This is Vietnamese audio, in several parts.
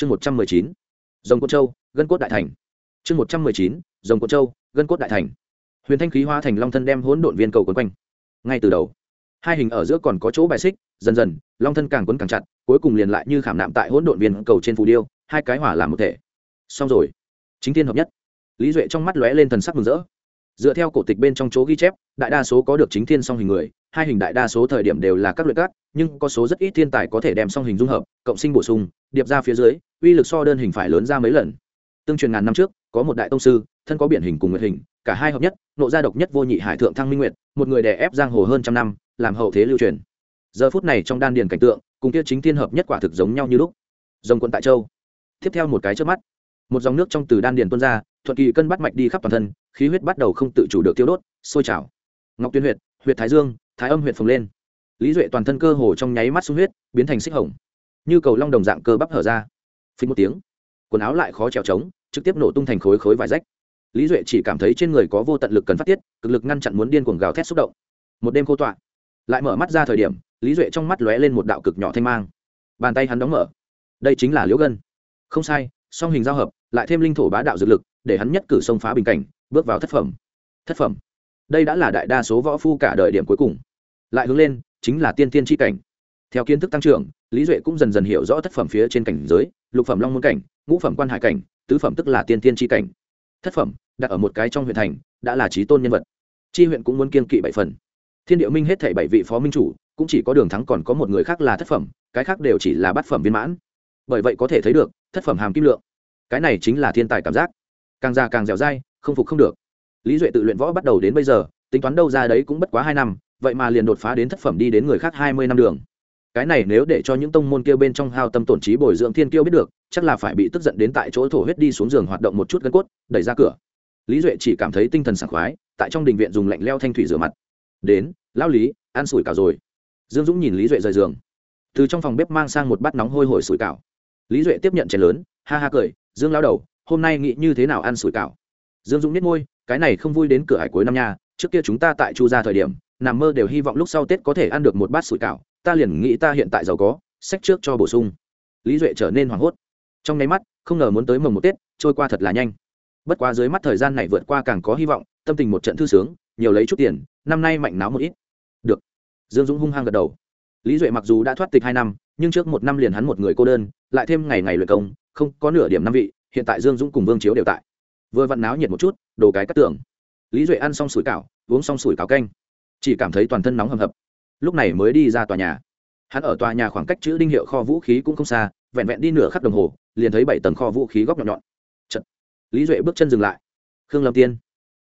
chương một trăm mười chín dòng côn châu, gân cốt đại thành. Chương một trăm mười chín dòng côn châu, gân cốt đại thành. Huyền thanh khí hóa thành long thân đem hỗn độn viên cầu quấn quanh. Ngay từ đầu, hai hình ở giữa còn có chỗ bài xích, dần dần, long thân càng quấn càng chặt, cuối cùng liền lại như khảm nạm tại hỗn độn viên cầu trên phù điêu, hai cái hỏa làm một thể. Xong rồi, chính tiên hợp nhất. Lý duệ trong mắt lóe lên thần sắc mừng rỡ dựa theo cổ tịch bên trong chỗ ghi chép, đại đa số có được chính thiên song hình người, hai hình đại đa số thời điểm đều là các luyện cát nhưng có số rất ít thiên tài có thể đem song hình dung hợp, cộng sinh bổ sung, điệp ra phía dưới, uy lực so đơn hình phải lớn ra mấy lần. Tương truyền ngàn năm trước, có một đại tông sư, thân có biển hình cùng nguyệt hình, cả hai hợp nhất, nộ gia độc nhất vô nhị hải thượng thăng minh nguyệt, một người đè ép giang hồ hơn trăm năm, làm hậu thế lưu truyền. Giờ phút này trong đan điền cảnh tượng, cùng kia chính thiên hợp nhất quả thực giống nhau như lúc. Rồng quận tại châu. Tiếp theo một cái trước mắt một dòng nước trong từ đan điền tuôn ra, thuận kỳ cân bắt mạch đi khắp toàn thân, khí huyết bắt đầu không tự chủ được tiêu đốt, sôi trào. Ngọc tuyên huyệt huyệt thái dương, thái âm huyệt phồng lên. Lý duệ toàn thân cơ hồ trong nháy mắt sung huyết, biến thành xích hồng. Như cầu long đồng dạng cơ bắp hở ra. Phí một tiếng, quần áo lại khó trèo trống, trực tiếp nổ tung thành khối khối vải rách. Lý duệ chỉ cảm thấy trên người có vô tận lực cần phát tiết, cực lực ngăn chặn muốn điên cuồng gào thét xúc động. Một đêm khô tọa, lại mở mắt ra thời điểm, lý duệ trong mắt lóe lên một đạo cực nhỏ thanh mang. Bàn tay hắn đóng mở. Đây chính là liễu gân. Không sai song hình giao hợp, lại thêm linh thổ bá đạo dược lực, để hắn nhất cử xông phá bình cảnh, bước vào thất phẩm. Thất phẩm. Đây đã là đại đa số võ phu cả đời điểm cuối cùng. Lại hướng lên, chính là tiên tiên tri cảnh. Theo kiến thức tăng trưởng, lý duệ cũng dần dần hiểu rõ thất phẩm phía trên cảnh giới, lục phẩm long môn cảnh, ngũ phẩm quan hải cảnh, tứ phẩm tức là tiên tiên tri cảnh. Thất phẩm, đặt ở một cái trong huyện thành, đã là trí tôn nhân vật. Tri huyện cũng muốn kiên kỵ bảy phần. Thiên điệu minh hết thảy bảy vị phó minh chủ, cũng chỉ có đường thắng còn có một người khác là thất phẩm, cái khác đều chỉ là bát phẩm viên mãn. Bởi vậy có thể thấy được thất phẩm hàm kim lượng. Cái này chính là thiên tài cảm giác. Càng già càng dẻo dai, không phục không được. Lý duệ tự luyện võ bắt đầu đến bây giờ, tính toán đâu ra đấy cũng bất quá hai năm, vậy mà liền đột phá đến thất phẩm đi đến người khác hai mươi năm đường. Cái này nếu để cho những tông môn kia bên trong hao tâm tổn trí bồi dưỡng thiên kiêu biết được, chắc là phải bị tức giận đến tại chỗ thổ huyết đi xuống giường hoạt động một chút gân cốt, đẩy ra cửa. Lý duệ chỉ cảm thấy tinh thần sảng khoái, tại trong đình viện dùng lạnh leo thanh thủy rửa mặt. Đến lao lý, ăn sủi cảo rồi. Dương dũng nhìn lý duệ rời giường. Từ trong phòng bếp mang sang một bát nóng hôi hổi sủi cảo lý duệ tiếp nhận chén lớn, ha ha cười, dương lao đầu, hôm nay nghĩ như thế nào ăn sủi cảo? Dương dũng biết ngôi cái này không vui đến cửa hải cuối năm nha, trước kia chúng ta tại chu ra thời điểm, nằm mơ đều hy vọng lúc sau tết có thể ăn được một bát sủi cảo, ta liền nghĩ ta hiện tại giàu có sách trước cho bổ sung. Lý duệ trở nên hoảng hốt. Trong nháy mắt, không ngờ muốn tới mồng một tết, trôi qua thật là nhanh. Bất quá dưới mắt thời gian này vượt qua càng có hy vọng, tâm tình một trận thư sướng, nhiều lấy chút tiền, năm nay mạnh náo một ít. Được. Dương dũng hung hăng gật đầu. Lý duệ mặc dù đã thoát tịch hai năm nhưng trước một năm liền hắn một người cô đơn, lại thêm ngày ngày luyện công, không có nửa điểm năm vị, hiện tại dương dũng cùng vương chiếu đều tại. Vừa vặn náo nhiệt một chút, đồ cái cắt tưởng lý duệ ăn xong sủi cảo, uống xong sủi cảo canh. Chỉ cảm thấy toàn thân nóng hầm hập. Lúc này mới đi ra tòa nhà. Hắn ở tòa nhà khoảng cách chữ đinh hiệu kho vũ khí cũng không xa, vẹn vẹn đi nửa khắp đồng hồ, liền thấy bảy tầng kho vũ khí góc nhọn nhọn. Chật. lý duệ bước chân dừng lại. Khương lâm tiên.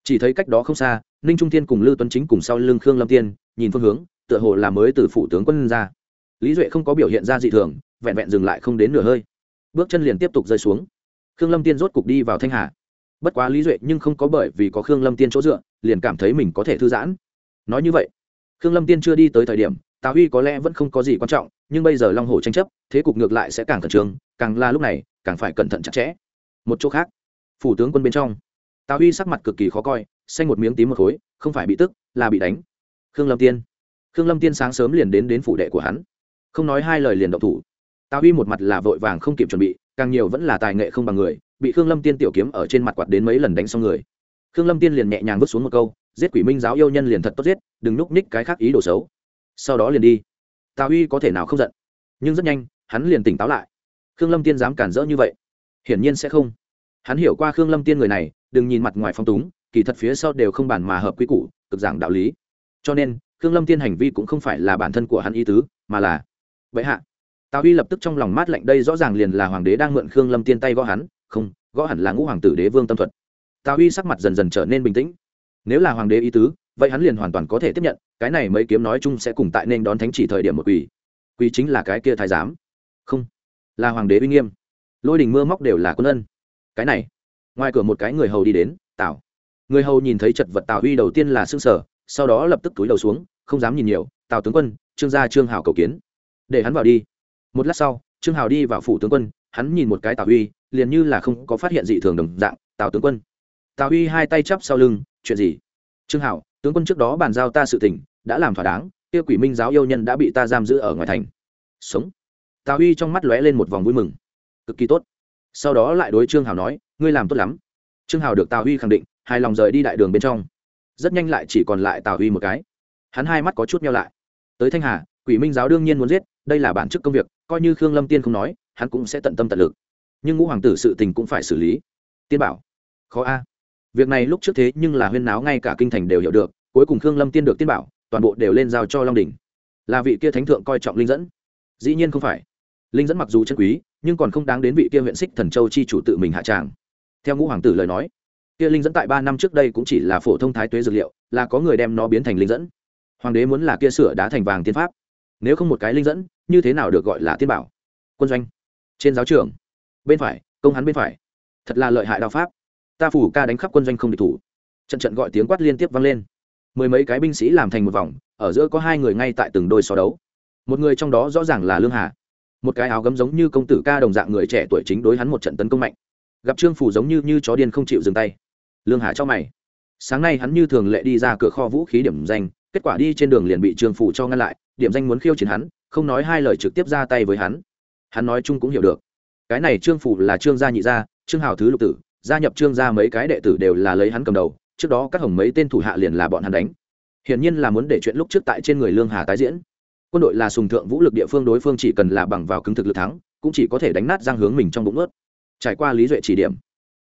Chỉ thấy cách đó không xa, ninh trung tiên cùng lưu tuấn chính cùng sau lưng khương lâm tiên, nhìn phương hướng, tựa hồ là mới từ phủ tướng quân ra lý duệ không có biểu hiện ra dị thường, vẹn vẹn dừng lại không đến nửa hơi. Bước chân liền tiếp tục rơi xuống. Khương lâm tiên rốt cục đi vào thanh hà. Bất quá lý duệ nhưng không có bởi vì có khương lâm tiên chỗ dựa, liền cảm thấy mình có thể thư giãn. Nói như vậy, khương lâm tiên chưa đi tới thời điểm, tào huy có lẽ vẫn không có gì quan trọng, nhưng bây giờ long hồ tranh chấp, thế cục ngược lại sẽ càng khẩn trương, càng là lúc này, càng phải cẩn thận chặt chẽ. Một chỗ khác, phủ tướng quân bên trong, tào huy sắc mặt cực kỳ khó coi, xanh một miếng tím một khối, không phải bị tức, là bị đánh. Khương lâm tiên. Khương lâm tiên sáng sớm liền đến đến phủ đệ của hắn không nói hai lời liền động thủ. Tào huy một mặt là vội vàng không kịp chuẩn bị, càng nhiều vẫn là tài nghệ không bằng người, bị khương lâm tiên tiểu kiếm ở trên mặt quạt đến mấy lần đánh xong người. Khương lâm tiên liền nhẹ nhàng vứt xuống một câu, giết quỷ minh giáo yêu nhân liền thật tốt giết, đừng núp ních cái khác ý đồ xấu. Sau đó liền đi. Tào huy có thể nào không giận? Nhưng rất nhanh, hắn liền tỉnh táo lại. Khương lâm tiên dám cản rỡ như vậy, hiển nhiên sẽ không. Hắn hiểu qua khương lâm tiên người này, đừng nhìn mặt ngoài phong túng, kỳ thật phía sau đều không bản mà hợp quy củ, cực giảng đạo lý. Cho nên, khương lâm tiên hành vi cũng không phải là bản thân của hắn ý tứ, mà là vậy hạ. Tào huy lập tức trong lòng mát lạnh, đây rõ ràng liền là hoàng đế đang mượn khương lâm tiên tay gõ hắn. Không, gõ hẳn là ngũ hoàng tử đế vương tâm thuật. Tào huy sắc mặt dần dần trở nên bình tĩnh. Nếu là hoàng đế ý tứ, vậy hắn liền hoàn toàn có thể tiếp nhận, cái này mấy kiếm nói chung sẽ cùng tại nên đón thánh chỉ thời điểm một quỷ quỷ chính là cái kia thái giám. Không, là hoàng đế uy nghiêm. Lôi đình mưa móc đều là quân ân. Cái này, ngoài cửa một cái người hầu đi đến, tào. Người hầu nhìn thấy chật vật tào huy đầu tiên là s ư ơ n g sở sau đó lập tức túi đầu xuống, không dám nhìn nhiều. Tào tướng quân, trương gia trương hảo cầu kiến để hắn vào đi. Một lát sau trương hào đi vào phủ tướng quân hắn nhìn một cái tào huy liền như là không có phát hiện gì thường đồng dạng tào tướng quân. Tào huy hai tay chắp sau lưng chuyện gì? Trương hào, tướng quân trước đó bàn giao ta sự tình đã làm thỏa đáng kia quỷ minh giáo yêu nhân đã bị ta giam giữ ở ngoài thành. Sống. Tào huy trong mắt lóe lên một vòng vui mừng. Cực kỳ tốt. Sau đó lại đối trương hào nói ngươi làm tốt lắm. Trương hào được tào huy khẳng định hài lòng rời đi đại đường bên trong. Rất nhanh lại chỉ còn lại tào huy một cái. Hắn hai mắt có chút nhau lại. Tới thanh hà quỷ minh giáo đương nhiên muốn giết đây là bản chức công việc, coi như khương lâm tiên không nói, hắn cũng sẽ tận tâm tận lực. Nhưng ngũ hoàng tử sự tình cũng phải xử lý. Tiên bảo, khó a. Việc này lúc trước thế nhưng là huyên náo ngay cả kinh thành đều hiểu được, cuối cùng khương lâm tiên được tiên bảo, toàn bộ đều lên giao cho long đình là vị kia thánh thượng coi trọng linh dẫn. Dĩ nhiên không phải. Linh dẫn mặc dù chân quý, nhưng còn không đáng đến vị kia huyện xích thần châu chi chủ tự mình hạ tràng. Theo ngũ hoàng tử lời nói, kia linh dẫn tại ba năm trước đây cũng chỉ là phổ thông thái tuế dược liệu, là có người đem nó biến thành linh dẫn. Hoàng đế muốn là kia sửa đá thành vàng tiên pháp. Nếu không một cái linh dẫn như thế nào được gọi là tiên bảo? Quân doanh. Trên giáo trường. Bên phải, công hắn bên phải. Thật là lợi hại đạo pháp. Ta phủ ca đánh khắp quân doanh không địch thủ. Trận trận gọi tiếng quát liên tiếp vang lên. Mười mấy cái binh sĩ làm thành một vòng, ở giữa có hai người ngay tại từng đôi so đấu. Một người trong đó rõ ràng là lương hà. Một cái áo gấm giống như công tử ca đồng dạng người trẻ tuổi chính đối hắn một trận tấn công mạnh. Gặp trương phủ giống như như chó điên không chịu dừng tay. Lương hà cho mày. Sáng nay hắn như thường lệ đi ra cửa kho vũ khí điểm danh, kết quả đi trên đường liền bị trương phủ cho ngăn lại, điểm danh muốn khiêu chiến hắn không nói hai lời trực tiếp ra tay với hắn. Hắn nói chung cũng hiểu được. Cái này trương phủ là trương gia nhị gia, trương hào thứ lục tử, gia nhập trương gia mấy cái đệ tử đều là lấy hắn cầm đầu, trước đó các hồng mấy tên thủ hạ liền là bọn hắn đánh. Hiển nhiên là muốn để chuyện lúc trước tại trên người lương hà tái diễn. Quân đội là sùng thượng vũ lực địa phương, đối phương chỉ cần là bằng vào cứng thực lực thắng, cũng chỉ có thể đánh nát giang hướng mình trong bụng ướt. Trải qua lý duệ chỉ điểm,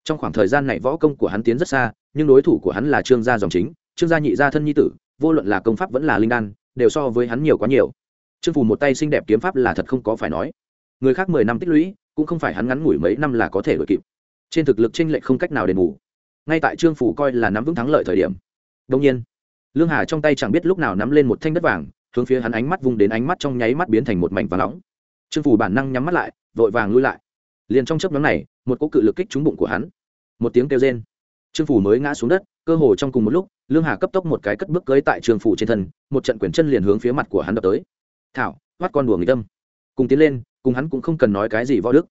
trong khoảng thời gian này võ công của hắn tiến rất xa, nhưng đối thủ của hắn là trương gia dòng chính, trương gia nhị gia thân nhi tử, vô luận là công pháp vẫn là linh đan, đều so với hắn nhiều quá nhiều trương phù một tay xinh đẹp kiếm pháp là thật không có phải nói. Người khác mười năm tích lũy, cũng không phải hắn ngắn ngủi mấy năm là có thể đổi kịp. Trên thực lực tranh lệch không cách nào đền bù. Ngay tại trương phủ coi là nắm vững thắng lợi thời điểm đông nhiên, lương hà trong tay chẳng biết lúc nào nắm lên một thanh đất vàng, hướng phía hắn ánh mắt vung đến ánh mắt trong nháy mắt biến thành một mảnh và nóng. Trương phủ bản năng nhắm mắt lại, vội vàng lui lại. Liền trong chớp nhóm này, một cỗ cự lực kích trúng bụng của hắn. Một tiếng kêu rên. Trương phủ mới ngã xuống đất, cơ hồ trong cùng một lúc, lương hà cấp tốc một cái cất bước cưới tại trương phủ trên thân, một trận quyển chân liền hướng phía mặt của hắn đập tới thảo mắt con đùa người tâm cùng tiến lên, cùng hắn cũng không cần nói cái gì võ đức.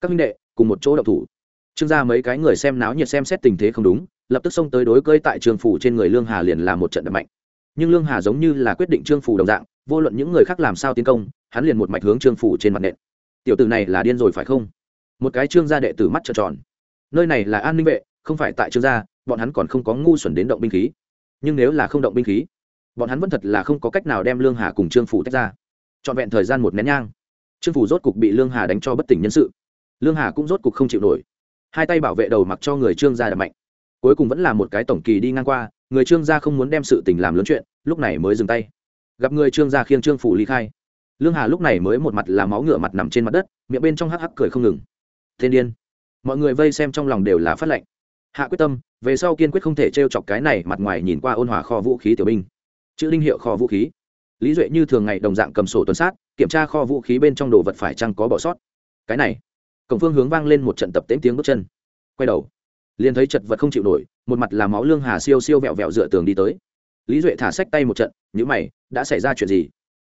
Các minh đệ, cùng một chỗ đậu thủ. Trương gia mấy cái người xem náo nhiệt xem xét tình thế không đúng, lập tức xông tới đối cơi tại trương phủ trên người lương hà liền làm một trận đập mạnh. Nhưng lương hà giống như là quyết định trương phủ đồng dạng, vô luận những người khác làm sao tiến công, hắn liền một mạch hướng trương phủ trên mặt nện. Tiểu tử này là điên rồi phải không? Một cái trương gia đệ tử mắt trợn tròn. Nơi này là an ninh vệ, không phải tại trương gia, bọn hắn còn không có ngu xuẩn đến động binh khí. Nhưng nếu là không động binh khí, bọn hắn vẫn thật là không có cách nào đem lương hà cùng trương phủ tách ra trọn vẹn thời gian một nén nhang. Trương phủ rốt cục bị lương hà đánh cho bất tỉnh nhân sự. Lương hà cũng rốt cục không chịu nổi. Hai tay bảo vệ đầu mặc cho người trương gia đập mạnh. Cuối cùng vẫn là một cái tổng kỳ đi ngang qua, người trương gia không muốn đem sự tình làm lớn chuyện, lúc này mới dừng tay. Gặp người trương gia khiêng trương phủ ly khai. Lương hà lúc này mới một mặt là máu ngựa mặt nằm trên mặt đất, miệng bên trong hắc hắc cười không ngừng. Thiên điên. Mọi người vây xem trong lòng đều là phát lệnh. Hạ quyết tâm, về sau kiên quyết không thể t r e o chọc cái này mặt ngoài nhìn qua ôn hòa kho vũ khí tiểu binh. Chữ linh hiệu kho vũ khí lý duệ như thường ngày đồng dạng cầm sổ tuần sát, kiểm tra kho vũ khí bên trong đồ vật phải chăng có bỏ sót. Cái này, cổng phương hướng vang lên một trận tập tễm tiếng bước chân. Quay đầu, liền thấy chật vật không chịu nổi, một mặt là máu lương hà siêu siêu vẹo vẹo dựa tường đi tới. Lý duệ thả sách tay một trận nhữ mày, đã xảy ra chuyện gì?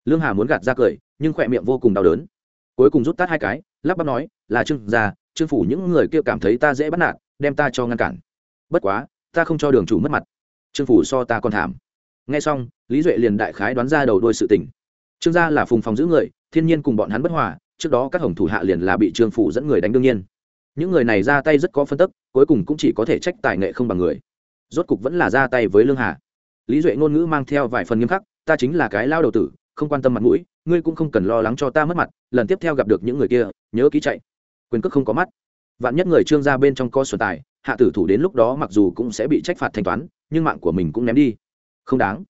Lương hà muốn gạt ra cười, nhưng khỏe miệng vô cùng đau đớn. Cuối cùng rút tát hai cái, lắp bắp nói, là trương gia, trương phủ những người kia cảm thấy ta dễ bắt nạt, đem ta cho ngăn cản. Bất quá, ta không cho đường chủ mất mặt. Trương phủ so ta còn thảm nghe xong, lý duệ liền đại khái đoán ra đầu đôi sự tình. Trương gia là phùng phòng giữ người, thiên nhiên cùng bọn hắn bất hòa, trước đó các hồng thủ hạ liền là bị trương phủ dẫn người đánh đương nhiên. Những người này ra tay rất có phân tức, cuối cùng cũng chỉ có thể trách tài nghệ không bằng người. Rốt cục vẫn là ra tay với lương hà. Lý duệ ngôn ngữ mang theo vài phần nghiêm khắc, ta chính là cái lao đầu tử, không quan tâm mặt mũi, ngươi cũng không cần lo lắng cho ta mất mặt, lần tiếp theo gặp được những người kia, nhớ ký chạy. Quyền cước không có mắt. Vạn nhất người trương ra bên trong co xuân tài, hạ tử thủ đến lúc đó mặc dù cũng sẽ bị trách phạt thanh toán, nhưng mạng của mình cũng ném đi không đáng.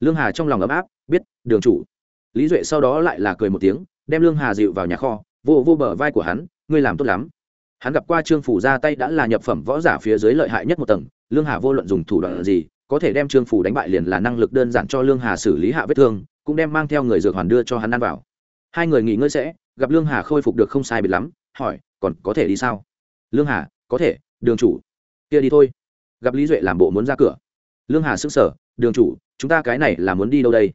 Lương hà trong lòng ấm áp, biết, đường chủ. Lý duệ sau đó lại là cười một tiếng, đem lương hà dịu vào nhà kho, vô vô bờ vai của hắn, ngươi làm tốt lắm. Hắn gặp qua trương phủ ra tay đã là nhập phẩm võ giả phía dưới lợi hại nhất một tầng, lương hà vô luận dùng thủ đoạn gì, có thể đem trương phủ đánh bại liền là năng lực đơn giản cho lương hà xử lý hạ vết thương, cũng đem mang theo người dược hoàn đưa cho hắn ăn vào. Hai người nghỉ ngơi sẽ, gặp lương hà khôi phục được không sai biệt lắm, hỏi, còn có thể đi sao? Lương hà, có thể, đường chủ. Kia đi thôi. Gặp lý duệ làm bộ muốn ra cửa. Lương hà sức sở đường chủ, chúng ta cái này là muốn đi đâu đây?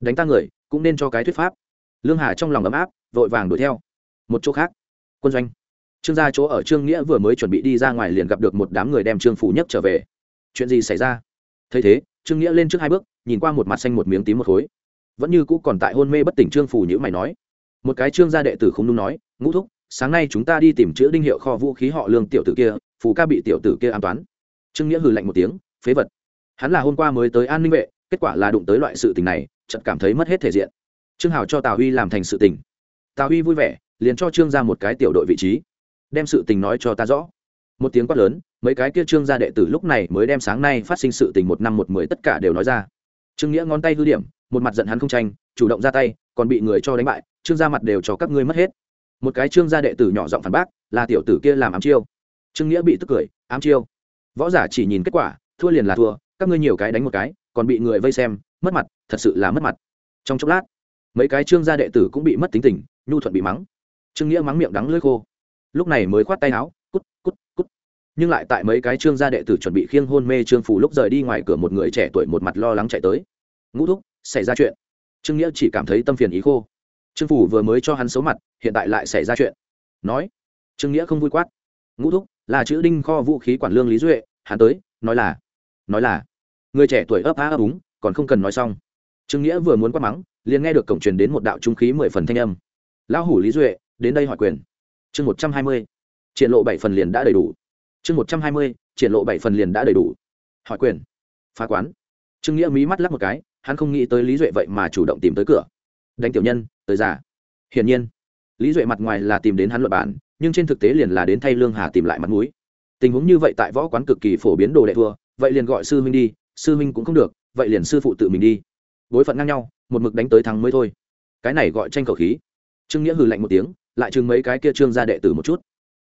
Đánh ta người, cũng nên cho cái thuyết pháp. Lương hà trong lòng ấm áp, vội vàng đuổi theo. Một chỗ khác, quân doanh. Trương gia chỗ ở trương nghĩa vừa mới chuẩn bị đi ra ngoài liền gặp được một đám người đem trương phủ nhất trở về. Chuyện gì xảy ra? Thấy thế, trương nghĩa lên trước hai bước, nhìn qua một mặt xanh một miếng tím một khối. Vẫn như cũ còn tại hôn mê bất tỉnh trương phủ nhữ mày nói. Một cái trương gia đệ tử không đúng nói, ngũ thúc, sáng nay chúng ta đi tìm chữ đinh hiệu kho vũ khí họ lương tiểu tử kia, phù ca bị tiểu tử kia an toán. Trương nghĩa hừ lạnh một tiếng, phế vật hắn là hôm qua mới tới an ninh vệ, kết quả là đụng tới loại sự tình này, chợt cảm thấy mất hết thể diện. Trương hào cho tào huy làm thành sự tình. Tào huy vui vẻ, liền cho trương ra một cái tiểu đội vị trí. Đem sự tình nói cho ta rõ. Một tiếng quát lớn, mấy cái kia trương gia đệ tử lúc này mới đem sáng nay phát sinh sự tình một năm một mười tất cả đều nói ra. Trương nghĩa ngón tay hư điểm, một mặt giận hắn không tranh, chủ động ra tay, còn bị người cho đánh bại, trương gia mặt đều cho các ngươi mất hết. Một cái trương gia đệ tử nhỏ giọng phản bác, là tiểu tử kia làm ám chiêu. Trương nghĩa bị tức cười, ám chiêu. Võ giả chỉ nhìn kết quả, thua liền là thua các ngươi nhiều cái đánh một cái, còn bị người vây xem, mất mặt, thật sự là mất mặt. Trong chốc lát, mấy cái trương gia đệ tử cũng bị mất tính tình, nhu thuận bị mắng. Trương nghĩa mắng miệng đắng lưỡi khô. Lúc này mới khoát tay áo, cút cút cút. Nhưng lại tại mấy cái trương gia đệ tử chuẩn bị khiêng hôn mê trương phủ lúc rời đi ngoài cửa một người trẻ tuổi một mặt lo lắng chạy tới. Ngũ thúc, xảy ra chuyện. Trương nghĩa chỉ cảm thấy tâm phiền ý khô. Trương phủ vừa mới cho hắn xấu mặt, hiện tại lại xảy ra chuyện. Nói. Trương nghĩa không vui quát. Ngũ thúc, là chữ đinh kho vũ khí quản lương lý duệ, hắn tới, nói là nói là người trẻ tuổi ấp á ấp úng, còn không cần nói xong. Trương nghĩa vừa muốn quát mắng, liền nghe được cổng truyền đến một đạo trung khí mười phần thanh âm. Lão hủ lý duệ, đến đây hỏi quyền. Chương một trăm hai mươi, triển lộ bảy phần liền đã đầy đủ. Chương một trăm hai mươi, triển lộ bảy phần liền đã đầy đủ. Hỏi quyền. Phá quán. Trương nghĩa mí mắt lắc một cái, hắn không nghĩ tới lý duệ vậy mà chủ động tìm tới cửa. Đánh tiểu nhân, tới giả hiển nhiên, lý duệ mặt ngoài là tìm đến hắn luật bản, nhưng trên thực tế liền là đến thay lương hà tìm lại mặt mũi. Tình huống như vậy tại võ quán cực kỳ phổ biến đồ đệ thua, vậy liền gọi sư huynh đi sư huynh cũng không được, vậy liền sư phụ tự mình đi. Bối phận ngang nhau, một mực đánh tới thắng mới thôi. Cái này gọi tranh cầu khí. Trương nghĩa hừ lạnh một tiếng, lại chừng mấy cái kia trương gia đệ tử một chút.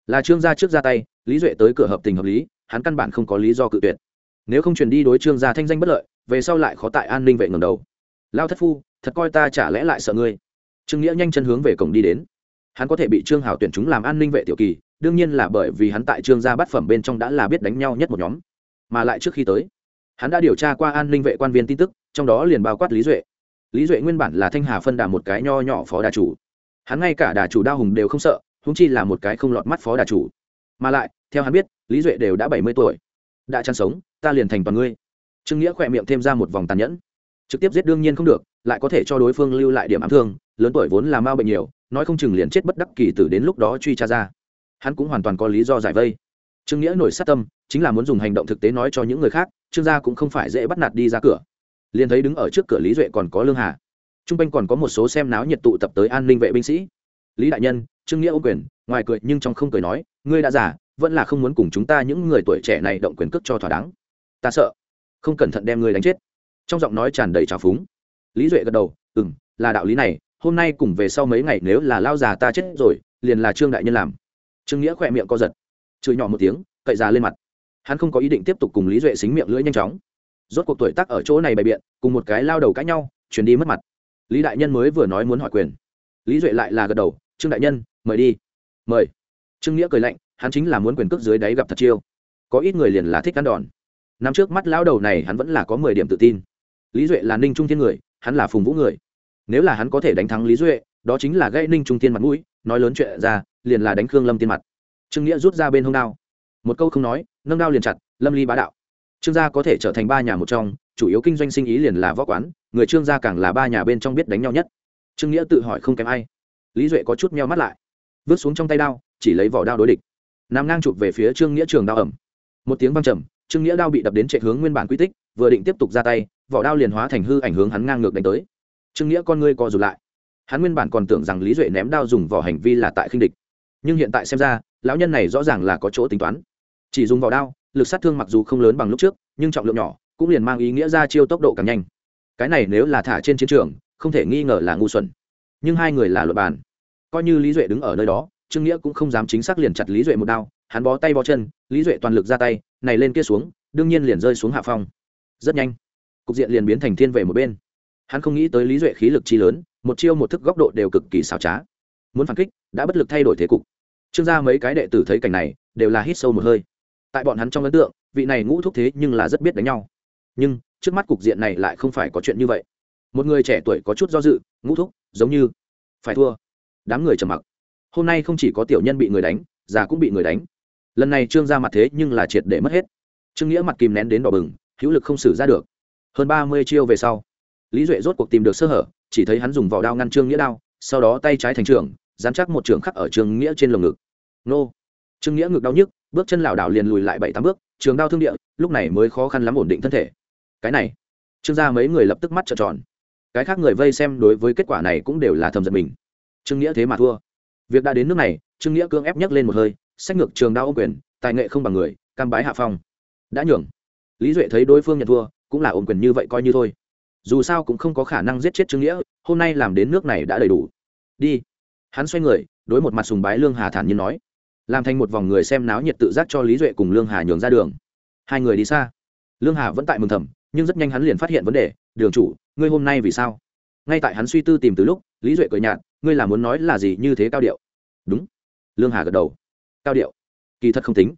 Là trương gia trước ra tay, lý duệ tới cửa hợp tình hợp lý, hắn căn bản không có lý do cự tuyệt. Nếu không truyền đi đối trương gia thanh danh bất lợi, về sau lại khó tại an ninh vệ ngầm đầu. Lao thất phu, thật coi ta chả lẽ lại sợ ngươi. Trương nghĩa nhanh chân hướng về cổng đi đến. Hắn có thể bị trương hào tuyển chúng làm an ninh vệ tiểu kỳ, đương nhiên là bởi vì hắn tại trương gia bát phẩm bên trong đã là biết đánh nhau nhất một nhóm. Mà lại trước khi tới hắn đã điều tra qua an ninh vệ quan viên tin tức, trong đó liền bao quát lý duệ. Lý duệ nguyên bản là thanh hà phân đà một cái nho nhỏ phó đà chủ. Hắn ngay cả đà chủ Đa hùng đều không sợ húng chi là một cái không lọt mắt phó đà chủ. Mà lại, theo hắn biết, lý duệ đều đã bảy mươi tuổi. Đã chăn sống, ta liền thành toàn ngươi. Trương nghĩa khỏe miệng thêm ra một vòng tàn nhẫn. Trực tiếp giết đương nhiên không được, lại có thể cho đối phương lưu lại điểm ám thương, lớn tuổi vốn là mau bệnh nhiều, nói không chừng liền chết bất đắc kỳ tử đến lúc đó truy tra ra. Hắn cũng hoàn toàn có lý do giải vây. Trương nghĩa nổi sát tâm chính là muốn dùng hành động thực tế nói cho những người khác, trương gia cũng không phải dễ bắt nạt đi ra cửa. Liền thấy đứng ở trước cửa lý duệ còn có lương hà. T r u n g quanh còn có một số xem náo nhiệt tụ tập tới an ninh vệ binh sĩ. Lý đại nhân, trương nghĩa ô quyền, ngoài cười nhưng trong không cười nói, ngươi đã giả vẫn là không muốn cùng chúng ta những người tuổi trẻ này động quyền cước cho thỏa đáng. Ta sợ không cẩn thận đem ngươi đánh chết. Trong giọng nói tràn đầy trào phúng. Lý duệ gật đầu ừ m là đạo lý này, hôm nay cùng về sau mấy ngày nếu là lao già ta chết rồi, liền là trương đại nhân làm. Trương nghĩa khỏe miệng co giật, chửi nhỏ một tiếng, cậy già lên mặt hắn không có ý định tiếp tục cùng lý duệ xính miệng lưỡi nhanh chóng. Rốt cuộc tuổi tác ở chỗ này bày biện, cùng một cái lao đầu cãi nhau, chuyển đi mất mặt. Lý đại nhân mới vừa nói muốn hỏi quyền. Lý duệ lại là gật đầu, trương đại nhân, mời đi. Mời. Trương nghĩa cười lạnh, hắn chính là muốn quyền cước dưới đáy gặp thật chiêu. Có ít người liền là thích ăn đòn. Nằm trước mắt lao đầu này hắn vẫn là có mười điểm tự tin. Lý duệ là ninh trung thiên người, hắn là phùng vũ người. Nếu là hắn có thể đánh thắng lý duệ, đó chính là gây ninh trung thiên mặt mũi, nói lớn chuyện ra, liền là đánh khương lâm tiên mặt. Trương nghĩa rút ra bên hông đao một câu không nói, nâng đao liền chặt, lâm ly bá đạo. Trương gia có thể trở thành ba nhà một trong, chủ yếu kinh doanh sinh ý liền là võ quán, người trương gia càng là ba nhà bên trong biết đánh nhau nhất. Trương nghĩa tự hỏi không kém ai. Lý duệ có chút meo mắt lại. Vứt xuống trong tay đao, chỉ lấy vỏ đao đối địch. Nằm ngang chụp về phía trương nghĩa trường đao ẩm. Một tiếng văng trầm, trương nghĩa đao bị đập đến chạy hướng nguyên bản quy tích, vừa định tiếp tục ra tay, vỏ đao liền hóa thành hư ảnh hướng hắn ngang ngược đánh tới. Trương nghĩa con ngươi co rụt lại. Hắn nguyên bản còn tưởng rằng lý duệ ném đao dùng vỏ hành vi là tại khinh địch. Nhưng hiện tại xem ra, lão nhân này rõ ràng là có chỗ tính toán chỉ dùng vỏ đao, lực sát thương mặc dù không lớn bằng lúc trước, nhưng trọng lượng nhỏ cũng liền mang ý nghĩa ra chiêu tốc độ càng nhanh. Cái này nếu là thả trên chiến trường, không thể nghi ngờ là ngu xuẩn. Nhưng hai người là luật bàn. Coi như lý duệ đứng ở nơi đó, trương nghĩa cũng không dám chính xác liền chặt lý duệ một đao, hắn bó tay bó chân, lý duệ toàn lực ra tay, này lên kia xuống, đương nhiên liền rơi xuống hạ phong. Rất nhanh, cục diện liền biến thành thiên về một bên. Hắn không nghĩ tới lý duệ khí lực chi lớn, một chiêu một thức góc độ đều cực kỳ xảo trá. Muốn phản kích, đã bất lực thay đổi thế cục. Trương gia mấy cái đệ tử thấy cảnh này, đều là hít sâu một hơi tại bọn hắn trong ấn tượng, vị này ngũ thúc thế nhưng là rất biết đánh nhau. Nhưng, trước mắt cục diện này lại không phải có chuyện như vậy. Một người trẻ tuổi có chút do dự, ngũ thúc, giống như phải thua. Đám người trầm mặc. Hôm nay không chỉ có tiểu nhân bị người đánh, già cũng bị người đánh. Lần này trương ra mặt thế nhưng là triệt để mất hết. Trương nghĩa mặt kìm nén đến đỏ bừng, hữu lực không xử ra được. Hơn ba mươi chiêu về sau, lý duệ rốt cuộc tìm được sơ hở, chỉ thấy hắn dùng vỏ đao ngăn trương nghĩa đao, sau đó tay trái thành trường, dán chắc một trường khắc ở trường nghĩa trên lồng ngực. Nô! Trương nghĩa ngực đau nhức bước chân lảo đảo liền lùi lại bảy tám bước, trường đao thương địa, lúc này mới khó khăn lắm ổn định thân thể. Cái này, trương gia mấy người lập tức mắt trợn tròn. Cái khác người vây xem đối với kết quả này cũng đều là thầm giận mình. Trương nghĩa thế mà thua. Việc đã đến nước này, trương nghĩa cương ép nhấc lên một hơi, sách ngược trường đao ô quyền, tài nghệ không bằng người, cam bái hạ phong. Đã nhường. Lý duệ thấy đối phương nhận thua, cũng là ôm quyền như vậy coi như thôi. Dù sao cũng không có khả năng giết chết trương nghĩa, hôm nay làm đến nước này đã đầy đủ. Đi. Hắn xoay người, đối một mặt sùng bái lương hà thản nhiên nói làm thành một vòng người xem náo nhiệt tự giác cho lý duệ cùng lương hà nhường ra đường. Hai người đi xa. Lương hà vẫn tại mừng thầm, nhưng rất nhanh hắn liền phát hiện vấn đề, đường chủ, ngươi hôm nay vì sao? Ngay tại hắn suy tư tìm từ lúc, lý duệ cười nhạt, ngươi là muốn nói là gì như thế cao điệu? Đúng. Lương hà gật đầu. Cao điệu? Kỳ thật không tính.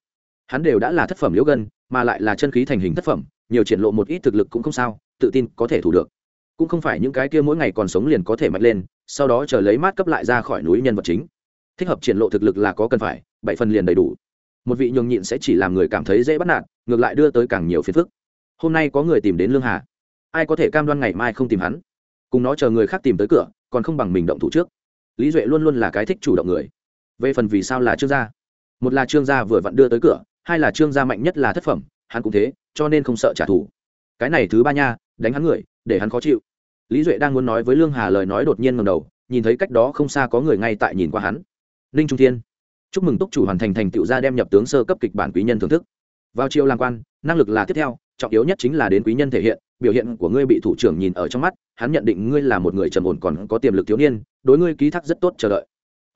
Hắn đều đã là thất phẩm liễu gân, mà lại là chân khí thành hình thất phẩm, nhiều triển lộ một ít thực lực cũng không sao, tự tin có thể thủ được. Cũng không phải những cái kia mỗi ngày còn sống liền có thể mạnh lên, sau đó chờ lấy mát cấp lại ra khỏi núi nhân vật chính. Thích hợp triển lộ thực lực là có cần phải bảy phần liền đầy đủ. Một vị nhường nhịn sẽ chỉ làm người cảm thấy dễ bắt nạt, ngược lại đưa tới càng nhiều phiền phức. Hôm nay có người tìm đến lương hà. Ai có thể cam đoan ngày mai không tìm hắn? Cùng nó chờ người khác tìm tới cửa, còn không bằng mình động thủ trước. Lý duệ luôn luôn là cái thích chủ động người. Về phần vì sao là trương gia? Một là trương gia vừa vặn đưa tới cửa, hai là trương gia mạnh nhất là thất phẩm, hắn cũng thế, cho nên không sợ trả thù. Cái này thứ ba nha, đánh hắn người, để hắn khó chịu. Lý duệ đang muốn nói với lương hà lời nói đột nhiên ngầm đầu, nhìn thấy cách đó không xa có người ngay tại nhìn qua hắn. Ninh trung thiên chúc mừng túc chủ hoàn thành thành tựu gia đem nhập tướng sơ cấp kịch bản quý nhân thưởng thức. Vào chiều làm quan năng lực là tiếp theo trọng yếu nhất chính là đến quý nhân thể hiện biểu hiện của ngươi bị thủ trưởng nhìn ở trong mắt hắn nhận định ngươi là một người trầm ổn còn có tiềm lực thiếu niên đối ngươi ký thác rất tốt chờ đợi.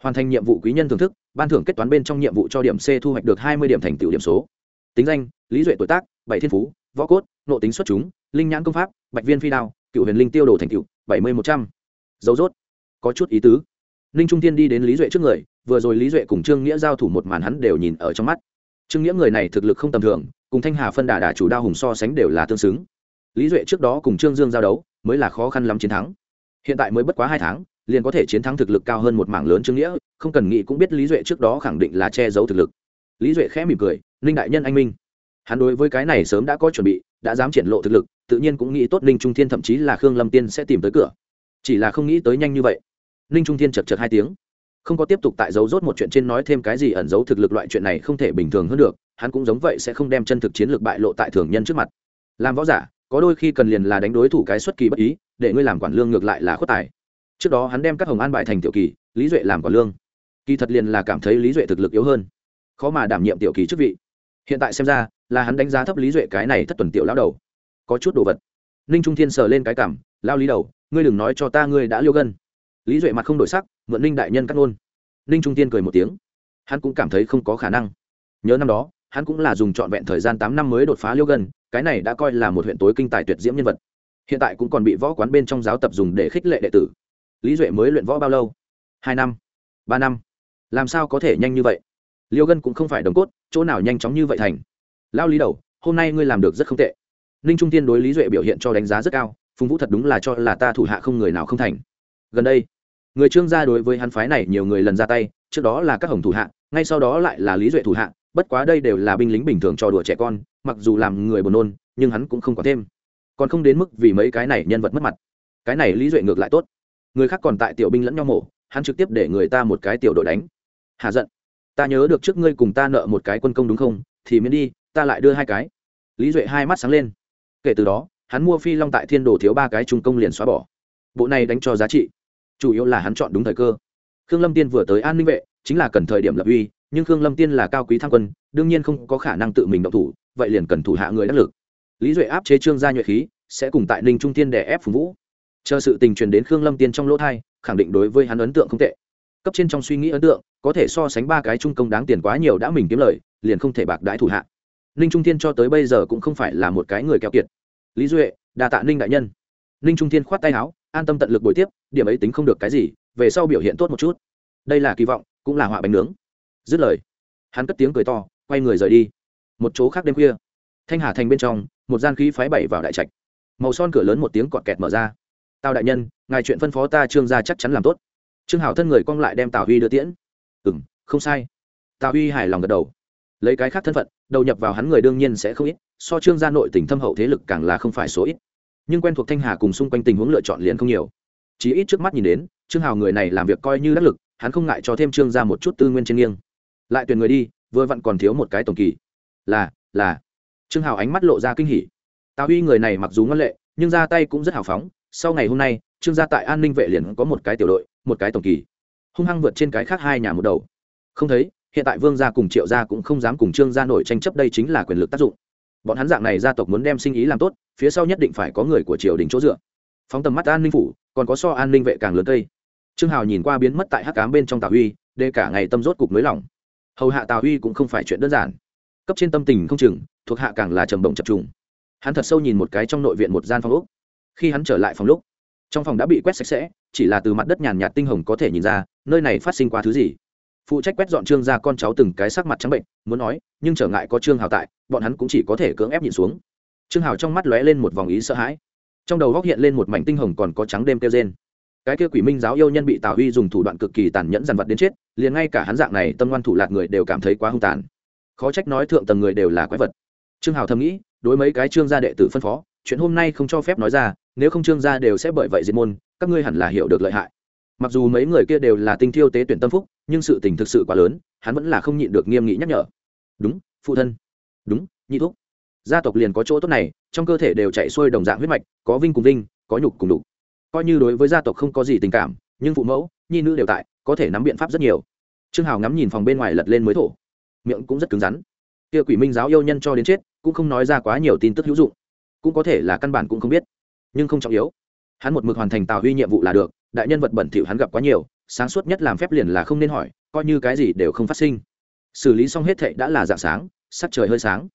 Hoàn thành nhiệm vụ quý nhân thưởng thức ban thưởng kết toán bên trong nhiệm vụ cho điểm c thu hoạch được hai mươi điểm thành tựu điểm số. Tính danh lý duệ tuổi tác bảy thiên phú võ cốt nộ tính xuất chúng linh nhãn công pháp bạch viên phi đao cựu huyền linh tiêu đồ thành tựu, bảy mươi một trăm. Dấu dốt có chút ý tứ. Ninh trung tiên đi đến lý duệ trước người vừa rồi lý duệ cùng trương nghĩa giao thủ một màn hắn đều nhìn ở trong mắt. Trương nghĩa người này thực lực không tầm thường, cùng thanh hà phân đà đà chủ đao hùng so sánh đều là tương xứng. Lý duệ trước đó cùng trương dương giao đấu, mới là khó khăn lắm chiến thắng. Hiện tại mới bất quá hai tháng, liền có thể chiến thắng thực lực cao hơn một mảng lớn trương nghĩa, không cần nghĩ cũng biết lý duệ trước đó khẳng định là che giấu thực lực. Lý duệ khẽ mỉm cười, ninh đại nhân anh minh. Hắn đối với cái này sớm đã có chuẩn bị, đã dám triển lộ thực lực, tự nhiên cũng nghĩ tốt ninh trung thiên thậm chí là khương lâm tiên sẽ tìm tới cửa. Chỉ là không nghĩ tới nhanh như vậy. Ninh trung thiên chật chật hai tiếng không có tiếp tục tại dấu rốt một chuyện trên nói thêm cái gì ẩn giấu thực lực loại chuyện này không thể bình thường hơn được, hắn cũng giống vậy sẽ không đem chân thực chiến lược bại lộ tại thường nhân trước mặt. Làm võ giả, có đôi khi cần liền là đánh đối thủ cái xuất kỳ bất ý, để ngươi làm quản lương ngược lại là khuất tài. Trước đó hắn đem các hồng an bại thành tiểu kỳ, lý duệ làm quản lương. Kỳ thật liền là cảm thấy lý duệ thực lực yếu hơn. Khó mà đảm nhiệm tiểu kỳ chức vị. Hiện tại xem ra, là hắn đánh giá thấp lý duệ cái này thất tuần tiểu lão đầu. Có chút đồ vật. Ninh trung thiên sờ lên cái cảm, lao lý đầu, ngươi đừng nói cho ta ngươi đã liêu gân lý duệ mặt không đổi sắc, mượn ninh đại nhân cắt ngôn. Ninh trung tiên cười một tiếng. Hắn cũng cảm thấy không có khả năng. Nhớ năm đó, hắn cũng là dùng trọn vẹn thời gian tám năm mới đột phá liêu gần, cái này đã coi là một huyện tối kinh tài tuyệt diễm nhân vật. Hiện tại cũng còn bị võ quán bên trong giáo tập dùng để khích lệ đệ tử. Lý duệ mới luyện võ bao lâu? Hai năm, ba năm. Làm sao có thể nhanh như vậy? Liêu gân cũng không phải đồng cốt, chỗ nào nhanh chóng như vậy thành? Lao lý đầu, hôm nay ngươi làm được rất không tệ. Ninh trung tiên đối lý duệ biểu hiện cho đánh giá rất cao, phùng vũ thật đúng là cho là ta thủ hạ không người nào không thành. Gần đây người trương gia đối với hắn phái này nhiều người lần ra tay, trước đó là các hồng thủ hạ, ngay sau đó lại là lý duệ thủ hạ, bất quá đây đều là binh lính bình thường cho đùa trẻ con, mặc dù làm người buồn nôn, nhưng hắn cũng không có thêm. Còn không đến mức vì mấy cái này nhân vật mất mặt. Cái này lý duệ ngược lại tốt. Người khác còn tại tiểu binh lẫn nhau mổ, hắn trực tiếp để người ta một cái tiểu đội đánh. Hà giận. Ta nhớ được trước ngươi cùng ta nợ một cái quân công đúng không? Thì miễn đi, ta lại đưa hai cái. Lý duệ hai mắt sáng lên. Kể từ đó, hắn mua phi long tại thiên đồ thiếu ba cái trung công liền xóa bỏ. Bộ này đánh cho giá trị chủ yếu là hắn chọn đúng thời cơ. Khương lâm tiên vừa tới an ninh vệ, chính là cần thời điểm lập uy, nhưng khương lâm tiên là cao quý tham quân, đương nhiên không có khả năng tự mình động thủ, vậy liền cần thủ hạ người đắc lực. Lý duệ áp chế trương gia nhuệ khí, sẽ cùng tại ninh trung tiên đè ép phùng vũ. Chờ sự tình truyền đến khương lâm tiên trong lỗ thai, khẳng định đối với hắn ấn tượng không tệ. Cấp trên trong suy nghĩ ấn tượng, có thể so sánh ba cái trung công đáng tiền quá nhiều đã mình kiếm lời, liền không thể bạc đãi thủ hạ. Ninh trung thiên cho tới bây giờ cũng không phải là một cái người keo kiệt. Lý duệ đà tạ ninh đại nhân. Ninh trung thiên khoát tay áo an tâm tận lực bồi tiếp, điểm ấy tính không được cái gì, về sau biểu hiện tốt một chút. Đây là kỳ vọng, cũng là họa bánh nướng. Dứt lời, hắn cất tiếng cười to, quay người rời đi. Một chỗ khác đêm khuya, thanh hà thành bên trong, một gian khí phái bảy vào đại trạch. Màu son cửa lớn một tiếng cọt kẹt mở ra. Tào đại nhân, ngài chuyện phân phó ta trương gia chắc chắn làm tốt. Trương hảo thân người cong lại đem tào huy đưa tiễn. Ừ m không sai. Tào huy hài lòng gật đầu. Lấy cái khác thân phận, đầu nhập vào hắn người đương nhiên sẽ không ít, so trương gia nội tỉnh thâm hậu thế lực càng là không phải số ít nhưng quen thuộc thanh hà cùng xung quanh tình huống lựa chọn liền không nhiều. Chỉ ít trước mắt nhìn đến, trương hào người này làm việc coi như đắc lực, hắn không ngại cho thêm trương ra một chút tư nguyên trên nghiêng. Lại tuyển người đi, vừa vặn còn thiếu một cái tổng kỳ. Là là. Trương hào ánh mắt lộ ra kinh hỉ. Tào huy người này mặc dù ngân lệ, nhưng ra tay cũng rất hào phóng. Sau ngày hôm nay, trương gia tại an ninh vệ liền có một cái tiểu đội, một cái tổng kỳ. Hung hăng vượt trên cái khác hai nhà một đầu. Không thấy, hiện tại vương gia cùng triệu gia cũng không dám cùng trương gia nổi tranh chấp, đây chính là quyền lực tác dụng bọn hắn dạng này gia tộc muốn đem sinh ý làm tốt, phía sau nhất định phải có người của triều đình chỗ dựa. Phóng tầm mắt an ninh phủ, còn có so an ninh vệ càng lớn cây. Trương hào nhìn qua biến mất tại hắc cám bên trong tào huy đê cả ngày tâm rốt cục nới lỏng. Hầu hạ tào huy cũng không phải chuyện đơn giản. Cấp trên tâm tình không chừng, thuộc hạ càng là trầm động chập trùng. Hắn thật sâu nhìn một cái trong nội viện một gian phòng úc khi hắn trở lại phòng lúc, trong phòng đã bị quét sạch sẽ, chỉ là từ mặt đất nhàn nhạt tinh hồng có thể nhìn ra, nơi này phát sinh qua thứ gì phụ trách quét dọn trương ra con cháu từng cái sắc mặt trắng bệnh, muốn nói, nhưng trở ngại có trương hào tại, bọn hắn cũng chỉ có thể cưỡng ép nhìn xuống. Trương hào trong mắt lóe lên một vòng ý sợ hãi. Trong đầu góc hiện lên một mảnh tinh hồng còn có trắng đêm kêu trên cái kia quỷ minh giáo yêu nhân bị tào huy dùng thủ đoạn cực kỳ tàn nhẫn dằn vặt đến chết, liền ngay cả hắn dạng này tâm ngoan thủ lạc người đều cảm thấy quá hung tàn. Khó trách nói thượng tầng người đều là quái vật. Trương hào thầm nghĩ, đối mấy cái trương gia đệ tử phân phó, chuyện hôm nay không cho phép nói ra, nếu không trương gia đều sẽ bởi vậy diệt môn, các ngươi hẳn là hiểu được lợi hại. Mặc dù mấy người kia đều là tinh thiêu tế tuyển tâm phúc nhưng sự tình thực sự quá lớn, hắn vẫn là không nhịn được nghiêm nghị nhắc nhở. Đúng, phụ thân. Đúng, nhị thúc. Gia tộc liền có chỗ tốt này, trong cơ thể đều chạy xuôi đồng dạng huyết mạch, có vinh cùng vinh, có nhục cùng đục coi như đối với gia tộc không có gì tình cảm, nhưng phụ mẫu, nhi nữ đều tại, có thể nắm biện pháp rất nhiều. Trương hào ngắm nhìn phòng bên ngoài lật lên mới thổ. Miệng cũng rất cứng rắn. Kia quỷ minh giáo yêu nhân cho đến chết, cũng không nói ra quá nhiều tin tức hữu dụng. Cũng có thể là căn bản cũng không biết, nhưng không trọng yếu. Hắn một mực hoàn thành tào huy nhiệm vụ là được, đại nhân vật bẩn thỉu hắn gặp quá nhiều sáng suốt nhất làm phép liền là không nên hỏi, coi như cái gì đều không phát sinh. Xử lý xong hết thệ đã là dạng sáng, sắc trời hơi sáng.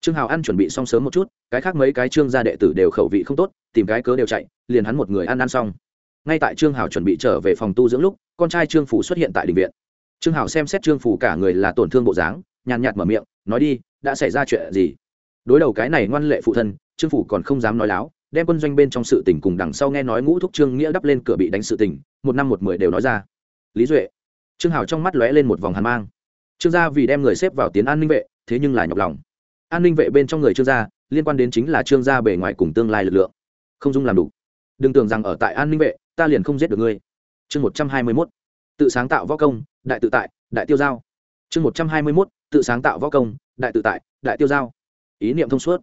Trương hào ăn chuẩn bị xong sớm một chút, cái khác mấy cái trương gia đệ tử đều khẩu vị không tốt, tìm cái cớ đều chạy, liền hắn một người ăn ăn xong. Ngay tại trương hào chuẩn bị trở về phòng tu dưỡng lúc, con trai trương phủ xuất hiện tại đình viện. Trương hào xem xét trương phủ cả người là tổn thương bộ dáng, nhàn nhạt mở miệng, nói đi, đã xảy ra chuyện gì? Đối đầu cái này ngoan lệ phụ thân, trương phủ còn không dám nói láo, đem quân doanh bên trong sự tình cùng đằng sau nghe nói ngũ thúc trương nghĩa đắp lên cửa bị đánh sự tình một năm một mười đều nói ra. Lý duệ. Trương hào trong mắt lóe lên một vòng hàn mang. Trương gia vì đem người xếp vào tiến an ninh vệ, thế nhưng là nhọc lòng. An ninh vệ bên trong người trương gia, liên quan đến chính là trương gia bề ngoài cùng tương lai lực lượng. Không dung làm đủ. Đừng tưởng rằng ở tại an ninh vệ, ta liền không giết được ngươi. Chương một trăm hai mươi mốt. Tự sáng tạo võ công, đại tự tại, đại tiêu giao. Chương một trăm hai mươi mốt. Tự sáng tạo võ công, đại tự tại, đại tiêu giao. Ý niệm thông suốt.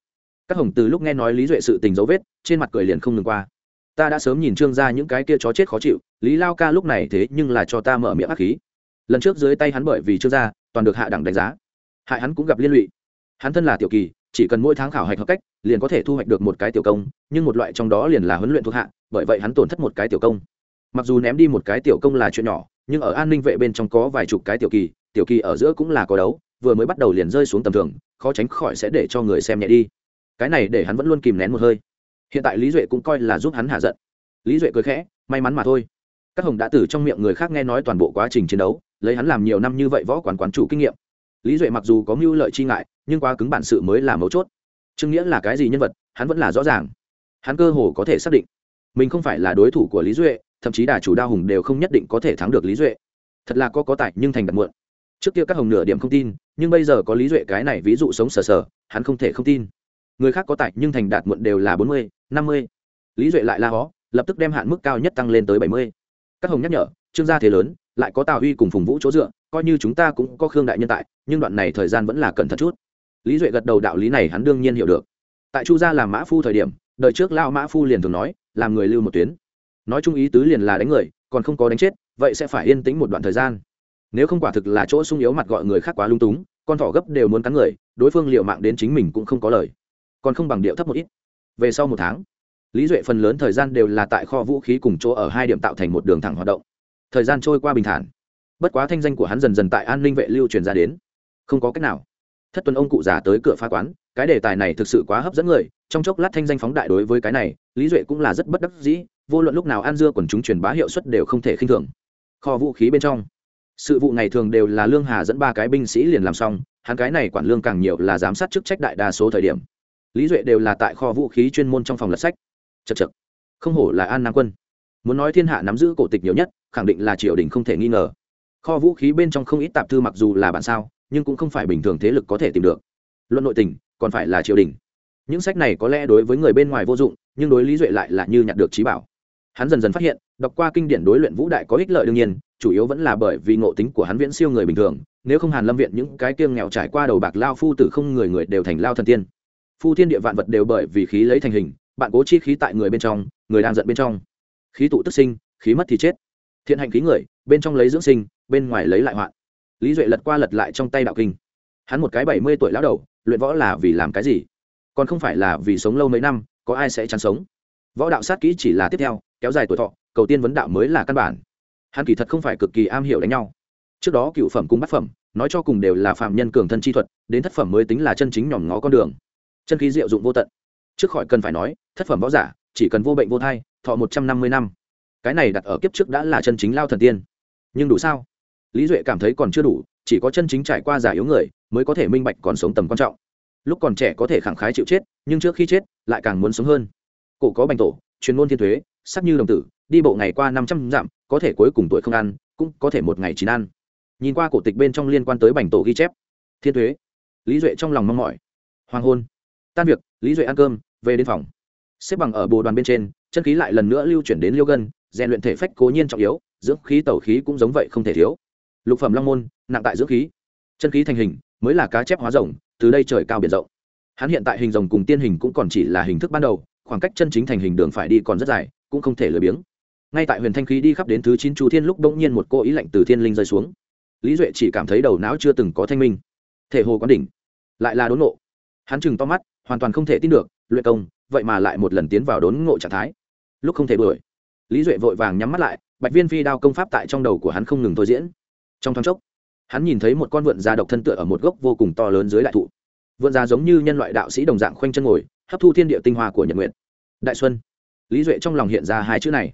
Các hồng từ lúc nghe nói lý duệ sự tình dấu vết, trên mặt cười liền không ngừng qua ta đã sớm nhìn trương ra những cái kia chó chết khó chịu, lý lao ca lúc này thế nhưng là cho ta mở miệng ác khí. Lần trước dưới tay hắn bởi vì trương gia, toàn được hạ đẳng đánh giá. Hại hắn cũng gặp liên lụy. Hắn thân là tiểu kỳ, chỉ cần mỗi tháng khảo hạch hợp cách, liền có thể thu hoạch được một cái tiểu công, nhưng một loại trong đó liền là huấn luyện thuộc hạ, bởi vậy hắn tổn thất một cái tiểu công. Mặc dù ném đi một cái tiểu công là chuyện nhỏ, nhưng ở an ninh vệ bên trong có vài chục cái tiểu kỳ tiểu kỳ ở giữa cũng là có đấu, vừa mới bắt đầu liền rơi xuống tầm thường, khó tránh khỏi sẽ để cho người xem nhẹ đi. Cái này để hắn vẫn luôn kìm nén một hơi hiện tại lý duệ cũng coi là giúp hắn hạ giận. Lý duệ cười khẽ, may mắn mà thôi. Các hồng đã từ trong miệng người khác nghe nói toàn bộ quá trình chiến đấu, lấy hắn làm nhiều năm như vậy võ quán quán chủ kinh nghiệm. Lý duệ mặc dù có mưu lợi chi ngại, nhưng quá cứng bản sự mới là mấu chốt. Trương nghĩa là cái gì nhân vật, hắn vẫn là rõ ràng. Hắn cơ hồ có thể xác định, mình không phải là đối thủ của lý duệ, thậm chí đà chủ đa hùng đều không nhất định có thể thắng được lý duệ. Thật là có có tài nhưng thành đặt muộn. Trước kia các hồng nửa điểm không tin, nhưng bây giờ có lý duệ cái này ví dụ sống sờ sờ, hắn không thể không tin người khác có tài nhưng thành đạt muộn đều là bốn mươi, năm mươi. Lý duệ lại la hó, lập tức đem hạn mức cao nhất tăng lên tới bảy mươi. Các hồng nhắc nhở, trương gia thế lớn, lại có tào huy cùng phùng vũ chỗ dựa, coi như chúng ta cũng có khương đại nhân tại, nhưng đoạn này thời gian vẫn là cẩn thận chút. Lý duệ gật đầu đạo lý này hắn đương nhiên hiểu được. Tại chu gia làm mã phu thời điểm, đời trước lao mã phu liền thường nói, làm người lưu một tuyến. Nói chung ý tứ liền là đánh người, còn không có đánh chết, vậy sẽ phải yên tĩnh một đoạn thời gian. Nếu không quả thực là chỗ sung yếu mặt gọi người khác quá lung túng, con thỏ gấp đều muốn cắn người, đối phương liệu mạng đến chính mình cũng không có lời còn không bằng điệu thấp một ít. Về sau một tháng, lý duệ phần lớn thời gian đều là tại kho vũ khí cùng chỗ ở hai điểm tạo thành một đường thẳng hoạt động. Thời gian trôi qua bình thản. Bất quá thanh danh của hắn dần dần tại an ninh vệ lưu truyền ra đến. Không có cách nào. Thất tuần ông cụ già tới cửa phá quán, cái đề tài này thực sự quá hấp dẫn người. Trong chốc lát thanh danh phóng đại đối với cái này, lý duệ cũng là rất bất đắc dĩ, vô luận lúc nào an dưa quần chúng truyền bá hiệu suất đều không thể khinh thường. Kho vũ khí bên trong, sự vụ ngày thường đều là lương hà dẫn ba cái binh sĩ liền làm xong, hắn cái này quản lương càng nhiều là giám sát chức trách đại đa số thời điểm lý duệ đều là tại kho vũ khí chuyên môn trong phòng lật sách. Chật chật không hổ là an nam quân. Muốn nói thiên hạ nắm giữ cổ tịch nhiều nhất, khẳng định là triều đình không thể nghi ngờ. Kho vũ khí bên trong không ít tạp thư mặc dù là bản sao, nhưng cũng không phải bình thường thế lực có thể tìm được. Luận nội tình, còn phải là triều đình. Những sách này có lẽ đối với người bên ngoài vô dụng, nhưng đối lý duệ lại là như nhặt được trí bảo. Hắn dần dần phát hiện, đọc qua kinh điển đối luyện vũ đại có ích lợi đương nhiên, chủ yếu vẫn là bởi vì ngộ tính của hắn viễn siêu người bình thường, nếu không hàn lâm viện những cái kiêng nghèo trải qua đầu bạc lao phu tử không người người đều thành lao thần tiên phu thiên địa vạn vật đều bởi vì khí lấy thành hình, bạn cố chi khí tại người bên trong, người đang giận bên trong. Khí tụ tức sinh, khí mất thì chết. Thiện hạnh khí người, bên trong lấy dưỡng sinh, bên ngoài lấy lại hoạn. Lý duệ lật qua lật lại trong tay đạo kinh. Hắn một cái bảy mươi tuổi lão đầu, luyện võ là vì làm cái gì? Còn không phải là vì sống lâu mấy năm, có ai sẽ chán sống? Võ đạo sát kỹ chỉ là tiếp theo, kéo dài tuổi thọ, cầu tiên vấn đạo mới là căn bản. Hắn kỳ thật không phải cực kỳ am hiểu đánh nhau. Trước đó cựu phẩm cung bát phẩm, nói cho cùng đều là phạm nhân cường thân chi thuật, đến thất phẩm mới tính là chân chính nhòm ngó con đường chân khí diệu dụng vô tận. Trước khỏi cần phải nói, thất phẩm võ giả, chỉ cần vô bệnh vô thai, thọ một trăm năm mươi năm. Cái này đặt ở kiếp trước đã là chân chính lao thần tiên. Nhưng đủ sao? Lý duệ cảm thấy còn chưa đủ, chỉ có chân chính trải qua giả yếu người, mới có thể minh bạch còn sống tầm quan trọng. Lúc còn trẻ có thể khẳng khái chịu chết, nhưng trước khi chết, lại càng muốn sống hơn. Cổ có bành tổ, chuyên môn thiên thuế, sắc như đồng tử, đi bộ ngày qua năm trăm dặm, có thể cuối cùng tuổi không ăn, cũng có thể một ngày chín ăn. Nhìn qua cổ tịch bên trong liên quan tới bành tổ ghi chép. Thiên thuế. Lý duệ trong lòng mong mỏi. Hoàng hôn tan việc, lý duệ ăn cơm, về đến phòng. Xếp bằng ở bồ đoàn bên trên, chân khí lại lần nữa lưu chuyển đến liêu gân, rèn luyện thể phách cố nhiên trọng yếu, dưỡng khí tẩu khí cũng giống vậy không thể thiếu. Lục phẩm long môn, nặng tại dưỡng khí. Chân khí thành hình, mới là cá chép hóa rồng, từ đây trời cao biển rộng. Hắn hiện tại hình rồng cùng tiên hình cũng còn chỉ là hình thức ban đầu, khoảng cách chân chính thành hình đường phải đi còn rất dài, cũng không thể lười biếng. Ngay tại huyền thanh khí đi khắp đến thứ chín chu thiên lúc bỗng nhiên một cô ý lạnh từ thiên linh rơi xuống. Lý duệ chỉ cảm thấy đầu não chưa từng có thanh minh. Thể hồ quán đỉnh. Lại là đốn nộ. Hắn chừng to mắt hoàn toàn không thể tin được, luyện công, vậy mà lại một lần tiến vào đốn ngộ trạng thái. Lúc không thể đuổi, lý duệ vội vàng nhắm mắt lại, bạch viên phi đao công pháp tại trong đầu của hắn không ngừng thôi diễn. Trong thoáng chốc, hắn nhìn thấy một con vượn da độc thân tựa ở một gốc vô cùng to lớn dưới đại thụ. Vượn da giống như nhân loại đạo sĩ đồng dạng khoanh chân ngồi, hấp thu thiên địa tinh hoa của nhật nguyện đại xuân. Lý duệ trong lòng hiện ra hai chữ này.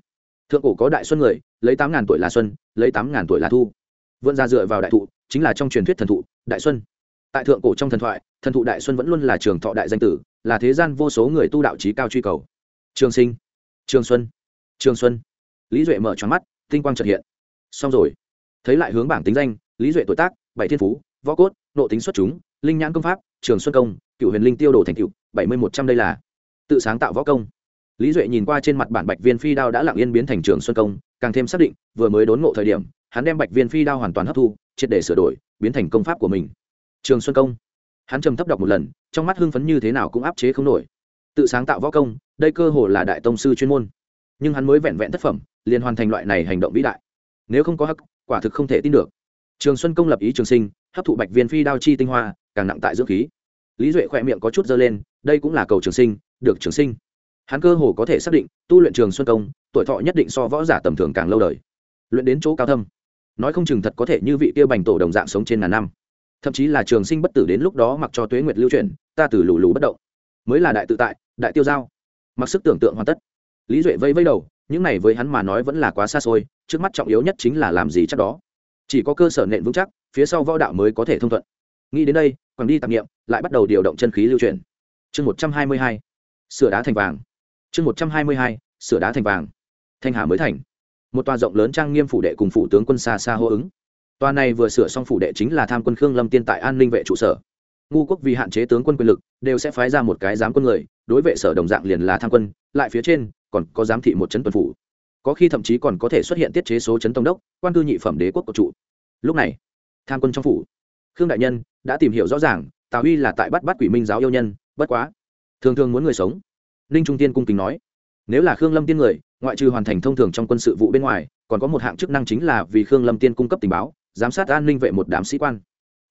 Thượng cổ có đại xuân người, lấy tám ngàn tuổi là xuân, lấy tám ngàn tuổi là thu. Vượn da dựa vào đại thụ, chính là trong truyền thuyết thần thụ, đại xuân tại thượng cổ trong thần thoại, thần thụ đại xuân vẫn luôn là trường thọ đại danh tử, là thế gian vô số người tu đạo trí cao truy cầu. Trường sinh, trường xuân trường xuân. Lý duệ mở tròn mắt, tinh quang trật hiện. Xong rồi. Thấy lại hướng bảng tính danh, lý duệ tuổi tác, bảy thiên phú, võ cốt nộ tính xuất chúng, linh nhãn công pháp, trường xuân công cựu huyền linh tiêu đồ thành cựu bảy mươi một trăm đây là. Tự sáng tạo võ công. Lý duệ nhìn qua trên mặt bản bạch viên phi đao đã lặng yên biến thành trường xuân công, càng thêm xác định, vừa mới đốn ngộ thời điểm, hắn đem bạch viên phi đao hoàn toàn hấp thu, triệt để sửa đổi, biến thành công pháp của mình trường xuân công. Hắn trầm thấp đọc một lần, trong mắt hưng phấn như thế nào cũng áp chế không nổi. Tự sáng tạo võ công, đây cơ hồ là đại tông sư chuyên môn. Nhưng hắn mới vẹn vẹn tác phẩm, liền hoàn thành loại này hành động vĩ đại. Nếu không có hắc, quả thực không thể tin được. Trường xuân công lập ý trường sinh, hấp thụ bạch viên phi đao chi tinh hoa, càng nặng tại dưỡng khí. Lý duệ khỏe miệng có chút dơ lên, đây cũng là cầu trường sinh, được trường sinh. Hắn cơ hồ có thể xác định, tu luyện trường xuân công, tuổi thọ nhất định so võ giả tầm thường càng lâu đời. Luyện đến chỗ cao thâm. Nói không chừng thật có thể như vị tiêu bành tổ đồng dạng sống trên ngàn năm thậm chí là trường sinh bất tử đến lúc đó mặc cho tuế nguyệt lưu truyền, ta từ lù lù bất động. Mới là đại tự tại, đại tiêu giao. Mặc sức tưởng tượng hoàn tất. Lý duệ vây vây đầu, những này với hắn mà nói vẫn là quá xa xôi, trước mắt trọng yếu nhất chính là làm gì chắc đó. Chỉ có cơ sở nện vững chắc, phía sau võ đạo mới có thể thông thuận. Nghĩ đến đây, quảng đi tạp nghiệm, lại bắt đầu điều động chân khí lưu truyền. Chương một trăm hai mươi hai, sửa đá thành vàng. Chương một trăm hai mươi hai, sửa đá thành vàng. Thanh hà mới thành. Một tòa rộng lớn trang nghiêm phủ đệ cùng phủ tướng quân xa xa hô ứng tòa này vừa sửa xong phủ đệ chính là tham quân khương lâm tiên tại an ninh vệ trụ sở. Ngu quốc vì hạn chế tướng quân quyền lực, đều sẽ phái ra một cái giám quân người, đối vệ sở đồng dạng liền là tham quân, lại phía trên, còn có giám thị một chấn tuần phủ. Có khi thậm chí còn có thể xuất hiện tiết chế số chấn tông đốc, quan cư nhị phẩm đế quốc của trụ. Lúc này, tham quân trong phủ, khương đại nhân đã tìm hiểu rõ ràng, tào huy là tại bắt bắt quỷ minh giáo yêu nhân, bất quá, thường thường muốn người sống. Ninh trung tiên cung kính nói, nếu là khương lâm tiên người, ngoại trừ hoàn thành thông thường trong quân sự vụ bên ngoài, còn có một hạng chức năng chính là vì khương lâm tiên cung cấp tình báo giám sát an ninh vệ một đám sĩ quan.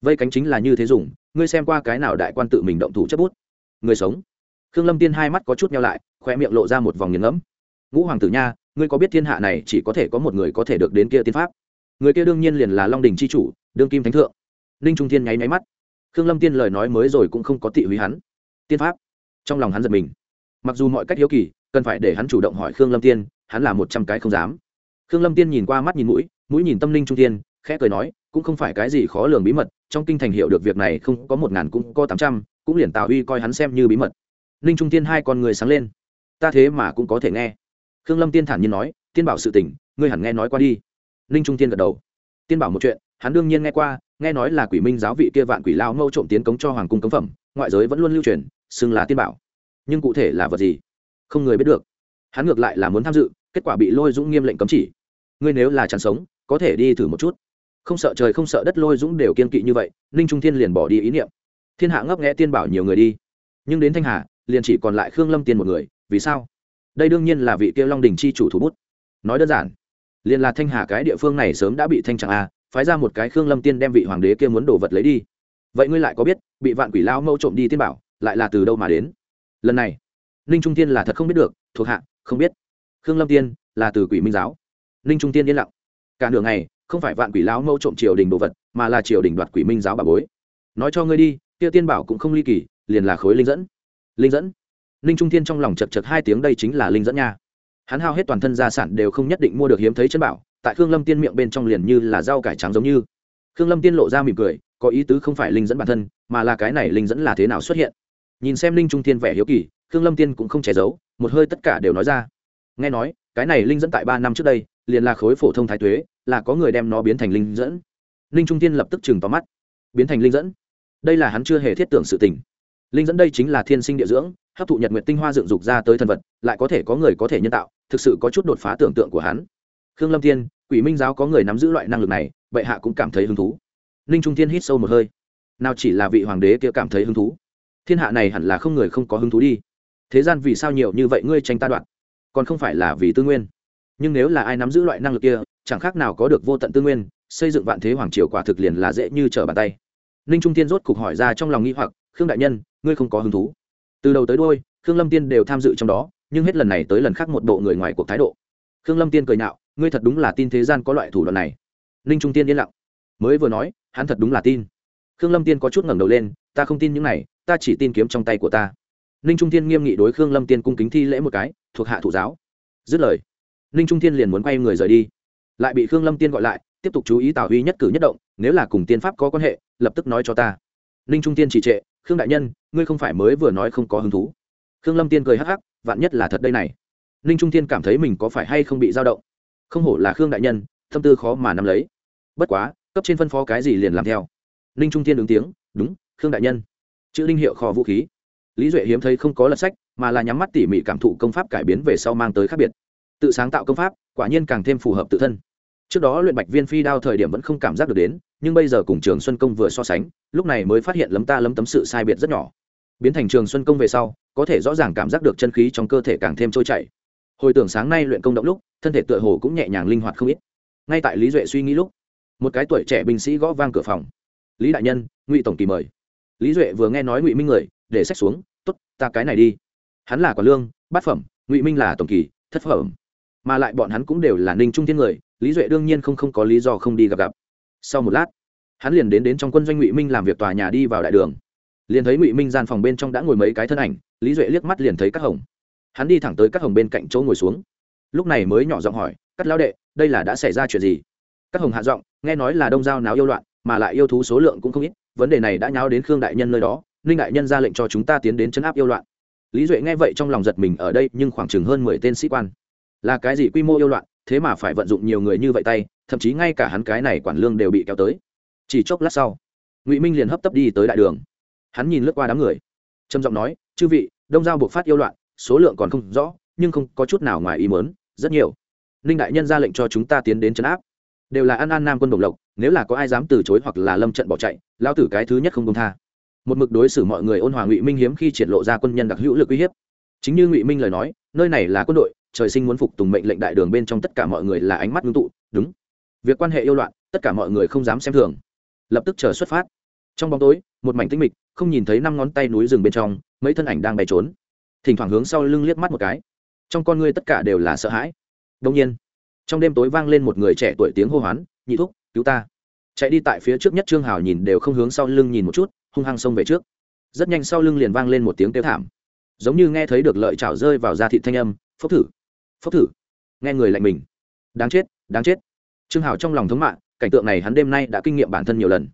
Vây cánh chính là như thế dùng, ngươi xem qua cái nào đại quan tự mình động thủ chấp bút. Người sống. Khương lâm tiên hai mắt có chút nhau lại khoe miệng lộ ra một vòng nghiền ngẫm. Ngũ hoàng tử nha, ngươi có biết thiên hạ này chỉ có thể có một người có thể được đến kia tiên pháp? Người kia đương nhiên liền là long đình c h i chủ, đương kim thánh thượng. Ninh trung thiên nháy máy mắt. Khương lâm tiên lời nói mới rồi cũng không có tị húy hắn. Tiên pháp. Trong lòng hắn giật mình. Mặc dù mọi cách hiếu kỳ, cần phải để hắn chủ động hỏi khương lâm tiên, hắn là một trăm cái không dám. Khương lâm tiên nhìn qua mắt nhìn mũi mũi nhìn tâm linh trung tiên khẽ cười nói cũng không phải cái gì khó lường bí mật trong kinh thành hiểu được việc này không có một ngàn cũng có tám trăm cũng liền tào uy coi hắn xem như bí mật. Ninh trung tiên hai con người sáng lên. Ta thế mà cũng có thể nghe. Khương lâm tiên thản nhiên nói tiên bảo sự tình, ngươi hẳn nghe nói qua đi. Ninh trung tiên gật đầu. Tiên bảo một chuyện hắn đương nhiên nghe qua nghe nói là quỷ minh giáo vị kia vạn quỷ lao mâu trộm tiến cống cho hoàng cung cống phẩm ngoại giới vẫn luôn lưu truyền xưng là tiên bảo. Nhưng cụ thể là vật gì không người biết được. Hắn ngược lại là muốn tham dự kết quả bị lôi dũng nghiêm lệnh cấm chỉ. Ngươi nếu là chẳng sống có thể đi thử một chút không sợ trời không sợ đất lôi dũng đều kiên kỵ như vậy, ninh trung thiên liền bỏ đi ý niệm. Thiên hạ ngấp nghẽ tiên bảo nhiều người đi. Nhưng đến thanh hà, liền chỉ còn lại khương lâm tiên một người, vì sao? Đây đương nhiên là vị kia long đình chi chủ thủ bút. Nói đơn giản, liền là thanh hà cái địa phương này sớm đã bị thanh trạng a, phái ra một cái khương lâm tiên đem vị hoàng đế kia muốn đồ vật lấy đi. Vậy ngươi lại có biết, bị vạn quỷ lao mâu trộm đi tiên bảo, lại là từ đâu mà đến? Lần này, ninh trung tiên là thật không biết được, thuộc hạ, không biết. Khương lâm tiên là từ quỷ minh giáo. Ninh trung tiên yên lặng. Cả nửa ngày không phải vạn quỷ lão mâu trộm triều đình đồ vật, mà là triều đình đoạt quỷ minh giáo bà bối. Nói cho ngươi đi, kia tiên bảo cũng không ly kỳ, liền là khối linh dẫn. Linh dẫn? Ninh trung Thiên trong lòng chật chật hai tiếng đây chính là linh dẫn nha. Hắn hao hết toàn thân gia sản đều không nhất định mua được hiếm thấy chân bảo, tại khương lâm tiên miệng bên trong liền như là rau cải trắng giống như. Khương lâm tiên lộ ra mỉm cười, có ý tứ không phải linh dẫn bản thân, mà là cái này linh dẫn là thế nào xuất hiện? Nhìn xem linh trung tiên vẻ hiếu kỳ, khương lâm tiên cũng không che giấu, một hơi tất cả đều nói ra. Nghe nói, cái này linh dẫn tại ba năm trước đây, liền là khối phổ thông thái tuế là có người đem nó biến thành linh dẫn. Linh trung tiên lập tức chừng tóm mắt. Biến thành linh dẫn? Đây là hắn chưa hề thiết tưởng sự tình. Linh dẫn đây chính là thiên sinh địa dưỡng, hấp thụ nhật nguyệt tinh hoa dựng dục ra tới thần vật, lại có thể có người có thể nhân tạo, thực sự có chút đột phá tưởng tượng của hắn. Khương lâm tiên quỷ minh giáo có người nắm giữ loại năng lực này, bệ hạ cũng cảm thấy hứng thú. Ninh trung tiên hít sâu một hơi. Nào chỉ là vị hoàng đế kia cảm thấy hứng thú. Thiên hạ này hẳn là không người không có hứng thú đi. Thế gian vì sao nhiều như vậy ngươi tranh ta đoạn? Còn không phải là vì tư nguyên. Nhưng nếu là ai nắm giữ loại năng lực kia chẳng khác nào có được vô tận tư nguyên, xây dựng vạn thế hoàng triều quả thực liền là dễ như trở bàn tay. Ninh trung tiên rốt cục hỏi ra trong lòng nghi hoặc, khương đại nhân, ngươi không có hứng thú? Từ đầu tới đôi khương lâm tiên đều tham dự trong đó, nhưng hết lần này tới lần khác một bộ người ngoài cuộc thái độ. Khương lâm tiên cười nhạo, ngươi thật đúng là tin thế gian có loại thủ đoạn này. Ninh trung tiên yên lặng. Mới vừa nói, hắn thật đúng là tin. Khương lâm tiên có chút ngẩng đầu lên, ta không tin những này, ta chỉ tin kiếm trong tay của ta. Ninh trung tiên nghiêm nghị đối khương lâm tiên cung kính thi lễ một cái, thuộc hạ thủ giáo. Dứt lời, ninh trung tiên liền muốn quay người rời đi lại bị khương lâm tiên gọi lại, tiếp tục chú ý tào huy nhất cử nhất động, nếu là cùng tiên pháp có quan hệ, lập tức nói cho ta. Ninh trung tiên chỉ trệ, khương đại nhân, ngươi không phải mới vừa nói không có hứng thú. Khương lâm tiên cười hắc hắc, vạn nhất là thật đây này. Ninh trung tiên cảm thấy mình có phải hay không bị dao động. Không hổ là khương đại nhân, tâm tư khó mà nắm lấy. Bất quá, cấp trên phân phó cái gì liền làm theo. Ninh trung tiên ứng tiếng, đúng, khương đại nhân. Chữ linh hiệu kho vũ khí. Lý duệ hiếm thấy không có lật sách, mà là nhắm mắt tỉ mỉ cảm thụ công pháp cải biến về sau mang tới khác biệt. Tự sáng tạo công pháp, quả nhiên càng thêm phù hợp tự thân trước đó luyện bạch viên phi đao thời điểm vẫn không cảm giác được đến, nhưng bây giờ cùng trường xuân công vừa so sánh, lúc này mới phát hiện lấm ta lấm tấm sự sai biệt rất nhỏ. Biến thành trường xuân công về sau, có thể rõ ràng cảm giác được chân khí trong cơ thể càng thêm trôi chảy. Hồi tưởng sáng nay luyện công động lúc, thân thể tựa hồ cũng nhẹ nhàng linh hoạt không ít. Ngay tại lý duệ suy nghĩ lúc, một cái tuổi trẻ binh sĩ gõ vang cửa phòng. Lý đại nhân, ngụy tổng kỳ mời. Lý duệ vừa nghe nói ngụy minh người, để sách xuống t ố t ta cái này đi. Hắn là quả lương, bát phẩm, ngụy minh là tổng kỳ, thất phẩm. Mà lại bọn hắn cũng đều là ninh trung thiên người lý duệ đương nhiên không không có lý do không đi gặp gặp. Sau một lát, hắn liền đến đến trong quân doanh ngụy minh làm việc tòa nhà đi vào đại đường. Liền thấy ngụy minh gian phòng bên trong đã ngồi mấy cái thân ảnh, lý duệ liếc mắt liền thấy các hồng. Hắn đi thẳng tới các hồng bên cạnh chỗ ngồi xuống. Lúc này mới nhỏ giọng hỏi cắt lão đệ, đây là đã xảy ra chuyện gì? Các hồng hạ giọng, nghe nói là đông giao náo yêu loạn, mà lại yêu thú số lượng cũng không ít, vấn đề này đã nháo đến khương đại nhân nơi đó, ninh đại nhân ra lệnh cho chúng ta tiến đến chấn áp yêu loạn. Lý duệ nghe vậy trong lòng giật mình ở đây, nhưng khoảng chừng hơn mười tên sĩ quan. Là cái gì quy mô yêu loạn? Thế mà phải vận dụng nhiều người như vậy tay, thậm chí ngay cả hắn cái này quản lương đều bị kéo tới. Chỉ chốc lát sau, ngụy minh liền hấp tấp đi tới đại đường. Hắn nhìn lướt qua đám người, trầm giọng nói, chư vị, đông giao buộc phát yêu loạn, số lượng còn không rõ, nhưng không có chút nào ngoài ý mớn rất nhiều. Ninh đại nhân ra lệnh cho chúng ta tiến đến chấn áp. Đều là an an nam quân đồng lộc, nếu là có ai dám từ chối hoặc là lâm trận bỏ chạy lao tử cái thứ nhất không công tha. Một mực đối xử mọi người ôn hòa ngụy minh hiếm khi triển lộ ra quân nhân đặc hữu lực uy hiếp. Chính như ngụy minh lời nói, nơi này là quân đội trời sinh muốn phục tùng mệnh lệnh đại đường bên trong tất cả mọi người là ánh mắt ngưng tụ, đúng. Việc quan hệ yêu loạn, tất cả mọi người không dám xem thường. Lập tức chờ xuất phát. Trong bóng tối, một mảnh tinh mịch, không nhìn thấy năm ngón tay núi rừng bên trong, mấy thân ảnh đang bay trốn. Thỉnh thoảng hướng sau lưng liếc mắt một cái. Trong con ngươi tất cả đều là sợ hãi. Đông nhiên, trong đêm tối vang lên một người trẻ tuổi tiếng hô hoán, nhị thúc, cứu ta. Chạy đi tại phía trước nhất trương hào nhìn đều không hướng sau lưng nhìn một chút, hung hăng xông về trước. Rất nhanh sau lưng liền vang lên một tiếng kêu thảm. Giống như nghe thấy được lợi chảo rơi vào da thị thanh âm phốc thử phốc thử. Nghe người lạnh mình. Đáng chết đáng chết. Trương hào trong lòng thống mạng cảnh tượng này hắn đêm nay đã kinh nghiệm bản thân nhiều lần.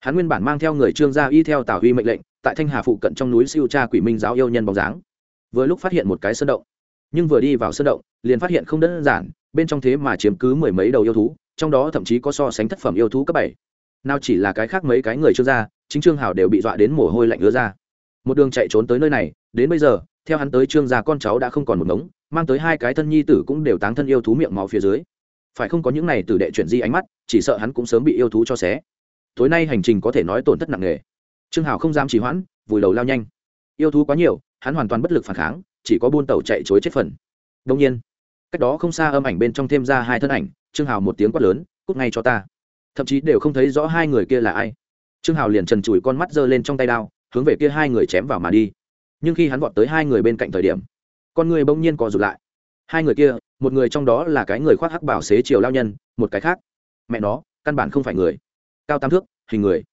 Hắn nguyên bản mang theo người trương gia y theo tào huy mệnh lệnh, tại thanh hà phụ cận trong núi siêu tra quỷ minh giáo yêu nhân bóng dáng. Vừa lúc phát hiện một cái sơn động, nhưng vừa đi vào sơn động, liền phát hiện không đơn giản, bên trong thế mà chiếm cứ mười mấy đầu yêu thú, trong đó thậm chí có so sánh thất phẩm yêu thú cấp bảy. Nào chỉ là cái khác mấy cái người trương gia, chính trương hào đều bị dọa đến mồ hôi lạnh ứa ra. Một đường chạy trốn tới nơi này, đến bây giờ, theo hắn tới trương gia con cháu đã không còn một ngống mang tới hai cái thân nhi tử cũng đều táng thân yêu thú miệng máu phía dưới. Phải không có những này tử đệ chuyển di ánh mắt, chỉ sợ hắn cũng sớm bị yêu thú cho xé. Tối nay hành trình có thể nói tổn thất nặng nề. Trương hào không dám trì hoãn, vùi đầu lao nhanh. Yêu thú quá nhiều, hắn hoàn toàn bất lực phản kháng, chỉ có buôn tàu chạy chối chết phần. Đông nhiên, cách đó không xa âm ảnh bên trong thêm ra hai thân ảnh, trương hào một tiếng quát lớn, cút ngay cho ta. Thậm chí đều không thấy rõ hai người kia là ai. Trương hào liền trần trụi con mắt giơ lên trong tay đao, hướng về kia hai người chém vào mà đi. Nhưng khi hắn vọt tới hai người bên cạnh thời điểm con người bỗng nhiên co rụt lại. Hai người kia, một người trong đó là cái người khoác hắc bảo xế chiều lao nhân, một cái khác. Mẹ nó, căn bản không phải người. Cao tam thước, hình người.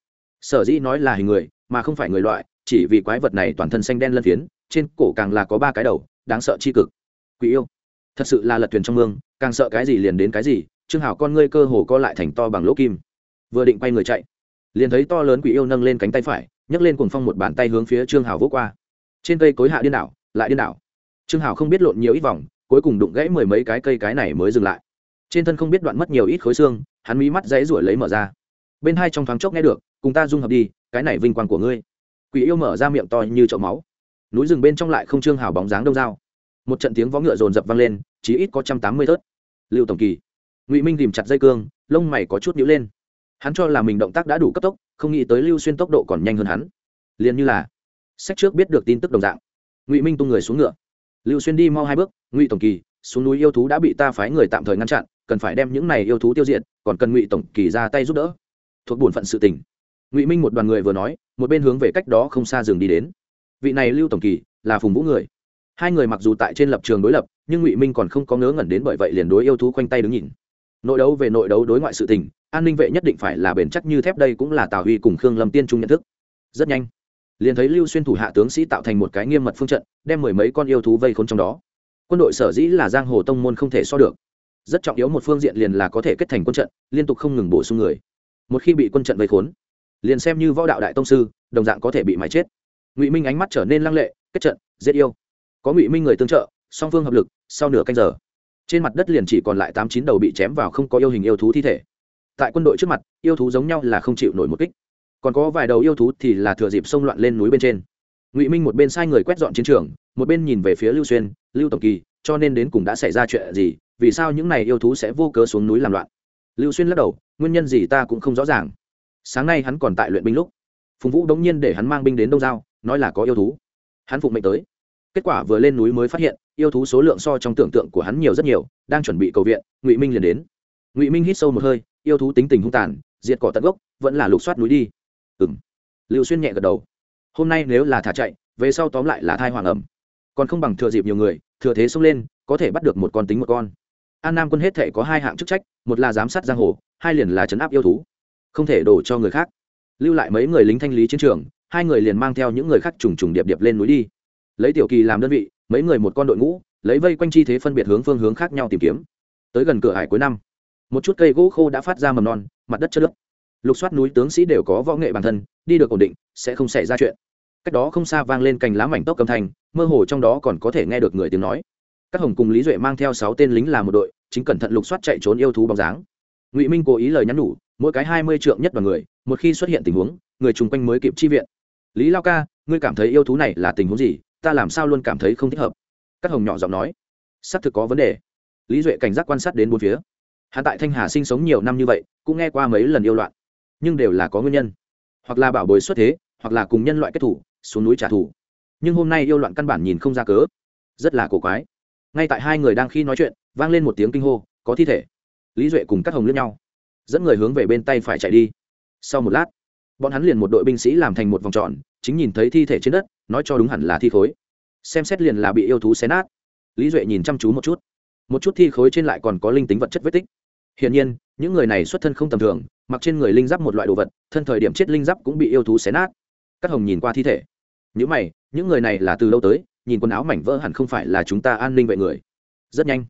Sở dĩ nói là hình người, mà không phải người loại, chỉ vì quái vật này toàn thân xanh đen lân phiến, trên cổ càng là có ba cái đầu, đáng sợ chi cực. Quỷ yêu. Thật sự là lật thuyền trong mương, càng sợ cái gì liền đến cái gì, trương hảo con ngươi cơ hồ co lại thành to bằng lỗ kim. Vừa định quay người chạy, liền thấy to lớn quỷ yêu nâng lên cánh tay phải, nhấc lên cuồng phong một bàn tay hướng phía trương hảo vỗ qua. Trên cây cối hạ điên đảo, lại điên đảo trương hảo không biết lộn nhiều ít vòng, cuối cùng đụng gãy mười mấy cái cây cái này mới dừng lại. Trên thân không biết đoạn mất nhiều ít khối xương, hắn mí mắt dãy ruổi lấy mở ra. Bên hai trong thoáng chốc nghe được, cùng ta dung hợp đi, cái này vinh quang của ngươi. Quỷ yêu mở ra miệng to như chậu máu. Núi rừng bên trong lại không trương hào bóng dáng đông dao. Một trận tiếng vó ngựa rồn rập vang lên chỉ ít có trăm tám mươi thớt. lưu tổng kỳ, ngụy minh tìm chặt dây cương, lông mày có chút nhữ lên. Hắn cho là mình động tác đã đủ cấp tốc, không nghĩ tới lưu xuyên tốc độ còn nhanh hơn hắn. Liền như là, sách trước biết được tin tức đồng dạng. Ngụy minh tung người xuống ngựa lưu xuyên đi mau hai bước, ngụy tổng kỳ, xuống núi yêu thú đã bị ta phái người tạm thời ngăn chặn, cần phải đem những này yêu thú tiêu diệt, còn cần ngụy tổng kỳ ra tay giúp đỡ. Thuộc bổn phận sự tình. Ngụy minh một đoàn người vừa nói, một bên hướng về cách đó không xa rừng đi đến. Vị này lưu tổng kỳ, là phùng vũ người. Hai người mặc dù tại trên lập trường đối lập, nhưng ngụy minh còn không có ngớ ngẩn đến bởi vậy liền đối yêu thú khoanh tay đứng nhìn. Nội đấu về nội đấu đối ngoại sự tình, an ninh vệ nhất định phải là bền chắc như thép đây cũng là tào huy cùng khương lâm tiên trung nhận thức. Rất nhanh liền thấy lưu xuyên thủ hạ tướng sĩ tạo thành một cái nghiêm mật phương trận, đem mười mấy con yêu thú vây khốn trong đó. Quân đội sở dĩ là giang hồ tông môn không thể so được. Rất trọng yếu một phương diện liền là có thể kết thành quân trận, liên tục không ngừng bổ sung người. Một khi bị quân trận vây khốn, liền xem như võ đạo đại tông sư, đồng dạng có thể bị mái chết. Ngụy minh ánh mắt trở nên lăng lệ, kết trận, giết yêu. Có ngụy minh người tương trợ, song phương hợp lực, sau nửa canh giờ, trên mặt đất liền chỉ còn lại tám chín đầu bị chém vào không có yêu hình yêu thú thi thể. Tại quân đội trước mặt, yêu thú giống nhau là không chịu nổi một kích còn có vài đầu yêu thú thì là thừa dịp xông loạn lên núi bên trên. Ngụy minh một bên sai người quét dọn chiến trường, một bên nhìn về phía lưu xuyên, lưu tổng kỳ, cho nên đến cùng đã xảy ra chuyện gì? Vì sao những này yêu thú sẽ vô cớ xuống núi làm loạn? Lưu xuyên lắc đầu, nguyên nhân gì ta cũng không rõ ràng. Sáng nay hắn còn tại luyện binh lúc, phùng vũ đống nhiên để hắn mang binh đến đông giao, nói là có yêu thú. Hắn phụng mệnh tới. Kết quả vừa lên núi mới phát hiện, yêu thú số lượng so trong tưởng tượng của hắn nhiều rất nhiều, đang chuẩn bị cầu viện, ngụy minh liền đến. Ngụy minh hít sâu một hơi, yêu thú tính tình hung tàn, diệt cỏ tận gốc, vẫn là lục soát núi đi ừng lưu xuyên nhẹ gật đầu. Hôm nay nếu là thả chạy, về sau tóm lại là thai hoàng ẩm. Còn không bằng thừa dịp nhiều người, thừa thế xông lên, có thể bắt được một con tính một con. An nam quân hết thể có hai hạng chức trách, một là giám sát giang hồ, hai liền là chấn áp yêu thú. Không thể đổ cho người khác. Lưu lại mấy người lính thanh lý chiến trường, hai người liền mang theo những người khác trùng trùng điệp điệp lên núi đi. Lấy tiểu kỳ làm đơn vị, mấy người một con đội ngũ, lấy vây quanh chi thế phân biệt hướng phương hướng khác nhau tìm kiếm. Tới gần cửa hải cuối năm, một chút cây gỗ khô đã phát ra mầm non, mặt đất chất lớp lục soát núi tướng sĩ đều có võ nghệ bản thân, đi được ổn định, sẽ không xảy ra chuyện. Cách đó không xa vang lên cành lá mảnh tốc cầm thành mơ hồ trong đó còn có thể nghe được người tiếng nói. Các hồng cùng lý duệ mang theo sáu tên lính là một đội, chính cẩn thận lục soát chạy trốn yêu thú bóng dáng. Ngụy minh cố ý lời nhắn nhủ, mỗi cái hai mươi trượng nhất vào người, một khi xuất hiện tình huống, người chung quanh mới kịp chi viện. Lý lao ca, ngươi cảm thấy yêu thú này là tình huống gì? Ta làm sao luôn cảm thấy không thích hợp? Các hồng nhỏ giọng nói. Xác thực có vấn đề. Lý duệ cảnh giác quan sát đến bốn phía. Hạ tại thanh hà sinh sống nhiều năm như vậy, cũng nghe qua mấy lần yêu loạn nhưng đều là có nguyên nhân. Hoặc là bảo bồi xuất thế, hoặc là cùng nhân loại kết thủ, xuống núi trả thù. Nhưng hôm nay yêu loạn căn bản nhìn không ra cớ. Rất là cổ quái. Ngay tại hai người đang khi nói chuyện, vang lên một tiếng kinh hô, có thi thể. Lý duệ cùng các hồng lướt nhau. Dẫn người hướng về bên tay phải chạy đi. Sau một lát, bọn hắn liền một đội binh sĩ làm thành một vòng tròn, chính nhìn thấy thi thể trên đất, nói cho đúng hẳn là thi khối. Xem xét liền là bị yêu thú xé nát. Lý duệ nhìn chăm chú một chút. Một chút thi khối trên lại còn có linh tính vật chất vết tích hiển nhiên, những người này xuất thân không tầm thường, mặc trên người linh giáp một loại đồ vật, thân thời điểm chết linh giáp cũng bị yêu thú xé nát. Các hồng nhìn qua thi thể. Những mày, những người này là từ lâu tới, nhìn quần áo mảnh vỡ hẳn không phải là chúng ta an ninh vệ người. Rất nhanh,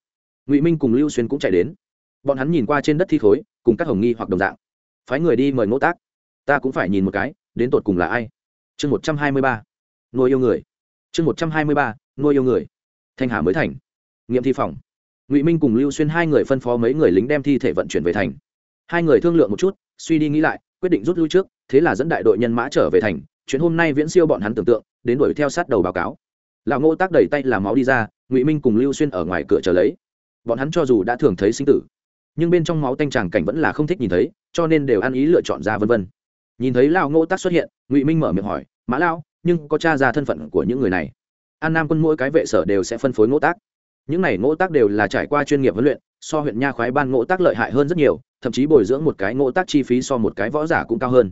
ngụy minh cùng lưu xuyên cũng chạy đến. Bọn hắn nhìn qua trên đất thi khối, cùng các hồng nghi hoặc đồng dạng. Phái người đi mời Ngô tác. Ta cũng phải nhìn một cái, đến tột cùng là ai? Chương một trăm hai mươi ba. Nuôi yêu người. Chương một trăm hai mươi ba, nuôi yêu người. Thanh hà mới thành. Nghiệm thi phòng ngụy minh cùng lưu xuyên hai người phân phó mấy người lính đem thi thể vận chuyển về thành hai người thương lượng một chút suy đi nghĩ lại quyết định rút lui trước thế là dẫn đại đội nhân mã trở về thành chuyện hôm nay viễn siêu bọn hắn tưởng tượng đến đuổi theo sát đầu báo cáo lão ngô tác đẩy tay làm máu đi ra ngụy minh cùng lưu xuyên ở ngoài cửa chờ lấy bọn hắn cho dù đã thường thấy sinh tử nhưng bên trong máu tanh tràng cảnh vẫn là không thích nhìn thấy cho nên đều ăn ý lựa chọn ra vân vân nhìn thấy Lão ngô tác xuất hiện ngụy minh mở miệng hỏi mã lao nhưng có cha ra thân phận của những người này an nam quân mỗi cái vệ sở đều sẽ phân phối Ngô tác những này ngỗ tác đều là trải qua chuyên nghiệp huấn luyện, so huyện nha khoái ban ngỗ tác lợi hại hơn rất nhiều, thậm chí bồi dưỡng một cái ngỗ tác chi phí so một cái võ giả cũng cao hơn.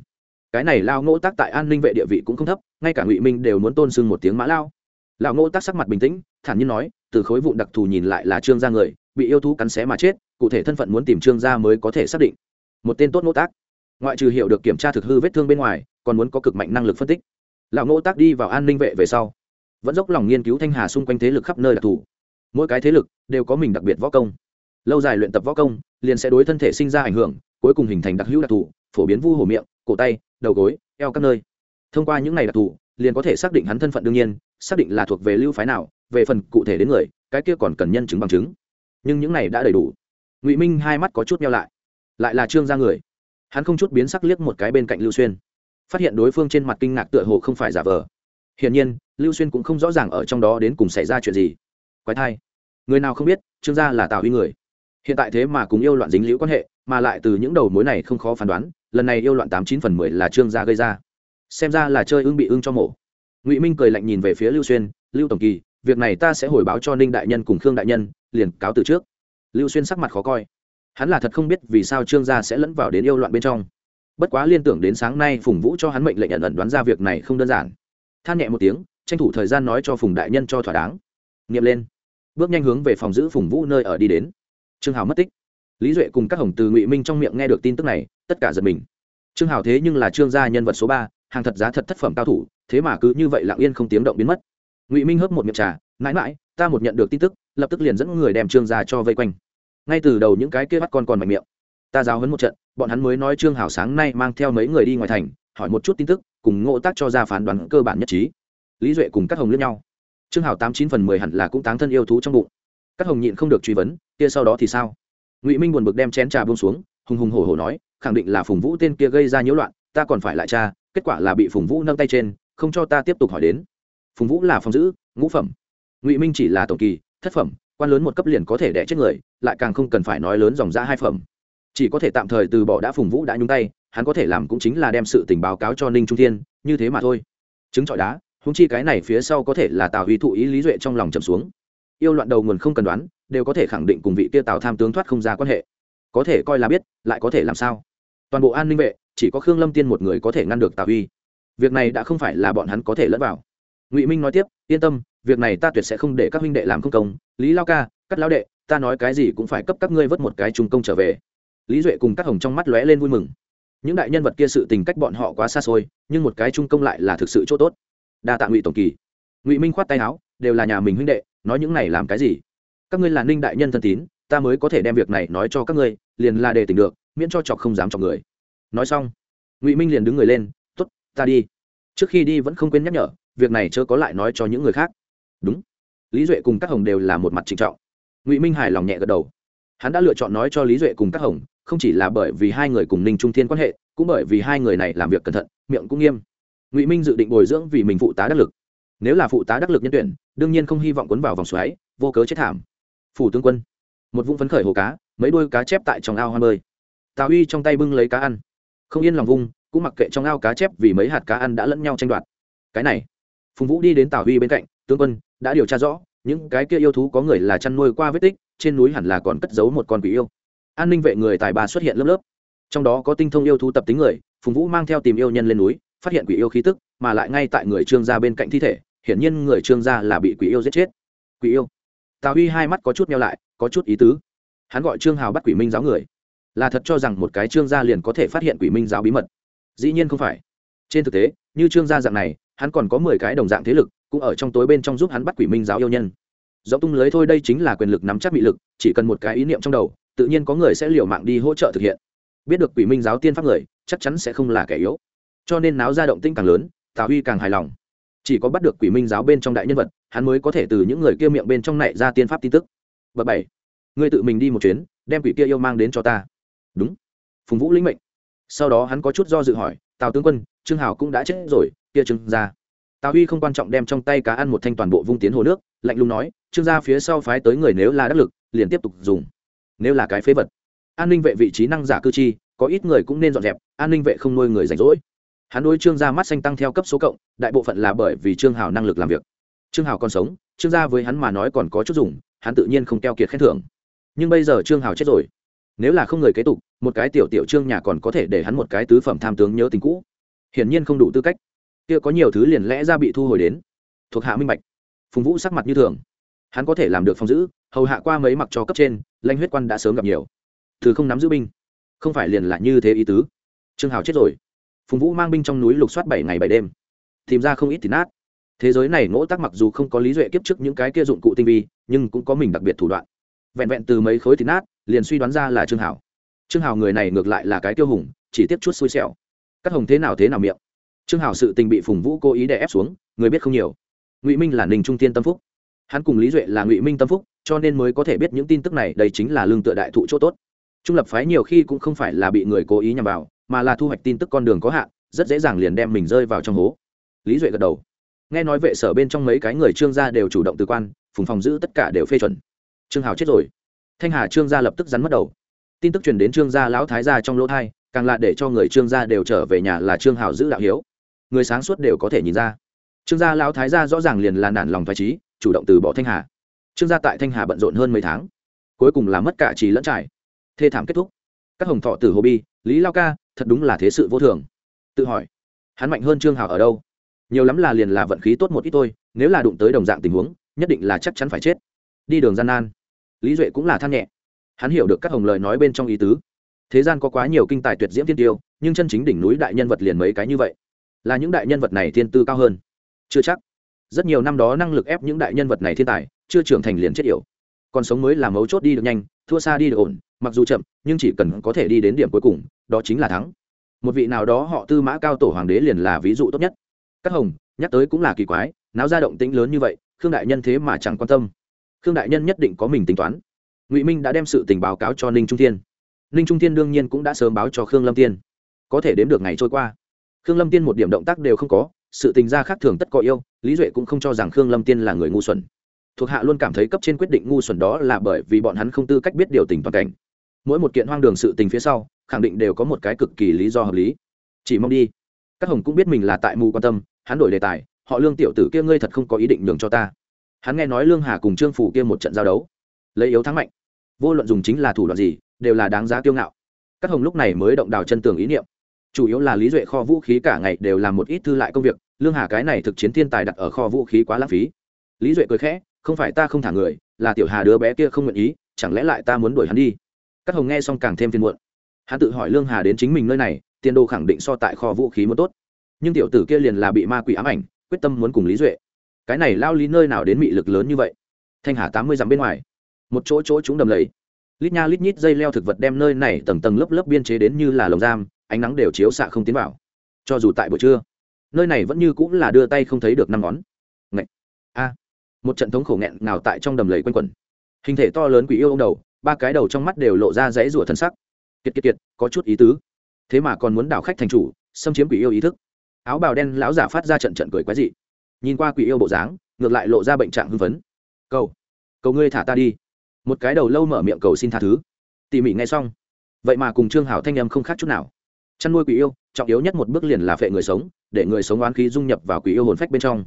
Cái này lao ngỗ tác tại an ninh vệ địa vị cũng không thấp, ngay cả ngụy minh đều muốn tôn sưng một tiếng mã lao. Lão ngỗ tác sắc mặt bình tĩnh, thản nhiên nói, từ khối vụ đặc thù nhìn lại là trương gia người, bị yêu thú cắn xé mà chết, cụ thể thân phận muốn tìm trương gia mới có thể xác định. Một tên tốt ngỗ tác. Ngoại trừ hiểu được kiểm tra thực hư vết thương bên ngoài, còn muốn có cực mạnh năng lực phân tích. Lão ngỗ tác đi vào an ninh vệ về sau. Vẫn dốc lòng nghiên cứu thanh hà xung quanh thế lực khắp nơi đặc thù mỗi cái thế lực đều có mình đặc biệt võ công. Lâu dài luyện tập võ công liền sẽ đối thân thể sinh ra ảnh hưởng, cuối cùng hình thành đặc hữu đặc thù, phổ biến vu hổ miệng, cổ tay, đầu gối, eo các nơi. Thông qua những này đặc thù, liền có thể xác định hắn thân phận đương nhiên, xác định là thuộc về lưu phái nào, về phần cụ thể đến người, cái kia còn cần nhân chứng bằng chứng. Nhưng những này đã đầy đủ. Ngụy minh hai mắt có chút nhau lại. Lại là trương ra người. Hắn không chút biến sắc liếc một cái bên cạnh lưu xuyên. Phát hiện đối phương trên mặt kinh ngạc tựa hồ không phải giả vờ. Hiển nhiên, lưu xuyên cũng không rõ ràng ở trong đó đến cùng xảy ra chuyện gì quái thai. Người nào không biết, trương gia là tào huy người. Hiện tại thế mà cùng yêu loạn dính liễu quan hệ, mà lại từ những đầu mối này không khó phán đoán, lần này yêu loạn tám chín phần mười là trương gia gây ra. Xem ra là chơi ưng bị ưng cho mổ. Ngụy minh cười lạnh nhìn về phía lưu xuyên, lưu tổng kỳ, việc này ta sẽ hồi báo cho ninh đại nhân cùng khương đại nhân, liền cáo từ trước. Lưu xuyên sắc mặt khó coi. Hắn là thật không biết vì sao trương gia sẽ lẫn vào đến yêu loạn bên trong. Bất quá liên tưởng đến sáng nay phùng vũ cho hắn mệnh lệnh nhận ẩn đoán ra việc này không đơn giản. Than nhẹ một tiếng, tranh thủ thời gian nói cho phùng đại nhân cho thỏa đáng. Nghiệm lên bước nhanh hướng về phòng giữ phùng vũ nơi ở đi đến. Trương hào mất tích. Lý duệ cùng các hồng từ ngụy minh trong miệng nghe được tin tức này, tất cả giật mình. Trương hào thế nhưng là trương gia nhân vật số ba, hàng thật giá thật thất phẩm cao thủ, thế mà cứ như vậy lặng yên không tiếng động biến mất. Ngụy minh hớp một miệng trà mãi mãi ta một nhận được tin tức, lập tức liền dẫn người đem trương gia cho vây quanh. Ngay từ đầu những cái kia bắt con còn mạnh miệng, ta giáo hấn một trận, bọn hắn mới nói trương hào sáng nay mang theo mấy người đi ngoài thành, hỏi một chút tin tức, cùng ngộ tác cho ra phán đoán cơ bản nhất trí. Lý duệ cùng các hồng lẫn nhau trương hảo tám chín phần mười hẳn là cũng táng thân yêu thú trong bụng. Các hồng nhịn không được truy vấn, kia sau đó thì sao? Ngụy minh buồn bực đem chén trà buông xuống, hùng hùng hổ hổ nói, khẳng định là phùng vũ tên kia gây ra nhiễu loạn, ta còn phải lại cha kết quả là bị phùng vũ nâng tay trên, không cho ta tiếp tục hỏi đến. Phùng vũ là phòng giữ, ngũ phẩm. Ngụy minh chỉ là tổng kỳ, thất phẩm, quan lớn một cấp liền có thể đẻ chết người, lại càng không cần phải nói lớn dòng ra hai phẩm. Chỉ có thể tạm thời từ bỏ đã phùng vũ đã nhúng tay, hắn có thể làm cũng chính là đem sự tình báo cáo cho ninh trung thiên, như thế mà thôi. Chứng trọi đá húng chi cái này phía sau có thể là tào huy thụ ý lý duệ trong lòng trầm xuống. Yêu loạn đầu nguồn không cần đoán, đều có thể khẳng định cùng vị kia tào tham tướng thoát không ra quan hệ. Có thể coi là biết, lại có thể làm sao? Toàn bộ an ninh vệ, chỉ có khương lâm tiên một người có thể ngăn được tào huy. Việc này đã không phải là bọn hắn có thể lẫn vào. Ngụy minh nói tiếp, yên tâm, việc này ta tuyệt sẽ không để các huynh đệ làm không công. Lý lao ca cắt lao đệ, ta nói cái gì cũng phải cấp các ngươi vớt một cái trung công trở về. Lý duệ cùng các hồng trong mắt lóe lên vui mừng. Những đại nhân vật kia sự tình cách bọn họ quá xa xôi, nhưng một cái trung công lại là thực sự chỗ tốt đa tạ ngụy tổng kỳ ngụy minh khoát tay áo đều là nhà mình huynh đệ nói những này làm cái gì các ngươi là ninh đại nhân thân tín ta mới có thể đem việc này nói cho các ngươi liền là để tỉnh được miễn cho chọc không dám chọc người nói xong ngụy minh liền đứng người lên t ố t ta đi trước khi đi vẫn không quên nhắc nhở việc này chớ có lại nói cho những người khác đúng lý duệ cùng các hồng đều là một mặt trịnh trọng ngụy minh hài lòng nhẹ gật đầu hắn đã lựa chọn nói cho lý duệ cùng các hồng không chỉ là bởi vì hai người cùng ninh trung thiên quan hệ cũng bởi vì hai người này làm việc cẩn thận miệng cũng nghiêm ngụy minh dự định bồi dưỡng vì mình phụ tá đắc lực nếu là phụ tá đắc lực nhân tuyển đương nhiên không hy vọng cuốn vào vòng xoáy vô cớ chết thảm phủ tướng quân một vũng phấn khởi hồ cá mấy đôi cá chép tại trong ao hoa bơi tào uy trong tay bưng lấy cá ăn không yên lòng vung cũng mặc kệ trong ao cá chép vì mấy hạt cá ăn đã lẫn nhau tranh đoạt cái này phùng vũ đi đến tào uy bên cạnh tướng quân đã điều tra rõ những cái kia yêu thú có người là chăn nuôi qua vết tích trên núi hẳn là còn cất giấu một con quỷ yêu an ninh vệ người tài ba xuất hiện lớp lớp trong đó có tinh thông yêu thú tập tính người phùng vũ mang theo tìm yêu nhân lên núi phát hiện quỷ yêu khí tức, mà lại ngay tại người trương gia bên cạnh thi thể, hiển nhiên người trương gia là bị quỷ yêu giết chết. Quỷ yêu? Tào huy hai mắt có chút meo lại, có chút ý tứ. Hắn gọi trương hào bắt quỷ minh giáo người. Là thật cho rằng một cái trương gia liền có thể phát hiện quỷ minh giáo bí mật. Dĩ nhiên không phải. Trên thực tế, như trương gia dạng này, hắn còn có mười cái đồng dạng thế lực, cũng ở trong tối bên trong giúp hắn bắt quỷ minh giáo yêu nhân. Giọng tung lưới thôi đây chính là quyền lực nắm chắc bị lực, chỉ cần một cái ý niệm trong đầu, tự nhiên có người sẽ liều mạng đi hỗ trợ thực hiện. Biết được quỷ minh giáo tiên pháp người, chắc chắn sẽ không là kẻ yếu cho nên náo ra động tinh càng lớn, tào huy càng hài lòng. Chỉ có bắt được quỷ minh giáo bên trong đại nhân vật, hắn mới có thể từ những người kia miệng bên trong này ra tiên pháp tin tức. Bậc bảy, ngươi tự mình đi một chuyến, đem quỷ kia yêu mang đến cho ta. Đúng. Phùng vũ lĩnh mệnh. Sau đó hắn có chút do dự hỏi, tào tướng quân, trương hào cũng đã chết rồi, kia trương ra tào huy không quan trọng đem trong tay cá ăn một thanh toàn bộ vung tiến hồ nước, lạnh lùng nói, trương gia phía sau phái tới người nếu là đắc lực, liền tiếp tục dùng. Nếu là cái phế vật. An ninh vệ vị trí năng giả cư chi, có ít người cũng nên dọn dẹp, an ninh vệ không nuôi người rảnh rỗi hắn đối trương gia mắt xanh tăng theo cấp số cộng, đại bộ phận là bởi vì trương hào năng lực làm việc. Trương hào còn sống, trương gia với hắn mà nói còn có chút dùng, hắn tự nhiên không keo kiệt khen thưởng. Nhưng bây giờ trương hào chết rồi. Nếu là không người kế tục, một cái tiểu tiểu trương nhà còn có thể để hắn một cái tứ phẩm tham tướng nhớ tình cũ. Hiển nhiên không đủ tư cách. Kia có nhiều thứ liền lẽ ra bị thu hồi đến. Thuộc hạ minh bạch. Phùng vũ sắc mặt như thường. Hắn có thể làm được phòng giữ, hầu hạ qua mấy mặc cho cấp trên, lãnh huyết quan đã sớm gặp nhiều. Thứ không nắm giữ binh. Không phải liền là như thế ý tứ. Trương hào chết rồi phùng vũ mang binh trong núi lục soát bảy ngày bảy đêm. Tìm ra không ít thịt nát. Thế giới này ngỗ tắc mặc dù không có lý duệ kiếp trước những cái kia dụng cụ tinh vi, nhưng cũng có mình đặc biệt thủ đoạn. Vẹn vẹn từ mấy khối thịt nát, liền suy đoán ra là trương hảo. Trương hảo người này ngược lại là cái tiêu hùng, chỉ tiếp chút xui xẻo. Cắt hồng thế nào thế nào miệng? Trương hảo sự tình bị phùng vũ cố ý đè ép xuống, người biết không nhiều. Ngụy minh là ninh trung tiên tâm phúc. Hắn cùng lý duệ là ngụy minh tâm phúc, cho nên mới có thể biết những tin tức này đây chính là lương tựa đại thụ chỗ tốt. Trung lập phái nhiều khi cũng không phải là bị người cố ý nhằm vào mà là thu hoạch tin tức con đường có hạn, rất dễ dàng liền đem mình rơi vào trong hố. Lý duệ gật đầu. Nghe nói vệ sở bên trong mấy cái người trương gia đều chủ động từ quan, phùng phòng giữ tất cả đều phê chuẩn. Trương hào chết rồi. Thanh hà trương gia lập tức rắn mất đầu. Tin tức truyền đến trương gia lão thái gia trong lỗ thai, càng là để cho người trương gia đều trở về nhà là trương hào giữ đạo hiếu. Người sáng suốt đều có thể nhìn ra. Trương gia lão thái gia rõ ràng liền là nản lòng thoái trí chủ động từ bỏ thanh hà. Trương gia tại thanh hà bận rộn hơn mấy tháng. Cuối cùng là mất cả trí lẫn trải. Thê thảm kết thúc. Các hồng thọ tử hồ bi, lý lao ca thật đúng là thế sự vô thường. Tự hỏi, hắn mạnh hơn trương hào ở đâu? Nhiều lắm là liền là vận khí tốt một ít thôi, nếu là đụng tới đồng dạng tình huống, nhất định là chắc chắn phải chết. Đi đường gian nan. Lý duệ cũng là than nhẹ. Hắn hiểu được các hồng lời nói bên trong ý tứ. Thế gian có quá nhiều kinh tài tuyệt diễm tiên tiêu, nhưng chân chính đỉnh núi đại nhân vật liền mấy cái như vậy. Là những đại nhân vật này thiên tư cao hơn. Chưa chắc. Rất nhiều năm đó năng lực ép những đại nhân vật này thiên tài, chưa trưởng thành liền chết yểu. Còn sống mới là mấu chốt đi được nhanh, thua xa đi được ổn mặc dù chậm, nhưng chỉ cần có thể đi đến điểm cuối cùng, đó chính là thắng. Một vị nào đó họ tư mã cao tổ hoàng đế liền là ví dụ tốt nhất. Các hồng, nhắc tới cũng là kỳ quái, náo ra động tĩnh lớn như vậy, khương đại nhân thế mà chẳng quan tâm. Khương đại nhân nhất định có mình tính toán. Ngụy minh đã đem sự tình báo cáo cho ninh trung thiên. Ninh trung thiên đương nhiên cũng đã sớm báo cho khương lâm tiên. Có thể đếm được ngày trôi qua. Khương lâm tiên một điểm động tác đều không có, sự tình gia khác thường tất có yêu, lý duệ cũng không cho rằng khương lâm tiên là người ngu xuẩn. Thuộc hạ luôn cảm thấy cấp trên quyết định ngu xuẩn đó là bởi vì bọn hắn không tư cách biết điều tình toàn cảnh mỗi một kiện hoang đường sự tình phía sau, khẳng định đều có một cái cực kỳ lý do hợp lý. Chỉ mong đi. Các hồng cũng biết mình là tại mù quan tâm, hắn đổi đề tài, họ lương tiểu tử kia ngươi thật không có ý định nhường cho ta. Hắn nghe nói lương hà cùng trương phủ kia một trận giao đấu, lấy yếu thắng mạnh. Vô luận dùng chính là thủ đoạn gì, đều là đáng giá kiêu ngạo. Các hồng lúc này mới động đào chân tường ý niệm. Chủ yếu là lý duệ kho vũ khí cả ngày đều làm một ít thư lại công việc, lương hà cái này thực chiến thiên tài đặt ở kho vũ khí quá lãng phí. Lý duệ cười khẽ, không phải ta không thả người, là tiểu hà đứa bé kia không nguyện ý, chẳng lẽ lại ta muốn đuổi hắn đi? Các hồng nghe xong càng thêm phiền muộn. Hắn tự hỏi lương hà đến chính mình nơi này, tiền đồ khẳng định so tại kho vũ khí muốn tốt. Nhưng tiểu tử kia liền là bị ma quỷ ám ảnh, quyết tâm muốn cùng lý duệ. Cái này lao lý nơi nào đến mị lực lớn như vậy? Thanh hà tám mươi dặm bên ngoài. Một chỗ chỗ chúng đầm lầy. Lít nha lít nhít dây leo thực vật đem nơi này tầng tầng lớp lớp biên chế đến như là lồng giam, ánh nắng đều chiếu xạ không tiến vào. Cho dù tại buổi trưa, nơi này vẫn như cũng là đưa tay không thấy được năm ngón. Ngậy! a. Một trận thống khổ nghẹn nào tại trong đầm lầy quanh quẩn. Hình thể to lớn quỷ yêu ông đầu ba cái đầu trong mắt đều lộ ra dãy rủa thân sắc. Kiệt kiệt kiệt, có chút ý tứ. Thế mà còn muốn đảo khách thành chủ, xâm chiếm quỷ yêu ý thức. Áo bào đen lão giả phát ra trận trận cười quái dị. Nhìn qua quỷ yêu bộ dáng, ngược lại lộ ra bệnh trạng hưng phấn. Cầu cầu ngươi thả ta đi. Một cái đầu lâu mở miệng cầu xin tha thứ. Tỉ mỉ nghe xong. Vậy mà cùng trương hảo thanh em không khác chút nào. Chăn nuôi quỷ yêu, trọng yếu nhất một bước liền là phệ người sống, để người sống oán khí dung nhập vào quỷ yêu hồn phách bên trong.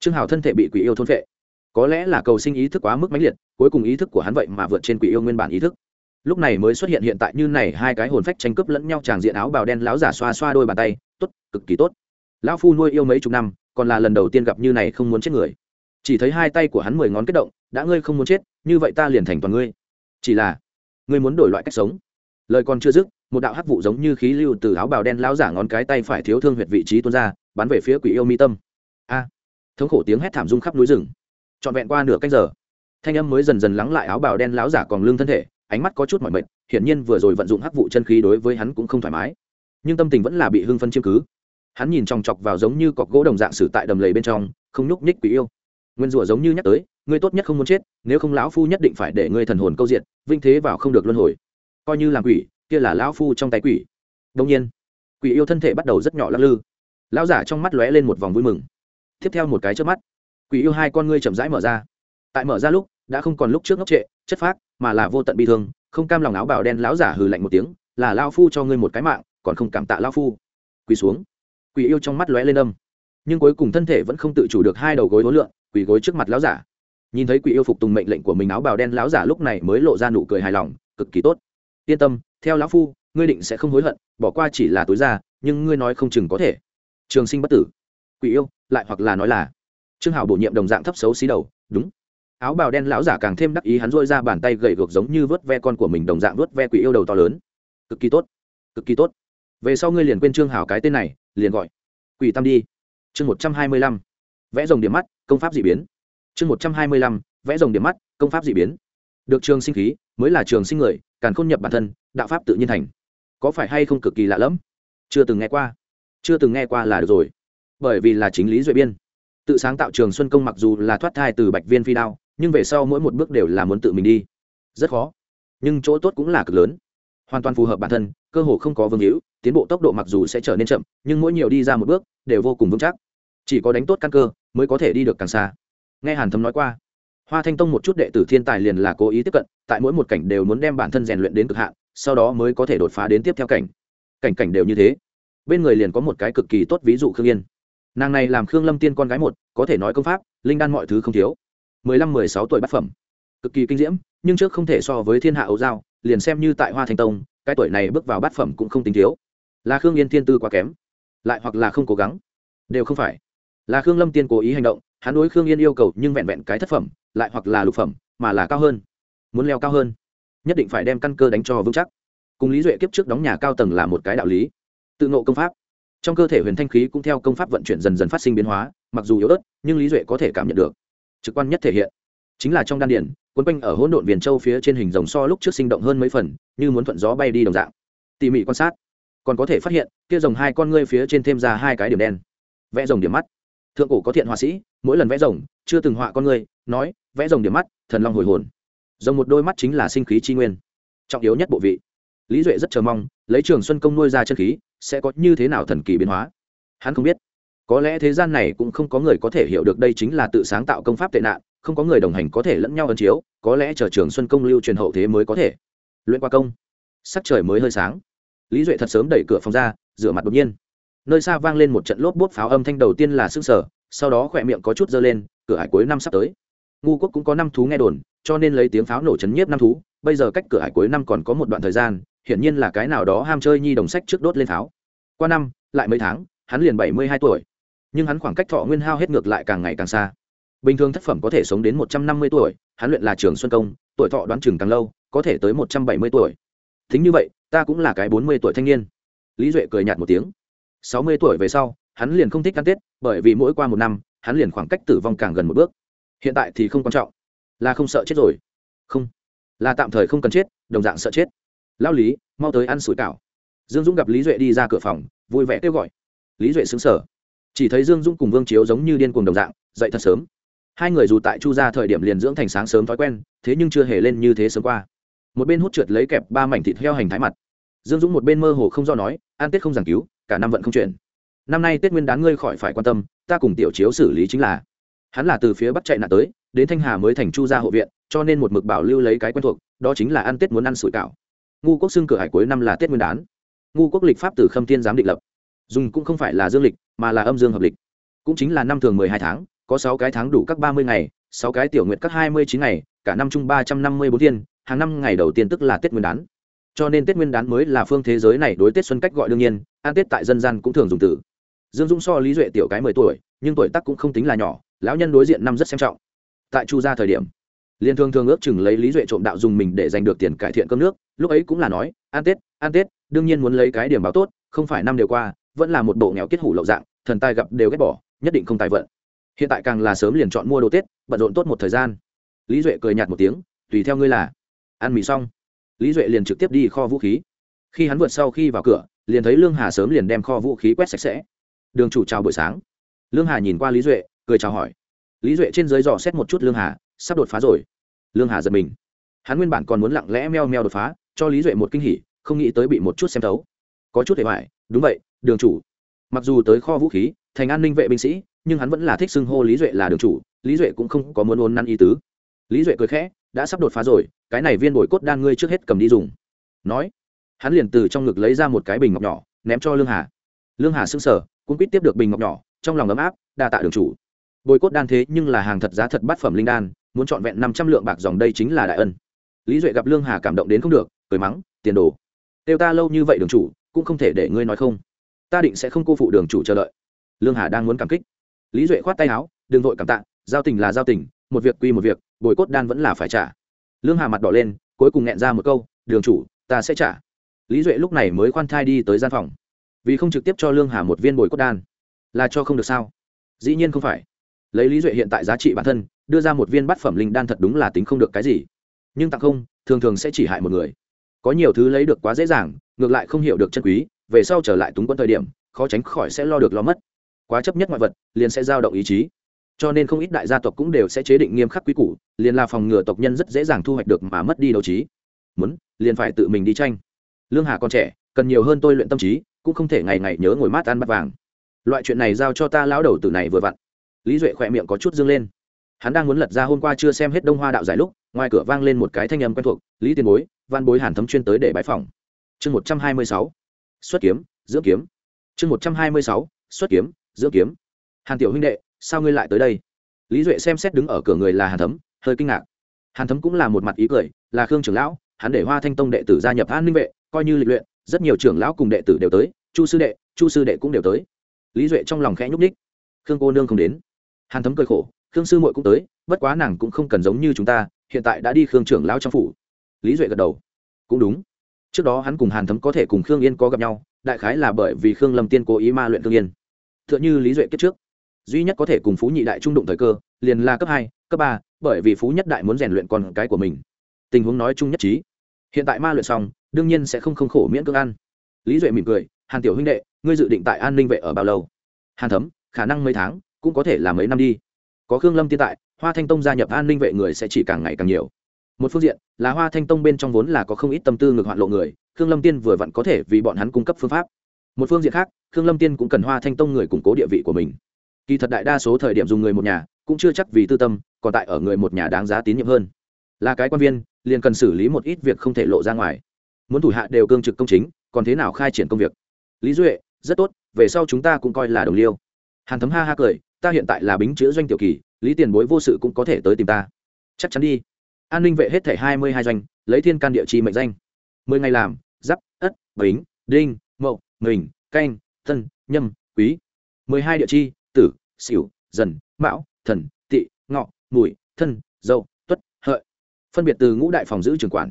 Trương hảo thân thể bị quỷ yêu thôn phệ có lẽ là cầu sinh ý thức quá mức mãnh liệt, cuối cùng ý thức của hắn vậy mà vượt trên quỷ yêu nguyên bản ý thức. Lúc này mới xuất hiện hiện tại như này, hai cái hồn phách tranh cướp lẫn nhau tràng diện áo bào đen láo giả xoa xoa đôi bàn tay, tốt, cực kỳ tốt. Lão phu nuôi yêu mấy chục năm, còn là lần đầu tiên gặp như này không muốn chết người. Chỉ thấy hai tay của hắn mười ngón kết động, đã ngươi không muốn chết, như vậy ta liền thành toàn ngươi. Chỉ là, ngươi muốn đổi loại cách sống. Lời còn chưa dứt, một đạo hắc vụ giống như khí lưu từ áo bào đen láo giả ngón cái tay phải thiếu thương huyệt vị trí tuôn ra, bắn về phía quỷ yêu mi tâm. A! Thống khổ tiếng hét thảm rung khắp núi rừng trọn vẹn qua nửa canh giờ. Thanh âm mới dần dần lắng lại áo bào đen láo giả còn lưng thân thể, ánh mắt có chút mỏi mệt, hiển nhiên vừa rồi vận dụng hắc vụ chân khí đối với hắn cũng không thoải mái. Nhưng tâm tình vẫn là bị hưng phân chiếm cứ. Hắn nhìn chòng chọc vào giống như cọc gỗ đồng dạng sử tại đầm lầy bên trong, không nhúc nhích quỷ yêu. Nguyên rủa giống như nhắc tới, ngươi tốt nhất không muốn chết, nếu không lão phu nhất định phải để ngươi thần hồn câu diện vinh thế vào không được luân hồi. Coi như làm quỷ, kia là lão phu trong tay quỷ. Đông nhiên, quỷ yêu thân thể bắt đầu rất nhỏ lắc lư. Lão giả trong mắt lóe lên một vòng vui mừng. Tiếp theo một cái trước mắt quỷ yêu hai con ngươi chậm rãi mở ra. Tại mở ra lúc đã không còn lúc trước ngốc trệ chất phác mà là vô tận bi thương không cam lòng áo bào đen lão giả hừ lạnh một tiếng là lao phu cho ngươi một cái mạng còn không cảm tạ lao phu. Quỳ xuống. Quỷ yêu trong mắt lóe lên âm. Nhưng cuối cùng thân thể vẫn không tự chủ được hai đầu gối hối lượn, quỳ gối trước mặt lão giả. Nhìn thấy quỷ yêu phục tùng mệnh lệnh của mình áo bào đen lão giả lúc này mới lộ ra nụ cười hài lòng cực kỳ tốt. Yên tâm theo lão phu ngươi định sẽ không hối hận bỏ qua chỉ là tối ra nhưng ngươi nói không chừng có thể. Trường sinh bất tử. Quỷ yêu lại hoặc là nói là trương hảo bổ nhiệm đồng dạng thấp xấu xí đầu, đúng. Áo bào đen lão giả càng thêm đắc ý, hắn dôi ra bàn tay gậy gược giống như vớt ve con của mình đồng dạng vớt ve quỷ yêu đầu to lớn. Cực kỳ tốt, cực kỳ tốt. Về sau ngươi liền quên trương hảo cái tên này, liền gọi quỷ tam đi. Chương một trăm hai mươi lăm, vẽ rồng điểm mắt, công pháp d ị biến. Chương một trăm hai mươi lăm, vẽ rồng điểm mắt, công pháp d ị biến. Được trường sinh khí, mới là trường sinh người càn khôn nhập bản thân, đạo pháp tự nhiên thành. Có phải hay không cực kỳ lạ lẫm? Chưa từng nghe qua. Chưa từng nghe qua là được rồi. Bởi vì là chính lý duệ biên tự sáng tạo trường xuân công mặc dù là thoát thai từ bạch viên phi đao, nhưng về sau mỗi một bước đều là muốn tự mình đi. Rất khó. Nhưng chỗ tốt cũng là cực lớn. Hoàn toàn phù hợp bản thân, cơ hồ không có vương hữu, tiến bộ tốc độ mặc dù sẽ trở nên chậm, nhưng mỗi nhiều đi ra một bước, đều vô cùng vững chắc. Chỉ có đánh tốt căn cơ, mới có thể đi được càng xa. Nghe hàn thấm nói qua, hoa thanh tông một chút đệ tử thiên tài liền là cố ý tiếp cận, tại mỗi một cảnh đều muốn đem bản thân rèn luyện đến cực hạn, sau đó mới có thể đột phá đến tiếp theo cảnh. Cảnh cảnh đều như thế. Bên người liền có một cái cực kỳ tốt ví dụ khương yên nàng này làm khương lâm tiên con gái một, có thể nói công pháp, linh đan mọi thứ không thiếu. Mười lăm, mười sáu tuổi bát phẩm. Cực kỳ kinh diễm, nhưng trước không thể so với thiên hạ ấu giao, liền xem như tại hoa thanh tông, cái tuổi này bước vào bát phẩm cũng không tính thiếu. Là khương yên thiên tư quá kém, lại hoặc là không cố gắng. Đều không phải. Là khương lâm tiên cố ý hành động, hắn đối khương yên yêu cầu nhưng vẹn vẹn cái thất phẩm, lại hoặc là lục phẩm, mà là cao hơn. Muốn leo cao hơn, nhất định phải đem căn cơ đánh cho vững chắc. Cùng lý duệ kiếp trước đóng nhà cao tầng là một cái đạo lý. Tự ngộ công pháp trong cơ thể huyền thanh khí cũng theo công pháp vận chuyển dần dần phát sinh biến hóa, mặc dù yếu ớt, nhưng lý duệ có thể cảm nhận được. Trực quan nhất thể hiện. Chính là trong đan điển quấn quanh ở hỗn độn viền châu phía trên hình rồng so lúc trước sinh động hơn mấy phần, như muốn thuận gió bay đi đồng dạng. Tỉ mỉ quan sát, còn có thể phát hiện, kia rồng hai con ngươi phía trên thêm ra hai cái điểm đen. Vẽ rồng điểm mắt. Thượng cổ có thiện họa sĩ, mỗi lần vẽ rồng, chưa từng họa con ngươi, nói, vẽ rồng điểm mắt, thần long hồi hồn. Rồng một đôi mắt chính là sinh khí chi nguyên. Trọng yếu nhất bộ vị. Lý duệ rất chờ mong, lấy trường xuân công nuôi ra chân khí sẽ có như thế nào thần kỳ biến hóa? Hắn không biết. Có lẽ thế gian này cũng không có người có thể hiểu được đây chính là tự sáng tạo công pháp tệ nạn, không có người đồng hành có thể lẫn nhau ấn chiếu, có lẽ chờ trường xuân công lưu truyền hậu thế mới có thể. Luyện qua công. Sắc trời mới hơi sáng. Lý duệ thật sớm đẩy cửa phòng ra, rửa mặt đột nhiên. Nơi xa vang lên một trận lốp bốt pháo âm thanh đầu tiên là s ư n g sở sau đó khỏe miệng có chút dơ lên, cửa hải cuối năm sắp tới. Ngu quốc cũng có năm thú nghe đồn, cho nên lấy tiếng pháo nổ chấn nhiếp năm thú, bây giờ cách cửa hải cuối năm còn có một đoạn thời gian hiển nhiên là cái nào đó ham chơi nhi đồng sách trước đốt lên tháo. qua năm, lại mấy tháng, hắn liền bảy mươi hai tuổi. Nhưng hắn khoảng cách thọ nguyên hao hết ngược lại càng ngày càng xa. Bình thường thất phẩm có thể sống đến một trăm năm mươi tuổi, hắn luyện là trường xuân công, tuổi thọ đoán chừng càng lâu, có thể tới một trăm bảy mươi tuổi. Thính như vậy, ta cũng là cái bốn mươi tuổi thanh niên. Lý duệ cười nhạt một tiếng. sáu mươi tuổi về sau, hắn liền không thích ăn tết, bởi vì mỗi qua một năm, hắn liền khoảng cách tử vong càng gần một bước. Hiện tại thì không quan trọng. Là không sợ chết rồi. Không. Là tạm thời không cần chết, đồng dạng sợ chết lao lý, mau tới ăn sủi cảo. Dương dũng gặp lý duệ đi ra cửa phòng, vui vẻ kêu gọi. Lý duệ xứng sở chỉ thấy dương dũng cùng vương chiếu giống như điên cuồng đồng dạng, dậy thật sớm. Hai người dù tại chu ra thời điểm liền dưỡng thành sáng sớm thói quen, thế nhưng chưa hề lên như thế sớm qua. Một bên hút trượt lấy kẹp ba mảnh thịt heo hành thái mặt. Dương dũng một bên mơ hồ không do nói, ăn tết không giảng cứu, cả năm vận không chuyển năm nay tết nguyên đán ngươi khỏi phải quan tâm, ta cùng tiểu chiếu xử lý chính là. Hắn là từ phía bắc chạy nạn tới, đến thanh hà mới thành chu gia hộ viện, cho nên một mực bảo lưu lấy cái quen thuộc, đó chính là ăn tết muốn ăn sủi cảo ngu quốc xưng cửa hải cuối năm là tết nguyên đán ngu quốc lịch pháp từ khâm thiên giám định lập dùng cũng không phải là dương lịch mà là âm dương hợp lịch cũng chính là năm thường mười hai tháng có sáu cái tháng đủ các ba mươi ngày sáu cái tiểu nguyện các hai mươi chín ngày cả năm chung ba trăm năm mươi bốn thiên hàng năm ngày đầu tiên tức là tết nguyên đán cho nên tết nguyên đán mới là phương thế giới này đối tết xuân cách gọi đương nhiên ăn tết tại dân gian cũng thường dùng từ dương dũng so lý duệ tiểu cái mười tuổi nhưng tuổi tác cũng không tính là nhỏ lão nhân đối diện năm rất xem trọng tại chu gia thời điểm liên thương thường ước chừng lấy lý duệ trộm đạo dùng mình để giành được tiền cải thiện cơm nước, lúc ấy cũng là nói, ăn tết ăn tết, đương nhiên muốn lấy cái điểm báo tốt, không phải năm đều qua, vẫn là một bộ nghèo kết hủ lậu dạng, thần tài gặp đều ghét bỏ, nhất định không tài vận. Hiện tại càng là sớm liền chọn mua đồ tết, bận rộn tốt một thời gian. Lý duệ cười nhạt một tiếng, tùy theo ngươi là. Ăn mì xong, lý duệ liền trực tiếp đi kho vũ khí. Khi hắn vượt sau khi vào cửa, liền thấy lương hà sớm liền đem kho vũ khí quét sạch sẽ. Đường chủ chào buổi sáng. Lương hà nhìn qua lý duệ, cười chào hỏi. Lý duệ trên dưới dò xét một chút lương hà sắp đột phá rồi. Lương hà giật mình. Hắn nguyên bản còn muốn lặng lẽ meo meo đột phá, cho lý duệ một kinh hỉ, không nghĩ tới bị một chút xem thấu. Có chút hề hoài, đúng vậy, đường chủ. Mặc dù tới kho vũ khí, thành an ninh vệ binh sĩ, nhưng hắn vẫn là thích xưng hô lý duệ là đường chủ, lý duệ cũng không có muốn ôn năn ý tứ. Lý duệ cười khẽ, đã sắp đột phá rồi, cái này viên bồi cốt đan ngươi trước hết cầm đi dùng. Nói, hắn liền từ trong ngực lấy ra một cái bình ngọc nhỏ, ném cho lương hà. Lương hà sững sờ cũng quýt tiếp được bình ngọc nhỏ, trong lòng ấm áp, đa tạ đường chủ. Bồi cốt đan thế nhưng là hàng thật giá thật bát phẩm linh đan muốn trọn vẹn năm trăm lượng bạc dòng đây chính là đại ân. Lý duệ gặp lương hà cảm động đến không được, cười mắng, tiền đồ, kêu ta lâu như vậy đường chủ, cũng không thể để ngươi nói không. Ta định sẽ không cô phụ đường chủ chờ đợi. Lương hà đang muốn cảm kích. Lý duệ khoát tay áo, đừng vội cảm tạ, giao tình là giao tình, một việc quy một việc, bồi cốt đan vẫn là phải trả. Lương hà mặt đỏ lên, cuối cùng nghẹn ra một câu, đường chủ, ta sẽ trả. Lý duệ lúc này mới khoan thai đi tới gian phòng. Vì không trực tiếp cho lương hà một viên bồi cốt đan. Là cho không được sao? Dĩ nhiên không phải. Lấy lý duệ hiện tại giá trị bản thân đưa ra một viên bát phẩm linh đan thật đúng là tính không được cái gì. Nhưng tặng không, thường thường sẽ chỉ hại một người. Có nhiều thứ lấy được quá dễ dàng, ngược lại không hiểu được chân quý, về sau trở lại túng quân thời điểm, khó tránh khỏi sẽ lo được lo mất. Quá chấp nhất ngoại vật, liền sẽ dao động ý chí. Cho nên không ít đại gia tộc cũng đều sẽ chế định nghiêm khắc quy củ, liền là phòng ngừa tộc nhân rất dễ dàng thu hoạch được mà mất đi đấu trí. Muốn, liền phải tự mình đi tranh. Lương hà còn trẻ, cần nhiều hơn tôi luyện tâm trí, cũng không thể ngày ngày nhớ ngồi mát ăn bát vàng. Loại chuyện này giao cho ta lão đầu tử này vừa vặn. Lý duệ khỏe miệng có chút dương lên hắn đang muốn lật ra hôm qua chưa xem hết đông hoa đạo giải lúc, ngoài cửa vang lên một cái thanh âm quen thuộc, lý tiền bối, văn bối hàn thấm chuyên tới để bãi phòng chương một trăm hai mươi sáu, xuất kiếm, dưỡng kiếm. Chương một trăm hai mươi sáu, xuất kiếm, dưỡng kiếm. Hàn tiểu huynh đệ, sao ngươi lại tới đây? Lý duệ xem xét đứng ở cửa người là hàn thấm, hơi kinh ngạc. Hàn thấm cũng là một mặt ý cười, là khương trưởng lão, hắn để hoa thanh tông đệ tử gia nhập an ninh vệ, coi như lịch luyện, rất nhiều trưởng lão cùng đệ tử đều tới, chu sư đệ, chu sư đệ cũng đều tới. Lý duệ trong lòng khẽ nhúc ních khương cô nương không đến. Hàn thấm cười khổ khương sư muội cũng tới, bất quá nàng cũng không cần giống như chúng ta, hiện tại đã đi khương trưởng lão trong phủ. Lý duệ gật đầu. Cũng đúng. Trước đó hắn cùng hàn thấm có thể cùng khương yên có gặp nhau, đại khái là bởi vì khương lâm tiên cố ý ma luyện khương yên. T h ư ợ n h ư lý duệ kết trước, duy nhất có thể cùng phú nhị đại trung đụng thời cơ, liền là cấp hai, cấp ba, bởi vì phú nhất đại muốn rèn luyện con cái của mình. Tình huống nói chung nhất trí. Hiện tại ma luyện xong, đương nhiên sẽ không không khổ miễn cưỡng ăn. Lý duệ mỉm cười, hàn tiểu huynh đệ, ngươi dự định tại an ninh vệ ở bao lâu? Hàn thấm, khả năng mấy tháng, cũng có thể là mấy năm đi có khương lâm tiên tại, hoa thanh tông gia nhập an ninh vệ người sẽ chỉ càng ngày càng nhiều. Một phương diện là hoa thanh tông bên trong vốn là có không ít tâm tư ngược hoạn lộ người, khương lâm tiên vừa vặn có thể vì bọn hắn cung cấp phương pháp. Một phương diện khác, khương lâm tiên cũng cần hoa thanh tông người củng cố địa vị của mình. Kỳ thật đại đa số thời điểm dùng người một nhà, cũng chưa chắc vì tư tâm, còn tại ở người một nhà đáng giá tín nhiệm hơn. Là cái quan viên, liền cần xử lý một ít việc không thể lộ ra ngoài. Muốn thủ hạ đều cương trực công chính, còn thế nào khai triển công việc? Lý duệ, rất tốt, về sau chúng ta cũng coi là đồng liêu. Hàn thấm ha ha cười ta hiện tại là bính chữ doanh tiểu kỳ, lý tiền bối vô sự cũng có thể tới tìm ta. Chắc chắn đi. An ninh vệ hết thể hai mươi hai doanh, lấy thiên can địa chi mệnh danh. Mười ngày làm, giáp, ất, bính, đinh, mậu, mình, canh, thân, nhâm, quý. Mười hai địa chi, tử xỉu dần, mão, thần tị ngọ, mùi, thân, dậu, tuất, hợi. Phân biệt từ ngũ đại phòng giữ trưởng quản.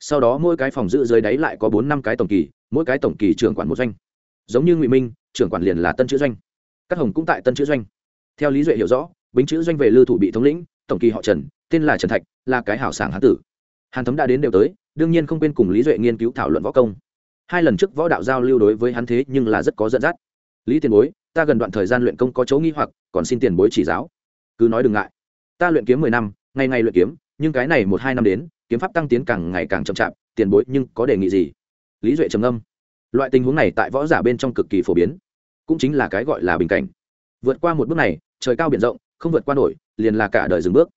Sau đó mỗi cái phòng giữ dưới đáy lại có bốn năm cái tổng kỳ, mỗi cái tổng kỳ trưởng quản một doanh. Giống như ngụy minh, trưởng quản liền là tân chữ doanh. Các hồng cũng tại tân chữ doanh theo lý duệ hiểu rõ, bính chữ doanh về lưu thủ bị thống lĩnh, tổng kỳ họ trần, tên là trần thạch, là cái hảo sảng hán tử. Hàn thấm đã đến đều tới, đương nhiên không quên cùng lý duệ nghiên cứu thảo luận võ công. Hai lần trước võ đạo giao lưu đối với hắn thế nhưng là rất có dẫn dắt. Lý tiền bối, ta gần đoạn thời gian luyện công có chấu nghi hoặc, còn xin tiền bối chỉ giáo. Cứ nói đừng ngại. Ta luyện kiếm mười năm, ngày ngày luyện kiếm, nhưng cái này một hai năm đến, kiếm pháp tăng tiến càng ngày càng chậm chạp, tiền bối nhưng có đề nghị gì? Lý duệ trầm âm loại tình huống này tại võ giả bên trong cực kỳ phổ biến, cũng chính là cái gọi là bình cảnh. Vượt qua một bước này trời cao biển rộng, không vượt qua nổi, liền là cả đời dừng bước.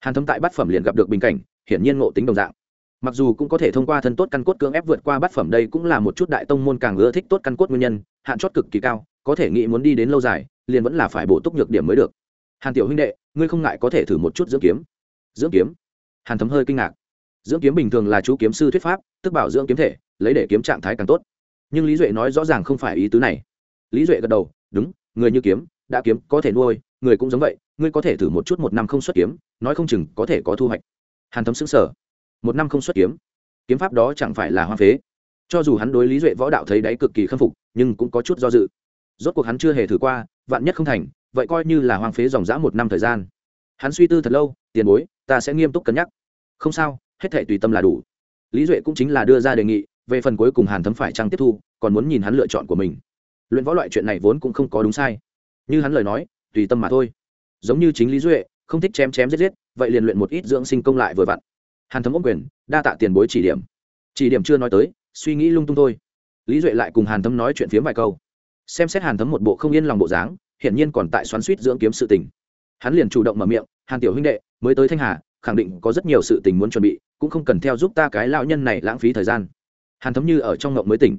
Hàn thấm tại bát phẩm liền gặp được bình cảnh, hiển nhiên ngộ tính đồng dạng. Mặc dù cũng có thể thông qua thân tốt căn cốt cưỡng ép vượt qua bát phẩm đây cũng là một chút đại tông môn càng ưa thích tốt căn cốt nguyên nhân, hạn chót cực kỳ cao, có thể nghĩ muốn đi đến lâu dài, liền vẫn là phải bổ túc nhược điểm mới được. Hàn tiểu huynh đệ, ngươi không ngại có thể thử một chút dưỡng kiếm? Dưỡng kiếm? Hàn thấm hơi kinh ngạc. Dưỡng kiếm bình thường là chú kiếm sư thuyết pháp, tức bảo dưỡng kiếm thể, lấy để kiếm trạng thái càng tốt. Nhưng lý duệ nói rõ ràng không phải ý tứ này. Lý duệ gật đầu, đúng, người như kiếm đã kiếm, có thể nuôi, người cũng giống vậy, ngươi có thể thử một chút một năm không xuất kiếm, nói không chừng có thể có thu hoạch. Hàn thấm xứng sở một năm không xuất kiếm? Kiếm pháp đó chẳng phải là hoa phế. Cho dù hắn đối lý duệ võ đạo thấy đáy cực kỳ khâm phục, nhưng cũng có chút do dự. Rốt cuộc hắn chưa hề thử qua, vạn nhất không thành, vậy coi như là hoang phế dòng dã một năm thời gian. Hắn suy tư thật lâu, tiền bối, ta sẽ nghiêm túc cân nhắc. Không sao, hết thể tùy tâm là đủ. Lý duệ cũng chính là đưa ra đề nghị, về phần cuối cùng hàn thấm phải trăng tiếp thu, còn muốn nhìn hắn lựa chọn của mình. Luyện võ loại chuyện này vốn cũng không có đúng sai như hắn lời nói, tùy tâm mà thôi. Giống như chính lý duệ, không thích chém chém giết giết, vậy liền luyện một ít dưỡng sinh công lại vừa vặn. Hàn thấm ốc quyền, đa tạ tiền bối chỉ điểm. Chỉ điểm chưa nói tới, suy nghĩ lung tung thôi. Lý duệ lại cùng hàn thấm nói chuyện phiếm vài câu. Xem xét hàn thấm một bộ không yên lòng bộ dáng, hiển nhiên còn tại xoắn suýt dưỡng kiếm sự tình. Hắn liền chủ động mở miệng, hàn tiểu huynh đệ, mới tới thanh hà, khẳng định có rất nhiều sự tình muốn chuẩn bị, cũng không cần theo giúp ta cái lão nhân này lãng phí thời gian. Hàn thấm như ở trong ngộng mới tỉnh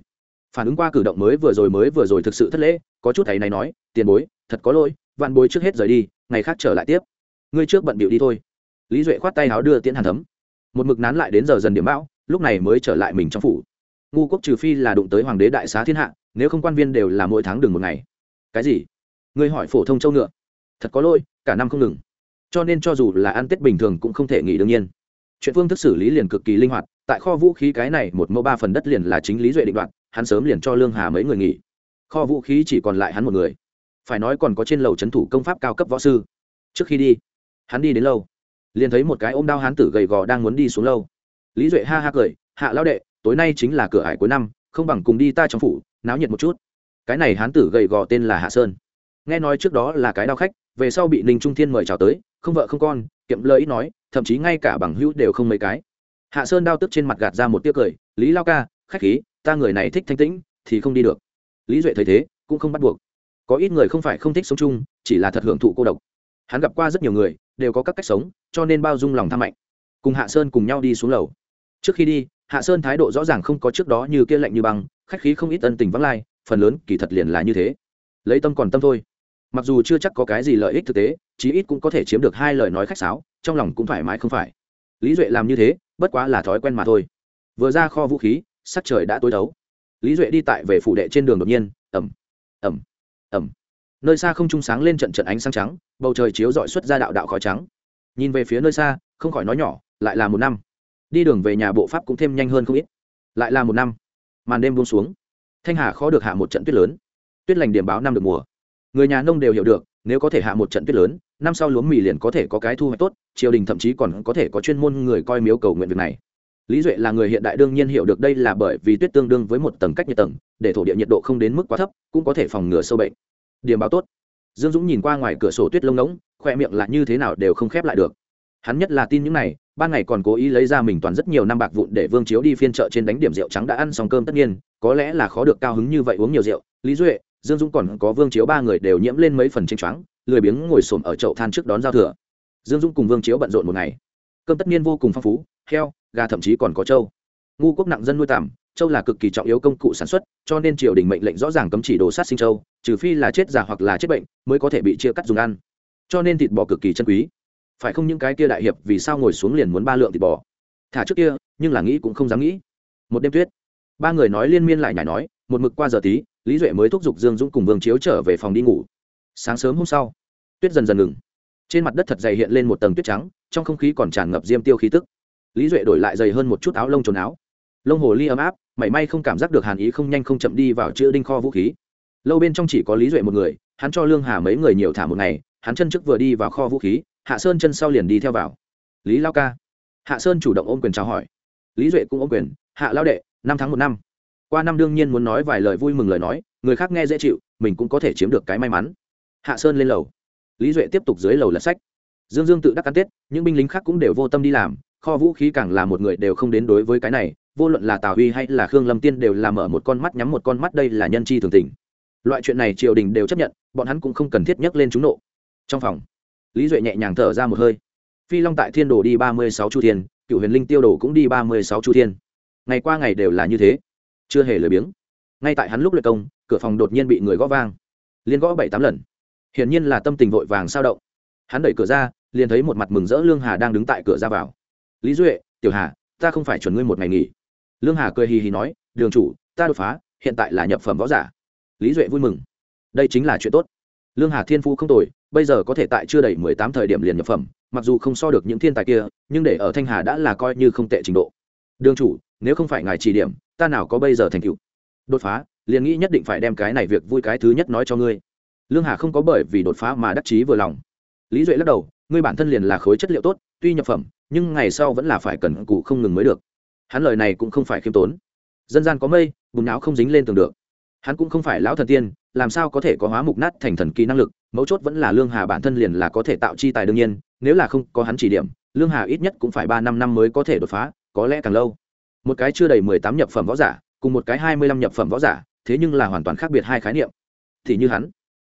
phản ứng qua cử động mới vừa rồi mới vừa rồi thực sự thất lễ, có chút thầy này nói, tiền bối, thật có lỗi, vạn bối trước hết rời đi, ngày khác trở lại tiếp. Ngươi trước bận bịu đi thôi. Lý duệ khoát tay áo đưa tiễn hàn thấm. Một mực nán lại đến giờ dần điểm bão, lúc này mới trở lại mình trong phủ. Ngu quốc trừ phi là đụng tới hoàng đế đại xá thiên hạ, nếu không quan viên đều là mỗi tháng đường một ngày. Cái gì? Ngươi hỏi phổ thông châu ngựa? Thật có lỗi, cả năm không ngừng. Cho nên cho dù là ăn tết bình thường cũng không thể nghỉ đương nhiên. Chuyện phương thức xử lý liền cực kỳ linh hoạt, tại kho vũ khí cái này một mẫu ba phần đất liền là chính lý duệ định đoạn hắn sớm liền cho lương hà mấy người nghỉ. Kho vũ khí chỉ còn lại hắn một người. Phải nói còn có trên lầu c h ấ n thủ công pháp cao cấp võ sư. Trước khi đi, hắn đi đến lâu. Liền thấy một cái ôm đao hán tử gầy gò đang muốn đi xuống lâu. Lý duệ ha ha cười, hạ lao đệ, tối nay chính là cửa hải cuối năm, không bằng cùng đi ta trong phủ, náo nhiệt một chút. Cái này hán tử gầy gò tên là hạ sơn. Nghe nói trước đó là cái đao khách, về sau bị ninh trung thiên mời chào tới, không vợ không con, kiệm lợi ít nói, thậm chí ngay cả bằng hữu đều không mấy cái. Hạ sơn đao tức trên mặt gạt ra một tiếc cười, lý lao ca, khách khí ta người này thích thanh tĩnh, thì không đi được. Lý duệ thấy thế, cũng không bắt buộc. Có ít người không phải không thích sống chung, chỉ là thật hưởng thụ cô độc. Hắn gặp qua rất nhiều người, đều có các cách sống, cho nên bao dung lòng tham mạnh. Cùng hạ sơn cùng nhau đi xuống lầu. Trước khi đi, hạ sơn thái độ rõ ràng không có trước đó như kia lạnh như băng, khách khí không ít ân tình vắng lai, phần lớn kỳ thật liền là như thế. Lấy tâm còn tâm thôi. Mặc dù chưa chắc có cái gì lợi ích thực tế, chí ít cũng có thể chiếm được hai lời nói khách sáo, trong lòng cũng thoải mái không phải. Lý duệ làm như thế, bất quá là thói quen mà thôi. Vừa ra kho vũ khí sắc trời đã tối thấu. Lý duệ đi tại về phủ đệ trên đường đột nhiên ẩm ẩm ẩm nơi xa không trung sáng lên trận trận ánh sáng trắng, bầu trời chiếu dọi xuất ra đạo đạo khói trắng. Nhìn về phía nơi xa, không khỏi nói nhỏ, lại là một năm. Đi đường về nhà bộ pháp cũng thêm nhanh hơn không ít. Lại là một năm. Màn đêm buông xuống. Thanh hà khó được hạ một trận tuyết lớn. Tuyết lành điểm báo năm được mùa. Người nhà nông đều hiểu được, nếu có thể hạ một trận tuyết lớn, năm sau lúa mì liền có thể có cái thu hoạch tốt, triều đình thậm chí còn có thể có chuyên môn người coi miếu cầu nguyện việc này lý duệ là người hiện đại đương nhiên hiểu được đây là bởi vì tuyết tương đương với một tầng cách nhiệt tầng, để thổ địa nhiệt độ không đến mức quá thấp, cũng có thể phòng ngừa sâu bệnh. Điểm báo tốt. Dương dũng nhìn qua ngoài cửa sổ tuyết lông ngỗng, khoe miệng là như thế nào đều không khép lại được. Hắn nhất là tin những này, ban ngày còn cố ý lấy ra mình toàn rất nhiều năm bạc vụn để vương chiếu đi phiên chợ trên đánh điểm rượu trắng đã ăn xong cơm tất nhiên, có lẽ là khó được cao hứng như vậy uống nhiều rượu. Lý duệ, dương dũng còn có vương chiếu ba người đều nhiễm lên mấy phần tranh choáng, lười biếng ngồi xổm ở chậu than trước đón giao thừa. Dương dũng cùng vương chiếu bận rộn một ngày. Cơm tất nhiên vô cùng phong phú, heo gà thậm chí còn có trâu. Ngu quốc nặng dân nuôi tằm trâu là cực kỳ trọng yếu công cụ sản xuất cho nên triều đình mệnh lệnh rõ ràng cấm chỉ đồ sát sinh trâu, trừ phi là chết già hoặc là chết bệnh mới có thể bị chia cắt dùng ăn. Cho nên thịt bò cực kỳ chân quý. Phải không những cái kia đại hiệp vì sao ngồi xuống liền muốn ba lượng thịt bò? Thả trước kia nhưng là nghĩ cũng không dám nghĩ. Một đêm tuyết ba người nói liên miên lại nhảy nói một mực qua giờ tí lý duệ mới thúc giục dương dũng cùng vương chiếu trở về phòng đi ngủ. Sáng sớm hôm sau tuyết dần dần ngừng. Trên mặt đất thật dày hiện lên một tầng tuyết trắng trong không khí còn tràn ngập diêm tiêu khí tức lý duệ đổi lại dày hơn một chút áo lông trồn áo. Lông hồ ly ấm áp, mảy may không cảm giác được hàn ý không nhanh không chậm đi vào chữ đinh kho vũ khí. Lâu bên trong chỉ có lý duệ một người, hắn cho lương hà mấy người nhiều thả một ngày, hắn chân trước vừa đi vào kho vũ khí, hạ sơn chân sau liền đi theo vào. Lý lao ca. Hạ sơn chủ động ôm quyền chào hỏi. Lý duệ cũng ôm quyền, hạ lao đệ, năm tháng một năm. Qua năm đương nhiên muốn nói vài lời vui mừng lời nói, người khác nghe dễ chịu, mình cũng có thể chiếm được cái may mắn. Hạ sơn lên lầu. Lý duệ tiếp tục dưới lầu lật sách. Dương dương tự đắc cắn tết, những binh lính khác cũng đều vô tâm đi làm kho vũ khí càng là một người đều không đến đối với cái này, vô luận là tào huy hay là khương lâm tiên đều là mở một con mắt nhắm một con mắt, đây là nhân chi thường tình. Loại chuyện này triều đình đều chấp nhận, bọn hắn cũng không cần thiết nhắc lên chúng nộ. Trong phòng, lý duệ nhẹ nhàng thở ra một hơi. Phi long tại thiên đồ đi ba mươi sáu chu thiên cựu huyền linh tiêu đồ cũng đi ba mươi sáu chu thiên. Ngày qua ngày đều là như thế. Chưa hề lười biếng. Ngay tại hắn lúc luyện công, cửa phòng đột nhiên bị người gõ vang. Liên gõ bảy tám lần. Hiển nhiên là tâm tình vội vàng sao động. Hắn đẩy cửa ra, liền thấy một mặt mừng rỡ lương hà đang đứng tại cửa ra vào lý duệ, tiểu hà, ta không phải chuẩn ngươi một ngày nghỉ. Lương hà cười hì hì nói, đường chủ, ta đột phá, hiện tại là nhập phẩm võ giả. Lý duệ vui mừng. Đây chính là chuyện tốt. Lương hà thiên phu không tồi, bây giờ có thể tại chưa đầy mười tám thời điểm liền nhập phẩm, mặc dù không so được những thiên tài kia, nhưng để ở thanh hà đã là coi như không tệ trình độ. Đường chủ, nếu không phải ngài chỉ điểm, ta nào có bây giờ thành cựu đột phá, liền nghĩ nhất định phải đem cái này việc vui cái thứ nhất nói cho ngươi. Lương hà không có bởi vì đột phá mà đắc chí vừa lòng. Lý duệ lắc đầu, ngươi bản thân liền là khối chất liệu tốt, tuy nhập phẩm nhưng ngày sau vẫn là phải cần cụ không ngừng mới được. Hắn lời này cũng không phải khiêm tốn. Dân gian có mây, bùn não không dính lên tường được. Hắn cũng không phải lão thần tiên, làm sao có thể có hóa mục nát thành thần kỳ năng lực, mấu chốt vẫn là lương hà bản thân liền là có thể tạo chi tài đương nhiên, nếu là không có hắn chỉ điểm, lương hà ít nhất cũng phải ba năm năm mới có thể đột phá, có lẽ càng lâu. Một cái chưa đầy mười tám nhập phẩm võ giả, cùng một cái hai mươi lăm nhập phẩm võ giả, thế nhưng là hoàn toàn khác biệt hai khái niệm. Thì như hắn,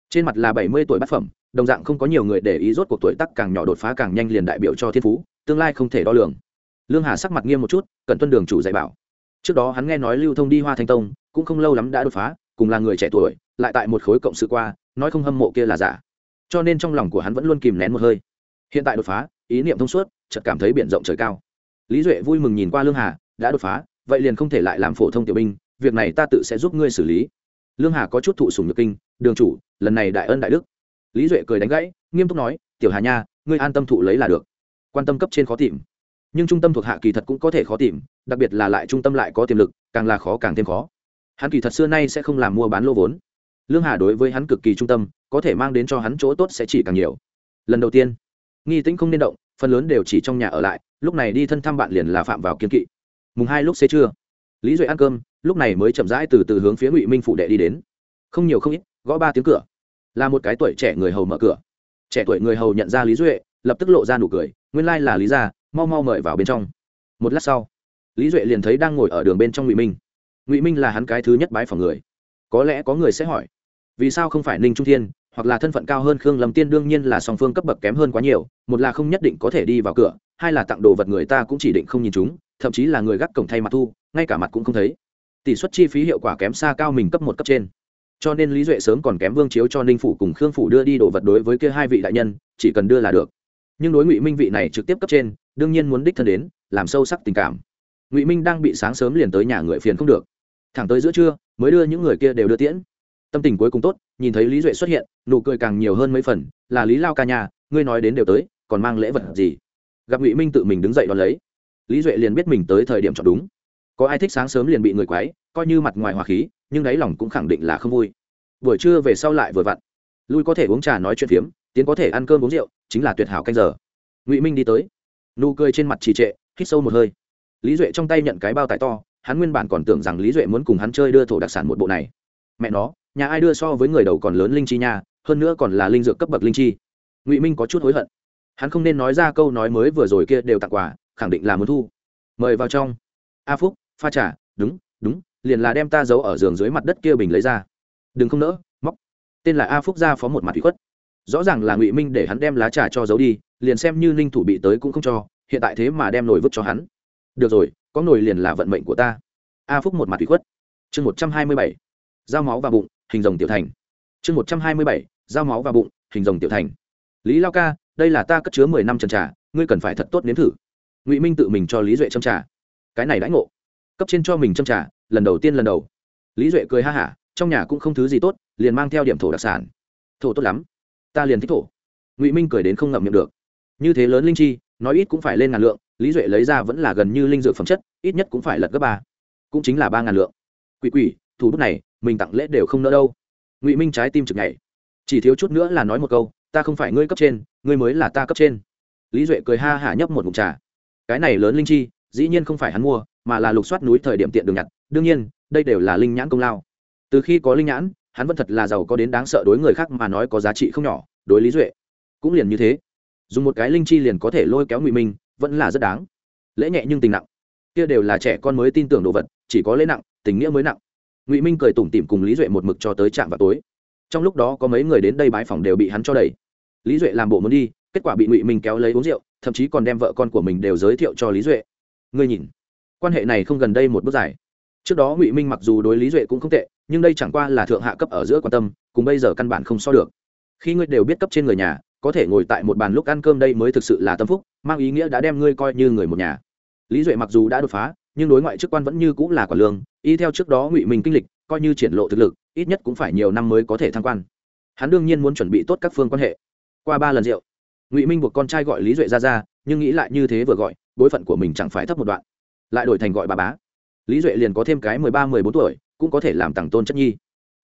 trên mặt là bảy mươi tuổi bát phẩm đồng dạng không có nhiều người để ý rốt cuộc tuổi tác càng nhỏ đột phá càng nhanh liền đại biểu cho thiên phú, tương lai không thể đo lường. Lương hà sắc mặt nghiêm một chút cần tuân đường chủ dạy bảo. Trước đó hắn nghe nói lưu thông đi hoa thanh tông, cũng không lâu lắm đã đột phá, cùng là người trẻ tuổi, lại tại một khối cộng sự qua, nói không hâm mộ kia là giả. Cho nên trong lòng của hắn vẫn luôn kìm nén một hơi. Hiện tại đột phá, ý niệm thông suốt, chợt cảm thấy biển rộng trời cao. Lý duệ vui mừng nhìn qua lương hà, đã đột phá, vậy liền không thể lại làm phổ thông tiểu binh, việc này ta tự sẽ giúp ngươi xử lý. Lương hà có chút thụ sùng nhược kinh, đường chủ, lần này đại ân đại đức lý duệ cười đánh gãy, nghiêm túc nói, tiểu hà nha, ngươi an tâm thụ lấy là được. Quan tâm cấp trên khó tìm. Nhưng trung tâm thuộc hạ kỳ thật cũng có thể khó tìm, đặc biệt là lại trung tâm lại có tiềm lực, càng là khó càng thêm khó. Hắn kỳ thật xưa nay sẽ không làm mua bán lô vốn. Lương hà đối với hắn cực kỳ trung tâm, có thể mang đến cho hắn chỗ tốt sẽ chỉ càng nhiều. Lần đầu tiên, nghi tĩnh không nên động, phần lớn đều chỉ trong nhà ở lại, lúc này đi thân thăm bạn liền là phạm vào kiên kỵ. Mùng hai lúc xế trưa, lý duệ ăn cơm, lúc này mới chậm rãi từ từ hướng phía ngụy minh phụ đệ đi đến. Không nhiều không ít, gõ ba tiếng cửa là một cái tuổi trẻ người hầu mở cửa. Trẻ tuổi người hầu nhận ra lý duệ, lập tức lộ ra nụ cười, nguyên lai là lý gia, mau mau mời vào bên trong. Một lát sau, lý duệ liền thấy đang ngồi ở đường bên trong ngụy minh. Ngụy minh là hắn cái thứ nhất bái phòng người. Có lẽ có người sẽ hỏi, vì sao không phải ninh trung thiên, hoặc là thân phận cao hơn khương lâm tiên đương nhiên là song phương cấp bậc kém hơn quá nhiều, một là không nhất định có thể đi vào cửa, hai là tặng đồ vật người ta cũng chỉ định không nhìn chúng, thậm chí là người gác cổng thay mặt thu, ngay cả mặt cũng không thấy. Tỷ suất chi phí hiệu quả kém xa cao mình cấp một, cấp trên cho nên lý duệ sớm còn kém vương chiếu cho ninh phủ cùng khương phủ đưa đi đồ vật đối với kia hai vị đại nhân, chỉ cần đưa là được. nhưng đối ngụy minh vị này trực tiếp cấp trên, đương nhiên muốn đích thân đến, làm sâu sắc tình cảm. ngụy minh đang bị sáng sớm liền tới nhà người phiền không được. thẳng tới giữa trưa, mới đưa những người kia đều đưa tiễn. tâm tình cuối cùng tốt, nhìn thấy lý duệ xuất hiện, nụ cười càng nhiều hơn mấy phần, là lý lao ca nhà, ngươi nói đến đều tới, còn mang lễ vật gì? gặp ngụy minh tự mình đứng dậy đón lấy. lý duệ liền biết mình tới thời điểm chọn đúng. có ai thích sáng sớm liền bị người quái coi như mặt ngoài hòa khí nhưng đáy lòng cũng khẳng định là không vui. Buổi trưa về sau lại vừa vặn. Lui có thể uống trà nói chuyện phiếm, tiến có thể ăn cơm uống rượu, chính là tuyệt hảo canh giờ. Ngụy minh đi tới. Nụ cười trên mặt trì trệ, hít sâu một hơi. Lý duệ trong tay nhận cái bao tải to, hắn nguyên bản còn tưởng rằng lý duệ muốn cùng hắn chơi đưa thổ đặc sản một bộ này. Mẹ nó, nhà ai đưa so với người đầu còn lớn linh chi nha, hơn nữa còn là linh dược cấp bậc linh chi. Ngụy minh có chút hối hận. Hắn không nên nói ra câu nói mới vừa rồi kia đều tặng quà, khẳng định là muốn thu. Mời vào trong. A phúc, pha trà, đúng đúng liền là đem ta giấu ở giường dưới mặt đất kia bình lấy ra. Đừng không nỡ, móc. Tên là a phúc ra phó một mặt bị khuất. Rõ ràng là ngụy minh để hắn đem lá trà cho giấu đi, liền xem như ninh thủ bị tới cũng không cho, hiện tại thế mà đem nồi vứt cho hắn. Được rồi, có nồi liền là vận mệnh của ta. A phúc một mặt bị khuất. Chương một trăm hai mươi bảy. Dao máu và bụng, hình rồng tiểu thành. Chương một trăm hai mươi bảy. Dao máu và bụng, hình rồng tiểu thành. Lý lao ca, đây là ta cất chứa mười năm trần trà, ngươi cần phải thật tốt nếm thử. Ngụy minh tự mình cho lý duệ châm trà. Cái này đãi ngộ. Cấp trên cho mình châm trà lần đầu tiên lần đầu. Lý duệ cười ha hả, trong nhà cũng không thứ gì tốt, liền mang theo điểm thổ đặc sản. Thổ tốt lắm. Ta liền thích thổ. Ngụy minh cười đến không ngậm miệng được. Như thế lớn linh chi, nói ít cũng phải lên ngàn lượng, lý duệ lấy ra vẫn là gần như linh dược phẩm chất, ít nhất cũng phải lật gấp ba. Cũng chính là ba ngàn lượng. Quỷ quỷ, thủ bút này, mình tặng lễ đều không nỡ đâu. Ngụy minh trái tim chực nhảy. Chỉ thiếu chút nữa là nói một câu, ta không phải ngươi cấp trên, ngươi mới là ta cấp trên. Lý duệ cười ha hả nhấp một mục trà. Cái này lớn linh chi, dĩ nhiên không phải hắn mua, mà là lục soát núi thời điểm tiện đường nhặt đương nhiên, đây đều là linh nhãn công lao. Từ khi có linh nhãn, hắn vẫn thật là giàu có đến đáng sợ đối người khác mà nói có giá trị không nhỏ, đối lý duệ cũng liền như thế. Dùng một cái linh chi liền có thể lôi kéo ngụy minh, vẫn là rất đáng. Lễ nhẹ nhưng tình nặng. Kia đều là trẻ con mới tin tưởng đồ vật, chỉ có lễ nặng, tình nghĩa mới nặng. Ngụy minh cười tủm tỉm cùng lý duệ một mực cho tới trạm vào tối. Trong lúc đó có mấy người đến đây bái phòng đều bị hắn cho đầy. lý duệ làm bộ muốn đi, kết quả bị ngụy minh kéo lấy uống rượu, thậm chí còn đem vợ con của mình đều giới thiệu cho lý duệ. Ngươi nhìn, quan hệ này không gần đây một bước dài trước đó ngụy minh mặc dù đối lý duệ cũng không tệ, nhưng đây chẳng qua là thượng hạ cấp ở giữa quan tâm, cùng bây giờ căn bản không so được. Khi ngươi đều biết cấp trên người nhà, có thể ngồi tại một bàn lúc ăn cơm đây mới thực sự là tâm phúc, mang ý nghĩa đã đem ngươi coi như người một nhà. Lý duệ mặc dù đã đột phá, nhưng đối ngoại chức quan vẫn như cũng là quả lương, y theo trước đó ngụy minh kinh lịch, coi như triển lộ thực lực, ít nhất cũng phải nhiều năm mới có thể thăng quan. Hắn đương nhiên muốn chuẩn bị tốt các phương quan hệ. Qua ba lần rượu, ngụy minh buộc con trai gọi lý duệ ra ra, nhưng nghĩ lại như thế vừa gọi, bối phận của mình chẳng phải thấp một đoạn, lại đổi thành gọi bà bá lý duệ liền có thêm cái mười ba, mười bốn tuổi, cũng có thể làm tặng tôn chất nhi.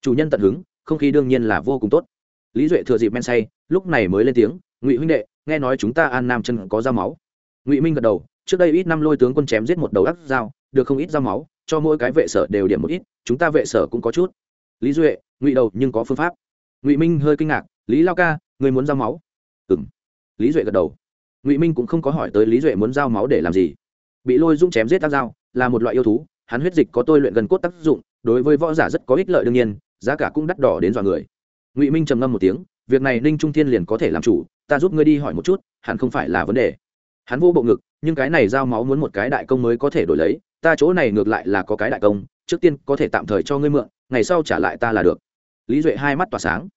Chủ nhân tận hứng, không khí đương nhiên là vô cùng tốt. Lý duệ thừa dịp men say, lúc này mới lên tiếng, ngụy huynh đệ, nghe nói chúng ta an nam chân có dao máu. Ngụy minh gật đầu, trước đây ít năm lôi tướng quân chém giết một đầu ác dao, được không ít dao máu, cho mỗi cái vệ sở đều điểm một ít, chúng ta vệ sở cũng có chút. Lý duệ, ngụy đầu, nhưng có phương pháp. Ngụy minh hơi kinh ngạc, lý lao ca, người muốn dao máu? Ừ m lý duệ gật đầu. Ngụy minh cũng không có hỏi tới lý duệ muốn dao máu để làm gì. Bị lôi dũng chém giết ác dao là một loại yêu thú, hắn huyết dịch có tôi luyện gần cốt tác dụng, đối với võ giả rất có ích lợi đương nhiên, giá cả cũng đắt đỏ đến dọa người. Ngụy minh trầm ngâm một tiếng, việc này ninh trung thiên liền có thể làm chủ, ta giúp ngươi đi hỏi một chút, hẳn không phải là vấn đề. Hắn vô bộ ngực, nhưng cái này giao máu muốn một cái đại công mới có thể đổi lấy, ta chỗ này ngược lại là có cái đại công, trước tiên có thể tạm thời cho ngươi mượn, ngày sau trả lại ta là được. Lý duệ hai mắt tỏa sáng.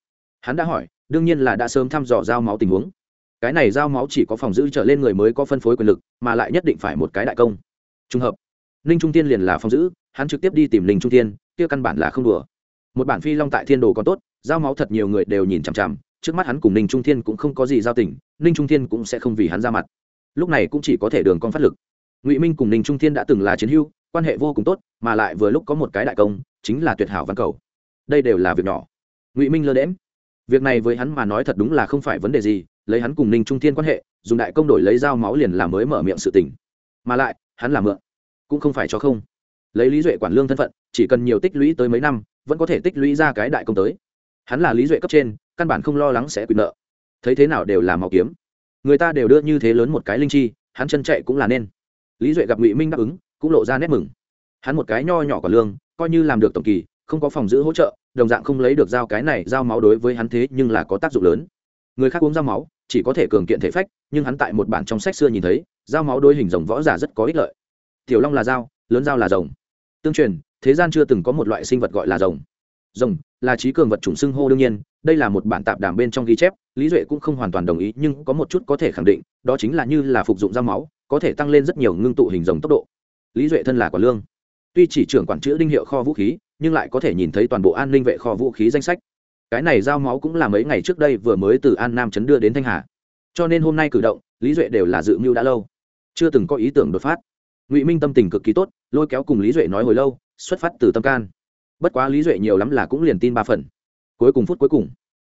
Hắn đã hỏi, đương nhiên là đã sớm thăm dò giao máu tình huống. Cái này giao máu chỉ có phòng giữ trở lên người mới có phân phối quyền lực, mà lại nhất định phải một cái đại công. Trùng hợp ninh trung tiên liền là phong giữ, hắn trực tiếp đi tìm ninh trung tiên kia căn bản là không đùa. Một bản phi long tại thiên đồ còn tốt, giao máu thật nhiều người đều nhìn chằm chằm, trước mắt hắn cùng ninh trung thiên cũng không có gì giao tình ninh trung thiên cũng sẽ không vì hắn ra mặt. Lúc này cũng chỉ có thể đường con phát lực. Ngụy minh cùng ninh trung thiên đã từng là chiến hưu quan hệ vô cùng tốt, mà lại vừa lúc có một cái đại công, chính là tuyệt hảo văn cầu. Đây đều là việc nhỏ. Ngụy minh lơ đễm việc này với hắn mà nói thật đúng là không phải vấn đề gì, lấy hắn cùng ninh trung thiên quan hệ, dùng đại công đổi lấy dao máu liền làm mới mở miệng sự tình. Mà lại, hắn làm mượn cũng không phải cho không. Lấy lý duệ quản lương thân phận, chỉ cần nhiều tích lũy tới mấy năm, vẫn có thể tích lũy ra cái đại công tới. Hắn là lý duệ cấp trên, căn bản không lo lắng sẽ quyền nợ. Thấy thế nào đều là màu kiếm. Người ta đều đưa như thế lớn một cái linh chi, hắn chân chạy cũng là nên. Lý duệ gặp ngụy minh đáp ứng, cũng lộ ra nét mừng. Hắn một cái nho nhỏ quả lương, coi như làm được tổng kỳ, không có phòng giữ hỗ trợ, đồng dạng không lấy được dao cái này dao máu đối với hắn thế nhưng là có tác dụng lớn. Người khác uống dao máu, chỉ có thể cường kiện thể phách, nhưng hắn tại một bản trong sách xưa nhìn thấy, dao máu đôi hình rồng võ giả rất có ích lợi tiểu long là dao, lớn dao là rồng. Tương truyền, thế gian chưa từng có một loại sinh vật gọi là rồng. Rồng là trí cường vật chủng xưng hô đương nhiên, đây là một bản tạp đàm bên trong ghi chép, lý duệ cũng không hoàn toàn đồng ý, nhưng có một chút có thể khẳng định, đó chính là như là phục dụng dao máu, có thể tăng lên rất nhiều ngưng tụ hình rồng tốc độ. Lý duệ thân là quản lương. Tuy chỉ trưởng quản chữ đinh hiệu kho vũ khí, nhưng lại có thể nhìn thấy toàn bộ an ninh vệ kho vũ khí danh sách. Cái này giao máu cũng là mấy ngày trước đây vừa mới từ an nam chấn đưa đến thanh hà. Cho nên hôm nay cử động, lý duệ đều là dự mưu đã lâu. Chưa từng có ý tưởng đột phát ngụy minh tâm tình cực kỳ tốt lôi kéo cùng lý duệ nói hồi lâu xuất phát từ tâm can bất quá lý duệ nhiều lắm là cũng liền tin ba phần cuối cùng phút cuối cùng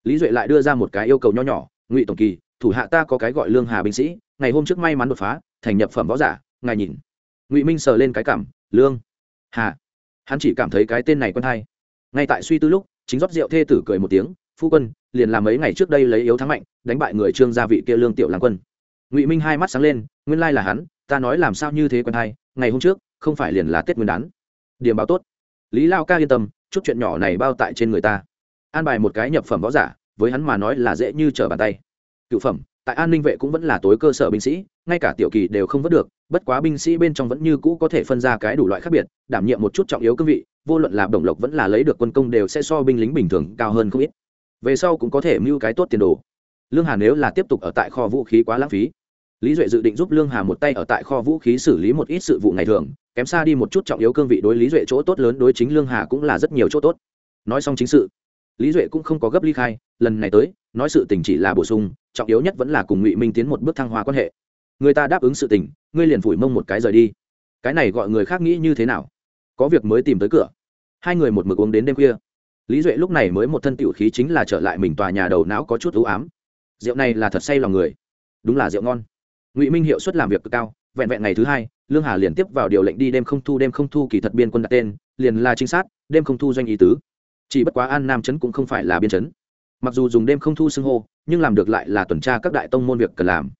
lý duệ lại đưa ra một cái yêu cầu nho nhỏ ngụy tổng kỳ thủ hạ ta có cái gọi lương hà binh sĩ ngày hôm trước may mắn đột phá thành nhập phẩm võ giả ngài nhìn ngụy minh sờ lên cái cảm lương hà hắn chỉ cảm thấy cái tên này quen hay ngay tại suy tư lúc chính rót rượu thê tử cười một tiếng phu quân liền làm mấy ngày trước đây lấy yếu thắng mạnh đánh bại người trương gia vị kia lương tiểu làng quân ngụy minh hai mắt sáng lên nguyên lai là hắn ta nói làm sao như thế quen hay, ngày hôm trước không phải liền là tết nguyên đán. điểm báo tốt. lý lao ca yên tâm, chút chuyện nhỏ này bao tại trên người ta. an bài một cái nhập phẩm võ giả, với hắn mà nói là dễ như trở bàn tay. cựu phẩm, tại an ninh vệ cũng vẫn là tối cơ sở binh sĩ, ngay cả tiểu kỳ đều không vớt được, bất quá binh sĩ bên trong vẫn như cũ có thể phân ra cái đủ loại khác biệt, đảm nhiệm một chút trọng yếu cương vị, vô luận là đồng lộc vẫn là lấy được quân công đều sẽ so binh lính bình thường cao hơn không ít. về sau cũng có thể mưu cái tốt tiền đồ lương hà nếu là tiếp tục ở tại kho vũ khí quá lãng phí, lý duệ dự định giúp lương hà một tay ở tại kho vũ khí xử lý một ít sự vụ ngày thường, kém xa đi một chút trọng yếu cương vị đối lý duệ chỗ tốt lớn đối chính lương hà cũng là rất nhiều chỗ tốt. Nói xong chính sự, lý duệ cũng không có gấp ly khai, lần này tới, nói sự tình chỉ là bổ sung, trọng yếu nhất vẫn là cùng ngụy minh tiến một bước thăng hoa quan hệ. Người ta đáp ứng sự tình, ngươi liền phủi mông một cái rời đi. Cái này gọi người khác nghĩ như thế nào? Có việc mới tìm tới cửa. Hai người một mực uống đến đêm khuya. Lý duệ lúc này mới một thân tiểu khí chính là trở lại mình tòa nhà đầu não có chút ưu ám rượu này là thật say lòng người. Đúng là rượu ngon. Ngụy minh hiệu suất làm việc cực cao, vẹn vẹn ngày thứ hai, lương hà liền tiếp vào điều lệnh đi đêm không thu, đêm không thu kỳ thật biên quân đặt tên, liền là trinh sát, đêm không thu doanh ý tứ. Chỉ bất quá an nam trấn cũng không phải là biên trấn. Mặc dù dùng đêm không thu xưng hô, nhưng làm được lại là tuần tra các đại tông môn việc cần làm.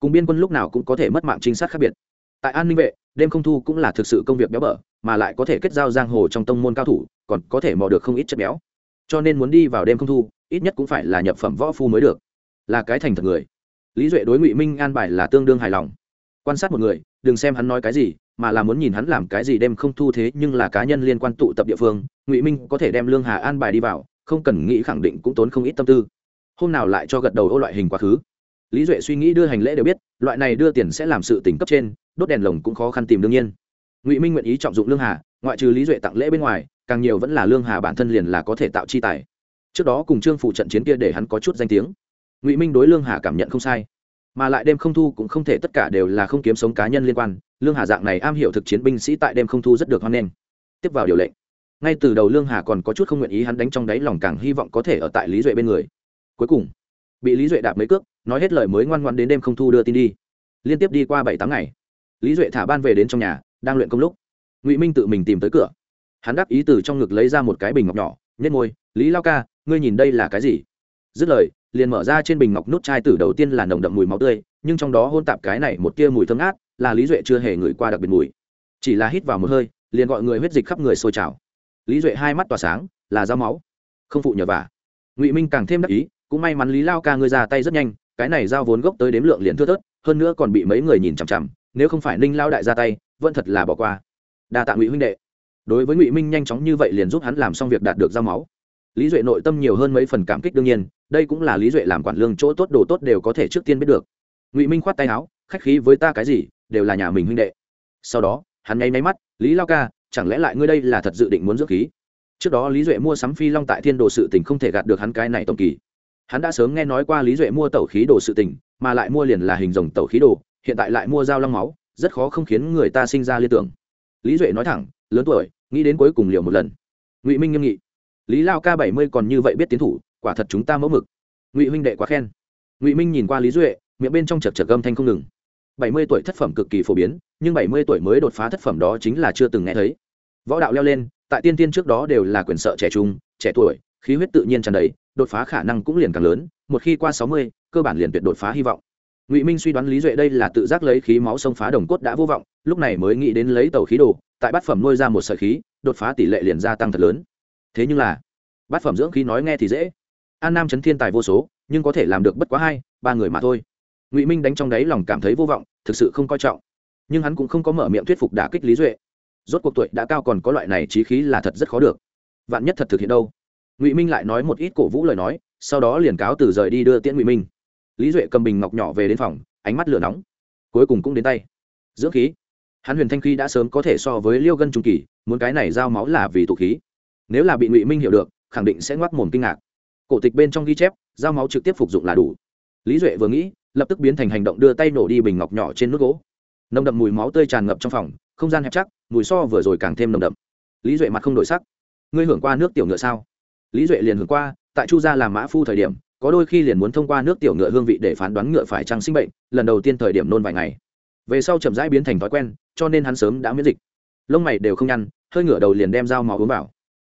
Cùng biên quân lúc nào cũng có thể mất mạng trinh sát khác biệt. Tại an ninh vệ, đêm không thu cũng là thực sự công việc béo bở, mà lại có thể kết giao giang hồ trong tông môn cao thủ, còn có thể mò được không ít chất béo. Cho nên muốn đi vào đêm không thu, ít nhất cũng phải là nhập phẩm võ phu mới được là cái thành thật người. Lý duệ đối ngụy minh an bài là tương đương hài lòng. Quan sát một người, đừng xem hắn nói cái gì, mà là muốn nhìn hắn làm cái gì đêm không thu thế nhưng là cá nhân liên quan tụ tập địa phương, ngụy minh có thể đem lương hà an bài đi vào, không cần nghĩ khẳng định cũng tốn không ít tâm tư. Hôm nào lại cho gật đầu ô loại hình quá khứ. Lý duệ suy nghĩ đưa hành lễ đều biết, loại này đưa tiền sẽ làm sự tỉnh cấp trên, đốt đèn lồng cũng khó khăn tìm đương nhiên. Ngụy minh nguyện ý trọng dụng lương hà, ngoại trừ lý duệ tặng lễ bên ngoài, càng nhiều vẫn là lương hà bản thân liền là có thể tạo chi tài. Trước đó cùng trương phụ trận chiến kia để hắn có chút danh tiếng ngụy minh đối lương hà cảm nhận không sai mà lại đêm không thu cũng không thể tất cả đều là không kiếm sống cá nhân liên quan lương hà dạng này am hiểu thực chiến binh sĩ tại đêm không thu rất được hoan nghênh tiếp vào điều lệnh ngay từ đầu lương hà còn có chút không nguyện ý hắn đánh trong đáy lòng càng hy vọng có thể ở tại lý duệ bên người cuối cùng bị lý duệ đạp mấy cước nói hết lời mới ngoan ngoan đến đêm không thu đưa tin đi liên tiếp đi qua bảy tám ngày lý duệ thả ban về đến trong nhà đang luyện công lúc ngụy minh tự mình tìm tới cửa hắn đáp ý từ trong ngực lấy ra một cái bình ngọc nhỏ nhét môi lý lao ca ngươi nhìn đây là cái gì dứt lời liền mở ra trên bình ngọc nút chai tử đầu tiên là nồng đậm mùi máu tươi, nhưng trong đó hôn tạp cái này một tia mùi thơm ngát, là lý duệ chưa hề ngửi qua đặc biệt mùi. Chỉ là hít vào một hơi, liền gọi người huyết dịch khắp người sôi trào. Lý duệ hai mắt tỏa sáng, là dao máu. Không phụ nhờ vả. Ngụy minh càng thêm đắc ý, cũng may mắn lý lao ca ngươi ra tay rất nhanh, cái này giao vốn gốc tới đếm lượng liền thưa thớt, hơn nữa còn bị mấy người nhìn chằm chằm, nếu không phải ninh lao đại ra tay, vẫn thật là bỏ qua. Đa tạ ngụy huynh đệ. Đối với ngụy minh nhanh chóng như vậy liền giúp hắn làm xong việc đạt được giao máu lý duệ nội tâm nhiều hơn mấy phần cảm kích đương nhiên, đây cũng là lý duệ làm quản lương chỗ tốt đồ tốt đều có thể trước tiên biết được. Ngụy minh khoát tay áo, khách khí với ta cái gì, đều là nhà mình huynh đệ. Sau đó, hắn nháy máy mắt, lý lao ca, chẳng lẽ lại ngươi đây là thật dự định muốn dưỡng khí? Trước đó lý duệ mua sắm phi long tại thiên đồ sự tình không thể gạt được hắn cái này tổng kỳ. Hắn đã sớm nghe nói qua lý duệ mua tẩu khí đồ sự tình, mà lại mua liền là hình rồng tẩu khí đồ, hiện tại lại mua dao long máu, rất khó không khiến người ta sinh ra liên tưởng. Lý duệ nói thẳng, lớn tuổi, nghĩ đến cuối cùng liều một lần. Ngụy minh nghiêm nghị lý lao ca bảy mươi còn như vậy biết tiến thủ, quả thật chúng ta mẫu mực. Ngụy huynh đệ quá khen. Ngụy minh nhìn qua lý duệ, miệng bên trong chật chật gâm thanh không ngừng. Bảy mươi tuổi thất phẩm cực kỳ phổ biến, nhưng bảy mươi tuổi mới đột phá thất phẩm đó chính là chưa từng nghe thấy. Võ đạo leo lên, tại tiên tiên trước đó đều là quyền sợ trẻ trung, trẻ tuổi, khí huyết tự nhiên tràn đầy, đột phá khả năng cũng liền càng lớn, một khi qua sáu mươi, cơ bản liền tuyệt đột phá hy vọng. Ngụy minh suy đoán lý duệ đây là tự giác lấy khí máu sông phá đồng cốt đã vô vọng, lúc này mới nghĩ đến lấy tàu khí đồ, tại bát phẩm nuôi ra một sợi khí, đột phá tỷ lệ liền gia tăng thật lớn thế nhưng là, bát phẩm dưỡng khí nói nghe thì dễ. An nam chấn thiên tài vô số, nhưng có thể làm được bất quá hai, ba người mà thôi. Ngụy minh đánh trong đáy lòng cảm thấy vô vọng, thực sự không coi trọng. Nhưng hắn cũng không có mở miệng thuyết phục đả kích lý duệ. Rốt cuộc tuổi đã cao còn có loại này trí khí là thật rất khó được. Vạn nhất thật thực hiện đâu? Ngụy minh lại nói một ít cổ vũ lời nói, sau đó liền cáo từ rời đi đưa tiễn ngụy minh. Lý duệ cầm bình ngọc nhỏ về đến phòng, ánh mắt lửa nóng. Cuối cùng cũng đến tay. Dưỡng khí. Hắn huyền thanh khí đã sớm có thể so với liêu gân trung kỳ, muốn cái này giao máu là vì tụ khí nếu là bị ngụy minh hiểu được, khẳng định sẽ ngoác mồm kinh ngạc. Cổ tịch bên trong ghi chép, giao máu trực tiếp phục dụng là đủ. Lý duệ vừa nghĩ, lập tức biến thành hành động đưa tay nổ đi bình ngọc nhỏ trên nước gỗ. Nồng đậm mùi máu tươi tràn ngập trong phòng, không gian hẹp chắc, mùi so vừa rồi càng thêm nồng đậm. Lý duệ mặt không đổi sắc. Ngươi hưởng qua nước tiểu ngựa sao? Lý duệ liền hưởng qua, tại chu gia làm mã phu thời điểm, có đôi khi liền muốn thông qua nước tiểu ngựa hương vị để phán đoán ngựa phải trăng sinh bệnh, lần đầu tiên thời điểm nôn vài ngày. Về sau chậm rãi biến thành thói quen, cho nên hắn sớm đã miễn dịch. Lông mày đều không nhăn, hơi ngựa đầu liền đem dao máu uống vào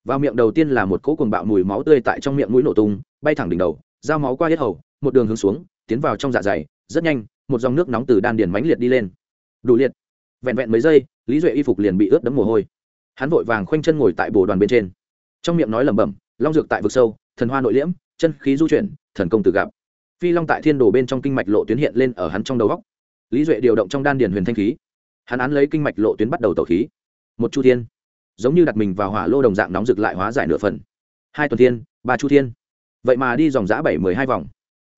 vào miệng đầu tiên là một cỗ cuồng bạo mùi máu tươi tại trong miệng mũi nổ tung, bay thẳng đỉnh đầu, dao máu qua hết hầu, một đường hướng xuống, tiến vào trong dạ dày, rất nhanh, một dòng nước nóng từ đan điền mãnh liệt đi lên. Đủ liệt. Vẹn vẹn mấy giây, lý duệ y phục liền bị ướt đẫm mồ hôi. Hắn vội vàng khoanh chân ngồi tại bồ đoàn bên trên. Trong miệng nói lẩm bẩm, long dược tại vực sâu, thần hoa nội liễm, chân khí du chuyển, thần công tự gặp. Phi long tại thiên đồ bên trong kinh mạch lộ tuyến hiện lên ở hắn trong đầu góc. Lý duệ điều động trong đan điền huyền thanh khí. Hắn án lấy kinh mạch lộ tuyến bắt đầu tẩu khí. Một chu thiên giống như đặt mình vào hỏa lô đồng dạng nóng rực lại hóa giải nửa phần. Hai tuần thiên, ba chu thiên. Vậy mà đi dòng giã bảy mười hai vòng.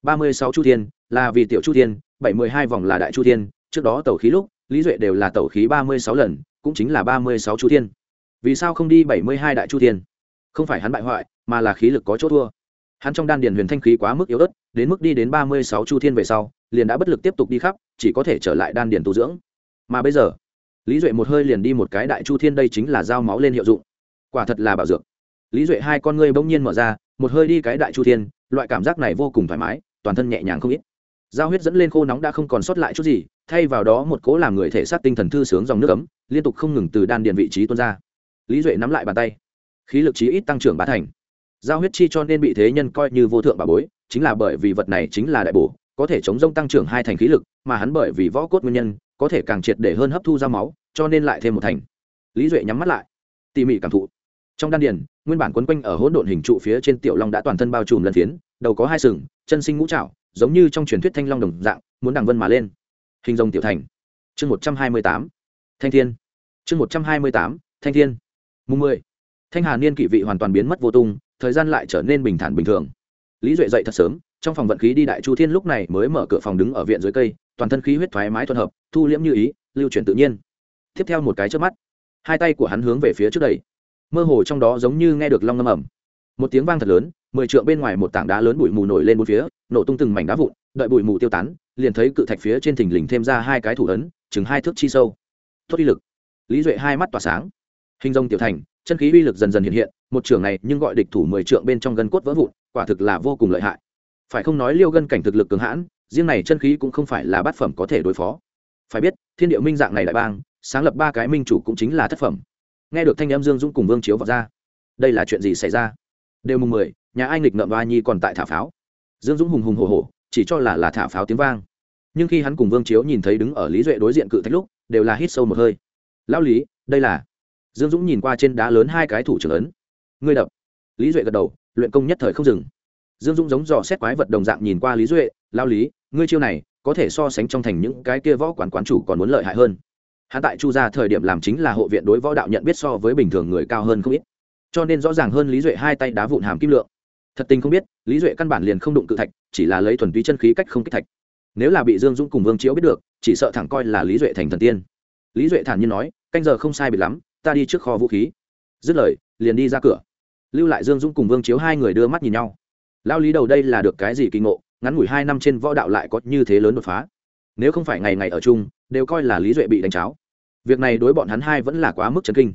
Ba mươi sáu chu thiên là vì tiểu chu thiên, bảy mười hai vòng là đại chu thiên. Trước đó tẩu khí lúc, lý duệ đều là tẩu khí ba mươi sáu lần, cũng chính là ba mươi sáu chu thiên. Vì sao không đi bảy mươi hai đại chu thiên? Không phải hắn bại hoại, mà là khí lực có chỗ thua. Hắn trong đan điền huyền thanh khí quá mức yếu ớt, đến mức đi đến ba mươi sáu chu thiên về sau, liền đã bất lực tiếp tục đi khắp, chỉ có thể trở lại đan điền tu dưỡng. Mà bây giờ lý duệ một hơi liền đi một cái đại chu thiên đây chính là dao máu lên hiệu dụng. Quả thật là bảo dược. Lý duệ hai con ngươi bỗng nhiên mở ra, một hơi đi cái đại chu thiên, loại cảm giác này vô cùng thoải mái, toàn thân nhẹ nhàng không ít. Dao huyết dẫn lên khô nóng đã không còn sót lại chút gì, thay vào đó một cố làm người thể xác tinh thần thư sướng dòng nước ấm, liên tục không ngừng từ đan điện vị trí tuôn ra. Lý duệ nắm lại bàn tay. Khí lực trí ít tăng trưởng bá thành. Giao huyết chi cho nên bị thế nhân coi như vô thượng bà bối, chính là bởi vì vật này chính là đại bổ, có thể chống rông tăng trưởng hai thành khí lực, mà hắn bởi vì võ cốt nguyên nhân có thể càng triệt để hơn hấp thu ra máu, cho nên lại thêm một thành. Lý duệ nhắm mắt lại. Tỉ mỉ cảm thụ. Trong đan điền, nguyên bản quấn quanh ở hỗn độn hình trụ phía trên tiểu long đã toàn thân bao trùm lần phiến, đầu có hai sừng, chân sinh ngũ trạo giống như trong truyền thuyết thanh long đồng dạng, muốn đằng vân mà lên. Hình rồng tiểu thành. Chương một trăm hai mươi tám. Thanh thiên. Chương một trăm hai mươi tám, thanh thiên. Mùng mười. Thanh hà niên kỵ vị hoàn toàn biến mất vô tung, thời gian lại trở nên bình thản bình thường. Lý duệ dậy thật sớm, trong phòng vận khí đi đại chu thiên lúc này mới mở cửa phòng đứng ở viện dưới cây toàn thân khí huyết thoải mái thuận hợp, thu liễm như ý, lưu chuyển tự nhiên. Tiếp theo một cái trước mắt, hai tay của hắn hướng về phía trước đầy mơ hồ trong đó giống như nghe được long ngâm ẩm một tiếng vang thật lớn, mười trượng bên ngoài một tảng đá lớn bụi mù nổi lên bốn phía, nổ tung từng mảnh đá vụn, đợi bụi mù tiêu tán, liền thấy cự thạch phía trên thình lình thêm ra hai cái thủ ấn, chừng hai thước chi sâu. Tốt uy lực. Lý duệ hai mắt tỏa sáng. Hình rồng tiểu thành, chân khí uy lực dần dần hiện hiện, một trường này nhưng gọi địch thủ mười trượng bên trong gân cốt vỡ vụn, quả thực là vô cùng lợi hại. Phải không nói liêu gân cảnh thực lực cường hãn riêng này chân khí cũng không phải là bát phẩm có thể đối phó. Phải biết, thiên địa minh dạng này đại bang, sáng lập ba cái minh chủ cũng chính là thất phẩm. Nghe được thanh em dương dũng cùng vương chiếu vào ra, đây là chuyện gì xảy ra? Đều mùng mười, nhà ai nghịch ngợm ba nhi còn tại thả pháo? Dương dũng hùng hùng hồ hồ chỉ cho là là thả pháo tiếng vang. Nhưng khi hắn cùng vương chiếu nhìn thấy đứng ở lý duệ đối diện cự thách lúc, đều là hít sâu một hơi. Lão lý, đây là dương dũng nhìn qua trên đá lớn hai cái thủ trưởng lớn. Ngươi đập. Lý duệ gật đầu, luyện công nhất thời không dừng dương dũng giống dò xét quái vật đồng dạng nhìn qua lý duệ lao lý, ngươi chiêu này có thể so sánh trong thành những cái kia võ quán quán chủ còn muốn lợi hại hơn. Hắn tại chu gia thời điểm làm chính là hộ viện đối võ đạo nhận biết so với bình thường người cao hơn không ít. Cho nên rõ ràng hơn lý duệ hai tay đá vụn hàm kim lượng. Thật tình không biết, lý duệ căn bản liền không đụng cự thạch, chỉ là lấy thuần túy chân khí cách không kích thạch. Nếu là bị dương dũng cùng vương chiếu biết được, chỉ sợ thẳng coi là lý duệ thành thần tiên. Lý duệ thản nhiên nói, canh giờ không sai bị lắm, ta đi trước kho vũ khí. Dứt lời, liền đi ra cửa. Lưu lại dương dũng cùng vương chiếu hai người đưa mắt nhìn nhau lao lý đầu đây là được cái gì kỳ ngộ, ngắn ngủi hai năm trên võ đạo lại có như thế lớn đột phá. Nếu không phải ngày ngày ở chung, đều coi là lý duệ bị đánh cháo. Việc này đối bọn hắn hai vẫn là quá mức chấn kinh.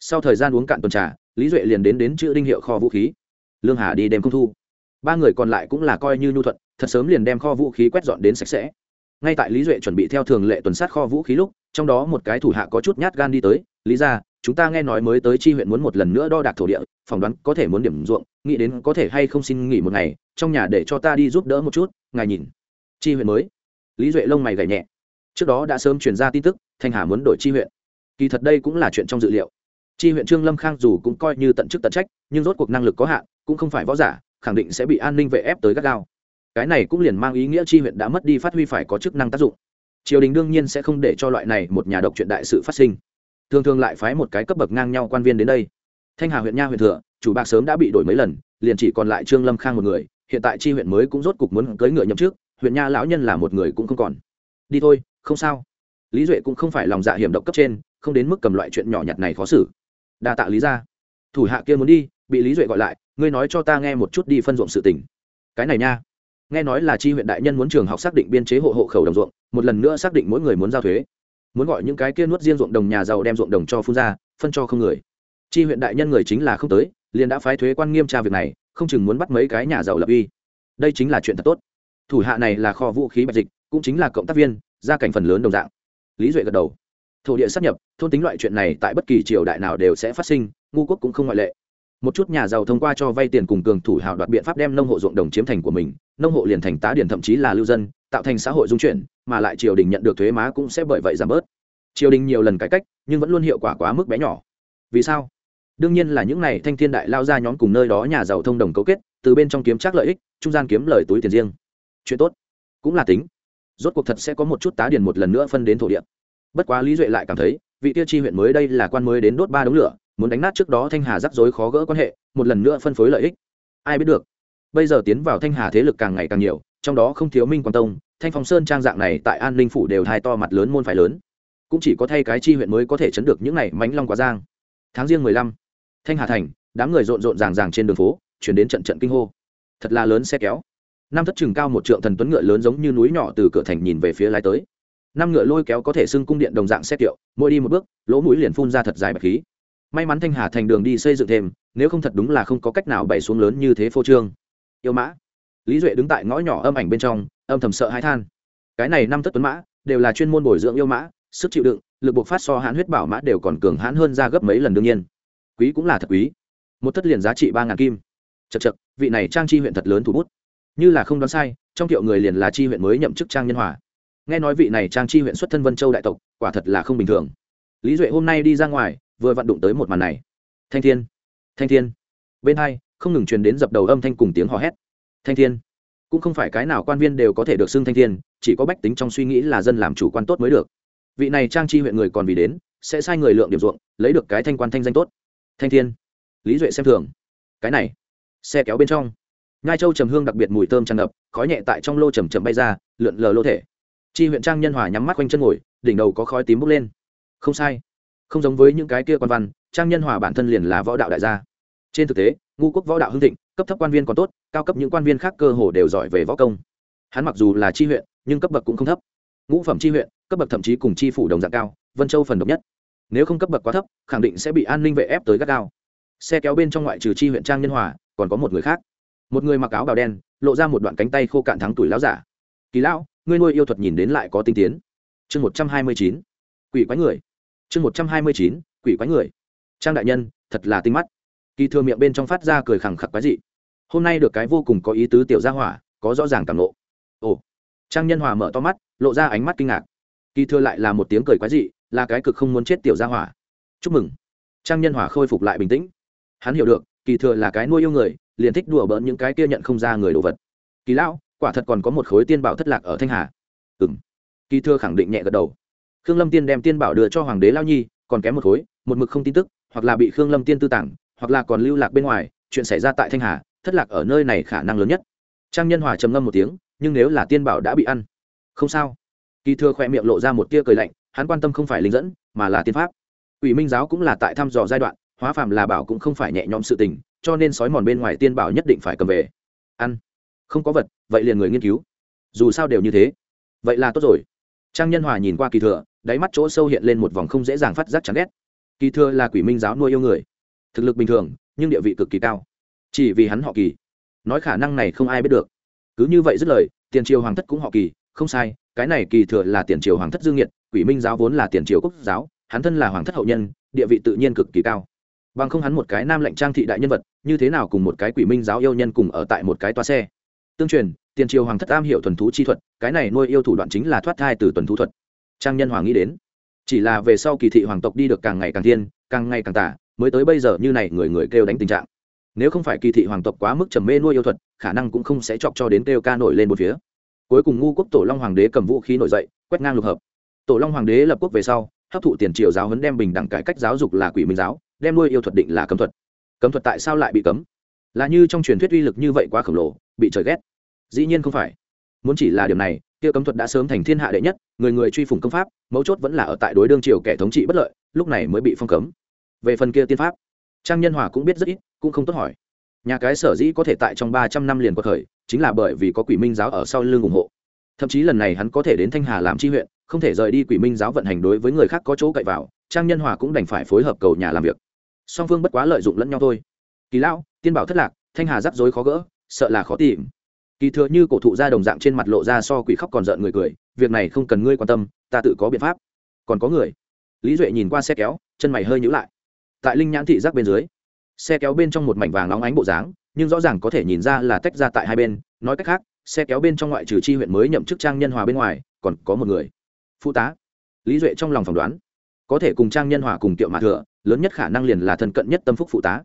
Sau thời gian uống cạn tuần trà, lý duệ liền đến đến chữ đinh hiệu kho vũ khí. Lương hà đi đêm không thu. Ba người còn lại cũng là coi như nhu thuận, thật sớm liền đem kho vũ khí quét dọn đến sạch sẽ ngay tại lý duệ chuẩn bị theo thường lệ tuần sát kho vũ khí lúc, trong đó một cái thủ hạ có chút nhát gan đi tới, lý ra chúng ta nghe nói mới tới chi huyện muốn một lần nữa đo đạc thổ địa, phỏng đoán có thể muốn điểm ruộng, nghĩ đến có thể hay không xin nghỉ một ngày, trong nhà để cho ta đi giúp đỡ một chút, ngài nhìn. Chi huyện mới? Lý duệ lông mày gảy nhẹ. Trước đó đã sớm truyền ra tin tức, thanh hà muốn đổi chi huyện. Kỳ thật đây cũng là chuyện trong dự liệu. Chi huyện trương lâm khang dù cũng coi như tận chức tận trách, nhưng rốt cuộc năng lực có hạn, cũng không phải võ giả, khẳng định sẽ bị an ninh vệ ép tới gắt gao cái này cũng liền mang ý nghĩa chi huyện đã mất đi phát huy phải có chức năng tác dụng. Triều đình đương nhiên sẽ không để cho loại này một nhà độc chuyện đại sự phát sinh. Thường thường lại phái một cái cấp bậc ngang nhau quan viên đến đây. Thanh hà huyện nha huyện thừa, chủ bạc sớm đã bị đổi mấy lần, liền chỉ còn lại trương lâm khang một người, hiện tại chi huyện mới cũng rốt cục muốn cưỡi ngựa nhậm trước huyện nha lão nhân là một người cũng không còn. Đi thôi, không sao. Lý duệ cũng không phải lòng dạ hiểm độc cấp trên, không đến mức cầm loại chuyện nhỏ nhặt này khó xử. Đa tạ lý ra thủ hạ kia muốn đi, bị lý duệ gọi lại, ngươi nói cho ta nghe một chút đi phân ruộng sự tình. Cái này nha nghe nói là chi huyện đại nhân muốn trường học xác định biên chế hộ hộ khẩu đồng ruộng, một lần nữa xác định mỗi người muốn giao thuế. Muốn gọi những cái kia nuốt riêng ruộng đồng nhà giàu đem ruộng đồng cho phun ra, phân cho không người. Chi huyện đại nhân người chính là không tới, liền đã phái thuế quan nghiêm tra việc này, không chừng muốn bắt mấy cái nhà giàu lập uy. Đây chính là chuyện thật tốt. Thủ hạ này là kho vũ khí bạch dịch, cũng chính là cộng tác viên, gia cảnh phần lớn đồng dạng. Lý duệ gật đầu. Thổ địa sắp nhập, thôn tính loại chuyện này tại bất kỳ triều đại nào đều sẽ phát sinh, ngu quốc cũng không ngoại lệ một chút nhà giàu thông qua cho vay tiền cùng cường thủ hào đoạt biện pháp đem nông hộ ruộng đồng chiếm thành của mình, nông hộ liền thành tá điển thậm chí là lưu dân, tạo thành xã hội dung chuyển, mà lại triều đình nhận được thuế má cũng sẽ bởi vậy giảm bớt. Triều đình nhiều lần cải cách, nhưng vẫn luôn hiệu quả quá mức bé nhỏ. Vì sao? Đương nhiên là những n à y thanh thiên đại lao ra nhóm cùng nơi đó nhà giàu thông đồng cấu kết, từ bên trong kiếm trác lợi ích, trung gian kiếm lời túi tiền riêng. Chuyện tốt cũng là tính. Rốt cuộc thật sẽ có một chút tá điền một lần nữa phân đến thổ địa. Bất quá lý duệ lại cảm thấy, vị tiêu chi huyện mới đây là quan mới đến đốt ba đống lửa muốn đánh nát trước đó thanh hà rắc rối khó gỡ quan hệ, một lần nữa phân phối lợi ích. Ai biết được, bây giờ tiến vào thanh hà thế lực càng ngày càng nhiều, trong đó không thiếu minh quan tông, thanh phong sơn trang dạng này tại an ninh phủ đều thai to mặt lớn môn phải lớn. Cũng chỉ có thay cái chi huyện mới có thể chấn được những này mánh long quá giang. Tháng riêng mười lăm, thanh hà thành, đám người rộn rộn ràng ràng trên đường phố, chuyển đến trận trận kinh hô. Thật là lớn xe kéo. Năm thất trừng cao một trượng thần tuấn ngựa lớn giống như núi nhỏ từ cửa thành nhìn về phía lái tới. Năm ngựa lôi kéo có thể xưng cung điện đồng dạng xe kiệu, mỗi đi một bước, lỗ mũi liền phun ra thật dài bạch khí may mắn thanh hà thành đường đi xây dựng thêm, nếu không thật đúng là không có cách nào bày xuống lớn như thế phô trương. Yêu mã. Lý duệ đứng tại ngõ nhỏ âm ảnh bên trong, âm thầm sợ hãi than. Cái này năm thất tuấn mã, đều là chuyên môn bồi dưỡng yêu mã, sức chịu đựng, lực buộc phát so hãn huyết bảo mã đều còn cường hãn hơn ra gấp mấy lần đương nhiên. Quý cũng là thật quý. Một thất liền giá trị ba ngàn kim. Chật chật vị này trang chi huyện thật lớn thủ bút. Như là không đoán sai, trong thiệu người liền là chi huyện mới nhậm chức trang nhân hòa. Nghe nói vị này trang chi huyện xuất thân vân châu đại tộc, quả thật là không bình thường. Lý duệ hôm nay đi ra ngoài vừa vặn đụng tới một màn này. Thanh thiên thanh thiên. Bên hai, không ngừng truyền đến dập đầu âm thanh cùng tiếng hò hét. Thanh thiên, cũng không phải cái nào quan viên đều có thể được xưng thanh thiên, chỉ có bách tính trong suy nghĩ là dân làm chủ quan tốt mới được. Vị này trang chi huyện người còn vì đến, sẽ sai người lượng điểm ruộng, lấy được cái thanh quan thanh danh tốt. Thanh thiên, lý duệ xem thường. Cái này, xe kéo bên trong. Ngai châu trầm hương đặc biệt mùi thơm tràn ngập, khói nhẹ tại trong lô trầm trầm bay ra, lượn lờ lô thể. Chi huyện trang nhân hòa nhắm mắt quanh chân ngồi, đỉnh đầu có khói tím bốc lên. Không sai không giống với những cái kia quan văn, trang nhân hòa bản thân liền là võ đạo đại gia. Trên thực tế ngu quốc võ đạo hưng thịnh, cấp thấp quan viên còn tốt, cao cấp những quan viên khác cơ hồ đều giỏi về võ công. Hắn mặc dù là tri huyện, nhưng cấp bậc cũng không thấp. Ngũ phẩm tri huyện, cấp bậc thậm chí cùng tri phủ đồng dạng cao, vân châu phần độc nhất. Nếu không cấp bậc quá thấp, khẳng định sẽ bị an ninh vệ ép tới gắt cao. xe kéo bên trong ngoại trừ tri huyện trang nhân hòa, còn có một người khác. Một người mặc áo bào đen, lộ ra một đoạn cánh tay khô cạn thắng tuổi lão giả. Kỳ lão, ngươi nuôi yêu thuật nhìn đến lại có tinh tiến. Chương một trăm hai mươi chín. Quỷ quái người chương một trăm hai mươi chín, quỷ quái người. Trang đại nhân, thật là tinh mắt. Kỳ thừa miệng bên trong phát ra cười khẳng khặc quái dị. Hôm nay được cái vô cùng có ý tứ tiểu gia hỏa, có rõ ràng cảm lộ. Ồ. Trang nhân hòa mở to mắt, lộ ra ánh mắt kinh ngạc. Kỳ thừa lại là một tiếng cười quái dị, là cái cực không muốn chết tiểu gia hỏa. Chúc mừng. Trang nhân hòa khôi phục lại bình tĩnh. Hắn hiểu được, kỳ thừa là cái nuôi yêu người, liền thích đùa bỡn những cái kia nhận không ra người đồ vật. Kỳ lão, quả thật còn có một khối tiên bảo thất lạc ở thanh hà. Ừ m kỳ thưa khẳng định nhẹ gật đầu khương lâm tiên đem tiên bảo đưa cho hoàng đế lao nhi, còn kém một khối, một mực không tin tức, hoặc là bị khương lâm tiên tư tặng, hoặc là còn lưu lạc bên ngoài, chuyện xảy ra tại thanh hà, thất lạc ở nơi này khả năng lớn nhất. Trang nhân hòa trầm ngâm một tiếng, nhưng nếu là tiên bảo đã bị ăn, không sao. Kỳ thừa khỏe miệng lộ ra một tia cười lạnh, hắn quan tâm không phải linh dẫn, mà là tiên pháp. Ủy minh giáo cũng là tại thăm dò giai đoạn, hóa phàm là bảo cũng không phải nhẹ nhõm sự tình, cho nên sói mòn bên ngoài tiên bảo nhất định phải cầm về. Ăn. Không có vật, vậy liền người nghiên cứu. Dù sao đều như thế. Vậy là tốt rồi. Trang nhân hòa nhìn qua kỳ thừa đáy mắt chỗ sâu hiện lên một vòng không dễ dàng phát giác chán ghét. Kỳ thừa là quỷ minh giáo nuôi yêu người. Thực lực bình thường, nhưng địa vị cực kỳ cao. Chỉ vì hắn họ kỳ. Nói khả năng này không ai biết được. Cứ như vậy dứt lời, tiền triều hoàng thất cũng họ kỳ. Không sai, cái này kỳ thừa là tiền triều hoàng thất dương nhiệt quỷ minh giáo vốn là tiền triều quốc giáo, hắn thân là hoàng thất hậu nhân, địa vị tự nhiên cực kỳ cao. Bằng không hắn một cái nam lệnh trang thị đại nhân vật, như thế nào cùng một cái quỷ minh giáo yêu nhân cùng ở tại một cái toa xe? Tương truyền, tiền triều hoàng thất am hiểu thuần thú chi thuật, cái này nuôi yêu thủ đoạn chính là thoát thai từ tuần thú thuật trang nhân hoàng nghĩ đến. Chỉ là về sau kỳ thị hoàng tộc đi được càng ngày càng thiên, càng ngày càng tả mới tới bây giờ như này người người kêu đánh tình trạng. Nếu không phải kỳ thị hoàng tộc quá mức trầm mê nuôi yêu thuật, khả năng cũng không sẽ chọc cho đến kêu ca nổi lên một phía. Cuối cùng ngu quốc tổ long hoàng đế cầm vũ khí nổi dậy, quét ngang lục hợp. Tổ long hoàng đế lập quốc về sau, hấp thụ tiền triều giáo huấn đem bình đẳng cải cách giáo dục là quỷ minh giáo, đem nuôi yêu thuật định là cấm thuật. Cấm thuật tại sao lại bị cấm? Là như trong truyền thuyết uy lực như vậy quá khổng lồ, bị trời ghét. Dĩ nhiên không phải. Muốn chỉ là điều này kia cấm thuật đã sớm thành thiên hạ đệ nhất, người người truy phủng công pháp, mấu chốt vẫn là ở tại đối đương triều kẻ thống trị bất lợi, lúc này mới bị phong cấm. Về phần kia tiên pháp, trang nhân hòa cũng biết rất ít, cũng không tốt hỏi. Nhà cái sở dĩ có thể tại trong ba trăm năm liền có thời, chính là bởi vì có quỷ minh giáo ở sau lưng ủng hộ. Thậm chí lần này hắn có thể đến thanh hà làm tri huyện, không thể rời đi quỷ minh giáo vận hành đối với người khác có chỗ cậy vào, trang nhân hòa cũng đành phải phối hợp cầu nhà làm việc. Song phương bất quá lợi dụng lẫn nhau thôi. Kỳ lão, tiên bảo thất lạc, thanh hà rắc rối khó gỡ, sợ là khó tìm kỳ thừa như cổ thụ ra đồng dạng trên mặt lộ ra so quỷ khóc còn giận người cười, việc này không cần ngươi quan tâm, ta tự có biện pháp. Còn có người. Lý duệ nhìn qua xe kéo, chân mày hơi nhữ lại. Tại linh nhãn thị giác bên dưới, xe kéo bên trong một mảnh vàng nóng ánh bộ dáng, nhưng rõ ràng có thể nhìn ra là tách ra tại hai bên. Nói cách khác, xe kéo bên trong ngoại trừ chi huyện mới nhậm chức trang nhân hòa bên ngoài, còn có một người. Phụ tá. Lý duệ trong lòng phỏng đoán, có thể cùng trang nhân hòa cùng kiệu mạ thừa, lớn nhất khả năng liền là thân cận nhất tâm phúc phụ tá.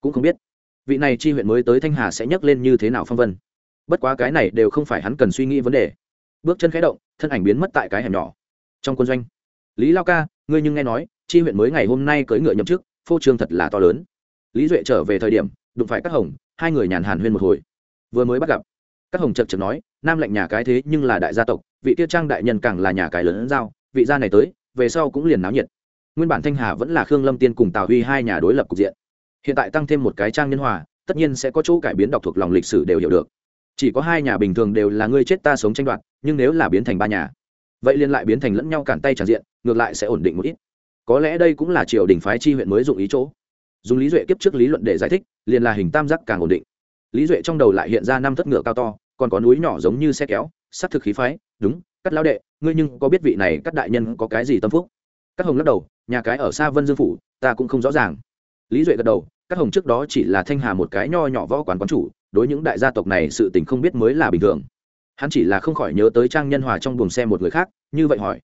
Cũng không biết, vị này chi huyện mới tới thanh hà sẽ nhắc lên như thế nào phong vân bất quá cái này đều không phải hắn cần suy nghĩ vấn đề. Bước chân khẽ động, thân ảnh biến mất tại cái hẻm nhỏ. Trong quân doanh, lý lao ca, ngươi nhưng nghe nói, chi huyện mới ngày hôm nay cưỡi ngựa nhậm chức, phô trương thật là to lớn. Lý duệ trở về thời điểm, đụng phải các hồng, hai người nhàn hàn huyên một hồi. Vừa mới bắt gặp các hồng chật chật nói, nam lệnh nhà cái thế nhưng là đại gia tộc, vị tiêu trang đại nhân càng là nhà cái lớn giao, vị gia này tới, về sau cũng liền náo nhiệt. Nguyên bản thanh hà vẫn là khương lâm tiên cùng tào huy hai nhà đối lập cục diện. Hiện tại tăng thêm một cái trang nhân hòa, tất nhiên sẽ có chỗ cải biến đọc thuộc lòng lịch sử đều hiểu được chỉ có hai nhà bình thường đều là ngươi chết ta sống tranh đoạt, nhưng nếu là biến thành ba nhà, vậy liên lại biến thành lẫn nhau cản tay tràn diện, ngược lại sẽ ổn định một ít. Có lẽ đây cũng là triều đình phái chi huyện mới dụng ý chỗ. Dùng lý duệ kiếp trước lý luận để giải thích, liền là hình tam giác càng ổn định. Lý duệ trong đầu lại hiện ra năm thất ngựa cao to, còn có núi nhỏ giống như xe kéo s thực khí phái, đúng, cắt lão đệ, ngươi nhưng có biết vị này các đại nhân có cái gì tâm phúc? Các hồng lắc đầu, nhà cái ở xa vân dương phủ, ta cũng không rõ ràng. Lý duệ gật đầu các hồng trước đó chỉ là thanh hà một cái nho nhỏ võ quán quán chủ đối những đại gia tộc này sự tình không biết mới là bình thường. Hắn chỉ là không khỏi nhớ tới trang nhân hòa trong buồng xe một người khác, như vậy hỏi.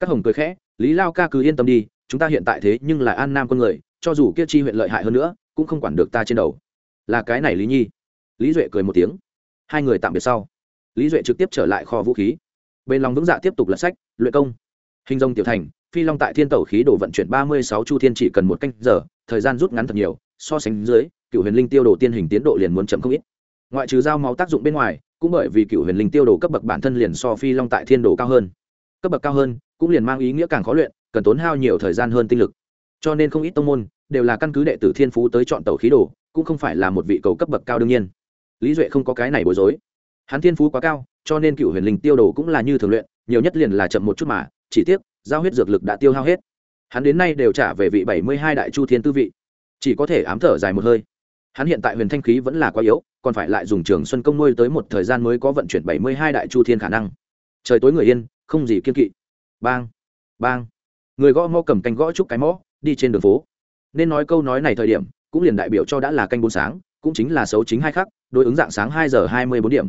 Các hồng cười khẽ, lý lao ca cứ yên tâm đi, chúng ta hiện tại thế nhưng là an nam con người, cho dù kia chi huyện lợi hại hơn nữa, cũng không quản được ta trên đầu. Là cái này lý nhi. Lý duệ cười một tiếng. Hai người tạm biệt sau. Lý duệ trực tiếp trở lại kho vũ khí. Bên lòng vững dạ tiếp tục lật sách, luyện công. Hình dông tiểu thành, phi long tại thiên tẩu khí đồ vận chuyển ba mươi sáu chu thiên chỉ cần một canh giờ, thời gian rút ngắn thật nhiều so sánh dưới, cựu huyền linh tiêu đồ tiên hình tiến độ liền muốn chậm không ít. Ngoại trừ dao máu tác dụng bên ngoài, cũng bởi vì cựu huyền linh tiêu đồ cấp bậc bản thân liền so phi long tại thiên đồ cao hơn. Cấp bậc cao hơn, cũng liền mang ý nghĩa càng khó luyện, cần tốn hao nhiều thời gian hơn tinh lực. Cho nên không ít tông môn, đều là căn cứ đệ tử thiên phú tới chọn tàu khí đồ, cũng không phải là một vị cầu cấp bậc cao đương nhiên. Lý duệ không có cái này bối rối. Hắn thiên phú quá cao, cho nên cựu huyền linh tiêu đồ cũng là như thường luyện, nhiều nhất liền là chậm một chút mà, chỉ tiếc, giao huyết dược lực đã tiêu hao hết. Hắn đến nay đều trả về vị bảy mươi hai đại chu thiên tư vị chỉ có thể ám thở dài một hơi. Hắn hiện tại huyền thanh khí vẫn là quá yếu, còn phải lại dùng trường xuân công nuôi tới một thời gian mới có vận chuyển bảy mươi hai đại chu thiên khả năng. Trời tối người yên, không gì kiên kỵ. Bang bang. Người gõ mõ cầm canh gõ chúc cái mõ, đi trên đường phố. Nên nói câu nói này thời điểm, cũng liền đại biểu cho đã là canh bốn sáng, cũng chính là xấu chính hai khắc, đối ứng dạng sáng hai giờ hai mươi bốn điểm.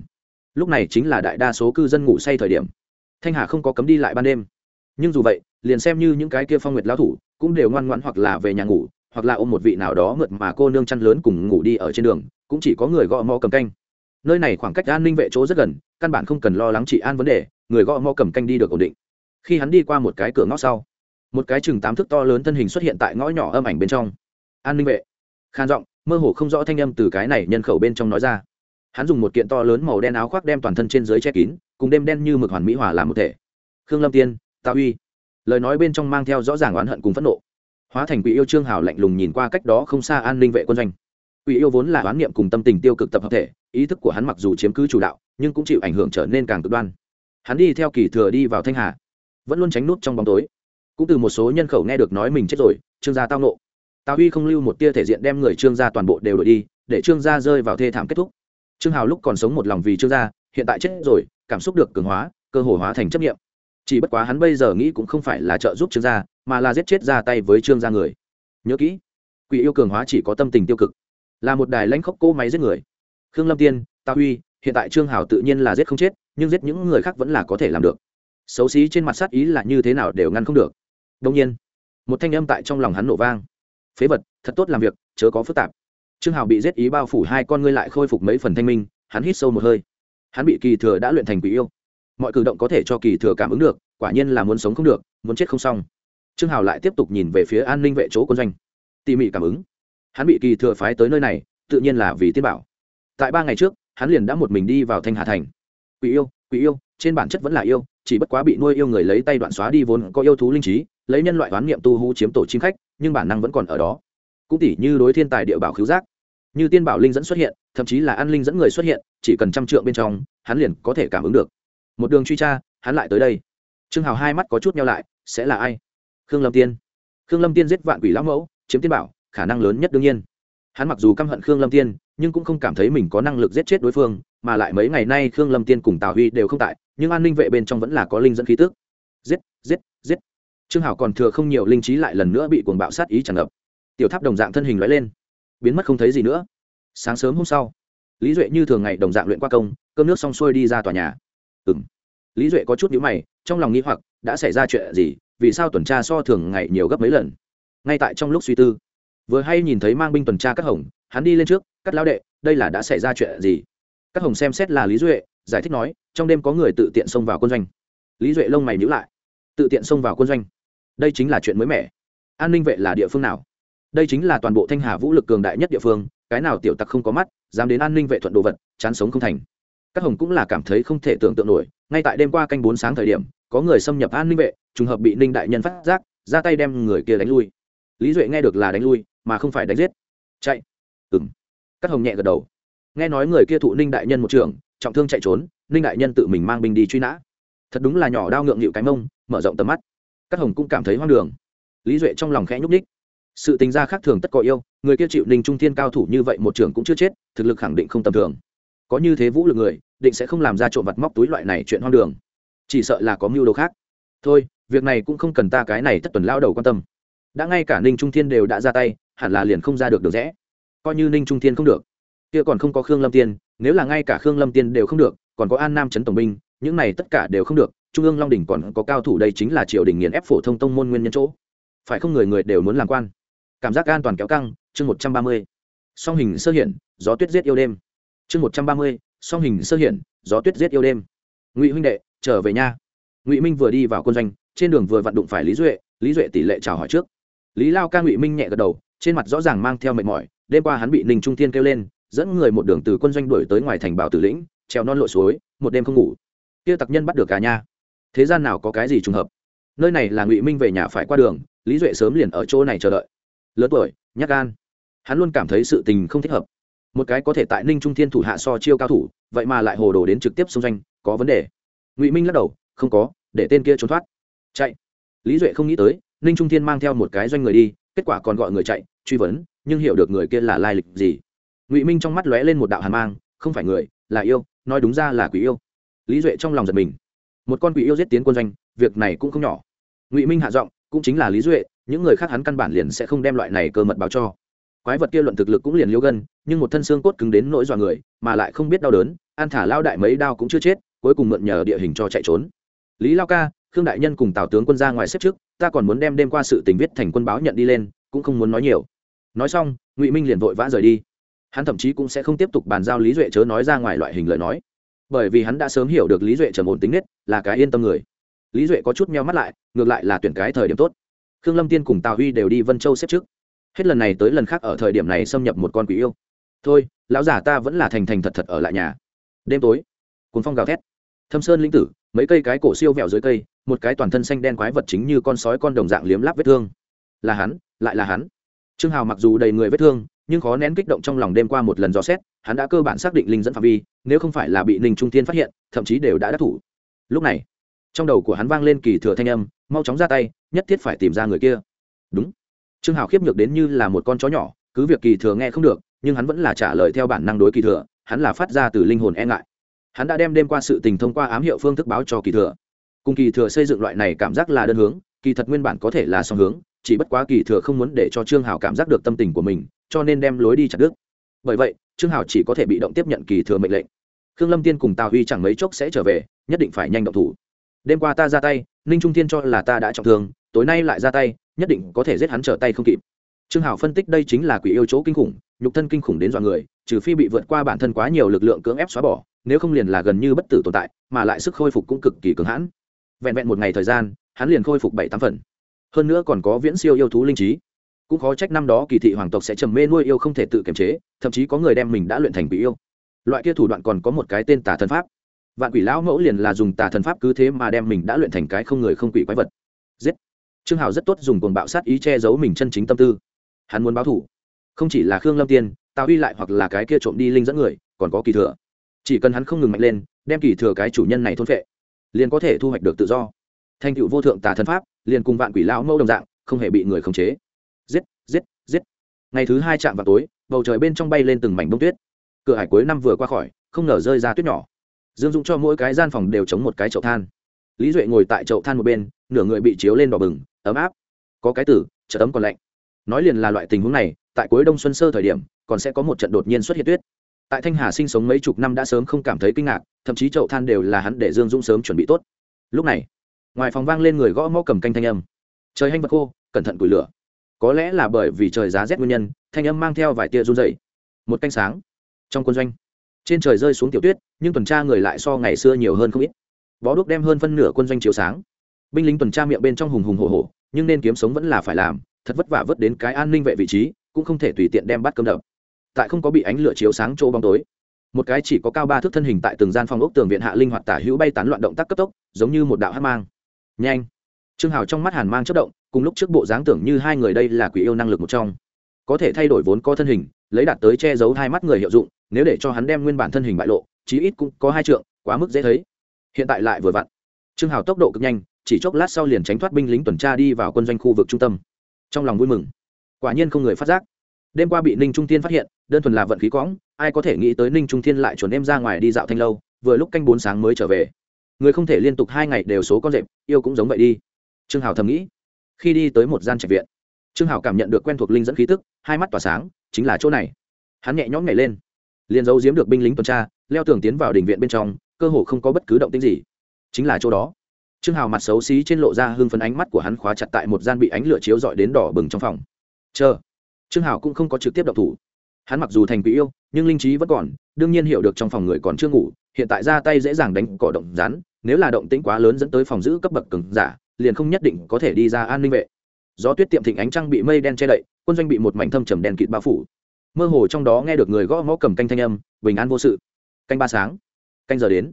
Lúc này chính là đại đa số cư dân ngủ say thời điểm. Thanh hà không có cấm đi lại ban đêm. Nhưng dù vậy, liền xem như những cái kia phong nguyệt lao thủ, cũng đều ngoan ngoãn hoặc là về nhà ngủ hoặc là ôm một vị nào đó mượt mà cô nương chăn lớn cùng ngủ đi ở trên đường, cũng chỉ có người gõ mò cầm canh. Nơi này khoảng cách an ninh vệ chỗ rất gần, căn bản không cần lo lắng trị an vấn đề, người gõ mò cầm canh đi được ổn định. Khi hắn đi qua một cái cửa ngõ sau, một cái chừng tám thước to lớn thân hình xuất hiện tại ngõ nhỏ âm ảnh bên trong. An ninh vệ. Khan giọng, mơ hồ không rõ thanh âm từ cái này nhân khẩu bên trong nói ra. Hắn dùng một kiện to lớn màu đen áo khoác đem toàn thân trên dưới che kín, cùng đêm đen như mực hoàn mỹ hòa làm một thể. Khương lâm tiên, tạ uy. Lời nói bên trong mang theo rõ ràng oán hận cùng phẫn nộ hóa thành quỷ yêu trương hào lạnh lùng nhìn qua cách đó không xa an ninh vệ quân doanh. Quỷ yêu vốn là oán niệm cùng tâm tình tiêu cực tập hợp thể, ý thức của hắn mặc dù chiếm cứ chủ đạo, nhưng cũng chịu ảnh hưởng trở nên càng cực đoan. Hắn đi theo kỳ thừa đi vào thanh hà, vẫn luôn tránh nút trong bóng tối. Cũng từ một số nhân khẩu nghe được nói mình chết rồi, trương gia tao nộ tào huy không lưu một tia thể diện đem người trương gia toàn bộ đều đổi đi, để trương gia rơi vào thê thảm kết thúc. Trương hào lúc còn sống một lòng vì trương gia, hiện tại chết rồi, cảm xúc được cường hóa, cơ hồ hóa thành chấp nghiệm chỉ bất quá hắn bây giờ nghĩ cũng không phải là trợ giúp trương gia, mà là giết chết ra tay với trương gia người. Nhớ kỹ, quỷ yêu cường hóa chỉ có tâm tình tiêu cực, là một đài lãnh khốc cỗ máy giết người. Khương lâm tiên tao huy, hiện tại trương hào tự nhiên là giết không chết, nhưng giết những người khác vẫn là có thể làm được. Xấu xí trên mặt sát ý là như thế nào đều ngăn không được. Đông nhiên, một thanh âm tại trong lòng hắn nổ vang. Phế vật, thật tốt làm việc, chớ có phức tạp. Trương hào bị giết ý bao phủ hai con ngươi lại khôi phục mấy phần thanh minh, hắn hít sâu một hơi. Hắn bị kỳ thừa đã luyện thành quỷ yêu mọi cử động có thể cho kỳ thừa cảm ứng được, quả nhiên là muốn sống không được, muốn chết không xong. Trương hào lại tiếp tục nhìn về phía an ninh vệ chỗ quân doanh. Tỉ mỉ cảm ứng. Hắn bị kỳ thừa phái tới nơi này, tự nhiên là vì tiên bảo. Tại ba ngày trước, hắn liền đã một mình đi vào thanh hà thành. Quỷ yêu quỷ yêu, trên bản chất vẫn là yêu, chỉ bất quá bị nuôi yêu người lấy tay đoạn xóa đi vốn có yêu thú linh trí, lấy nhân loại oán niệm tu hú chiếm tổ chim khách, nhưng bản năng vẫn còn ở đó. Cũng tỉ như đối thiên tài địa bảo khiếu giác. Như tiên bảo linh dẫn xuất hiện, thậm chí là an linh dẫn người xuất hiện, chỉ cần trăm trượng bên trong, hắn liền có thể cảm ứng được một đường truy tra, hắn lại tới đây. Trương hào hai mắt có chút nhau lại, sẽ là ai? Khương lâm tiên. Khương lâm tiên giết vạn quỷ lão mẫu, chiếm tiên bảo, khả năng lớn nhất đương nhiên. Hắn mặc dù căm hận khương lâm tiên, nhưng cũng không cảm thấy mình có năng lực giết chết đối phương, mà lại mấy ngày nay khương lâm tiên cùng tào huy đều không tại, nhưng an ninh vệ bên trong vẫn là có linh dẫn khí tức. Giết giết giết. Trương hảo còn thừa không nhiều linh trí lại lần nữa bị cuồng bạo sát ý tràn ngập. Tiểu tháp đồng dạng thân hình lóe lên, biến mất không thấy gì nữa. Sáng sớm hôm sau, lý duệ như thường ngày đồng dạng luyện qua công, cơm nước xong xuôi đi ra tòa nhà ừ m lý duệ có chút nhữ mày, trong lòng nghĩ hoặc, đã xảy ra chuyện gì, vì sao tuần tra so thường ngày nhiều gấp mấy lần? Ngay tại trong lúc suy tư, vừa hay nhìn thấy mang binh tuần tra các hồng, hắn đi lên trước cắt lao đệ, đây là đã xảy ra chuyện gì? Các hồng xem xét là lý duệ, giải thích nói, trong đêm có người tự tiện xông vào quân doanh. Lý duệ lông mày nhữ lại, tự tiện xông vào quân doanh? Đây chính là chuyện mới mẻ. An ninh vệ là địa phương nào? Đây chính là toàn bộ thanh hà vũ lực cường đại nhất địa phương, cái nào tiểu tặc không có mắt, dám đến an ninh vệ thuận đồ vật, chán sống không thành các hồng cũng là cảm thấy không thể tưởng tượng nổi, ngay tại đêm qua canh bốn sáng thời điểm, có người xâm nhập an ninh vệ, trùng hợp bị ninh đại nhân phát giác, ra tay đem người kia đánh lui. Lý duệ nghe được là đánh lui, mà không phải đánh giết. Chạy. Ừng các hồng nhẹ gật đầu. Nghe nói người kia thụ ninh đại nhân một trường, trọng thương chạy trốn, ninh đại nhân tự mình mang binh đi truy nã. Thật đúng là nhỏ đao ngượng nghịu cái mông, mở rộng tầm mắt. Các hồng cũng cảm thấy hoang đường. Lý duệ trong lòng khẽ nhúc ních sự tính ra khác thường tất có yêu, người kia chịu ninh trung thiên cao thủ như vậy một trường cũng chưa chết, thực lực khẳng định không tầm thường có như thế vũ lực người, định sẽ không làm ra trộm vặt móc túi loại này chuyện hoang đường. Chỉ sợ là có mưu đồ khác. Thôi, việc này cũng không cần ta cái này thất tuần lao đầu quan tâm. Đã ngay cả ninh trung thiên đều đã ra tay, hẳn là liền không ra được được rẽ. Coi như ninh trung thiên không được. Kia còn không có khương lâm tiên, nếu là ngay cả khương lâm tiên đều không được, còn có an nam trấn tổng binh, những này tất cả đều không được, trung ương long đình còn có cao thủ đây chính là triều đình nghiền ép phổ thông tông môn nguyên nhân chỗ. Phải không người người đều muốn làm quan? Cảm giác an toàn kéo căng, chương một trăm ba mươi. Song hình sơ hiển gió tuyết giết yêu đêm chương một trăm ba mươi, song hình sơ hiển, gió tuyết giết yêu đêm. Ngụy huynh đệ, trở về nha. Ngụy minh vừa đi vào quân doanh, trên đường vừa vặn đụng phải lý duệ lý duệ tỷ lệ chào hỏi trước. Lý lao ca ngụy minh nhẹ gật đầu, trên mặt rõ ràng mang theo mệt mỏi, đêm qua hắn bị ninh trung thiên kêu lên, dẫn người một đường từ quân doanh đuổi tới ngoài thành bảo tử lĩnh treo non lội suối, một đêm không ngủ. Kia tặc nhân bắt được cả nha thế gian nào có cái gì trùng hợp? Nơi này là ngụy minh về nhà phải qua đường, lý duệ sớm liền ở chỗ này chờ đợi. Lớn tuổi nhắc gan. Hắn luôn cảm thấy sự tình không thích hợp một cái có thể tại ninh trung thiên thủ hạ so chiêu cao thủ vậy mà lại hồ đồ đến trực tiếp xung danh, có vấn đề. Ngụy minh lắc đầu không có để tên kia trốn thoát. Chạy. Lý duệ không nghĩ tới ninh trung thiên mang theo một cái doanh người đi kết quả còn gọi người chạy truy vấn nhưng hiểu được người kia là lai lịch gì. Ngụy minh trong mắt lóe lên một đạo hàn mang không phải người là yêu nói đúng ra là quỷ yêu. Lý duệ trong lòng giật mình. Một con quỷ yêu giết tiến quân doanh việc này cũng không nhỏ. Ngụy minh hạ giọng cũng chính là lý duệ những người khác hắn căn bản liền sẽ không đem loại này cơ mật báo cho quái vật kia luận thực lực cũng liền liêu gân, nhưng một thân xương cốt cứng đến nỗi dọa người, mà lại không biết đau đớn, an thả lao đại mấy đao cũng chưa chết, cuối cùng mượn nhờ địa hình cho chạy trốn. Lý lao ca, khương đại nhân cùng tào tướng quân ra ngoài xếp trước, ta còn muốn đem đêm qua sự tình viết thành quân báo nhận đi lên, cũng không muốn nói nhiều. Nói xong, ngụy minh liền vội vã rời đi. Hắn thậm chí cũng sẽ không tiếp tục bàn giao lý duệ chớ nói ra ngoài loại hình lời nói. Bởi vì hắn đã sớm hiểu được lý duệ trầm ổn tính nết, là cái yên tâm người. Lý duệ có chút meo mắt lại, ngược lại là tuyển cái thời điểm tốt. Khương lâm tiên cùng tào huy đều đi vân châu xếp trước hết lần này tới lần khác ở thời điểm này xâm nhập một con quỷ yêu. Thôi, lão giả ta vẫn là thành thành thật thật ở lại nhà. Đêm tối cuốn phong gào thét. Thâm sơn linh tử, mấy cây cái cổ siêu vẹo dưới cây, một cái toàn thân xanh đen quái vật chính như con sói con đồng dạng liếm láp vết thương. Là hắn, lại là hắn. Trương hào mặc dù đầy người vết thương, nhưng khó nén kích động trong lòng đêm qua một lần dò xét, hắn đã cơ bản xác định linh dẫn phạm vi, nếu không phải là bị ninh trung thiên phát hiện, thậm chí đều đã đắc thủ. Lúc này, trong đầu của hắn vang lên kỳ thừa thanh âm, mau chóng ra tay, nhất thiết phải tìm ra người kia. Đúng trương hào khiếp nhược đến như là một con chó nhỏ, cứ việc kỳ thừa nghe không được, nhưng hắn vẫn là trả lời theo bản năng đối kỳ thừa, hắn là phát ra từ linh hồn e ngại. Hắn đã đem đêm qua sự tình thông qua ám hiệu phương thức báo cho kỳ thừa. Cùng kỳ thừa xây dựng loại này cảm giác là đơn hướng, kỳ thật nguyên bản có thể là song hướng, chỉ bất quá kỳ thừa không muốn để cho trương hào cảm giác được tâm tình của mình, cho nên đem lối đi chặt đứt. Bởi vậy, trương hào chỉ có thể bị động tiếp nhận kỳ thừa mệnh lệnh. Khương lâm tiên cùng tào huy chẳng mấy chốc sẽ trở về, nhất định phải nhanh động thủ. Đêm qua ta ra tay, ninh trung tiên cho là ta đã trọng thương, tối nay lại ra tay nhất định có thể giết hắn trở tay không kịp. Trương Hảo phân tích đây chính là quỷ yêu chỗ kinh khủng, nhục thân kinh khủng đến dọa người, trừ phi bị vượt qua bản thân quá nhiều lực lượng cưỡng ép xóa bỏ, nếu không liền là gần như bất tử tồn tại, mà lại sức khôi phục cũng cực kỳ cường hãn. Vẹn vẹn một ngày thời gian, hắn liền khôi phục bảy tám phần. Hơn nữa còn có viễn siêu yêu thú linh trí. Cũng khó trách năm đó kỳ thị hoàng tộc sẽ trầm mê nuôi yêu không thể tự kiềm chế, thậm chí có người đem mình đã luyện thành quỷ yêu. Loại kia thủ đoạn còn có một cái tên tà thần pháp. Vạn quỷ lão mẫu liền là dùng tà thần pháp cứ thế mà đem mình đã luyện thành cái không người không quỷ quái vật. Giết! Trương Hảo rất tốt dùng cồn bạo sát ý che giấu mình chân chính tâm tư. Hắn muốn báo thủ không chỉ là khương lâm tiên, tào uy lại hoặc là cái kia trộm đi linh dẫn người, còn có kỳ thừa. Chỉ cần hắn không ngừng mạnh lên, đem kỳ thừa cái chủ nhân này thôn phệ, liền có thể thu hoạch được tự do. Thành cựu vô thượng tà thần pháp, liền cùng vạn quỷ lão mẫu đồng dạng, không hề bị người khống chế. Giết giết giết. Ngày thứ hai chạm vào tối, bầu trời bên trong bay lên từng mảnh bông tuyết. Cửa hải cuối năm vừa qua khỏi, không ngờ rơi ra tuyết nhỏ. Dương dũng cho mỗi cái gian phòng đều chống một cái chậu than. Lý duệ ngồi tại chậu than một bên, nửa người bị chiếu lên đỏ bừng ấm áp. Có cái tử chợ ấm còn lạnh. Nói liền là loại tình huống này, tại cuối đông xuân sơ thời điểm, còn sẽ có một trận đột nhiên xuất hiện tuyết. Tại thanh hà sinh sống mấy chục năm đã sớm không cảm thấy kinh ngạc, thậm chí chậu than đều là hắn để dương dũng sớm chuẩn bị tốt. Lúc này, ngoài phòng vang lên người gõ mõ cầm canh thanh âm. Trời hanh vật khô, cẩn thận củi lửa. Có lẽ là bởi vì trời giá rét nguyên nhân, thanh âm mang theo vài tia run dày một canh sáng, trong quân doanh, trên trời rơi xuống tiểu tuyết, nhưng tuần tra người lại so ngày xưa nhiều hơn không ít. Bó đuốc đem hơn phân nửa quân doanh chiếu sáng binh lính tuần tra miệng bên trong hùng hùng hổ hổ, nhưng nên kiếm sống vẫn là phải làm, thật vất vả vớt đến cái an ninh vệ vị trí, cũng không thể tùy tiện đem bắt cơm đập. Tại không có bị ánh lửa chiếu sáng chỗ bóng tối. Một cái chỉ có cao ba thước thân hình tại từng gian phòng ốc tường viện hạ linh hoạt tả hữu bay tán loạn động tác cấp tốc, giống như một đạo hát mang. Nhanh. Trương hào trong mắt hàn mang chất động, cùng lúc trước bộ dáng tưởng như hai người đây là quỷ yêu năng lực một trong. Có thể thay đổi vốn có thân hình, lấy đạt tới che giấu hai mắt người hiệu dụng, nếu để cho hắn đem nguyên bản thân hình bại lộ, chí ít cũng có hai trượng, quá mức dễ thấy. Hiện tại lại vừa vặn. Trương hào tốc độ cực nhanh chỉ chốc lát sau liền tránh thoát binh lính tuần tra đi vào quân doanh khu vực trung tâm. Trong lòng vui mừng. Quả nhiên không người phát giác. Đêm qua bị ninh trung tiên phát hiện, đơn thuần là vận khí quõng, ai có thể nghĩ tới ninh trung thiên lại chuẩn em ra ngoài đi dạo thanh lâu, vừa lúc canh bốn sáng mới trở về. Người không thể liên tục hai ngày đều số con rệp, yêu cũng giống vậy đi. Trương hào thầm nghĩ. Khi đi tới một gian trạch viện, trương hào cảm nhận được quen thuộc linh dẫn khí tức, hai mắt tỏa sáng, chính là chỗ này. Hắn nhẹ nhõm nhảy lên, liền giấu giếm được binh lính tuần tra, leo tường tiến vào đình viện bên trong, cơ hồ không có bất cứ động tĩnh gì. Chính là chỗ đó trương hào mặt xấu xí trên lộ ra hưng phấn ánh mắt của hắn khóa chặt tại một gian bị ánh lửa chiếu dọi đến đỏ bừng trong phòng. Chờ. Trương hào cũng không có trực tiếp độc thủ. Hắn mặc dù thành quỷ yêu, nhưng linh trí vẫn còn, đương nhiên hiểu được trong phòng người còn chưa ngủ, hiện tại ra tay dễ dàng đánh cỏ động rắn, nếu là động tĩnh quá lớn dẫn tới phòng giữ cấp bậc cứng giả, liền không nhất định có thể đi ra an ninh vệ. Gió tuyết tiệm thịnh ánh trăng bị mây đen che đậy, quân doanh bị một mảnh thâm trầm đen kịt bao phủ. Mơ hồ trong đó nghe được người gõ ngõ cầm canh thanh âm, bình an vô sự. Canh ba sáng. Canh giờ đến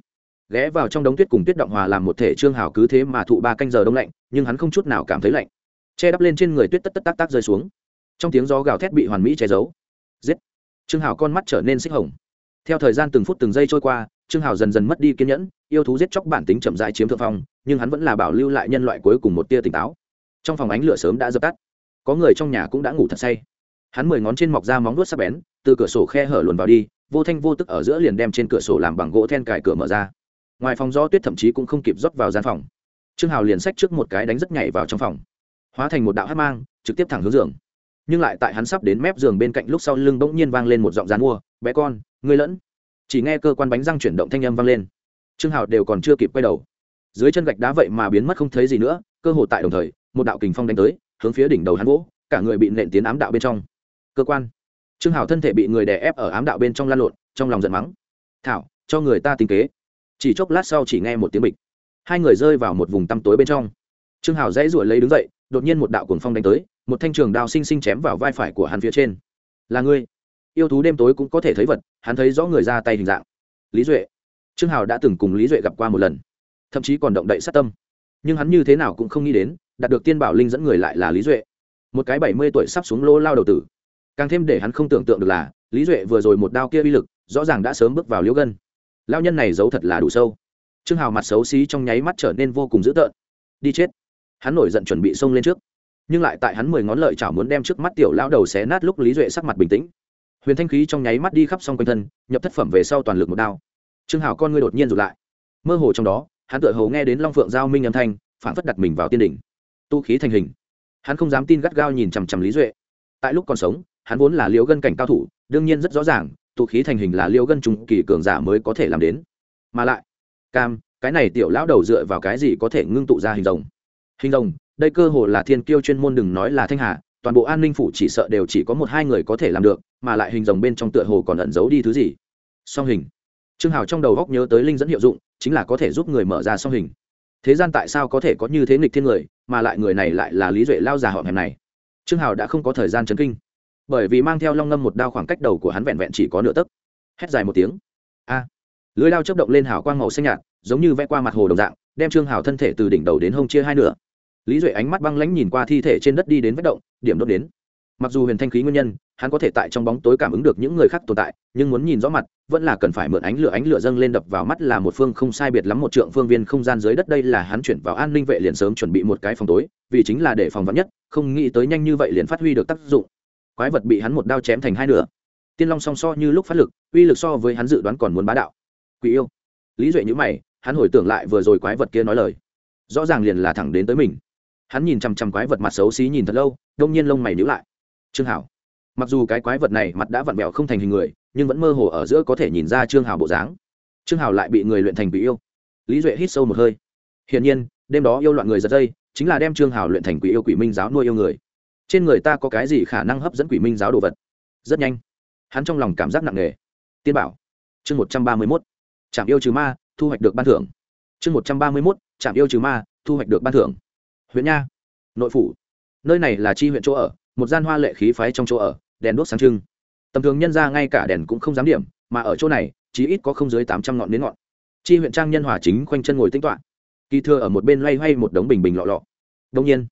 ghé vào trong đống tuyết cùng tuyết động hòa làm một thể trương hào cứ thế mà thụ ba canh giờ đông lạnh, nhưng hắn không chút nào cảm thấy lạnh. Che đắp lên trên người tuyết tất tất tác tác rơi xuống. Trong tiếng gió gào thét bị hoàn mỹ che giấu. Giết! Trương hào con mắt trở nên xích hồng. Theo thời gian từng phút từng giây trôi qua, trương hào dần dần mất đi kiên nhẫn, yêu thú giết chóc bản tính chậm rãi chiếm thượng phong, nhưng hắn vẫn là bảo lưu lại nhân loại cuối cùng một tia tỉnh táo. Trong phòng ánh lửa sớm đã dập tắt. Có người trong nhà cũng đã ngủ thật say. Hắn mười ngón trên mọc ra móng vuốt sắc bén, từ cửa sổ khe hở luồn vào đi, vô thanh vô tức ở giữa liền đem trên cửa sổ làm bằng gỗ then cài cửa mở ra ngoài phòng gió tuyết thậm chí cũng không kịp rót vào gian phòng. Trương hào liền xách trước một cái đánh rất nhảy vào trong phòng. Hóa thành một đạo hát mang, trực tiếp thẳng hướng giường. Nhưng lại tại hắn sắp đến mép giường bên cạnh lúc sau lưng bỗng nhiên vang lên một giọng dán mua, bé con, ngươi lẫn. Chỉ nghe cơ quan bánh răng chuyển động thanh âm vang lên. Trương hào đều còn chưa kịp quay đầu. Dưới chân gạch đá vậy mà biến mất không thấy gì nữa, cơ hồ tại đồng thời, một đạo kình phong đánh tới, hướng phía đỉnh đầu hắn vỗ, cả người bị nện tiến ám đạo bên trong. Cơ quan. Trương hào thân thể bị người đè ép ở ám đạo bên trong lan lộn, trong lòng giận mắng. Thảo, cho người ta tính kế chỉ chốc lát sau chỉ nghe một tiếng bịch. Hai người rơi vào một vùng tăm tối bên trong. Trương hảo dãy ruổi lấy đứng dậy, đột nhiên một đạo cuồng phong đánh tới, một thanh trường đao xinh xinh chém vào vai phải của hắn phía trên. Là ngươi. Yêu thú đêm tối cũng có thể thấy vật, hắn thấy rõ người ra tay hình dạng. Lý duệ. Trương hào đã từng cùng lý duệ gặp qua một lần, thậm chí còn động đậy sát tâm. Nhưng hắn như thế nào cũng không nghĩ đến, đạt được tiên bảo linh dẫn người lại là lý duệ. Một cái bảy mươi tuổi sắp xuống lô lao đầu tử. Càng thêm để hắn không tưởng tượng được là, lý duệ vừa rồi một đao kia uy lực, rõ ràng đã sớm bước vào liễu gân lao nhân này giấu thật là đủ sâu. Trương hào mặt xấu xí trong nháy mắt trở nên vô cùng dữ tợn. Đi chết. Hắn nổi giận chuẩn bị xông lên trước. Nhưng lại tại hắn mười ngón lợi chảo muốn đem trước mắt tiểu lao đầu xé nát lúc lý duệ sắc mặt bình tĩnh. Huyền thanh khí trong nháy mắt đi khắp xong quanh thân, nhập thất phẩm về sau toàn lực một đao. Trương Hào con ngươi đột nhiên rụt lại. Mơ hồ trong đó, hắn tự hồ nghe đến long phượng giao minh âm thanh phản phất đặt mình vào tiên đỉnh. Tu khí thành hình. Hắn không dám tin gắt gao nhìn chằm chằm lý duệ. Tại lúc còn sống, hắn vốn là liễu gân cảnh cao thủ, đương nhiên rất rõ ràng tụ khí thành hình là liêu gân trung kỳ cường giả mới có thể làm đến. Mà lại, cam, cái này tiểu lão đầu dựa vào cái gì có thể ngưng tụ ra hình rồng? Hình rồng, đây cơ hồ là thiên kiêu chuyên môn đừng nói là thanh hà, toàn bộ an ninh phủ chỉ sợ đều chỉ có một hai người có thể làm được, mà lại hình rồng bên trong tựa hồ còn ẩn giấu đi thứ gì? Song hình. Trương hào trong đầu góc nhớ tới linh dẫn hiệu dụng, chính là có thể giúp người mở ra song hình. Thế gian tại sao có thể có như thế nghịch thiên người, mà lại người này lại là lý duệ lao già họ hẹp này? Trương hào đã không có thời gian chấn kinh bởi vì mang theo long ngâm một đao khoảng cách đầu của hắn vẹn vẹn chỉ có nửa tấc. Hét dài một tiếng. A. Lưới lao chấp động lên hào quang màu xanh nhạt, giống như vẽ qua mặt hồ đồng dạng, đem trương hào thân thể từ đỉnh đầu đến hông chia hai nửa. Lý duệ ánh mắt băng lãnh nhìn qua thi thể trên đất đi đến vết động, điểm đốt đến. Mặc dù huyền thanh khí nguyên nhân, hắn có thể tại trong bóng tối cảm ứng được những người khác tồn tại, nhưng muốn nhìn rõ mặt, vẫn là cần phải mượn ánh lửa ánh lửa dâng lên đập vào mắt là một phương không sai biệt lắm một trượng phương viên không gian dưới đất đây là hắn chuyển vào an ninh vệ liền sớm chuẩn bị một cái phòng tối, vì chính là để phòng vắn nhất, không nghĩ tới nhanh như vậy liền phát huy được tác dụng quái vật bị hắn một đao chém thành hai nửa. Tiên long song so như lúc phát lực, uy lực so với hắn dự đoán còn muốn bá đạo. Quỷ yêu. Lý duệ nhữ mày, hắn hồi tưởng lại vừa rồi quái vật kia nói lời. Rõ ràng liền là thẳng đến tới mình. Hắn nhìn chằm chằm quái vật mặt xấu xí nhìn thật lâu, đông nhiên lông mày nhữ lại. Trương hảo. Mặc dù cái quái vật này mặt đã vặn vẹo không thành hình người, nhưng vẫn mơ hồ ở giữa có thể nhìn ra trương hảo bộ dáng. Trương hảo lại bị người luyện thành quỷ yêu. Lý duệ hít sâu một hơi. Hiển nhiên, đêm đó yêu loạn người giật dây, chính là đem trương hảo luyện thành quỷ yêu quỷ minh giáo nuôi yêu người trên người ta có cái gì khả năng hấp dẫn quỷ minh giáo đồ vật? Rất nhanh. Hắn trong lòng cảm giác nặng nề. Tiên bảo. Chương một trăm ba mươi mốt. Trạm yêu trừ ma, thu hoạch được ban thưởng. Chương một trăm ba mươi mốt. Trạm yêu trừ ma, thu hoạch được ban thưởng. Huyện nha. Nội phủ. Nơi này là chi huyện chỗ ở, một gian hoa lệ khí phái trong chỗ ở, đèn đốt sáng trưng. Tầm thường nhân ra ngay cả đèn cũng không dám điểm, mà ở chỗ này chỉ ít có không dưới tám trăm ngọn đến ngọn. Chi huyện trang nhân hòa chính khoanh chân ngồi tính toạ kỳ thừa ở một bên loay hoay một đống bình bình lọ lọ. Đông nhiên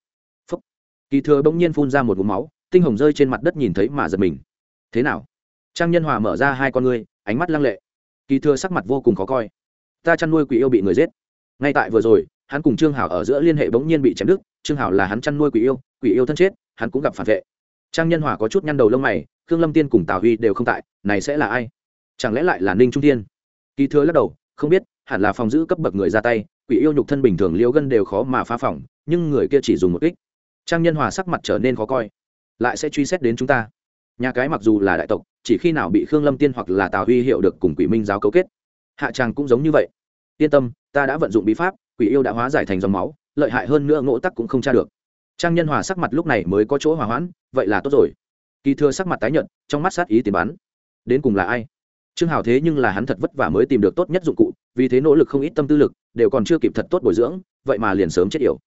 kỳ thừa bỗng nhiên phun ra một vùng máu, tinh hồng rơi trên mặt đất nhìn thấy mà giật mình. Thế nào? Trang nhân hòa mở ra hai con ngươi, ánh mắt lăng lệ. Kỳ thừa sắc mặt vô cùng khó coi. Ta chăn nuôi quỷ yêu bị người giết. Ngay tại vừa rồi, hắn cùng trương hảo ở giữa liên hệ bỗng nhiên bị chém đứt, trương hảo là hắn chăn nuôi quỷ yêu quỷ yêu thân chết, hắn cũng gặp phản vệ. Trang nhân hòa có chút nhăn đầu lông mày, khương lâm tiên cùng tào huy đều không tại, này sẽ là ai? Chẳng lẽ lại là ninh trung tiên? kỳ thừa lắc đầu, không biết, hẳn là phòng giữ cấp bậc người ra tay, quỷ yêu nhục thân bình thường liêu gân đều khó mà phá phòng, nhưng người kia chỉ dùng một kích trang nhân hòa sắc mặt trở nên khó coi. Lại sẽ truy xét đến chúng ta. Nhà cái mặc dù là đại tộc, chỉ khi nào bị khương lâm tiên hoặc là tào huy hiệu được cùng quỷ minh giáo cấu kết, hạ tràng cũng giống như vậy. Yên tâm, ta đã vận dụng bí pháp, quỷ yêu đã hóa giải thành dòng máu, lợi hại hơn nữa ngộ tắc cũng không tra được. Trang nhân hòa sắc mặt lúc này mới có chỗ hòa hoãn, vậy là tốt rồi. Kỳ thừa sắc mặt tái nhợt, trong mắt sát ý tìm bắn. Đến cùng là ai? Trương hào thế nhưng là hắn thật vất vả mới tìm được tốt nhất dụng cụ, vì thế nỗ lực không ít tâm tư lực, đều còn chưa kịp thật tốt bồi dưỡng, vậy mà liền sớm chết yểu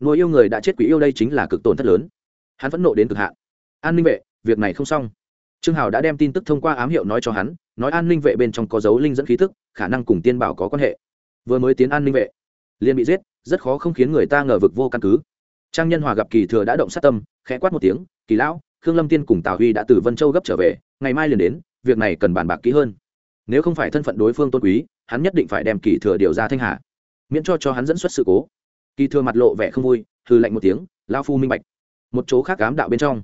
nuôi yêu người đã chết quỷ yêu đây chính là cực tổn thất lớn. Hắn vẫn nộ đến cực hạn. An ninh vệ, việc này không xong. Trương hào đã đem tin tức thông qua ám hiệu nói cho hắn, nói an ninh vệ bên trong có dấu linh dẫn khí thức khả năng cùng tiên bảo có quan hệ. Vừa mới tiến an ninh vệ, liền bị giết, rất khó không khiến người ta ngờ vực vô căn cứ. Trang nhân hòa gặp kỳ thừa đã động sát tâm, khẽ quát một tiếng, kỳ lão, khương lâm tiên cùng tào huy đã từ vân châu gấp trở về, ngày mai liền đến, việc này cần bàn bạc kỹ hơn. Nếu không phải thân phận đối phương tôn quý, hắn nhất định phải đem kỳ thừa điều ra thanh hà, miễn cho cho hắn dẫn xuất sự cố kỳ thừa mặt lộ vẻ không vui hư lạnh một tiếng lao phu minh bạch. Một chỗ khác cám đạo bên trong,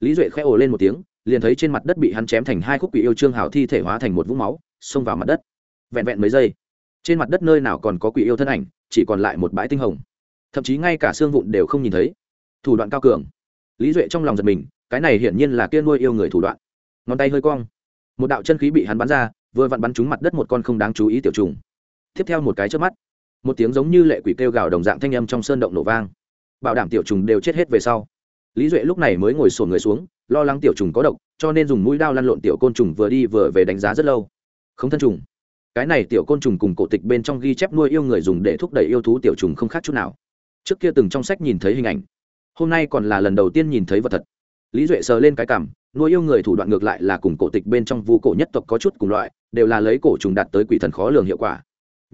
lý duệ khẽ ồ lên một tiếng, liền thấy trên mặt đất bị hắn chém thành hai khúc quỷ yêu trương hảo thi thể hóa thành một vũng máu, xông vào mặt đất. Vẹn vẹn mấy giây, trên mặt đất nơi nào còn có quỷ yêu thân ảnh, chỉ còn lại một bãi tinh hồng. Thậm chí ngay cả xương vụn đều không nhìn thấy. Thủ đoạn cao cường. Lý duệ trong lòng giật mình, cái này hiển nhiên là kia nuôi yêu người thủ đoạn. Ngón tay hơi cong, một đạo chân khí bị hắn bắn ra, vừa vặn bắn trúng mặt đất một con không đáng chú ý tiểu trùng. Tiếp theo một cái trước mắt một tiếng giống như lệ quỷ kêu gào đồng dạng thanh âm trong sơn động nổ vang. Bảo đảm tiểu trùng đều chết hết về sau. Lý duệ lúc này mới ngồi sổn người xuống, lo lắng tiểu trùng có độc, cho nên dùng mũi đao lăn lộn tiểu côn trùng vừa đi vừa về đánh giá rất lâu. Không thân trùng. Cái này tiểu côn trùng cùng cổ tịch bên trong ghi chép nuôi yêu người dùng để thúc đẩy yêu thú tiểu trùng không khác chút nào. Trước kia từng trong sách nhìn thấy hình ảnh. Hôm nay còn là lần đầu tiên nhìn thấy vật thật. Lý duệ sờ lên cái cảm nuôi yêu người thủ đoạn ngược lại là cùng cổ tịch bên trong vu cổ nhất tộc có chút cùng loại, đều là lấy cổ trùng đạt tới quỷ thần khó lường hiệu quả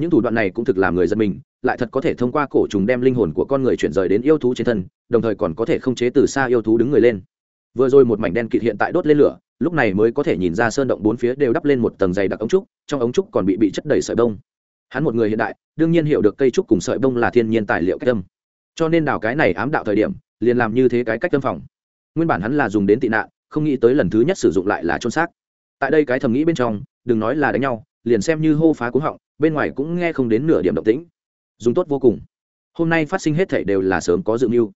những thủ đoạn này cũng thực làm người dân mình, lại thật có thể thông qua cổ trùng đem linh hồn của con người chuyển rời đến yêu thú trên thân, đồng thời còn có thể không chế từ xa yêu thú đứng người lên. Vừa rồi một mảnh đen kịt hiện tại đốt lên lửa, lúc này mới có thể nhìn ra sơn động bốn phía đều đắp lên một tầng dày đặc ống trúc, trong ống trúc còn bị bị chất đầy sợi bông. Hắn một người hiện đại, đương nhiên hiểu được cây trúc cùng sợi bông là thiên nhiên tài liệu cách tâm cho nên đào cái này ám đạo thời điểm, liền làm như thế cái cách tâm phòng. Nguyên bản hắn là dùng đến tị nạn, không nghĩ tới lần thứ nhất sử dụng lại là trôn xác. Tại đây cái thầm nghĩ bên trong, đừng nói là đánh nhau, liền xem như hô phá cúng họng bên ngoài cũng nghe không đến nửa điểm động tĩnh. Dùng tốt vô cùng. Hôm nay phát sinh hết thể đều là sớm có dự mưu.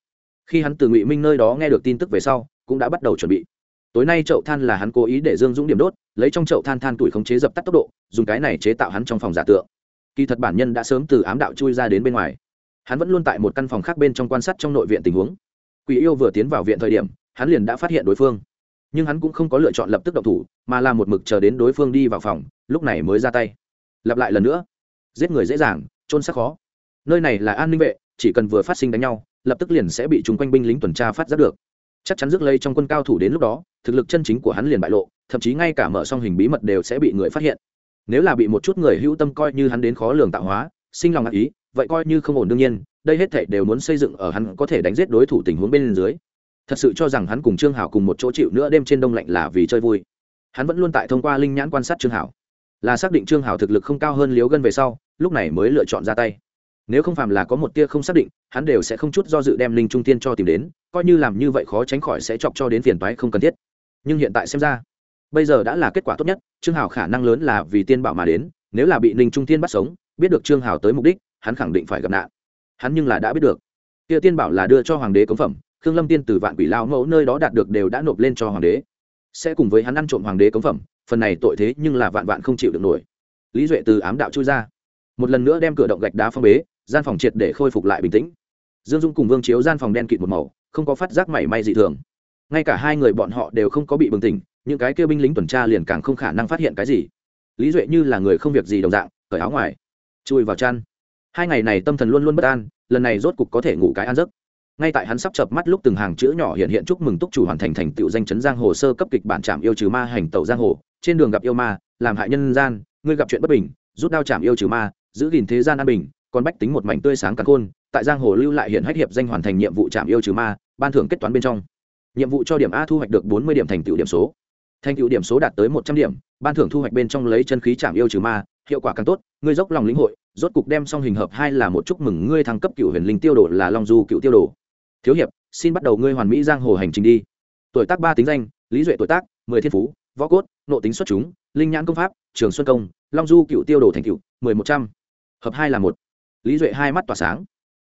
Khi hắn từ ngụy minh nơi đó nghe được tin tức về sau, cũng đã bắt đầu chuẩn bị. Tối nay chậu than là hắn cố ý để dương dũng điểm đốt, lấy trong chậu than than tuổi khống chế dập tắt tốc độ, dùng cái này chế tạo hắn trong phòng giả tượng. Kỳ thật bản nhân đã sớm từ ám đạo chui ra đến bên ngoài. Hắn vẫn luôn tại một căn phòng khác bên trong quan sát trong nội viện tình huống. Quỷ yêu vừa tiến vào viện thời điểm, hắn liền đã phát hiện đối phương. Nhưng hắn cũng không có lựa chọn lập tức động thủ, mà là một mực chờ đến đối phương đi vào phòng, lúc này mới ra tay lặp lại lần nữa. Giết người dễ dàng trôn xác khó. Nơi này là an ninh vệ, chỉ cần vừa phát sinh đánh nhau, lập tức liền sẽ bị chúng quanh binh lính tuần tra phát giác được. Chắc chắn rước lây trong quân cao thủ đến lúc đó, thực lực chân chính của hắn liền bại lộ, thậm chí ngay cả mở song hình bí mật đều sẽ bị người phát hiện. Nếu là bị một chút người hữu tâm coi như hắn đến khó lường tạo hóa, sinh lòng ác ý, vậy coi như không ổn đương nhiên, đây hết thể đều muốn xây dựng ở hắn có thể đánh giết đối thủ tình huống bên dưới. Thật sự cho rằng hắn cùng trương hảo cùng một chỗ chịu nữa đêm trên đông lạnh là vì chơi vui. Hắn vẫn luôn tại thông qua linh nhãn quan sát trương hảo là xác định trương hảo thực lực không cao hơn liếu gân về sau, lúc này mới lựa chọn ra tay. Nếu không phàm là có một tia không xác định, hắn đều sẽ không chút do dự đem linh trung tiên cho tìm đến, coi như làm như vậy khó tránh khỏi sẽ chọc cho đến phiền toái không cần thiết. Nhưng hiện tại xem ra, bây giờ đã là kết quả tốt nhất, trương hảo khả năng lớn là vì tiên bảo mà đến, nếu là bị ninh trung tiên bắt sống, biết được trương hảo tới mục đích, hắn khẳng định phải gặp nạn. Hắn nhưng là đã biết được. Kia tiên bảo là đưa cho hoàng đế cống phẩm, khương lâm tiên từ vạn quỷ lao mẫu nơi đó đạt được đều đã nộp lên cho hoàng đế. Sẽ cùng với hắn ăn trộm hoàng đế cống phẩm phần này tội thế nhưng là vạn vạn không chịu được nổi. Lý duệ từ ám đạo chui ra, một lần nữa đem cửa động gạch đá phong bế, gian phòng triệt để khôi phục lại bình tĩnh. Dương dung cùng vương chiếu gian phòng đen kịt một màu, không có phát giác mảy may dị thường. Ngay cả hai người bọn họ đều không có bị bừng tỉnh, những cái kêu binh lính tuần tra liền càng không khả năng phát hiện cái gì. Lý duệ như là người không việc gì đồng dạng, cởi áo ngoài, chui vào chăn. Hai ngày này tâm thần luôn luôn bất an, lần này rốt cục có thể ngủ cái ăn giấc. Ngay tại hắn sắp chập mắt lúc từng hàng chữ nhỏ hiện hiện chúc mừng túc chủ hoàn thành thành tựu danh chấn giang hồ sơ cấp kịch bản trạm yêu trừ ma hành tẩu giang hồ trên đường gặp yêu ma, làm hại nhân gian, ngươi gặp chuyện bất bình, rút đao chạm yêu trừ ma, giữ gìn thế gian an bình, còn bách tính một mảnh tươi sáng cắn khôn, tại giang hồ lưu lại hiện hách hiệp danh hoàn thành nhiệm vụ chạm yêu trừ ma, ban thưởng kết toán bên trong. Nhiệm vụ cho điểm a thu hoạch được bốn mươi điểm thành tựu điểm số. Thành tựu điểm số đạt tới một trăm điểm, ban thưởng thu hoạch bên trong lấy chân khí chạm yêu trừ ma, hiệu quả càng tốt, ngươi dốc lòng lĩnh hội, rốt cục đem xong hình hợp hai là một chúc mừng ngươi thăng cấp cựu huyền linh tiêu đồ là long du cựu tiêu đồ. Thiếu hiệp, xin bắt đầu ngươi hoàn mỹ giang hồ hành trình đi. Tuổi tác ba tính danh, lý duệ tuổi tác, mười thiên phú võ cốt nộ tính xuất chúng, linh nhãn công pháp, trường xuân công, long du cựu tiêu đồ thành cựu, mười một trăm. Hợp hai là một. Lý duệ hai mắt tỏa sáng.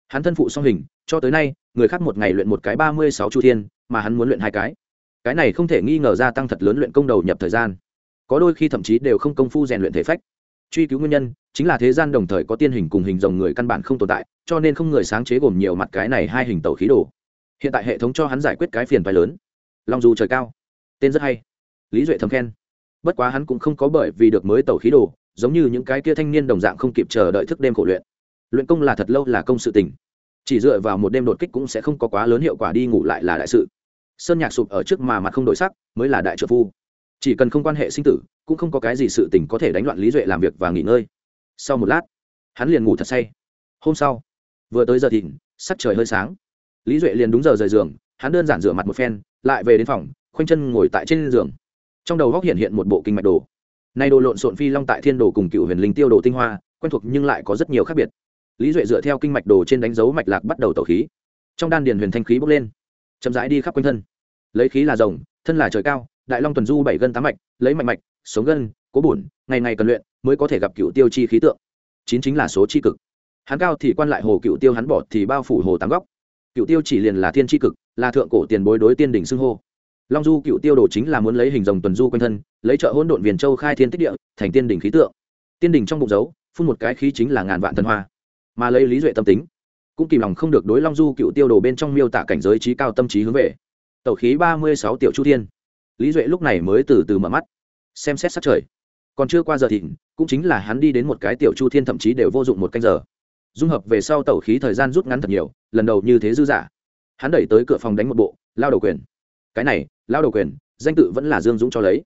Hắn thân phụ song hình, cho tới nay, người khác một ngày luyện một cái ba mươi sáu chu thiên, mà hắn muốn luyện hai cái. Cái này không thể nghi ngờ gia tăng thật lớn luyện công đầu nhập thời gian. Có đôi khi thậm chí đều không công phu rèn luyện thể phách. Truy cứu nguyên nhân, chính là thế gian đồng thời có tiên hình cùng hình dòng người căn bản không tồn tại, cho nên không người sáng chế gồm nhiều mặt cái này hai hình tàu khí đồ. Hiện tại hệ thống cho hắn giải quyết cái phiền phái lớn. Long dù trời cao. Tên rất hay lý duệ thầm khen. Bất quá hắn cũng không có bởi vì được mới tàu khí đồ, giống như những cái kia thanh niên đồng dạng không kịp chờ đợi thức đêm khổ luyện. Luyện công là thật lâu là công sự tình. Chỉ dựa vào một đêm đột kích cũng sẽ không có quá lớn hiệu quả đi ngủ lại là đại sự. Sơn nhạc sụp ở trước mà mặt không đổi sắc, mới là đại trợ phu. Chỉ cần không quan hệ sinh tử, cũng không có cái gì sự tình có thể đánh loạn lý duệ làm việc và nghỉ ngơi. Sau một lát, hắn liền ngủ thật say. Hôm sau, vừa tới giờ thìn sắc trời hơi sáng. Lý duệ liền đúng giờ rời giường, hắn đơn giản rửa mặt một phen, lại về đến phòng, khoanh chân ngồi tại trên giường trong đầu góc hiện hiện một bộ kinh mạch đồ. Nay đồ lộn xộn phi long tại thiên đồ cùng cựu huyền linh tiêu đồ tinh hoa, quen thuộc nhưng lại có rất nhiều khác biệt. Lý duệ dựa theo kinh mạch đồ trên đánh dấu mạch lạc bắt đầu tẩu khí. Trong đan điền huyền thanh khí bốc lên, chậm rãi đi khắp quanh thân. Lấy khí là rồng, thân là trời cao, đại long tuần du bảy gân tám mạch, lấy mạch mạch, sống gân, cố bổn, ngày ngày cần luyện mới có thể gặp cựu tiêu chi khí tượng. Chín chính là số chi cực. Hắn cao thì quan lại hồ cựu tiêu hắn bỏ thì bao phủ hồ tám góc. Cựu tiêu chỉ liền là thiên chi cực, là thượng cổ tiền bối đối tiên đỉnh xưng hô long du cựu tiêu đồ chính là muốn lấy hình dòng tuần du quanh thân, lấy trợ hỗn độn viền châu khai thiên tích địa, thành tiên đỉnh khí tượng. Tiên đỉnh trong bụng dấu, phun một cái khí chính là ngàn vạn thần hoa. Mà lấy lý duệ tâm tính, cũng kìm lòng không được đối long du cựu tiêu đồ bên trong miêu tả cảnh giới trí cao tâm trí hướng về. Tẩu khí ba mươi sáu tiểu chu thiên. Lý duệ lúc này mới từ từ mở mắt, xem xét sát trời. Còn chưa qua giờ thịnh, cũng chính là hắn đi đến một cái tiểu chu thiên thậm chí đều vô dụng một canh giờ. Dung hợp về sau tẩu khí thời gian rút ngắn thật nhiều, lần đầu như thế dư giả hắn đẩy tới cửa phòng đánh một bộ, lao đầu quyền cái này, lao đầu quyền, danh tự vẫn là dương dũng cho lấy.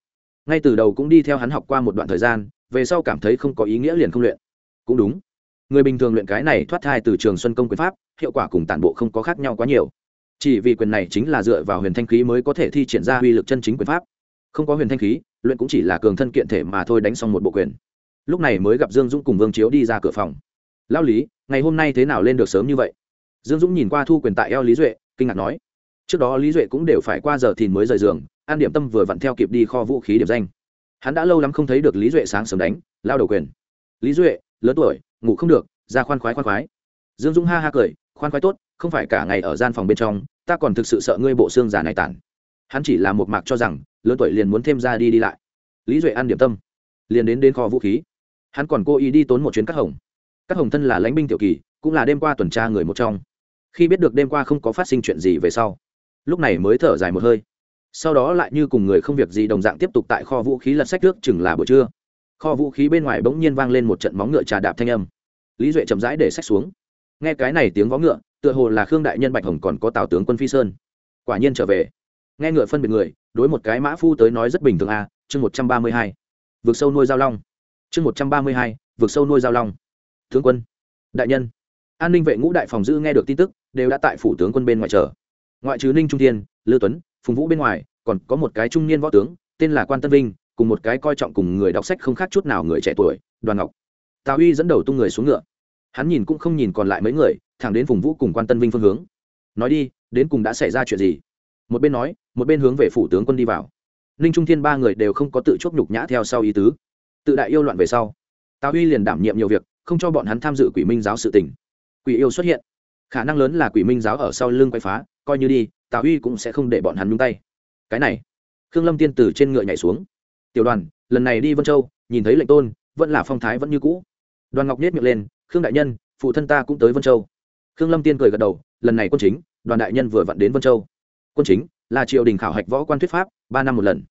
Ngay từ đầu cũng đi theo hắn học qua một đoạn thời gian, về sau cảm thấy không có ý nghĩa liền không luyện. Cũng đúng. Người bình thường luyện cái này thoát thai từ trường xuân công quyền pháp, hiệu quả cùng tản bộ không có khác nhau quá nhiều. Chỉ vì quyền này chính là dựa vào huyền thanh khí mới có thể thi triển ra uy lực chân chính quyền pháp. Không có huyền thanh khí, luyện cũng chỉ là cường thân kiện thể mà thôi đánh xong một bộ quyền. Lúc này mới gặp dương dũng cùng vương chiếu đi ra cửa phòng. Lao lý, ngày hôm nay thế nào lên được sớm như vậy? Dương dũng nhìn qua thu quyền tại eo lý duệ, kinh ngạc nói trước đó lý duệ cũng đều phải qua giờ thìn mới rời giường, an điểm tâm vừa vặn theo kịp đi kho vũ khí điểm danh. Hắn đã lâu lắm không thấy được lý duệ sáng sớm đánh, lao đầu quyền. Lý duệ, lớn tuổi, ngủ không được, ra khoan khoái khoan khoái. Dương dũng ha ha cười, khoan khoái tốt, không phải cả ngày ở gian phòng bên trong, ta còn thực sự sợ ngươi bộ xương giả này tản. Hắn chỉ là một mạc cho rằng, lớn tuổi liền muốn thêm ra đi đi lại. Lý duệ ăn điểm tâm, liền đến đến kho vũ khí. Hắn còn cố ý đi tốn một chuyến cắt hồng. Các hồng thân là lãnh binh tiểu kỳ, cũng là đêm qua tuần tra người một trong. Khi biết được đêm qua không có phát sinh chuyện gì về sau lúc này mới thở dài một hơi. Sau đó lại như cùng người không việc gì đồng dạng tiếp tục tại kho vũ khí lật sách trước chừng là buổi trưa. Kho vũ khí bên ngoài bỗng nhiên vang lên một trận móng ngựa trà đạp thanh âm. Lý duệ chậm rãi để sách xuống. Nghe cái này tiếng vó ngựa tựa hồ là khương đại nhân bạch hồng còn có tào tướng quân phi sơn. Quả nhiên trở về. Nghe ngựa phân biệt người đối một cái mã phu tới nói rất bình thường a à, chương một trăm ba mươi hai. Vượt sâu nuôi giao long. Chương một trăm ba mươi hai vượt sâu nuôi giao long. Tướng quân. Đại nhân. An ninh vệ ngũ đại phòng giữ nghe được tin tức đều đã tại phủ tướng quân bên ngoài chờ ngoại trừ ninh trung thiên, lư tuấn, phùng vũ bên ngoài, còn có một cái trung niên võ tướng, tên là quan tân vinh, cùng một cái coi trọng cùng người đọc sách không khác chút nào người trẻ tuổi, đoàn ngọc. Tào uy dẫn đầu tung người xuống ngựa. Hắn nhìn cũng không nhìn còn lại mấy người, thẳng đến phùng vũ cùng quan tân vinh phương hướng. Nói đi, đến cùng đã xảy ra chuyện gì? Một bên nói, một bên hướng về phủ tướng quân đi vào. Ninh trung thiên ba người đều không có tự chốt nhục nhã theo sau ý tứ. Tự đại yêu loạn về sau, tào uy liền đảm nhiệm nhiều việc, không cho bọn hắn tham dự quỷ minh giáo sự tình. Quỷ yêu xuất hiện. Khả năng lớn là quỷ minh giáo ở sau lưng quay phá coi như đi tào uy cũng sẽ không để bọn hắn nhúng tay. Cái này, khương lâm tiên từ trên ngựa nhảy xuống. Tiểu đoàn, lần này đi vân châu, nhìn thấy lệnh tôn, vẫn là phong thái vẫn như cũ. Đoàn ngọc nhét miệng lên, khương đại nhân, phụ thân ta cũng tới vân châu. Khương lâm tiên cười gật đầu, lần này quân chính, đoàn đại nhân vừa vặn đến vân châu. Quân chính là triều đình khảo hạch võ quan thuyết pháp, ba năm một lần.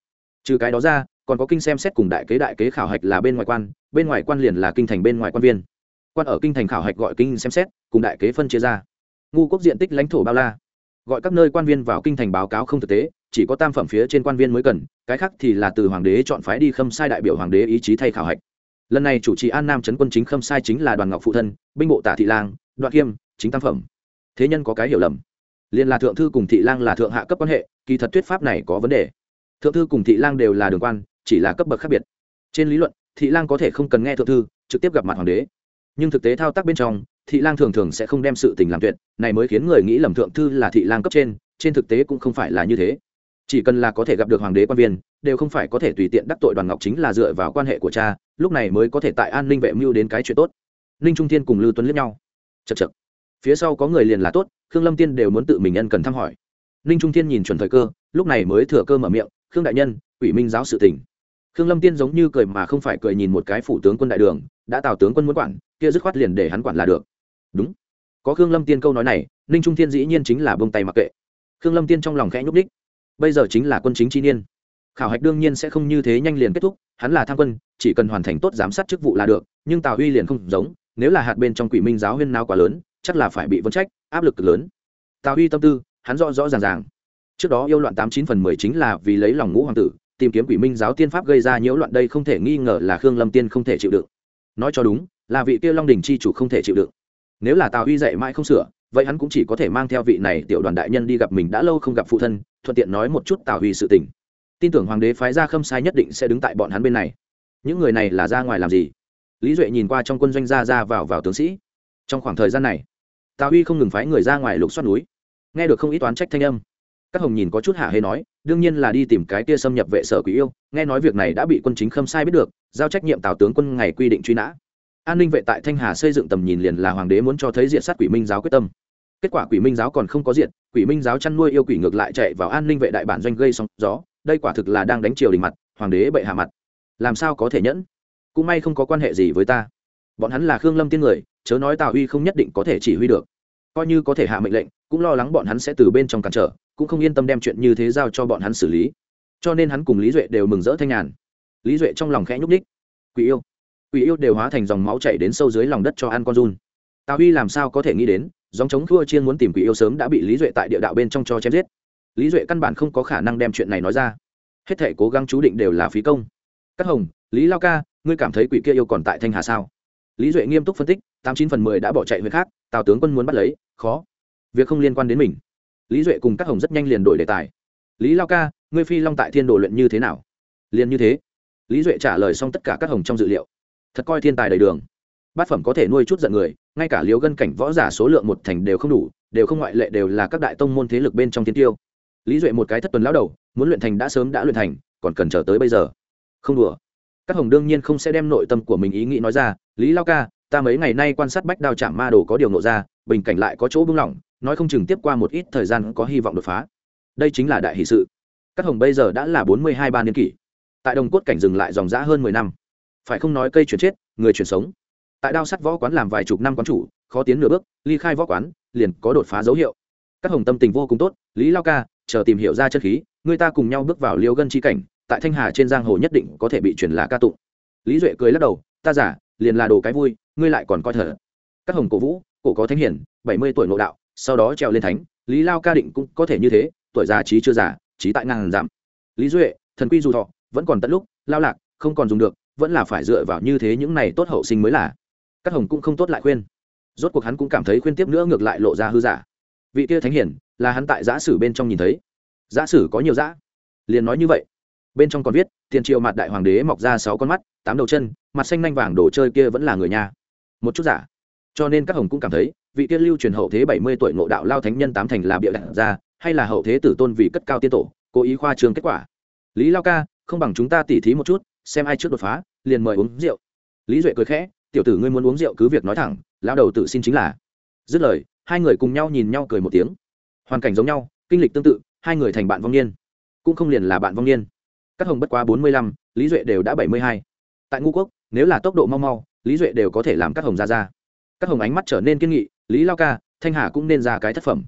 Trừ cái đó ra, còn có kinh xem xét cùng đại kế đại kế khảo hạch là bên ngoài quan, bên ngoài quan liền là kinh thành bên ngoài quan viên. Quan ở kinh thành khảo hạch gọi kinh xem xét, cùng đại kế phân chia ra. Ngu quốc diện tích lãnh thổ bao la gọi các nơi quan viên vào kinh thành báo cáo không thực tế chỉ có tam phẩm phía trên quan viên mới cần cái khác thì là từ hoàng đế chọn phái đi khâm sai đại biểu hoàng đế ý chí thay khảo hạch. Lần này chủ trì an nam trấn quân chính khâm sai chính là đoàn ngọc phụ thân binh bộ tả thị lang đoạn khiêm, chính tam phẩm. Thế nhân có cái hiểu lầm. Liền là thượng thư cùng thị lang là thượng hạ cấp quan hệ kỳ thật thuyết pháp này có vấn đề. Thượng thư cùng thị lang đều là đường quan chỉ là cấp bậc khác biệt. Trên lý luận thị lang có thể không cần nghe thượng thư trực tiếp gặp mặt hoàng đế. Nhưng thực tế thao tác bên trong thị lang thường thường sẽ không đem sự tình làm tuyệt, này mới khiến người nghĩ lầm thượng thư là thị lang cấp trên trên thực tế cũng không phải là như thế. Chỉ cần là có thể gặp được hoàng đế quan viên, đều không phải có thể tùy tiện đắc tội đoàn ngọc chính là dựa vào quan hệ của cha, lúc này mới có thể tại an ninh vệ mưu đến cái chuyện tốt. Ninh trung thiên cùng lưu tuấn liếc nhau. Chật chật phía sau có người liền là tốt, khương lâm tiên đều muốn tự mình ân cần thăm hỏi. Ninh trung thiên nhìn chuẩn thời cơ, lúc này mới thừa cơ mở miệng, khương đại nhân ủy minh giáo sự tỉnh khương lâm tiên giống như cười mà không phải cười nhìn một cái phủ tướng quân đại đường, đã tào tướng quân muốn quản, kia dứt khoát liền để hắn quản là được đúng. Có khương lâm tiên câu nói này, ninh trung thiên dĩ nhiên chính là bông tay mặc kệ. Khương lâm tiên trong lòng khẽ nhúc đích bây giờ chính là quân chính chi niên. Khảo hạch đương nhiên sẽ không như thế nhanh liền kết thúc, hắn là tham quân, chỉ cần hoàn thành tốt giám sát chức vụ là được, nhưng tào huy liền không giống, nếu là hạt bên trong quỷ minh giáo huyên nào quá lớn, chắc là phải bị vấn trách, áp lực cực lớn. Tào huy tâm tư, hắn rõ rõ ràng ràng. Trước đó yêu loạn tám chín phần mười chính là vì lấy lòng ngũ hoàng tử, tìm kiếm quỷ minh giáo tiên pháp gây ra nhiễu loạn đây không thể nghi ngờ là khương lâm tiên không thể chịu đựng. Nói cho đúng, là vị kia long đình chi chủ không thể chịu đựng nếu là tào huy dạy mãi không sửa, vậy hắn cũng chỉ có thể mang theo vị này tiểu đoàn đại nhân đi gặp mình đã lâu không gặp phụ thân, thuận tiện nói một chút tào huy sự tình. Tin tưởng hoàng đế phái ra khâm sai nhất định sẽ đứng tại bọn hắn bên này. Những người này là ra ngoài làm gì? Lý duệ nhìn qua trong quân doanh ra ra vào vào tướng sĩ. Trong khoảng thời gian này, tào huy không ngừng phái người ra ngoài lục xoát núi. Nghe được không ít toán trách thanh âm các hồng nhìn có chút hạ hê nói, đương nhiên là đi tìm cái kia xâm nhập vệ sở quỷ yêu, nghe nói việc này đã bị quân chính khâm sai biết được, giao trách nhiệm tào tướng quân ngày quy định truy nã an ninh vệ tại thanh hà xây dựng tầm nhìn liền là hoàng đế muốn cho thấy diện sát quỷ minh giáo quyết tâm. Kết quả quỷ minh giáo còn không có diện quỷ minh giáo chăn nuôi yêu quỷ ngược lại chạy vào an ninh vệ đại bản doanh gây sóng gió, đây quả thực là đang đánh triều đình mặt, hoàng đế bệ hạ mặt. Làm sao có thể nhẫn? Cũng may không có quan hệ gì với ta. Bọn hắn là khương lâm tiên người, chớ nói tào huy không nhất định có thể chỉ huy được. Coi như có thể hạ mệnh lệnh, cũng lo lắng bọn hắn sẽ từ bên trong cản trở, cũng không yên tâm đem chuyện như thế giao cho bọn hắn xử lý. Cho nên hắn cùng lý duệ đều mừng rỡ thanh nhàn. Lý duệ trong lòng khẽ nhúc ních quỷ yêu quỷ yêu đều hóa thành dòng máu chảy đến sâu dưới lòng đất cho ăn con run. Tào huy làm sao có thể nghĩ đến dòng chống thua chiên muốn tìm quỷ yêu sớm đã bị lý duệ tại địa đạo bên trong cho chém giết. Lý duệ căn bản không có khả năng đem chuyện này nói ra. Hết thể cố gắng chú định đều là phí công. Các hồng, lý lao ca, ngươi cảm thấy quỷ kia yêu còn tại thanh hà sao? Lý duệ nghiêm túc phân tích, tám chín phần mười đã bỏ chạy huyện khác, tào tướng quân muốn bắt lấy, khó. Việc không liên quan đến mình. Lý duệ cùng các hồng rất nhanh liền đổi đề tài. Lý lao ca, ngươi phi long tại thiên đồ luyện như thế nào? Liền như thế. Lý duệ trả lời xong tất cả các hồng trong dự liệu thật coi thiên tài đầy đường. Bát phẩm có thể nuôi chút giận người, ngay cả liếu gân cảnh võ giả số lượng một thành đều không đủ, đều không ngoại lệ đều là các đại tông môn thế lực bên trong thiên tiêu. Lý duệ một cái thất tuần lão đầu, muốn luyện thành đã sớm đã luyện thành, còn cần chờ tới bây giờ. Không đùa. Các hồng đương nhiên không sẽ đem nội tâm của mình ý nghĩ nói ra, lý lao ca, ta mấy ngày nay quan sát bách đao chạm ma đồ có điều nộ ra, bình cảnh lại có chỗ bung lỏng, nói không chừng tiếp qua một ít thời gian có hy vọng đột phá. Đây chính là đại hỷ sự. Các hồng bây giờ đã là bốn mươi hai ba niên kỷ. Tại đồng cốt cảnh dừng lại dòng giã hơn mười năm phải không nói cây chuyển chết, người chuyển sống. Tại đao sắt võ quán làm vài chục năm quán chủ, khó tiến nửa bước, ly khai võ quán, liền có đột phá dấu hiệu. Các hồng tâm tình vô cùng tốt, lý lao ca, chờ tìm hiểu ra chất khí, người ta cùng nhau bước vào liêu gân chi cảnh, tại thanh hà trên giang hồ nhất định có thể bị truyền là ca tụng. Lý duệ cười lắc đầu, ta giả liền là đồ cái vui, ngươi lại còn coi thở. Các hồng cổ vũ, cổ có thánh hiển, bảy mươi tuổi nội đạo, sau đó trèo lên thánh, lý lao ca định cũng có thể như thế, tuổi già trí chưa già, trí tại ngàn giảm. Lý duệ, thần quy dù thọ, vẫn còn tận lúc, lao lạc, không còn dùng được vẫn là phải dựa vào như thế những này tốt hậu sinh mới là. Các hồng cũng không tốt lại khuyên. Rốt cuộc hắn cũng cảm thấy khuyên tiếp nữa ngược lại lộ ra hư giả. Vị kia thánh hiển là hắn tại giã sử bên trong nhìn thấy. Giã sử có nhiều giã. Liền nói như vậy. Bên trong còn viết, tiền triệu mặt đại hoàng đế mọc ra sáu con mắt, tám đầu chân, mặt xanh nanh vàng đồ chơi kia vẫn là người nhà. Một chút giả. Cho nên các hồng cũng cảm thấy, vị tiên lưu truyền hậu thế bảy mươi tuổi ngộ đạo lao thánh nhân tám thành là bịa đặt ra, hay là hậu thế tử tôn vì cất cao tiên tổ, cố ý khoa trường kết quả. Lý lao ca, không bằng chúng ta tỉ thí một chút xem ai trước đột phá, liền mời uống rượu. Lý duệ cười khẽ, tiểu tử ngươi muốn uống rượu cứ việc nói thẳng lao đầu tự xin chính là. Dứt lời, hai người cùng nhau nhìn nhau cười một tiếng. Hoàn cảnh giống nhau, kinh lịch tương tự, hai người thành bạn vong niên. Cũng không liền là bạn vong niên. Các hồng bất quá bốn mươi lăm, lý duệ đều đã bảy mươi hai. Tại ngũ quốc, nếu là tốc độ mau mau, lý duệ đều có thể làm các hồng ra ra các hồng ánh mắt trở nên kiên nghị, lý lao ca, thanh hà cũng nên ra cái thất phẩm.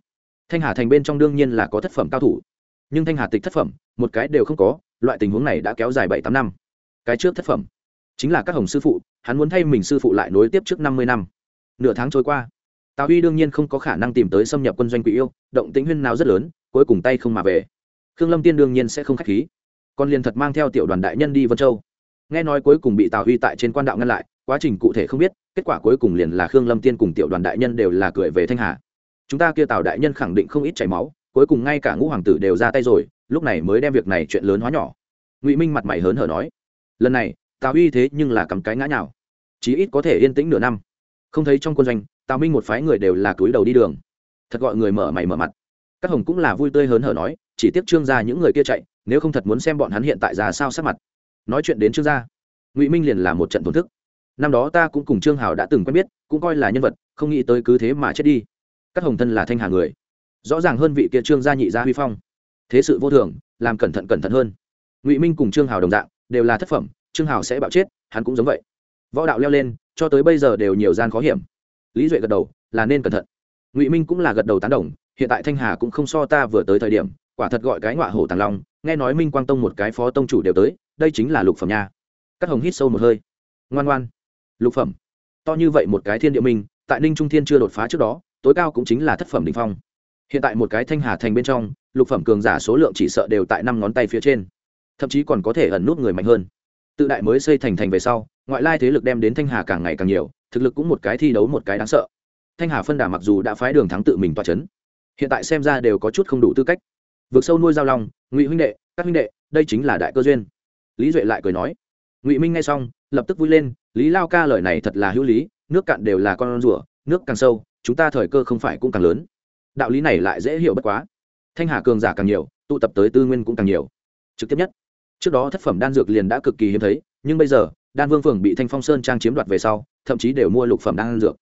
Thanh hà thành bên trong đương nhiên là có thất phẩm cao thủ. Nhưng thanh hà tịch thất phẩm, một cái đều không có, loại tình huống này đã kéo dài bảy tám năm cái trước thất phẩm. Chính là các hồng sư phụ, hắn muốn thay mình sư phụ lại nối tiếp trước năm mươi năm. Nửa tháng trôi qua, tào huy đương nhiên không có khả năng tìm tới xâm nhập quân doanh quỷ yêu, động tĩnh huyên nào rất lớn, cuối cùng tay không mà về. Khương lâm tiên đương nhiên sẽ không k h á c h khí. Còn liền thật mang theo tiểu đoàn đại nhân đi vân châu. Nghe nói cuối cùng bị tào huy tại trên quan đạo ngăn lại, quá trình cụ thể không biết, kết quả cuối cùng liền là khương lâm tiên cùng tiểu đoàn đại nhân đều là cười về thanh hà. Chúng ta kia tào đại nhân khẳng định không ít chảy máu, cuối cùng ngay cả ngũ hoàng tử đều ra tay rồi, lúc này mới đem việc này chuyện lớn hóa nhỏ. Ngụy minh mặt mày hớn hở nói lần này, tào uy thế nhưng là cầm cái ngã nào chí ít có thể yên tĩnh nửa năm. Không thấy trong quân doanh, tào minh một phái người đều là túi đầu đi đường. Thật gọi người mở mày mở mặt. Các hồng cũng là vui tươi hớn hở nói, chỉ tiếp trương gia những người kia chạy, nếu không thật muốn xem bọn hắn hiện tại ra sao sắc mặt. Nói chuyện đến trương gia, ngụy minh liền là một trận thổn thức. Năm đó ta cũng cùng trương hào đã từng quen biết, cũng coi là nhân vật, không nghĩ tới cứ thế mà chết đi. Các hồng thân là thanh hà người. Rõ ràng hơn vị kia trương gia nhị gia huy phong. Thế sự vô thường, làm cẩn thận cẩn thận hơn. Ngụy minh cùng trương hào đồng dạng đều là thất phẩm, trương hào sẽ bạo chết, hắn cũng giống vậy. Võ đạo leo lên, cho tới bây giờ đều nhiều gian khó hiểm. Lý duệ gật đầu, là nên cẩn thận. Ngụy minh cũng là gật đầu tán đồng, hiện tại thanh hà cũng không so ta vừa tới thời điểm, quả thật gọi cái ngọa hổ tàng long, nghe nói minh quang tông một cái phó tông chủ đều tới, đây chính là lục phẩm nha. Các hồng hít sâu một hơi. Ngoan ngoan. Lục phẩm. To như vậy một cái thiên địa minh, tại ninh trung thiên chưa đột phá trước đó, tối cao cũng chính là thất phẩm đình phong. Hiện tại một cái thanh hà thành bên trong, lục phẩm cường giả số lượng chỉ sợ đều tại năm ngón tay phía trên thậm chí còn có thể ẩn nút người mạnh hơn. Tự đại mới xây thành thành về sau, ngoại lai thế lực đem đến thanh hà càng ngày càng nhiều, thực lực cũng một cái thi đấu một cái đáng sợ. Thanh hà phân đà mặc dù đã phái đường thắng tự mình toa c h ấ n hiện tại xem ra đều có chút không đủ tư cách. Vượt sâu nuôi giao long, ngụy huynh đệ, các huynh đệ, đây chính là đại cơ duyên. Lý duệ lại cười nói, ngụy minh nghe xong, lập tức vui lên, lý lao ca lời này thật là hữu lý, nước cạn đều là con rủa nước càng sâu, chúng ta thời cơ không phải cũng càng lớn. Đạo lý này lại dễ hiểu bất quá. Thanh hà cường giả càng nhiều, tụ tập tới tư nguyên cũng càng nhiều. Trực tiếp nhất trước đó thất phẩm đan dược liền đã cực kỳ hiếm thấy, nhưng bây giờ, đan vương phường bị thanh phong sơn trang chiếm đoạt về sau, thậm chí đều mua lục phẩm đan dược.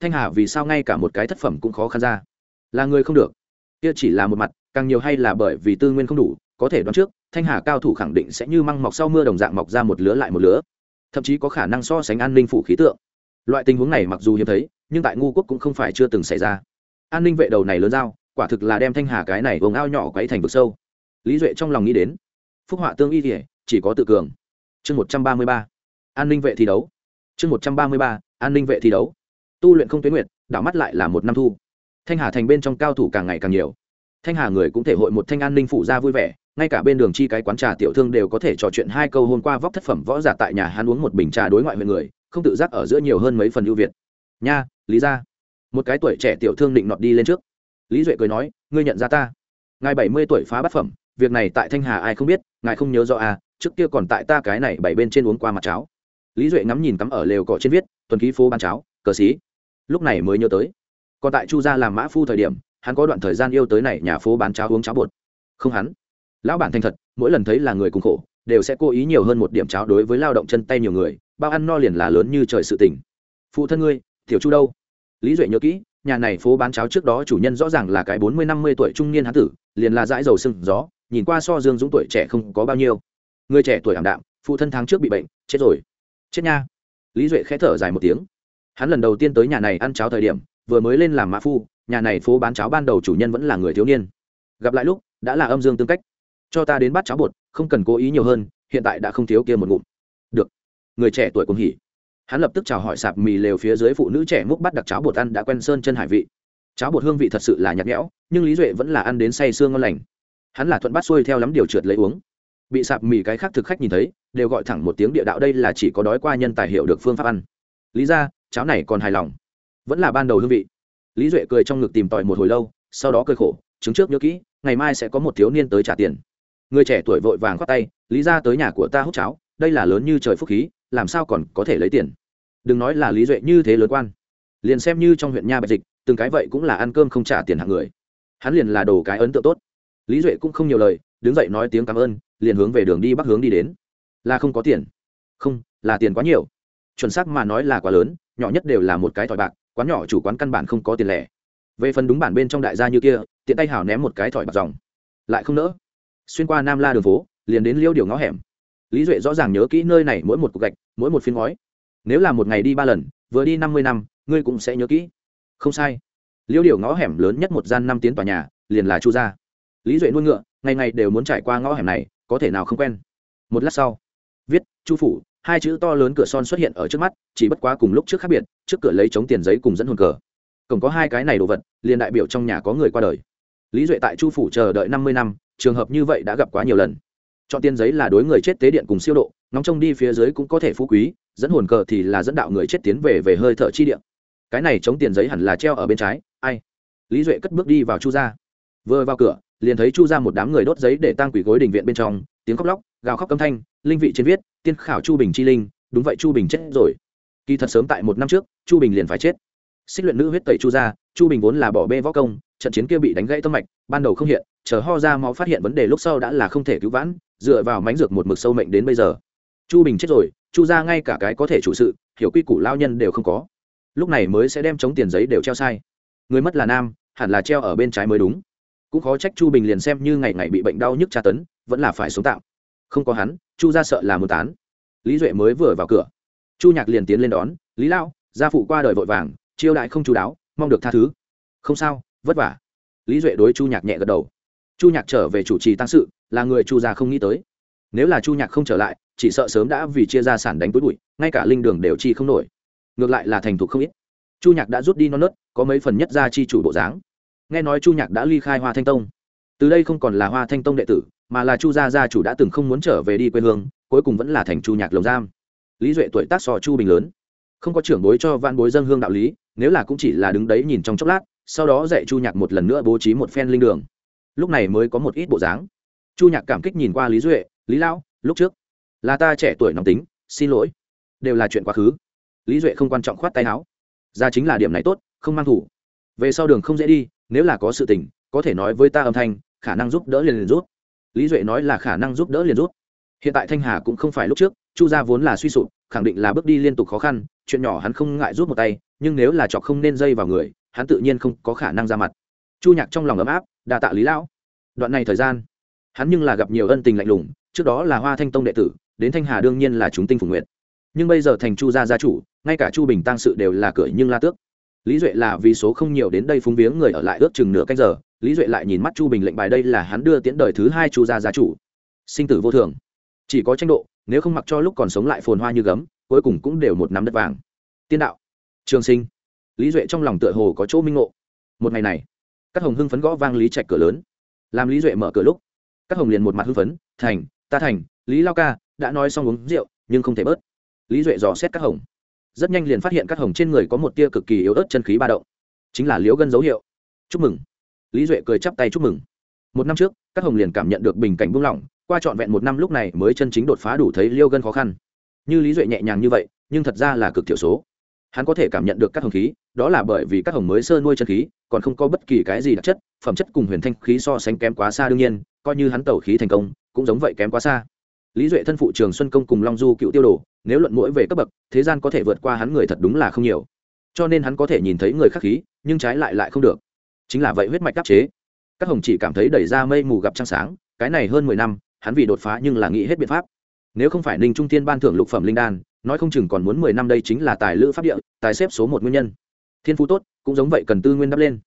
Thanh hà vì sao ngay cả một cái thất phẩm cũng khó khăn ra? Là người không được. Kia chỉ là một mặt, càng nhiều hay là bởi vì tư nguyên không đủ, có thể đoán trước, thanh hà cao thủ khẳng định sẽ như măng mọc sau mưa đồng dạng mọc ra một lứa lại một lứa. Thậm chí có khả năng so sánh an ninh phủ khí tượng. Loại tình huống này mặc dù hiếm thấy, nhưng tại ngu quốc cũng không phải chưa từng xảy ra. An ninh vệ đầu này lớn dao, quả thực là đem thanh hà cái này vùng ao nhỏ quấy thành vực sâu. Lý duệ trong lòng nghĩ đến phúc họa tương y thể chỉ có tự cường. Chương một trăm ba mươi ba an ninh vệ thi đấu. Chương một trăm ba mươi ba an ninh vệ thi đấu. Tu luyện không tuyến nguyện, đảo mắt lại là một năm thu. Thanh hà thành bên trong cao thủ càng ngày càng nhiều. Thanh hà người cũng thể hội một thanh an ninh phụ ra vui vẻ ngay cả bên đường chi cái quán trà tiểu thương đều có thể trò chuyện hai câu hôm qua vóc thất phẩm võ giả tại nhà hắn uống một bình trà đối ngoại huyện người không tự giác ở giữa nhiều hơn mấy phần ưu việt. Nha lý ra một cái tuổi trẻ tiểu thương định nọt đi lên trước. Lý duệ cười nói ngươi nhận ra ta. Ngài bảy mươi tuổi phá bát phẩm việc này tại thanh hà ai không biết, ngài không nhớ rõ à trước kia còn tại ta cái này bảy bên trên uống qua mặt cháo. Lý duệ ngắm nhìn cắm ở lều cỏ trên viết, tuần ký phố bán cháo, cờ xí. Lúc này mới nhớ tới. Còn tại chu gia làm mã phu thời điểm, hắn có đoạn thời gian yêu tới này nhà phố bán cháo uống cháo bột. Không hắn. Lão bản thành thật, mỗi lần thấy là người cùng khổ, đều sẽ cố ý nhiều hơn một điểm cháo đối với lao động chân tay nhiều người, bao ăn no liền là lớn như trời sự tỉnh phụ thân ngươi, tiểu chu đâu? Lý duệ nhớ kỹ, nhà này phố bán cháo trước đó chủ nhân rõ ràng là cái bốn mươi năm mươi tuổi trung niên hán tử, liền là dãi dầu sưng gió nhìn qua so dương dũng tuổi trẻ không có bao nhiêu. Người trẻ tuổi ảm đạm, phụ thân tháng trước bị bệnh, chết rồi. Chết nha. Lý duệ khẽ thở dài một tiếng. Hắn lần đầu tiên tới nhà này ăn cháo thời điểm, vừa mới lên làm mã phu, nhà này phố bán cháo ban đầu chủ nhân vẫn là người thiếu niên. Gặp lại lúc, đã là âm dương tương cách. Cho ta đến bát cháo bột, không cần cố ý nhiều hơn, hiện tại đã không thiếu kia một ngụm. Được. Người trẻ tuổi cũng hỉ. Hắn lập tức chào hỏi sạp mì lều phía dưới phụ nữ trẻ múc bắt đặc cháo bột ăn đã quen sơn chân hải vị. Cháo bột hương vị thật sự là nhạt nhẽo, nhưng lý duệ vẫn là ăn đến say sương ngon lành hắn là thuận bắt xuôi theo lắm điều trượt lấy uống. Bị sạp mì cái khác thực khách nhìn thấy, đều gọi thẳng một tiếng địa đạo đây là chỉ có đói qua nhân tài hiệu được phương pháp ăn. Lý ra, cháo này còn hài lòng. Vẫn là ban đầu hương vị. Lý duệ cười trong ngực tìm tòi một hồi lâu, sau đó cười khổ, chứng trước nhớ kỹ, ngày mai sẽ có một thiếu niên tới trả tiền. Người trẻ tuổi vội vàng khoát tay, lý ra tới nhà của ta hút cháo, đây là lớn như trời phúc khí, làm sao còn có thể lấy tiền? Đừng nói là lý duệ như thế lớn quan. Liền xem như trong huyện nha bạch dịch, từng cái vậy cũng là ăn cơm không trả tiền hạng người. Hắn liền là đồ cái ấn tượng tốt lý duệ cũng không nhiều lời, đứng dậy nói tiếng cảm ơn, liền hướng về đường đi bắc hướng đi đến. Là không có tiền. Không, là tiền quá nhiều. Chuẩn xác mà nói là quá lớn, nhỏ nhất đều là một cái thỏi bạc, quán nhỏ chủ quán căn bản không có tiền lẻ. Về phần đúng bản bên trong đại gia như kia, tiện tay hảo ném một cái thỏi bạc dòng. Lại không nỡ. Xuyên qua nam la đường phố, liền đến liêu điều ngõ hẻm. Lý duệ rõ ràng nhớ kỹ nơi này mỗi một cục gạch, mỗi một phiên ngói. Nếu là một ngày đi ba lần, vừa đi năm mươi năm, ngươi cũng sẽ nhớ kỹ. Không sai. Liêu điều ngõ hẻm lớn nhất một gian năm tiến tòa nhà, liền là chu gia lý duệ nuôi ngựa ngày ngày đều muốn trải qua ngõ hẻm này có thể nào không quen? Một lát sau viết chu phủ hai chữ to lớn cửa son xuất hiện ở trước mắt chỉ bất quá cùng lúc trước khác biệt trước cửa lấy chống tiền giấy cùng dẫn hồn cờ. Cổng có hai cái này đồ vật liền đại biểu trong nhà có người qua đời. Lý duệ tại chu phủ chờ đợi năm mươi năm trường hợp như vậy đã gặp quá nhiều lần. Chọn tiền giấy là đối người chết tế điện cùng siêu độ nóng trông đi phía dưới cũng có thể phú quý dẫn hồn cờ thì là dẫn đạo người chết tiến về về hơi thở chi điện cái này chống tiền giấy hẳn là treo ở bên trái ai? Lý duệ cất bước đi vào chu ra, vừa vào cửa liền thấy chu ra một đám người đốt giấy để tăng quỷ gối đình viện bên trong, tiếng khóc lóc, gào khóc âm thanh, linh vị trên viết, tiên khảo chu bình chi linh, đúng vậy chu bình chết rồi. Kỳ thật sớm tại một năm trước, chu bình liền phải chết. Xích luyện nữ huyết tẩy chu ra, chu bình vốn là bỏ bê võ công, trận chiến kia bị đánh gãy tâm mạch, ban đầu không hiện, chờ ho ra máu phát hiện vấn đề lúc sau đã là không thể cứu vãn, dựa vào mánh dược một mực sâu mệnh đến bây giờ. Chu bình chết rồi, chu ra ngay cả cái có thể chủ sự, hiểu quy củ lao nhân đều không có. Lúc này mới sẽ đem chống tiền giấy đều treo sai. Người mất là nam, hẳn là treo ở bên trái mới đúng cũng khó trách chu bình liền xem như ngày ngày bị bệnh đau nhức tra tấn, vẫn là phải sống tạm. Không có hắn, chu ra sợ là một tán. Lý duệ mới vừa vào cửa. Chu nhạc liền tiến lên đón, lý lao gia phụ qua đời vội vàng chiêu đại không chú đáo, mong được tha thứ. Không sao, vất vả. Lý duệ đối chu nhạc nhẹ gật đầu. Chu nhạc trở về chủ trì tăng sự, là người chu gia không nghĩ tới. Nếu là chu nhạc không trở lại, chỉ sợ sớm đã vì chia ra sản đánh túi bụi, ngay cả linh đường đều chi không nổi. Ngược lại là thành thục không ít. Chu nhạc đã rút đi non nớt, có mấy phần nhất ra chi chủ bộ dáng nghe nói chu nhạc đã ly khai hoa thanh tông. Từ đây không còn là hoa thanh tông đệ tử, mà là chu gia gia chủ đã từng không muốn trở về đi quê hương, cuối cùng vẫn là thành chu nhạc lồng giam. Lý duệ tuổi tác sò chu bình lớn. Không có trưởng bối cho van bối dân hương đạo lý, nếu là cũng chỉ là đứng đấy nhìn trong chốc lát, sau đó dạy chu nhạc một lần nữa bố trí một phen linh đường. Lúc này mới có một ít bộ dáng. Chu nhạc cảm kích nhìn qua lý duệ, lý lão, lúc trước, là ta trẻ tuổi nóng tính, xin lỗi, đều là chuyện quá khứ. Lý duệ không quan trọng khoát tay áo. Ra chính là điểm này tốt, không mang thủ. Về sau đường không dễ đi nếu là có sự tình, có thể nói với ta âm thanh, khả năng giúp đỡ liền liền rút lý duệ nói là khả năng giúp đỡ liền rút hiện tại thanh hà cũng không phải lúc trước, chu gia vốn là suy sụp, khẳng định là bước đi liên tục khó khăn, chuyện nhỏ hắn không ngại rút một tay, nhưng nếu là chọc không nên dây vào người, hắn tự nhiên không có khả năng ra mặt. Chu nhạc trong lòng ấm áp đà tạ lý lão. Đoạn này thời gian, hắn nhưng là gặp nhiều ân tình lạnh lùng, trước đó là hoa thanh tông đệ tử, đến thanh hà đương nhiên là chúng tinh phủ nguyện nhưng bây giờ thành chu gia gia chủ, ngay cả chu bình tăng sự đều là cửa nhưng la tước lý duệ là vì số không nhiều đến đây phúng viếng người ở lại ước chừng nửa canh giờ. Lý duệ lại nhìn mắt chu bình lệnh bài đây là hắn đưa tiễn đời thứ hai chu gia gia chủ. Sinh tử vô thường. Chỉ có tranh độ, nếu không mặc cho lúc còn sống lại phồn hoa như gấm, cuối cùng cũng đều một nắm đất vàng. Tiên đạo. Trường sinh. Lý duệ trong lòng tựa hồ có chỗ minh ngộ. Một ngày này, các hồng hưng phấn gõ vang lý trạch cửa lớn. Làm lý duệ mở cửa lúc, các hồng liền một mặt hưng phấn, thành, ta thành, lý lao ca, đã nói xong uống rượu, nhưng không thể bớt. Lý duệ dò xét các hồng rất nhanh liền phát hiện các hồng trên người có một tia cực kỳ yếu ớt chân khí ba động. Chính là liễu gân dấu hiệu. Chúc mừng. Lý duệ cười chắp tay chúc mừng. Một năm trước, các hồng liền cảm nhận được bình cảnh buông lỏng, qua trọn vẹn một năm lúc này mới chân chính đột phá đủ thấy liêu gân khó khăn. Như lý duệ nhẹ nhàng như vậy, nhưng thật ra là cực thiểu số. Hắn có thể cảm nhận được các hồng khí, đó là bởi vì các hồng mới sơ nuôi chân khí, còn không có bất kỳ cái gì đặc chất, phẩm chất cùng huyền thanh khí so sánh kém quá xa đương nhiên, coi như hắn tẩu khí thành công, cũng giống vậy kém quá xa. Lý duệ thân phụ trường xuân công cùng long du cựu tiêu đồ nếu luận mũi về cấp bậc, thế gian có thể vượt qua hắn người thật đúng là không nhiều. Cho nên hắn có thể nhìn thấy người khắc khí, nhưng trái lại lại không được. Chính là vậy huyết mạch đắc chế. Các hồng chỉ cảm thấy đẩy ra mây mù gặp trăng sáng, cái này hơn mười năm, hắn vì đột phá nhưng là nghĩ hết biện pháp. Nếu không phải ninh trung tiên ban thưởng lục phẩm linh đan, nói không chừng còn muốn mười năm đây chính là tài lữ pháp địa, tài xếp số một nguyên nhân. Thiên phú tốt, cũng giống vậy cần tư nguyên đắp lên.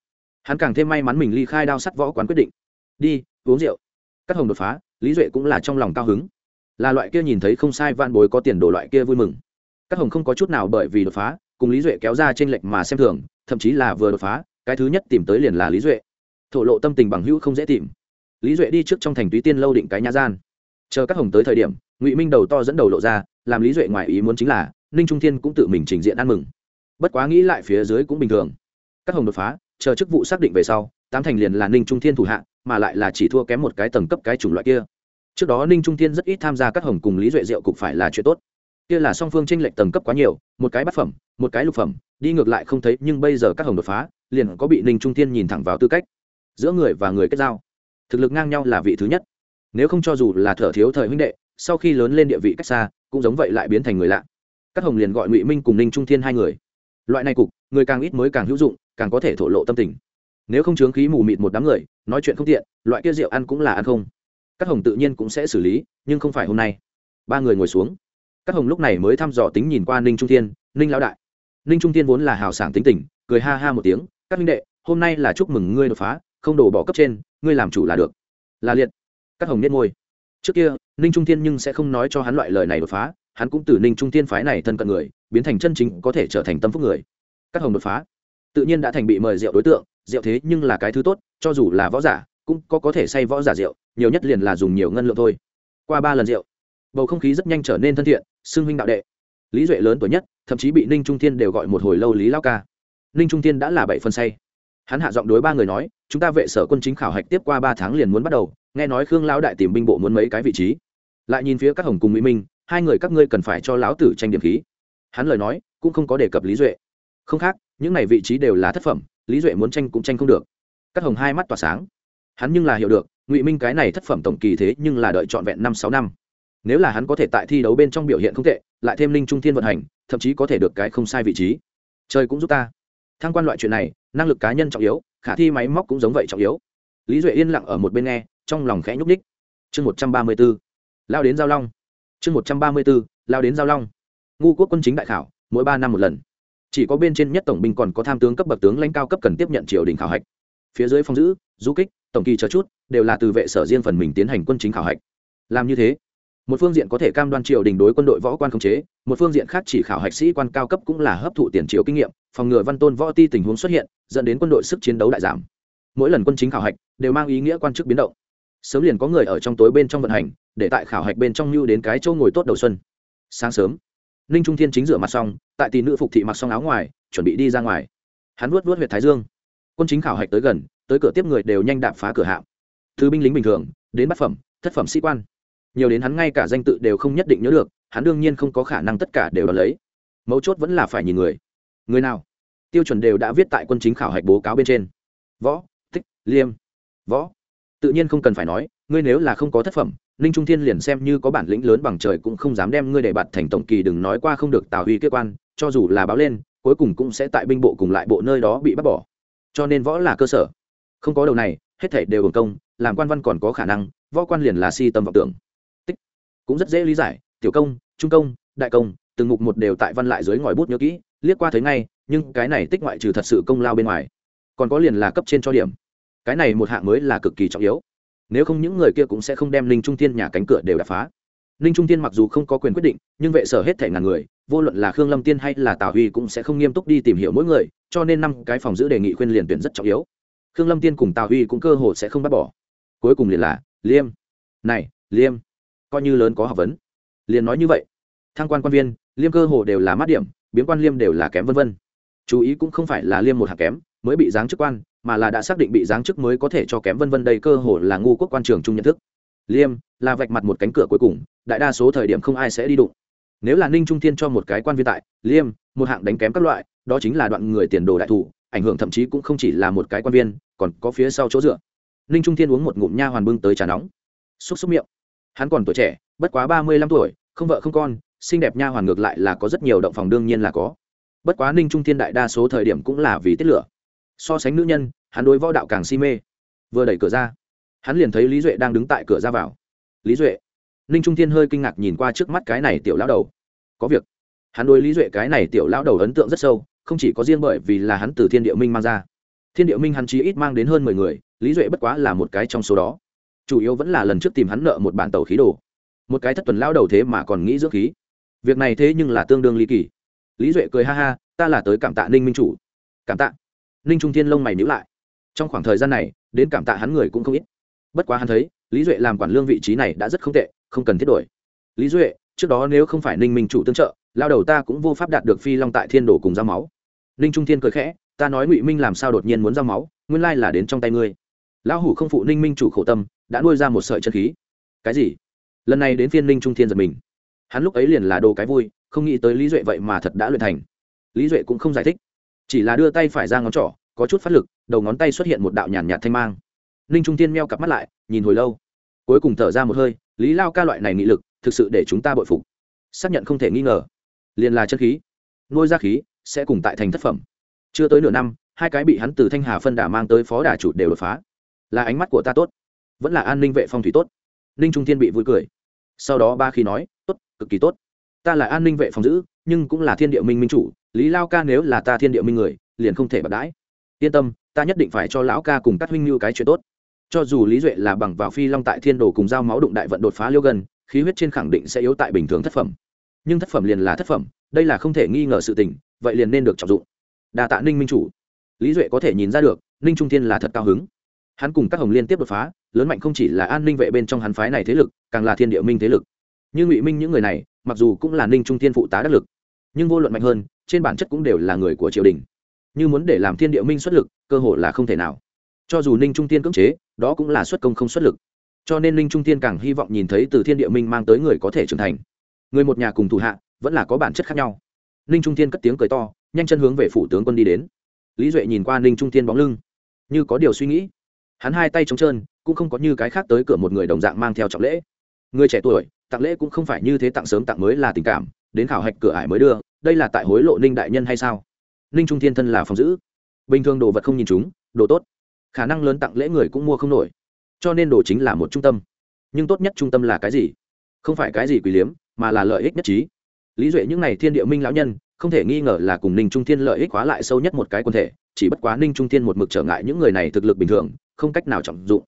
Hắn càng thêm may mắn mình ly khai đao sắt võ quán quyết định. Đi, uống rượu. Các hồng đột phá, lý duệ cũng là trong lòng cao hứng là loại kia nhìn thấy không sai van bối có tiền đồ loại kia vui mừng. Các hồng không có chút nào bởi vì đột phá, cùng lý duệ kéo ra trên lệnh mà xem thường, thậm chí là vừa đột phá, cái thứ nhất tìm tới liền là lý duệ. Thổ lộ tâm tình bằng hữu không dễ tìm. Lý duệ đi trước trong thành túy tiên lâu định cái nhà gian. Chờ các hồng tới thời điểm, ngụy minh đầu to dẫn đầu lộ ra, làm lý duệ ngoài ý muốn chính là, ninh trung thiên cũng tự mình trình diện ăn mừng. Bất quá nghĩ lại phía dưới cũng bình thường. Các hồng đột phá, chờ chức vụ xác định về sau, tám thành liền là ninh trung thiên thủ hạ, mà lại là chỉ thua kém một cái tầng cấp cái chủng loại kia trước đó ninh trung thiên rất ít tham gia các hồng cùng lý duệ diệu cục phải là chuyện tốt kia là song phương tranh lệch tầng cấp quá nhiều một cái bát phẩm một cái lục phẩm đi ngược lại không thấy nhưng bây giờ các hồng đột phá liền có bị ninh trung thiên nhìn thẳng vào tư cách giữa người và người kết giao thực lực ngang nhau là vị thứ nhất nếu không cho dù là thở thiếu thời huynh đệ sau khi lớn lên địa vị cách xa cũng giống vậy lại biến thành người lạ các hồng liền gọi ngụy minh cùng ninh trung thiên hai người loại này cục người càng ít mới càng hữu dụng càng có thể thổ lộ tâm tình nếu không chướng khí mù mịt một đám người nói chuyện không tiện loại kia rượu ăn cũng là ăn không các hồng tự nhiên cũng sẽ xử lý, nhưng không phải hôm nay. Ba người ngồi xuống. Các hồng lúc này mới thăm dò tính nhìn qua ninh trung thiên, ninh lão đại. Ninh trung thiên vốn là hào sảng tính tình, cười ha ha một tiếng, các minh đệ, hôm nay là chúc mừng ngươi đột phá, không đổ bỏ cấp trên, ngươi làm chủ là được. Là liệt. Các hồng niết môi. Trước kia, ninh trung thiên nhưng sẽ không nói cho hắn loại lời này đột phá, hắn cũng từ ninh trung thiên phái này thân cận người, biến thành chân chính có thể trở thành tâm phúc người. Các hồng đột phá. Tự nhiên đã thành bị mời rượu đối tượng, rượu thế nhưng là cái thứ tốt, cho dù là võ giả cũng có có thể say võ giả rượu, nhiều nhất liền là dùng nhiều ngân lượng thôi. Qua ba lần rượu, bầu không khí rất nhanh trở nên thân thiện, xưng huynh đạo đệ. Lý duệ lớn tuổi nhất, thậm chí bị ninh trung thiên đều gọi một hồi lâu lý lao ca. Ninh trung thiên đã là bảy phân say. Hắn hạ giọng đối ba người nói, chúng ta vệ sở quân chính khảo hạch tiếp qua ba tháng liền muốn bắt đầu, nghe nói khương lão đại tìm binh bộ muốn mấy cái vị trí. Lại nhìn phía các hồng cùng mỹ minh, hai người các ngươi cần phải cho lão tử tranh điểm khí. Hắn lời nói cũng không có đề cập lý duệ. Không khác, những này vị trí đều là thất phẩm, lý duệ muốn tranh cũng tranh không được. Các hồng hai mắt tỏa sáng hắn nhưng là hiểu được, ngụy minh cái này thất phẩm tổng kỳ thế nhưng là đợi trọn vẹn năm sáu năm. Nếu là hắn có thể tại thi đấu bên trong biểu hiện không tệ, lại thêm linh trung thiên vận hành, thậm chí có thể được cái không sai vị trí. Trời cũng giúp ta. Thăng quan loại chuyện này, năng lực cá nhân trọng yếu, khả thi máy móc cũng giống vậy trọng yếu. Lý duệ yên lặng ở một bên nghe, trong lòng khẽ nhúc ních chương một trăm ba mươi b ố lao đến giao long. Chương một trăm ba mươi b ố lao đến giao long. Ngu quốc quân chính đại khảo, mỗi ba năm một lần. Chỉ có bên trên nhất tổng binh còn có tham tướng cấp bậc tướng lãnh cao cấp cần tiếp nhận triều đình khảo hạch phía dưới phong giữ, du kích, tổng kỳ chờ chút, đều là từ vệ sở riêng phần mình tiến hành quân chính khảo hạch. Làm như thế, một phương diện có thể cam đoan triều đình đối quân đội võ quan khống chế, một phương diện khác chỉ khảo hạch sĩ quan cao cấp cũng là hấp thụ tiền triều kinh nghiệm, phòng ngừa văn tôn võ ti tình huống xuất hiện, dẫn đến quân đội sức chiến đấu đại giảm. Mỗi lần quân chính khảo hạch đều mang ý nghĩa quan chức biến động. Sớm liền có người ở trong tối bên trong vận hành, để tại khảo hạch bên trong lưu đến cái chỗ ngồi tốt đầu xuân. Sáng sớm, ninh trung thiên chính rửa mặt xong, tại tỷ nữ phục thị mặc xong áo ngoài, chuẩn bị đi ra ngoài. Hắn vuốt vuốt huyệt thái dương quân chính khảo hạch tới gần, tới cửa tiếp người đều nhanh đạp phá cửa hạm. Từ binh lính bình thường, đến bát phẩm, thất phẩm sĩ quan. Nhiều đến hắn ngay cả danh tự đều không nhất định nhớ được, hắn đương nhiên không có khả năng tất cả đều đ lấy. Mấu chốt vẫn là phải nhìn người. Người nào? Tiêu chuẩn đều đã viết tại quân chính khảo hạch bố cáo bên trên. Võ thích liêm. Võ. Tự nhiên không cần phải nói, ngươi nếu là không có thất phẩm, ninh trung thiên liền xem như có bản lĩnh lớn bằng trời cũng không dám đem ngươi để bạt thành tổng kỳ đừng nói qua không được tào huy kế quan, cho dù là báo lên, cuối cùng cũng sẽ tại binh bộ cùng lại bộ nơi đó bị bắt bỏ cho nên võ là cơ sở. Không có đầu này, hết thể đều hưởng công, làm quan văn còn có khả năng, võ quan liền là si tâm vọng tưởng. Tích. Cũng rất dễ lý giải, tiểu công, trung công, đại công, từng mục một đều tại văn lại dưới ngòi bút nhớ kỹ, liếc qua thấy ngay, nhưng cái này tích ngoại trừ thật sự công lao bên ngoài, còn có liền là cấp trên cho điểm. Cái này một hạng mới là cực kỳ trọng yếu. Nếu không những người kia cũng sẽ không đem ninh trung thiên nhà cánh cửa đều đập phá. Ninh trung thiên mặc dù không có quyền quyết định, nhưng vệ sở hết thể ngàn người, vô luận là khương lâm tiên hay là tào huy cũng sẽ không nghiêm túc đi tìm hiểu mỗi người cho nên năm cái phòng giữ đề nghị khuyên liền tuyển rất trọng yếu. Khương lâm tiên cùng tào huy cũng cơ hồ sẽ không bác bỏ. Cuối cùng liền là, liêm, này, liêm, coi như lớn có học vấn. Liền nói như vậy. Thăng quan quan viên, liêm cơ hồ đều là mát điểm, biến quan liêm đều là kém vân vân. Chú ý cũng không phải là liêm một hạng kém, mới bị giáng chức quan, mà là đã xác định bị giáng chức mới có thể cho kém vân vân đây cơ hồ là ngu quốc quan trường chung nhận thức. Liêm là vạch mặt một cánh cửa cuối cùng, đại đa số thời điểm không ai sẽ đi đụng. Nếu là ninh trung thiên cho một cái quan viên tại, liêm một hạng đánh kém các loại, đó chính là đoạn người tiền đồ đại thủ, ảnh hưởng thậm chí cũng không chỉ là một cái quan viên, còn có phía sau chỗ dựa. Ninh trung thiên uống một ngụm nha hoàn bưng tới trà nóng. Xúc xúc miệng. Hắn còn tuổi trẻ, bất quá ba mươi lăm tuổi, không vợ không con, xinh đẹp nha hoàn ngược lại là có rất nhiều động phòng đương nhiên là có. Bất quá ninh trung thiên đại đa số thời điểm cũng là vì tiết lửa. So sánh nữ nhân, hắn đối võ đạo càng si mê. Vừa đẩy cửa ra, hắn liền thấy lý duệ đang đứng tại cửa ra vào. Lý duệ. Ninh trung thiên hơi kinh ngạc nhìn qua trước mắt cái này tiểu lão đầu. Có việc hắn đối lý duệ cái này tiểu lão đầu ấn tượng rất sâu, không chỉ có riêng bởi vì là hắn từ thiên địa minh mang ra. Thiên địa minh hắn chí ít mang đến hơn mười người, lý duệ bất quá là một cái trong số đó. Chủ yếu vẫn là lần trước tìm hắn nợ một bản tàu khí đồ. Một cái thất tuần lão đầu thế mà còn nghĩ dưỡng khí. Việc này thế nhưng là tương đương ly kỳ. Lý duệ cười ha ha, ta là tới cảm tạ ninh minh chủ. Cảm tạ. Ninh trung thiên lông mày nhữ lại. Trong khoảng thời gian này, đến cảm tạ hắn người cũng không ít. Bất quá hắn thấy, lý duệ làm quản lương vị trí này đã rất không tệ, không cần thiết đổi. Lý duệ, trước đó nếu không phải ninh minh chủ tương trợ lao đầu ta cũng vô pháp đạt được phi long tại thiên đồ cùng giao máu. Ninh trung thiên cười khẽ, ta nói ngụy minh làm sao đột nhiên muốn giao máu, nguyên lai là đến trong tay ngươi. Lão hủ không phụ ninh minh chủ khổ tâm, đã nuôi ra một sợi chân khí. Cái gì? Lần này đến phiên ninh trung thiên giật mình. Hắn lúc ấy liền là đồ cái vui, không nghĩ tới lý duệ vậy mà thật đã luyện thành. Lý duệ cũng không giải thích. Chỉ là đưa tay phải ra ngón trỏ, có chút phát lực, đầu ngón tay xuất hiện một đạo nhàn nhạt thanh mang. Ninh trung tiên meo cặp mắt lại, nhìn hồi lâu. Cuối cùng thở ra một hơi, lý lao ca loại này nghị lực, thực sự để chúng ta bội phục. Xác nhận không thể nghi ngờ liền là chân khí. Nuôi ra khí sẽ cùng tại thành thất phẩm. Chưa tới nửa năm, hai cái bị hắn từ thanh hà phân đà mang tới phó đà chủ đều đột phá. Là ánh mắt của ta tốt, vẫn là an ninh vệ phong thủy tốt. Ninh trung thiên bị vui cười. Sau đó ba khi nói, tốt, cực kỳ tốt. Ta là an ninh vệ phòng giữ, nhưng cũng là thiên địa minh minh chủ, lý lao ca nếu là ta thiên địa minh người, liền không thể bạc đãi. Yên tâm, ta nhất định phải cho lão ca cùng các huynh như cái chuyện tốt. Cho dù lý duệ là bằng vào phi long tại thiên đồ cùng giao máu đụng đại vận đột phá liêu gần, khí huyết trên khẳng định sẽ yếu tại bình thường thất phẩm nhưng thất phẩm liền là thất phẩm, đây là không thể nghi ngờ sự tình, vậy liền nên được trọng dụng. Đà tạ ninh minh chủ. Lý duệ có thể nhìn ra được, ninh trung thiên là thật cao hứng. Hắn cùng các hồng liên tiếp đột phá, lớn mạnh không chỉ là an ninh vệ bên trong hắn phái này thế lực, càng là thiên địa minh thế lực. Như ngụy minh những người này, mặc dù cũng là ninh trung thiên phụ tá đắc lực, nhưng vô luận mạnh hơn, trên bản chất cũng đều là người của triều đình. Như muốn để làm thiên địa minh xuất lực, cơ hội là không thể nào. Cho dù ninh trung tiên cưỡng chế, đó cũng là xuất công không xuất lực. Cho nên ninh trung tiên càng hy vọng nhìn thấy từ thiên địa minh mang tới người có thể trưởng thành người một nhà cùng thủ hạ vẫn là có bản chất khác nhau. Ninh trung tiên cất tiếng cười to, nhanh chân hướng về phủ tướng quân đi đến. Lý duệ nhìn qua ninh trung tiên bóng lưng, như có điều suy nghĩ. Hắn hai tay trống trơn, cũng không có như cái khác tới cửa một người đồng dạng mang theo trọng lễ. Người trẻ tuổi, tặng lễ cũng không phải như thế tặng sớm tặng mới là tình cảm, đến khảo hạch cửa ải mới đưa, đây là tại hối lộ ninh đại nhân hay sao? Ninh trung thiên thân là phòng giữ. Bình thường đồ vật không nhìn chúng, đồ tốt. Khả năng lớn tặng lễ người cũng mua không nổi. Cho nên đồ chính là một trung tâm. Nhưng tốt nhất trung tâm là cái gì? Không phải cái gì quý liếm mà là lợi ích nhất trí. Lý duệ những n à y thiên địa minh lão nhân, không thể nghi ngờ là cùng ninh trung thiên lợi ích hóa lại sâu nhất một cái quân thể, chỉ bất quá ninh trung thiên một mực trở ngại những người này thực lực bình thường, không cách nào trọng dụng.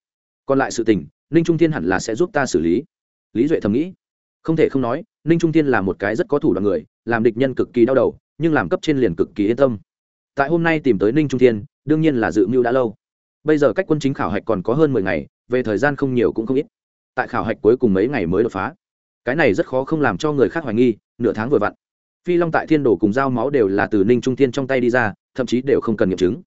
Còn lại sự tình, ninh trung thiên hẳn là sẽ giúp ta xử lý. Lý duệ thầm nghĩ. Không thể không nói, ninh trung thiên là một cái rất có thủ đoạn người, làm địch nhân cực kỳ đau đầu, nhưng làm cấp trên liền cực kỳ yên tâm. Tại hôm nay tìm tới ninh trung thiên, đương nhiên là dự mưu đã lâu. Bây giờ cách quân chính khảo hạch còn có hơn mười ngày, về thời gian không nhiều cũng không ít. Tại khảo hạch cuối cùng mấy ngày mới đột phá cái này rất khó không làm cho người khác hoài nghi, nửa tháng vừa vặn, phi long tại thiên đồ cùng dao máu đều là từ ninh trung thiên trong tay đi ra, thậm chí đều không cần nghiệm chứng.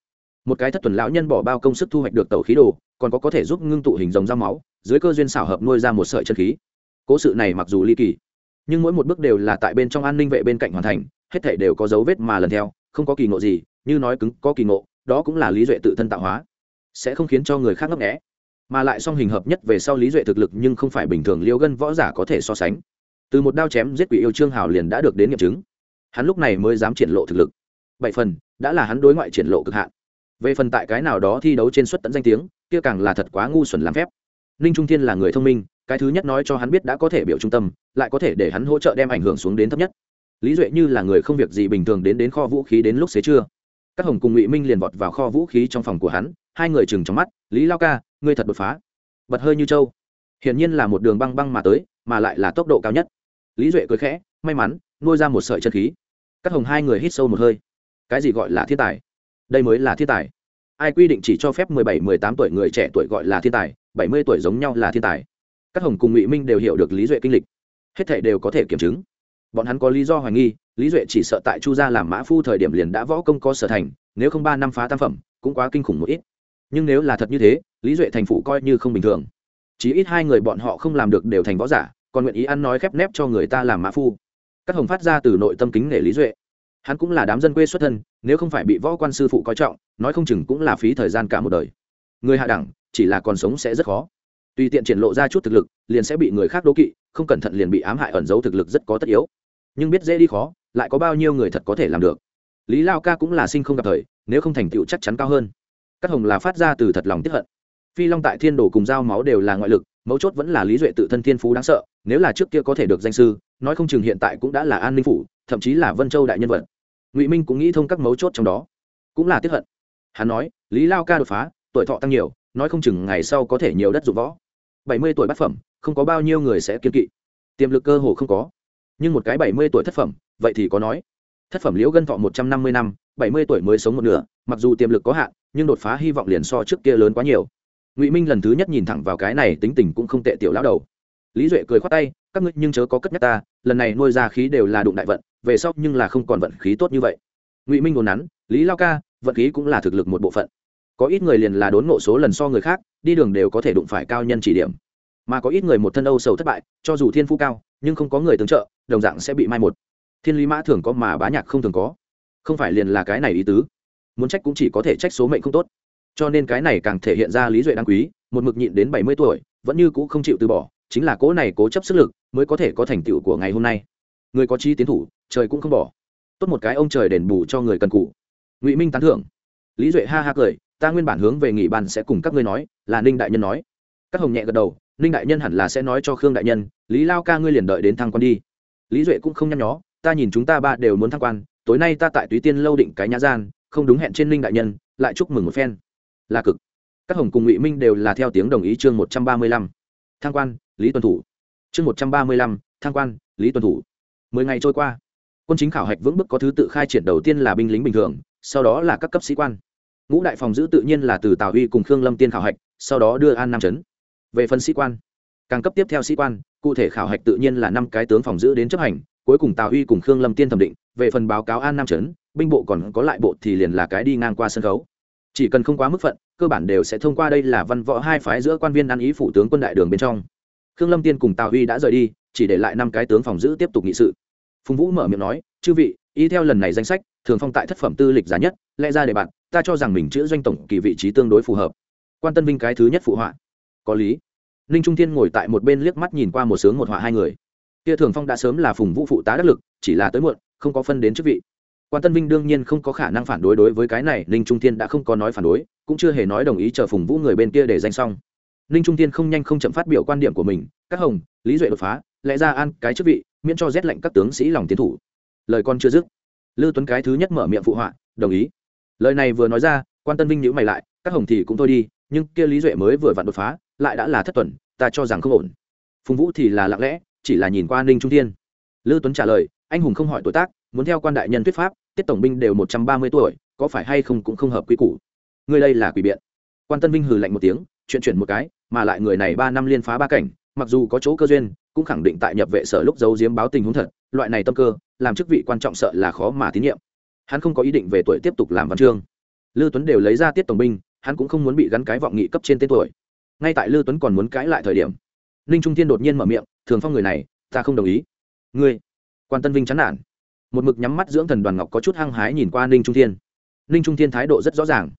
Một cái thất tuần lão nhân bỏ bao công sức thu hoạch được tàu khí đồ, còn có có thể giúp ngưng tụ hình dòng dao máu, dưới cơ duyên xảo hợp nuôi ra một sợi chân khí. Cố sự này mặc dù ly kỳ, nhưng mỗi một bước đều là tại bên trong an ninh vệ bên cạnh hoàn thành, hết thể đều có dấu vết mà lần theo, không có kỳ ngộ gì, như nói cứng, có kỳ ngộ, đó cũng là lý duệ tự thân tạo hóa, sẽ không khiến cho người khác ngấp nghẽ mà lại song hình hợp nhất về sau lý duệ thực lực nhưng không phải bình thường liêu gân võ giả có thể so sánh. Từ một đao chém giết quỷ yêu trương hào liền đã được đến nghiệm chứng. Hắn lúc này mới dám triển lộ thực lực. Bảy phần, đã là hắn đối ngoại triển lộ cực hạn. Về phần tại cái nào đó thi đấu trên suất tận danh tiếng, kia càng là thật quá ngu xuẩn làm phép. Ninh trung thiên là người thông minh, cái thứ nhất nói cho hắn biết đã có thể biểu trung tâm, lại có thể để hắn hỗ trợ đem ảnh hưởng xuống đến thấp nhất. Lý duệ như là người không việc gì bình thường đến đến kho vũ khí đến lúc xế trưa. Các hồng cùng ngụy minh liền vọt vào kho vũ khí trong phòng của hắn, hai người chừng trong mắt, lý lao ca ngươi thật đột phá. Bật hơi như trâu. Hiển nhiên là một đường băng băng mà tới, mà lại là tốc độ cao nhất. Lý duệ cười khẽ, may mắn, nuôi ra một sợi chân khí. Các hồng hai người hít sâu một hơi. Cái gì gọi là thiên tài? Đây mới là thiên tài. Ai quy định chỉ cho phép mười bảy, mười tám tuổi người trẻ tuổi gọi là thiên tài, bảy mươi tuổi giống nhau là thiên tài. Các hồng cùng ngụy minh đều hiểu được lý duệ kinh lịch. Hết thể đều có thể kiểm chứng. Bọn hắn có lý do hoài nghi, lý duệ chỉ sợ tại chu gia làm mã phu thời điểm liền đã võ công có sở thành, nếu không ba năm phá tam phẩm, cũng quá kinh khủng một ít nhưng nếu là thật như thế, lý duệ thành phụ coi như không bình thường. Chỉ ít hai người bọn họ không làm được đều thành võ giả, còn nguyện ý ăn nói khép nép cho người ta làm mã phu. Các hồng phát ra từ nội tâm kính nể lý duệ. Hắn cũng là đám dân quê xuất thân, nếu không phải bị võ quan sư phụ coi trọng, nói không chừng cũng là phí thời gian cả một đời. Người hạ đẳng, chỉ là còn sống sẽ rất khó. Tùy tiện triển lộ ra chút thực lực, liền sẽ bị người khác đố kỵ, không cẩn thận liền bị ám hại ẩn giấu thực lực rất có tất yếu. Nhưng biết dễ đi khó, lại có bao nhiêu người thật có thể làm được. Lý lao ca cũng là sinh không gặp thời, nếu không thành tựu chắc chắn cao hơn các hồng là phát ra từ thật lòng tiếp hận. Phi long tại thiên đồ cùng giao máu đều là ngoại lực, mấu chốt vẫn là lý duệ tự thân thiên phú đáng sợ, nếu là trước kia có thể được danh sư, nói không chừng hiện tại cũng đã là an ninh phủ, thậm chí là vân châu đại nhân vật. Ngụy minh cũng nghĩ thông các mấu chốt trong đó, cũng là tiếp hận. Hắn nói, lý lao ca đột phá, tuổi thọ tăng nhiều, nói không chừng ngày sau có thể nhiều đất dụng võ. Bảy mươi tuổi bát phẩm, không có bao nhiêu người sẽ kiên kỵ. Tiềm lực cơ hồ không có. Nhưng một cái bảy mươi tuổi thất phẩm, vậy thì có nói. Thất phẩm liễu gân thọ một trăm năm mươi năm, bảy mươi tuổi mới sống một nửa, mặc dù tiềm lực có hạn nhưng đột phá hy vọng liền so trước kia lớn quá nhiều. Ngụy minh lần thứ nhất nhìn thẳng vào cái này tính tình cũng không tệ tiểu lão đầu. Lý duệ cười khoát tay, các ngươi nhưng chớ có cất nhắc ta, lần này nuôi ra khí đều là đụng đại vận, về sau nhưng là không còn vận khí tốt như vậy. Ngụy minh ngồn nắn, lý lao ca, vận khí cũng là thực lực một bộ phận. Có ít người liền là đốn ngộ số lần so người khác, đi đường đều có thể đụng phải cao nhân chỉ điểm. Mà có ít người một thân âu sầu thất bại, cho dù thiên phú cao, nhưng không có người tương trợ, đồng dạng sẽ bị mai một. Thiên lý mã thường có mà bá nhạc không thường có. Không phải liền là cái này ý tứ muốn trách cũng chỉ có thể trách số mệnh không tốt. Cho nên cái này càng thể hiện ra lý duệ đáng quý, một mực nhịn đến bảy mươi tuổi, vẫn như cũ không chịu từ bỏ, chính là cố này cố chấp sức lực mới có thể có thành tựu của ngày hôm nay. Người có chi tiến thủ, trời cũng không bỏ. Tốt một cái ông trời đền bù cho người cần cụ ngụy minh tán thưởng. Lý duệ ha ha cười, ta nguyên bản hướng về nghỉ bàn sẽ cùng các ngươi nói, là ninh đại nhân nói. Các hồng nhẹ gật đầu, ninh đại nhân hẳn là sẽ nói cho khương đại nhân, lý lao ca ngươi liền đợi đến thăng quan đi. Lý duệ cũng không nhăn nhó, ta nhìn chúng ta ba đều muốn thăng quan, tối nay ta tại túy tiên lâu định cái nhã gian không đúng hẹn trên linh đại nhân, lại chúc mừng một phen. Là cực, các hồng cùng ngụy minh đều là theo tiếng đồng ý chương một trăm ba mươi lăm. Thang quan, lý tuần thủ. Chương một trăm ba mươi lăm thang quan, lý tuần thủ. Mười ngày trôi qua, quân chính khảo hạch vững bước có thứ tự khai triển đầu tiên là binh lính bình thường, sau đó là các cấp sĩ quan. Ngũ đại phòng giữ tự nhiên là từ tào huy cùng khương lâm tiên khảo hạch, sau đó đưa an nam trấn. Về phần sĩ quan, càng cấp tiếp theo sĩ quan, cụ thể khảo hạch tự nhiên là năm cái tướng phòng giữ đến chấp hành, cuối cùng tào huy cùng khương lâm tiên thẩm định, về phần báo cáo an nam trấn binh bộ còn có lại bộ thì liền là cái đi ngang qua sân khấu. Chỉ cần không quá mức phận, cơ bản đều sẽ thông qua đây là văn võ hai phái giữa quan viên ăn ý phủ tướng quân đại đường bên trong. Khương lâm tiên cùng tào huy đã rời đi, chỉ để lại năm cái tướng phòng giữ tiếp tục nghị sự. Phùng vũ mở miệng nói, chư vị, y theo lần này danh sách, thường phong tại thất phẩm tư lịch giá nhất, lẽ ra để bạn, ta cho rằng mình chữ doanh tổng kỳ vị trí tương đối phù hợp. Quan tân vinh cái thứ nhất phụ họa. Có lý. Ninh trung thiên ngồi tại một bên liếc mắt nhìn qua một sướng một họa hai người. Kia thường phong đã sớm là phùng vũ phụ tá đắc lực, chỉ là tới muộn, không có phân đến chức vị quan tân vinh đương nhiên không có khả năng phản đối đối với cái này, ninh trung thiên đã không có nói phản đối, cũng chưa hề nói đồng ý chờ phùng vũ người bên kia để danh xong. Ninh trung thiên không nhanh không chậm phát biểu quan điểm của mình, các hồng, lý duệ đột phá, lẽ ra an cái chức vị, miễn cho rét lệnh các tướng sĩ lòng tiến thủ. Lời con chưa dứt lư tuấn cái thứ nhất mở miệng phụ họa, đồng ý. Lời này vừa nói ra, quan tân vinh nhữ mày lại, các hồng thì cũng thôi đi, nhưng kia lý duệ mới vừa vặn đột phá, lại đã là thất tuần, ta cho rằng không ổn. Phùng vũ thì là lặng lẽ, chỉ là nhìn qua ninh trung thiên. Lư tuấn trả lời, anh hùng không hỏi tuổi tác, muốn theo quan đại nhân thuyết pháp tiết tổng binh đều một trăm ba mươi tuổi, có phải hay không cũng không hợp quy củ. Người đây là quỷ biện. Quan tân vinh hừ lạnh một tiếng, chuyện chuyển một cái, mà lại người này ba năm liên phá ba cảnh, mặc dù có chỗ cơ duyên, cũng khẳng định tại nhập vệ sở lúc giấu giếm báo tình huống thật, loại này tâm cơ, làm chức vị quan trọng sợ là khó mà tín nhiệm. Hắn không có ý định về tuổi tiếp tục làm văn chương. Lư tuấn đều lấy ra tiết tổng binh, hắn cũng không muốn bị gắn cái vọng nghị cấp trên tên tuổi. Ngay tại lư tuấn còn muốn cãi lại thời điểm, ninh trung thiên đột nhiên mở miệng, thường phong người này, ta không đồng ý. Ngươi? Quan tân vinh chán nản một mực nhắm mắt dưỡng thần đoàn ngọc có chút hăng hái nhìn qua ninh trung thiên. Ninh trung thiên thái độ rất rõ ràng.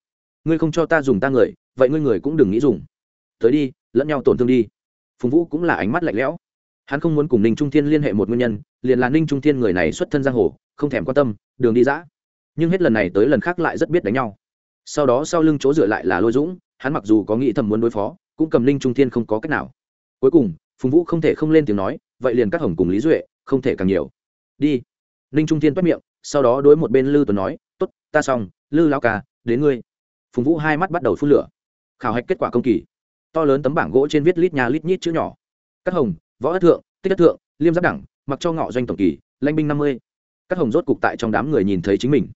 Ngươi không cho ta dùng ta người, vậy ngươi người cũng đừng nghĩ dùng. Tới đi, lẫn nhau tổn thương đi. Phùng vũ cũng là ánh mắt lạnh lẽo. Hắn không muốn cùng ninh trung thiên liên hệ một nguyên nhân, liền là ninh trung thiên người này xuất thân giang hồ, không thèm quan tâm, đường đi dã. Nhưng hết lần này tới lần khác lại rất biết đánh nhau. Sau đó sau lưng chỗ dựa lại là lôi dũng, hắn mặc dù có nghĩ thầm muốn đối phó, cũng cầm ninh trung thiên không có cách nào. Cuối cùng, phùng vũ không thể không lên tiếng nói, vậy liền các hồng cùng lý duệ, không thể càng nhiều. Đi ninh trung thiên toét miệng, sau đó đối một bên lư tuấn nói t ố t ta xong, lư lao ca, đến ngươi. Phùng vũ hai mắt bắt đầu phun lửa. Khảo hạch kết quả công kỳ. To lớn tấm bảng gỗ trên viết lít nhà lít nhít chữ nhỏ. Các hồng, võ ất thượng, tích ất thượng, liêm giáp đẳng, mặc cho ngọ doanh tổng kỳ, lanh binh năm mươi. Các hồng rốt cục tại trong đám người nhìn thấy chính mình.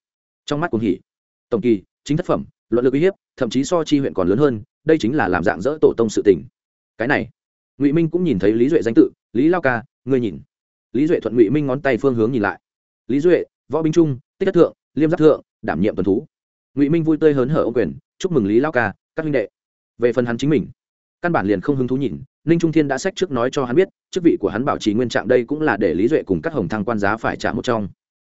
Trong mắt cuồng hỉ. Tổng kỳ, chính thất phẩm, luận lực uy hiếp, thậm chí so chi huyện còn lớn hơn, đây chính là làm dạng dỡ tổ tông sự tình. Cái này, ngụy minh cũng nhìn thấy lý duệ danh tự, lý lao ca, ngươi nhìn. Lý duệ thuận ngụy minh ngón tay phương hướng nhìn lại lý duệ, võ binh trung, tích thất thượng, liêm giáp thượng, đảm nhiệm tuần thú. Ngụy minh vui tươi hớn hở ô quyền, chúc mừng lý lao ca, các huynh đệ. Về phần hắn chính mình, căn bản liền không hứng thú nhìn, ninh trung thiên đã sách trước nói cho hắn biết, chức vị của hắn bảo trì nguyên trạng đây cũng là để lý duệ cùng các hồng thăng quan giá phải trả một trong.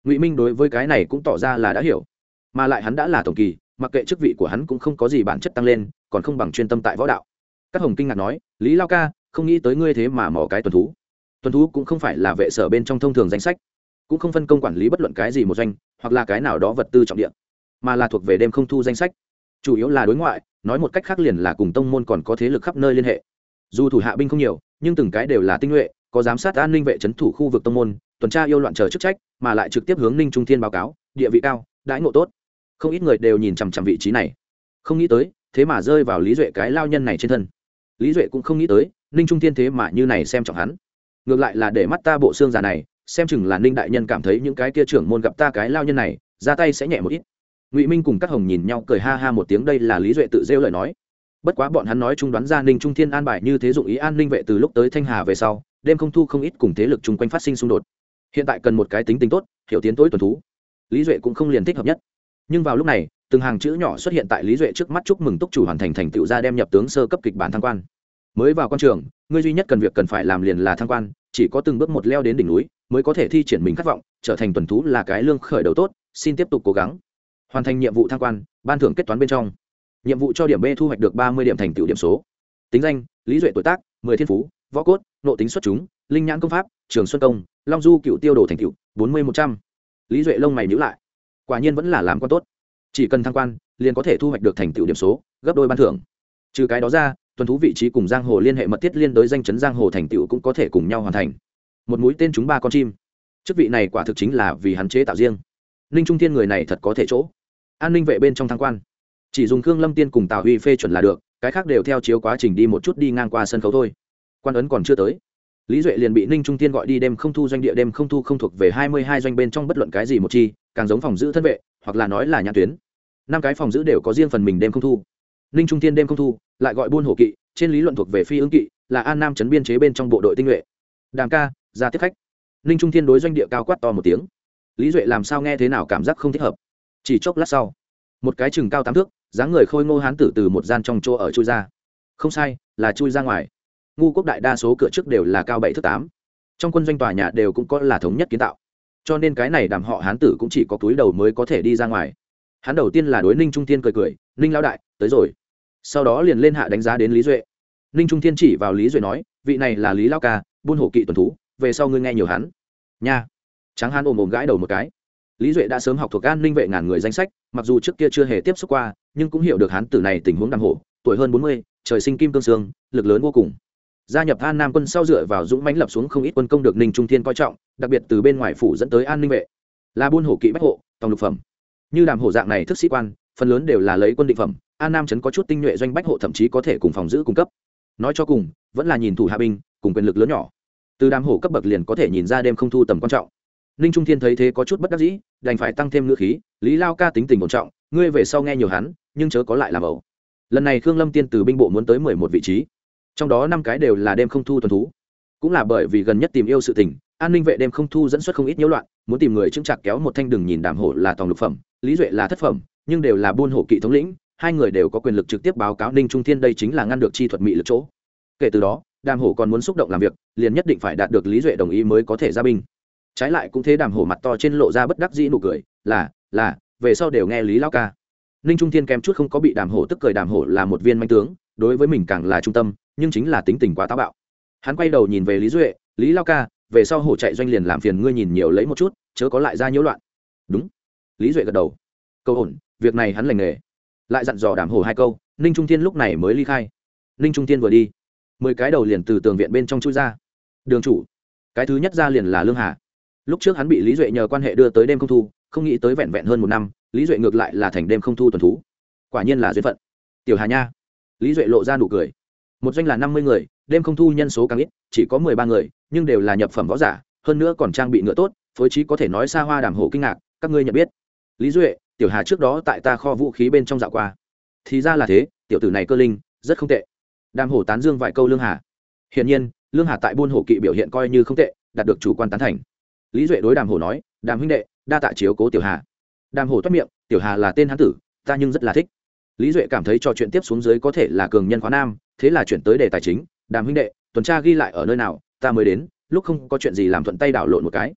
Ngụy minh đối với cái này cũng tỏ ra là đã hiểu, mà lại hắn đã là tổng kỳ, mặc kệ chức vị của hắn cũng không có gì bản chất tăng lên, còn không bằng chuyên tâm tại võ đạo. Các hồng kinh ngạc nói, lý lao ca, không nghĩ tới ngươi thế mà mỏ cái tuần thú. Tuần thú cũng không phải là vệ sở bên trong thông thường danh sách cũng không phân công quản lý bất luận cái gì một doanh, hoặc là cái nào đó vật tư trọng điện mà là thuộc về đêm không thu danh sách. Chủ yếu là đối ngoại, nói một cách khác liền là cùng tông môn còn có thế lực khắp nơi liên hệ. Dù thủ hạ binh không nhiều, nhưng từng cái đều là tinh nhuệ, có giám sát an ninh vệ trấn thủ khu vực tông môn, tuần tra yêu loạn chờ chức trách, mà lại trực tiếp hướng ninh trung thiên báo cáo, địa vị cao, đãi ngộ tốt. Không ít người đều nhìn chằm chằm vị trí này. Không nghĩ tới, thế mà rơi vào lý duệ cái lao nhân này trên thân. Lý duệ cũng không nghĩ tới, ninh trung thiên thế mà như này xem trọng hắn. Ngược lại là để mắt ta bộ xương già này xem chừng là ninh đại nhân cảm thấy những cái kia trưởng môn gặp ta cái lao nhân này, ra tay sẽ nhẹ một ít. Ngụy minh cùng các hồng nhìn nhau cười ha ha một tiếng, đây là lý duệ tự rêu lời nói. Bất quá bọn hắn nói chung đoán ra ninh trung thiên an bài như thế dụng ý an ninh vệ từ lúc tới thanh hà về sau, đêm không thu không ít cùng thế lực chung quanh phát sinh xung đột. Hiện tại cần một cái tính tính tốt, hiểu tiến tối tuần thú. Lý duệ cũng không liền thích hợp nhất. Nhưng vào lúc này, từng hàng chữ nhỏ xuất hiện tại lý duệ trước mắt chúc mừng túc chủ hoàn thành thành tựu gia đem nhập tướng sơ cấp kịch bản thăng quan mới vào quan trường, ngươi duy nhất cần việc cần phải làm liền là thăng quan, chỉ có từng bước một leo đến đỉnh núi mới có thể thi triển mình khát vọng, trở thành tuần thú là cái lương khởi đầu tốt, xin tiếp tục cố gắng. Hoàn thành nhiệm vụ thăng quan, ban thưởng kết toán bên trong. Nhiệm vụ cho điểm b thu hoạch được ba mươi điểm thành tựu điểm số. Tính danh, lý duệ tuổi tác, mười thiên phú, võ cốt nộ tính xuất chúng, linh nhãn công pháp, trường xuân công, long du cựu tiêu đồ thành tựu, bốn mươi một trăm. Lý duệ lông mày nhữ lại. Quả nhiên vẫn là làm quan tốt. Chỉ cần thăng quan, liền có thể thu hoạch được thành tựu điểm số, gấp đôi ban thưởng. Trừ cái đó ra tuần thú vị trí cùng giang hồ liên hệ mật thiết liên đối danh chấn giang hồ thành tựu cũng có thể cùng nhau hoàn thành. Một mũi tên chúng ba con chim. Chức vị này quả thực chính là vì hắn chế tạo riêng. Ninh trung thiên người này thật có thể chỗ. An ninh vệ bên trong thăng quan. Chỉ dùng khương lâm tiên cùng tào huy phê chuẩn là được, cái khác đều theo chiếu quá trình đi một chút đi ngang qua sân khấu thôi. Quan ấn còn chưa tới. Lý duệ liền bị ninh trung tiên gọi đi đêm không thu doanh địa, đêm không thu không thuộc về hai mươi hai doanh bên trong bất luận cái gì một chi, càng giống phòng giữ thân vệ, hoặc là nói là nhãn tuyến. Năm cái phòng giữ đều có riêng phần mình đêm không thu ninh trung Thiên đêm không thu, lại gọi buôn hổ kỵ, trên lý luận thuộc về phi ứng kỵ, là an nam chấn biên chế bên trong bộ đội tinh nhuệ. Đàm ca, ra tiếp khách. Ninh trung thiên đối doanh địa cao quát to một tiếng. Lý duệ làm sao nghe thế nào cảm giác không thích hợp? Chỉ chốc lát sau, một cái chừng cao tám thước, dáng người khôi ngô hán tử từ một gian trong chỗ ở chui ra. Không sai, là chui ra ngoài. Ngu quốc đại đa số cửa trước đều là cao bảy thước tám. Trong quân doanh tòa nhà đều cũng có là thống nhất kiến tạo. Cho nên cái này đàm họ hán tử cũng chỉ có túi đầu mới có thể đi ra ngoài. Hắn đầu tiên là đối ninh trung tiên cười cười, ninh lão đại, tới rồi sau đó liền lên hạ đánh giá đến lý duệ ninh trung thiên chỉ vào lý duệ nói vị này là lý lao ca buôn hổ kỵ tuần thú về sau ngươi nghe nhiều hắn nha tráng hán ồm ồm gãi đầu một cái lý duệ đã sớm học thuộc an ninh vệ ngàn người danh sách mặc dù trước kia chưa hề tiếp xúc qua nhưng cũng hiểu được hắn tử này tình huống đàm hổ tuổi hơn bốn mươi trời sinh kim cương sương lực lớn vô cùng gia nhập an nam quân sau dựa vào dũng mãnh lập xuống không ít quân công được ninh trung thiên coi trọng đặc biệt từ bên ngoài phủ dẫn tới an ninh vệ là buôn hổ kỵ bách hộ tòng lục phẩm như đàm hổ dạng này thức sĩ quan phần lớn đều là lấy quân định phẩm an nam trấn có chút tinh nhuệ doanh bách hộ thậm chí có thể cùng phòng giữ cung cấp. Nói cho cùng, vẫn là nhìn thủ hạ binh, cùng quyền lực lớn nhỏ. Từ đám hổ cấp bậc liền có thể nhìn ra đêm không thu tầm quan trọng. Ninh trung thiên thấy thế có chút bất đắc dĩ, đành phải tăng thêm ngữ khí, lý lao ca tính tình ổn trọng, ngươi về sau nghe nhiều hắn, nhưng chớ có lại làm ẩu. Lần này khương lâm tiên từ binh bộ muốn tới mười một vị trí. Trong đó năm cái đều là đêm không thu tuần thú. Cũng là bởi vì gần nhất tìm yêu sự tình, an ninh vệ đêm không thu dẫn xuất không ít nhiễu loạn, muốn tìm người chững chặt kéo một thanh đừng nhìn đàm hổ là tòng lục phẩm, lý duệ là thất phẩm, nhưng đều là buôn hổ kỵ thống lĩnh hai người đều có quyền lực trực tiếp báo cáo ninh trung thiên, đây chính là ngăn được chi thuật mị lực chỗ. Kể từ đó, đàm hổ còn muốn xúc động làm việc, liền nhất định phải đạt được lý duệ đồng ý mới có thể ra binh. Trái lại cũng thế đàm hổ mặt to trên lộ ra bất đắc dĩ nụ cười, là là, về sau đều nghe lý lao ca. Ninh trung thiên kém chút không có bị đàm hổ tức cười, đàm hổ là một viên manh tướng, đối với mình càng là trung tâm, nhưng chính là tính tình quá táo bạo. Hắn quay đầu nhìn về lý duệ, lý lao ca, về sau hổ chạy doanh liền làm phiền ngươi nhìn nhiều lấy một chút, chớ có lại ra nhiễu loạn. Đúng. Lý duệ gật đầu. Câu ổn, việc này hắn lành nghề lại dặn dò đàm hồ hai câu, ninh trung thiên lúc này mới ly khai. Ninh trung thiên vừa đi, mười cái đầu liền từ tường viện bên trong chui ra. Đường chủ, cái thứ nhất ra liền là lương hà. Lúc trước hắn bị lý duệ nhờ quan hệ đưa tới đêm không thu, không nghĩ tới vẹn vẹn hơn một năm, lý duệ ngược lại là thành đêm không thu tuần thú. Quả nhiên là duyên phận. Tiểu hà nha, lý duệ lộ ra nụ cười. Một doanh là năm mươi người, đêm không thu nhân số càng ít, chỉ có mười ba người, nhưng đều là nhập phẩm võ giả, hơn nữa còn trang bị ngựa tốt, phối trí có thể nói xa hoa đàm hổ kinh ngạc, các ngươi nhận biết. Lý duệ tiểu hà trước đó tại ta kho vũ khí bên trong dạo qua. Thì ra là thế, tiểu tử này cơ linh, rất không tệ. Đàm hổ tán dương vài câu lương hà. Hiển nhiên, lương hà tại buôn hổ kỵ biểu hiện coi như không tệ, đạt được chủ quan tán thành. Lý duệ đối đàm hổ nói, đàm huynh đệ, đa tạ chiếu cố tiểu hà. Đàm hổ toát miệng, tiểu hà là tên hán tử, ta nhưng rất là thích. Lý duệ cảm thấy trò chuyện tiếp xuống dưới có thể là cường nhân khóa nam, thế là chuyển tới đề tài chính, đàm huynh đệ, tuần tra ghi lại ở nơi nào, ta mới đến, lúc không có chuyện gì làm thuận tay đảo lộn một cái.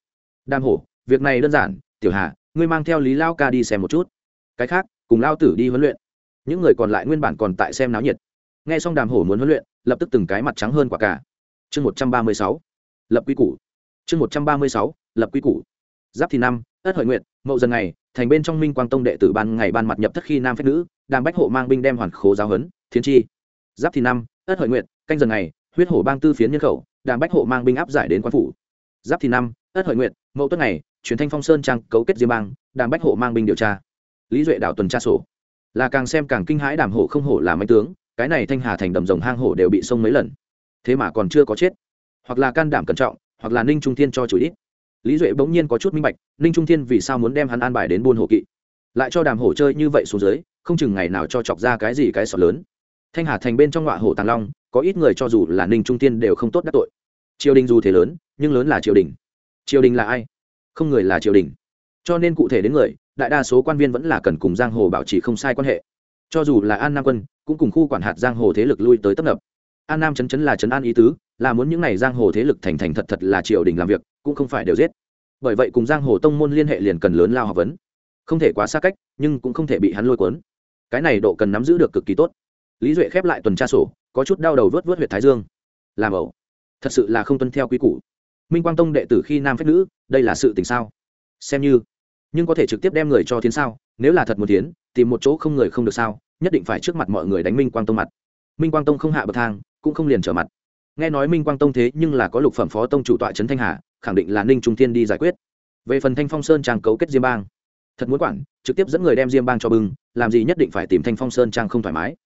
Đàm hổ, việc này đơn giản, tiểu hà ngươi mang theo lý lao ca đi xem một chút. Cái khác, cùng lao tử đi huấn luyện. Những người còn lại nguyên bản còn tại xem náo nhiệt. Nghe xong đàm hổ muốn huấn luyện, lập tức từng cái mặt trắng hơn quả cả. Chương một trăm ba mươi sáu, lập quy củ. Chương một trăm ba mươi sáu, lập quy củ. Giáp thì năm, ất hợi nguyện mậu dần ngày, thành bên trong minh quang tông đệ tử ban ngày ban mặt nhập thất khi nam phép nữ, đàm bách hộ mang binh đem hoàn khố giáo huấn thiên tri giáp thì năm, ất hợi nguyện canh dần ngày, huyết hổ bang tư phiến nhân khẩu, đàm bách hộ mang binh áp giải đến quan phủ. Giáp thì năm, ất hợi nguyện mậu tuất ngày truyền thanh phong sơn trang cấu kết diêm bang, đàm bách hộ mang binh điều tra. Lý duệ đạo tuần tra sổ. Là càng xem càng kinh hãi đàm hổ không hổ là mấy tướng, cái này thanh hà thành đầm rồng hang hổ đều bị sông mấy lần. Thế mà còn chưa có chết. Hoặc là can đảm cẩn trọng, hoặc là ninh trung thiên cho chủ ít lý duệ bỗng nhiên có chút minh bạch, ninh trung thiên vì sao muốn đem hắn an bài đến buôn hổ kỵ? Lại cho đàm hổ chơi như vậy xuống dưới, không chừng ngày nào cho chọc ra cái gì cái sọt lớn. Thanh hà thành bên trong ngọa hổ tàng long, có ít người cho dù là ninh trung tiên đều không tốt đắc tội. Triều đình dù thế lớn, nhưng lớn là triều đình. Triều đình là ai? Không người là triều đình. Cho nên cụ thể đến người, đại đa số quan viên vẫn là cần cùng giang hồ bảo trì không sai quan hệ. Cho dù là an nam quân, cũng cùng khu quản hạt giang hồ thế lực lui tới tấp nập. An nam chấn chấn là chấn an ý tứ, là muốn những n à y giang hồ thế lực thành thành thật thật là triều đình làm việc, cũng không phải đều giết. Bởi vậy cùng giang hồ tông môn liên hệ liền cần lớn lao học vấn. Không thể quá xa cách, nhưng cũng không thể bị hắn lôi cuốn. Cái này độ cần nắm giữ được cực kỳ tốt. Lý duệ khép lại tuần tra sổ, có chút đau đầu vớt vớt huyện thái dương. Làm ẩu. Thật sự là không tuân theo quy củ minh quang tông đệ tử khi nam phép nữ, đây là sự tình sao? Xem như. Nhưng có thể trực tiếp đem người cho thiến sao? Nếu là thật một thiến, tìm một chỗ không người không được sao? Nhất định phải trước mặt mọi người đánh minh quang tông mặt. Minh quang tông không hạ bậc thang, cũng không liền trở mặt. Nghe nói minh quang tông thế nhưng là có lục phẩm phó tông chủ tọa trấn thanh hà, khẳng định là ninh trung thiên đi giải quyết. Về phần thanh phong sơn trang cấu kết diêm bang. Thật muốn quản, trực tiếp dẫn người đem diêm bang cho bưng, làm gì nhất định phải tìm thanh phong sơn trang không thoải mái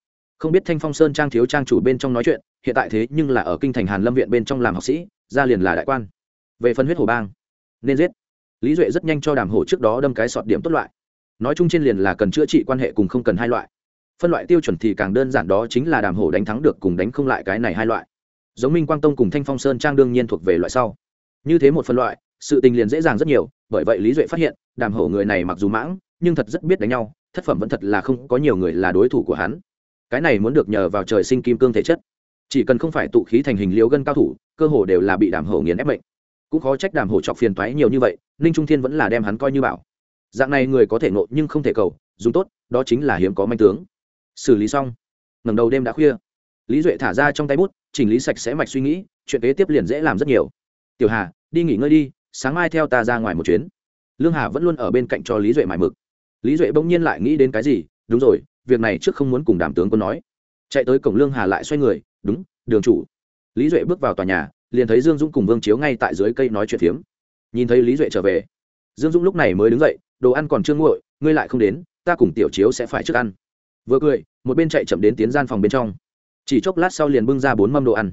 không biết thanh phong sơn trang thiếu trang chủ bên trong nói chuyện, hiện tại thế nhưng là ở kinh thành hàn lâm viện bên trong làm học sĩ, ra liền là đại quan. Về phân huyết hồ bang, nên giết. Lý duệ rất nhanh cho đàm hổ trước đó đâm cái sọt điểm tốt loại. Nói chung trên liền là cần chữa trị quan hệ cùng không cần hai loại. Phân loại tiêu chuẩn thì càng đơn giản đó chính là đàm hổ đánh thắng được cùng đánh không lại cái này hai loại. Giống minh quang tông cùng thanh phong sơn trang đương nhiên thuộc về loại sau. Như thế một phân loại, sự tình liền dễ dàng rất nhiều, bởi vậy lý duệ phát hiện, đàm hổ người này mặc dù mãng, nhưng thật rất biết đánh nhau, thất phẩm vẫn thật là không có nhiều người là đối thủ của hắn cái này muốn được nhờ vào trời sinh kim cương thể chất. Chỉ cần không phải tụ khí thành hình liễu gân cao thủ, cơ hồ đều là bị đàm hổ nghiền ép bệnh cũng khó trách đàm hổ chọc phiền toái nhiều như vậy, ninh trung thiên vẫn là đem hắn coi như bảo. Dạng này người có thể nộ nhưng không thể cầu, dùng tốt, đó chính là hiếm có manh tướng. Xử lý xong. Ngầm đầu đêm đã khuya. Lý duệ thả ra trong tay bút, chỉnh lý sạch sẽ mạch suy nghĩ, chuyện kế tiếp liền dễ làm rất nhiều. Tiểu hà, đi nghỉ ngơi đi, sáng mai theo ta ra ngoài một chuyến. Lương hà vẫn luôn ở bên cạnh cho lý duệ mải mực. Lý duệ bỗng nhiên lại nghĩ đến cái gì, đúng rồi việc này trước không muốn cùng đàm tướng quân nói. Chạy tới cổng lương hà lại xoay người, đúng, đường chủ. Lý duệ bước vào tòa nhà, liền thấy dương dũng cùng vương chiếu ngay tại dưới cây nói chuyện phiếm. Nhìn thấy lý duệ trở về, dương dũng lúc này mới đứng dậy, đồ ăn còn chưa nguội, ngươi lại không đến, ta cùng tiểu chiếu sẽ phải trước ăn. Vừa cười, một bên chạy chậm đến tiến gian phòng bên trong. Chỉ chốc lát sau liền bưng ra bốn mâm đồ ăn.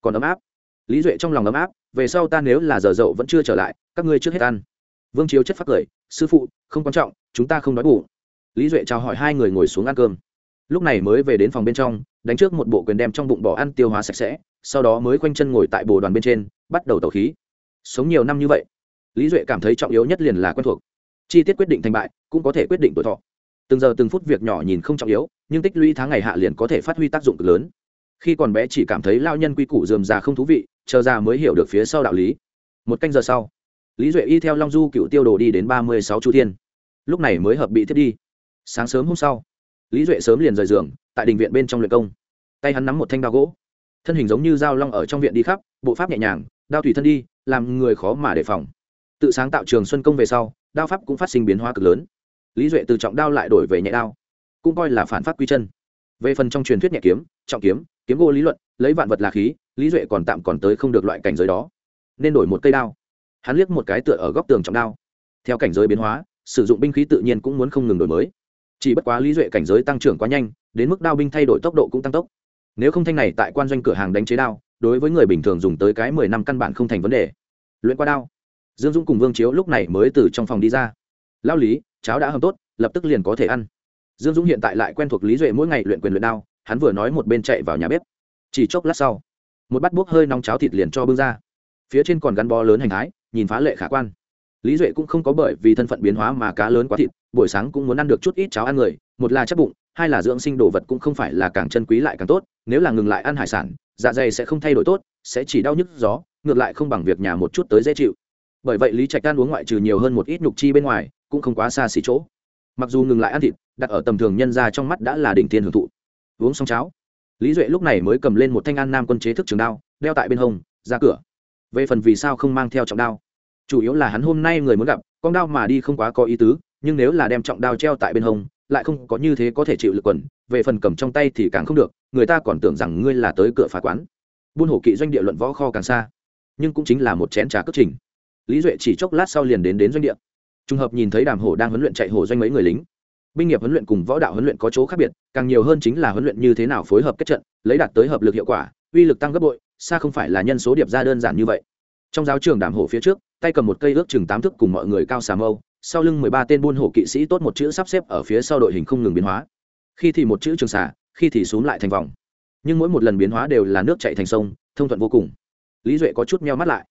Còn ấm áp. Lý duệ trong lòng ấm áp, về sau ta nếu là giờ dậu vẫn chưa trở lại, các ngươi trước hết ăn. Vương chiếu chất phát cười, sư phụ, không quan trọng, chúng ta không đói bụng lý duệ chào hỏi hai người ngồi xuống ăn cơm. Lúc này mới về đến phòng bên trong, đánh trước một bộ quyền đem trong bụng bỏ ăn tiêu hóa sạch sẽ, sau đó mới khoanh chân ngồi tại bồ đoàn bên trên, bắt đầu tẩu khí. Sống nhiều năm như vậy, lý duệ cảm thấy trọng yếu nhất liền là quen thuộc. Chi tiết quyết định thành bại, cũng có thể quyết định tuổi thọ. Từng giờ từng phút việc nhỏ nhìn không trọng yếu, nhưng tích lũy tháng ngày hạ liền có thể phát huy tác dụng cực lớn. Khi còn bé chỉ cảm thấy lao nhân quy củ dườm già không thú vị, chờ ra mới hiểu được phía sau đạo lý. Một canh giờ sau, lý duệ y theo long du cựu tiêu đồ đi đến ba mươi sáu chu thiên. Lúc này mới hợp bị thiết đi sáng sớm hôm sau, lý duệ sớm liền rời giường, tại đình viện bên trong luyện công. Tay hắn nắm một thanh đao gỗ. Thân hình giống như dao long ở trong viện đi khắp, bộ pháp nhẹ nhàng, đao tùy thân đi, làm người khó mà đề phòng. Tự sáng tạo trường xuân công về sau, đao pháp cũng phát sinh biến hóa cực lớn. Lý duệ từ trọng đao lại đổi về nhẹ đao, cũng coi là phản phát quy chân. Về phần trong truyền thuyết nhẹ kiếm, trọng kiếm kiếm gỗ lý luận, lấy vạn vật là khí, lý duệ còn tạm còn tới không được loại cảnh giới đó. Nên đổi một cây đao. Hắn liếc một cái tựa ở góc tường trọng đao. Theo cảnh giới biến hóa, sử dụng binh khí tự nhiên cũng muốn không ngừng đổi mới chỉ bất quá lý duệ cảnh giới tăng trưởng quá nhanh, đến mức đao binh thay đổi tốc độ cũng tăng tốc. Nếu không thanh này tại quan doanh cửa hàng đánh chế đao, đối với người bình thường dùng tới cái mười năm căn bản không thành vấn đề. Luyện qua đao, dương dũng cùng vương chiếu lúc này mới từ trong phòng đi ra. Lao lý, cháo đã hầm tốt, lập tức liền có thể ăn. Dương dũng hiện tại lại quen thuộc lý duệ mỗi ngày luyện quyền luyện đao, hắn vừa nói một bên chạy vào nhà bếp. Chỉ chốc lát sau, một bát bốc hơi nóng cháo thịt liền cho bưng ra. Phía trên còn gắn bó lớn hành thái, nhìn phá lệ khả quan lý duệ cũng không có bởi vì thân phận biến hóa mà cá lớn quá thịt, buổi sáng cũng muốn ăn được chút ít cháo ăn người, một là chắc bụng, hai là dưỡng sinh đồ vật cũng không phải là càng chân quý lại càng tốt, nếu là ngừng lại ăn hải sản dạ dày sẽ không thay đổi tốt, sẽ chỉ đau nhức gió, ngược lại không bằng việc nhà một chút tới dễ chịu. Bởi vậy lý trạch ăn uống ngoại trừ nhiều hơn một ít nhục chi bên ngoài, cũng không quá xa xỉ chỗ. Mặc dù ngừng lại ăn thịt, đặt ở tầm thường nhân ra trong mắt đã là đỉnh tiên hưởng thụ. Uống xong cháo, lý duệ lúc này mới cầm lên một thanh an nam quân chế thức trường đao, đeo tại bên hông, ra cửa. Về phần vì sao không mang theo trọng đao chủ yếu là hắn hôm nay người muốn gặp, con đao mà đi không quá có ý tứ, nhưng nếu là đem trọng đao treo tại bên hông, lại không có như thế có thể chịu lực quần, về phần cầm trong tay thì càng không được, người ta còn tưởng rằng ngươi là tới cửa phá quán. Buôn hổ kỵ doanh địa luận võ kho càng xa, nhưng cũng chính là một chén trà cất trình. Lý duệ chỉ chốc lát sau liền đến đến doanh địa. Trùng hợp nhìn thấy đàm hổ đang huấn luyện chạy hổ doanh mấy người lính. Binh nghiệp huấn luyện cùng võ đạo huấn luyện có chỗ khác biệt, càng nhiều hơn chính là huấn luyện như thế nào phối hợp kết trận, lấy đạt tới hợp lực hiệu quả, uy lực tăng gấp bội, xa không phải là nhân số điệp ra đơn giản như vậy. Trong giáo trường đàm hổ phía trước tay cầm một cây ước chừng tám thước cùng mọi người cao xà mâu, sau lưng mười ba tên buôn hổ kỵ sĩ tốt một chữ sắp xếp ở phía sau đội hình không ngừng biến hóa. Khi thì một chữ trường xà, khi thì xuống lại thành vòng. Nhưng mỗi một lần biến hóa đều là nước chạy thành sông, thông thuận vô cùng. Lý duệ có chút meo mắt lại.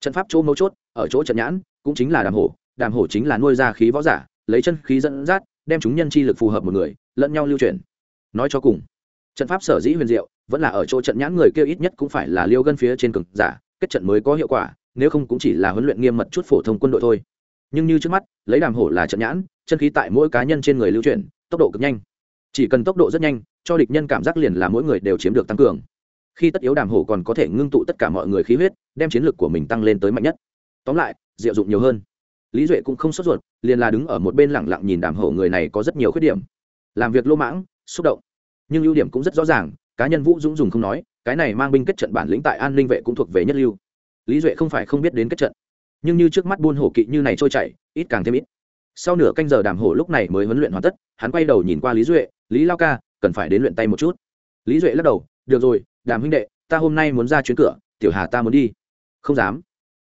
Trận pháp chỗ mấu chốt, ở chỗ trận nhãn, cũng chính là đàm hổ. Đàm hổ chính là nuôi ra khí võ giả, lấy chân khí dẫn dắt, đem chúng nhân chi lực phù hợp một người, lẫn nhau lưu truyền nói cho cùng, trận pháp sở dĩ huyền diệu, vẫn là ở chỗ trận nhãn người kêu ít nhất cũng phải là liêu gân phía trên cực giả, kết trận mới có hiệu quả nếu không cũng chỉ là huấn luyện nghiêm mật chút phổ thông quân đội thôi. Nhưng như trước mắt, lấy đàm hổ là trận nhãn, chân khí tại mỗi cá nhân trên người lưu chuyển, tốc độ cực nhanh. Chỉ cần tốc độ rất nhanh, cho địch nhân cảm giác liền là mỗi người đều chiếm được tăng cường. Khi tất yếu đàm hổ còn có thể ngưng tụ tất cả mọi người khí huyết, đem chiến lược của mình tăng lên tới mạnh nhất. Tóm lại, diệu dụng nhiều hơn. Lý duệ cũng không sốt ruột, liền là đứng ở một bên lẳng lặng nhìn đàm hổ người này có rất nhiều khuyết điểm. Làm việc lô mãng, xúc động. Nhưng ưu điểm cũng rất rõ ràng, cá nhân vũ dũng dùng không nói, cái này mang binh kết trận bản lĩnh tại an ninh vệ cũng thuộc về nhất lưu lý duệ không phải không biết đến kết trận nhưng như trước mắt buôn hổ kỵ như này trôi chảy ít càng thêm ít sau nửa canh giờ đàm hổ lúc này mới huấn luyện hoàn tất hắn quay đầu nhìn qua lý duệ lý lao ca cần phải đến luyện tay một chút lý duệ lắc đầu được rồi đàm huynh đệ ta hôm nay muốn ra chuyến cửa tiểu hà ta muốn đi không dám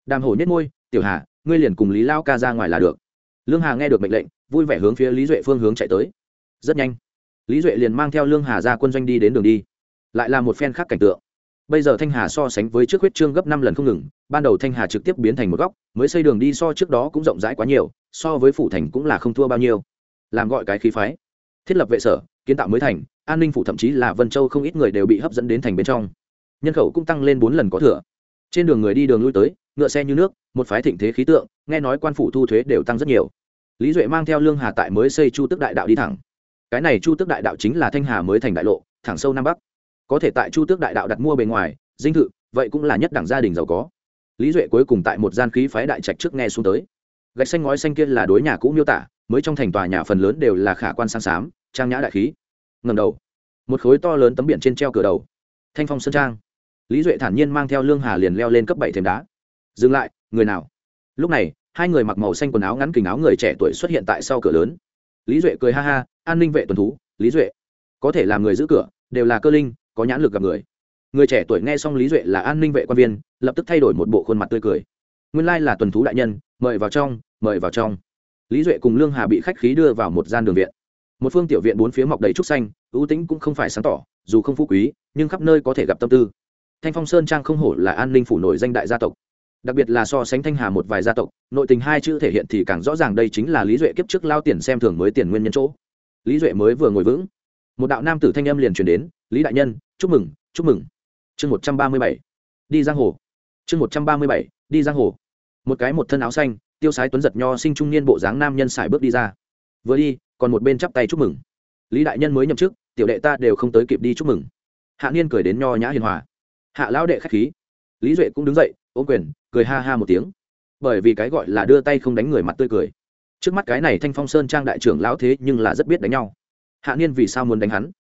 đàm hổ nhất ngôi tiểu hà ngươi liền cùng lý lao ca ra ngoài là được lương hà nghe được mệnh lệnh vui vẻ hướng phía lý duệ phương hướng chạy tới rất nhanh lý duệ liền mang theo lương hà ra quân doanh đi đến đường đi lại là một phen khác cảnh tượng bây giờ thanh hà so sánh với trước huyết trương gấp năm lần không ngừng, ban đầu thanh hà trực tiếp biến thành một góc, mới xây đường đi so trước đó cũng rộng rãi quá nhiều, so với phủ thành cũng là không thua bao nhiêu. Làm gọi cái khí phái. Thiết lập vệ sở, kiến tạo mới thành, an ninh phủ thậm chí là vân châu không ít người đều bị hấp dẫn đến thành bên trong. Nhân khẩu cũng tăng lên bốn lần có thừa. Trên đường người đi đường lui tới, ngựa xe như nước, một phái thịnh thế khí tượng, nghe nói quan phủ thu thuế đều tăng rất nhiều. Lý duệ mang theo lương hà tại mới xây chu tức đại đạo đi thẳng. Cái này chu tức đại đạo chính là thanh hà mới thành đại lộ, thẳng sâu nam bắc có thể tại chu tước đại đạo đặt mua bề ngoài, dinh thự, vậy cũng là nhất đẳng gia đình giàu có. Lý duệ cuối cùng tại một gian khí phái đại trạch trước nghe xuống tới. Gạch xanh ngói xanh kia là đối nhà cũ miêu tả, mới trong thành tòa nhà phần lớn đều là khả quan sang xám trang nhã đại khí. Ngầm đầu, một khối to lớn tấm biển trên treo cửa đầu. Thanh phong sơn trang. Lý duệ thản nhiên mang theo lương hà liền leo lên cấp bảy thềm đá. Dừng lại, người nào? Lúc này, hai người mặc màu xanh quần áo ngắn kình áo người trẻ tuổi xuất hiện tại sau cửa lớn. Lý duệ cười ha ha, an ninh vệ tuần thú. Lý duệ, có thể làm người giữ cửa, đều là cơ linh có nhãn lực gặp người. Người trẻ tuổi nghe xong lý duệ là an ninh vệ quan viên, lập tức thay đổi một bộ khuôn mặt tươi cười. Nguyên lai là tuần thú đại nhân, mời vào trong, mời vào trong. Lý duệ cùng lương hà bị khách khí đưa vào một gian đường viện. Một phương tiểu viện bốn phía mọc đầy trúc xanh, ưu tính cũng không phải sáng tỏ, dù không phú quý, nhưng khắp nơi có thể gặp tâm tư. Thanh phong sơn trang không hổ là an ninh phủ nổi danh đại gia tộc. Đặc biệt là so sánh thanh hà một vài gia tộc, nội tình hai chữ thể hiện thì càng rõ ràng đây chính là lý duệ kiếp trước lao tiền xem thường mới tiền nguyên nhân chỗ. Lý duệ mới vừa ngồi vững. Một đạo nam tử thanh âm liền truyền đến, lý đại nhân chúc mừng chúc mừng. Chương một trăm ba mươi bảy, đi giang hồ. Chương một trăm ba mươi bảy, đi giang hồ. Một cái một thân áo xanh, tiêu sái tuấn giật nho sinh trung niên bộ dáng nam nhân sải bước đi ra. Vừa đi, còn một bên chắp tay chúc mừng. Lý đại nhân mới nhậm chức, tiểu đệ ta đều không tới kịp đi chúc mừng. Hạ niên cười đến nho nhã hiền hòa. Hạ lão đệ k h á c h khí. Lý duệ cũng đứng dậy, ôm quyền, cười ha ha một tiếng. Bởi vì cái gọi là đưa tay không đánh người mặt tươi cười. Trước mắt cái này thanh phong sơn trang đại trưởng lão thế nhưng là rất biết đánh nhau. Hạ niên vì sao muốn đánh hắn?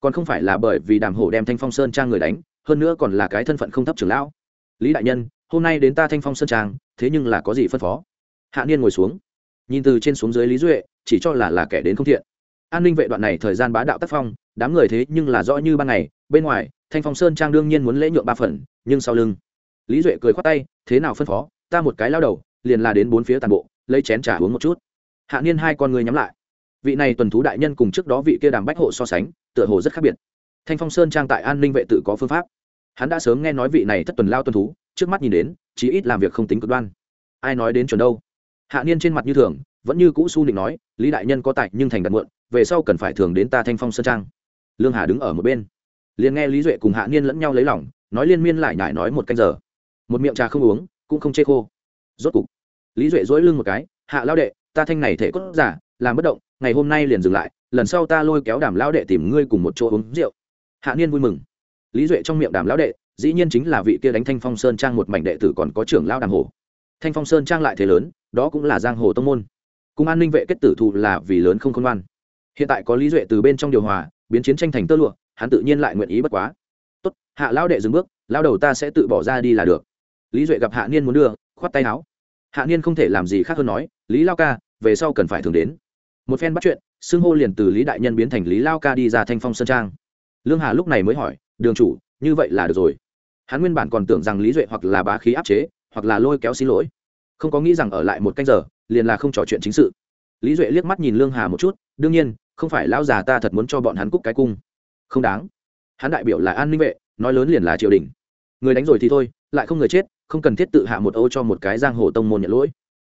Còn không phải là bởi vì đàm hổ đem thanh phong sơn trang người đánh, hơn nữa còn là cái thân phận không thấp trưởng lão. Lý đại nhân, hôm nay đến ta thanh phong sơn trang, thế nhưng là có gì phân phó? Hạ niên ngồi xuống. Nhìn từ trên xuống dưới lý duệ, chỉ cho là là kẻ đến không thiện. An ninh vệ đoạn này thời gian bá đạo tác phong, đám người thế nhưng là rõ như ban ngày, bên ngoài, thanh phong sơn trang đương nhiên muốn lễ nhượng ba phần, nhưng sau lưng. Lý duệ cười khoát tay, thế nào phân phó? Ta một cái lao đầu, liền là đến bốn phía toàn bộ, lấy chén trà uống một chút. Hạ niên hai con người nhắm lại. Vị này tuần thú đại nhân cùng trước đó vị kia đàm bách hộ so sánh tựa hồ rất khác biệt. Thanh phong sơn trang tại an ninh vệ tự có phương pháp. Hắn đã sớm nghe nói vị này thất tuần lao tuần thú, trước mắt nhìn đến, chí ít làm việc không tính cực đoan. Ai nói đến chuẩn đâu? Hạ niên trên mặt như thường, vẫn như cũ su định nói, lý đại nhân có tại nhưng thành đặt muộn, về sau cần phải thường đến ta thanh phong sơn trang. Lương hà đứng ở một bên. Liền nghe lý duệ cùng hạ niên lẫn nhau lấy lỏng nói liên miên lại nhải nói một canh giờ. Một miệng trà không uống, cũng không chê khô. Rốt cục, lý duệ dỗi lưng một cái, hạ lao đệ, ta thanh này thể cốt giả, làm bất động ngày hôm nay liền dừng lại, lần sau ta lôi kéo đàm lão đệ tìm ngươi cùng một chỗ uống rượu. Hạ niên vui mừng. Lý duệ trong miệng đàm lão đệ, dĩ nhiên chính là vị kia đánh thanh phong sơn trang một mảnh đệ tử còn có trưởng lão đàm hồ. Thanh phong sơn trang lại thế lớn, đó cũng là giang hồ tông môn. Cùng an ninh vệ kết tử thù là vì lớn không khôn ngoan. Hiện tại có lý duệ từ bên trong điều hòa, biến chiến tranh thành tơ lụa, hắn tự nhiên lại nguyện ý bất quá. Tốt, hạ lão đệ dừng bước lao đầu ta sẽ tự bỏ ra đi là được. Lý duệ gặp hạ niên muốn đưa, khoát tay áo. Hạ niên không thể làm gì khác hơn nói, lý lao ca, về sau cần phải thường đến một phen bắt chuyện, xưng hô liền từ lý đại nhân biến thành lý lao ca đi ra thanh phong sơn trang. Lương hà lúc này mới hỏi, đường chủ, như vậy là được rồi. Hắn nguyên bản còn tưởng rằng lý duệ hoặc là bá khí áp chế, hoặc là lôi kéo xin lỗi. Không có nghĩ rằng ở lại một canh giờ, liền là không trò chuyện chính sự. Lý duệ liếc mắt nhìn lương hà một chút, đương nhiên, không phải lão già ta thật muốn cho bọn hắn cúc cái cung. Không đáng. Hắn đại biểu là an ninh vệ, nói lớn liền là triều đình. Người đánh rồi thì thôi, lại không người chết, không cần thiết tự hạ một ô cho một cái giang hồ tông môn nhận lỗi.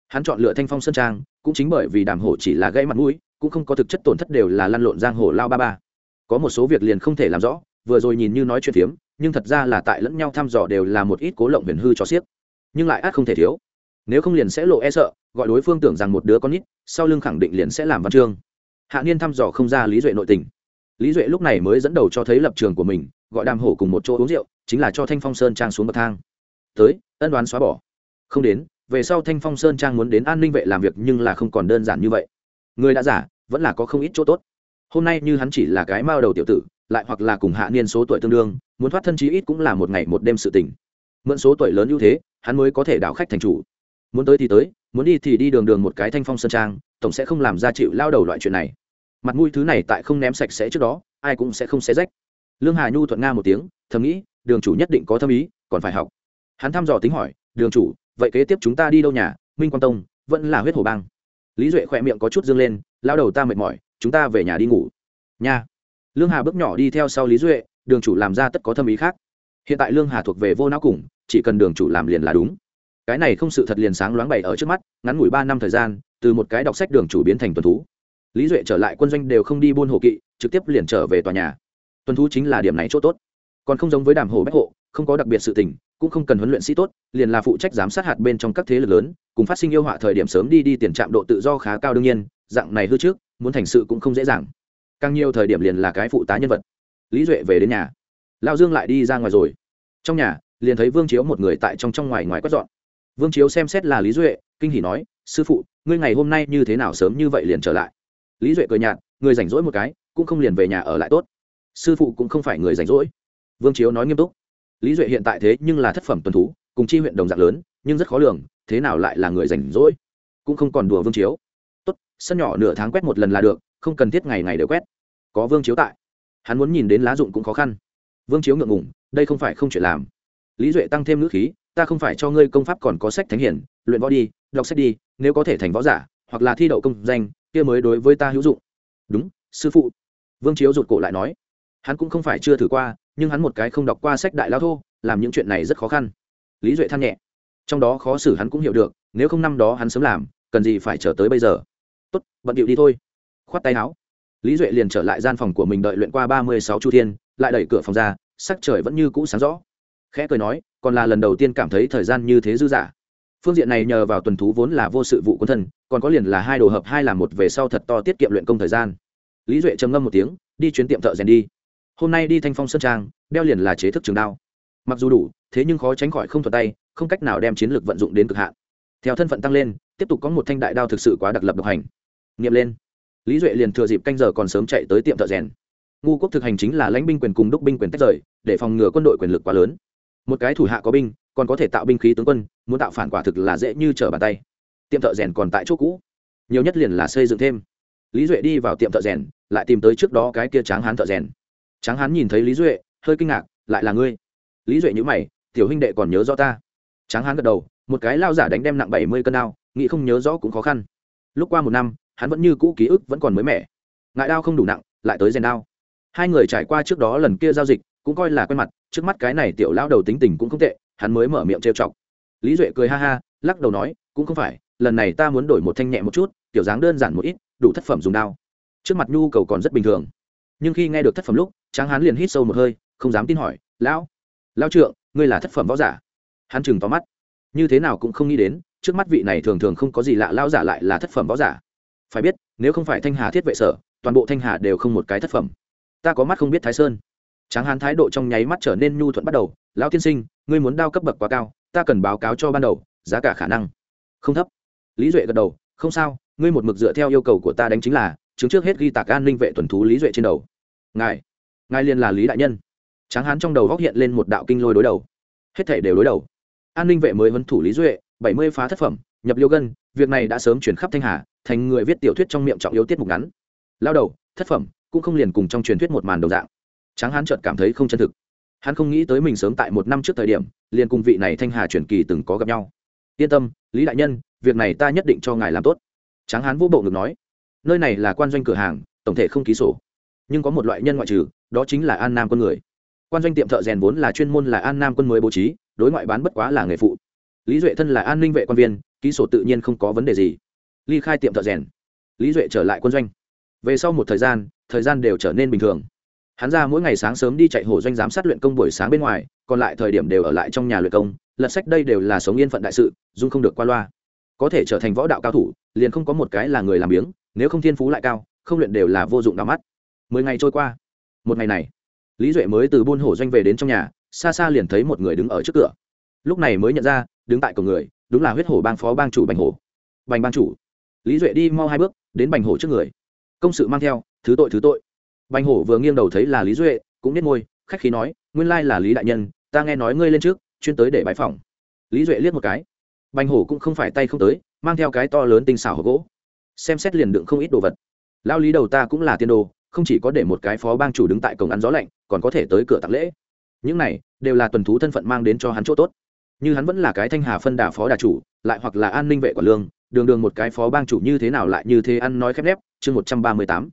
Hắn chọn lựa thanh phong sơn trang cũng chính bởi vì đàm hổ chỉ là gãy mặt mũi, cũng không có thực chất tổn thất đều là lăn lộn giang hồ lao ba ba. Có một số việc liền không thể làm rõ, vừa rồi nhìn như nói chuyện phiếm, nhưng thật ra là tại lẫn nhau thăm dò đều là một ít cố lộng huyền hư cho xiếc. Nhưng lại át không thể thiếu. Nếu không liền sẽ lộ e sợ, gọi đối phương tưởng rằng một đứa con nít, sau lưng khẳng định liền sẽ làm văn chương. Hạ niên thăm dò không ra lý duệ nội tình. Lý duệ lúc này mới dẫn đầu cho thấy lập trường của mình, gọi đàm hổ cùng một chỗ uống rượu, chính là cho thanh phong sơn trang xuống bậc thang. Tới, ân đoán xóa bỏ. Không đến về sau thanh phong sơn trang muốn đến an ninh vệ làm việc nhưng là không còn đơn giản như vậy. Người đã giả vẫn là có không ít chỗ tốt. Hôm nay như hắn chỉ là cái mao đầu tiểu tử, lại hoặc là cùng hạ niên số tuổi tương đương, muốn thoát thân chí ít cũng là một ngày một đêm sự tình. Mượn số tuổi lớn ưu thế, hắn mới có thể đảo khách thành chủ. Muốn tới thì tới, muốn đi thì đi đường đường một cái thanh phong sơn trang, tổng sẽ không làm ra chịu lao đầu loại chuyện này. Mặt mũi thứ này tại không ném sạch sẽ trước đó, ai cũng sẽ không xé rách. Lương hà nhu thuận nga một tiếng, thầm nghĩ, đường chủ nhất định có thâm ý, còn phải học. Hắn thăm dò tính hỏi, đường chủ vậy kế tiếp chúng ta đi đâu nhà, minh quang tông, vẫn là huyết hồ bang. Lý duệ khỏe miệng có chút dương lên lao đầu ta mệt mỏi, chúng ta về nhà đi ngủ. Nha. Lương hà bước nhỏ đi theo sau lý duệ, đường chủ làm ra tất có thâm ý khác. Hiện tại lương hà thuộc về vô não cùng, chỉ cần đường chủ làm liền là đúng. Cái này không sự thật liền sáng loáng bày ở trước mắt, ngắn ngủi ba năm thời gian, từ một cái đọc sách đường chủ biến thành tuần thú. Lý duệ trở lại quân doanh đều không đi buôn hồ kỵ, trực tiếp liền trở về tòa nhà. Tuần thú chính là điểm này chỗ tốt. Còn không giống với đàm hồ bách hộ, không có đặc biệt sự tình cũng không cần huấn luyện sĩ tốt, liền là phụ trách giám sát hạt bên trong các thế lực lớn, cùng phát sinh yêu họa thời điểm sớm đi đi tiền trạm độ tự do khá cao đương nhiên, dạng này hư trước, muốn thành sự cũng không dễ dàng. Càng nhiều thời điểm liền là cái phụ tá nhân vật. Lý duệ về đến nhà. Lao dương lại đi ra ngoài rồi. Trong nhà, liền thấy vương chiếu một người tại trong trong ngoài ngoài quét dọn. Vương chiếu xem xét là lý duệ, kinh hỉ nói, sư phụ, ngươi ngày hôm nay như thế nào sớm như vậy liền trở lại? Lý duệ cười nhạt, người rảnh rỗi một cái, cũng không liền về nhà ở lại tốt. Sư phụ cũng không phải người rảnh rỗi. Vương chiếu nói nghiêm túc lý duệ hiện tại thế nhưng là thất phẩm tuần thú, cùng chi huyện đồng dạng lớn, nhưng rất khó lường, thế nào lại là người rảnh rỗi? Cũng không còn đùa vương chiếu. Tốt, sân nhỏ nửa tháng quét một lần là được, không cần thiết ngày ngày đều quét. Có vương chiếu tại, hắn muốn nhìn đến lá dụng cũng khó khăn. Vương chiếu ngượng ngủng đây không phải không chuyện làm. Lý duệ tăng thêm ngữ khí, ta không phải cho ngươi công pháp còn có sách thánh hiển, luyện võ đi, đọc sách đi, nếu có thể thành võ giả, hoặc là thi đậu công danh, kia mới đối với ta hữu dụng. Đúng, sư phụ. Vương chiếu rụt cổ lại nói hắn cũng không phải chưa thử qua, nhưng hắn một cái không đọc qua sách đại lao thô, làm những chuyện này rất khó khăn. Lý duệ than nhẹ. Trong đó khó xử hắn cũng hiểu được, nếu không năm đó hắn sớm làm, cần gì phải chờ tới bây giờ. Tốt, bận điệu đi thôi. Khoát tay áo. Lý duệ liền trở lại gian phòng của mình đợi luyện qua ba mươi sáu chu thiên, lại đẩy cửa phòng ra, sắc trời vẫn như cũ sáng rõ. Khẽ cười nói, còn là lần đầu tiên cảm thấy thời gian như thế dư dả. Phương diện này nhờ vào tuần thú vốn là vô sự vụ quân thân, còn có liền là hai đồ hợp, hai làm một về sau thật to tiết kiệm luyện công thời gian. Lý duệ trầm ngâm một tiếng, đi chuyến tiệm thợ rèn đi hôm nay đi thanh phong sơn trang, đeo liền là chế thức trường đao. Mặc dù đủ, thế nhưng khó tránh khỏi không thuật tay, không cách nào đem chiến lược vận dụng đến cực hạn. Theo thân phận tăng lên, tiếp tục có một thanh đại đao thực sự quá đặc lập độc hành. Nghiệm lên. Lý duệ liền thừa dịp canh giờ còn sớm chạy tới tiệm thợ rèn. Ngu quốc thực hành chính là lãnh binh quyền cùng đúc binh quyền tách rời, để phòng ngừa quân đội quyền lực quá lớn. Một cái thủ hạ có binh, còn có thể tạo binh khí tướng quân, muốn tạo phản quả thực là dễ như trở bàn tay. Tiệm thợ rèn còn tại chỗ cũ. Nhiều nhất liền là xây dựng thêm. Lý duệ đi vào tiệm thợ rèn, lại tìm tới trước đó cái kia tráng hán thợ rèn tráng hán nhìn thấy lý duệ, hơi kinh ngạc, lại là ngươi? Lý duệ nhữ mày, tiểu huynh đệ còn nhớ rõ ta? Tráng hán gật đầu, một cái lao giả đánh đem nặng bảy mươi cân đao, nghĩ không nhớ rõ cũng khó khăn. Lúc qua một năm, hắn vẫn như cũ ký ức vẫn còn mới mẻ. Ngại đao không đủ nặng, lại tới rèn đao. Hai người trải qua trước đó lần kia giao dịch, cũng coi là quen mặt, trước mắt cái này tiểu lao đầu tính tình cũng không tệ, hắn mới mở miệng trêu chọc. Lý duệ cười ha ha, lắc đầu nói, cũng không phải, lần này ta muốn đổi một thanh nhẹ một chút kiểu dáng đơn giản một ít, đủ thất phẩm dùng đao. Trước mặt nhu cầu còn rất bình thường, nhưng khi nghe được thất phẩm lúc tráng hán liền hít sâu một hơi, không dám tin hỏi, lão lao trượng, ngươi là thất phẩm võ giả? Hắn chừng tóm mắt. Như thế nào cũng không nghĩ đến, trước mắt vị này thường thường không có gì lạ lao giả lại là thất phẩm võ giả. Phải biết, nếu không phải thanh hà thiết vệ sở, toàn bộ thanh hà đều không một cái thất phẩm. Ta có mắt không biết thái sơn. Tráng hán thái độ trong nháy mắt trở nên nhu thuận bắt đầu, lão tiên sinh, ngươi muốn đao cấp bậc quá cao, ta cần báo cáo cho ban đầu, giá cả khả năng. Không thấp. Lý duệ gật đầu, không sao, ngươi một mực dựa theo yêu cầu của ta đánh chính là, chứng trước hết ghi tạc an ninh vệ tuần thú lý duệ trên đầu. Ngài ngài liền là lý đại nhân. Tráng hán trong đầu góc hiện lên một đạo kinh lôi đối đầu. Hết thể đều đối đầu. An ninh vệ mới huấn thủ lý duệ, bảy mươi phá thất phẩm, nhập liêu gân, việc này đã sớm chuyển khắp thanh hà, thành người viết tiểu thuyết trong miệng trọng yếu tiết mục ngắn. Lao đầu, thất phẩm, cũng không liền cùng trong truyền thuyết một màn đầu dạng. Tráng hán chợt cảm thấy không chân thực. Hắn không nghĩ tới mình sớm tại một năm trước thời điểm, liền cùng vị này thanh hà truyền kỳ từng có gặp nhau. Yên tâm, lý đại nhân, việc này ta nhất định cho ngài làm tốt. Tráng hán vũ bộ ngực nói, nơi này là quan doanh cửa hàng, tổng thể không ký sổ nhưng có một loại nhân ngoại trừ, đó chính là an nam quân người. Quan doanh tiệm thợ rèn vốn là chuyên môn là an nam quân mới bố trí, đối ngoại bán bất quá là nghề phụ. Lý duệ thân là an ninh vệ quan viên, ký sổ tự nhiên không có vấn đề gì. Ly khai tiệm thợ rèn. Lý duệ trở lại quân doanh. Về sau một thời gian thời gian đều trở nên bình thường. Hắn ra mỗi ngày sáng sớm đi chạy hồ doanh giám sát luyện công buổi sáng bên ngoài, còn lại thời điểm đều ở lại trong nhà luyện công, lật sách đây đều là sống yên phận đại sự, dung không được qua loa. Có thể trở thành võ đạo cao thủ, liền không có một cái là người làm biếng, nếu không thiên phú lại cao, không luyện đều là vô dụng đau mắt mười ngày trôi qua. Một ngày này, lý duệ mới từ buôn hổ doanh về đến trong nhà, xa xa liền thấy một người đứng ở trước cửa. Lúc này mới nhận ra, đứng tại cổng người, đúng là huyết hổ bang phó bang chủ bành hổ. Bành bang chủ. Lý duệ đi mau hai bước, đến bành hổ trước người. Công sự mang theo, thứ tội thứ tội. Bành hổ vừa nghiêng đầu thấy là lý duệ, cũng biết môi, khách khí nói, nguyên lai là lý đại nhân, ta nghe nói ngươi lên trước, chuyên tới để bãi phòng lý duệ liếc một cái. Bành hổ cũng không phải tay không tới, mang theo cái to lớn tinh xảo hộp gỗ. Xem xét liền đựng không ít đồ vật. Lao lý đầu ta cũng là tiên đồ không chỉ có để một cái phó bang chủ đứng tại cổng ăn gió lạnh, còn có thể tới cửa tặng lễ. Những này đều là tuần thú thân phận mang đến cho hắn chỗ tốt. Như hắn vẫn là cái thanh hà phân đà phó đà chủ, lại hoặc là an ninh vệ quản lương, đường đường một cái phó bang chủ như thế nào lại như thế ăn nói khép nép, chương một trăm ba mươi tám.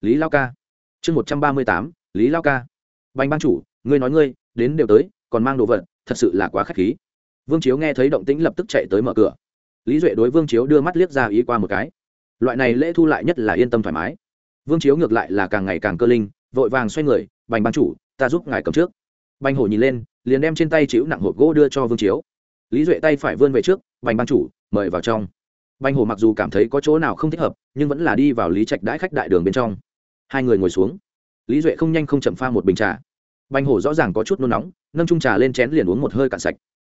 Lý lao ca. Chương một trăm ba mươi tám, lý lao ca. Banh bang chủ, ngươi nói ngươi, đến đều tới, còn mang đồ vật, thật sự là quá k h á c h khí. Vương chiếu nghe thấy động tĩnh lập tức chạy tới mở cửa. Lý duệ đối vương chiếu đưa mắt liếc ra ý qua một cái. Loại này lễ thu lại nhất là yên tâm thoải mái vương chiếu ngược lại là càng ngày càng cơ linh, vội vàng xoay người, bành ban chủ, ta giúp ngài cầm trước. Bành hổ nhìn lên, liền đem trên tay chịu nặng hộp gỗ đưa cho vương chiếu. Lý duệ tay phải vươn về trước, bành ban chủ, mời vào trong. Bành hổ mặc dù cảm thấy có chỗ nào không thích hợp, nhưng vẫn là đi vào lý trạch đãi khách đại đường bên trong. Hai người ngồi xuống. Lý duệ không nhanh không chậm pha một bình trà. Bành hổ rõ ràng có chút nôn nóng, nâng trung trà lên chén liền uống một hơi cạn sạch.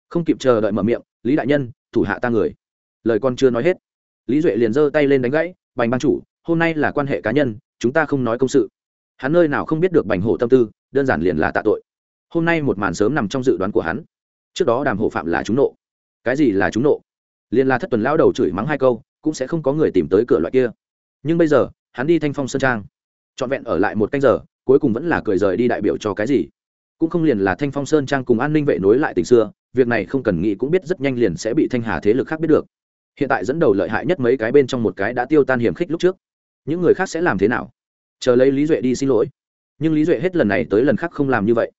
Không kịp chờ đợi mở miệng, lý đại nhân, thủ hạ ta người. Lời con chưa nói hết, lý duệ liền giơ tay lên đánh gãy, bành ban chủ hôm nay là quan hệ cá nhân, chúng ta không nói công sự. Hắn nơi nào không biết được bành hổ tâm tư, đơn giản liền là tạ tội. Hôm nay một màn sớm nằm trong dự đoán của hắn. Trước đó đàm hổ phạm là chúng nộ. Cái gì là chúng nộ? Liền là thất tuần lão đầu chửi mắng hai câu, cũng sẽ không có người tìm tới cửa loại kia. Nhưng bây giờ, hắn đi thanh phong sơn trang. Trọn vẹn ở lại một canh giờ, cuối cùng vẫn là cười rời đi đại biểu cho cái gì. Cũng không liền là thanh phong sơn trang cùng an ninh vệ nối lại tình xưa, việc này không cần nghĩ cũng biết rất nhanh liền sẽ bị thanh hà thế lực khác biết được. Hiện tại dẫn đầu lợi hại nhất mấy cái bên trong một cái đã tiêu tan hiểm khích lúc trước những người khác sẽ làm thế nào? Chờ lấy lý duệ đi xin lỗi. Nhưng lý duệ hết lần này tới lần khác không làm như vậy.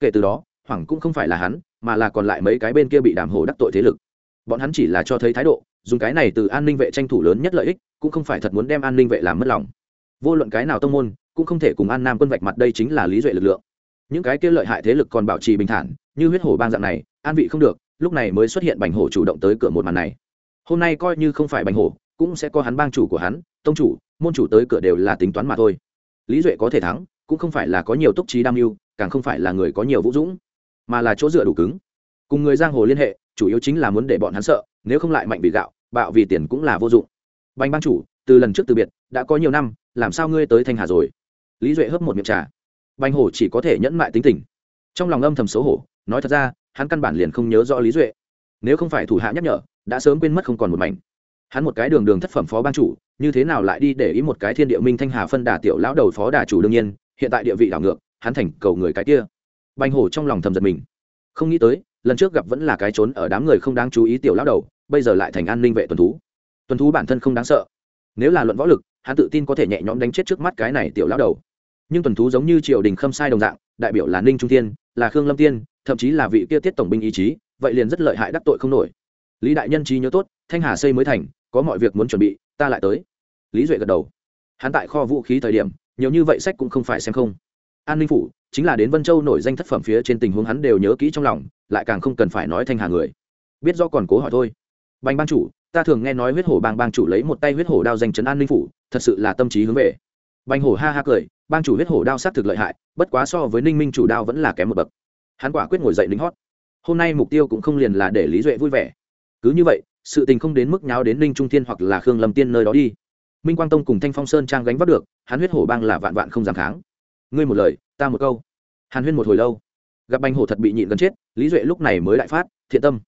Kể từ đó hoảng cũng không phải là hắn, mà là còn lại mấy cái bên kia bị đàm hồ đắc tội thế lực. Bọn hắn chỉ là cho thấy thái độ, dùng cái này từ an ninh vệ tranh thủ lớn nhất lợi ích, cũng không phải thật muốn đem an ninh vệ làm mất lòng. Vô luận cái nào tông môn, cũng không thể cùng an nam quân vạch mặt đây chính là lý duệ lực lượng. Những cái kia lợi hại thế lực còn bảo trì bình thản, như huyết hổ bang dạng này, an vị không được, lúc này mới xuất hiện bành hổ chủ động tới cửa một màn này. Hôm nay coi như không phải bành hổ cũng sẽ có hắn bang chủ của hắn, tông chủ, môn chủ tới cửa đều là tính toán mà thôi. Lý duệ có thể thắng, cũng không phải là có nhiều túc trí đam mưu, càng không phải là người có nhiều vũ dũng, mà là chỗ dựa đủ cứng. Cùng người giang hồ liên hệ, chủ yếu chính là muốn để bọn hắn sợ, nếu không lại mạnh vì gạo, bạo vì tiền cũng là vô dụng. Bành bang chủ, từ lần trước từ biệt, đã có nhiều năm, làm sao ngươi tới thanh hà rồi? Lý duệ hớp một miệng trà. Bành hổ chỉ có thể nhẫn mại tính tình. Trong lòng âm thầm xấu hổ, nói thật ra, hắn căn bản liền không nhớ rõ lý duệ. Nếu không phải thủ hạ nhắc nhở, đã sớm quên mất không còn một mảnh hắn một cái đường đường thất phẩm phó ban chủ, như thế nào lại đi để ý một cái thiên địa minh thanh hà phân đà tiểu lão đầu phó đà chủ đương nhiên, hiện tại địa vị đảo ngược, hắn thành cầu người cái kia. Bành hổ trong lòng thầm giật mình. Không nghĩ tới, lần trước gặp vẫn là cái trốn ở đám người không đáng chú ý tiểu lão đầu, bây giờ lại thành an ninh vệ tuần thú. Tuần thú bản thân không đáng sợ. Nếu là luận võ lực, hắn tự tin có thể nhẹ nhõm đánh chết trước mắt cái này tiểu lão đầu. Nhưng tuần thú giống như triều đình khâm sai đồng dạng, đại biểu là ninh trung tiên là khương lâm tiên, thậm chí là vị kia tiết tổng binh ý chí, vậy liền rất lợi hại đắc tội không nổi. Lý đại nhân trí nhớ tốt, thanh hà xây mới thành có mọi việc muốn chuẩn bị, ta lại tới. Lý duệ gật đầu. Hắn tại kho vũ khí thời điểm, nhiều như vậy sách cũng không phải xem không. An ninh phủ, chính là đến vân châu nổi danh thất phẩm phía trên tình huống hắn đều nhớ kỹ trong lòng, lại càng không cần phải nói thanh hà người. Biết do còn cố hỏi thôi. Bành ban chủ, ta thường nghe nói huyết hổ bang bang chủ lấy một tay huyết hổ đao danh chấn an ninh phủ, thật sự là tâm trí hướng về. Bành hổ ha ha cười, bang chủ huyết hổ đao sát thực lợi hại, bất quá so với ninh minh chủ đao vẫn là kém một bậc. Hắn quả quyết ngồi dậy lính hót. Hôm nay mục tiêu cũng không liền là để lý duệ vui vẻ. Cứ như vậy sự tình không đến mức nháo đến ninh trung thiên hoặc là khương lâm tiên nơi đó đi. Minh quang tông cùng thanh phong sơn trang gánh vác được, hắn huyết hổ bang là vạn vạn không dám kháng. Ngươi một lời, ta một câu. Hàn huyên một hồi lâu. Gặp bành hổ thật bị nhịn gần chết, lý duệ lúc này mới đại phát, thiện tâm.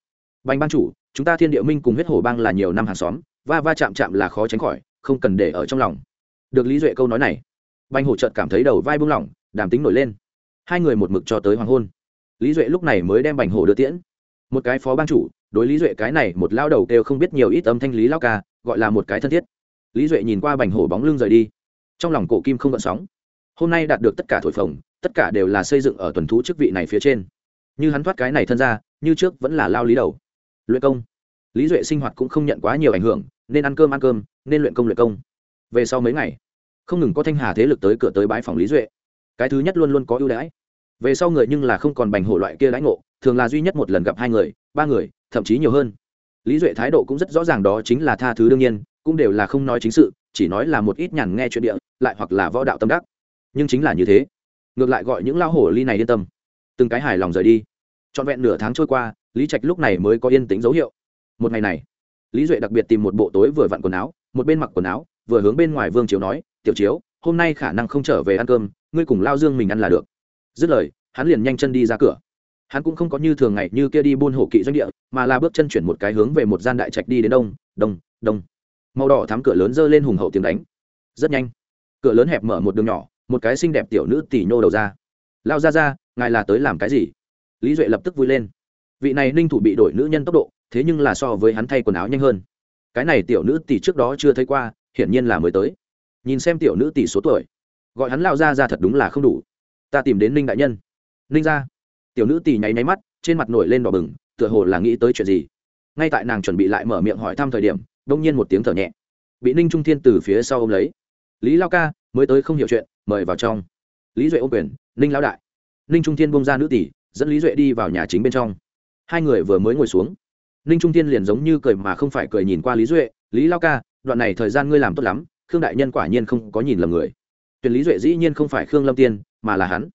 Bành ban chủ, chúng ta thiên địa minh cùng huyết hổ bang là nhiều năm hàng xóm, va va chạm chạm là khó tránh khỏi, không cần để ở trong lòng. Được lý duệ câu nói này. Bành hổ chợt cảm thấy đầu vai buông lỏng, đàm tính nổi lên. Hai người một mực cho tới hoàng hôn. Lý duệ lúc này mới đem bành hổ đưa tiễn. Một cái phó ban chủ đối lý duệ cái này một lao đầu kêu không biết nhiều ít âm thanh lý lao ca, gọi là một cái thân thiết. Lý duệ nhìn qua bành hổ bóng lưng rời đi. Trong lòng cổ kim không gợn sóng. Hôm nay đạt được tất cả thổi phồng, tất cả đều là xây dựng ở tuần thú chức vị này phía trên. Như hắn thoát cái này thân ra, như trước vẫn là lao lý đầu. Luyện công. Lý duệ sinh hoạt cũng không nhận quá nhiều ảnh hưởng, nên ăn cơm ăn cơm, nên luyện công luyện công. Về sau mấy ngày, không ngừng có thanh hà thế lực tới cửa tới bãi phòng lý duệ. Cái thứ nhất luôn luôn có ưu đãi. Về sau người nhưng là không còn bành hổ loại kia lãnh ngộ, thường là duy nhất một lần gặp hai người, ba người thậm chí nhiều hơn. Lý duệ thái độ cũng rất rõ ràng đó chính là tha thứ đương nhiên, cũng đều là không nói chính sự, chỉ nói là một ít nhàn nghe chuyện địa, lại hoặc là võ đạo tâm đắc. Nhưng chính là như thế. Ngược lại gọi những lao hổ ly này yên tâm. Từng cái hài lòng rời đi. Trọn vẹn nửa tháng trôi qua, lý trạch lúc này mới có yên tính dấu hiệu. Một ngày này, lý duệ đặc biệt tìm một bộ tối vừa vặn quần áo, một bên mặc quần áo, vừa hướng bên ngoài vương chiếu nói, tiểu chiếu, hôm nay khả năng không trở về ăn cơm, ngươi cùng lao dương mình ăn là được. Dứt lời, hắn liền nhanh chân đi ra cửa hắn cũng không có như thường ngày như kia đi buôn hổ kỵ doanh địa, mà là bước chân chuyển một cái hướng về một gian đại trạch đi đến đông đông đông. Màu đỏ thắm cửa lớn dơ lên hùng hậu tiếng đánh. Rất nhanh, cửa lớn hẹp mở một đường nhỏ, một cái xinh đẹp tiểu nữ tỷ nhô đầu ra. Lao ra ra, ngài là tới làm cái gì? Lý duệ lập tức vui lên. Vị này ninh thủ bị đổi nữ nhân tốc độ, thế nhưng là so với hắn thay quần áo nhanh hơn. Cái này tiểu nữ tỷ trước đó chưa thấy qua, hiển nhiên là mới tới. Nhìn xem tiểu nữ tỷ số tuổi, gọi hắn lao ra ra thật đúng là không đủ. Ta tìm đến ninh đại nhân. Ninh ra tiểu nữ tỷ nháy nháy mắt, trên mặt nổi lên đỏ bừng, tựa hồ là nghĩ tới chuyện gì. Ngay tại nàng chuẩn bị lại mở miệng hỏi thăm thời điểm đông nhiên một tiếng thở nhẹ. Bị ninh trung thiên từ phía sau ô m lấy. Lý lao ca, mới tới không hiểu chuyện, mời vào trong. Lý duệ ô quyền, ninh lão đại. Ninh trung thiên bông ra nữ tỷ dẫn lý duệ đi vào nhà chính bên trong. Hai người vừa mới ngồi xuống. Ninh trung thiên liền giống như cười mà không phải cười nhìn qua lý duệ, lý lao ca, đoạn này thời gian ngươi làm tốt lắm, khương đại nhân quả nhiên không có nhìn lầm người. Tuyển lý duệ dĩ nhiên không phải khương lâm tiên, mà là hắn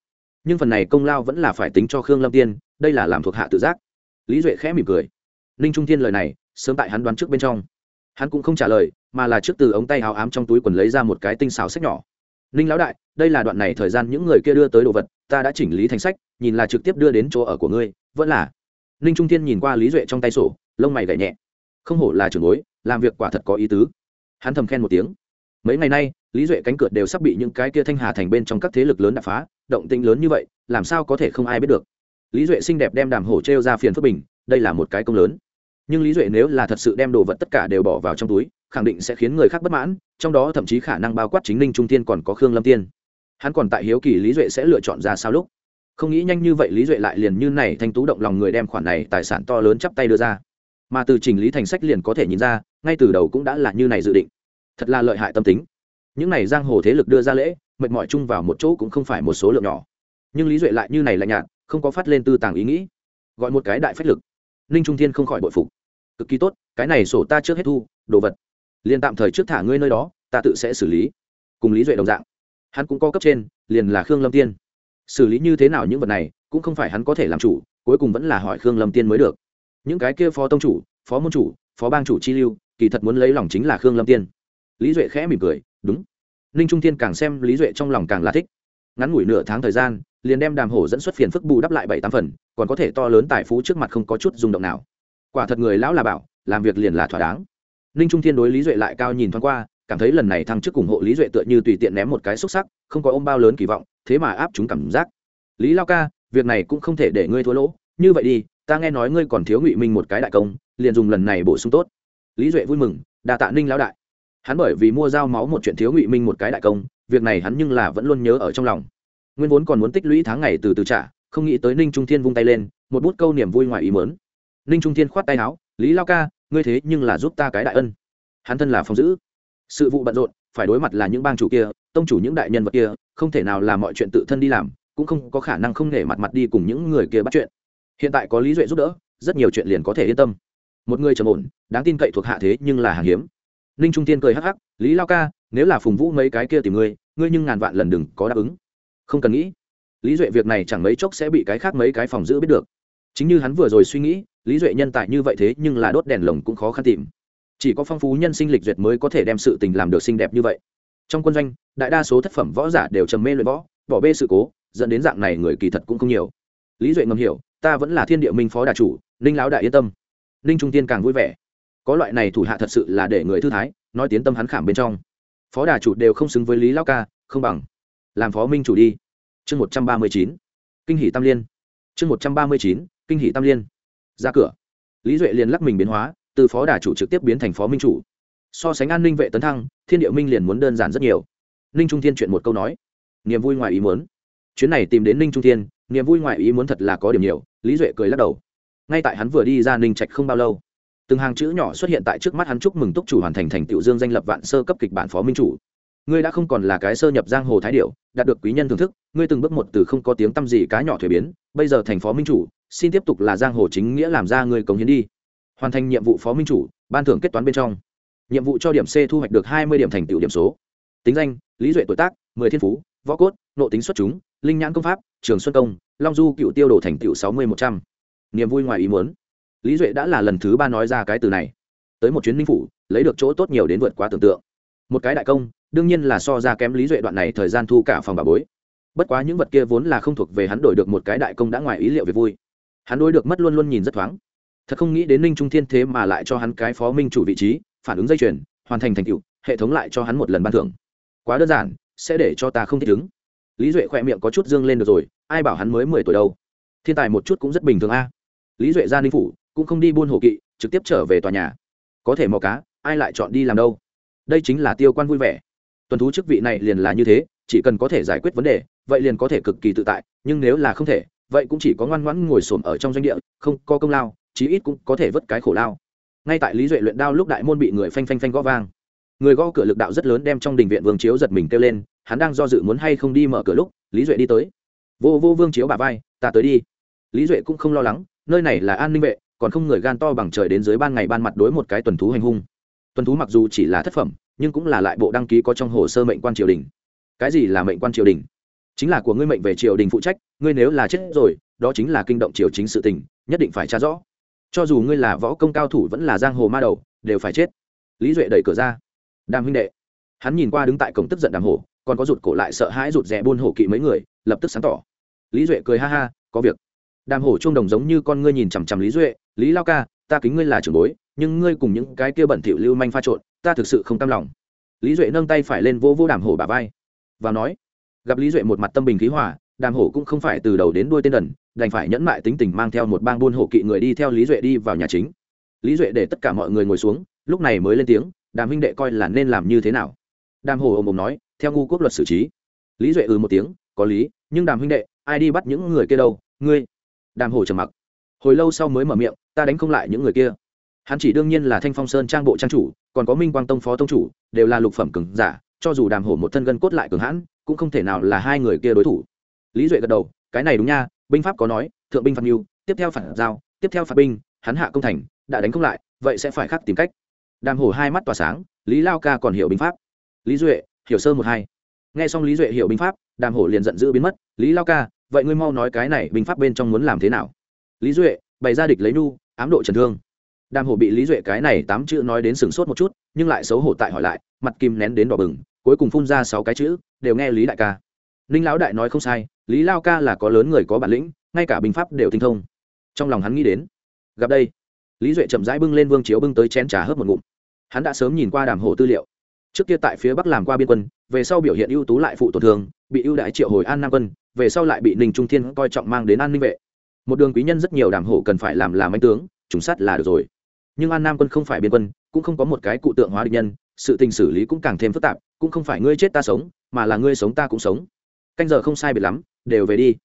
nhưng phần này công lao vẫn là phải tính cho khương lâm tiên, đây là làm thuộc hạ tự giác. Lý duệ khẽ mỉm cười. Ninh trung thiên lời này, sớm tại hắn đoán trước bên trong. Hắn cũng không trả lời, mà là trước từ ống tay áo ám trong túi quần lấy ra một cái tinh xào sách nhỏ. Ninh lão đại, đây là đoạn này thời gian những người kia đưa tới đồ vật, ta đã chỉnh lý thành sách, nhìn là trực tiếp đưa đến chỗ ở của ngươi, vẫn là. Ninh trung thiên nhìn qua lý duệ trong tay sổ, lông mày gậy nhẹ. Không hổ là trưởng bối, làm việc quả thật có ý tứ. Hắn thầm khen một tiếng. Mấy ngày nay lý duệ cánh cửa đều sắp bị những cái kia thanh hà thành bên trong các thế lực lớn đập phá, động tĩnh lớn như vậy, làm sao có thể không ai biết được. Lý duệ xinh đẹp đem đàm hổ t r e o ra phiền phước bình, đây là một cái công lớn. Nhưng lý duệ nếu là thật sự đem đồ vật tất cả đều bỏ vào trong túi, khẳng định sẽ khiến người khác bất mãn, trong đó thậm chí khả năng bao quát chính ninh trung tiên còn có khương lâm tiên. Hắn còn tại hiếu kỳ lý duệ sẽ lựa chọn ra sao lúc. Không nghĩ nhanh như vậy lý duệ lại liền như này thanh tú động lòng người đem khoản này tài sản to lớn chắp tay đưa ra. Mà từ trình lý thành sách liền có thể nhìn ra, ngay từ đầu cũng đã là như này dự định. Thật là lợi hại tâm tính những này giang hồ thế lực đưa ra lễ, mệt mỏi chung vào một chỗ cũng không phải một số lượng nhỏ. Nhưng lý duệ lại như này lạnh nhạt, không có phát lên tư tàng ý nghĩ. Gọi một cái đại phách lực. Ninh trung thiên không khỏi bội phục. Cực kỳ tốt, cái này sổ ta trước hết thu, đồ vật. Liền tạm thời trước thả ngươi nơi đó, ta tự sẽ xử lý. Cùng lý duệ đồng dạng. Hắn cũng có cấp trên, liền là khương lâm tiên. Xử lý như thế nào những vật này, cũng không phải hắn có thể làm chủ, cuối cùng vẫn là hỏi khương lâm tiên mới được. Những cái kia phó tông chủ, phó môn chủ, phó bang chủ chi lưu, kỳ thật muốn lấy lòng chính là khương lâm tiên. Lý duệ khẽ mỉm cười đúng. Ninh trung thiên càng xem lý duệ trong lòng càng là thích. Ngắn ngủi nửa tháng thời gian, liền đem đàm hổ dẫn xuất phiền phức bù đắp lại bảy tám phần, còn có thể to lớn tài phú trước mặt không có chút rung động nào. Quả thật người lão là bảo, làm việc liền là thỏa đáng. Ninh trung thiên đối lý duệ lại cao nhìn thoáng qua, cảm thấy lần này thăng chức ủng hộ lý duệ tựa như tùy tiện ném một cái xúc sắc, không có ôm bao lớn kỳ vọng, thế mà áp chúng cảm giác. Lý lao ca, việc này cũng không thể để ngươi thua lỗ. Như vậy đi, ta nghe nói ngươi còn thiếu ngụy minh một cái đại công, liền dùng lần này bổ sung tốt. Lý duệ vui mừng đà tạ ninh lão đại hắn bởi vì mua dao máu một chuyện thiếu ngụy minh một cái đại công, việc này hắn nhưng là vẫn luôn nhớ ở trong lòng. Nguyên vốn còn muốn tích lũy tháng ngày từ từ trả, không nghĩ tới ninh trung thiên vung tay lên, một bút câu niềm vui ngoài ý mớn ninh trung thiên khoát tay áo, lý lao ca, ngươi thế nhưng là giúp ta cái đại ân. Hắn thân là phòng giữ. Sự vụ bận rộn, phải đối mặt là những bang chủ kia, tông chủ những đại nhân vật kia, không thể nào làm mọi chuyện tự thân đi làm, cũng không có khả năng không nể mặt mặt đi cùng những người kia bắt chuyện. Hiện tại có lý duệ giúp đỡ, rất nhiều chuyện liền có thể yên tâm. Một người trầm ổn, đáng tin cậy thuộc hạ thế nhưng là hàng hiếm ninh trung tiên cười hắc hắc, lý lao ca, nếu là phùng vũ mấy cái kia tìm ngươi ngươi nhưng ngàn vạn lần đừng có đáp ứng. Không cần nghĩ. Lý duệ việc này chẳng mấy chốc sẽ bị cái khác mấy cái phòng giữ biết được. Chính như hắn vừa rồi suy nghĩ, lý duệ nhân tài như vậy thế nhưng là đốt đèn lồng cũng khó khăn tìm. Chỉ có phong phú nhân sinh lịch duyệt mới có thể đem sự tình làm được xinh đẹp như vậy. Trong quân doanh, đại đa số thất phẩm võ giả đều trầm mê luyện võ, bỏ bê sự cố, dẫn đến dạng này người kỳ thật cũng không nhiều. Lý duệ ngầm hiểu, ta vẫn là thiên địa minh phó đà chủ, ninh lão đại yên tâm. Ninh trung tiên càng vui vẻ có loại này thủ hạ thật sự là để người thư thái, nói tiến tâm hắn khảm bên trong. Phó đà chủ đều không xứng với lý lão ca, không bằng. Làm phó minh chủ đi. Chương một trăm ba mươi chín. Kinh hỷ tam liên. Chương một trăm ba mươi chín, kinh hỷ tam liên. Ra cửa. Lý duệ liền lắc mình biến hóa, từ phó đà chủ trực tiếp biến thành phó minh chủ. So sánh an ninh vệ tấn thăng, thiên địa minh liền muốn đơn giản rất nhiều. Ninh trung thiên chuyện một câu nói. Niềm vui ngoài ý muốn. Chuyến này tìm đến ninh trung thiên, niềm vui ngoài ý muốn thật là có điểm nhiều, lý duệ cười lắc đầu. Ngay tại hắn vừa đi ra ninh trạch không bao lâu từng hàng chữ nhỏ xuất hiện tại trước mắt hắn chúc mừng túc chủ hoàn thành thành tựu dương danh lập vạn sơ cấp kịch bản phó minh chủ. Ngươi đã không còn là cái sơ nhập giang hồ thái điệu đạt được quý nhân thưởng thức, ngươi từng bước một từ không có tiếng tăm gì cá nhỏ thuế biến, bây giờ thành phó minh chủ, xin tiếp tục là giang hồ chính nghĩa làm ra ngươi cống hiến đi. Hoàn thành nhiệm vụ phó minh chủ, ban thưởng kết toán bên trong. Nhiệm vụ cho điểm c thu hoạch được hai mươi điểm thành tựu điểm số. Tính danh, lý duệ tuổi tác, mười thiên phú, võ cốt, nộ tính xuất chúng, linh nhãn công pháp, trường xuân công, long du cựu tiêu đồ thành tựu sáu mươi một trăm. Niềm vui ngoài ý muốn lý duệ đã là lần thứ ba nói ra cái từ này. Tới một chuyến minh phủ, lấy được chỗ tốt nhiều đến vượt quá tưởng tượng. Một cái đại công, đương nhiên là so ra kém lý duệ đoạn này thời gian thu cả phòng bà bối. Bất quá những vật kia vốn là không thuộc về hắn đổi được một cái đại công đã ngoài ý liệu về vui. Hắn đối được mất luôn luôn nhìn rất thoáng. Thật không nghĩ đến ninh trung thiên thế mà lại cho hắn cái phó minh chủ vị trí, phản ứng dây chuyền, hoàn thành thành tựu, hệ thống lại cho hắn một lần ban thưởng. Quá đơn giản, sẽ để cho ta không thích ứng. Lý duệ khỏe miệng có chút dương lên được rồi, ai bảo hắn mới mười tuổi đâu. Thiên tài một chút cũng rất bình thường a. Lý duệ ra ninh phủ cũng không đi buôn hồ kỵ, trực tiếp trở về tòa nhà. Có thể mò cá, ai lại chọn đi làm đâu? Đây chính là tiêu quan vui vẻ. Tuần thú chức vị này liền là như thế, chỉ cần có thể giải quyết vấn đề, vậy liền có thể cực kỳ tự tại, nhưng nếu là không thể, vậy cũng chỉ có ngoan ngoãn ngồi xổm ở trong doanh địa, không có công lao, chí ít cũng có thể vớt cái khổ lao. Ngay tại lý duệ luyện đao lúc đại môn bị người phanh phanh phanh gõ vang. Người gõ cửa lực đạo rất lớn đem trong đình viện vương chiếu giật mình kêu lên, hắn đang do dự muốn hay không đi mở cửa lúc, lý duệ đi tới. Vô vô vương chiếu bà vai, ta tới đi. Lý duệ cũng không lo lắng, nơi này là an ninh vệ còn không người gan to bằng trời đến dưới ban ngày ban mặt đối một cái tuần thú hành hung. Tuần thú mặc dù chỉ là thất phẩm, nhưng cũng là lại bộ đăng ký có trong hồ sơ mệnh quan triều đình. Cái gì là mệnh quan triều đình? Chính là của ngươi mệnh về triều đình phụ trách, ngươi nếu là chết rồi, đó chính là kinh động triều chính sự tình, nhất định phải tra rõ. Cho dù ngươi là võ công cao thủ vẫn là giang hồ ma đầu, đều phải chết. Lý duệ đẩy cửa ra. Đàm huynh đệ. Hắn nhìn qua đứng tại cổng tức giận đàm hồ, còn có rụt cổ lại sợ hãi rụt rè buôn hổ kỵ mấy người, lập tức sáng tỏ. Lý duệ cười ha ha, có việc. Đàm hổ trung đồng giống như con ngươi nhìn chằm chằm lý duệ lý lao ca, ta kính ngươi là trưởng bối, nhưng ngươi cùng những cái kia bẩn thỉu lưu manh pha trộn, ta thực sự không tâm lòng. Lý duệ nâng tay phải lên vô vô đàm hổ bà vai, và nói, gặp lý duệ một mặt tâm bình khí hòa, đàm hổ cũng không phải từ đầu đến đuôi tên đần, đành phải nhẫn mại tính tình mang theo một bang buôn hổ kỵ người đi theo lý duệ đi vào nhà chính. Lý duệ để tất cả mọi người ngồi xuống, lúc này mới lên tiếng, đàm huynh đệ coi là nên làm như thế nào? Đàm hổ ồm ồm nói, theo ngu quốc luật xử trí. Lý duệ ừ một tiếng, có lý, nhưng đàm huynh đệ, ai đi bắt những người kia đâu? Ngươi. Đàm hổ trầm mặc hồi lâu sau mới mở miệng, ta đánh không lại những người kia. Hắn chỉ đương nhiên là thanh phong sơn trang bộ trang chủ, còn có minh quang tông phó tông chủ, đều là lục phẩm cường giả, cho dù đàm hổ một thân gân cốt lại cường hãn, cũng không thể nào là hai người kia đối thủ. Lý duệ gật đầu, cái này đúng nha, binh pháp có nói, thượng binh phạt mưu, tiếp theo phạt giao, tiếp theo phạt binh, hắn hạ công thành, đã đánh không lại, vậy sẽ phải khắc tìm cách. Đàm hổ hai mắt tỏa sáng, lý lao ca còn hiểu binh pháp. Lý duệ, hiểu sơ một hai. Nghe xong lý duệ hiểu binh pháp, đàm hổ liền giận dữ biến mất, lý lao ca, vậy ngươi mau nói cái này binh pháp bên trong muốn làm thế nào? Lý duệ, bày ra địch lấy nu, ám độ trần thương. Đàm hổ bị lý duệ cái này tám chữ nói đến sừng sốt một chút, nhưng lại xấu hổ tại hỏi lại, mặt kim nén đến đỏ bừng, cuối cùng phun ra sáu cái chữ, đều nghe lý đại ca. Ninh lão đại nói không sai, lý lao ca là có lớn người có bản lĩnh, ngay cả binh pháp đều tinh thông. Trong lòng hắn nghĩ đến, gặp đây, lý duệ chậm rãi bưng lên vương chiếu bưng tới chén trà hớp một ngụm. Hắn đã sớm nhìn qua đàm hổ tư liệu. Trước kia tại phía bắc làm qua biên quân, về sau biểu hiện ưu tú lại phụ tổn thương, bị ưu đại triệu hồi an nam quân, về sau lại bị ninh trung thiên coi trọng mang đến an ninh vệ một đường quý nhân rất nhiều đàm hộ cần phải làm làm anh tướng, trùng sát là được rồi. Nhưng an nam quân không phải biên quân, cũng không có một cái cụ tượng hóa địch nhân, sự tình xử lý cũng càng thêm phức tạp, cũng không phải ngươi chết ta sống, mà là ngươi sống ta cũng sống. Canh giờ không sai biệt lắm, đều về đi.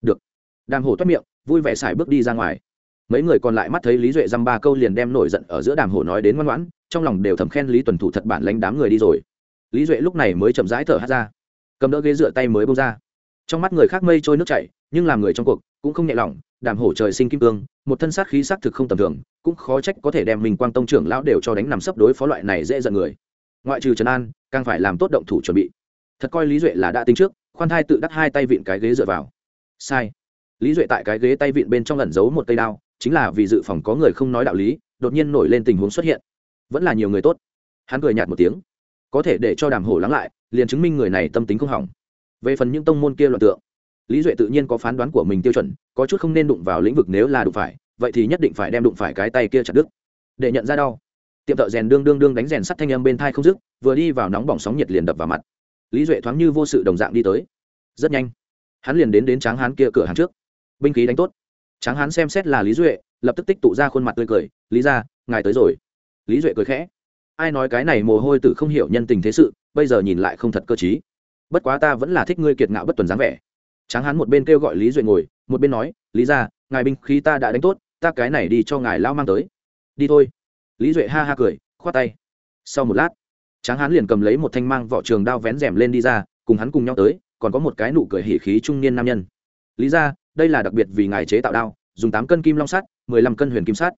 Được. Đàm hổ toát miệng, vui vẻ xài bước đi ra ngoài. Mấy người còn lại mắt thấy lý duệ dăm ba câu liền đem nổi giận ở giữa đàm hổ nói đến ngoan ngoãn, trong lòng đều thầm khen lý tuần thủ thật bản lãnh đám người đi rồi. Lý duệ lúc này mới chậm rãi thở hát ra. Cầm đỡ ghế dựa tay mới bông ra. Trong mắt người khác mây trôi nước chảy, nhưng làm người trong cuộc cũng không nhẹ lòng đàm hổ trời sinh kim cương, một thân sát khí sắc thực không tầm thường, cũng khó trách có thể đem mình quang tông trưởng lão đều cho đánh nằm sấp đối phó loại này dễ giận người. Ngoại trừ trần an, càng phải làm tốt động thủ chuẩn bị. Thật coi lý duệ là đã tính trước, khoan thai tự đắt hai tay vịn cái ghế dựa vào. Sai. Lý duệ tại cái ghế tay vịn bên trong ẩn giấu một cây đao, chính là vì dự phòng có người không nói đạo lý, đột nhiên nổi lên tình huống xuất hiện. Vẫn là nhiều người tốt. Hắn cười nhạt một tiếng. Có thể để cho đàm hổ lắng lại, liền chứng minh người này tâm tính không hỏng. Về phần những tông môn kia loạn tượng lý duệ tự nhiên có phán đoán của mình tiêu chuẩn, có chút không nên đụng vào lĩnh vực nếu là đụng phải, vậy thì nhất định phải đem đụng phải cái tay kia chặt đứt. Để nhận ra đau. Tiệm thợ rèn đương đương đương đánh rèn sắt thanh âm bên thai không dứt, vừa đi vào nóng bỏng sóng nhiệt liền đập vào mặt. Lý duệ thoáng như vô sự đồng dạng đi tới. Rất nhanh, hắn liền đến đến tráng hán kia cửa hàng trước. Binh khí đánh tốt. Tráng hán xem xét là lý duệ, lập tức tích tụ ra khuôn mặt tươi cười, lý ra ngài tới rồi. Lý duệ cười khẽ. Ai nói cái này mồ hôi tử không hiểu nhân tình thế sự, bây giờ nhìn lại không thật cơ t bất quá ta vẫn là thích ngươi kiệt ngạo bất tuần dáng vẻ tráng hán một bên kêu gọi lý duệ ngồi, một bên nói, lý ra ngài binh khí ta đã đánh tốt, ta cái này đi cho ngài lao mang tới. Đi thôi. Lý duệ ha ha cười, khoát tay. Sau một lát, tráng hán liền cầm lấy một thanh mang vỏ trường đao vén rèm lên đi ra, cùng hắn cùng nhau tới, còn có một cái nụ cười hỉ khí trung niên nam nhân. Lý ra đây là đặc biệt vì ngài chế tạo đao, dùng tám cân kim long sắt, mười lăm cân huyền kim sắt.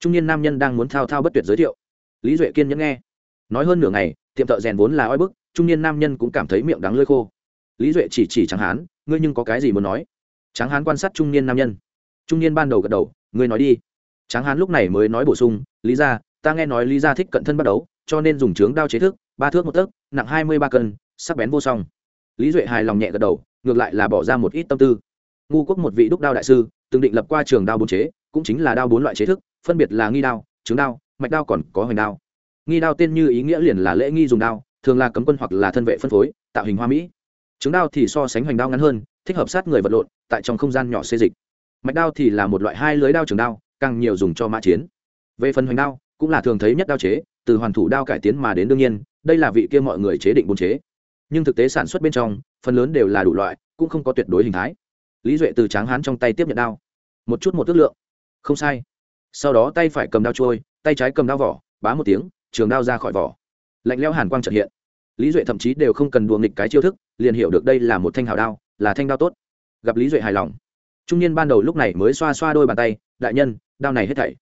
Trung niên nam nhân đang muốn thao thao bất tuyệt giới thiệu. Lý duệ kiên nhẫn nghe. Nói hơn nửa ngày, tiệm thợ rèn vốn là oi bức, trung niên nam nhân cũng cảm thấy miệng đắng lơi khô lý duệ chỉ chỉ tráng hán, ngươi nhưng có cái gì muốn nói? Tráng hán quan sát trung niên nam nhân. Trung niên ban đầu gật đầu, ngươi nói đi. Tráng hán lúc này mới nói bổ sung, lý ra ta nghe nói lý ra thích cận thân bắt đấu cho nên dùng trướng đao chế thức, ba thước một tấc, nặng hai mươi ba cân, sắc bén vô song. Lý duệ hài lòng nhẹ gật đầu, ngược lại là bỏ ra một ít tâm tư. Ngu quốc một vị đúc đao đại sư, từng định lập qua trường đao bốn chế, cũng chính là đao bốn loại chế thức, phân biệt là nghi đao trứng đao, mạch đao còn có hoành đao. Nghi đao tên như ý nghĩa liền là lễ nghi dùng đao, thường là cấm quân hoặc là thân vệ phân phối, tạo hình hoa mỹ trứng đao thì so sánh hoành đao ngắn hơn, thích hợp sát người vật lộn, tại trong không gian nhỏ xê dịch. Mạch đao thì là một loại hai lưới đao trường đao, càng nhiều dùng cho mã chiến. Về phần hoành đao, cũng là thường thấy nhất đao chế, từ hoàn thủ đao cải tiến mà đến đương nhiên, đây là vị kia mọi người chế định bốn chế. Nhưng thực tế sản xuất bên trong, phần lớn đều là đủ loại, cũng không có tuyệt đối hình thái. Lý duệ từ tráng hán trong tay tiếp nhận đao. Một chút một ước lượng. Không sai. Sau đó tay phải cầm đao trôi, tay trái cầm đao vỏ, bá một tiếng, trường đao ra khỏi vỏ. Lạnh leo hàn quang trật hiện lý duệ thậm chí đều không cần đùa nghịch cái chiêu thức, liền hiểu được đây là một thanh hào đao, là thanh đao tốt. Gặp lý duệ hài lòng, trung niên ban đầu lúc này mới xoa xoa đôi bàn tay, đại nhân, đao này hết thảy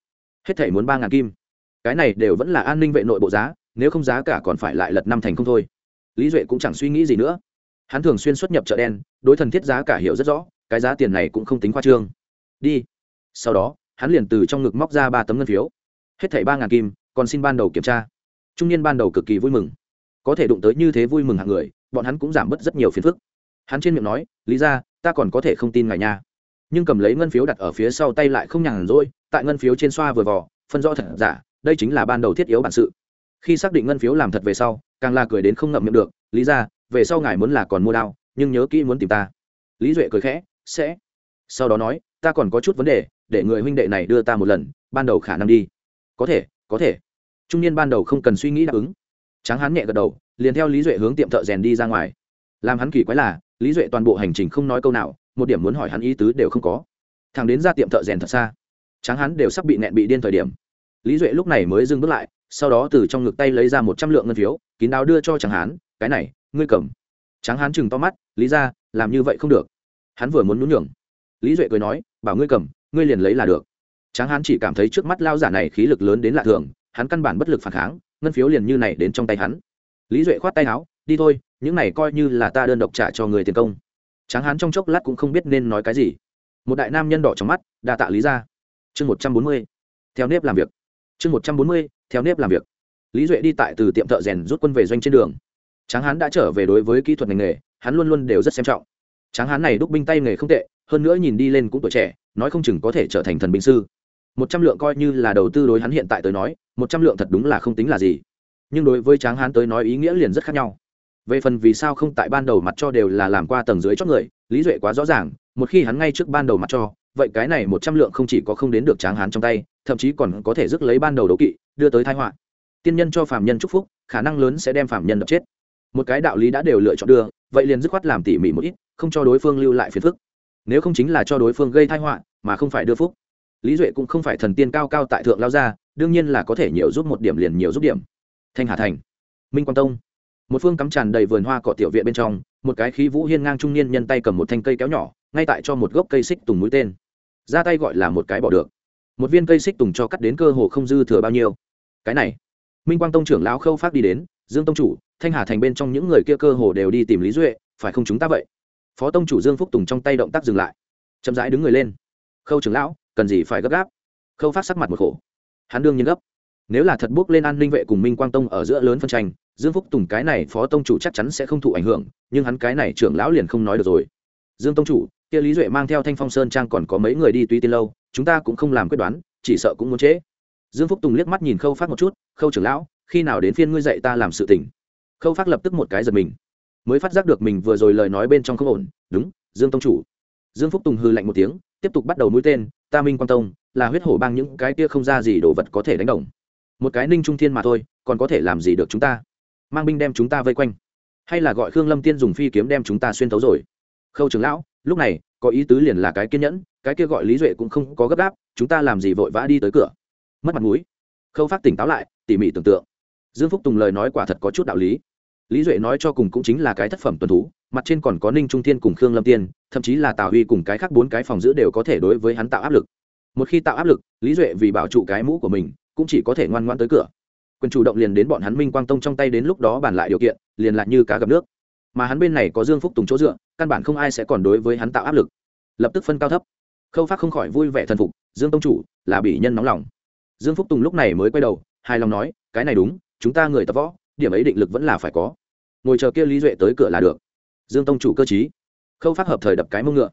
hết thảy muốn ba ngàn kim. Cái này đều vẫn là an ninh vệ nội bộ giá, nếu không giá cả còn phải lại lật năm thành không thôi. Lý duệ cũng chẳng suy nghĩ gì nữa. Hắn thường xuyên xuất nhập chợ đen, đối thần thiết giá cả hiểu rất rõ, cái giá tiền này cũng không tính khoa trương. Đi. Sau đó, hắn liền từ trong ngực móc ra ba tấm ngân phiếu. Hết thảy ba ngàn kim, còn xin ban đầu kiểm tra. Trung niên ban đầu cực kỳ vui mừng có thể đụng tới như thế vui mừng hạng người, bọn hắn cũng giảm bớt rất nhiều phiền phức. Hắn trên miệng nói, lý ra ta còn có thể không tin ngài nha. Nhưng cầm lấy ngân phiếu đặt ở phía sau tay lại không nhàn rỗi, tại ngân phiếu trên xoa vừa vò, phân rõ thật giả, đây chính là ban đầu thiết yếu bản sự. Khi xác định ngân phiếu làm thật về sau, càng là cười đến không ngậm miệng được, lý ra về sau ngài muốn là còn mua đao, nhưng nhớ kỹ muốn tìm ta. Lý duệ cười khẽ, sẽ. Sau đó nói, ta còn có chút vấn đề, để người huynh đệ này đưa ta một lần, ban đầu khả năng đi. Có thể có thể. Trung niên ban đầu không cần suy nghĩ đáp ứng tráng hắn nhẹ gật đầu, liền theo lý duệ hướng tiệm thợ rèn đi ra ngoài. Làm hắn kỳ quái là, lý duệ toàn bộ hành trình không nói câu nào, một điểm muốn hỏi hắn ý tứ đều không có. Thằng đến ra tiệm thợ rèn thật xa, tráng hắn đều sắp bị nẹn bị điên thời điểm. Lý duệ lúc này mới dừng bước lại, sau đó từ trong ngực tay lấy ra một trăm lượng ngân phiếu, kín đáo đưa cho tráng hán cái này, ngươi cầm. Tráng hán chừng to mắt, lý ra, làm như vậy không được. Hắn vừa muốn nhún nhường. Lý duệ cười nói, bảo ngươi cầm, ngươi liền lấy là được. Tráng hán chỉ cảm thấy trước mắt lao giả này khí lực lớn đến lạ thường, hắn căn bản bất lực phản kháng ngân phiếu liền như này đến trong tay hắn. Lý duệ khoát tay áo, đi thôi, những này coi như là ta đơn độc trả cho người tiền công. Tráng hán trong chốc lát cũng không biết nên nói cái gì. Một đại nam nhân đỏ trong mắt, đa tạ lý ra chương một trăm bốn mươi, theo nếp làm việc. Chương một trăm bốn mươi, theo nếp làm việc. Lý duệ đi tại từ tiệm thợ rèn rút quân về doanh trên đường. Tráng hán đã trở về đối với kỹ thuật ngành nghề, hắn luôn luôn đều rất xem trọng. Tráng hán này đúc binh tay nghề không tệ, hơn nữa nhìn đi lên cũng tuổi trẻ, nói không chừng có thể trở thành thần binh sư một trăm lượng coi như là đầu tư đối hắn hiện tại tới nói, một trăm lượng thật đúng là không tính là gì. Nhưng đối với tráng hán tới nói ý nghĩa liền rất khác nhau. Về phần vì sao không tại ban đầu mặt cho đều là làm qua tầng dưới chót người, lý duệ quá rõ ràng, một khi hắn ngay trước ban đầu mặt cho, vậy cái này một trăm lượng không chỉ có không đến được tráng hán trong tay, thậm chí còn có thể rước lấy ban đầu đấu kỵ, đưa tới thái họa. Tiên nhân cho phạm nhân chúc phúc, khả năng lớn sẽ đem phạm nhân đập chết. Một cái đạo lý đã đều lựa chọn đưa, vậy liền dứt khoát làm tỉ mỉ một ít, không cho đối phương lưu lại phiền phức. Nếu không chính là cho đối phương gây thái họa, mà không phải đưa phúc lý duệ cũng không phải thần tiên cao cao tại thượng lao ra đương nhiên là có thể nhiều giúp một điểm liền nhiều giúp điểm. Thanh hà thành, minh quang tông. Một phương cắm tràn đầy vườn hoa cỏ tiểu viện bên trong, một cái khí vũ hiên ngang trung niên nhân tay cầm một thanh cây kéo nhỏ, ngay tại cho một gốc cây xích tùng mũi tên. Ra tay gọi là một cái bỏ được. Một viên cây xích tùng cho cắt đến cơ hồ không dư thừa bao nhiêu. Cái này, minh quang tông trưởng lão khâu phát đi đến, dương tông chủ, thanh hà thành bên trong những người kia cơ hồ đều đi tìm lý duệ, phải không chúng ta vậy? Phó tông chủ dương phúc tùng trong tay động tác dừng lại, chậm rãi đứng người lên. Khâu trưởng lão cần gì phải gấp gáp. Khâu phát sắc mặt một khổ. Hắn đương nhiên gấp. Nếu là thật bước lên an ninh vệ cùng minh quang tông ở giữa lớn phân tranh, dương phúc tùng cái này phó tông chủ chắc chắn sẽ không thụ ảnh hưởng, nhưng hắn cái này trưởng lão liền không nói được rồi. Dương tông chủ, kia lý duệ mang theo thanh phong sơn trang còn có mấy người đi tuy tiên lâu, chúng ta cũng không làm quyết đoán, chỉ sợ cũng muốn trễ. Dương phúc tùng liếc mắt nhìn khâu phát một chút, khâu trưởng lão, khi nào đến phiên ngươi dạy ta làm sự tỉnh khâu phát lập tức một cái giật mình. Mới phát giác được mình vừa rồi lời nói bên trong không ổn, đúng, dương tông chủ. Dương phúc tùng hư lạnh một tiếng, tiếp tục bắt đầu mũi tên ta minh quan tông, là huyết hổ bang những cái kia không ra gì đồ vật có thể đánh đồng. Một cái ninh trung thiên mà thôi, còn có thể làm gì được chúng ta? Mang binh đem chúng ta vây quanh. Hay là gọi khương lâm tiên dùng phi kiếm đem chúng ta xuyên thấu rồi? Khâu trưởng lão, lúc này, có ý tứ liền là cái kiên nhẫn, cái kia gọi lý duệ cũng không có gấp gáp, chúng ta làm gì vội vã đi tới cửa. Mất mặt mũi. Khâu phát tỉnh táo lại, tỉ mỉ tưởng tượng. Dương phúc tùng lời nói quả thật có chút đạo lý lý duệ nói cho cùng cũng chính là cái thất phẩm tuần thú, mặt trên còn có ninh trung thiên cùng khương lâm tiên, thậm chí là tào huy cùng cái khác bốn cái phòng giữ đều có thể đối với hắn tạo áp lực. Một khi tạo áp lực, lý duệ vì bảo trụ cái mũ của mình, cũng chỉ có thể ngoan ngoan tới cửa. Quyền chủ động liền đến bọn hắn minh quang tông trong tay đến lúc đó bàn lại điều kiện, liền lại như cá gặp nước. Mà hắn bên này có dương phúc tùng chỗ dựa, căn bản không ai sẽ còn đối với hắn tạo áp lực. Lập tức phân cao thấp. Khâu phát không khỏi vui vẻ thần phục, dương tông chủ, là bị nhân nóng lòng. Dương phúc tùng lúc này mới quay đầu, hài lòng nói, cái này đúng, chúng ta người tập võ điểm ấy định lực vẫn là phải có. Ngồi chờ kia lý duệ tới cửa là được. Dương tông chủ cơ t khâu phát hợp thời đập cái mông ngựa.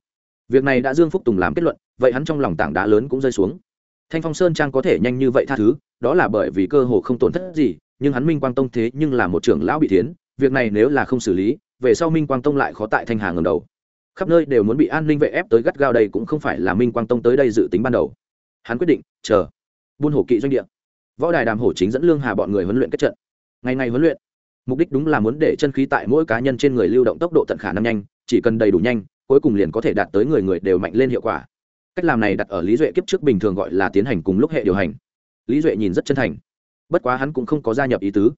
Việc này đã dương phúc tùng làm kết luận, vậy hắn trong lòng tảng đá lớn cũng rơi xuống. Thanh phong sơn trang có thể nhanh như vậy tha thứ, đó là bởi vì cơ hồ không tổn thất gì, nhưng hắn minh quang tông thế nhưng là một trưởng lão bị thiến, việc này nếu là không xử lý, về sau minh quang tông lại khó tại thanh hà ngầm đầu. Khắp nơi đều muốn bị an ninh vệ ép tới gắt gao đây cũng không phải là minh quang tông tới đây dự tính ban đầu. Hắn quyết định, chờ. Buôn hổ kỵ doanh địa. Võ đài đàm hổ chính dẫn lương hà bọn người huấn luyện kết trận ngày ngày huấn luyện. Mục đích đúng là muốn để chân khí tại mỗi cá nhân trên người lưu động tốc độ tận khả năng nhanh, chỉ cần đầy đủ nhanh, cuối cùng liền có thể đạt tới người người đều mạnh lên hiệu quả. Cách làm này đặt ở lý duệ kiếp trước bình thường gọi là tiến hành cùng lúc hệ điều hành. Lý duệ nhìn rất chân thành. Bất quá hắn cũng không có gia nhập ý tứ.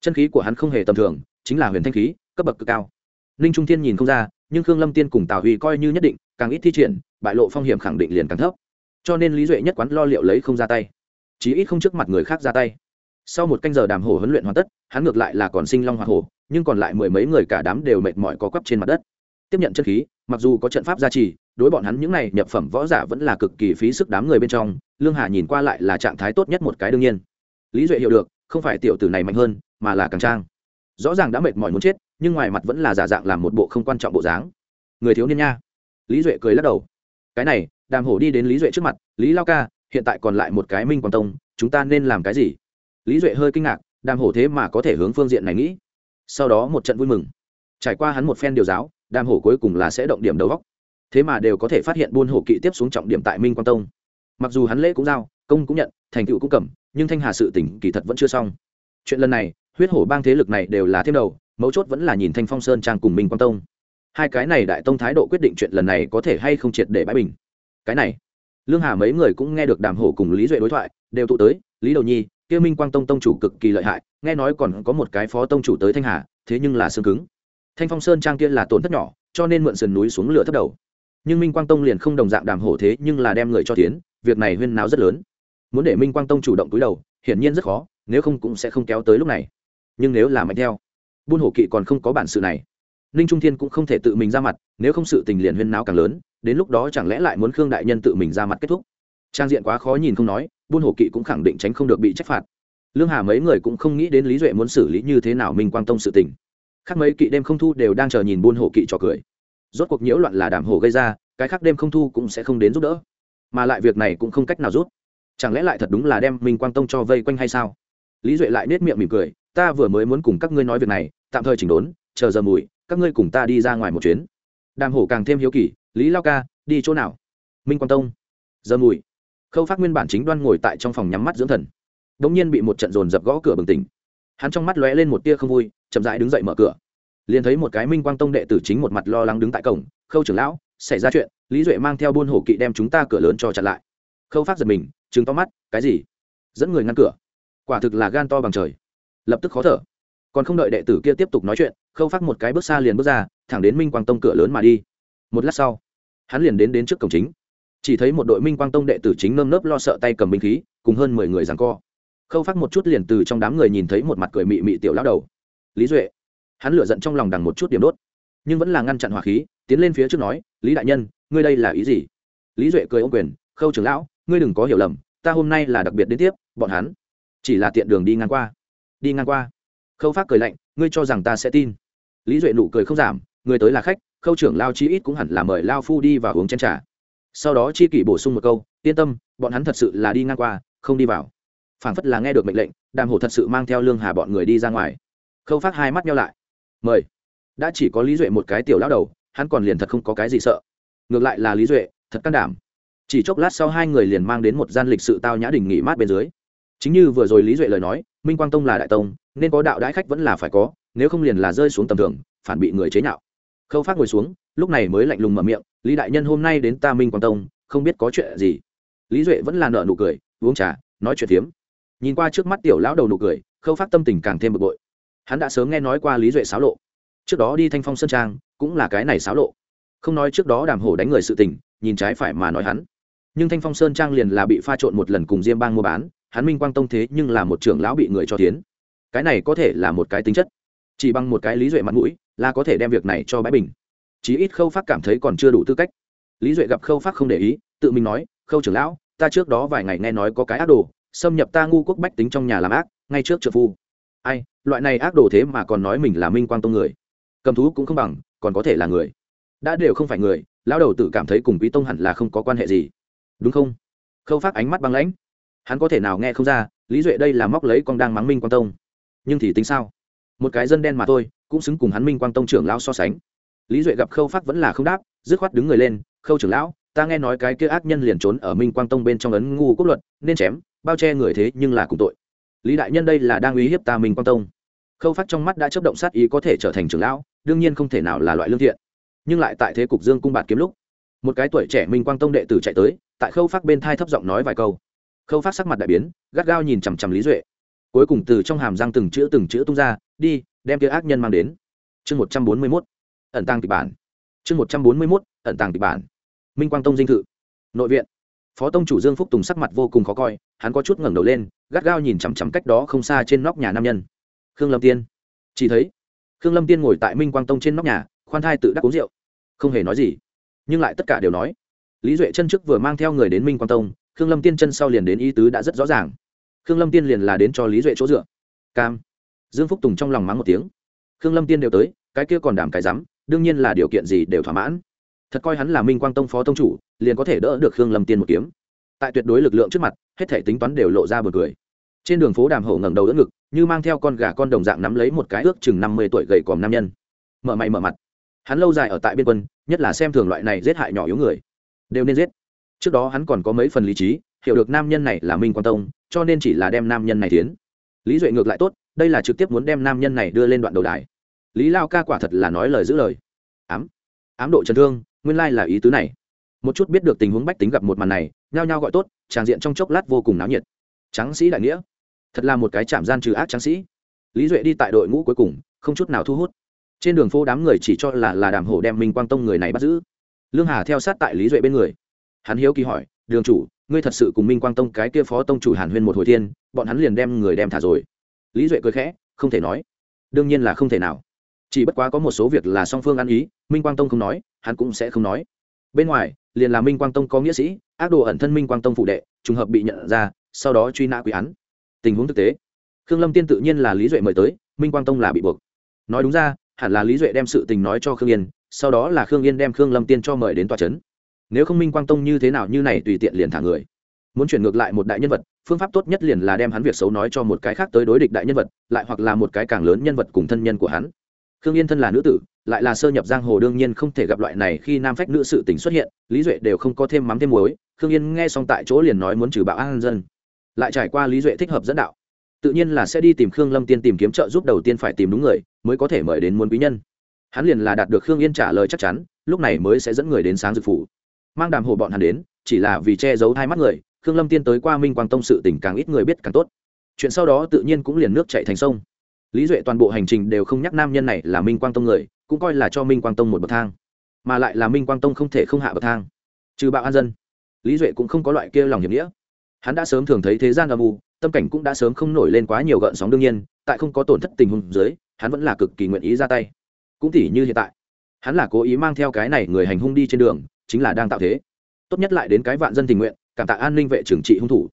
Chân khí của hắn không hề tầm thường, chính là huyền thanh khí, cấp bậc cực cao. Ninh trung thiên nhìn không ra, nhưng khương lâm tiên cùng tào huy coi như nhất định, càng ít thi triển, bại lộ phong hiểm khẳng định liền càng thấp. Cho nên lý duệ nhất quán lo liệu lấy không ra tay. Chí ít không trước mặt người khác ra tay sau một canh giờ đàm hổ huấn luyện hoàn tất, hắn ngược lại là còn sinh long hoa hổ, nhưng còn lại mười mấy người cả đám đều mệt mỏi có quắp trên mặt đất. Tiếp nhận chân khí, mặc dù có trận pháp gia trì, đối bọn hắn những này nhập phẩm võ giả vẫn là cực kỳ phí sức đám người bên trong, lương hà nhìn qua lại là trạng thái tốt nhất một cái đương nhiên. Lý duệ hiểu được, không phải tiểu tử này mạnh hơn, mà là càng trang. Rõ ràng đã mệt mỏi muốn chết, nhưng ngoài mặt vẫn là giả dạng làm một bộ không quan trọng bộ dáng. Người thiếu niên nha. Lý duệ cười lắc đầu. Cái này, đàm hổ đi đến lý duệ trước mặt, lý lao ca, hiện tại còn lại một cái minh quang tông, chúng ta nên làm cái gì? Lý duệ hơi kinh ngạc, đàm hổ thế mà có thể hướng phương diện này nghĩ. Sau đó một trận vui mừng. Trải qua hắn một phen điều giáo, đàm hổ cuối cùng là sẽ động điểm đầu góc. Thế mà đều có thể phát hiện buôn hổ kỵ tiếp xuống trọng điểm tại minh quang tông. Mặc dù hắn lễ cũng giao, công cũng nhận, thành tựu cũng cầm, nhưng thanh hà sự tỉnh kỳ thật vẫn chưa xong. Chuyện lần này, huyết hổ bang thế lực này đều là thêm đầu, mấu chốt vẫn là nhìn thanh phong sơn trang cùng minh quang tông. Hai cái này đại tông thái độ quyết định chuyện lần này có thể hay không triệt để bãi bình. Cái này, lương hà mấy người cũng nghe được đàm hổ cùng lý duệ đối thoại, đều tụ tới, lý đầu nhi kia minh quang tông tông chủ cực kỳ lợi hại, nghe nói còn có một cái phó tông chủ tới thanh hà, thế nhưng là xương cứng. Thanh phong sơn trang kia là tổn thất nhỏ, cho nên mượn sườn núi xuống lửa thất đầu. Nhưng minh quang tông liền không đồng dạng đàm hổ thế, nhưng là đem người cho tiến, việc này huyên náo rất lớn. Muốn để minh quang tông chủ động túi đầu, hiển nhiên rất khó, nếu không cũng sẽ không kéo tới lúc này. Nhưng nếu là mạnh theo, buôn hổ kỵ còn không có bản sự này. Ninh trung thiên cũng không thể tự mình ra mặt, nếu không sự tình liền huyên náo càng lớn, đến lúc đó chẳng lẽ lại muốn khương đại nhân tự mình ra mặt kết thúc? Trang diện quá khó nhìn không nói, buôn hổ kỵ cũng khẳng định tránh không được bị trách phạt. Lương hà mấy người cũng không nghĩ đến lý duệ muốn xử lý như thế nào minh quang tông sự tình. Khác mấy kỵ đêm không thu đều đang chờ nhìn buôn hổ kỵ trò cười. Rốt cuộc nhiễu loạn là đảm hổ gây ra, cái khác đêm không thu cũng sẽ không đến giúp đỡ. Mà lại việc này cũng không cách nào rút. Chẳng lẽ lại thật đúng là đem minh quang tông cho vây quanh hay sao? Lý duệ lại nết miệng mỉm cười, ta vừa mới muốn cùng các ngươi nói việc này, tạm thời chỉnh đốn, chờ giờ mùi, các ngươi cùng ta đi ra ngoài một chuyến. Đàm hổ càng thêm hiếu kỳ, lý lao ca, đi chỗ nào? Minh quang tông. Giờ mùi khâu phát nguyên bản chính đoan ngồi tại trong phòng nhắm mắt dưỡng thần. Đ ỗ n g nhiên bị một trận dồn dập gõ cửa bừng tỉnh. Hắn trong mắt lóe lên một tia không vui, chậm dại đứng dậy mở cửa. Liền thấy một cái minh quang tông đệ tử chính một mặt lo lắng đứng tại cổng, khâu trưởng lão, xảy ra chuyện, lý duệ mang theo buôn hổ kỵ đem chúng ta cửa lớn cho chặn lại. Khâu phát giật mình chứng to mắt, cái gì? Dẫn người ngăn cửa. Quả thực là gan to bằng trời. Lập tức khó thở. Còn không đợi đệ tử kia tiếp tục nói chuyện, khâu phát một cái bước xa liền bước ra, thẳng đến minh quang tông cửa lớn mà đi. Một lát sau, hắn liền đến đến trước cổng chính chỉ thấy một đội minh quang tông đệ tử chính nơm nớp lo sợ tay cầm binh khí, cùng hơn mười người rằng co. Khâu phát một chút liền từ trong đám người nhìn thấy một mặt cười mị mị tiểu lão đầu. Lý duệ. Hắn lửa giận trong lòng đằng một chút điểm đốt, nhưng vẫn là ngăn chặn hỏa khí, tiến lên phía trước nói, lý đại nhân, ngươi đây là ý gì? Lý duệ cười ô quyền, khâu trưởng lão, ngươi đừng có hiểu lầm, ta hôm nay là đặc biệt đến tiếp, bọn hắn chỉ là tiện đường đi ngang qua. Đi ngang qua? Khâu phát cười lạnh, ngươi cho rằng ta sẽ tin? Lý duệ nụ cười không giảm người tới là khách, khâu trưởng lao chi ít cũng hẳn là mời lao phu đi và uống chén t r à sau đó chi kỷ bổ sung một câu, yên tâm, bọn hắn thật sự là đi ngang qua, không đi vào. Phảng phất là nghe được mệnh lệnh, đàm hổ thật sự mang theo lương hà bọn người đi ra ngoài. Khâu phát hai mắt nhau lại. Mời. Đã chỉ có lý duệ một cái tiểu lao đầu, hắn còn liền thật không có cái gì sợ. Ngược lại là lý duệ, thật can đảm. Chỉ chốc lát sau hai người liền mang đến một gian lịch sự tao nhã đình nghỉ mát bên dưới. Chính như vừa rồi lý duệ lời nói, minh quang tông là đại tông, nên có đạo đãi khách vẫn là phải có, nếu không liền là rơi xuống tầm thường, phản bị người chế nhạo. Khâu phát ngồi xuống lúc này mới lạnh lùng mở miệng, lý đại nhân hôm nay đến ta minh quang tông, không biết có chuyện gì? Lý duệ vẫn là nợ nụ cười, uống trà, nói chuyện tiếm nhìn qua trước mắt tiểu lão đầu nụ cười, khâu phát tâm tình càng thêm bực bội. Hắn đã sớm nghe nói qua lý duệ xáo lộ. Trước đó đi thanh phong sơn trang, cũng là cái này xáo lộ. Không nói trước đó đàm hổ đánh người sự tình, nhìn trái phải mà nói hắn. Nhưng thanh phong sơn trang liền là bị pha trộn một lần cùng diêm bang mua bán, hắn minh quang tông thế nhưng là một trưởng lão bị người cho tiến. Cái này có thể là một cái tính chất. Chỉ bằng một cái lý duệ mặt mũi, là có thể đem việc này cho bãi bình chí ít khâu phát cảm thấy còn chưa đủ tư cách. Lý duệ gặp khâu phát không để ý, tự mình nói, khâu trưởng lão, ta trước đó vài ngày nghe nói có cái ác đồ, xâm nhập ta ngu quốc bách tính trong nhà làm ác, ngay trước trợ phu. Ai, loại này ác đồ thế mà còn nói mình là minh quang tông người. Cầm thú cũng không bằng, còn có thể là người. Đã đều không phải người, lão đầu tự cảm thấy cùng quý tông hẳn là không có quan hệ gì. Đúng không? Khâu phát ánh mắt băng lãnh. Hắn có thể nào nghe không ra, lý duệ đây là móc lấy con đang mắng minh quang tông. Nhưng thì tính sao? Một cái dân đen mà thôi, cũng xứng cùng hắn minh quang tông trưởng lão so sánh lý duệ gặp khâu phát vẫn là không đáp, dứt khoát đứng người lên, khâu trưởng lão, ta nghe nói cái kia ác nhân liền trốn ở minh quang tông bên trong ấn ngu quốc luật, nên chém, bao che người thế nhưng là cùng tội. Lý đại nhân đây là đang uy hiếp ta minh quang tông. Khâu phát trong mắt đã chấp động sát ý có thể trở thành trưởng lão, đương nhiên không thể nào là loại lương thiện. Nhưng lại tại thế cục dương cung bạt kiếm lúc, một cái tuổi trẻ minh quang tông đệ tử chạy tới, tại khâu phát bên thai thấp giọng nói vài câu. Khâu phát sắc mặt đại biến, gắt gao nhìn chằm chằm lý duệ. Cuối cùng từ trong hàm răng từng chữ từng chữ tung ra, đi, đem kia ác nhân mang đến. Chương một trăm bốn mươi mốt ẩn tàng kịch bản. Chương một trăm bốn mươi mốt, ẩn tàng kịch bản. Minh quang tông dinh thự. Nội viện. Phó tông chủ dương phúc tùng sắc mặt vô cùng khó coi, hắn có chút ngẩng đầu lên, gắt gao nhìn chằm chằm cách đó không xa trên nóc nhà nam nhân. Khương lâm tiên. Chỉ thấy, khương lâm tiên ngồi tại minh quang tông trên nóc nhà, khoan thai tự đắc uống rượu. Không hề nói gì. Nhưng lại tất cả đều nói. Lý duệ chân trước vừa mang theo người đến minh quang tông, khương lâm tiên chân sau liền đến ý tứ đã rất rõ ràng. Khương lâm tiên liền là đến cho lý duệ chỗ dựa. Cam. Dương phúc tùng trong lòng mắng một tiếng. Khương lâm tiên đều tới, cái kia còn đảm cái rắm đương nhiên là điều kiện gì đều thỏa mãn. Thật coi hắn là minh quang tông phó tông chủ, liền có thể đỡ được khương lâm tiên một kiếm. Tại tuyệt đối lực lượng trước mặt, hết thể tính toán đều lộ ra bờ cười. Trên đường phố đàm hậu ngẩng đầu đỡ ngực, như mang theo con gà con đồng dạng nắm lấy một cái ước chừng năm mươi tuổi gầy còm nam nhân. Mở mày mở mặt. Hắn lâu dài ở tại biên quân, nhất là xem thường loại này giết hại nhỏ yếu người. Đều nên giết. Trước đó hắn còn có mấy phần lý trí, hiểu được nam nhân này là minh quang tông, cho nên chỉ là đem nam nhân này tiến. Lý duệ ngược lại tốt, đây là trực tiếp muốn đem nam nhân này đưa lên đoạn đầu đài lý lao ca quả thật là nói lời giữ lời. Ám ám độ chấn thương, nguyên lai là ý tứ này. Một chút biết được tình huống bách tính gặp một màn này, nhao nhao gọi tốt, tràng diện trong chốc lát vô cùng náo nhiệt. Tráng sĩ đại nghĩa, thật là một cái chạm gian trừ ác tráng sĩ. Lý duệ đi tại đội ngũ cuối cùng, không chút nào thu hút. Trên đường phố đám người chỉ cho là là đàm hổ đem minh quang tông người này bắt giữ. Lương hà theo sát tại lý duệ bên người. Hắn hiếu kỳ hỏi, đường chủ, ngươi thật sự cùng minh quang tông cái kia phó tông chủ hàn huyên một hồi thiên, bọn hắn liền đem người đem thả rồi. Lý duệ cười khẽ, không thể nói. Đương nhiên là không thể nào chỉ bất quá có một số việc là song phương ăn ý, minh quang tông không nói, hắn cũng sẽ không nói. Bên ngoài, liền là minh quang tông có nghĩa sĩ, ác đồ ẩn thân minh quang tông phụ đệ, trùng hợp bị nhận ra, sau đó truy nã quý án. Tình huống thực tế. Khương lâm tiên tự nhiên là lý duệ mời tới, minh quang tông là bị buộc. Nói đúng ra, hẳn là lý duệ đem sự tình nói cho khương yên, sau đó là khương yên đem khương lâm tiên cho mời đến tòa c h ấ n nếu không minh quang tông như thế nào như này tùy tiện liền thả người. Muốn chuyển ngược lại một đại nhân vật, phương pháp tốt nhất liền là đem hắn việc xấu nói cho một cái khác tới đối địch đại nhân vật, lại hoặc là một cái càng lớn nhân vật cùng thân nhân của hắn khương yên thân là nữ tử, lại là sơ nhập giang hồ đương nhiên không thể gặp loại này khi nam phách nữ sự tình xuất hiện, lý duệ đều không có thêm mắm thêm muối, khương yên nghe xong tại chỗ liền nói muốn trừ bạo an dân. Lại trải qua lý duệ thích hợp dẫn đạo, tự nhiên là sẽ đi tìm khương lâm tiên tìm kiếm trợ giúp đầu tiên phải tìm đúng người, mới có thể mời đến muốn quý nhân. Hắn liền là đạt được khương yên trả lời chắc chắn, lúc này mới sẽ dẫn người đến sáng dược phủ. Mang đàm hồ bọn hắn đến, chỉ là vì che giấu hai mắt người, khương lâm tiên tới qua minh quang tông sự tình càng ít người biết càng tốt. Chuyện sau đó tự nhiên cũng liền nước chạy thành sông lý duệ toàn bộ hành trình đều không nhắc nam nhân này là minh quang tông người, cũng coi là cho minh quang tông một bậc thang. Mà lại là minh quang tông không thể không hạ bậc thang. Trừ bạo an dân, lý duệ cũng không có loại kia lòng hiểm nghĩa. Hắn đã sớm thường thấy thế gian âm u, tâm cảnh cũng đã sớm không nổi lên quá nhiều gợn sóng đương nhiên, tại không có tổn thất tình huống dưới, hắn vẫn là cực kỳ nguyện ý ra tay. Cũng tỉ như hiện tại, hắn là cố ý mang theo cái này người hành hung đi trên đường, chính là đang tạo thế. Tốt nhất lại đến cái vạn dân tình nguyện, cảm tạ an ninh vệ trưởng trị hung thủ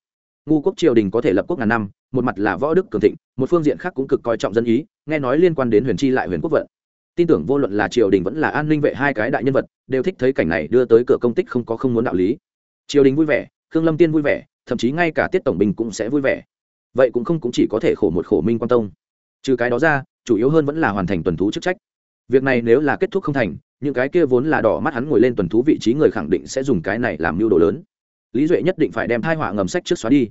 ngu quốc triều đình có thể lập quốc ngàn năm, một mặt là võ đức cường thịnh, một phương diện khác cũng cực coi trọng dân ý, nghe nói liên quan đến huyền chi lại huyền quốc vận. Tin tưởng vô luận là triều đình vẫn là an ninh vệ hai cái đại nhân vật, đều thích thấy cảnh này đưa tới cửa công tích không có không muốn đạo lý. Triều đình vui vẻ, khương lâm tiên vui vẻ, thậm chí ngay cả tiết tổng bình cũng sẽ vui vẻ. Vậy cũng không cũng chỉ có thể khổ một khổ minh quan tông. Trừ cái đó ra, chủ yếu hơn vẫn là hoàn thành tuần thú chức trách. Việc này nếu là kết thúc không thành, những cái kia vốn là đỏ mắt hắn ngồi lên tuần thú vị trí người khẳng định sẽ dùng cái này làm mưu đồ lớn. Lý duệ nhất định phải đem thai họa ngầm sách trước xóa đi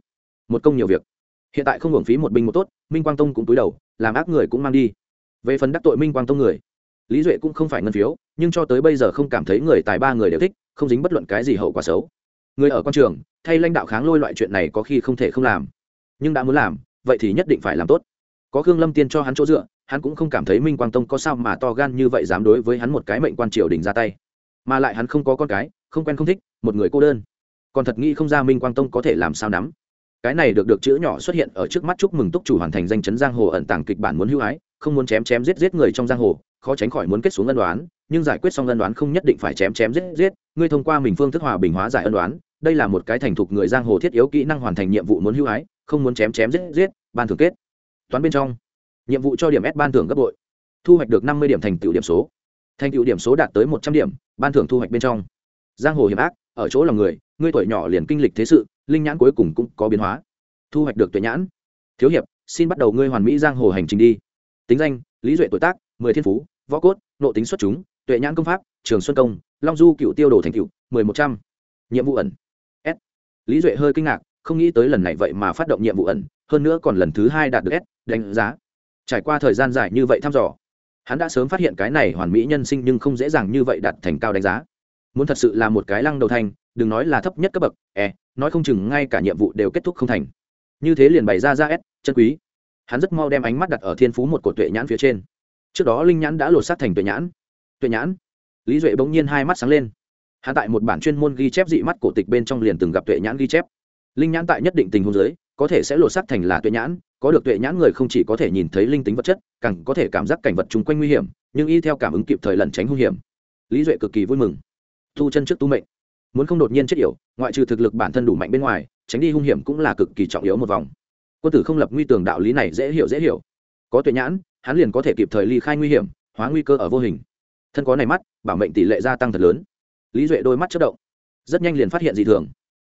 một công nhiều việc. Hiện tại không hưởng phí một binh một tốt, minh quang tông cũng túi đầu, làm ác người cũng mang đi. Về phần đắc tội minh quang tông người, lý duệ cũng không phải ngân phiếu, nhưng cho tới bây giờ không cảm thấy người tài ba người đều thích, không dính bất luận cái gì hậu quả xấu. Người ở quan trường, thay lãnh đạo kháng lôi loại chuyện này có khi không thể không làm. Nhưng đã muốn làm, vậy thì nhất định phải làm tốt. Có khương lâm tiên cho hắn chỗ dựa, hắn cũng không cảm thấy minh quang tông có sao mà to gan như vậy dám đối với hắn một cái mệnh quan triều đình ra tay. Mà lại hắn không có con cái, không quen không thích, một người cô đơn. Còn thật nghĩ không ra minh quang tông có thể làm sao nắm cái này được được chữ nhỏ xuất hiện ở trước mắt chúc mừng túc chủ hoàn thành danh chấn giang hồ ẩn tàng kịch bản muốn hưu ái, không muốn chém chém giết giết người trong giang hồ, khó tránh khỏi muốn kết xuống ân đoán nhưng giải quyết xong ân đoán không nhất định phải chém chém giết giết, ngươi thông qua mình phương thức hòa bình hóa giải ân đoán đây là một cái thành thục người giang hồ thiết yếu kỹ năng hoàn thành nhiệm vụ muốn hưu ái, không muốn chém chém giết giết, ban thưởng kết. Toán bên trong, nhiệm vụ cho điểm s ban thưởng gấp bội, thu hoạch được năm mươi điểm thành tựu điểm số. Thành tựu điểm số đạt tới một trăm điểm, ban thưởng thu hoạch bên trong. Giang hồ hiểm ác, ở chỗ lòng người, ngươi tuổi nhỏ liền kinh lịch thế sự linh nhãn cuối cùng cũng có biến hóa. Thu hoạch được tuệ nhãn. Thiếu hiệp, xin bắt đầu ngươi hoàn mỹ giang hồ hành trình đi. Tính danh, lý duệ tuổi tác, mười thiên phú, võ cốt nộ tính xuất chúng, tuệ nhãn công pháp, trường xuân công, long du cựu tiêu đồ thành cựu mười một trăm. Nhiệm vụ ẩn. S. Lý duệ hơi kinh ngạc, không nghĩ tới lần này vậy mà phát động nhiệm vụ ẩn, hơn nữa còn lần thứ hai đạt được s, đánh giá. Trải qua thời gian dài như vậy thăm dò, hắn đã sớm phát hiện cái này hoàn mỹ nhân sinh nhưng không dễ dàng như vậy đạt thành cao đánh giá muốn thật sự là một cái lăng đầu thành, đừng nói là thấp nhất cấp bậc e nói không chừng ngay cả nhiệm vụ đều kết thúc không thành. Như thế liền bày ra ra s, chân quý. Hắn rất mau đem ánh mắt đặt ở thiên phú một cột tuệ nhãn phía trên. Trước đó linh nhãn đã lột xác thành tuệ nhãn. Tuệ nhãn? Lý duệ bỗng nhiên hai mắt sáng lên. Hắn tại một bản chuyên môn ghi chép dị mắt cổ tịch bên trong liền từng gặp tuệ nhãn ghi chép. Linh nhãn tại nhất định tình huống giới có thể sẽ lột xác thành là tuệ nhãn, có được tuệ nhãn người không chỉ có thể nhìn thấy linh tính vật chất, càng có thể cảm giác cảnh vật chung quanh nguy hiểm, nhưng y theo cảm ứng kịp thời lẩn tránh hung hiểm. Lý duệ cực kỳ vui mừng thu chân trước tu mệnh. Muốn không đột nhiên chết yểu, ngoại trừ thực lực bản thân đủ mạnh bên ngoài, tránh đi hung hiểm cũng là cực kỳ trọng yếu một vòng. Quân tử không lập nguy tường đạo lý này dễ hiểu dễ hiểu. Có tuệ nhãn, hắn liền có thể kịp thời ly khai nguy hiểm, hóa nguy cơ ở vô hình. Thân có này mắt, bảo mệnh tỷ lệ gia tăng thật lớn. Lý duệ đôi mắt chất động, rất nhanh liền phát hiện dị thường.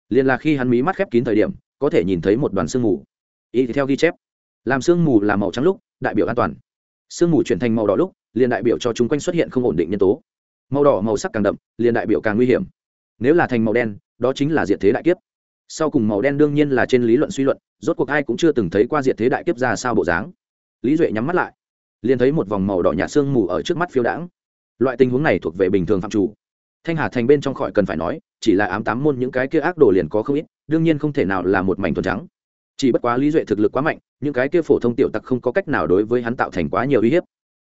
Liền là khi hắn mí mắt khép kín thời điểm, có thể nhìn thấy một đoàn sương mù. Y theo ghi chép, làm sương mù là màu trắng lúc, đại biểu an toàn. Sương mù chuyển thành màu đỏ lúc, liền đại biểu cho chúng quanh xuất hiện không ổn định nhân tố màu đỏ màu sắc càng đậm, liền đại biểu càng nguy hiểm. Nếu là thành màu đen, đó chính là diệt thế đại kiếp. Sau cùng màu đen đương nhiên là trên lý luận suy luận, rốt cuộc ai cũng chưa từng thấy qua diệt thế đại kiếp ra sao bộ dáng. Lý duệ nhắm mắt lại, liền thấy một vòng màu đỏ nhạt sương mù ở trước mắt phiêu đãng. Loại tình huống này thuộc về bình thường phạm chủ. Thanh hà thành bên trong khỏi cần phải nói, chỉ là ám tám môn những cái kia ác đồ liền có không ít, đương nhiên không thể nào là một mảnh thuần trắng. Chỉ bất quá lý duệ thực lực quá mạnh, những cái kia phổ thông tiểu tặc không có cách nào đối với hắn tạo thành quá nhiều uy hiếp.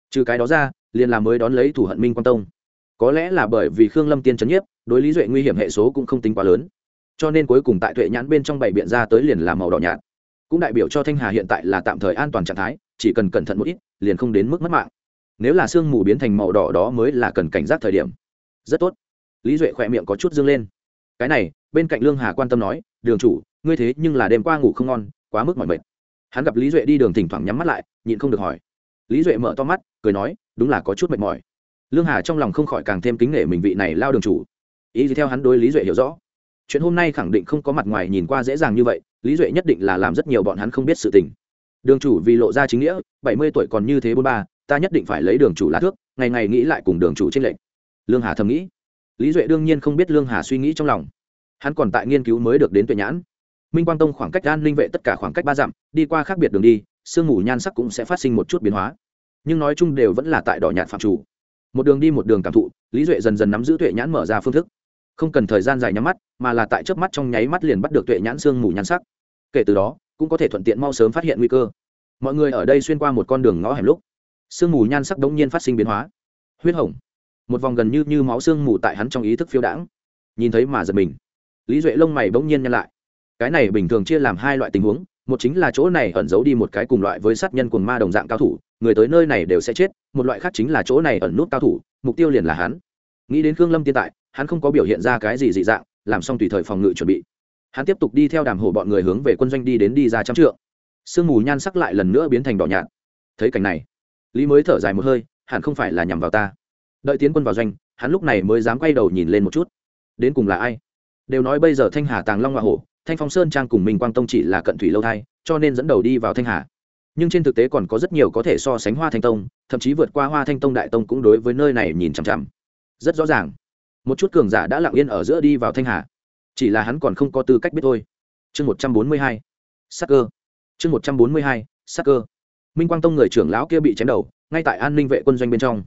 Trừ cái đó ra, liền là mới đón lấy thủ hận minh quan tông có lẽ là bởi vì khương lâm tiên trấn nhiếp, đối lý duệ nguy hiểm hệ số cũng không tính quá lớn. Cho nên cuối cùng tại tuệ nhãn bên trong bảy biện ra tới liền là màu đỏ nhạt. Cũng đại biểu cho thanh hà hiện tại là tạm thời an toàn trạng thái, chỉ cần cẩn thận một ít, liền không đến mức mất mạng. Nếu là sương mù biến thành màu đỏ đó mới là cần cảnh giác thời điểm. Rất tốt. Lý duệ khỏe miệng có chút dương lên. Cái này, bên cạnh lương hà quan tâm nói, đường chủ, ngươi thế nhưng là đêm qua ngủ không ngon, quá mức mỏi mệt. Hắn gặp lý duệ đi đường thỉnh thoảng nhắm mắt lại, nhịn không được hỏi. Lý duệ mở to mắt, cười nói, đúng là có chút mệt mỏi lương hà trong lòng không khỏi càng thêm kính nể mình vị này lao đường chủ. Ý gì theo hắn đối lý duệ hiểu rõ. Chuyện hôm nay khẳng định không có mặt ngoài nhìn qua dễ dàng như vậy, lý duệ nhất định là làm rất nhiều bọn hắn không biết sự tình. Đường chủ vì lộ ra chính nghĩa, bảy mươi tuổi còn như thế bốn ba, ta nhất định phải lấy đường chủ lá thước, ngày ngày nghĩ lại cùng đường chủ tranh lệnh lương hà thầm nghĩ. Lý duệ đương nhiên không biết lương hà suy nghĩ trong lòng. Hắn còn tại nghiên cứu mới được đến tuệ nhãn. Minh quang tông khoảng cách an Linh vệ tất cả khoảng cách ba dặm, đi qua khác biệt đường đi, sương mù nhan sắc cũng sẽ phát sinh một chút biến hóa. Nhưng nói chung đều vẫn là tại đỏ nhạt phạm chủ một đường đi một đường cảm thụ, lý duệ dần dần nắm giữ tuệ nhãn mở ra phương thức. Không cần thời gian dài nhắm mắt, mà là tại trước mắt trong nháy mắt liền bắt được tuệ nhãn sương mù nhan sắc. Kể từ đó, cũng có thể thuận tiện mau sớm phát hiện nguy cơ. Mọi người ở đây xuyên qua một con đường ngõ hẻm lúc sương mù nhan sắc đống nhiên phát sinh biến hóa. Huyết hồng. Một vòng gần như như máu sương mù tại hắn trong ý thức phiêu đãng. Nhìn thấy mà giật mình. Lý duệ lông mày bỗng nhiên nhăn lại. Cái này bình thường chia làm hai loại tình huống một chính là chỗ này ẩn giấu đi một cái cùng loại với sát nhân cùng ma đồng dạng cao thủ, người tới nơi này đều sẽ chết, một loại khác chính là chỗ này ẩn nút cao thủ, mục tiêu liền là hắn. Nghĩ đến khương lâm tiên tại, hắn không có biểu hiện ra cái gì dị dạng, làm xong tùy thời phòng ngự chuẩn bị. Hắn tiếp tục đi theo đàm hổ bọn người hướng về quân doanh đi đến đi ra trăm trượng. Sương mù nhan sắc lại lần nữa biến thành đỏ nhạt. Thấy cảnh này, lý mới thở dài một hơi, hẳn không phải là nhằm vào ta. Đợi tiến quân vào doanh, hắn lúc này mới dám quay đầu nhìn lên một chút. Đến cùng là ai? Đều nói bây giờ thanh hà tàng long hoa hổ thanh phong sơn trang cùng minh quang tông chỉ là cận thủy lâu thai, cho nên dẫn đầu đi vào thanh hà. Nhưng trên thực tế còn có rất nhiều có thể so sánh hoa thanh tông, thậm chí vượt qua hoa thanh tông đại tông cũng đối với nơi này nhìn chằm chằm. Rất rõ ràng. Một chút cường giả đã lặng yên ở giữa đi vào thanh hà. Chỉ là hắn còn không có tư cách biết thôi. Chương một trăm bốn mươi hai, sắc cơ. Chương một trăm bốn mươi hai, sắc cơ. Minh quang tông người trưởng lão kia bị chém đầu, ngay tại an ninh vệ quân doanh bên trong.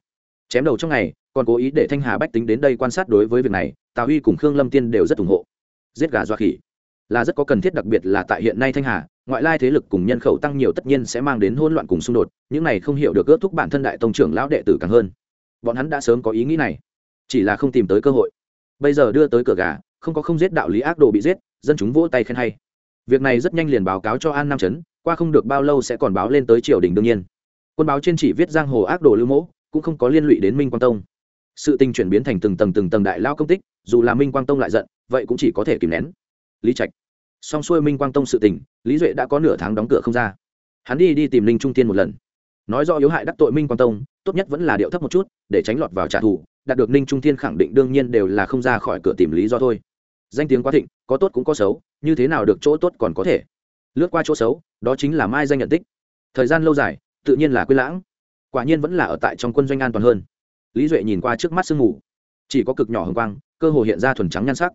Chém đầu trong ngày, còn cố ý để thanh hà bách tính đến đây quan sát đối với việc này, tào huy cùng khương lâm tiên đều rất ủng hộ. Giết gà doa khỉ là rất có cần thiết, đặc biệt là tại hiện nay thanh hà, ngoại lai thế lực cùng nhân khẩu tăng nhiều tất nhiên sẽ mang đến hỗn loạn cùng xung đột, những này không hiểu được ước thúc bản thân đại tông trưởng lão đệ tử càng hơn. Bọn hắn đã sớm có ý nghĩ này, chỉ là không tìm tới cơ hội. Bây giờ đưa tới cửa gà, không có không giết đạo lý ác đồ bị giết, dân chúng vỗ tay khen hay. Việc này rất nhanh liền báo cáo cho an nam trấn, qua không được bao lâu sẽ còn báo lên tới triều đình đương nhiên. Quân báo trên chỉ viết giang hồ ác đồ lưu mẫu, cũng không có liên lụy đến minh quang tông. Sự tình chuyển biến thành từng tầng từng tầng đại lao công tích, dù là minh quang tông lại giận, vậy cũng chỉ có thể kìm nén lý trạch. Song xuôi minh quang tông sự tình, lý duệ đã có nửa tháng đóng cửa không ra. Hắn đi đi tìm linh trung tiên một lần. Nói do yếu hại đắc tội minh quang tông, tốt nhất vẫn là điệu thấp một chút, để tránh lọt vào trả thù, đạt được ninh trung thiên khẳng định đương nhiên đều là không ra khỏi cửa tìm lý do thôi. Danh tiếng quá thịnh, có tốt cũng có xấu, như thế nào được chỗ tốt còn có thể. Lướt qua chỗ xấu, đó chính là mai danh nhận tích. Thời gian lâu dài, tự nhiên là quên lãng. Quả nhiên vẫn là ở tại trong quân doanh an toàn hơn. Lý duệ nhìn qua trước mắt sương mù, chỉ có cực nhỏ hồng quang, cơ hồ hiện ra thuần trắng nhan sắc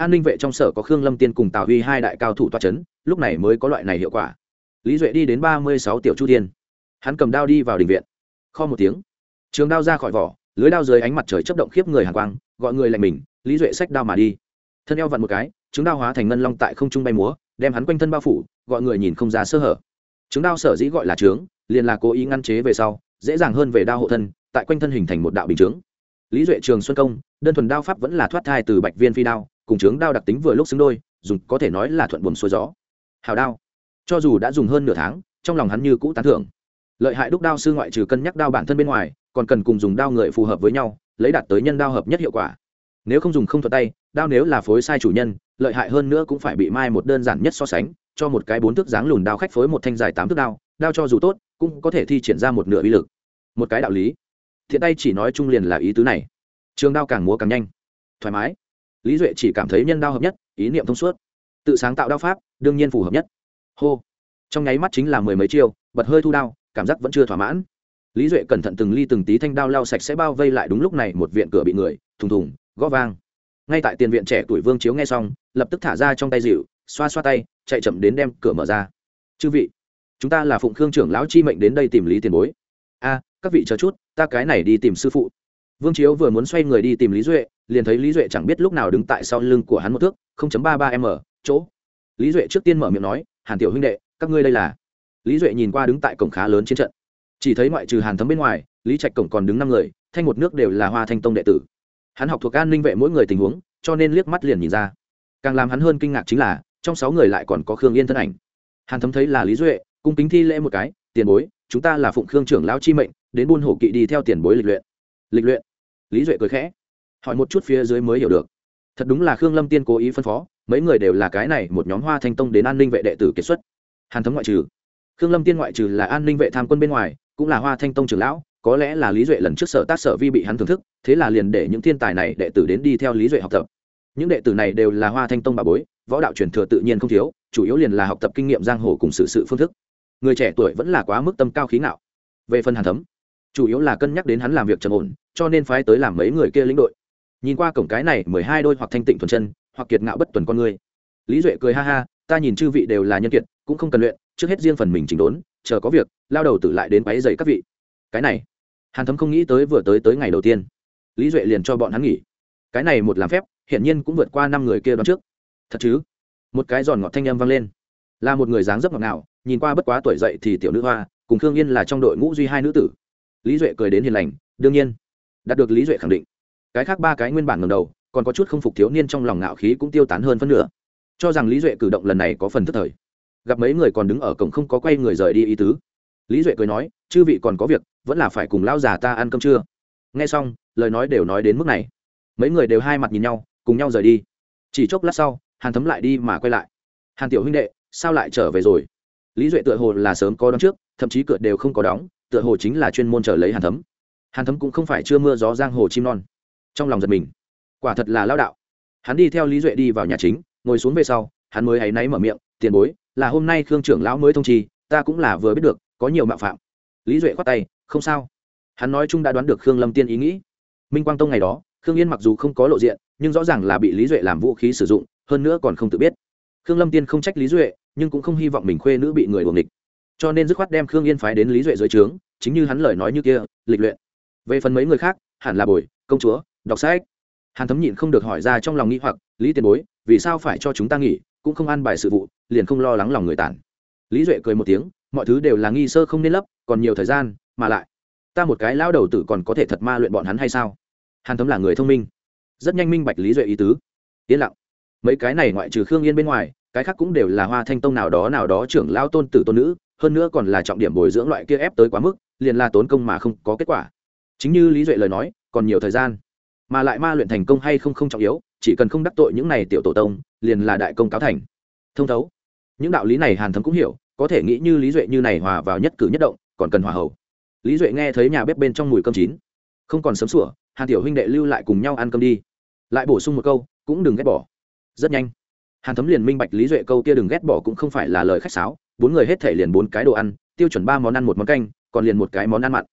an ninh vệ trong sở có khương lâm tiên cùng tào huy hai đại cao thủ toa c h ấ n lúc này mới có loại này hiệu quả. Lý duệ đi đến ba mươi sáu tiểu chu tiên hắn cầm đao đi vào đình viện. Kho một tiếng. Trường đao ra khỏi vỏ, lưới đao dưới ánh mặt trời chấp động khiếp người hàng quang, gọi người lạnh mình, lý duệ xách đao mà đi. Thân eo vặn một cái chứng đao hóa thành ngân long tại không trung bay múa, đem hắn quanh thân bao phủ, gọi người nhìn không ra sơ hở. Chứng đao sở dĩ gọi là trướng, liền là cố ý ngăn chế về sau, dễ dàng hơn về đao hộ thân, tại quanh thân hình thành một đạo bình chướng. Lý duệ trường xuân công, đơn thuần đao pháp vẫn là thoát thai từ bạch viên phi đao cùng chướng đao đặc tính vừa lúc xứng đôi, dùng có thể nói là thuận buồm xuôi gió. Hào đao. Cho dù đã dùng hơn nửa tháng, trong lòng hắn như cũ tán thưởng. Lợi hại đúc đao sư ngoại trừ cân nhắc đao bản thân bên ngoài, còn cần cùng dùng đao người phù hợp với nhau, lấy đạt tới nhân đao hợp nhất hiệu quả. Nếu không dùng không thuật tay, đao nếu là phối sai chủ nhân, lợi hại hơn nữa cũng phải bị mai một đơn giản nhất so sánh, cho một cái bốn thước dáng lùn đao khách phối một thanh dài tám thước đao đao cho dù tốt, cũng có thể thi triển ra một nửa uy lực. Một cái đạo lý. Thiện tay chỉ nói chung liền là ý tứ này. Trường đao càng múa càng nhanh. Thoải mái lý duệ chỉ cảm thấy nhân đao hợp nhất, ý niệm thông suốt. Tự sáng tạo đao pháp, đương nhiên phù hợp nhất. Hô. Trong nháy mắt chính là mười mấy chiêu, bật hơi thu đao, cảm giác vẫn chưa thỏa mãn. Lý duệ cẩn thận từng ly từng tí thanh đao lao sạch sẽ bao vây lại đúng lúc này một viện cửa bị người, thùng thùng, gõ vang. Ngay tại tiền viện trẻ tuổi vương chiếu nghe xong, lập tức thả ra trong tay dịu, xoa xoa tay, chạy chậm đến đem cửa mở ra. Chư vị, chúng ta là phụng khương trưởng lão chi mệnh đến đây tìm lý tiền bối. A, các vị chờ chút, ta cái này đi tìm sư phụ. Vương chiếu vừa muốn xoay người đi tìm lý duệ liền thấy lý duệ chẳng biết lúc nào đứng tại sau lưng của hắn một thước ba ba m, chỗ. Lý duệ trước tiên mở miệng nói, hàn tiểu huynh đệ, các ngươi đây là? Lý duệ nhìn qua đứng tại cổng khá lớn chiến trận. Chỉ thấy ngoại trừ hàn thấm bên ngoài, lý trạch cổng còn đứng năm người, thanh một nước đều là hoa thanh tông đệ tử. Hắn học thuộc an ninh vệ mỗi người tình huống, cho nên liếc mắt liền nhìn ra. Càng làm hắn hơn kinh ngạc chính là, trong sáu người lại còn có khương yên thân ảnh. Hàn thấm thấy là lý duệ, cung kính thi lễ một cái, tiền bối, chúng ta là phụng khương trưởng lão chi mệnh, đến buôn hổ kỵ đi theo tiền bối lịch luyện. Lịch luyện. Lý duệ cười khẽ hỏi một chút phía dưới mới hiểu được. Thật đúng là khương lâm tiên cố ý phân phó, mấy người đều là cái này, một nhóm hoa thanh tông đến an ninh vệ đệ tử kiệt xuất. Hàn thấm ngoại trừ. Khương lâm tiên ngoại trừ là an ninh vệ tham quân bên ngoài, cũng là hoa thanh tông trưởng lão, có lẽ là lý duệ lần trước sở tác sở vi bị hắn thưởng thức, thế là liền để những thiên tài này đệ tử đến đi theo lý duệ học tập. Những đệ tử này đều là hoa thanh tông bà bối, võ đạo truyền thừa tự nhiên không thiếu, chủ yếu liền là học tập kinh nghiệm giang hồ cùng sự sự phương thức. Người trẻ tuổi vẫn là quá mức tâm cao khí ngạo. Về phần hàn thấm chủ yếu là cân nhắc đến hắn làm việc trầm ổn, cho nên phái tới làm mấy người kia lĩnh đội nhìn qua cổng cái này mười hai đôi hoặc thanh tịnh thuần chân, hoặc kiệt ngạo bất tuần con người. Lý duệ cười ha ha, ta nhìn chư vị đều là nhân kiệt, cũng không cần luyện, trước hết riêng phần mình chỉnh đốn, chờ có việc, lao đầu tự lại đến váy dày các vị. Cái này, hàn thấm không nghĩ tới vừa tới tới ngày đầu tiên. Lý duệ liền cho bọn hắn nghỉ. Cái này một làm phép, hiển nhiên cũng vượt qua năm người kia đón trước. Thật chứ? Một cái giòn ngọt thanh âm vang lên. Là một người dáng dấp ngọt ngào, nhìn qua bất quá tuổi dậy thì tiểu nữ hoa, cùng khương yên là trong đội ngũ duy hai nữ tử. Lý duệ cười đến hiền lành, đương nhiên, đạt được lý duệ khẳng định cái khác ba cái nguyên bản ngầm đầu, còn có chút không phục thiếu niên trong lòng ngạo khí cũng tiêu tán hơn phân nửa. Cho rằng lý duệ cử động lần này có phần thất thời. Gặp mấy người còn đứng ở cổng không có quay người rời đi ý tứ. Lý duệ cười nói, chư vị còn có việc, vẫn là phải cùng lao già ta ăn cơm trưa. Nghe xong, lời nói đều nói đến mức này. Mấy người đều hai mặt nhìn nhau, cùng nhau rời đi. Chỉ chốc lát sau, hàn thấm lại đi mà quay lại. Hàn tiểu huynh đệ, sao lại trở về rồi? Lý duệ tựa hồ là sớm có đón trước, thậm chí cửa đều không có đóng, tựa hồ chính là chuyên môn chờ lấy hàn thấm. Hàn thấm cũng không phải chưa mưa gió giang hồ chim non trong lòng giật mình. Quả thật là lao đạo. Hắn đi theo lý duệ đi vào nhà chính ngồi xuống về sau hắn mới hay náy mở miệng tiền bối là hôm nay khương trưởng lão mới thông trì, ta cũng là vừa biết được có nhiều mạo phạm. Lý duệ khoát tay không sao. Hắn nói chung đã đoán được khương lâm tiên ý nghĩ. Minh quang tông ngày đó khương yên mặc dù không có lộ diện nhưng rõ ràng là bị lý duệ làm vũ khí sử dụng hơn nữa còn không tự biết. Khương lâm tiên không trách lý duệ nhưng cũng không hy vọng mình khuê nữ bị người đuồng địch cho nên dứt khoát đem khương yên phái đến lý duệ dưới trướng chính như hắn lời nói như kia lịch luyện. Về phần mấy người khác hẳn là bồi công chúa đọc sách. Hàn thấm nhịn không được hỏi ra trong lòng nghĩ hoặc, lý tiền bối, vì sao phải cho chúng ta nghỉ, cũng không ăn bài sự vụ, liền không lo lắng lòng người tản? Lý duệ cười một tiếng, mọi thứ đều là nghi sơ không nên lấp, còn nhiều thời gian, mà lại, ta một cái lao đầu tử còn có thể thật ma luyện bọn hắn hay sao? Hàn thấm là người thông minh. Rất nhanh minh bạch lý duệ ý tứ. Yên lặng. Mấy cái này ngoại trừ khương yên bên ngoài, cái khác cũng đều là hoa thanh tông nào đó nào đó trưởng lao tôn tử tôn nữ, hơn nữa còn là trọng điểm bồi dưỡng loại kia ép tới quá mức, liền là tốn công mà không có kết quả. Chính như lý duệ lời nói, còn nhiều thời gian mà lại ma luyện thành công hay không không trọng yếu, chỉ cần không đắc tội những này tiểu tổ tông, liền là đại công cáo thành. Thông thấu. Những đạo lý này hàn thấm cũng hiểu, có thể nghĩ như lý duệ như này hòa vào nhất cử nhất động, còn cần hòa hậu. Lý duệ nghe thấy nhà bếp bên trong mùi cơm chín. Không còn sớm sủa, hàn tiểu huynh đệ lưu lại cùng nhau ăn cơm đi. Lại bổ sung một câu, cũng đừng ghét bỏ. Rất nhanh. Hàn thấm liền minh bạch lý duệ câu kia đừng ghét bỏ cũng không phải là lời khách sáo, bốn người hết thể liền bốn cái đồ ăn, tiêu chuẩn ba món ăn một món canh, còn liền một cái món ăn mặn.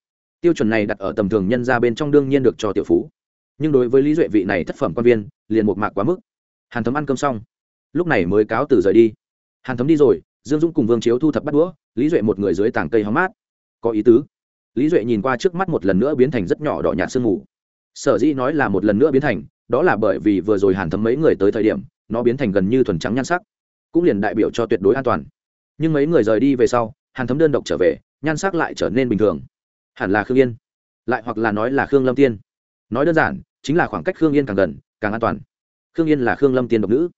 Tiêu chuẩn này đặt ở tầm thường nhân ra bên trong đương nhiên được cho tiểu phú nhưng đối với lý duệ vị này thất phẩm quan viên, liền một mạc quá mức. Hàn thấm ăn cơm xong, lúc này mới cáo từ rời đi. Hàn thấm đi rồi, dương dũng cùng vương chiếu thu thập bắt đũa, lý duệ một người dưới tảng cây hóng mát. Có ý tứ. Lý duệ nhìn qua trước mắt một lần nữa biến thành rất nhỏ đỏ nhạt sương mù. Sở dĩ nói là một lần nữa biến thành, đó là bởi vì vừa rồi hàn thấm mấy người tới thời điểm, nó biến thành gần như thuần trắng nhan sắc, cũng liền đại biểu cho tuyệt đối an toàn. Nhưng mấy người rời đi về sau, hàn thấm đơn độc trở về, nhan sắc lại trở nên bình thường. Hẳn là khương yên, lại hoặc là nói là khương lâm tiên. Nói đơn giản chính là khoảng cách khương yên càng gần, càng an toàn. Khương yên là khương lâm tiên độc nữ.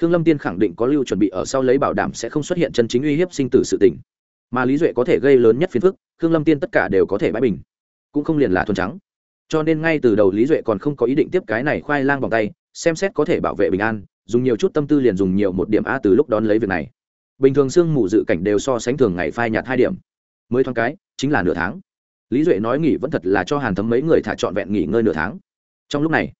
Khương lâm tiên khẳng định có lưu chuẩn bị ở sau lấy bảo đảm sẽ không xuất hiện chân chính uy hiếp sinh tử sự tỉnh mà lý duệ có thể gây lớn nhất phiền phức, khương lâm tiên tất cả đều có thể bãi bình. Cũng không liền là thuần trắng. Cho nên ngay từ đầu lý duệ còn không có ý định tiếp cái này khoai lang bằng tay, xem xét có thể bảo vệ bình an, dùng nhiều chút tâm tư liền dùng nhiều một điểm a từ lúc đón lấy việc này. Bình thường sương mù dự cảnh đều so sánh thường ngày phai nhạt hai điểm. Mới thoáng cái, chính là nửa tháng. Lý duệ nói nghỉ vẫn thật là cho hàn thấm mấy người thả trọn vẹn nghỉ ngơi nửa tháng trong lúc này,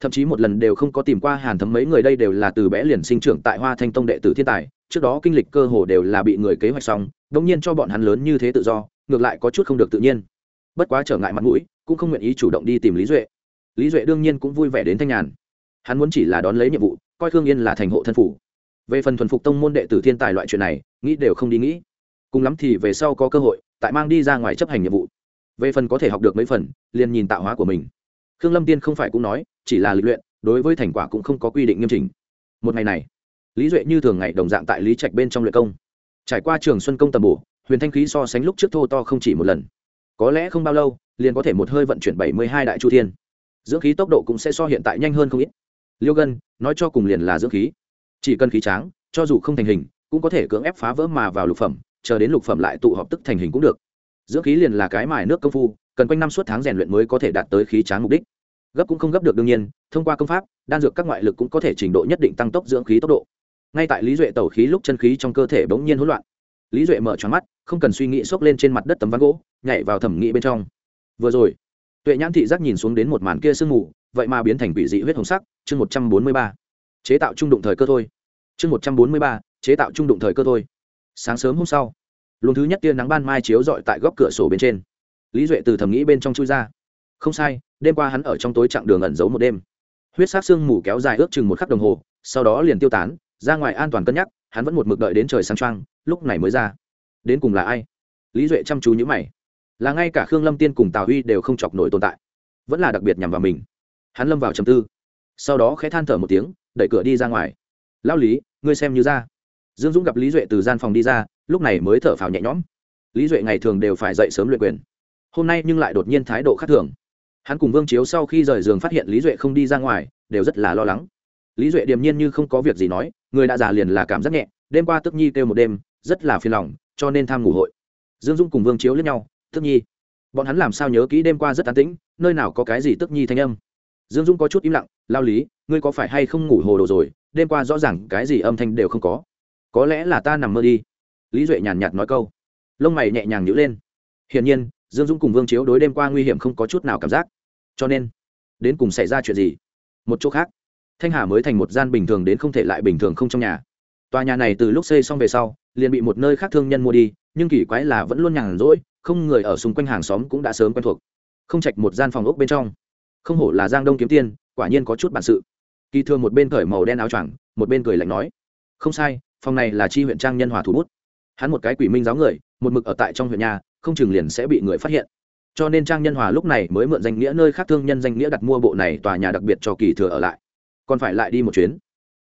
thậm chí một lần đều không có tìm qua hàn thấm, mấy người đây đều là từ bé liền sinh trưởng tại hoa thanh tông đệ tử thiên tài, trước đó kinh lịch cơ hồ đều là bị người kế hoạch xong đông nhiên cho bọn hắn lớn như thế tự do, ngược lại có chút không được tự nhiên. Bất quá trở ngại mặt mũi, cũng không nguyện ý chủ động đi tìm lý duệ. Lý duệ đương nhiên cũng vui vẻ đến thanh nhàn. Hắn muốn chỉ là đón lấy nhiệm vụ, coi thương yên là thành hộ thân phủ. Về phần thuần phục tông môn đệ tử thiên tài loại chuyện này, nghĩ đều không đi nghĩ. Cùng lắm thì về sau có cơ hội, tại mang đi ra ngoài chấp hành nhiệm vụ. Về phần có thể học được mấy phần, liền nhìn tạo hóa của mình khương lâm tiên không phải cũng nói, chỉ là lịch luyện, đối với thành quả cũng không có quy định nghiêm chỉnh. Một ngày này, lý duệ như thường ngày đồng dạng tại lý trạch bên trong luyện công. Trải qua trường xuân công tầm bổ, huyền thanh khí so sánh lúc trước thô to không chỉ một lần. Có lẽ không bao lâu, liền có thể một hơi vận chuyển bảy mươi hai đại chu thiên. Dưỡng khí tốc độ cũng sẽ so hiện tại nhanh hơn không ít. Liêu gân nói cho cùng liền là dưỡng khí. Chỉ cần khí tráng, cho dù không thành hình, cũng có thể cưỡng ép phá vỡ mà vào lục phẩm, chờ đến lục phẩm lại tụ họp tức thành hình cũng được. Dưỡng khí liền là cái mài nước công phu cần quanh năm suốt tháng rèn luyện mới có thể đạt tới khí tráng mục đích. Gấp cũng không gấp được đương nhiên, thông qua công pháp, đan dược các ngoại lực cũng có thể trình độ nhất định tăng tốc dưỡng khí tốc độ. Ngay tại lý duệ tẩu khí lúc chân khí trong cơ thể bỗng nhiên hỗn loạn. Lý duệ mở tròn mắt, không cần suy nghĩ xốc lên trên mặt đất tấm ván gỗ, nhảy vào thẩm nghĩ bên trong. Vừa rồi, tuệ nhãn thị giác nhìn xuống đến một màn kia sương mù, vậy mà biến thành quỷ dị huyết hồng sắc, chương một trăm bốn mươi ba. Chế tạo trung đụng thời cơ thôi. Chương một trăm bốn mươi ba, chế tạo trung đụng thời cơ thôi. Sáng sớm hôm sau, luồng thứ nhất tia nắng ban mai chiếu rọi tại góc cửa sổ bên trên lý duệ từ thầm nghĩ bên trong chui ra. Không sai, đêm qua hắn ở trong tối chặng đường ẩn giấu một đêm. Huyết sát sương mù kéo dài ước chừng một khắc đồng hồ, sau đó liền tiêu tán, ra ngoài an toàn cân nhắc, hắn vẫn một mực đợi đến trời sáng trăng lúc này mới ra. Đến cùng là ai? Lý duệ chăm chú nhữ mày. Là ngay cả khương lâm tiên cùng tào huy đều không chọc nổi tồn tại. Vẫn là đặc biệt nhằm vào mình. Hắn lâm vào trầm tư. Sau đó khẽ than thở một tiếng, đẩy cửa đi ra ngoài. Lao lý, ngươi xem như ra. Dương dũng gặp lý duệ từ gian phòng đi ra, lúc này mới thở phào nhẹ nhõm. Lý duệ ngày thường đều phải dậy sớm luyện quyền hôm nay nhưng lại đột nhiên thái độ khác thường. Hắn cùng vương chiếu sau khi rời giường phát hiện lý duệ không đi ra ngoài, đều rất là lo lắng. Lý duệ điềm nhiên như không có việc gì nói, người đã già liền là cảm giác nhẹ, đêm qua tức nhi kêu một đêm, rất là phiền lòng, cho nên tham ngủ hội. Dương dung cùng vương chiếu lẫn nhau, tức nhi, bọn hắn làm sao nhớ kỹ đêm qua rất tán tĩnh, nơi nào có cái gì tức nhi thanh âm? Dương dung có chút im lặng, lao lý, ngươi có phải hay không ngủ hồ đồ rồi? Đêm qua rõ ràng cái gì âm thanh đều không có. Có lẽ là ta nằm mơ đi. Lý duệ nhàn nhạt nói câu. Lông mày nhẹ nhàng nhữ lên. Hiển nhiên dương dung cùng vương chiếu đối đêm qua nguy hiểm không có chút nào cảm giác. Cho nên, đến cùng xảy ra chuyện gì? Một chỗ khác, thanh hà mới thành một gian bình thường đến không thể lại bình thường không trong nhà. Tòa nhà này từ lúc xây xong về sau, liền bị một nơi khác thương nhân mua đi, nhưng kỳ quái là vẫn luôn nhàn rỗi, không người ở xung quanh hàng xóm cũng đã sớm quen thuộc. Không chạch một gian phòng ốc bên trong. Không hổ là giang đông kiếm tiên quả nhiên có chút bản sự. Kỳ thương một bên cởi màu đen áo choàng, một bên cười lạnh nói, không sai, phòng này là chi huyện trang nhân hòa thủ bút. Hắn một cái quỷ minh giáo người, một mực ở tại trong huyện nhà không chừng liền sẽ bị người phát hiện. Cho nên trang nhân hòa lúc này mới mượn danh nghĩa nơi khác thương nhân danh nghĩa đặt mua bộ này tòa nhà đặc biệt cho kỳ thừa ở lại. Còn phải lại đi một chuyến.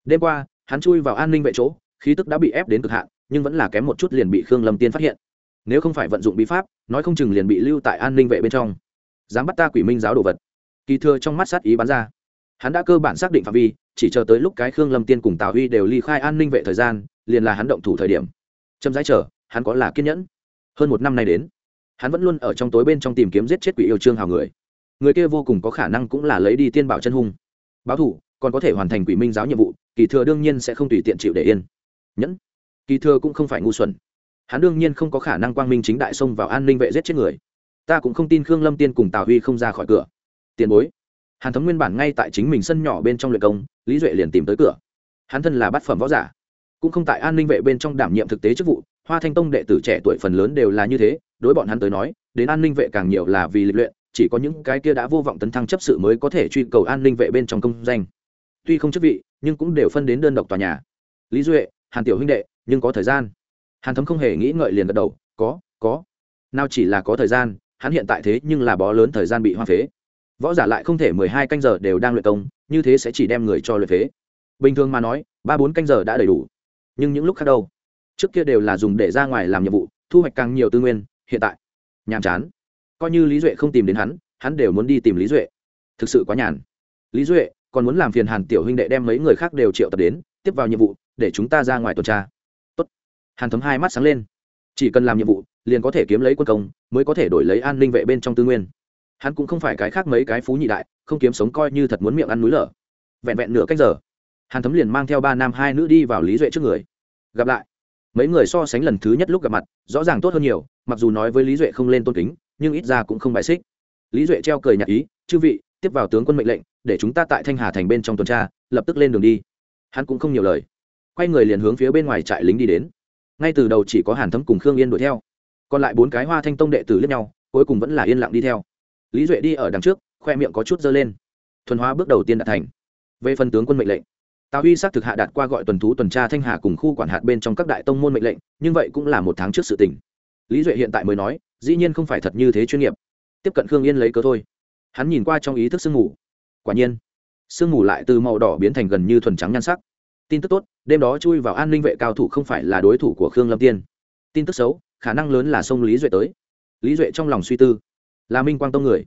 Đêm qua, hắn chui vào an ninh vệ chỗ, khí tức đã bị ép đến cực hạn, nhưng vẫn là kém một chút liền bị khương lâm tiên phát hiện. Nếu không phải vận dụng bí pháp, nói không chừng liền bị lưu tại an ninh vệ bên trong. Dám bắt ta quỷ minh giáo đồ vật. Kỳ thừa trong mắt sát ý bắn ra. Hắn đã cơ bản xác định phạm vi, chỉ chờ tới lúc cái khương lâm tiên cùng tào huy đều ly khai an ninh vệ thời gian, liền là hắn động thủ thời điểm. Chậm rãi chờ, hắn có là kiên nhẫn hơn một năm nay đến, hắn vẫn luôn ở trong tối bên trong tìm kiếm giết chết quỷ yêu trương hào người. Người kia vô cùng có khả năng cũng là lấy đi tiên bảo chân hung. Báo thủ còn có thể hoàn thành quỷ minh giáo nhiệm vụ, kỳ thừa đương nhiên sẽ không tùy tiện chịu để yên. Nhẫn, kỳ thừa cũng không phải ngu xuẩn. Hắn đương nhiên không có khả năng quang minh chính đại xông vào an ninh vệ giết chết người. Ta cũng không tin khương lâm tiên cùng tào huy không ra khỏi cửa. Tiền bối, hàn thấm nguyên bản ngay tại chính mình sân nhỏ bên trong luyện công, lý duệ liền tìm tới cửa. Hắn thân là bát phẩm võ giả, cũng không tại an ninh vệ bên trong đảm nhiệm thực tế chức vụ hoa thanh tông đệ tử trẻ tuổi phần lớn đều là như thế, đối bọn hắn tới nói, đến an ninh vệ càng nhiều là vì lịch luyện, chỉ có những cái kia đã vô vọng tấn thăng chấp sự mới có thể truy cầu an ninh vệ bên trong công danh. Tuy không chức vị, nhưng cũng đều phân đến đơn độc tòa nhà. Lý duệ, hàn tiểu huynh đệ, nhưng có thời gian. Hàn thấm không hề nghĩ ngợi liền gật đầu, có có. Nào chỉ là có thời gian, hắn hiện tại thế nhưng là bó lớn thời gian bị hoa phế. Võ giả lại không thể mười hai canh giờ đều đang luyện công, như thế sẽ chỉ đem người cho luyện phế. Bình thường mà nói, ba bốn canh giờ đã đầy đủ. Nhưng những lúc khác đâu? Trước kia đều là dùng để ra ngoài làm nhiệm vụ, thu hoạch càng nhiều tư nguyên, hiện tại, nhàm chán. Coi như lý duệ không tìm đến hắn hắn đều muốn đi tìm lý duệ. Thực sự quá nhàn. Lý duệ, còn muốn làm phiền hàn tiểu huynh đệ đem mấy người khác đều triệu tập đến, tiếp vào nhiệm vụ, để chúng ta ra ngoài tuần tra. Tốt. hàn thấm hai mắt sáng lên. Chỉ cần làm nhiệm vụ, liền có thể kiếm lấy quân công, mới có thể đổi lấy an ninh vệ bên trong tư nguyên. Hắn cũng không phải cái khác mấy cái phú nhị đại, không kiếm sống coi như thật muốn miệng ăn núi lở. Vẹn vẹn nửa cách giờ, hàn thấm liền mang theo ba nam hai nữ đi vào lý duệ trước người. Gặp lại mấy người so sánh lần thứ nhất lúc gặp mặt, rõ ràng tốt hơn nhiều, mặc dù nói với lý duệ không lên tôn kính, nhưng ít ra cũng không bài xích. Lý duệ treo cười nhạc ý, chư vị, tiếp vào tướng quân mệnh lệnh, để chúng ta tại thanh hà thành bên trong tuần tra, lập tức lên đường đi. Hắn cũng không nhiều lời. Quay người liền hướng phía bên ngoài trại lính đi đến. Ngay từ đầu chỉ có hàn thấm cùng khương yên đuổi theo. Còn lại bốn cái hoa thanh tông đệ tử lẫn nhau, cuối cùng vẫn là yên lặng đi theo. Lý duệ đi ở đằng trước, khoe miệng có chút dơ lên. Thuần hóa bước đầu tiên đã thành. Về phần tướng quân mệnh lệnh tào huy xác thực hạ đạt qua gọi tuần thú tuần tra thanh hà cùng khu quản hạt bên trong các đại tông môn mệnh lệnh, nhưng vậy cũng là một tháng trước sự tình. Lý duệ hiện tại mới nói, dĩ nhiên không phải thật như thế chuyên nghiệp. Tiếp cận khương yên lấy cớ thôi. Hắn nhìn qua trong ý thức sương mù. Quả nhiên, sương mù lại từ màu đỏ biến thành gần như thuần trắng nhan sắc. Tin tức tốt, đêm đó chui vào an ninh vệ cao thủ không phải là đối thủ của khương lâm tiên. Tin tức xấu, khả năng lớn là sông lý duệ tới. Lý duệ trong lòng suy tư. Là minh quang tông người.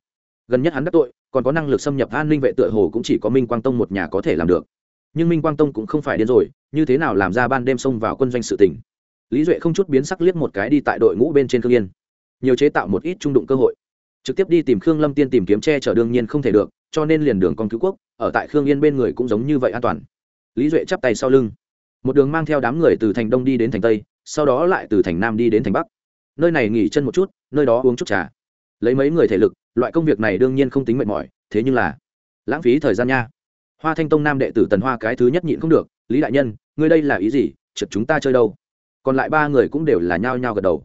Gần nhất hắn đắc tội, còn có năng lực xâm nhập an ninh vệ tựa hồ cũng chỉ có minh quang tông một nhà có thể làm được nhưng minh quang tông cũng không phải điên rồi, như thế nào làm ra ban đêm xông vào quân doanh sự tỉnh lý duệ không chút biến sắc liếc một cái đi tại đội ngũ bên trên khương yên. Nhiều chế tạo một ít trung đụng cơ hội. Trực tiếp đi tìm khương lâm tiên tìm kiếm che chở đương nhiên không thể được, cho nên liền đường con cứu quốc, ở tại khương yên bên người cũng giống như vậy an toàn. Lý duệ chắp tay sau lưng. Một đường mang theo đám người từ thành đông đi đến thành tây, sau đó lại từ thành nam đi đến thành bắc. Nơi này nghỉ chân một chút, nơi đó uống chút trà. Lấy mấy người thể lực, loại công việc này đương nhiên không tính mệt mỏi, thế nhưng là lãng phí thời gian nha hoa thanh tông nam đệ tử tần hoa cái thứ nhất nhịn không được, lý đại nhân, ngươi đây là ý gì? Trượt chúng ta chơi đâu? Còn lại ba người cũng đều là nhao nhao gật đầu.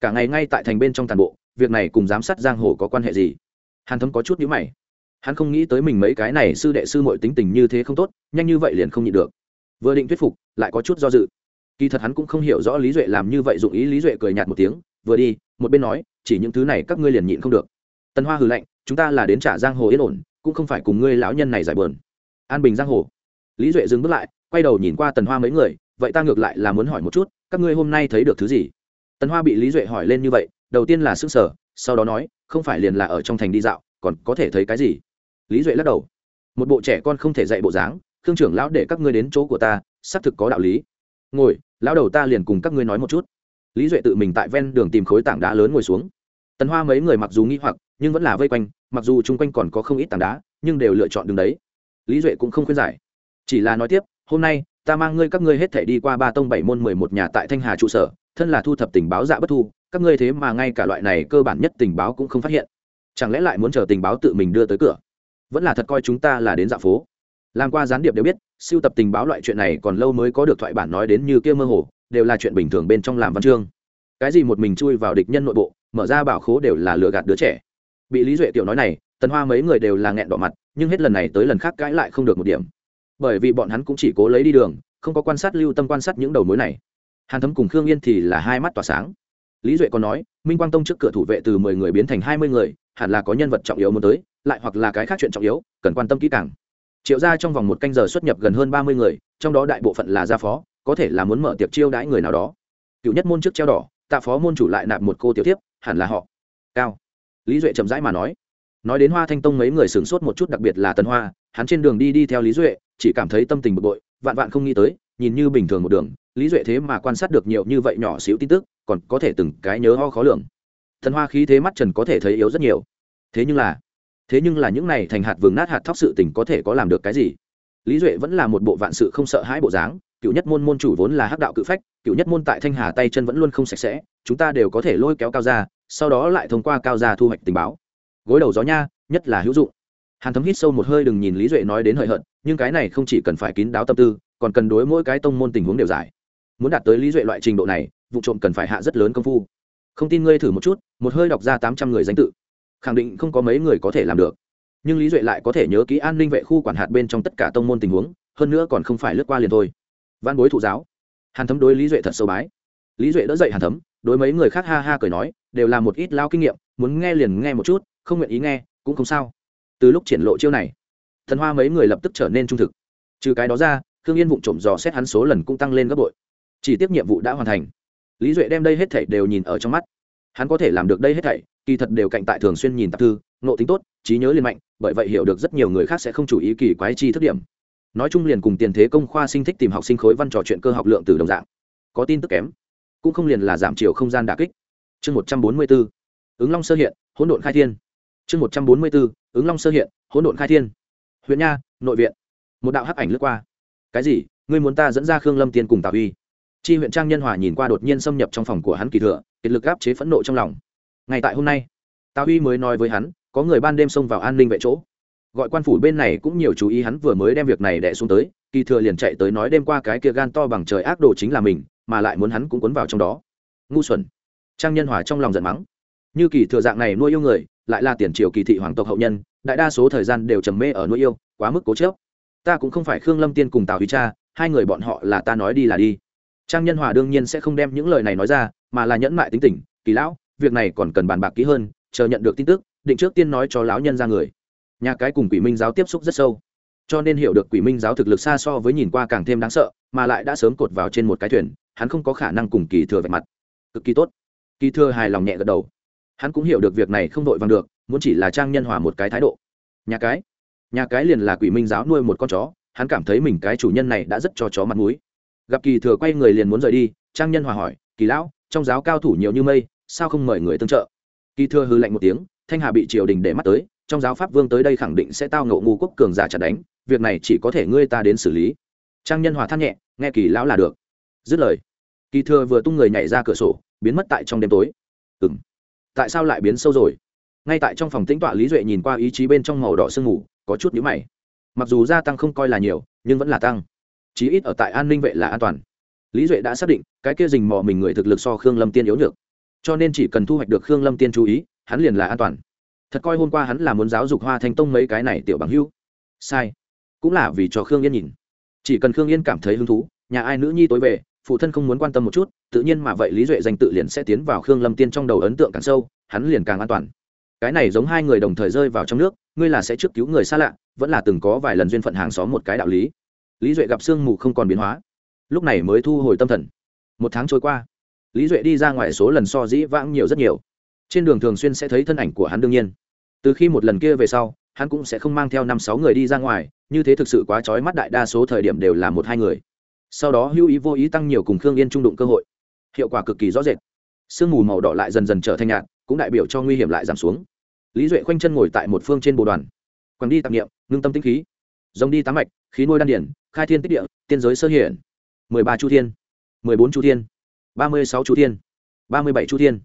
Cả ngày ngay tại thành bên trong tàn bộ, việc này cùng giám sát giang hồ có quan hệ gì? Hàn thấm có chút nhữ mày. Hắn không nghĩ tới mình mấy cái này sư đệ sư mội tính tình như thế không tốt, nhanh như vậy liền không nhịn được. Vừa định thuyết phục, lại có chút do dự. Kỳ thật hắn cũng không hiểu rõ lý duệ làm như vậy dụng ý, lý duệ cười nhạt một tiếng, vừa đi, một bên nói, chỉ những thứ này các ngươi liền nhịn không được. Tần hoa hừ lạnh, chúng ta là đến trả giang hồ yên ổn, cũng không phải cùng ngươi lão nhân này giải bờn an bình giang hồ. Lý duệ dừng bước lại, quay đầu nhìn qua tần hoa mấy người, vậy ta ngược lại là muốn hỏi một chút, các ngươi hôm nay thấy được thứ gì? Tần hoa bị lý duệ hỏi lên như vậy, đầu tiên là s ư n g sở sau đó nói, không phải liền là ở trong thành đi dạo, còn có thể thấy cái gì? Lý duệ lắc đầu, một bộ trẻ con không thể dạy bộ dáng, khương trưởng lão để các ngươi đến chỗ của ta, xác thực có đạo lý. Ngồi, lão đầu ta liền cùng các ngươi nói một chút. Lý duệ tự mình tại ven đường tìm khối tảng đá lớn ngồi xuống. Tần hoa mấy người mặc dù nghĩ hoặc, nhưng vẫn là vây quanh, mặc dù chung quanh còn có không ít tảng đá, nhưng đều lựa chọn đường đấy lý duệ cũng không khuyên giải. Chỉ là nói tiếp, hôm nay, ta mang ngươi các ngươi hết thể đi qua ba tông bảy môn mười một nhà tại thanh hà trụ sở, thân là thu thập tình báo dạ bất thu, các ngươi thế mà ngay cả loại này cơ bản nhất tình báo cũng không phát hiện. Chẳng lẽ lại muốn chờ tình báo tự mình đưa tới cửa? Vẫn là thật coi chúng ta là đến dạ phố. Làm qua gián điệp đều biết, siêu tập tình báo loại chuyện này còn lâu mới có được thoại bản nói đến như kia mơ hồ, đều là chuyện bình thường bên trong làm văn chương. Cái gì một mình chui vào địch nhân nội bộ, mở ra bảo khố đều là lừa gạt đứa trẻ. Bị lý duệ tiểu nói này tần hoa mấy người đều là nghẹn đỏ mặt, nhưng hết lần này tới lần khác cãi lại không được một điểm. Bởi vì bọn hắn cũng chỉ cố lấy đi đường, không có quan sát lưu tâm quan sát những đầu mối này. Hàn thấm cùng khương yên thì là hai mắt tỏa sáng. Lý duệ còn nói, minh quang tông trước cửa thủ vệ từ mười người biến thành hai mươi người, hẳn là có nhân vật trọng yếu muốn tới, lại hoặc là cái khác chuyện trọng yếu, cần quan tâm kỹ càng. Triệu ra trong vòng một canh giờ xuất nhập gần hơn ba mươi người, trong đó đại bộ phận là gia phó, có thể là muốn mở tiệc chiêu đãi người nào đó. Cựu nhất môn trước treo đỏ, tạ phó môn chủ lại nạp một cô tiểu tiếp hẳn là họ. Cao. Lý duệ chậm rãi mà nói nói đến hoa thanh tông mấy người sửng sốt một chút, đặc biệt là tần hoa, hắn trên đường đi đi theo lý duệ, chỉ cảm thấy tâm tình bực bội, vạn vạn không nghĩ tới, nhìn như bình thường một đường, lý duệ thế mà quan sát được nhiều như vậy nhỏ xíu tin tức, còn có thể từng cái nhớ ho khó lường. Thần hoa khí thế mắt trần có thể thấy yếu rất nhiều. Thế nhưng là, thế nhưng là những này thành hạt vườn nát hạt thóc sự tình có thể có làm được cái gì? Lý duệ vẫn là một bộ vạn sự không sợ hãi bộ dáng, cựu nhất môn môn chủ vốn là hắc đạo cự phách, cựu nhất môn tại thanh hà tay chân vẫn luôn không sạch sẽ, chúng ta đều có thể lôi kéo cao ra sau đó lại thông qua cao ra thu hoạch tình báo gối đầu gió nha, nhất là hữu dụng. Hàn thấm hít sâu một hơi đừng nhìn lý duệ nói đến hời hợt, nhưng cái này không chỉ cần phải kín đáo tâm tư, còn cần đối mỗi cái tông môn tình huống đều giải. Muốn đạt tới lý duệ loại trình độ này, vụ trộm cần phải hạ rất lớn công phu. Không tin ngươi thử một chút, một hơi đọc ra tám trăm người danh tự. Khẳng định không có mấy người có thể làm được. Nhưng lý duệ lại có thể nhớ kỹ an ninh vệ khu quản hạt bên trong tất cả tông môn tình huống, hơn nữa còn không phải lướt qua liền thôi. Văn bối thụ giáo. Hàn thấm đối lý duệ thật sâu bái. Lý duệ đỡ dậy hàn thấm, đối mấy người khác ha ha cười nói, đều là một ít lao kinh nghiệm, muốn nghe liền nghe một chút không nguyện ý nghe, cũng không sao. Từ lúc triển lộ chiêu này, thần hoa mấy người lập tức trở nên trung thực. Trừ cái đó ra, khương yên vụng trộm dò xét hắn số lần cũng tăng lên gấp bội. Chỉ tiếp nhiệm vụ đã hoàn thành. Lý duệ đem đây hết thảy đều nhìn ở trong mắt. Hắn có thể làm được đây hết thảy, kỳ thật đều cạnh tại thường xuyên nhìn tạp thư nộ tính tốt, trí nhớ liên mạnh, bởi vậy hiểu được rất nhiều người khác sẽ không chủ ý kỳ quái chi thức điểm. Nói chung liền cùng tiền thế công khoa sinh thích tìm học sinh khối văn trò chuyện cơ học lượng từ đồng dạng. Có tin tức kém, cũng không liền là giảm chiều không gian đà kích. Chương một trăm bốn mươi bốn, ứng long sơ hiện, hỗn độn khai thiên chương một trăm bốn mươi bốn, ứng long sơ hiện, hỗn độn khai thiên. huyện nha, nội viện. một đạo hắc ảnh lướt qua. cái gì? ngươi muốn ta dẫn ra khương lâm tiên cùng tào huy? chi huyện trang nhân hòa nhìn qua đột nhiên xâm nhập trong phòng của hắn kỳ thừa, kiệt lực áp chế phẫn nộ trong lòng. ngay tại hôm nay, tào huy mới nói với hắn, có người ban đêm xông vào an ninh vệ chỗ. gọi quan phủ bên này cũng nhiều chú ý hắn vừa mới đem việc này đẻ xuống tới, kỳ thừa liền chạy tới nói đêm qua cái kia gan to bằng trời ác đồ chính là mình, mà lại muốn hắn cũng cuốn vào trong đó. ngu xuẩn. trang nhân hòa trong lòng giận mắng. như kỳ thừa dạng này nuôi yêu người lại là tiền triều kỳ thị hoàng tộc hậu nhân, đại đa số thời gian đều trầm mê ở nuôi yêu, quá mức cố chớp ta cũng không phải khương lâm tiên cùng tào huy cha, hai người bọn họ là ta nói đi là đi. Trang nhân hòa đương nhiên sẽ không đem những lời này nói ra, mà là nhẫn mại tính tình, kỳ lão, việc này còn cần bàn bạc kỹ hơn, chờ nhận được tin tức, định trước tiên nói cho lão nhân ra người. Nhà cái cùng quỷ minh giáo tiếp xúc rất sâu, cho nên hiểu được quỷ minh giáo thực lực xa so với nhìn qua càng thêm đáng sợ, mà lại đã sớm cột vào trên một cái thuyền, hắn không có khả năng cùng kỳ thừa vạch mặt. Cực kỳ tốt. Kỳ thừa hài lòng nhẹ gật đầu hắn cũng hiểu được việc này không đội vàng được, muốn chỉ là trang nhân hòa một cái thái độ. Nhà cái? Nhà cái liền là quỷ minh giáo nuôi một con chó, hắn cảm thấy mình cái chủ nhân này đã rất cho chó mặt m ũ i gặp kỳ thừa quay người liền muốn rời đi, trang nhân hòa hỏi, kỳ lão, trong giáo cao thủ nhiều như mây, sao không mời người tương trợ? Kỳ thừa hư lạnh một tiếng, thanh hà bị triều đình để mắt tới, trong giáo pháp vương tới đây khẳng định sẽ tao ngộ ngu quốc cường giả chặt đánh, việc này chỉ có thể ngươi ta đến xử lý. Trang nhân hòa than nhẹ, nghe kỳ lão là được. Dứt lời, kỳ thừa vừa tung người nhảy ra cửa sổ, biến mất tại trong đêm tối. Ừ tại sao lại biến sâu rồi? Ngay tại trong phòng tĩnh tọa lý duệ nhìn qua ý chí bên trong màu đỏ sương mù, có chút nhữ mày. Mặc dù gia tăng không coi là nhiều, nhưng vẫn là tăng. Chí ít ở tại an ninh vệ là an toàn. Lý duệ đã xác định, cái kia dình mò mình người thực lực so khương lâm tiên yếu nhược. Cho nên chỉ cần thu hoạch được khương lâm tiên chú ý, hắn liền là an toàn. Thật coi hôm qua hắn là muốn giáo dục hoa thanh tông mấy cái này tiểu bằng hưu sai. Cũng là vì cho khương yên nhìn. Chỉ cần khương yên cảm thấy hứng thú, nhà ai nữ nhi tối về phụ thân không muốn quan tâm một chút, tự nhiên mà vậy lý duệ danh tự liền sẽ tiến vào khương lâm tiên trong đầu ấn tượng càng sâu, hắn liền càng an toàn. Cái này giống hai người đồng thời rơi vào trong nước, ngươi là sẽ trước cứu người xa lạ, vẫn là từng có vài lần duyên phận hàng xóm một cái đạo lý. Lý duệ gặp sương mù không còn biến hóa, lúc này mới thu hồi tâm thần. Một tháng trôi qua, lý duệ đi ra ngoài số lần so dĩ vãng nhiều rất nhiều. Trên đường thường xuyên sẽ thấy thân ảnh của hắn đương nhiên. Từ khi một lần kia về sau, hắn cũng sẽ không mang theo năm sáu người đi ra ngoài, như thế thực sự quá trói mắt đại đa số thời điểm đều là một hai người sau đó hữu ý vô ý tăng nhiều cùng khương yên trung đụng cơ hội. Hiệu quả cực kỳ rõ rệt. Sương mù màu đỏ lại dần dần trở thành nhạt, cũng đại biểu cho nguy hiểm lại giảm xuống. Lý duệ khoanh chân ngồi tại một phương trên bồ đoàn. Quẳng đi tạp nghiệm ngưng tâm tĩnh khí. Giống đi tám mạch, khí nuôi đan điển, khai thiên tích địa, tiên giới sơ hiển. mười ba chu thiên, mười bốn chu thiên, ba mươi sáu chu thiên, ba mươi bảy chu thiên.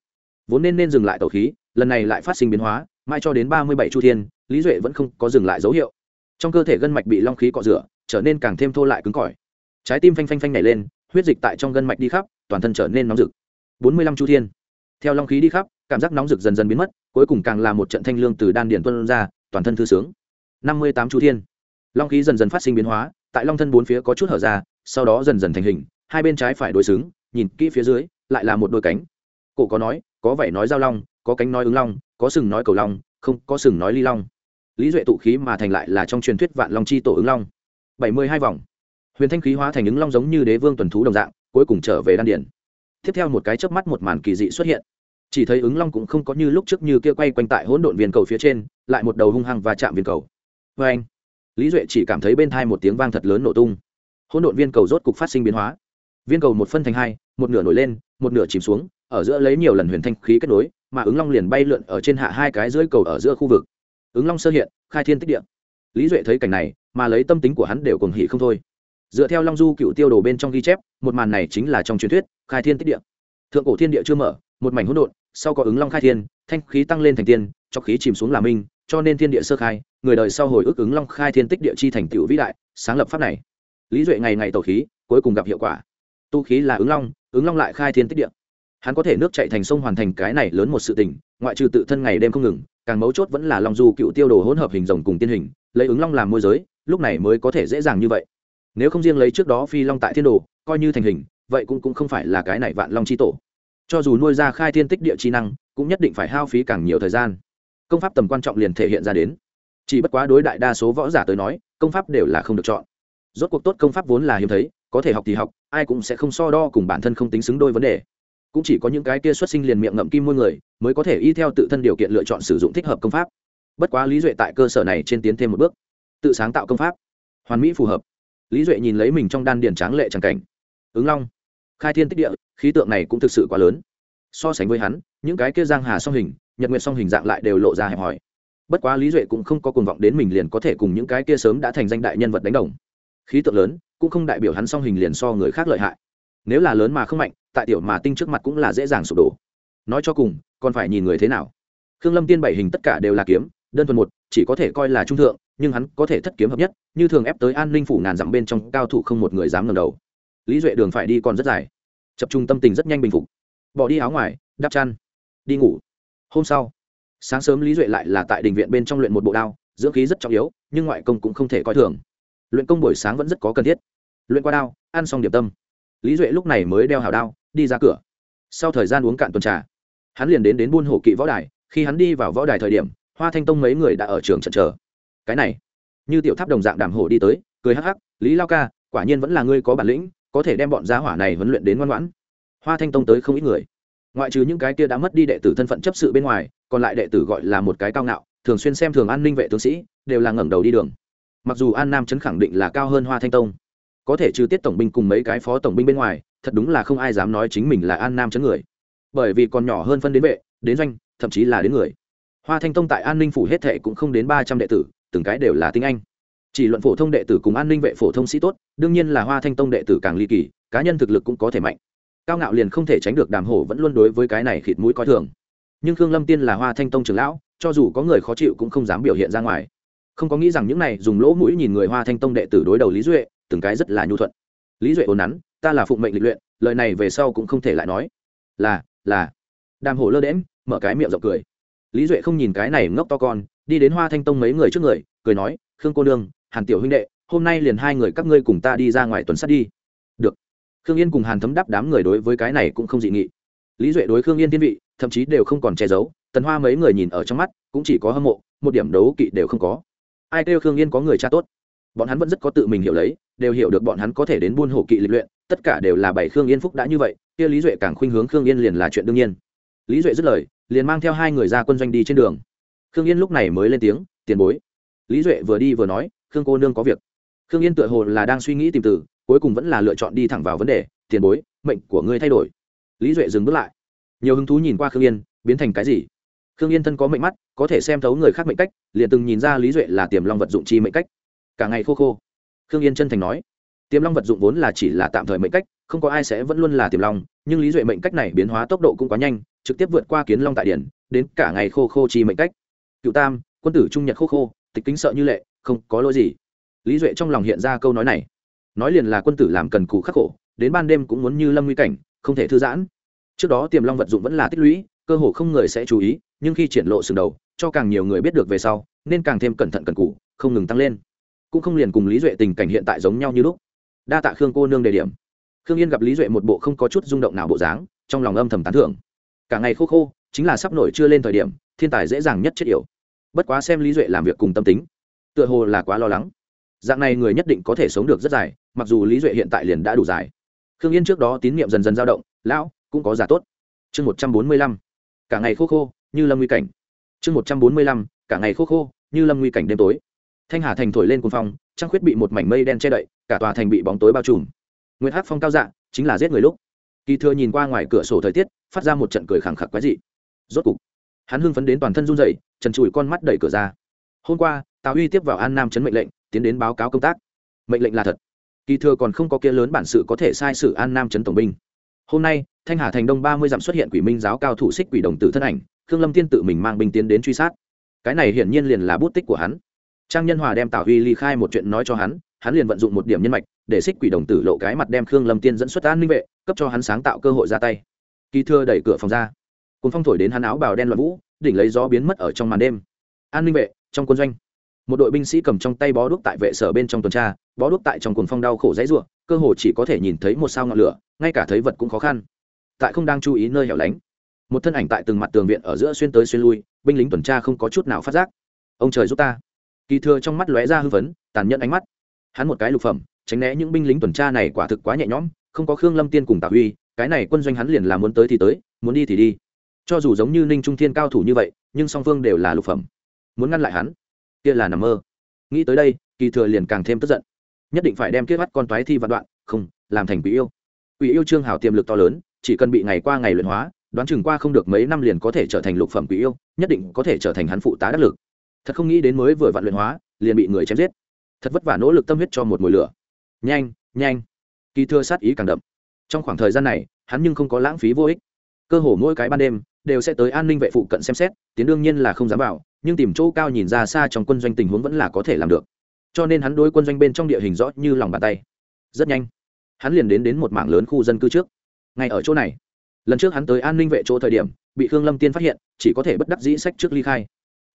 Vốn nên nên dừng lại tẩu khí, lần này lại phát sinh biến hóa, mai cho đến ba mươi bảy chu thiên, lý duệ vẫn không có dừng lại dấu hiệu. Trong cơ thể gân mạch bị long khí cọ rửa, trở nên càng thêm thô lại cứng cỏi trái tim phanh phanh phanh nhảy lên, huyết dịch tại trong gân mạch đi khắp, toàn thân trở nên nóng rực. Bốn mươi lăm chu thiên. Theo long khí đi khắp, cảm giác nóng rực dần dần biến mất, cuối cùng càng là một trận thanh lương từ đan điền tuân ra, toàn thân thư sướng. Năm mươi tám chu thiên. Long khí dần dần phát sinh biến hóa, tại long thân bốn phía có chút hở ra, sau đó dần dần thành hình, hai bên trái phải đối xứng, nhìn kỹ phía dưới, lại là một đôi cánh. Cổ có nói, có vẻ nói giao long, có cánh nói ứng long, có sừng nói cầu long, không, có sừng nói ly long. Lý duệ tụ khí mà thành lại là trong truyền thuyết vạn long chi tổ ứng long. Bảy mươi hai vòng huyền thanh khí hóa thành ứng long giống như đế vương tuần thú đồng dạng, cuối cùng trở về đan điển tiếp theo một cái chớp mắt một màn kỳ dị xuất hiện. Chỉ thấy ứng long cũng không có như lúc trước như kia quay quanh tại hỗn độn viên cầu phía trên, lại một đầu hung hăng và chạm viên cầu. Vê anh lý duệ chỉ cảm thấy bên thai một tiếng vang thật lớn nổ tung. Hỗn độn viên cầu rốt cục phát sinh biến hóa. Viên cầu một phân thành hai, một nửa nổi lên, một nửa chìm xuống, ở giữa lấy nhiều lần huyền thanh khí kết nối, mà ứng long liền bay lượn ở trên hạ hai cái dưới cầu ở giữa khu vực. Ứng long sơ hiện, khai thiên tích địa. Lý duệ thấy cảnh này, mà lấy tâm tính của hắn đều cùng hỉ không thôi dựa theo long du cựu tiêu đồ bên trong ghi chép, một màn này chính là trong truyền thuyết, khai thiên tích địa. Thượng cổ thiên địa chưa mở, một mảnh hỗn độn, sau có ứng long khai thiên, thanh khí tăng lên thành tiên, cho khí chìm xuống là minh, cho nên thiên địa sơ khai, người đời sau hồi ức ứng long khai thiên tích địa chi thành tựu vĩ đại, sáng lập pháp này. Lý duệ ngày ngày tẩu khí, cuối cùng gặp hiệu quả. Tu khí là ứng long ứng long lại khai thiên tích địa. Hắn có thể nước chạy thành sông hoàn thành cái này lớn một sự tình, ngoại trừ tự thân ngày đêm không ngừng, càng mấu chốt vẫn là long du cựu tiêu đồ hỗn hợp hình rồng cùng tiên hình, lấy ứng long làm môi giới, lúc này mới có thể dễ dàng như vậy nếu không riêng lấy trước đó phi long tại thiên đồ, coi như thành hình, vậy cũng cũng không phải là cái này vạn long chi tổ. Cho dù nuôi ra khai thiên tích địa chi năng, cũng nhất định phải hao phí càng nhiều thời gian. Công pháp tầm quan trọng liền thể hiện ra đến. Chỉ bất quá đối đại đa số võ giả tới nói, công pháp đều là không được chọn. Rốt cuộc tốt công pháp vốn là hiếm thấy, có thể học thì học, ai cũng sẽ không so đo cùng bản thân không tính xứng đôi vấn đề. Cũng chỉ có những cái kia xuất sinh liền miệng ngậm kim môi người, mới có thể y theo tự thân điều kiện lựa chọn sử dụng thích hợp công pháp. Bất quá lý duệ tại cơ sở này trên tiến thêm một bước. Tự sáng tạo công pháp. Hoàn mỹ phù hợp lý duệ nhìn lấy mình trong đan điền tráng lệ tràng cảnh ứng long khai thiên tích địa khí tượng này cũng thực sự quá lớn so sánh với hắn những cái kia giang hà song hình nhật nguyện song hình dạng lại đều lộ ra hẹp hòi bất quá lý duệ cũng không có cuồng vọng đến mình liền có thể cùng những cái kia sớm đã thành danh đại nhân vật đánh đồng khí tượng lớn cũng không đại biểu hắn song hình liền so người khác lợi hại nếu là lớn mà không mạnh tại tiểu mà tinh trước mặt cũng là dễ dàng sụp đổ nói cho cùng còn phải nhìn người thế nào khương lâm tiên bảy hình tất cả đều là kiếm đơn thuần một chỉ có thể coi là trung thượng, nhưng hắn có thể thất kiếm hợp nhất, như thường ép tới an ninh phủ ngàn dặm bên trong cao thủ không một người dám ngầm đầu. Lý duệ đường phải đi còn rất dài. Tập trung tâm tình rất nhanh bình phục. Bỏ đi áo ngoài, đắp chăn, đi ngủ. Hôm sau, sáng sớm lý duệ lại là tại đình viện bên trong luyện một bộ đao, dưỡng khí rất trọng yếu, nhưng ngoại công cũng không thể coi thường. Luyện công buổi sáng vẫn rất có cần thiết. Luyện qua đao, ăn xong điểm tâm. Lý duệ lúc này mới đeo hào đao, đi ra cửa. Sau thời gian uống cạn tuần trà, hắn liền đến đến buôn hổ kỵ võ đài, khi hắn đi vào võ đài thời điểm hoa thanh tông mấy người đã ở trường trận chờ. Cái này, như tiểu tháp đồng dạng đàm hổ đi tới, cười hắc hắc, lý lao ca, quả nhiên vẫn là ngươi có bản lĩnh, có thể đem bọn giá hỏa này huấn luyện đến ngoan ngoãn. Hoa thanh tông tới không ít người. Ngoại trừ những cái kia đã mất đi đệ tử thân phận chấp sự bên ngoài, còn lại đệ tử gọi là một cái cao ngạo, thường xuyên xem thường an ninh vệ tướng sĩ, đều là ngẩng đầu đi đường. Mặc dù an nam chấn khẳng định là cao hơn hoa thanh tông, có thể trừ tiết tổng binh cùng mấy cái phó tổng binh bên ngoài, thật đúng là không ai dám nói chính mình là an nam chấn người. Bởi vì còn nhỏ hơn phân đến vệ, đến doanh, thậm chí là đến người hoa thanh tông tại an ninh phủ hết thệ cũng không đến ba trăm đệ tử, từng cái đều là tinh anh. Chỉ luận phổ thông đệ tử cùng an ninh vệ phổ thông sĩ tốt, đương nhiên là hoa thanh tông đệ tử càng ly kỳ, cá nhân thực lực cũng có thể mạnh. Cao ngạo liền không thể tránh được đàm hổ vẫn luôn đối với cái này khịt mũi coi thường. Nhưng khương lâm tiên là hoa thanh tông trưởng lão, cho dù có người khó chịu cũng không dám biểu hiện ra ngoài. Không có nghĩ rằng những này dùng lỗ mũi nhìn người hoa thanh tông đệ tử đối đầu lý duệ, từng cái rất là nhu thuận. Lý duệ ồn nắn, ta là phụng mệnh lịch luyện, lời này về sau cũng không thể lại nói. Là là. Đàm hổ lơ đễm mở cái miệng rộng cười lý duệ không nhìn cái này ngốc to con, đi đến hoa thanh tông mấy người trước người, cười nói, khương cô nương, hàn tiểu huynh đệ, hôm nay liền hai người các ngươi cùng ta đi ra ngoài tuần sát đi. Được. Khương yên cùng hàn thấm đáp đám người đối với cái này cũng không dị nghị. Lý duệ đối khương yên thiên vị, thậm chí đều không còn che giấu, tần hoa mấy người nhìn ở trong mắt, cũng chỉ có hâm mộ, một điểm đấu kỵ đều không có. Ai kêu khương yên có người cha tốt? Bọn hắn vẫn rất có tự mình hiểu lấy, đều hiểu được bọn hắn có thể đến buôn hổ kỵ lịch luyện, tất cả đều là bảy khương yên phúc đã như vậy, kia lý duệ càng khuynh hướng khương yên liền là chuyện đương nhiên. Lý duệ dứt lời liền mang theo hai người ra quân doanh đi trên đường. Khương yên lúc này mới lên tiếng, tiền bối. Lý duệ vừa đi vừa nói, khương cô nương có việc. Khương yên tựa hồ là đang suy nghĩ tìm từ, cuối cùng vẫn là lựa chọn đi thẳng vào vấn đề, tiền bối, mệnh của ngươi thay đổi. Lý duệ dừng bước lại. Nhiều hứng thú nhìn qua khương yên, biến thành cái gì? Khương yên thân có mệnh mắt, có thể xem thấu người khác mệnh cách, liền từng nhìn ra lý duệ là tiềm long vật dụng chi mệnh cách. Cả ngày khô khô. Khương yên chân thành nói, tiềm long vật dụng vốn là chỉ là tạm thời mệnh cách không có ai sẽ vẫn luôn là tiềm long, nhưng lý duệ mệnh cách này biến hóa tốc độ cũng quá nhanh, trực tiếp vượt qua kiến long tại điển đến cả ngày khô khô chi mệnh cách. Cựu tam, quân tử trung nhật khô khô, tịch kính sợ như lệ, không có lỗi gì. Lý duệ trong lòng hiện ra câu nói này. Nói liền là quân tử làm cần cù khắc khổ, đến ban đêm cũng muốn như lâm nguy cảnh, không thể thư giãn. Trước đó tiềm long vật dụng vẫn là tích lũy, cơ hồ không người sẽ chú ý, nhưng khi triển lộ sừng đầu, cho càng nhiều người biết được về sau, nên càng thêm cẩn thận cần cù, không ngừng tăng lên. Cũng không liền cùng lý duệ tình cảnh hiện tại giống nhau như lúc. Đa tạ khương cô nương đề điểm khương yên gặp lý duệ một bộ không có chút rung động nào bộ dáng, trong lòng âm thầm tán thưởng. Cả ngày khô khô, chính là sắp nổi chưa lên thời điểm, thiên tài dễ dàng nhất chết yểu. Bất quá xem lý duệ làm việc cùng tâm tính, tựa hồ là quá lo lắng. Dạng này người nhất định có thể sống được rất dài, mặc dù lý duệ hiện tại liền đã đủ dài. Khương yên trước đó tín nhiệm dần dần dao động, lão, cũng có giả tốt. Chương một trăm bốn mươi lăm, cả ngày khô khô, như lâm nguy cảnh. Chương một trăm bốn mươi lăm, cả ngày khô khô, như lâm nguy cảnh đêm tối. Thanh hà thành thổi lên cuồng phong, trăng khuyết bị một mảnh mây đen che đậy, cả tòa thành bị bóng tối bao trùm. Nguyệt hát phong cao dạ chính là giết người lúc. Kỳ thừa nhìn qua ngoài cửa sổ thời tiết, phát ra một trận cười khẳng khặc quái dị. Rốt cục, hắn hưng phấn đến toàn thân run dậy trần trụi con mắt đẩy cửa ra. Hôm qua, tào uy tiếp vào an nam chấn mệnh lệnh, tiến đến báo cáo công tác. Mệnh lệnh là thật. Kỳ thừa còn không có kia lớn bản sự có thể sai sự an nam chấn tổng binh. Hôm nay, thanh hà thành đông ba mươi dặm xuất hiện quỷ minh giáo cao thủ xích quỷ đồng tử thân ảnh, khương lâm tiên tự mình mang binh tiến đến truy sát. Cái này hiển nhiên liền là bút tích của hắn. Trang nhân hòa đem tào huy ly khai một chuyện nói cho hắn hắn liền vận dụng một điểm nhân mạch để xích quỷ đồng tử lộ cái mặt đem khương lâm tiên dẫn xuất an ninh vệ, cấp cho hắn sáng tạo cơ hội ra tay. Kỳ thưa đẩy cửa phòng ra. Cuốn phong thổi đến hắn áo bào đen loạn vũ, đỉnh lấy gió biến mất ở trong màn đêm. An ninh vệ, trong quân doanh. Một đội binh sĩ cầm trong tay bó đuốc tại vệ sở bên trong tuần tra, bó đuốc tại trong cuồng phong đau khổ dãy ruộng cơ hồ chỉ có thể nhìn thấy một sao ngọn lửa, ngay cả thấy vật cũng khó khăn. Tại không đang chú ý nơi hẻo lánh, một thân ảnh tại từng mặt tường viện ở giữa xuyên tới xuyên lui, binh lính tuần tra không có chút nào phát giác. Ông trời giúp ta. Kỳ thừa trong mắt lóe ra hư vấn, tàn nhẫn ánh mắt hắn một cái lục phẩm, tránh né những binh lính tuần tra này quả thực quá nhẹ nhõm, không có khương lâm tiên cùng tạ huy, cái này quân doanh hắn liền là muốn tới thì tới, muốn đi thì đi. Cho dù giống như ninh trung thiên cao thủ như vậy, nhưng song phương đều là lục phẩm. Muốn ngăn lại hắn, kia là nằm mơ. Nghĩ tới đây, kỳ thừa liền càng thêm tức giận. Nhất định phải đem kết bắt con toái thi vạn đoạn, không, làm thành quỷ yêu. Quỷ yêu trương hảo tiềm lực to lớn, chỉ cần bị ngày qua ngày luyện hóa, đoán chừng qua không được mấy năm liền có thể trở thành lục phẩm quỷ yêu, nhất định có thể trở thành hắn phụ tá đắc lực. Thật không nghĩ đến mới vừa vạn luyện hóa, liền bị người chém giết thật vất vả nỗ lực tâm huyết cho một mùi lửa. Nhanh nhanh. Kỳ thừa sát ý càng đậm. Trong khoảng thời gian này, hắn nhưng không có lãng phí vô ích. Cơ hồ mỗi cái ban đêm, đều sẽ tới an ninh vệ phụ cận xem xét, tiến đương nhiên là không dám vào, nhưng tìm chỗ cao nhìn ra xa trong quân doanh tình huống vẫn là có thể làm được. Cho nên hắn đối quân doanh bên trong địa hình rõ như lòng bàn tay. Rất nhanh, hắn liền đến đến một mảng lớn khu dân cư trước. Ngay ở chỗ này, lần trước hắn tới an ninh vệ chỗ thời điểm, bị khương lâm tiên phát hiện, chỉ có thể bất đắc dĩ sách trước ly khai.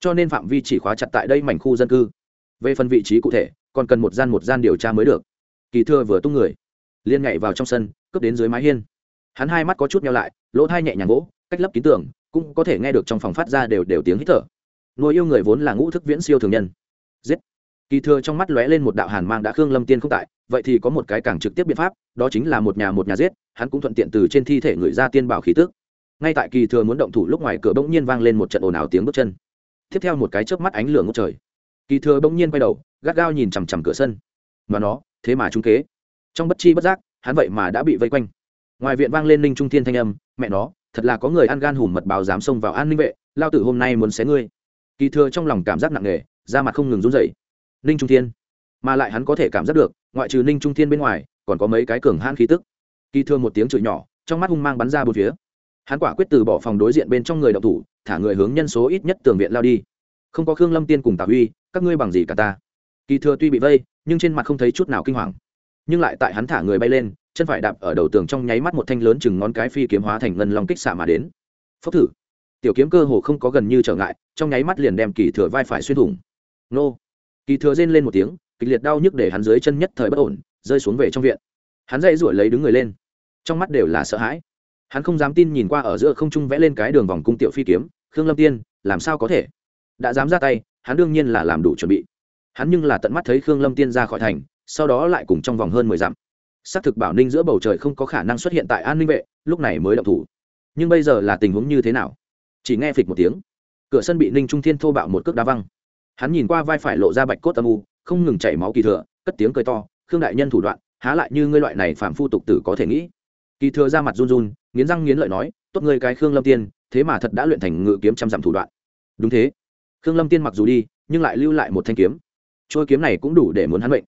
Cho nên phạm vi chỉ khóa chặt tại đây mảnh khu dân cư về phần vị trí cụ thể, còn cần một gian một gian điều tra mới được. Kỳ thưa vừa tung người liên nhảy vào trong sân, cướp đến dưới mái hiên. Hắn hai mắt có chút nhau lại, lỗ thai nhẹ nhàng gỗ cách lấp kín tưởng cũng có thể nghe được trong phòng phát ra đều đều tiếng hít thở. Nuôi yêu người vốn là ngũ thức viễn siêu thường nhân. Giết! Kỳ thưa trong mắt lóe lên một đạo hàn mang đã khương lâm tiên không tại, vậy thì có một cái càng trực tiếp biện pháp, đó chính là một nhà một nhà giết, hắn cũng thuận tiện từ trên thi thể người ra tiên bảo khí tức. Ngay tại kỳ thừa muốn động thủ lúc ngoài cửa bỗng nhiên vang lên một trận ồn ào tiếng bước chân. Tiếp theo một cái chớp mắt ánh lửa ngốc trời kỳ thừa bỗng nhiên quay đầu, gắt gao nhìn chằm chằm cửa sân. Mà nó, thế mà trúng kế. Trong bất chi bất giác, hắn vậy mà đã bị vây quanh. Ngoài viện vang lên ninh trung thiên thanh âm, mẹ nó, thật là có người ăn gan hùm mật báo dám xông vào an ninh vệ, lao tử hôm nay muốn xé ngươi. Kỳ thừa trong lòng cảm giác nặng nề, da mặt không ngừng run rẩy. Ninh trung thiên. Mà lại hắn có thể cảm giác được, ngoại trừ ninh trung thiên bên ngoài, còn có mấy cái cường hãn khí tức. Kỳ thừa một tiếng chửi nhỏ, trong mắt hung mang bắn ra bốn phía. Hắn quả quyết từ bỏ phòng đối diện bên trong người đậu thủ, thả người hướng nhân số ít nhất tường viện lao đi. Không có khương lâm tiên cùng tà huy các ngươi bằng gì cả ta? Kỳ thừa tuy bị vây, nhưng trên mặt không thấy chút nào kinh hoàng. Nhưng lại tại hắn thả người bay lên, chân phải đạp ở đầu tường trong nháy mắt một thanh lớn chừng ngón cái phi kiếm hóa thành ngân long kích xạ mà đến. Phốc thử. Tiểu kiếm cơ hồ không có gần như trở ngại, trong nháy mắt liền đem kỳ thừa vai phải xuyên thủng. Nô. Kỳ thừa rên lên một tiếng, kịch liệt đau nhức để hắn dưới chân nhất thời bất ổn, rơi xuống về trong viện. Hắn dậy rủi lấy đứng người lên. Trong mắt đều là sợ hãi. Hắn không dám tin nhìn qua ở giữa không trung vẽ lên cái đường vòng cung tiểu phi kiếm, khương lâm tiên, làm sao có thể? Đã dám ra tay hắn đương nhiên là làm đủ chuẩn bị. Hắn nhưng là tận mắt thấy khương lâm tiên ra khỏi thành, sau đó lại cùng trong vòng hơn mười dặm. Xác thực bảo ninh giữa bầu trời không có khả năng xuất hiện tại an ninh vệ, lúc này mới động thủ. Nhưng bây giờ là tình huống như thế nào? Chỉ nghe phịch một tiếng. Cửa sân bị ninh trung thiên thô bạo một cước đá văng. Hắn nhìn qua vai phải lộ ra bạch cốt âm u, không ngừng chảy máu kỳ thừa, cất tiếng cười to, khương đại nhân thủ đoạn, há lại như ngươi loại này phạm phu tục tử có thể nghĩ. Kỳ thừa ra mặt run run, nghiến răng nghiến lợi nói, tốt ngươi cái khương lâm tiên, thế mà thật đã luyện thành ngự kiếm trăm dặm thủ đoạn. Đúng thế khương lâm tiên mặc dù đi, nhưng lại lưu lại một thanh kiếm. Trôi kiếm này cũng đủ để muốn hắn bệnh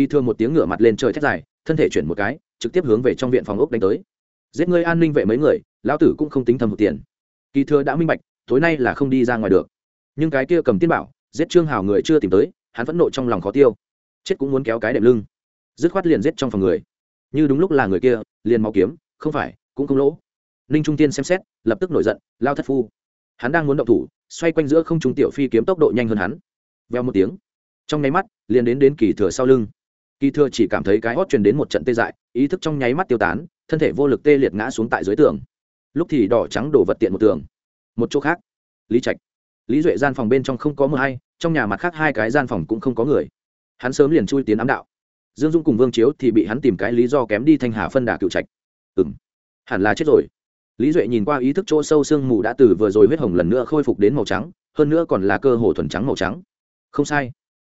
kỳ thừa một tiếng ngửa mặt lên trời thét dài, thân thể chuyển một cái, trực tiếp hướng về trong viện phòng ốc đánh tới. Giết người an ninh vệ mấy người, lão tử cũng không tính thầm một tiền. Kỳ thừa đã minh bạch, tối nay là không đi ra ngoài được. Nhưng cái kia cầm tiên bảo, giết trương hào người chưa tìm tới, hắn vẫn nộ trong lòng khó tiêu. Chết cũng muốn kéo cái đệm lưng. Dứt khoát liền giết trong phòng người. Như đúng lúc là người kia, liền máu kiếm, không phải, cũng không lỗ. Ninh trung tiên xem xét, lập tức nổi giận, lao thất phu hắn đang muốn động thủ, xoay quanh giữa không trung tiểu phi kiếm tốc độ nhanh hơn hắn. Veo một tiếng, trong nháy mắt, liền đến đến kỳ thừa sau lưng. Kỳ thừa chỉ cảm thấy cái hót truyền đến một trận tê dại, ý thức trong nháy mắt tiêu tán, thân thể vô lực tê liệt ngã xuống tại dưới tường. Lúc thì đỏ trắng đổ vật tiện một tường. Một chỗ khác, lý trạch, lý duệ gian phòng bên trong không có mưa hay trong nhà mặt khác hai cái gian phòng cũng không có người. Hắn sớm liền chui tiến ám đạo. Dương dung cùng vương chiếu thì bị hắn tìm cái lý do kém đi thanh hà phân đà cựu trạch. Ừ m hẳn là chết rồi lý duệ nhìn qua ý thức chỗ sâu sương mù đã từ vừa rồi huyết hồng lần nữa khôi phục đến màu trắng, hơn nữa còn là cơ hồ thuần trắng màu trắng. Không sai.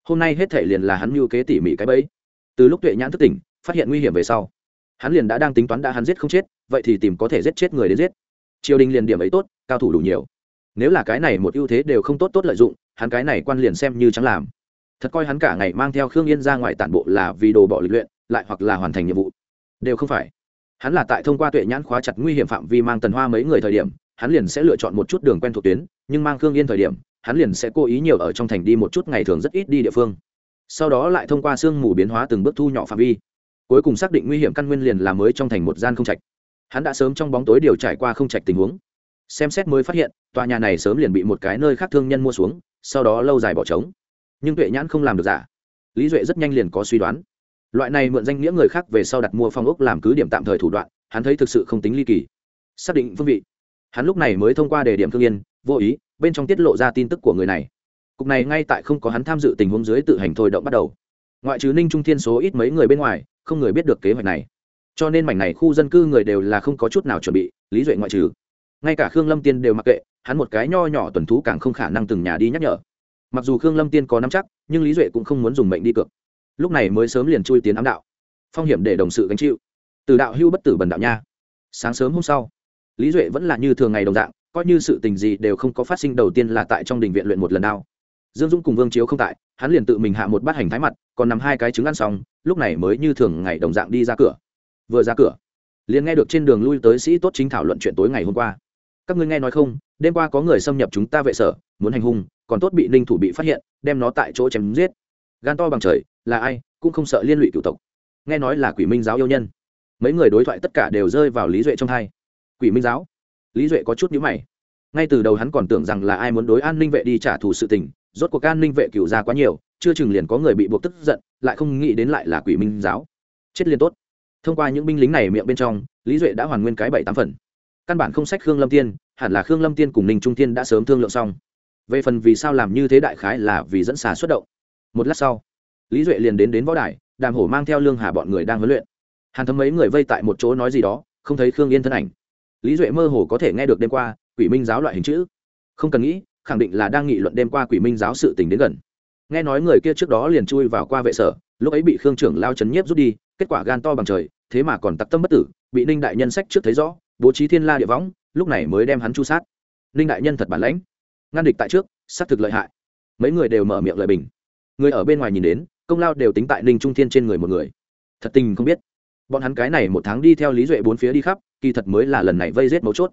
Hôm nay hết thể liền là hắn mưu kế tỉ mỉ cái bẫy. Từ lúc tuệ nhãn thức tỉnh, phát hiện nguy hiểm về sau, hắn liền đã đang tính toán đã hắn giết không chết, vậy thì tìm có thể giết chết người đến giết. Triều đình liền điểm ấy tốt, cao thủ đủ nhiều. Nếu là cái này một ưu thế đều không tốt tốt lợi dụng, hắn cái này quan liền xem như chẳng làm. Thật coi hắn cả ngày mang theo khương yên ra ngoài tản bộ là vì đồ bỏ lịch luyện, lại hoặc là hoàn thành nhiệm vụ. Đều không phải hắn là tại thông qua tuệ nhãn khóa chặt nguy hiểm phạm vi mang tần hoa mấy người thời điểm, hắn liền sẽ lựa chọn một chút đường quen thuộc tuyến, nhưng mang khương yên thời điểm, hắn liền sẽ cố ý nhiều ở trong thành đi một chút ngày thường rất ít đi địa phương. Sau đó lại thông qua sương mù biến hóa từng bước thu nhỏ phạm vi. Cuối cùng xác định nguy hiểm căn nguyên liền là mới trong thành một gian không trạch. Hắn đã sớm trong bóng tối điều trải qua không trạch tình huống. Xem xét mới phát hiện, tòa nhà này sớm liền bị một cái nơi khác thương nhân mua xuống, sau đó lâu dài bỏ trống. Nhưng tuệ nhãn không làm được giả. Lý duệ rất nhanh liền có suy đoán loại này mượn danh nghĩa người khác về sau đặt mua phong ốc làm cứ điểm tạm thời thủ đoạn, hắn thấy thực sự không tính ly kỳ. Xác định phương vị. Hắn lúc này mới thông qua đề điểm thương yên, vô ý, bên trong tiết lộ ra tin tức của người này. Cục này ngay tại không có hắn tham dự tình huống dưới tự hành thôi động bắt đầu. Ngoại trừ ninh trung thiên số ít mấy người bên ngoài, không người biết được kế hoạch này. Cho nên mảnh này khu dân cư người đều là không có chút nào chuẩn bị, lý duệ ngoại trừ. Ngay cả khương lâm tiên đều mặc kệ, hắn một cái nho nhỏ tuần thú càng không khả năng từng nhà đi nhắc nhở. Mặc dù khương lâm tiên có nắm chắc, nhưng lý duệ cũng không muốn dùng mệnh đi cược lúc này mới sớm liền chui tiến ám đạo. Phong hiểm để đồng sự gánh chịu. Từ đạo hưu bất tử bần đạo nha. Sáng sớm hôm sau, lý duệ vẫn là như thường ngày đồng dạng, coi như sự tình gì đều không có phát sinh đầu tiên là tại trong đình viện luyện một lần nào dương dũng cùng vương chiếu không tại, hắn liền tự mình hạ một bát hành thái mặt, còn nằm hai cái trứng ăn xong, lúc này mới như thường ngày đồng dạng đi ra cửa. Vừa ra cửa, liền nghe được trên đường lui tới sĩ tốt chính thảo luận chuyện tối ngày hôm qua. Các ngươi nghe nói không, đêm qua có người xâm nhập chúng ta vệ sở, muốn hành hung, còn tốt bị ninh thủ bị phát hiện, đem nó tại chỗ chém giết gan to bằng trời, là ai, cũng không sợ liên lụy cựu tộc. Nghe nói là quỷ minh giáo yêu nhân. Mấy người đối thoại tất cả đều rơi vào lý duệ trong hai. Quỷ minh giáo? Lý duệ có chút nhữ mày. Ngay từ đầu hắn còn tưởng rằng là ai muốn đối an ninh vệ đi trả thù sự tình, rốt cuộc an ninh vệ cựu ra quá nhiều, chưa chừng liền có người bị buộc tức giận, lại không nghĩ đến lại là quỷ minh giáo. Chết liền tốt. Thông qua những binh lính này miệng bên trong, lý duệ đã hoàn nguyên cái bảy tám phần. Căn bản không sách khương lâm tiên, hẳn là khương lâm tiên cùng ninh trung tiên đã sớm thương lượng xong. Về phần vì sao làm như thế đại khái là vì dẫn xà xuất động một lát sau, lý duệ liền đến đến võ đài, đàm hổ mang theo lương hà bọn người đang huấn luyện. Hàn thấm mấy người vây tại một chỗ nói gì đó, không thấy khương yên thân ảnh. Lý duệ mơ hồ có thể nghe được đêm qua quỷ minh giáo loại hình chữ. Không cần nghĩ, khẳng định là đang nghị luận đêm qua quỷ minh giáo sự tình đến gần. Nghe nói người kia trước đó liền chui vào qua vệ sở, lúc ấy bị khương trưởng lao chấn nhiếp rút đi, kết quả gan to bằng trời, thế mà còn tặc tâm bất tử, bị ninh đại nhân sách trước thấy rõ, bố trí thiên la địa võng, lúc này mới đem hắn chu sát. Ninh đại nhân thật bản lãnh. Ngăn địch tại trước, xác thực lợi hại. Mấy người đều mở miệng lợi bình người ở bên ngoài nhìn đến, công lao đều tính tại ninh trung thiên trên người một người. Thật tình không biết. Bọn hắn cái này một tháng đi theo lý duệ bốn phía đi khắp, kỳ thật mới là lần này vây rết mấu chốt.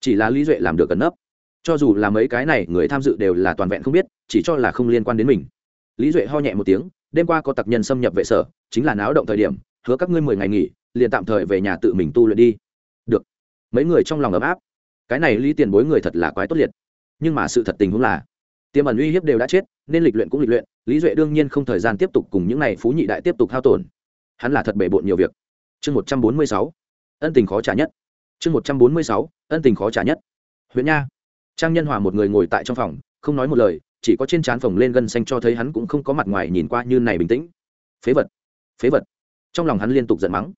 Chỉ là lý duệ làm được cẩn nấp. Cho dù là mấy cái này người tham dự đều là toàn vẹn không biết, chỉ cho là không liên quan đến mình. Lý duệ ho nhẹ một tiếng, đêm qua có tặc nhân xâm nhập vệ sở, chính là náo động thời điểm, hứa các ngươi mười ngày nghỉ, liền tạm thời về nhà tự mình tu luyện đi. Được. Mấy người trong lòng ấm áp. Cái này lý tiền bối người thật là quái tốt liệt. Nhưng mà sự thật tình huống là tiềm ẩn uy hiếp đều đã chết, nên lịch luyện cũng lịch luyện, lý duệ đương nhiên không thời gian tiếp tục cùng những n à y phú nhị đại tiếp tục hao tổn. Hắn là thật bể bộn nhiều việc. Chương một trăm bốn mươi sáu, ân tình khó trả nhất. Chương một trăm bốn mươi sáu, ân tình khó trả nhất. Huyện nha. Trang nhân hòa một người ngồi tại trong phòng, không nói một lời, chỉ có trên trán phòng lên gân xanh cho thấy hắn cũng không có mặt ngoài nhìn qua như này bình tĩnh. Phế vật phế vật. Trong lòng hắn liên tục giận mắng.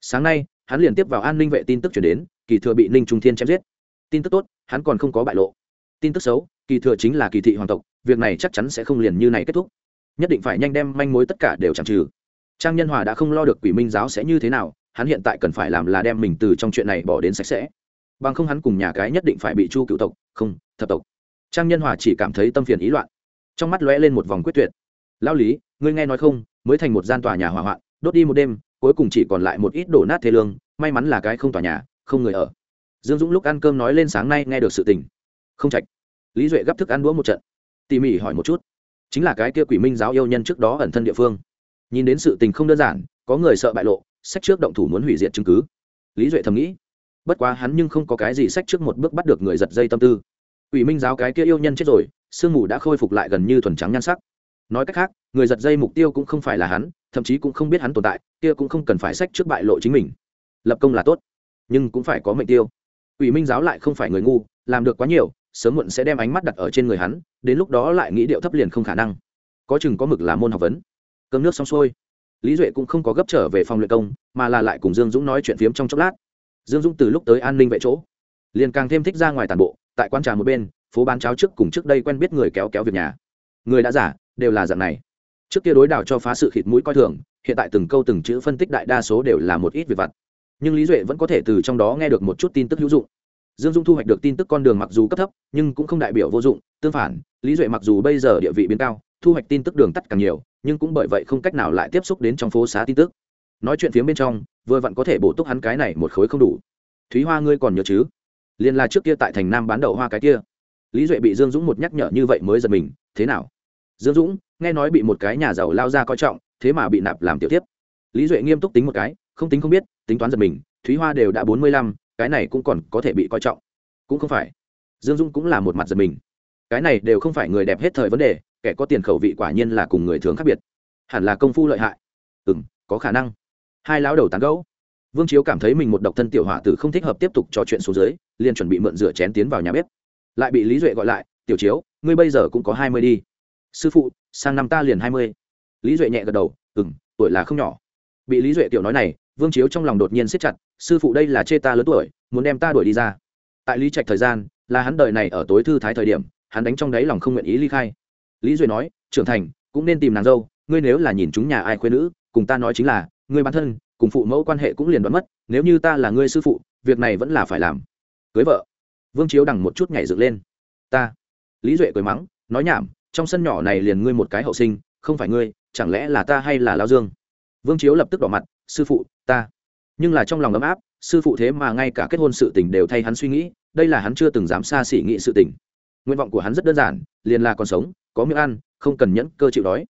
Sáng nay, hắn liền tiếp vào an ninh vệ tin tức chuyển đến, kỳ thừa bị ninh trung thiên chém giết. Tin tức tốt, hắn còn không có bại lộ tin tức xấu, kỳ thừa chính là kỳ thị hoàng tộc, việc này chắc chắn sẽ không liền như này kết thúc. Nhất định phải nhanh đem manh mối tất cả đều chẳng trừ. Trang nhân hòa đã không lo được quỷ minh giáo sẽ như thế nào, hắn hiện tại cần phải làm là đem mình từ trong chuyện này bỏ đến sạch sẽ. Bằng không hắn cùng nhà cái nhất định phải bị chu cựu tộc, không, thập tộc. Trang nhân hòa chỉ cảm thấy tâm phiền ý loạn. Trong mắt lóe lên một vòng quyết tuyệt. Lao lý, ngươi nghe nói không, mới thành một gian tòa nhà hỏa hoạn, đốt đi một đêm, cuối cùng chỉ còn lại một ít đổ nát thế lương, may mắn là cái không tòa nhà, không người ở. Dương dũng lúc ăn cơm nói lên sáng nay nghe được sự tình không trạch. Lý duệ gấp thức ăn đũa một trận. Tỉ mỉ hỏi một chút. Chính là cái kia quỷ minh giáo yêu nhân trước đó ẩn thân địa phương. Nhìn đến sự tình không đơn giản, có người sợ bại lộ, sách trước động thủ muốn hủy diệt chứng cứ. Lý duệ thầm nghĩ, bất quá hắn nhưng không có cái gì sách trước một bước bắt được người giật dây tâm tư. Quỷ minh giáo cái kia yêu nhân chết rồi, sương mù đã khôi phục lại gần như thuần trắng nhan sắc. Nói cách khác, người giật dây mục tiêu cũng không phải là hắn, thậm chí cũng không biết hắn tồn tại, kia cũng không cần phải sách trước bại lộ chính mình. Lập công là tốt, nhưng cũng phải có mệnh tiêu. Quỷ minh giáo lại không phải người ngu, làm được quá nhiều sớm muộn sẽ đem ánh mắt đặt ở trên người hắn, đến lúc đó lại nghĩ điệu thấp liền không khả năng. Có chừng có mực là môn học vấn. Cơm nước xong xuôi. Lý duệ cũng không có gấp trở về phòng luyện công, mà là lại cùng dương dũng nói chuyện phiếm trong chốc lát. Dương dũng từ lúc tới an ninh vệ chỗ, liền càng thêm thích ra ngoài tàn bộ, tại quan trà một bên, phố bán cháo trước cùng trước đây quen biết người kéo kéo việc nhà. Người đã giả đều là dạng này. Trước kia đối đảo cho phá sự khịt mũi coi thường, hiện tại từng câu từng chữ phân tích đại đa số đều là một ít việc vặt. Nhưng lý duệ vẫn có thể từ trong đó nghe được một chút tin tức hữu dụng dương dung thu hoạch được tin tức con đường mặc dù cấp thấp, nhưng cũng không đại biểu vô dụng, tương phản, lý duệ mặc dù bây giờ địa vị biến cao, thu hoạch tin tức đường tắt càng nhiều, nhưng cũng bởi vậy không cách nào lại tiếp xúc đến trong phố xá tin tức. Nói chuyện phía bên trong, vừa vặn có thể bổ túc hắn cái này một khối không đủ. Thúy hoa ngươi còn nhớ chứ? Liên là trước kia tại thành nam bán đậu hoa cái kia. Lý duệ bị dương dũng một nhắc nhở như vậy mới giật mình, thế nào? Dương dũng, nghe nói bị một cái nhà giàu lao ra coi trọng, thế mà bị nạp làm tiểu tiếp. Lý duệ nghiêm túc tính một cái, không tính không biết, tính toán giật mình, thúy hoa đều đã bốn mươi lăm cái này cũng còn có thể bị coi trọng. Cũng không phải. Dương dũng cũng là một mặt giật mình. Cái này đều không phải người đẹp hết thời vấn đề, kẻ có tiền khẩu vị quả nhiên là cùng người thường khác biệt. Hẳn là công phu lợi hại. Ừ m có khả năng. Hai lão đầu tán gẫu. Vương chiếu cảm thấy mình một độc thân tiểu hỏa tử không thích hợp tiếp tục trò chuyện xuống dưới, liền chuẩn bị mượn rửa chén tiến vào nhà bếp. Lại bị lý duệ gọi lại, tiểu chiếu, ngươi bây giờ cũng có hai mươi đi. Sư phụ, sang năm ta liền hai mươi. Lý duệ nhẹ gật đầu ừ m tuổi là không nhỏ bị lý duệ tiểu nói này, vương chiếu trong lòng đột nhiên siết chặt, sư phụ đây là chê ta lớn tuổi, muốn đem ta đuổi đi ra. Tại lý trạch thời gian, là hắn đời này ở tối thư thái thời điểm, hắn đánh trong đáy lòng không nguyện ý ly khai. Lý duệ nói, trưởng thành, cũng nên tìm nàng dâu, ngươi nếu là nhìn chúng nhà ai khuyên nữ, cùng ta nói chính là, ngươi bản thân, cùng phụ mẫu quan hệ cũng liền đoán mất, nếu như ta là ngươi sư phụ, việc này vẫn là phải làm. Cưới vợ. Vương chiếu đằng một chút nhảy dựng lên. Ta. Lý duệ cười mắng, nói nhảm, trong sân nhỏ này liền ngươi một cái hậu sinh, không phải ngươi, chẳng lẽ là ta hay là lao dương? Vương chiếu lập tức đỏ mặt, sư phụ, ta. Nhưng là trong lòng ấm áp, sư phụ thế mà ngay cả kết hôn sự tình đều thay hắn suy nghĩ, đây là hắn chưa từng dám xa xỉ nghĩ sự tình. Nguyện vọng của hắn rất đơn giản, liền là còn sống, có miệng ăn, không cần nhẫn cơ chịu đói.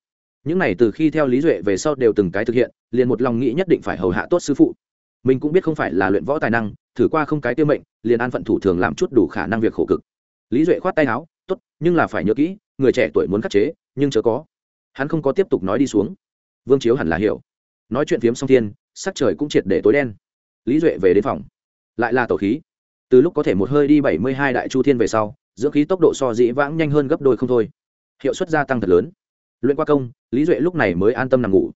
Những này từ khi theo lý duệ về sau đều từng cái thực hiện, liền một lòng nghĩ nhất định phải hầu hạ tốt sư phụ. Mình cũng biết không phải là luyện võ tài năng, thử qua không cái tiêu mệnh, liền an phận thủ thường làm chút đủ khả năng việc khổ cực. Lý duệ khoát tay áo, tốt, nhưng là phải nhớ kỹ, người trẻ tuổi muốn khắc chế, nhưng chớ có. Hắn không có tiếp tục nói đi xuống. Vương chiếu hẳn là hiểu nói chuyện phiếm song thiên, sắc trời cũng triệt để tối đen. Lý duệ về đến phòng. Lại là tổ khí. Từ lúc có thể một hơi đi bảy mươi hai đại chu thiên về sau, dưỡng khí tốc độ so dĩ vãng nhanh hơn gấp đôi không thôi. Hiệu suất gia tăng thật lớn. Luyện qua công, lý duệ lúc này mới an tâm nằm ngủ.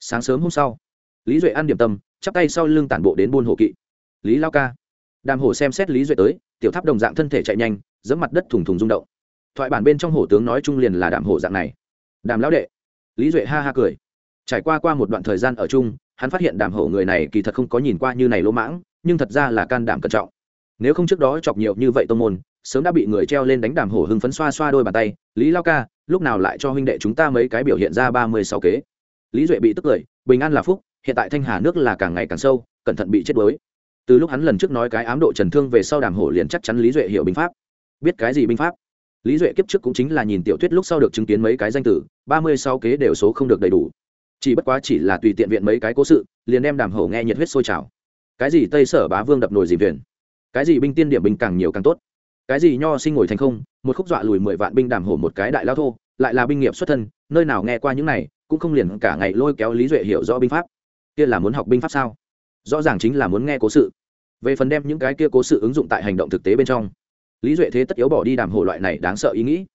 Sáng sớm hôm sau, lý duệ ăn điểm tâm, chắp tay sau lưng tản bộ đến buôn hồ kỵ. Lý lao ca. Đàm hổ xem xét lý duệ tới, tiểu tháp đồng dạng thân thể chạy nhanh dẫm mặt đất thùng thùng rung động. Thoại bản bên trong hổ tướng nói chung liền là đàm hổ dạng này. Đàm lão đệ. Lý duệ ha ha cười trải qua qua một đoạn thời gian ở chung, hắn phát hiện đàm hổ người này kỳ thật không có nhìn qua như này lỗ mãng, nhưng thật ra là can đảm cẩn trọng. Nếu không trước đó chọc nhiều như vậy tô môn, sớm đã bị người treo lên đánh đàm hổ hưng phấn xoa xoa đôi bàn tay, lý lao ca, lúc nào lại cho huynh đệ chúng ta mấy cái biểu hiện ra ba mươi sáu kế? Lý duệ bị tức cười, bình an là phúc, hiện tại thanh hà nước là càng ngày càng sâu, cẩn thận bị chết đuối. Từ lúc hắn lần trước nói cái ám độ trần thương về sau đàm hổ liền chắc chắn lý duệ hiểu binh pháp. Biết cái gì binh pháp? Lý duệ kiếp trước cũng chính là nhìn tiểu thuyết lúc sau được chứng kiến mấy cái danh tử, ba mươi sáu kế đều số không được đầy đủ chỉ bất quá chỉ là tùy tiện viện mấy cái cố sự, liền đem đàm hổ nghe nhiệt huyết sôi trào. Cái gì tây sở bá vương đập nồi dìm thuyền? Cái gì binh tiên điểm binh càng nhiều càng tốt? Cái gì nho sinh ngồi thành không, một khúc dọa lùi mười vạn binh đàm hổ một cái đại lao thô, lại là binh nghiệp xuất thân, nơi nào nghe qua những này, cũng không liền cả ngày lôi kéo lý duệ hiểu rõ binh pháp. Kia là muốn học binh pháp sao? Rõ ràng chính là muốn nghe cố sự. Về phần đem những cái kia cố sự ứng dụng tại hành động thực tế bên trong, lý duệ thế tất yếu bỏ đi đàm hổ loại này đáng sợ ý nghĩ.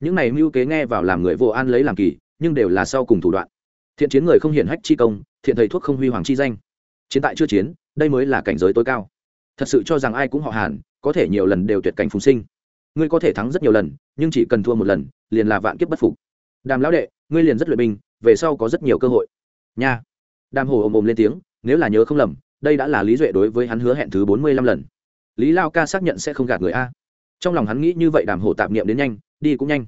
Những này mưu kế nghe vào làm người vô an lấy làm kỳ, nhưng đều là sau cùng thủ đoạn thiện chiến người không hiển hách chi công, thiện thầy thuốc không huy hoàng chi danh. Chiến tại chưa chiến, đây mới là cảnh giới tối cao. Thật sự cho rằng ai cũng họ hàn, có thể nhiều lần đều tuyệt cảnh phùng sinh. Ngươi có thể thắng rất nhiều lần, nhưng chỉ cần thua một lần, liền là vạn kiếp bất phục. Đàm lão đệ, ngươi liền rất luyện binh, về sau có rất nhiều cơ hội. Nha. Đàm hồ ồm ồm lên tiếng, nếu là nhớ không lầm, đây đã là lý duệ đối với hắn hứa hẹn thứ bốn mươi lăm lần. Lý lao ca xác nhận sẽ không gạt người a. Trong lòng hắn nghĩ như vậy đàm hồ tạp niệm đến nhanh, đi cũng nhanh.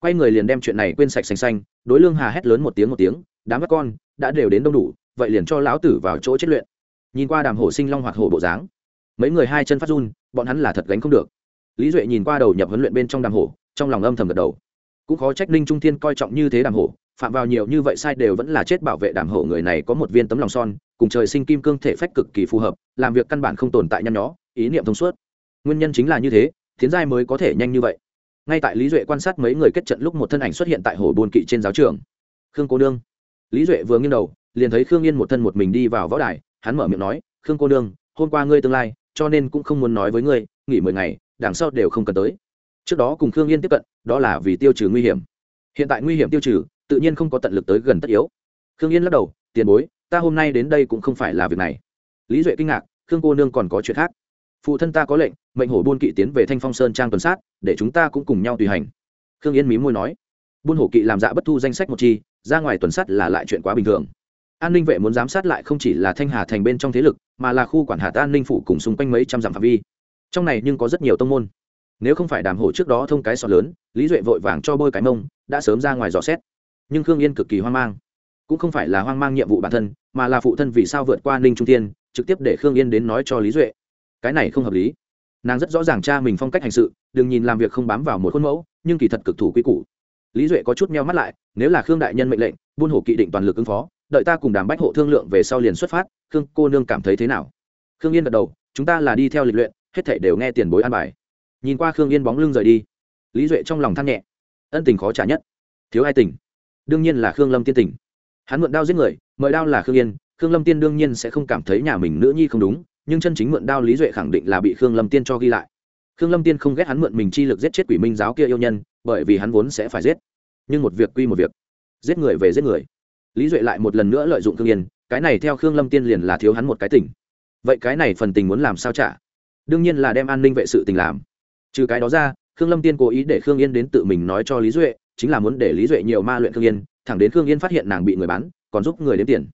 Quay người liền đem chuyện này quên sạch xanh xanh, đối lương hà hét lớn một tiếng một tiếng đám các con đã đều đến đông đủ, vậy liền cho lão tử vào chỗ chết luyện. Nhìn qua đàm hổ sinh long hoặc hổ bộ dáng, mấy người hai chân phát run, bọn hắn là thật gánh không được. Lý duệ nhìn qua đầu nhập huấn luyện bên trong đàm hổ, trong lòng âm thầm gật đầu. Cũng khó trách ninh trung thiên coi trọng như thế đàm hổ, phạm vào nhiều như vậy sai đều vẫn là chết bảo vệ đàm hổ người này có một viên tấm lòng son, cùng trời sinh kim cương thể phách cực kỳ phù hợp, làm việc căn bản không tồn tại nhăn nhó, ý niệm thông suốt. Nguyên nhân chính là như thế tiến giai mới có thể nhanh như vậy. Ngay tại lý duệ quan sát mấy người kết trận lúc một thân ảnh xuất hiện tại hồ bồn kỵ trên giáo trường. Khương cô nương lý duệ vừa nghiêng đầu, liền thấy khương yên một thân một mình đi vào võ đài, hắn mở miệng nói, khương cô nương, hôm qua ngươi tương lai, cho nên cũng không muốn nói với ngươi, nghỉ mười ngày, đằng sau đều không cần tới. Trước đó cùng khương yên tiếp cận, đó là vì tiêu trừ nguy hiểm. Hiện tại nguy hiểm tiêu trừ, tự nhiên không có tận lực tới gần tất yếu. Khương yên lắc đầu, tiền bối, ta hôm nay đến đây cũng không phải là việc này. Lý duệ kinh ngạc, khương cô nương còn có chuyện khác. Phụ thân ta có lệnh, mệnh hổ buôn kỵ tiến về thanh phong sơn trang tuần sát, để chúng ta cũng cùng nhau tùy hành. Khương yên mí môi nói, buôn hổ kỵ làm dạ bất thu danh sách một chi ra ngoài tuần sát là lại chuyện quá bình thường. An ninh vệ muốn giám sát lại không chỉ là thanh hà thành bên trong thế lực, mà là khu quản hạt an ninh phủ cùng xung quanh mấy trăm dặm phạm vi. Trong này nhưng có rất nhiều tông môn. Nếu không phải đàm hổ trước đó thông cái sọt lớn, lý duệ vội vàng cho bôi cái mông, đã sớm ra ngoài dò xét. Nhưng khương yên cực kỳ hoang mang. Cũng không phải là hoang mang nhiệm vụ bản thân, mà là phụ thân vì sao vượt qua ninh trung tiên trực tiếp để khương yên đến nói cho lý duệ. Cái này không hợp lý. Nàng rất rõ ràng cha mình phong cách hành sự, đừng nhìn làm việc không bám vào một khuôn mẫu, nhưng kỳ thật cực thủ quy củ. Lý duệ có chút meo mắt lại nếu là khương đại nhân mệnh lệnh, buôn hổ kỵ định toàn lực ứng phó, đợi ta cùng đàm bách hộ thương lượng về sau liền xuất phát, khương cô nương cảm thấy thế nào? Khương yên gật đầu, chúng ta là đi theo lịch luyện, hết thể đều nghe tiền bối an bài. Nhìn qua khương yên bóng lưng rời đi, lý duệ trong lòng than nhẹ. Ân tình khó trả nhất. Thiếu ai tình? Đương nhiên là khương lâm tiên tình. Hắn mượn đao giết người, mời đao là khương yên, khương lâm tiên đương nhiên sẽ không cảm thấy nhà mình nữ nhi không đúng, nhưng chân chính mượn đao lý duệ khẳng định là bị khương lâm tiên cho ghi lại. Khương lâm tiên không ghét hắn mượn mình chi lực giết chết quỷ minh giáo kia yêu nhân, bởi vì hắn vốn sẽ phải giết nhưng một việc quy một việc. Giết người về giết người. Lý duệ lại một lần nữa lợi dụng khương yên, cái này theo khương lâm tiên liền là thiếu hắn một cái tình vậy cái này phần tình muốn làm sao trả? Đương nhiên là đem an ninh vệ sự tình làm. Trừ cái đó ra, khương lâm tiên cố ý để khương yên đến tự mình nói cho lý duệ, chính là muốn để lý duệ nhiều ma luyện khương yên, thẳng đến khương yên phát hiện nàng bị người bán, còn giúp người đến tiền.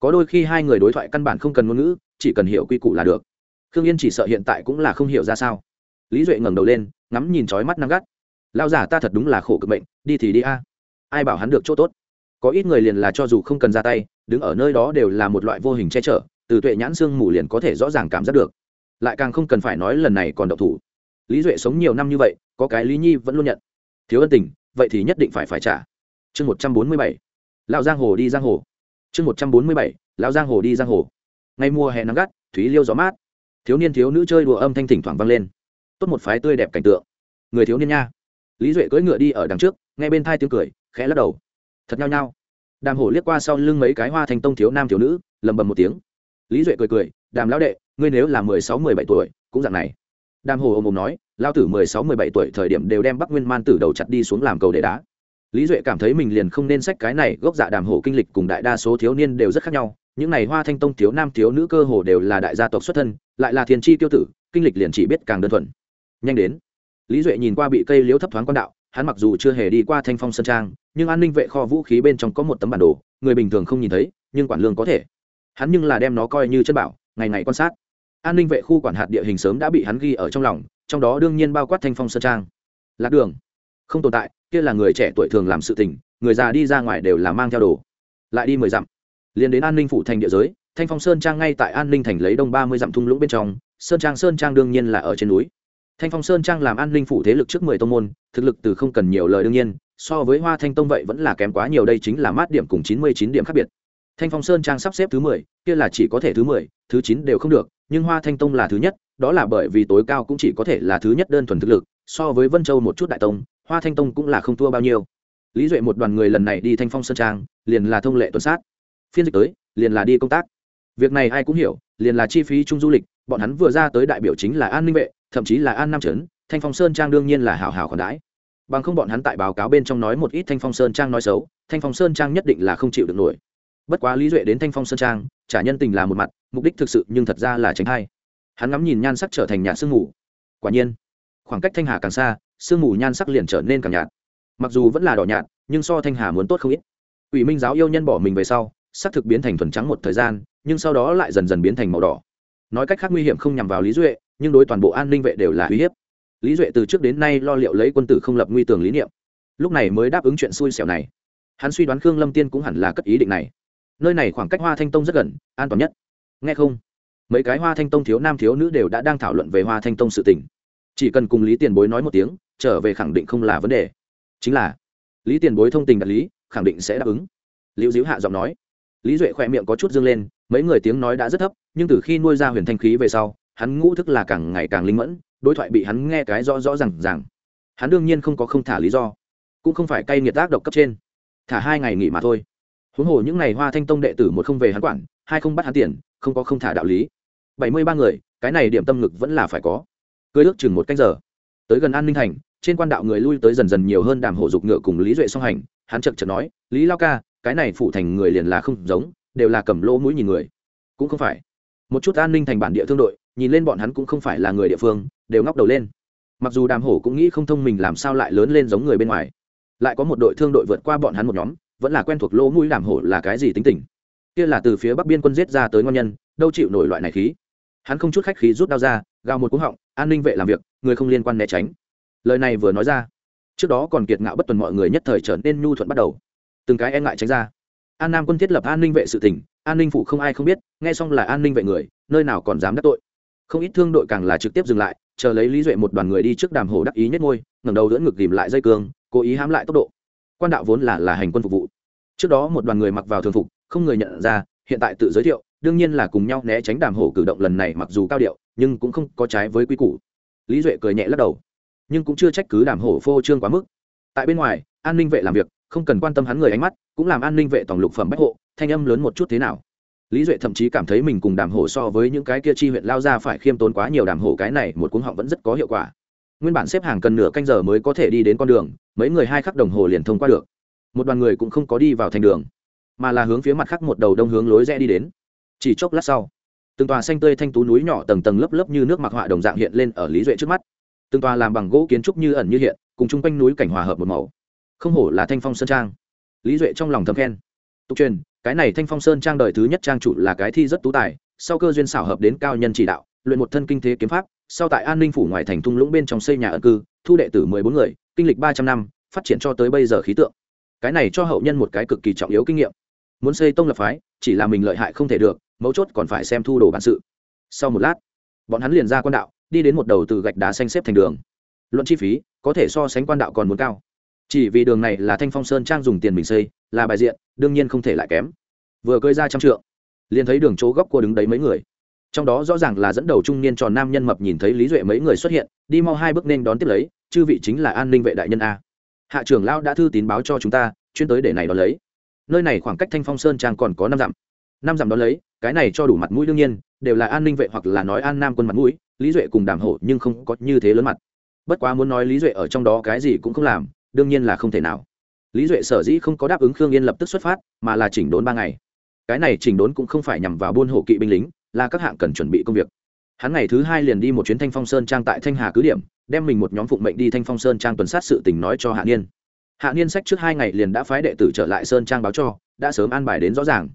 Có đôi khi hai người đối thoại căn bản không cần ngôn ngữ, chỉ cần hiểu quy củ là được. Khương yên chỉ sợ hiện tại cũng là không hiểu ra sao. Lý duệ ngẩng đầu lên, ngắm nhìn trói mắt nắng gắt lao giả ta thật đúng là khổ cực bệnh, đi thì đi a. Ai bảo hắn được chỗ tốt? Có ít người liền là cho dù không cần ra tay, đứng ở nơi đó đều là một loại vô hình che chở, từ tuệ nhãn xương mù liền có thể rõ ràng cảm giác được. Lại càng không cần phải nói lần này còn độc thủ. Lý duệ sống nhiều năm như vậy, có cái lý nhi vẫn luôn nhận. Thiếu ân tình, vậy thì nhất định phải phải trả. Chương một trăm bốn mươi bảy. Lão giang hồ đi giang hồ. Chương một trăm bốn mươi bảy. Lão giang hồ đi giang hồ. Ngay mùa hè nắng gắt, thúy liêu gió mát. Thiếu niên thiếu nữ chơi đùa âm thanh thỉnh thoảng vang lên. Tốt một phái tươi đẹp cảnh tượng. Người thiếu niên nha lý duệ cưỡi ngựa đi ở đằng trước, nghe bên thai tiếng cười, khẽ lắc đầu. Thật nhao nhao. Đàm hổ liếc qua sau lưng mấy cái hoa thành tông thiếu nam thiếu nữ lầm bầm một tiếng. Lý duệ cười cười, đàm lão đệ, ngươi nếu là mười sáu, mười bảy tuổi, cũng dạng này. Đàm hồ ôm ôm nói lao tử mười sáu, mười bảy tuổi thời điểm đều đem bắc nguyên man tử đầu chặt đi xuống làm cầu để đá. Lý duệ cảm thấy mình liền không nên sách cái này, gốc dạ đàm hồ kinh lịch cùng đại đa số thiếu niên đều rất khác nhau. Những này hoa thanh tông thiếu nam thiếu nữ cơ hồ đều là đại gia tộc xuất thân, lại là thiền chi tiêu tử, kinh lịch liền chỉ biết càng đơn thuần. Nhanh đến lý duệ nhìn qua bị cây liếu thấp thoáng quan đạo, hắn mặc dù chưa hề đi qua thanh phong sơn trang, nhưng an ninh vệ kho vũ khí bên trong có một tấm bản đồ, người bình thường không nhìn thấy, nhưng quản lương có thể. Hắn nhưng là đem nó coi như chân bảo, ngày ngày quan sát. An ninh vệ khu quản hạt địa hình sớm đã bị hắn ghi ở trong lòng, trong đó đương nhiên bao quát thanh phong sơn trang. Lạc đường. Không tồn tại, kia là người trẻ tuổi thường làm sự tình, người già đi ra ngoài đều là mang theo đồ. Lại đi mười dặm. Liền đến an ninh phủ thành địa giới, thanh phong sơn trang ngay tại an ninh thành lấy đông ba mươi dặm thung lũng bên trong, sơn trang sơn trang đương nhiên là ở trên núi thanh phong sơn trang làm an ninh phủ thế lực trước mười tông môn, thực lực từ không cần nhiều lời đương nhiên, so với hoa thanh tông vậy vẫn là kém quá nhiều, đây chính là mát điểm cùng chín mươi chín điểm khác biệt. Thanh phong sơn trang sắp xếp thứ mười, kia là chỉ có thể thứ mười, thứ chín đều không được, nhưng hoa thanh tông là thứ nhất, đó là bởi vì tối cao cũng chỉ có thể là thứ nhất đơn thuần thực lực, so với vân châu một chút đại tông, hoa thanh tông cũng là không thua bao nhiêu. Lý duệ một đoàn người lần này đi thanh phong sơn trang, liền là thông lệ tuần sát. Phiên dịch tới, liền là đi công tác. Việc này ai cũng hiểu, liền là chi phí chung du lịch, bọn hắn vừa ra tới đại biểu chính là an ninh vệ thậm chí là an nam trấn, thanh phong sơn trang đương nhiên là hảo hảo khoản đãi. Bằng không bọn hắn tại báo cáo bên trong nói một ít thanh phong sơn trang nói xấu, thanh phong sơn trang nhất định là không chịu được nổi. Bất quá lý duệ đến thanh phong sơn trang trả nhân tình là một mặt, mục đích thực sự nhưng thật ra là tránh hay hắn ngắm nhìn nhan sắc trở thành nhạt sương mù. Quả nhiên, khoảng cách thanh hà càng xa, sương mù nhan sắc liền trở nên càng nhạt. Mặc dù vẫn là đỏ nhạt, nhưng so thanh hà muốn tốt không ít. Ủy minh giáo yêu nhân bỏ mình về sau, sắc thực biến thành thuần trắng một thời gian, nhưng sau đó lại dần dần biến thành màu đỏ. Nói cách khác nguy hiểm không nhằm vào lý duệ nhưng đối toàn bộ an ninh vệ đều là uy hiếp. Lý duệ từ trước đến nay lo liệu lấy quân tử không lập nguy tường lý niệm. Lúc này mới đáp ứng chuyện xui xẻo này. Hắn suy đoán khương lâm tiên cũng hẳn là cất ý định này. Nơi này khoảng cách hoa thanh tông rất gần, an toàn nhất. Nghe không? Mấy cái hoa thanh tông thiếu nam thiếu nữ đều đã đang thảo luận về hoa thanh tông sự tình. Chỉ cần cùng lý tiền bối nói một tiếng, trở về khẳng định không là vấn đề. Chính là, lý tiền bối thông tình đạt lý, khẳng định sẽ đáp ứng. Liễu diễu hạ giọng nói. Lý duệ khỏe miệng có chút dương lên, mấy người tiếng nói đã rất thấp, nhưng từ khi nuôi ra huyền thanh khí về sau hắn ngũ thức là càng ngày càng linh mẫn, đối thoại bị hắn nghe cái rõ rõ r à n g rằng hắn đương nhiên không có không thả lý do, cũng không phải cay nghiệt tác độc cấp trên. Thả hai ngày nghỉ mà thôi. Huống hồ những ngày hoa thanh tông đệ tử một không về hắn quản, hai không bắt hắn tiền, không có không thả đạo lý. Bảy mươi ba người, cái này điểm tâm ngực vẫn là phải có. Cưới ước chừng một canh giờ. Tới gần an ninh thành, trên quan đạo người lui tới dần dần nhiều hơn đàm hổ dục ngựa cùng lý duệ song hành, hắn chật chật nói, lý lao ca, cái này phụ thành người liền là không giống, đều là cầm lỗ mũi nhìn người. Cũng không phải một chút an ninh thành bản địa thương đội, nhìn lên bọn hắn cũng không phải là người địa phương, đều ngóc đầu lên. Mặc dù đàm hổ cũng nghĩ không thông mình làm sao lại lớn lên giống người bên ngoài, lại có một đội thương đội vượt qua bọn hắn một nhóm, vẫn là quen thuộc lỗ mũi đàm hổ là cái gì tính tình. Kia là từ phía bắc biên quân giết ra tới ngon nhân, đâu chịu nổi loại này khí. Hắn không chút khách khí rút đao ra, gào một cú họng, an ninh vệ làm việc, người không liên quan né tránh. Lời này vừa nói ra, trước đó còn kiệt ngạo bất tuần mọi người nhất thời trở nên nhu thuận bắt đầu, từng cái e ngại tránh ra. An nam quân thiết lập an ninh vệ sự tỉnh an ninh phụ không ai không biết, nghe xong là an ninh vệ người, nơi nào còn dám đắc tội. Không ít thương đội càng là trực tiếp dừng lại, chờ lấy lý duệ một đoàn người đi trước đàm hồ đắc ý nhất ngôi ngẩng đầu đỡ ngực tìm lại dây cương, cố ý hãm lại tốc độ. Quan đạo vốn là là hành quân phục vụ. Trước đó một đoàn người mặc vào thường phục, không người nhận ra, hiện tại tự giới thiệu, đương nhiên là cùng nhau né tránh đàm hổ cử động lần này mặc dù cao điệu, nhưng cũng không có trái với quy củ. Lý duệ cười nhẹ lắc đầu. Nhưng cũng chưa trách cứ đàm hổ phô trương quá mức. Tại bên ngoài, an ninh vệ làm việc, không cần quan tâm hắn người ánh mắt, cũng làm an ninh vệ tổng lục phẩm bách hộ thanh âm lớn một chút thế nào. Lý duệ thậm chí cảm thấy mình cùng đàm hổ so với những cái kia chi huyện lao ra phải khiêm tốn quá nhiều, đàm hổ cái này một cuốn họng vẫn rất có hiệu quả. Nguyên bản xếp hàng cần nửa canh giờ mới có thể đi đến con đường, mấy người hai khắc đồng hồ liền thông qua được. Một đoàn người cũng không có đi vào thành đường, mà là hướng phía mặt khác một đầu đông hướng lối rẽ đi đến. Chỉ chốc lát sau, từng tòa xanh tươi thanh tú núi nhỏ tầng tầng lớp lớp như nước mặc họa đồng dạng hiện lên ở lý duệ trước mắt. Từng tòa làm bằng gỗ kiến trúc như ẩn như hiện, cùng chung quanh núi cảnh hòa hợp một màu. Không hổ là thanh phong sơn trang. Lý duệ trong lòng thầm khen. Tục truyền cái này thanh phong sơn trang đời thứ nhất trang chủ là cái thi rất tú tài, sau cơ duyên xảo hợp đến cao nhân chỉ đạo, luyện một thân kinh thế kiếm pháp, sau tại an ninh phủ ngoài thành thung lũng bên trong xây nhà ẩn cư, thu đệ tử mười bốn người, kinh lịch ba trăm năm, phát triển cho tới bây giờ khí tượng. Cái này cho hậu nhân một cái cực kỳ trọng yếu kinh nghiệm. Muốn xây tông lập phái, chỉ là mình lợi hại không thể được, mấu chốt còn phải xem thu đồ bản sự. Sau một lát, bọn hắn liền ra quan đạo, đi đến một đầu từ gạch đá xanh xếp thành đường. Luận chi phí, có thể so sánh quan đạo còn muốn cao chỉ vì đường này là thanh phong sơn trang dùng tiền mình xây, là bài diện, đương nhiên không thể lại kém. Vừa cơi ra trăm trượng, liền thấy đường chỗ góc cua đứng đấy mấy người. Trong đó rõ ràng là dẫn đầu trung niên tròn nam nhân mập nhìn thấy lý duệ mấy người xuất hiện, đi mau hai bước nên đón tiếp lấy, chư vị chính là an ninh vệ đại nhân a. Hạ trưởng lão đã thư tín báo cho chúng ta, chuyên tới để này đón lấy. Nơi này khoảng cách thanh phong sơn trang còn có năm dặm. Năm dặm đón lấy, cái này cho đủ mặt mũi đương nhiên, đều là an ninh vệ hoặc là nói an nam quân mặt mũi, lý duệ cùng đàm hộ nhưng không có như thế lớn mặt. Bất quá muốn nói lý duệ ở trong đó cái gì cũng không làm đương nhiên là không thể nào. Lý duệ sở dĩ không có đáp ứng khương yên lập tức xuất phát, mà là chỉnh đốn ba ngày. Cái này chỉnh đốn cũng không phải nhằm vào buôn hộ kỵ binh lính, là các hạng cần chuẩn bị công việc. Hắn ngày thứ hai liền đi một chuyến thanh phong sơn trang tại thanh hà cứ điểm, đem mình một nhóm phụng mệnh đi thanh phong sơn trang tuần sát sự tình nói cho hạ niên. Hạ niên sách trước hai ngày liền đã phái đệ tử trở lại sơn trang báo cho, đã sớm an bài đến rõ ràng.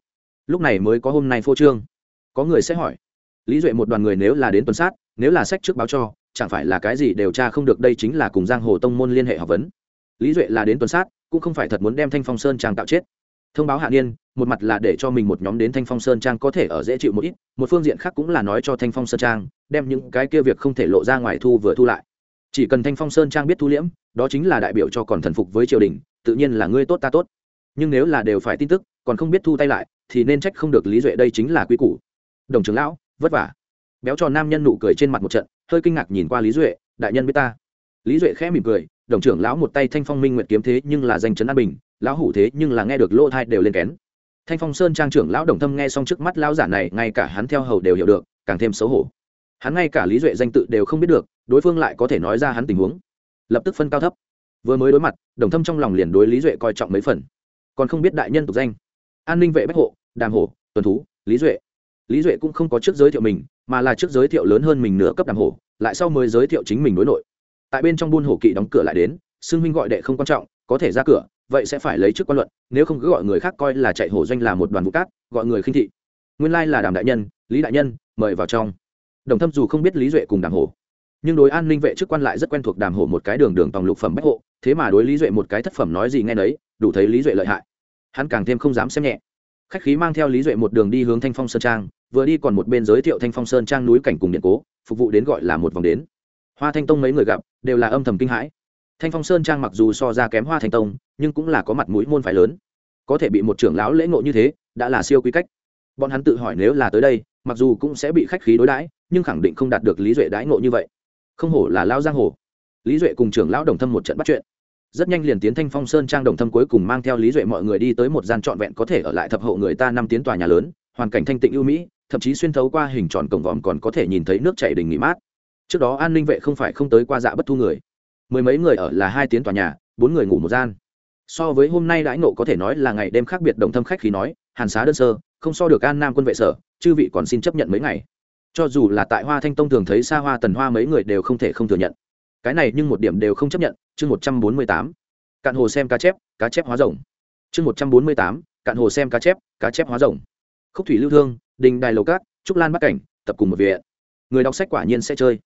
Lúc này mới có hôm nay phô trương. Có người sẽ hỏi, lý duệ một đoàn người nếu là đến tuần sát, nếu là sách trước báo cho, chẳng phải là cái gì đều tra không được đây chính là cùng giang hồ tông môn liên hệ học vấn? Lý duệ là đến tuần sát, cũng không phải thật muốn đem thanh phong sơn trang tạo chết. Thông báo hạ niên, một mặt là để cho mình một nhóm đến thanh phong sơn trang có thể ở dễ chịu một ít, một phương diện khác cũng là nói cho thanh phong sơn trang, đem những cái kia việc không thể lộ ra ngoài thu vừa thu lại. Chỉ cần thanh phong sơn trang biết thu liễm, đó chính là đại biểu cho còn thần phục với triều đình, tự nhiên là ngươi tốt ta tốt. Nhưng nếu là đều phải tin tức, còn không biết thu tay lại, thì nên trách không được lý duệ đây chính là quy củ. Đồng trưởng lão, vất vả. Béo tròn nam nhân nụ cười trên mặt một trận, hơi kinh ngạc nhìn qua lý duệ, đại nhân biết ta. Lý duệ khẽ mỉm cười đồng trưởng lão một tay thanh phong minh nguyệt kiếm thế nhưng là danh chấn an bình, lão hủ thế nhưng là nghe được lỗ thai đều lên kén. Thanh phong sơn trang trưởng lão đồng thâm nghe xong trước mắt lão giả này, ngay cả hắn theo hầu đều hiểu được, càng thêm xấu hổ. Hắn ngay cả lý duệ danh tự đều không biết được, đối phương lại có thể nói ra hắn tình huống. Lập tức phân cao thấp. Vừa mới đối mặt, đồng thâm trong lòng liền đối lý duệ coi trọng mấy phần. Còn không biết đại nhân tục danh. An ninh vệ bách hộ, đàm hổ tuần thú, lý duệ. Lý duệ cũng không có trước giới thiệu mình, mà là trước giới thiệu lớn hơn mình nửa cấp đàm hổ lại sau mới giới thiệu chính mình đối nội tại bên trong buôn hổ kỵ đóng cửa lại đến, xưng huynh gọi đệ không quan trọng, có thể ra cửa, vậy sẽ phải lấy chức quan luận, nếu không cứ gọi người khác coi là chạy hổ doanh là một đoàn vũ cát, gọi người khinh thị. Nguyên lai là đàm đại nhân, lý đại nhân, mời vào trong. Đồng thâm dù không biết lý duệ cùng đàm hổ, nhưng đối an ninh vệ chức quan lại rất quen thuộc đàm hổ một cái đường đường tòng lục phẩm bách hộ, thế mà đối lý duệ một cái thất phẩm nói gì nghe nấy, đủ thấy lý duệ lợi hại. Hắn càng thêm không dám xem nhẹ. Khách khí mang theo lý duệ một đường đi hướng thanh phong sơn trang, vừa đi còn một bên giới thiệu thanh phong sơn trang núi cảnh cùng điện cố, phục vụ đến gọi là một vòng đến hoa thanh tông mấy người gặp, đều là âm thầm kinh hãi. Thanh phong sơn trang mặc dù so ra kém hoa thanh tông, nhưng cũng là có mặt mũi môn phái lớn. Có thể bị một trưởng lão lễ ngộ như thế, đã là siêu quy cách. Bọn hắn tự hỏi nếu là tới đây, mặc dù cũng sẽ bị khách khí đối đãi, nhưng khẳng định không đạt được lý duệ đãi ngộ như vậy. Không hổ là lao giang hồ. Lý duệ cùng trưởng lão đồng thâm một trận bắt chuyện. Rất nhanh liền tiến thanh phong sơn trang đồng thâm cuối cùng mang theo lý duệ mọi người đi tới một gian trọn vẹn có thể ở lại thập hộ người ta năm tiến tòa nhà lớn, hoàn cảnh thanh tịnh ưu mỹ, thậm chí xuyên thấu qua hình tròn cổng vòm còn có thể nhìn thấy nước chảy đình nghỉ mát trước đó an ninh vệ không phải không tới qua dạ bất thu người. Mười mấy người ở là hai tiếng tòa nhà, bốn người ngủ một gian. So với hôm nay đãi nộ có thể nói là ngày đêm khác biệt đồng thâm khách khi nói, hàn xá đơn sơ, không so được an nam quân vệ sở, chư vị còn xin chấp nhận mấy ngày. Cho dù là tại hoa thanh tông thường thấy xa hoa tần hoa mấy người đều không thể không thừa nhận. Cái này nhưng một điểm đều không chấp nhận, chương một trăm bốn mươi tám. Cạn hồ xem cá chép cá chép hóa rồng. Chương một trăm bốn mươi tám, cạn hồ xem cá chép cá chép hóa rồng. Khúc thủy lưu thương, đình đài lầu cát trúc lan bắc cảnh, tập cùng một viện. Người đọc sách quả nhiên sẽ chơi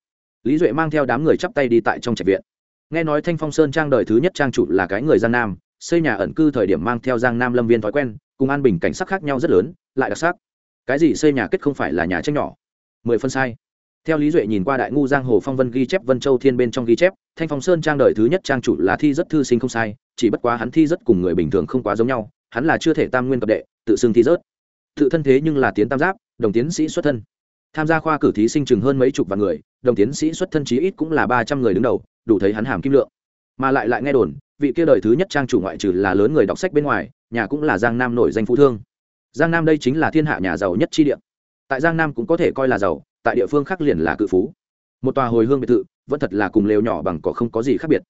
lý duệ mang theo đám người chắp tay đi tại trong trạch viện. Nghe nói thanh phong sơn trang đời thứ nhất trang chủ là cái người giang nam, xây nhà ẩn cư thời điểm mang theo giang nam lâm viên thói quen, cùng an bình cảnh sắc khác nhau rất lớn, lại đặc sắc. Cái gì xây nhà kết không phải là nhà tranh nhỏ? Mười phân sai. Theo lý duệ nhìn qua đại ngu giang hồ phong vân ghi chép vân châu thiên bên trong ghi chép, thanh phong sơn trang đời thứ nhất trang chủ là thi rất thư sinh không sai, chỉ bất quá hắn thi rất cùng người bình thường không quá giống nhau, hắn là chưa thể tam nguyên cập đệ, tự xưng thi rớt. Tự thân thế nhưng là tiến tam giáp, đồng tiến sĩ xuất thân. Tham gia khoa cử thí sinh chừng hơn mấy chục vạn người đồng tiến sĩ xuất thân chí ít cũng là ba trăm người đứng đầu, đủ thấy hắn hàm kim lượng. Mà lại lại nghe đồn, vị kia đời thứ nhất trang chủ ngoại trừ là lớn người đọc sách bên ngoài, nhà cũng là giang nam nổi danh phú thương. Giang nam đây chính là thiên hạ nhà giàu nhất chi địa. Tại giang nam cũng có thể coi là giàu, tại địa phương khác liền là cự phú. Một tòa hồi hương biệt thự, vẫn thật là cùng lều nhỏ bằng cỏ không có gì khác biệt.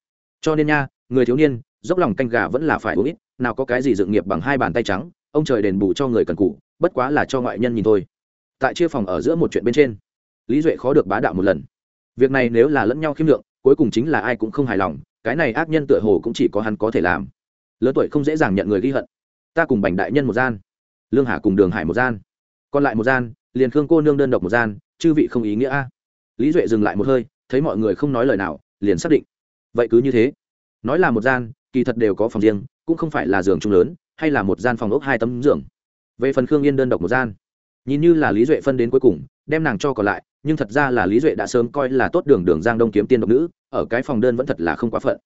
Cho nên nha, người thiếu niên, dốc lòng canh gà vẫn là phải uống ít, nào có cái gì dựng nghiệp bằng hai bàn tay trắng, ông trời đền bù cho người cần cụ bất quá là cho ngoại nhân nhìn thôi. Tại chia phòng ở giữa một chuyện bên trên lý duệ khó được bá đạo một lần. Việc này nếu là lẫn nhau khiêm lượng, cuối cùng chính là ai cũng không hài lòng, cái này ác nhân tựa hồ cũng chỉ có hắn có thể làm. Lớn tuổi không dễ dàng nhận người ghi hận. Ta cùng bành đại nhân một gian, lương hà cùng đường hải một gian, còn lại một gian, liền khương cô nương đơn độc một gian, chư vị không ý nghĩa a. Lý duệ dừng lại một hơi, thấy mọi người không nói lời nào, liền xác định. Vậy cứ như thế. Nói là một gian, kỳ thật đều có phòng riêng, cũng không phải là giường chung lớn, hay là một gian phòng ốc hai tấm giường. Về phần khương yên đơn độc một gian, nhìn như là lý duệ phân đến cuối cùng, đem nàng cho còn lại nhưng thật ra là lý duệ đã sớm coi là tốt đường đường giang đông kiếm tiên độc nữ, ở cái phòng đơn vẫn thật là không quá phận.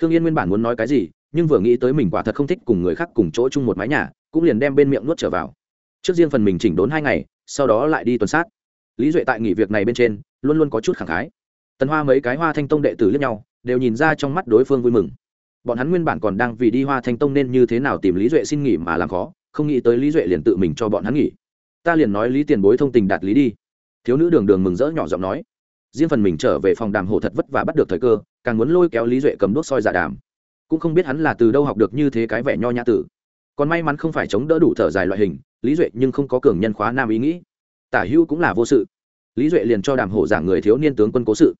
Khương yên nguyên bản muốn nói cái gì, nhưng vừa nghĩ tới mình quả thật không thích cùng người khác cùng chỗ chung một mái nhà, cũng liền đem bên miệng nuốt trở vào. Trước riêng phần mình chỉnh đốn hai ngày, sau đó lại đi tuần sát. Lý duệ tại nghỉ việc này bên trên, luôn luôn có chút khẳng khái. Tần hoa mấy cái hoa thanh tông đệ tử lẫn nhau, đều nhìn ra trong mắt đối phương vui mừng. Bọn hắn nguyên bản còn đang vì đi hoa thanh tông nên như thế nào tìm lý duệ xin nghỉ mà làm khó, không nghĩ tới lý duệ liền tự mình cho bọn hắn nghỉ. Ta liền nói lý tiền bối thông tình đạt lý đi thiếu nữ đường đường mừng rỡ nhỏ giọng nói, riêng phần mình trở về phòng đàm hổ thật vất vả bắt được thời cơ, càng muốn lôi kéo lý duệ cầm đuốc soi giả đàm. Cũng không biết hắn là từ đâu học được như thế cái vẻ nho nhã tử. Còn may mắn không phải chống đỡ đủ thở dài loại hình, lý duệ nhưng không có cường nhân khóa nam ý nghĩ. Tả hữu cũng là vô sự. Lý duệ liền cho đàm hổ giảng người thiếu niên tướng quân cố sự.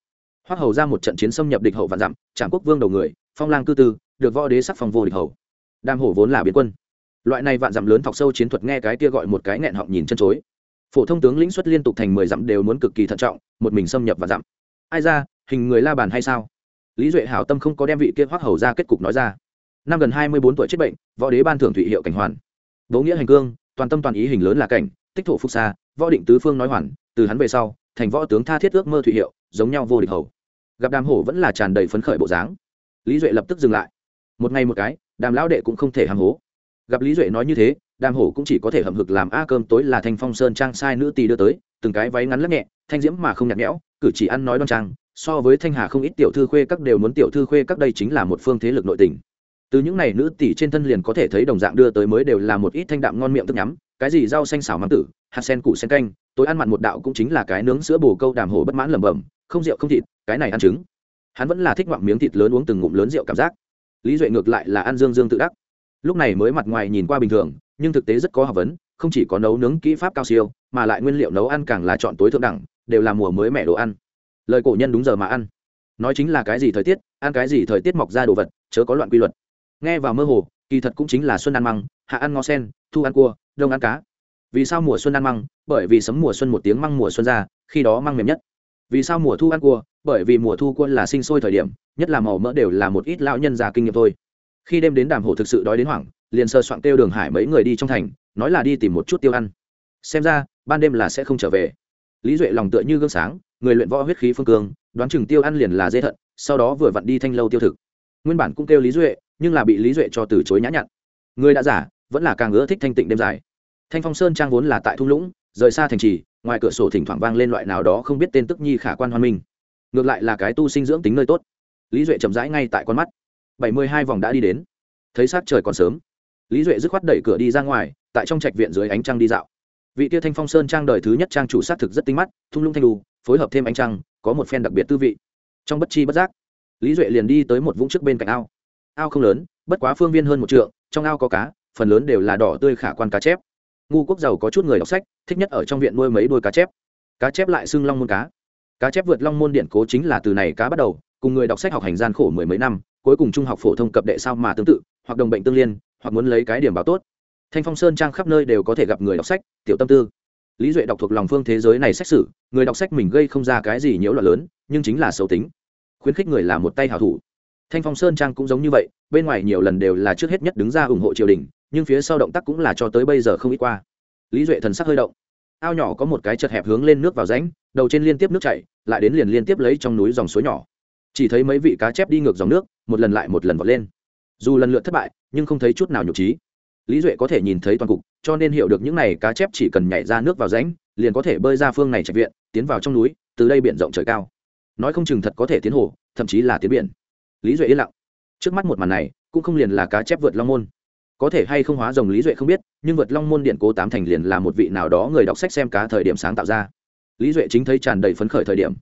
Hoắc hầu ra một trận chiến xâm nhập địch hậu vạn dặm trạm quốc vương đầu người, phong lang cư tư, được võ đế sắc phong vô địch hầu. Đàm hổ vốn là biến quân. Loại này vạn dặm lớn thọc sâu chiến thuật nghe cái kia gọi một cái nghẹn họng nhìn chân chối phổ thông tướng lĩnh xuất liên tục thành mười dặm đều muốn cực kỳ thận trọng, một mình xâm nhập và dặm. Ai ra, hình người la bàn hay sao? Lý duệ hảo tâm không có đem vị kia hoắc hầu ra kết cục nói ra. Năm gần hai mươi bốn tuổi chết bệnh, võ đế ban thưởng thủy hiệu cảnh hoàn. Đỗ nghĩa hành cương, toàn tâm toàn ý hình lớn là cảnh, tích thổ phúc xa, võ định tứ phương nói hoàn, từ hắn về sau, thành võ tướng tha thiết ước mơ thủy hiệu, giống nhau vô địch hầu. Gặp đàm hổ vẫn là tràn đầy phấn khởi bộ dáng. Lý duệ lập tức dừng lại. Một ngày một cái, đàm lão đệ cũng không thể hàng hố gặp lý duệ nói như thế, đàm hổ cũng chỉ có thể hậm hực làm, a, cơm tối là thanh phong sơn trang sai nữ tỳ đưa tới, từng cái váy ngắn lắc nhẹ, thanh diễm mà không nhạt nhẽo, cử chỉ ăn nói đoan trang, so với thanh hà không ít tiểu thư khuê các đều muốn tiểu thư khuê các đây chính là một phương thế lực nội tình. Từ những này nữ tỷ trên thân liền có thể thấy đồng dạng đưa tới mới đều là một ít thanh đạm ngon miệng thức nhắm, cái gì rau xanh xào mắm tử, hạt sen củ sen canh, tối ăn mặn một đạo cũng chính là cái nướng sữa bồ câu đàm hổ bất mãn lẩm bẩm, không rượu, không thịt, cái này ăn trứng. Hắn vẫn là thích ngoạm miếng thịt lớn uống từng ngụm lớn rượu cảm giác. Lý duệ ngược lại là ăn dương dương tự đắc lúc này mới mặt ngoài nhìn qua bình thường, nhưng thực tế rất có học vấn, không chỉ có nấu nướng kỹ pháp cao siêu, mà lại nguyên liệu nấu ăn càng là chọn tối thượng đẳng, đều là mùa mới mẻ đồ ăn. Lời cổ nhân đúng giờ mà ăn. Nói chính là cái gì thời tiết, ăn cái gì thời tiết mọc ra đồ vật, chớ có loạn quy luật. Nghe vào mơ hồ, kỳ thật cũng chính là xuân ăn măng, hạ ăn ngó sen, thu ăn cua, đông ăn cá. Vì sao mùa xuân ăn măng? Bởi vì sấm mùa xuân một tiếng măng mùa xuân ra, khi đó măng mềm nhất. Vì sao mùa thu ăn cua? Bởi vì mùa thu quân là sinh sôi thời điểm, nhất là màu mỡ đều là một ít lão nhân già kinh nghiệm thôi khi đêm đến đàm hổ thực sự đói đến hoảng, liền sơ soạn tiêu đường hải mấy người đi trong thành, nói là đi tìm một chút tiêu ăn. Xem ra, ban đêm là sẽ không trở về. Lý duệ lòng tựa như gương sáng, người luyện võ huyết khí phương cương, đoán chừng tiêu ăn liền là dê thận, sau đó vừa vặn đi thanh lâu tiêu thực. Nguyên bản cũng kêu lý duệ, nhưng là bị lý duệ cho từ chối nhã nhặn. Người đã giả vẫn là càng ưa thích thanh tịnh đêm dài. Thanh phong sơn trang vốn là tại thung lũng, rời xa thành trì, ngoài cửa sổ thỉnh thoảng vang lên loại nào đó không biết tên tức nhi khả quan hoan minh. Ngược lại là cái tu sinh dưỡng tính nơi tốt. Lý duệ chậm rãi ngay tại con mắt bảy mươi hai vòng đã đi đến. Thấy sát trời còn sớm, lý duệ dứt khoát đẩy cửa đi ra ngoài, tại trong trạch viện dưới ánh trăng đi dạo. Vị tia thanh phong sơn trang đời thứ nhất trang chủ sát thực rất tinh mắt, thung lũng thanh đù phối hợp thêm ánh trăng, có một phen đặc biệt tư vị. Trong bất chi bất giác, lý duệ liền đi tới một vũng trước bên cạnh ao. Ao không lớn, bất quá phương viên hơn một trượng, trong ao có cá, phần lớn đều là đỏ tươi khả quan cá chép. Ngu quốc giàu có chút người đọc sách, thích nhất ở trong viện nuôi mấy đôi cá chép. Cá chép lại xưng long môn cá. Cá chép vượt long môn điện cố chính là từ này cá bắt đầu, cùng người đọc sách học hành gian khổ mười mấy năm cuối cùng trung học phổ thông cập đệ sao mà tương tự, hoặc đồng bệnh tương liên, hoặc muốn lấy cái điểm báo tốt. Thanh phong sơn trang khắp nơi đều có thể gặp người đọc sách, tiểu tâm tư. Lý duệ đọc thuộc lòng phương thế giới này xét xử người đọc sách mình gây không ra cái gì nhiễu loạn lớn, nhưng chính là xấu tính. Khuyến khích người là một tay hảo thủ. Thanh phong sơn trang cũng giống như vậy, bên ngoài nhiều lần đều là trước hết nhất đứng ra ủng hộ triều đình, nhưng phía sau động tác cũng là cho tới bây giờ không ít qua. Lý duệ thần sắc hơi động. Ao nhỏ có một cái chật hẹp hướng lên nước vào rãnh, đầu trên liên tiếp nước chảy, lại đến liền liên tiếp lấy trong núi dòng suối nhỏ chỉ thấy mấy vị cá chép đi ngược dòng nước, một lần lại một lần vọt lên. Dù lần lượt thất bại, nhưng không thấy chút nào nhục trí. Lý duệ có thể nhìn thấy toàn cục, cho nên hiểu được những n à y cá chép chỉ cần nhảy ra nước vào rãnh, liền có thể bơi ra phương này trạch viện, tiến vào trong núi, từ đây biển rộng trời cao. Nói không chừng thật có thể tiến hồ, thậm chí là tiến biển. Lý duệ yên lặng. Trước mắt một màn này, cũng không liền là cá chép vượt long môn. Có thể hay không hóa rồng lý duệ không biết, nhưng vượt long môn điện cố tám thành liền là một vị nào đó người đọc sách xem cá thời điểm sáng tạo ra. Lý duệ chính thấy tràn đầy phấn khởi thời điểm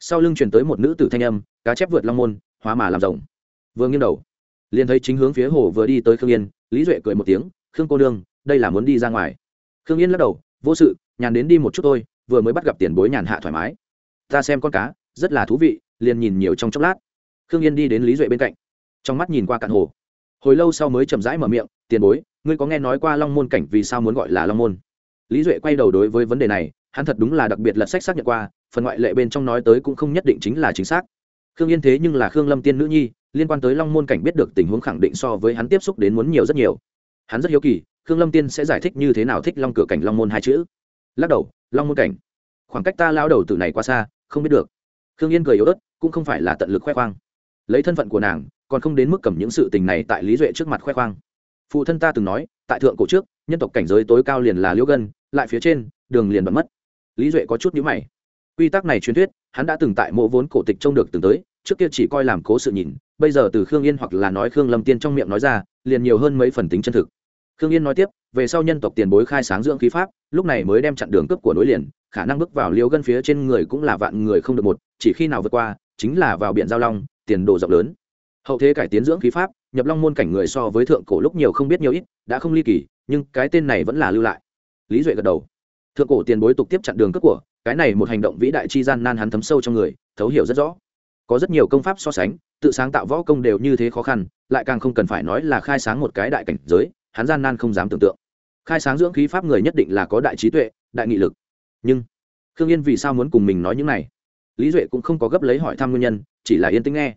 sau lưng chuyển tới một nữ tử thanh âm, cá chép vượt long môn, hóa mà làm rồng. Vương nghiêng đầu, liền thấy chính hướng phía hồ vừa đi tới khương yên, lý duệ cười một tiếng, khương cô đương đây là muốn đi ra ngoài. Khương yên lắc đầu, vô sự, nhàn đến đi một chút thôi, vừa mới bắt gặp tiền bối nhàn hạ thoải mái. Ta xem con cá, rất là thú vị, liền nhìn nhiều trong chốc lát. Khương yên đi đến lý duệ bên cạnh, trong mắt nhìn qua cạn hồ. Hồi lâu sau mới chậm rãi mở miệng, tiền bối, ngươi có nghe nói qua long môn cảnh vì sao muốn gọi là long môn? Lý duệ quay đầu đối với vấn đề này hắn thật đúng là đặc biệt lật sách xác nhận qua, phần ngoại lệ bên trong nói tới cũng không nhất định chính là chính xác. Khương yên thế nhưng là khương lâm tiên nữ nhi, liên quan tới long môn cảnh biết được tình huống khẳng định so với hắn tiếp xúc đến muốn nhiều rất nhiều. Hắn rất hiếu kỳ, khương lâm tiên sẽ giải thích như thế nào thích long cửa cảnh long môn hai chữ. Lắc đầu, long môn cảnh. Khoảng cách ta lao đầu từ này qua xa, không biết được. Khương yên cười yếu ớt, cũng không phải là tận lực khoe khoang. Lấy thân phận của nàng, còn không đến mức cầm những sự tình này tại lý duệ trước mặt khoe khoang. Phụ thân ta từng nói, tại thượng cổ trước, nhân tộc cảnh giới tối cao liền là liễu gân, lại phía trên, đường liền bật mất lý duệ có chút nhữ mày. Quy tắc này truyền thuyết, hắn đã từng tại mộ vốn cổ tịch trông được từng tới, trước kia chỉ coi làm cố sự nhìn, bây giờ từ khương yên hoặc là nói khương lâm tiên trong miệng nói ra, liền nhiều hơn mấy phần tính chân thực. Khương yên nói tiếp, về sau nhân tộc tiền bối khai sáng dưỡng khí pháp, lúc này mới đem chặn đường cướp của nối liền, khả năng bước vào liêu gân phía trên người cũng là vạn người không được một, chỉ khi nào vượt qua, chính là vào biển giao long, tiền đồ rộng lớn. Hậu thế cải tiến dưỡng khí pháp, nhập long môn cảnh người so với thượng cổ lúc nhiều không biết nhiều ít, đã không ly kỳ, nhưng cái tên này vẫn là lưu lại. Lý duệ gật đầu thượng cổ tiền bối tục tiếp chặn đường cướp của, cái này một hành động vĩ đại chi gian nan hắn thấm sâu trong người, thấu hiểu rất rõ. Có rất nhiều công pháp so sánh, tự sáng tạo võ công đều như thế khó khăn, lại càng không cần phải nói là khai sáng một cái đại cảnh giới, hắn gian nan không dám tưởng tượng. Khai sáng dưỡng khí pháp người nhất định là có đại trí tuệ, đại nghị lực. Nhưng, khương yên vì sao muốn cùng mình nói những này? Lý duệ cũng không có gấp lấy hỏi thăm nguyên nhân, chỉ là yên tĩnh nghe.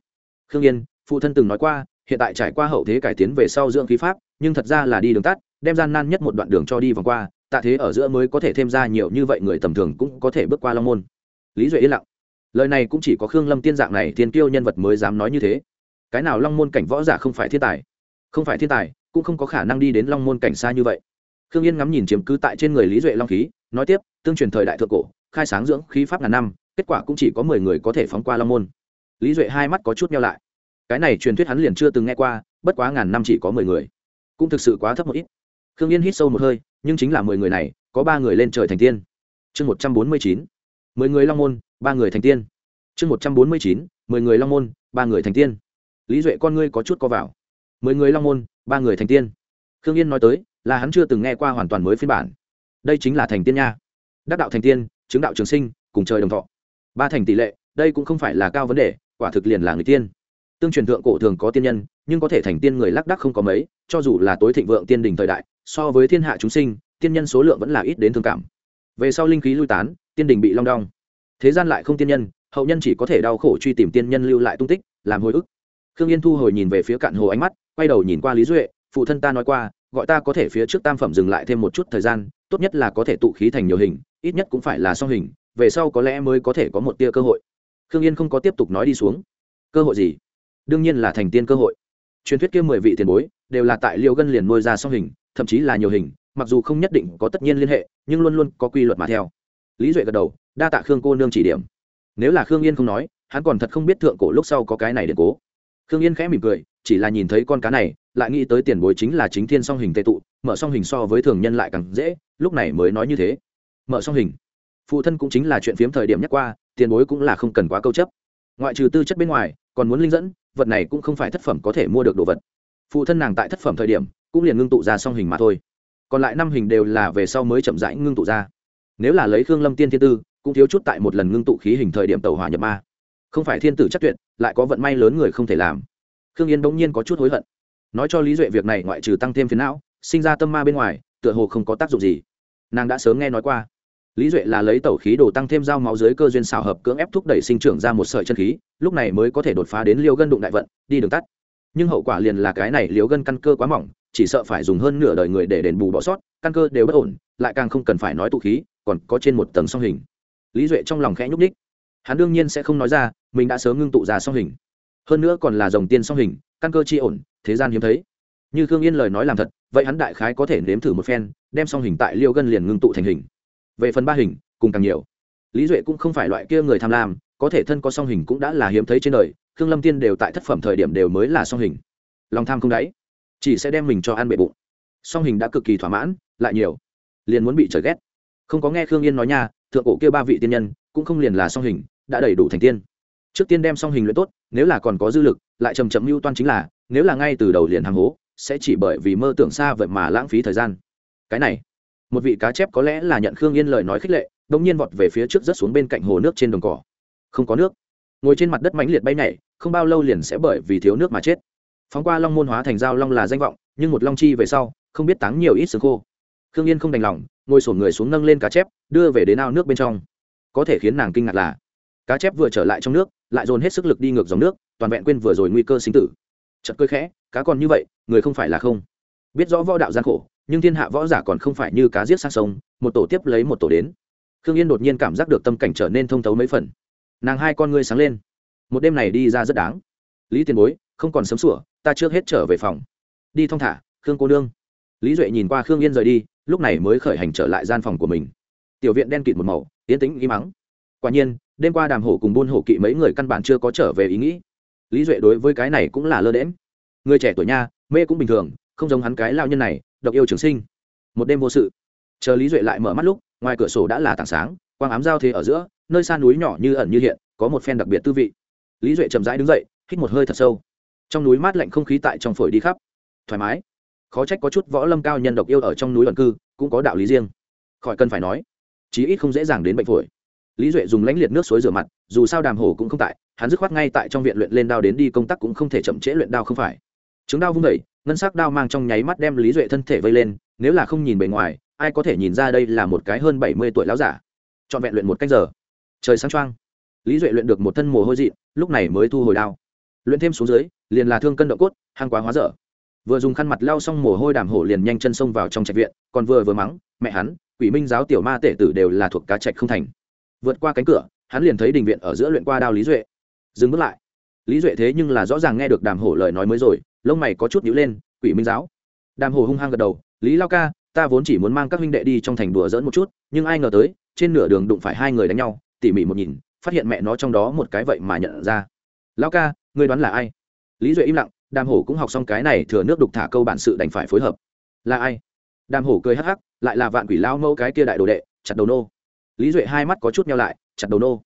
Khương yên, phụ thân từng nói qua, hiện tại trải qua hậu thế cải tiến về sau dưỡng khí pháp, nhưng thật ra là đi đường tắt, đem gian nan nhất một đoạn đường cho đi vòng qua tạ thế ở giữa mới có thể thêm ra nhiều như vậy người tầm thường cũng có thể bước qua long môn. Lý duệ yên lặng. Lời này cũng chỉ có khương lâm tiên dạng này thiên kiêu nhân vật mới dám nói như thế. Cái nào long môn cảnh võ giả không phải thiên tài? Không phải thiên tài, cũng không có khả năng đi đến long môn cảnh xa như vậy. Khương yên ngắm nhìn chiếm cứ tại trên người lý duệ long khí, nói tiếp, tương truyền thời đại thượng cổ, khai sáng dưỡng khí pháp ngàn năm, kết quả cũng chỉ có mười người có thể phóng qua long môn. Lý duệ hai mắt có chút nhau lại. Cái này truyền thuyết hắn liền chưa từng nghe qua, bất quá ngàn năm chỉ có mười người. Cũng thực sự quá thấp một ít. Khương yên hít sâu một hơi nhưng chính là mười người này, có ba người lên trời thành tiên. Chương một trăm bốn mươi chín, mười người long môn, ba người thành tiên. Chương một trăm bốn mươi chín, mười người long môn, ba người thành tiên. Lý duệ con ngươi có chút co vào. Mười người long môn, ba người thành tiên. Khương yên nói tới, là hắn chưa từng nghe qua hoàn toàn mới phiên bản. Đây chính là thành tiên nha. Đắc đạo thành tiên, chứng đạo trường sinh, cùng trời đồng thọ. Ba thành tỷ lệ, đây cũng không phải là cao vấn đề, quả thực liền là người tiên. Tương truyền thượng cổ thường có tiên nhân, nhưng có thể thành tiên người lác đắc không có mấy, cho dù là tối thịnh vượng tiên đình thời đại so với thiên hạ chúng sinh, tiên nhân số lượng vẫn là ít đến thương cảm. Về sau linh khí lui tán, tiên đình bị long đong. Thế gian lại không tiên nhân, hậu nhân chỉ có thể đau khổ truy tìm tiên nhân lưu lại tung tích, làm hồi ức. Khương yên thu hồi nhìn về phía cạn hồ ánh mắt, quay đầu nhìn qua lý duệ, phụ thân ta nói qua, gọi ta có thể phía trước tam phẩm dừng lại thêm một chút thời gian, tốt nhất là có thể tụ khí thành nhiều hình, ít nhất cũng phải là song hình, về sau có lẽ mới có thể có một tia cơ hội. Khương yên không có tiếp tục nói đi xuống. Cơ hội gì? Đương nhiên là thành tiên cơ hội. Truyền thuyết kia mười vị tiền bối, đều là tại liêu gân liền nuôi ra song hình thậm chí là nhiều hình, mặc dù không nhất định có tất nhiên liên hệ, nhưng luôn luôn có quy luật mà theo. Lý duệ gật đầu, đa tạ khương cô nương chỉ điểm. Nếu là khương yên không nói, hắn còn thật không biết thượng cổ lúc sau có cái này để cố. Khương yên khẽ mỉm cười, chỉ là nhìn thấy con cá này, lại nghĩ tới tiền bối chính là chính thiên song hình tệ tụ, mở song hình so với thường nhân lại càng dễ, lúc này mới nói như thế. Mở song hình. Phụ thân cũng chính là chuyện phiếm thời điểm nhắc qua, tiền bối cũng là không cần quá câu chấp. Ngoại trừ tư chất bên ngoài, còn muốn linh dẫn, vật này cũng không phải thất phẩm có thể mua được đồ vật. Phụ thân nàng tại thất phẩm thời điểm cũng liền ngưng tụ ra song hình mà thôi. Còn lại năm hình đều là về sau mới chậm rãi ngưng tụ ra. Nếu là lấy khương lâm tiên thiên tư, cũng thiếu chút tại một lần ngưng tụ khí hình thời điểm tàu hỏa nhập ma. Không phải thiên tử chắc tuyệt, lại có vận may lớn người không thể làm. Khương yên bỗng nhiên có chút hối hận. Nói cho lý duệ việc này ngoại trừ tăng thêm phiến não, sinh ra tâm ma bên ngoài, tựa hồ không có tác dụng gì. Nàng đã sớm nghe nói qua. Lý duệ là lấy tẩu khí đồ tăng thêm dao máu dưới cơ duyên xào hợp cưỡng ép thúc đẩy sinh trưởng ra một sợi chân khí, lúc này mới có thể đột phá đến liêu gân đụng đại vận, đi đường tắt. Nhưng hậu quả liền là cái này liêu gân căn cơ quá mỏng chỉ sợ phải dùng hơn nửa đời người để đền bù bỏ sót, căn cơ đều bất ổn, lại càng không cần phải nói tụ khí, còn có trên một tầng song hình. Lý duệ trong lòng khẽ nhúc ních hắn đương nhiên sẽ không nói ra, mình đã sớm ngưng tụ ra song hình. Hơn nữa còn là dòng tiên song hình, căn cơ chi ổn, thế gian hiếm thấy. Như khương yên lời nói làm thật, vậy hắn đại khái có thể nếm thử một phen, đem song hình tại liêu gân liền ngưng tụ thành hình. Về phần ba hình, cùng càng nhiều. Lý duệ cũng không phải loại kia người tham lam, có thể thân có song hình cũng đã là hiếm thấy trên đời, khương lâm tiên đều tại thất phẩm thời điểm đều mới là song hình. Lòng tham không đáy chỉ sẽ đem mình cho ăn bệ bụng. Song hình đã cực kỳ thỏa mãn, lại nhiều. Liền muốn bị trời ghét. Không có nghe khương yên nói nha, thượng cổ kia ba vị tiên nhân, cũng không liền là song hình, đã đầy đủ thành tiên. Trước tiên đem song hình luyện tốt, nếu là còn có dư lực, lại chầm chậm mưu toan chính là, nếu là ngay từ đầu liền hàng hố, sẽ chỉ bởi vì mơ tưởng xa vậy mà lãng phí thời gian. Cái này, một vị cá chép có lẽ là nhận khương yên lời nói khích lệ đ ỗ n g nhiên vọt về phía trước rớt xuống bên cạnh hồ nước trên đồng cỏ. Không có nước. Ngồi trên mặt đất mãnh liệt bay nhảy, không bao lâu liền sẽ bởi vì thiếu nước mà chết phóng qua long môn hóa thành dao long là danh vọng, nhưng một long chi về sau, không biết táng nhiều ít xương khô. Khương yên không đành lòng, ngồi sổn người xuống nâng lên cá chép, đưa về đến ao nước bên trong. Có thể khiến nàng kinh ngạc là, cá chép vừa trở lại trong nước, lại dồn hết sức lực đi ngược dòng nước, toàn vẹn quên vừa rồi nguy cơ sinh tử. Chật cơi khẽ, cá còn như vậy, người không phải là không. Biết rõ võ đạo gian khổ, nhưng thiên hạ võ giả còn không phải như cá giết sang sông, một tổ tiếp lấy một tổ đến. Khương yên đột nhiên cảm giác được tâm cảnh trở nên thông thấu mấy phần. Nàng hai con ngươi sáng lên. Một đêm này đi ra rất đáng. Lý tiền bối không còn sớm sủa, ta trước hết trở về phòng. Đi thong thả, khương cô nương. Lý duệ nhìn qua khương yên rời đi, lúc này mới khởi hành trở lại gian phòng của mình. Tiểu viện đen kịt một màu yến tĩnh im mắng. Quả nhiên, đêm qua đàm hổ cùng buôn hổ kỵ mấy người căn bản chưa có trở về ý nghĩ. Lý duệ đối với cái này cũng là lơ đễm người trẻ tuổi nha, mê cũng bình thường, không giống hắn cái lao nhân này, độc yêu trường sinh. Một đêm vô sự. Chờ lý duệ lại mở mắt lúc, ngoài cửa sổ đã là tảng sáng, quang ám giao thế ở giữa, nơi xa núi nhỏ như ẩn như hiện, có một phen đặc biệt tư vị. Lý duệ chậm rãi đứng dậy, hít một hơi thật sâu trong núi mát lạnh không khí tại trong phổi đi khắp. Thoải mái. Khó trách có chút võ lâm cao nhân độc yêu ở trong núi luận cư, cũng có đạo lý riêng. Khỏi cần phải nói, chí ít không dễ dàng đến bệnh phổi. Lý duệ dùng lãnh liệt nước suối rửa mặt, dù sao đàm hổ cũng không tại, hắn dứt khoát ngay tại trong viện luyện lên đao đến đi công tác cũng không thể chậm trễ luyện đao không phải. Chứng đao vung vẩy ngân sắc đao mang trong nháy mắt đem lý duệ thân thể vây lên, nếu là không nhìn bề ngoài, ai có thể nhìn ra đây là một cái hơn bảy mươi tuổi láo giả. Trọn vẹn luyện một cách giờ. Trời sáng trăng lý duệ luyện được một thân mồ hôi dị, lúc này mới thu hồi đao. Luyện thêm xuống dưới liền là thương cân độ cốt, hang quá hóa dở. Vừa dùng khăn mặt lau xong mồ hôi đàm hổ liền nhanh chân xông vào trong trạch viện, còn vừa vừa mắng, mẹ hắn, quỷ minh giáo tiểu ma tể tử đều là thuộc cá trạch không thành. Vượt qua cánh cửa, hắn liền thấy đình viện ở giữa luyện qua đao lý duệ. Dừng bước lại. Lý duệ thế nhưng là rõ ràng nghe được đàm hổ lời nói mới rồi, lông mày có chút nhíu lên, quỷ minh giáo. Đàm hổ hung hăng gật đầu, lý lao ca, ta vốn chỉ muốn mang các huynh đệ đi trong thành đùa dỡn một chút, nhưng ai ngờ tới, trên nửa đường đụng phải hai người đánh nhau, tỉ mỉ một nhìn, phát hiện mẹ nó trong đó một cái vậy mà nhận ra. Lão ca, ngươi đoán là ai? Lý duệ im lặng, đàm hổ cũng học xong cái này thừa nước đục thả câu bản sự đành phải phối hợp. Là ai? Đàm hổ cười hắc hắc, lại là vạn quỷ lao mẫu cái kia đại đồ đệ, chặt đầu nô. Lý duệ hai mắt có chút nhau lại, chặt đầu nô.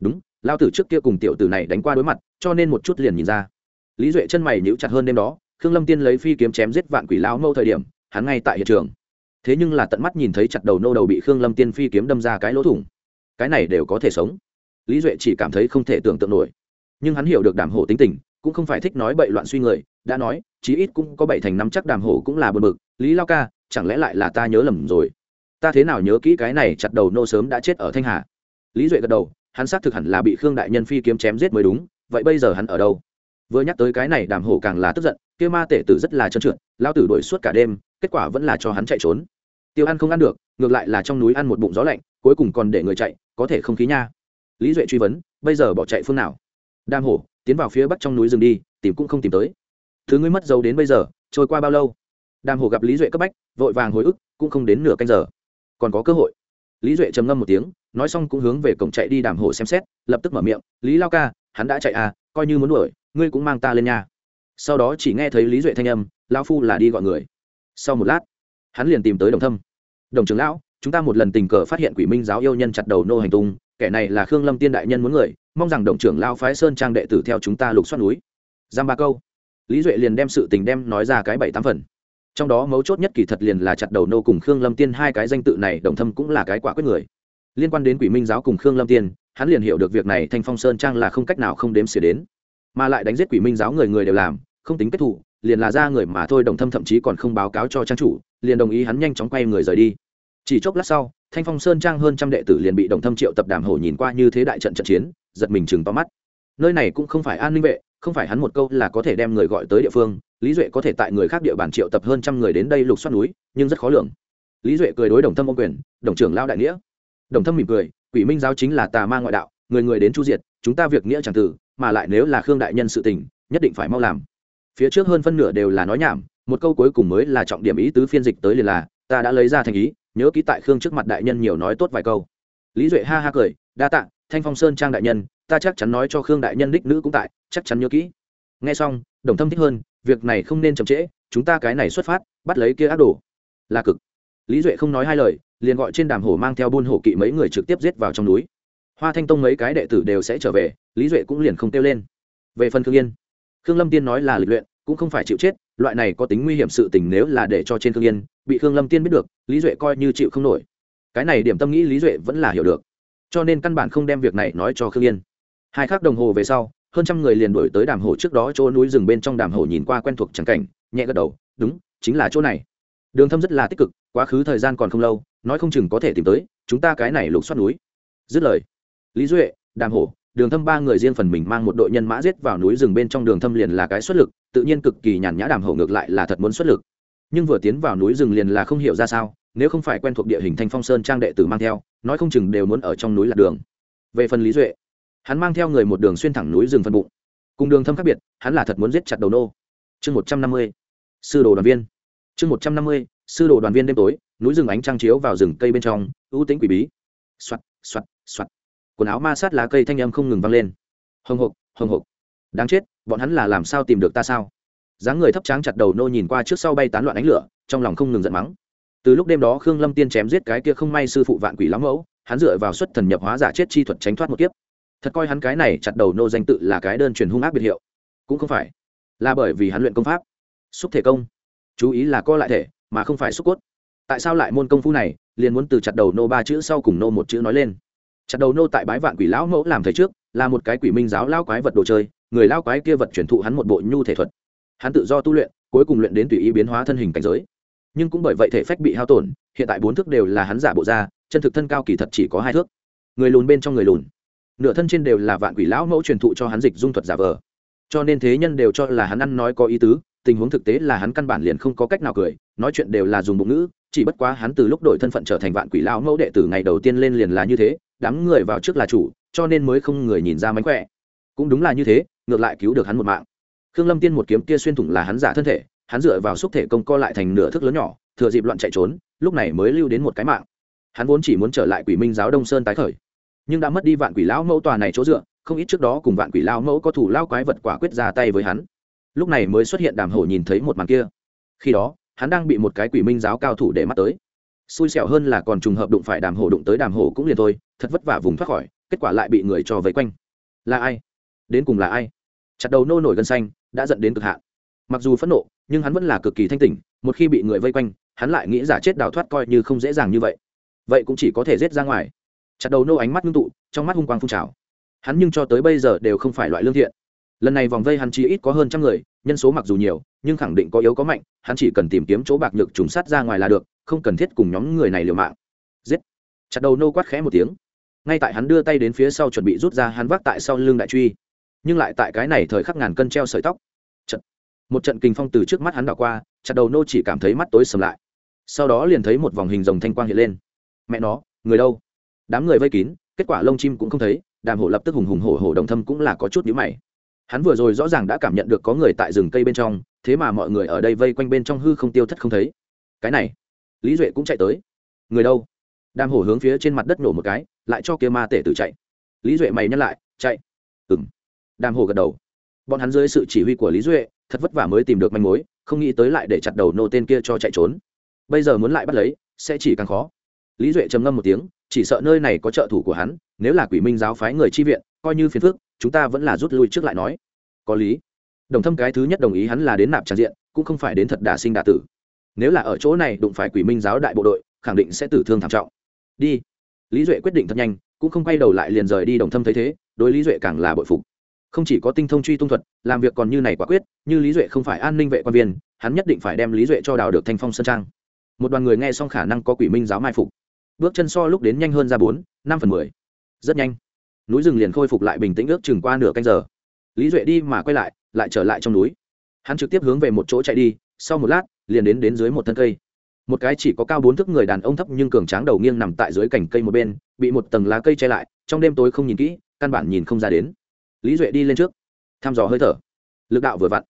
Đúng, lao tử trước kia cùng tiểu tử này đánh qua đối mặt, cho nên một chút liền nhìn ra. Lý duệ chân mày nhíu chặt hơn đêm đó, khương lâm tiên lấy phi kiếm chém giết vạn quỷ lao mẫu thời điểm, hắn ngay tại hiện trường. Thế nhưng là tận mắt nhìn thấy chặt đầu nô đầu bị khương lâm tiên phi kiếm đâm ra cái lỗ thủng. Cái này đều có thể sống. Lý duệ chỉ cảm thấy không thể tưởng tượng nổi. Nhưng hắn hiểu được đàm hổ tính tình cũng không phải thích nói bậy loạn suy người, đã nói, chí ít cũng có bảy thành năm chắc đàm hổ cũng là bờ mực lý lao ca, chẳng lẽ lại là ta nhớ lầm rồi? Ta thế nào nhớ kỹ cái này chặt đầu nô sớm đã chết ở thanh hà? Lý duệ gật đầu, hắn xác thực hẳn là bị khương đại nhân phi kiếm chém giết mới đúng, vậy bây giờ hắn ở đâu? Vừa nhắc tới cái này đàm hổ càng là tức giận, kia ma tể tử rất là trơn trượt lao tử đuổi suốt cả đêm, kết quả vẫn là cho hắn chạy trốn. Tiêu ăn không ăn được, ngược lại là trong núi ăn một bụng gió lạnh, cuối cùng còn để người chạy, có thể không khí nha. Lý duệ truy vấn, bây giờ bỏ chạy phương nào? Đam hổ, tiến vào phía bắc trong núi rừng đi, tìm cũng không tìm tới. Thứ ngươi mất dấu đến bây giờ, trôi qua bao lâu? Đam hổ gặp lý duệ cấp bách, vội vàng hồi ức, cũng không đến nửa canh giờ. Còn có cơ hội. Lý duệ trầm ngâm một tiếng, nói xong cũng hướng về cổng chạy đi đàm hổ xem xét, lập tức mở miệng, lý lao ca, hắn đã chạy à coi như muốn đuổi, ngươi cũng mang ta lên nhà sau đó chỉ nghe thấy lý duệ thanh âm, lao phu là đi gọi người. Sau một lát, hắn liền tìm tới đồng thâm. Đồng trưởng lão, chúng ta một lần tình cờ phát hiện quỷ minh giáo yêu nhân chặt đầu nô hành tung kẻ này là khương lâm tiên đại nhân muốn người, mong rằng đồng trưởng lao phái sơn trang đệ tử theo chúng ta lục xoát núi. Giam ba câu. Lý duệ liền đem sự tình đem nói ra cái bảy tám phần. Trong đó mấu chốt nhất kỳ thật liền là chặt đầu nô cùng khương lâm tiên hai cái danh tự này đồng thâm cũng là cái quả quyết người. Liên quan đến quỷ minh giáo cùng khương lâm tiên, hắn liền hiểu được việc này thanh phong sơn trang là không cách nào không đếm xỉa đến. Mà lại đánh giết quỷ minh giáo người người đều làm, không tính kết thủ liền là ra người mà thôi đồng thâm thậm chí còn không báo cáo cho trang chủ, liền đồng ý hắn nhanh chóng quay người rời đi chỉ chốc lát sau, thanh phong sơn trang hơn trăm đệ tử liền bị đồng thâm triệu tập đàm hổ nhìn qua như thế đại trận trận chiến, giật mình chừng to mắt. Nơi này cũng không phải an ninh vệ, không phải hắn một câu là có thể đem người gọi tới địa phương, lý duệ có thể tại người khác địa bàn triệu tập hơn trăm người đến đây lục xoát núi, nhưng rất khó lường. Lý duệ cười đối đồng thâm ô quyền, đồng trưởng lao đại nghĩa. Đồng thâm mỉm cười, quỷ minh giáo chính là tà ma ngoại đạo, người người đến chu diệt, chúng ta việc nghĩa chẳng tử, mà lại nếu là khương đại nhân sự tình, nhất định phải mau làm. Phía trước hơn phân nửa đều là nói nhảm, một câu cuối cùng mới là trọng điểm ý tứ phiên dịch tới liền là, ta đã lấy ra thành ý nhớ ký tại khương trước mặt đại nhân nhiều nói tốt vài câu. Lý duệ ha ha cười, đa tạ, thanh phong sơn trang đại nhân, ta chắc chắn nói cho khương đại nhân đích nữ cũng tại, chắc chắn nhớ kỹ. Nghe xong, đồng thâm thích hơn, việc này không nên chậm trễ, chúng ta cái này xuất phát, bắt lấy kia ác đồ. Là cực. Lý duệ không nói hai lời, liền gọi trên đàm hổ mang theo buôn hổ kỵ mấy người trực tiếp giết vào trong núi. Hoa thanh tông mấy cái đệ tử đều sẽ trở về, lý duệ cũng liền không kêu lên. Về phần khương yên, khương lâm tiên nói là lịch luyện cũng không phải chịu chết, loại này có tính nguy hiểm sự tình nếu là để cho trên khương yên, bị khương lâm tiên biết được, lý duệ coi như chịu không nổi. Cái này điểm tâm nghĩ lý duệ vẫn là hiểu được. Cho nên căn bản không đem việc này nói cho khương yên. Hai khắc đồng hồ về sau, hơn trăm người liền đổi tới đàm hồ trước đó chỗ núi rừng bên trong đàm hồ nhìn qua quen thuộc trắng cảnh, nhẹ gật đầu, đúng, chính là chỗ này. Đường thâm rất là tích cực, quá khứ thời gian còn không lâu, nói không chừng có thể tìm tới, chúng ta cái này lục xoát núi. Dứt lời, lý duệ, đàm hổ đường thâm ba người riêng phần mình mang một đội nhân mã giết vào núi rừng bên trong đường thâm liền là cái xuất lực tự nhiên cực kỳ nhàn nhã đàm hậu ngược lại là thật muốn xuất lực. Nhưng vừa tiến vào núi rừng liền là không hiểu ra sao, nếu không phải quen thuộc địa hình thanh phong sơn trang đệ tử mang theo, nói không chừng đều muốn ở trong núi lạc đường. Về phần lý duệ, hắn mang theo người một đường xuyên thẳng núi rừng phân bụng. Cùng đường thâm khác biệt, hắn là thật muốn giết chặt đầu nô. Chương một trăm năm mươi, sư đồ đoàn viên. Chương một trăm năm mươi, sư đồ đoàn viên đêm tối, núi rừng ánh trăng chiếu vào rừng cây bên trong, ưu tính quỷ bí. Xoặt xoặt xoặt quần áo ma sát lá cây thanh âm không ngừng vang lên. Hồng hộc hồng hộc đáng chết, bọn hắn là làm sao tìm được ta sao? Dáng người thấp tráng chặt đầu nô nhìn qua trước sau bay tán loạn ánh lửa, trong lòng không ngừng giận mắng. Từ lúc đêm đó khương lâm tiên chém giết cái kia không may sư phụ vạn quỷ lắm mẫu, hắn dựa vào xuất thần nhập hóa giả chết chi thuật tránh thoát một kiếp. Thật coi hắn cái này chặt đầu nô danh tự là cái đơn truyền hung ác biệt hiệu. Cũng không phải, là bởi vì hắn luyện công pháp. Xúc thể công. Chú ý là co lại thể, mà không phải xúc cốt. Tại sao lại môn công phu này, liền muốn từ chặt đầu nô ba chữ sau cùng nô một chữ nói lên. Chặt đầu nô tại bái vạn quỷ lão mẫu làm thầy trước, là một cái quỷ minh giáo lao quái vật đồ chơi người lao quái kia vật chuyển thụ hắn một bộ nhu thể thuật. Hắn tự do tu luyện, cuối cùng luyện đến tùy ý biến hóa thân hình cảnh giới. Nhưng cũng bởi vậy thể phách bị hao tổn, hiện tại bốn thước đều là hắn giả bộ ra, chân thực thân cao kỳ thật chỉ có hai thước. Người lùn bên trong người lùn. Nửa thân trên đều là vạn quỷ lão mẫu truyền thụ cho hắn dịch dung thuật giả vờ. Cho nên thế nhân đều cho là hắn ăn nói có ý tứ, tình huống thực tế là hắn căn bản liền không có cách nào cười, nói chuyện đều là dùng bụng ngữ, chỉ bất quá hắn từ lúc đổi thân phận trở thành vạn quỷ lão mẫu đệ tử ngày đầu tiên lên liền là như thế, đám người vào trước là chủ, cho nên mới không người nhìn ra mánh khỏe. Cũng đúng là như thế ngược lại cứu được hắn một mạng. Khương lâm tiên một kiếm kia xuyên thủng là hắn giả thân thể, hắn dựa vào xúc thể công co lại thành nửa thước lớn nhỏ, thừa dịp loạn chạy trốn, lúc này mới lưu đến một cái mạng. Hắn vốn chỉ muốn trở lại quỷ minh giáo đông sơn tái khởi, nhưng đã mất đi vạn quỷ lão mẫu tòa này chỗ dựa, không ít trước đó cùng vạn quỷ lão mẫu có thủ lao quái vật quả quyết ra tay với hắn. Lúc này mới xuất hiện đàm hổ nhìn thấy một màn kia. Khi đó, hắn đang bị một cái quỷ minh giáo cao thủ để mắt tới. Xui xẻo hơn là còn trùng hợp đụng phải đàm hổ đụng tới đàm hổ cũng liền thôi, thật vất vả vùng thoát khỏi, kết quả lại bị người cho vây quanh. Là ai? Đến cùng là ai? Chặt đầu nô nổi gân xanh, đã dẫn đến cực hạn. Mặc dù phẫn nộ, nhưng hắn vẫn là cực kỳ thanh tỉnh, một khi bị người vây quanh, hắn lại nghĩ giả chết đào thoát coi như không dễ dàng như vậy. Vậy cũng chỉ có thể rết ra ngoài. Chặt đầu nô ánh mắt ngưng tụ, trong mắt hung quang phun trào. Hắn nhưng cho tới bây giờ đều không phải loại lương thiện. Lần này vòng vây hắn chỉ ít có hơn trăm người, nhân số mặc dù nhiều, nhưng khẳng định có yếu có mạnh, hắn chỉ cần tìm kiếm chỗ bạc nhược trùng sát ra ngoài là được, không cần thiết cùng nhóm người này liều mạng. Giết. Chặt đầu nô quát khẽ một tiếng. Ngay tại hắn đưa tay đến phía sau chuẩn bị rút ra, hắn vác tại sau lưng đại truy nhưng lại tại cái này thời khắc ngàn cân treo sợi tóc. Trận. một trận kinh phong từ trước mắt hắn đảo qua, chặt đầu nô chỉ cảm thấy mắt tối sầm lại. Sau đó liền thấy một vòng hình rồng thanh quang hiện lên. Mẹ nó, người đâu? Đám người vây kín, kết quả lông chim cũng không thấy, đàm hổ lập tức hùng hùng hổ hổ đồng thâm cũng là có chút nhíu mày. Hắn vừa rồi rõ ràng đã cảm nhận được có người tại rừng cây bên trong, thế mà mọi người ở đây vây quanh bên trong hư không tiêu thất không thấy. Cái này, lý duệ cũng chạy tới. Người đâu? Đàm hổ hướng phía trên mặt đất nổ một cái, lại cho kia ma tể tử chạy. Lý duệ mày nhắc lại, chạy. Ừng đàm hổ gật đầu. Bọn hắn dưới sự chỉ huy của lý duệ, thật vất vả mới tìm được manh mối, không nghĩ tới lại để chặt đầu nô tên kia cho chạy trốn. Bây giờ muốn lại bắt lấy, sẽ chỉ càng khó. Lý duệ trầm ngâm một tiếng, chỉ sợ nơi này có trợ thủ của hắn, nếu là quỷ minh giáo phái người chi viện, coi như phiền phức, chúng ta vẫn là rút lui trước lại nói. Có lý. Đồng thâm cái thứ nhất đồng ý hắn là đến nạp tràn diện, cũng không phải đến thật đà sinh đà tử. Nếu là ở chỗ này đụng phải quỷ minh giáo đại bộ đội, khẳng định sẽ tử thương thảm trọng. Đi. Lý duệ quyết định thật nhanh, cũng không quay đầu lại liền rời đi đồng thâm thấy thế, đối lý duệ càng là bội phục không chỉ có tinh thông truy tung thuật, làm việc còn như này quả quyết, như lý duệ không phải an ninh vệ quan viên, hắn nhất định phải đem lý duệ cho đào được thanh phong sơn trang. Một đoàn người nghe xong khả năng có quỷ minh giáo mai phục. Bước chân so lúc đến nhanh hơn ra bốn, năm phần mười. Rất nhanh. Núi rừng liền khôi phục lại bình tĩnh ước chừng qua nửa canh giờ. Lý duệ đi mà quay lại lại trở lại trong núi. Hắn trực tiếp hướng về một chỗ chạy đi, sau một lát, liền đến đến dưới một thân cây. Một cái chỉ có cao bốn thước người đàn ông thấp nhưng cường tráng đầu nghiêng nằm tại dưới cành cây một bên, bị một tầng lá cây che lại, trong đêm tối không nhìn kỹ, căn bản nhìn không ra đến lý duệ đi lên trước, thăm dò hơi thở. Lực đạo vừa vặn.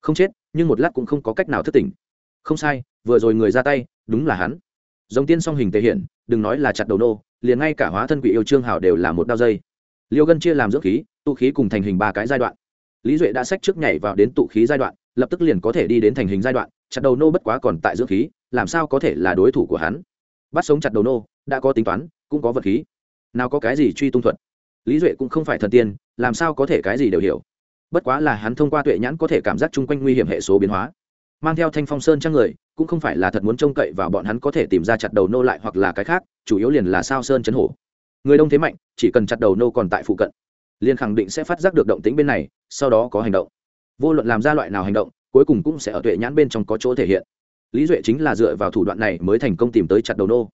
Không chết, nhưng một lát cũng không có cách nào thức tỉnh. Không sai, vừa rồi người ra tay, đúng là hắn. Dòng tiên song hình thể hiện, đừng nói là chặt đầu nô, liền ngay cả hóa thân quỷ yêu trương hào đều là một đao dây. Liêu gân chia làm dưỡng khí, tụ khí cùng thành hình ba cái giai đoạn. Lý duệ đã sách trước nhảy vào đến tụ khí giai đoạn, lập tức liền có thể đi đến thành hình giai đoạn, chặt đầu nô bất quá còn tại dưỡng khí, làm sao có thể là đối thủ của hắn? Bắt sống chặt đầu nô, đã có tính toán, cũng có vật khí. Nào có cái gì truy tung thuật? Lý duệ cũng không phải thần tiên, làm sao có thể cái gì đều hiểu. Bất quá là hắn thông qua tuệ nhãn có thể cảm giác chung quanh nguy hiểm hệ số biến hóa. Mang theo thanh phong sơn trang người, cũng không phải là thật muốn trông cậy vào bọn hắn có thể tìm ra chặt đầu nô lại hoặc là cái khác, chủ yếu liền là sao sơn chấn hổ. Người đông thế mạnh, chỉ cần chặt đầu nô còn tại phụ cận, liền khẳng định sẽ phát giác được động tính bên này, sau đó có hành động. Vô luận làm ra loại nào hành động, cuối cùng cũng sẽ ở tuệ nhãn bên trong có chỗ thể hiện. Lý duệ chính là dựa vào thủ đoạn này mới thành công tìm tới chặt đầu nô.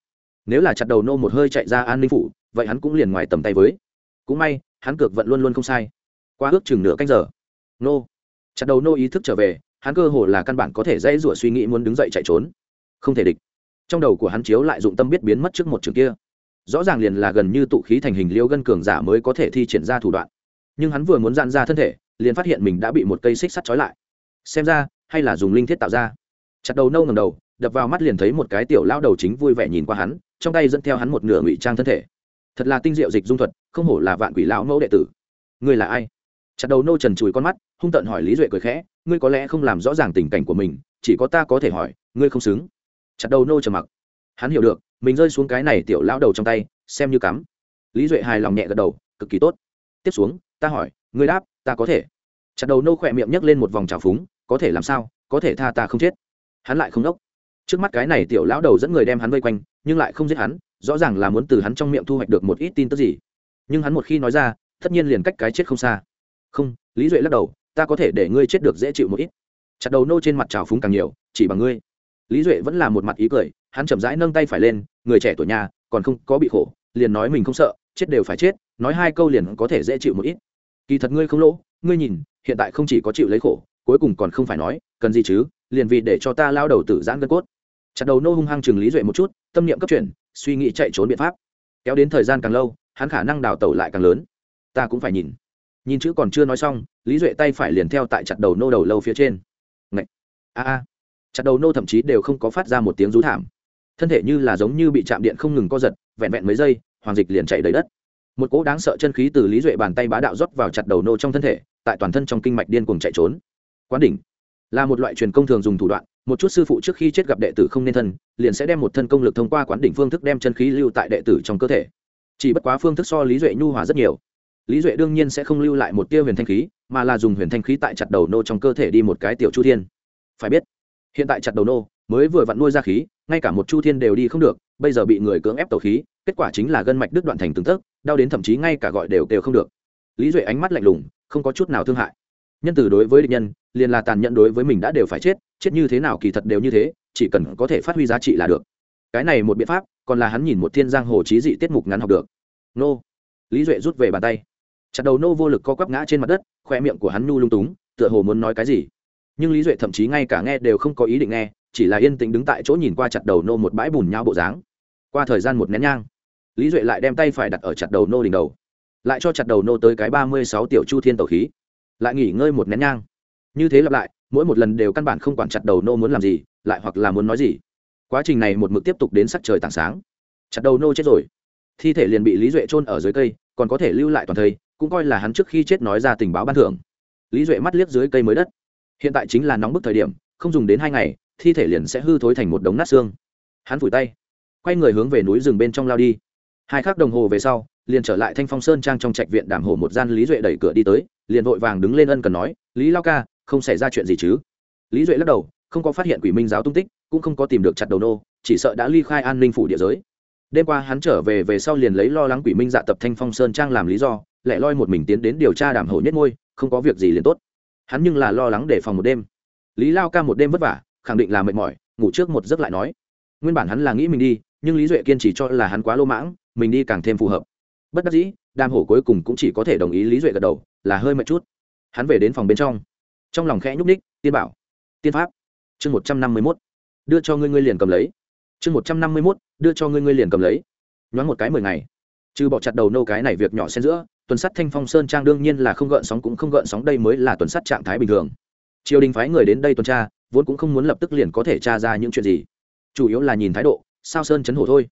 Nếu là chặt đầu nô một hơi chạy ra an ninh phủ, vậy hắn cũng liền ngoài tầm tay với cũng may, hắn cược vận luôn luôn không sai. Qua ước chừng nửa canh giờ. Nô. Chặt đầu nô ý thức trở về, hắn cơ hồ là căn bản có thể dễ rủa suy nghĩ muốn đứng dậy chạy trốn. Không thể địch. Trong đầu của hắn chiếu lại dụng tâm biết biến mất trước một trường kia. Rõ ràng liền là gần như tụ khí thành hình liêu gân cường giả mới có thể thi triển ra thủ đoạn. Nhưng hắn vừa muốn dạn ra thân thể, liền phát hiện mình đã bị một cây xích sắt trói lại. Xem ra, hay là dùng linh thiết tạo ra. Chặt đầu nâu ngầm đầu, đập vào mắt liền thấy một cái tiểu lao đầu chính vui vẻ nhìn qua hắn, trong tay dẫn theo hắn một nửa ngụy trang thân thể. Thật là tinh diệu dịch dung thuật không hổ là vạn quỷ lão mẫu đệ tử. Ngươi là ai? Chặt đầu nô trần chùi con mắt, hung tợn hỏi lý duệ cười khẽ, ngươi có lẽ không làm rõ ràng tình cảnh của mình, chỉ có ta có thể hỏi, ngươi không xứng. Chặt đầu nô trầm mặc. Hắn hiểu được, mình rơi xuống cái này tiểu lão đầu trong tay, xem như cắm. Lý duệ hài lòng nhẹ gật đầu, cực kỳ tốt. Tiếp xuống, ta hỏi, ngươi đáp, ta có thể. Chặt đầu nô khỏe miệng nhấc lên một vòng trào phúng, có thể làm sao, có thể tha ta không chết. Hắn lại không đốc. Trước mắt cái này tiểu lão đầu dẫn người đem hắn vây quanh, nhưng lại không giết hắn, rõ ràng là muốn từ hắn trong miệng thu hoạch được một ít tin tức gì nhưng hắn một khi nói ra, tất nhiên liền cách cái chết không xa. Không, lý duệ lắc đầu, ta có thể để ngươi chết được dễ chịu một ít. Chặt đầu nô trên mặt trào phúng càng nhiều, chỉ bằng ngươi. Lý duệ vẫn là một mặt ý cười, hắn chậm rãi nâng tay phải lên, người trẻ tuổi nhà, còn không có bị khổ, liền nói mình không sợ, chết đều phải chết, nói hai câu liền có thể dễ chịu một ít. Kỳ thật ngươi không lỗ, ngươi nhìn, hiện tại không chỉ có chịu lấy khổ, cuối cùng còn không phải nói, cần gì chứ, liền vì để cho ta lao đầu tử giãn gân cốt. Chặt đầu nô hung hăng chừng lý duệ một chút, tâm niệm cấp chuyển, suy nghĩ chạy trốn biện pháp. Kéo đến thời gian càng lâu hắn khả năng đào tẩu lại càng lớn. Ta cũng phải nhìn. Nhìn chữ còn chưa nói xong, lý duệ tay phải liền theo tại chặt đầu nô đầu lâu phía trên. Ngậy! a a. Chặt đầu nô thậm chí đều không có phát ra một tiếng rú thảm. Thân thể như là giống như bị chạm điện không ngừng co giật, vẹn vẹn mấy giây, hoàng dịch liền chạy đầy đất. Một cỗ đáng sợ chân khí từ lý duệ bàn tay bá đạo rót vào chặt đầu nô trong thân thể, tại toàn thân trong kinh mạch điên cuồng chạy trốn. Quán đỉnh. Là một loại truyền công thường dùng thủ đoạn, một chút sư phụ trước khi chết gặp đệ tử không nên thân, liền sẽ đem một thân công lực thông qua quán đỉnh phương thức đem chân khí lưu tại đệ tử trong cơ thể chỉ bất quá phương thức so lý duệ nhu hòa rất nhiều lý duệ đương nhiên sẽ không lưu lại một tia huyền thanh khí mà là dùng huyền thanh khí tại chặt đầu nô trong cơ thể đi một cái tiểu chu thiên phải biết hiện tại chặt đầu nô mới vừa vặn nuôi ra khí ngay cả một chu thiên đều đi không được bây giờ bị người cưỡng ép tẩu khí kết quả chính là gân mạch đứt đoạn thành từng tấc đau đến thậm chí ngay cả gọi đều đều không được lý duệ ánh mắt lạnh lùng không có chút nào thương hại nhân từ đối với địch nhân liền là tàn nhẫn đối với mình đã đều phải chết chết như thế nào kỳ thật đều như thế chỉ cần có thể phát huy giá trị là được cái này một biện pháp còn là hắn nhìn một thiên giang hồ trí dị tiết mục ngắn học được nô. Lý duệ rút về bàn tay. Chặt đầu nô vô lực co quắp ngã trên mặt đất khoe miệng của hắn nu lung túng, tựa hồ muốn nói cái gì. Nhưng lý duệ thậm chí ngay cả nghe đều không có ý định nghe, chỉ là yên tĩnh đứng tại chỗ nhìn qua chặt đầu nô một bãi bùn nhau bộ dáng. Qua thời gian một nén nhang, lý duệ lại đem tay phải đặt ở chặt đầu nô đỉnh đầu, lại cho chặt đầu nô tới cái ba mươi sáu tiểu chu thiên tẩu khí. Lại nghỉ ngơi một nén nhang. Như thế lặp lại, mỗi một lần đều căn bản không quản chặt đầu nô muốn làm gì, lại hoặc là muốn nói gì. Quá trình này một mực tiếp tục đến sắc trời tảng sáng. Chặt đầu nô chết rồi thi thể liền bị lý duệ trôn ở dưới cây, còn có thể lưu lại toàn thây, cũng coi là hắn trước khi chết nói ra tình báo ban thưởng. Lý duệ mắt liếc dưới cây mới đất. Hiện tại chính là nóng bức thời điểm, không dùng đến hai ngày, thi thể liền sẽ hư thối thành một đống nát xương. Hắn phủi tay, quay người hướng về núi rừng bên trong lao đi. Hai khắc đồng hồ về sau, liền trở lại thanh phong sơn trang trong trạch viện đàm hổ một gian lý duệ đẩy cửa đi tới, liền vội vàng đứng lên ân cần nói, lý lao ca, không xảy ra chuyện gì chứ? Lý duệ lắc đầu, không có phát hiện quỷ minh giáo tung tích, cũng không có tìm được chặt đầu nô, chỉ sợ đã ly khai an ninh phủ địa giới đêm qua hắn trở về về sau liền lấy lo lắng quỷ minh dạ tập thanh phong sơn trang làm lý do, lại loi một mình tiến đến điều tra đàm hổ nhất ngôi, không có việc gì liền tốt. Hắn nhưng là lo lắng để phòng một đêm. Lý lao ca một đêm vất vả, khẳng định là mệt mỏi, ngủ trước một giấc lại nói. Nguyên bản hắn là nghĩ mình đi, nhưng lý duệ kiên trì cho là hắn quá lô mãng, mình đi càng thêm phù hợp. Bất đắc dĩ đam hổ cuối cùng cũng chỉ có thể đồng ý lý duệ gật đầu, là hơi mệt chút. Hắn về đến phòng bên trong. Trong lòng khẽ nhúc ních tiên bảo, tiên pháp. Chương một trăm năm mươi mốt. Đưa cho ngươi ngươi liền cầm lấy. Chương một trăm năm mươi mốt đưa cho ngươi ngươi liền cầm lấy. Nhoáng một cái mười ngày. Trừ bỏ chặt đầu nâu cái này việc nhỏ xen giữa, tuần sắt thanh phong sơn trang đương nhiên là không gợn sóng cũng không gợn sóng đây mới là tuần sắt trạng thái bình thường. Triều đình phái người đến đây tuần tra, vốn cũng không muốn lập tức liền có thể tra ra những chuyện gì. Chủ yếu là nhìn thái độ, sao sơn chấn hổ thôi.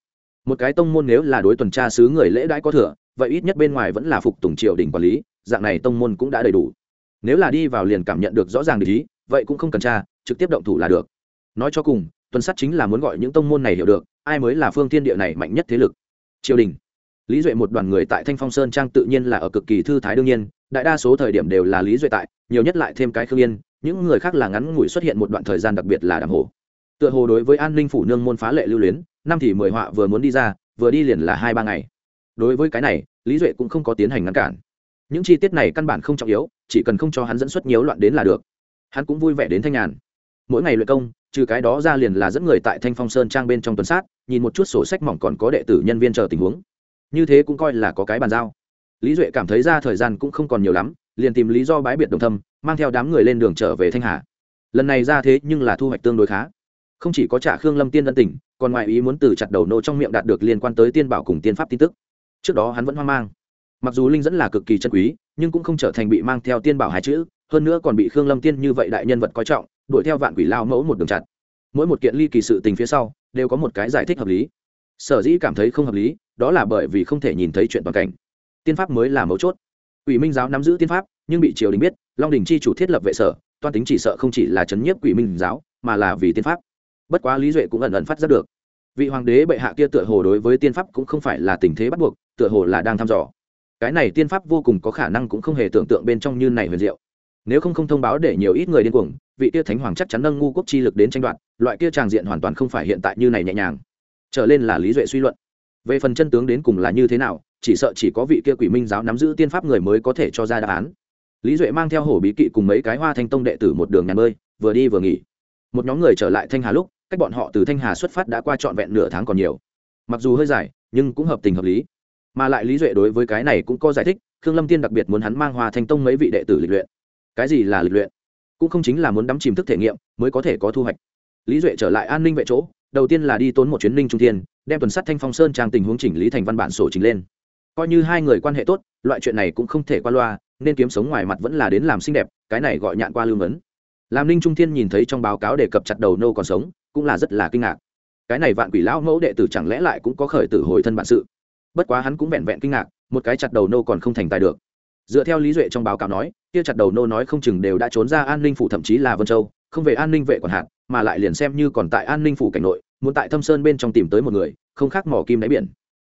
Một cái tông môn nếu là đối tuần tra xứ người lễ đãi có thừa, vậy ít nhất bên ngoài vẫn là phục tùng triều đình quản lý, dạng này tông môn cũng đã đầy đủ. Nếu là đi vào liền cảm nhận được rõ ràng lý vậy cũng không cần tra, trực tiếp động thủ là được nói cho cùng, tuần sát chính là muốn gọi những tông môn này hiểu được, ai mới là phương thiên địa này mạnh nhất thế lực. Triều đình. Lý duệ một đoàn người tại thanh phong sơn trang tự nhiên là ở cực kỳ thư thái đương nhiên, đại đa số thời điểm đều là lý duệ tại, nhiều nhất lại thêm cái khương yên, những người khác là ngắn ngủi xuất hiện một đoạn thời gian đặc biệt là đàm hồ. Tựa hồ đối với an ninh phủ nương môn phá lệ lưu luyến, năm thì mười họa vừa muốn đi ra, vừa đi liền là hai ba ngày. Đối với cái này, lý duệ cũng không có tiến hành ngăn cản. Những chi tiết này căn bản không trọng yếu, chỉ cần không cho hắn dẫn xuất nhiều loạn đến là được. Hắn cũng vui vẻ đến thanh nhàn mỗi ngày luyện công trừ cái đó ra liền là dẫn người tại thanh phong sơn trang bên trong tuần sát nhìn một chút sổ sách mỏng còn có đệ tử nhân viên chờ tình huống. Như thế cũng coi là có cái bàn giao. Lý duệ cảm thấy ra thời gian cũng không còn nhiều lắm liền tìm lý do bái biệt đồng thâm mang theo đám người lên đường trở về thanh hà. Lần này ra thế nhưng là thu hoạch tương đối khá. Không chỉ có trả khương lâm tiên ân tỉnh, còn ngoại ý muốn từ chặt đầu nô trong miệng đạt được liên quan tới tiên bảo cùng tiên pháp tin tức. Trước đó hắn vẫn hoang mang. Mặc dù linh dẫn là cực kỳ chân quý nhưng cũng không trở thành bị mang theo tiên bảo hai chữ hơn nữa còn bị khương lâm tiên như vậy đại nhân vật coi trọng đuổi theo vạn quỷ lao mẫu một đường chặt. Mỗi một kiện ly kỳ sự tình phía sau, đều có một cái giải thích hợp lý. Sở dĩ cảm thấy không hợp lý, đó là bởi vì không thể nhìn thấy chuyện toàn cảnh. Tiên pháp mới là mấu chốt. Quỷ minh giáo nắm giữ tiên pháp, nhưng bị triều đình biết, long đình chi chủ thiết lập vệ sở, toan tính chỉ sợ không chỉ là chấn nhiếp quỷ minh giáo, mà là vì tiên pháp. Bất quá lý duệ cũng ẩn ẩn phát ra được. Vị hoàng đế bệ hạ kia tựa hồ đối với tiên pháp cũng không phải là tình thế bắt buộc, tựa hồ là đang thăm dò. Cái này tiên pháp vô cùng có khả năng cũng không hề tưởng tượng bên trong như này huyền diệu nếu không không thông báo để nhiều ít người điên cuồng, vị kia thánh hoàng chắc chắn nâng ngu quốc chi lực đến tranh đoạt, loại kia tràng diện hoàn toàn không phải hiện tại như này nhẹ nhàng. Trở lên là lý duệ suy luận. Về phần chân tướng đến cùng là như thế nào, chỉ sợ chỉ có vị kia quỷ minh giáo nắm giữ tiên pháp người mới có thể cho ra đáp án. Lý duệ mang theo hổ bí kỵ cùng mấy cái hoa thanh tông đệ tử một đường nhà bơi, vừa đi vừa nghỉ. Một nhóm người trở lại thanh hà lúc, cách bọn họ từ thanh hà xuất phát đã qua trọn vẹn nửa tháng còn nhiều. Mặc dù hơi dài, nhưng cũng hợp tình hợp lý. Mà lại lý duệ đối với cái này cũng có giải thích, khương lâm tiên đặc biệt muốn hắn mang hoa thanh tông mấy vị đệ tử lịch luyện cái gì là lịch luyện? Cũng không chính là muốn đắm chìm thức thể nghiệm mới có thể có thu hoạch. Lý duệ trở lại an ninh vệ chỗ, đầu tiên là đi tốn một chuyến ninh trung thiên, đem tuần sắt thanh phong sơn trang tình huống chỉnh lý thành văn bản sổ trình lên. Coi như hai người quan hệ tốt, loại chuyện này cũng không thể qua loa, nên kiếm sống ngoài mặt vẫn là đến làm xinh đẹp, cái này gọi nhạn qua lưu ngấn làm ninh trung thiên nhìn thấy trong báo cáo đề cập chặt đầu nô còn sống, cũng là rất là kinh ngạc. Cái này vạn quỷ lão mẫu đệ tử chẳng lẽ lại cũng có khởi tử hồi thân bản sự? Bất quá hắn cũng vẹn vẹn kinh ngạc, một cái chặt đầu nô còn không thành tài được dựa theo lý duệ trong báo cáo nói, kia chặt đầu nô nói không chừng đều đã trốn ra an ninh phủ thậm chí là vân châu, không về an ninh vệ quản hạt, mà lại liền xem như còn tại an ninh phủ cảnh nội, muốn tại thâm sơn bên trong tìm tới một người, không khác mỏ kim đáy biển.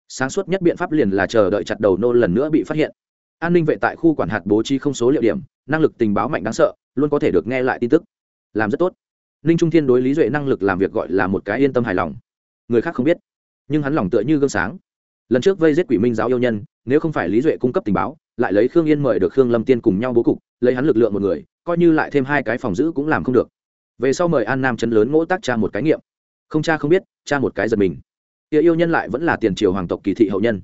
Sáng suốt nhất biện pháp liền là chờ đợi chặt đầu nô lần nữa bị phát hiện. An ninh vệ tại khu quản hạt bố trí không số liệu điểm, năng lực tình báo mạnh đáng sợ, luôn có thể được nghe lại tin tức. Làm rất tốt. Ninh trung thiên đối lý duệ năng lực làm việc gọi là một cái yên tâm hài lòng. Người khác không biết, nhưng hắn lòng tựa như gương sáng lần trước vây giết quỷ minh giáo yêu nhân, nếu không phải lý duệ cung cấp tình báo, lại lấy khương yên mời được khương lâm tiên cùng nhau bố cục, lấy hắn lực lượng một người, coi như lại thêm hai cái phòng giữ cũng làm không được. Về sau mời an nam chấn lớn ngỗ tác cha một cái nghiệm. Không cha không biết, cha một cái giật mình. Kia yêu nhân lại vẫn là tiền triều hoàng tộc kỳ thị hậu nhân.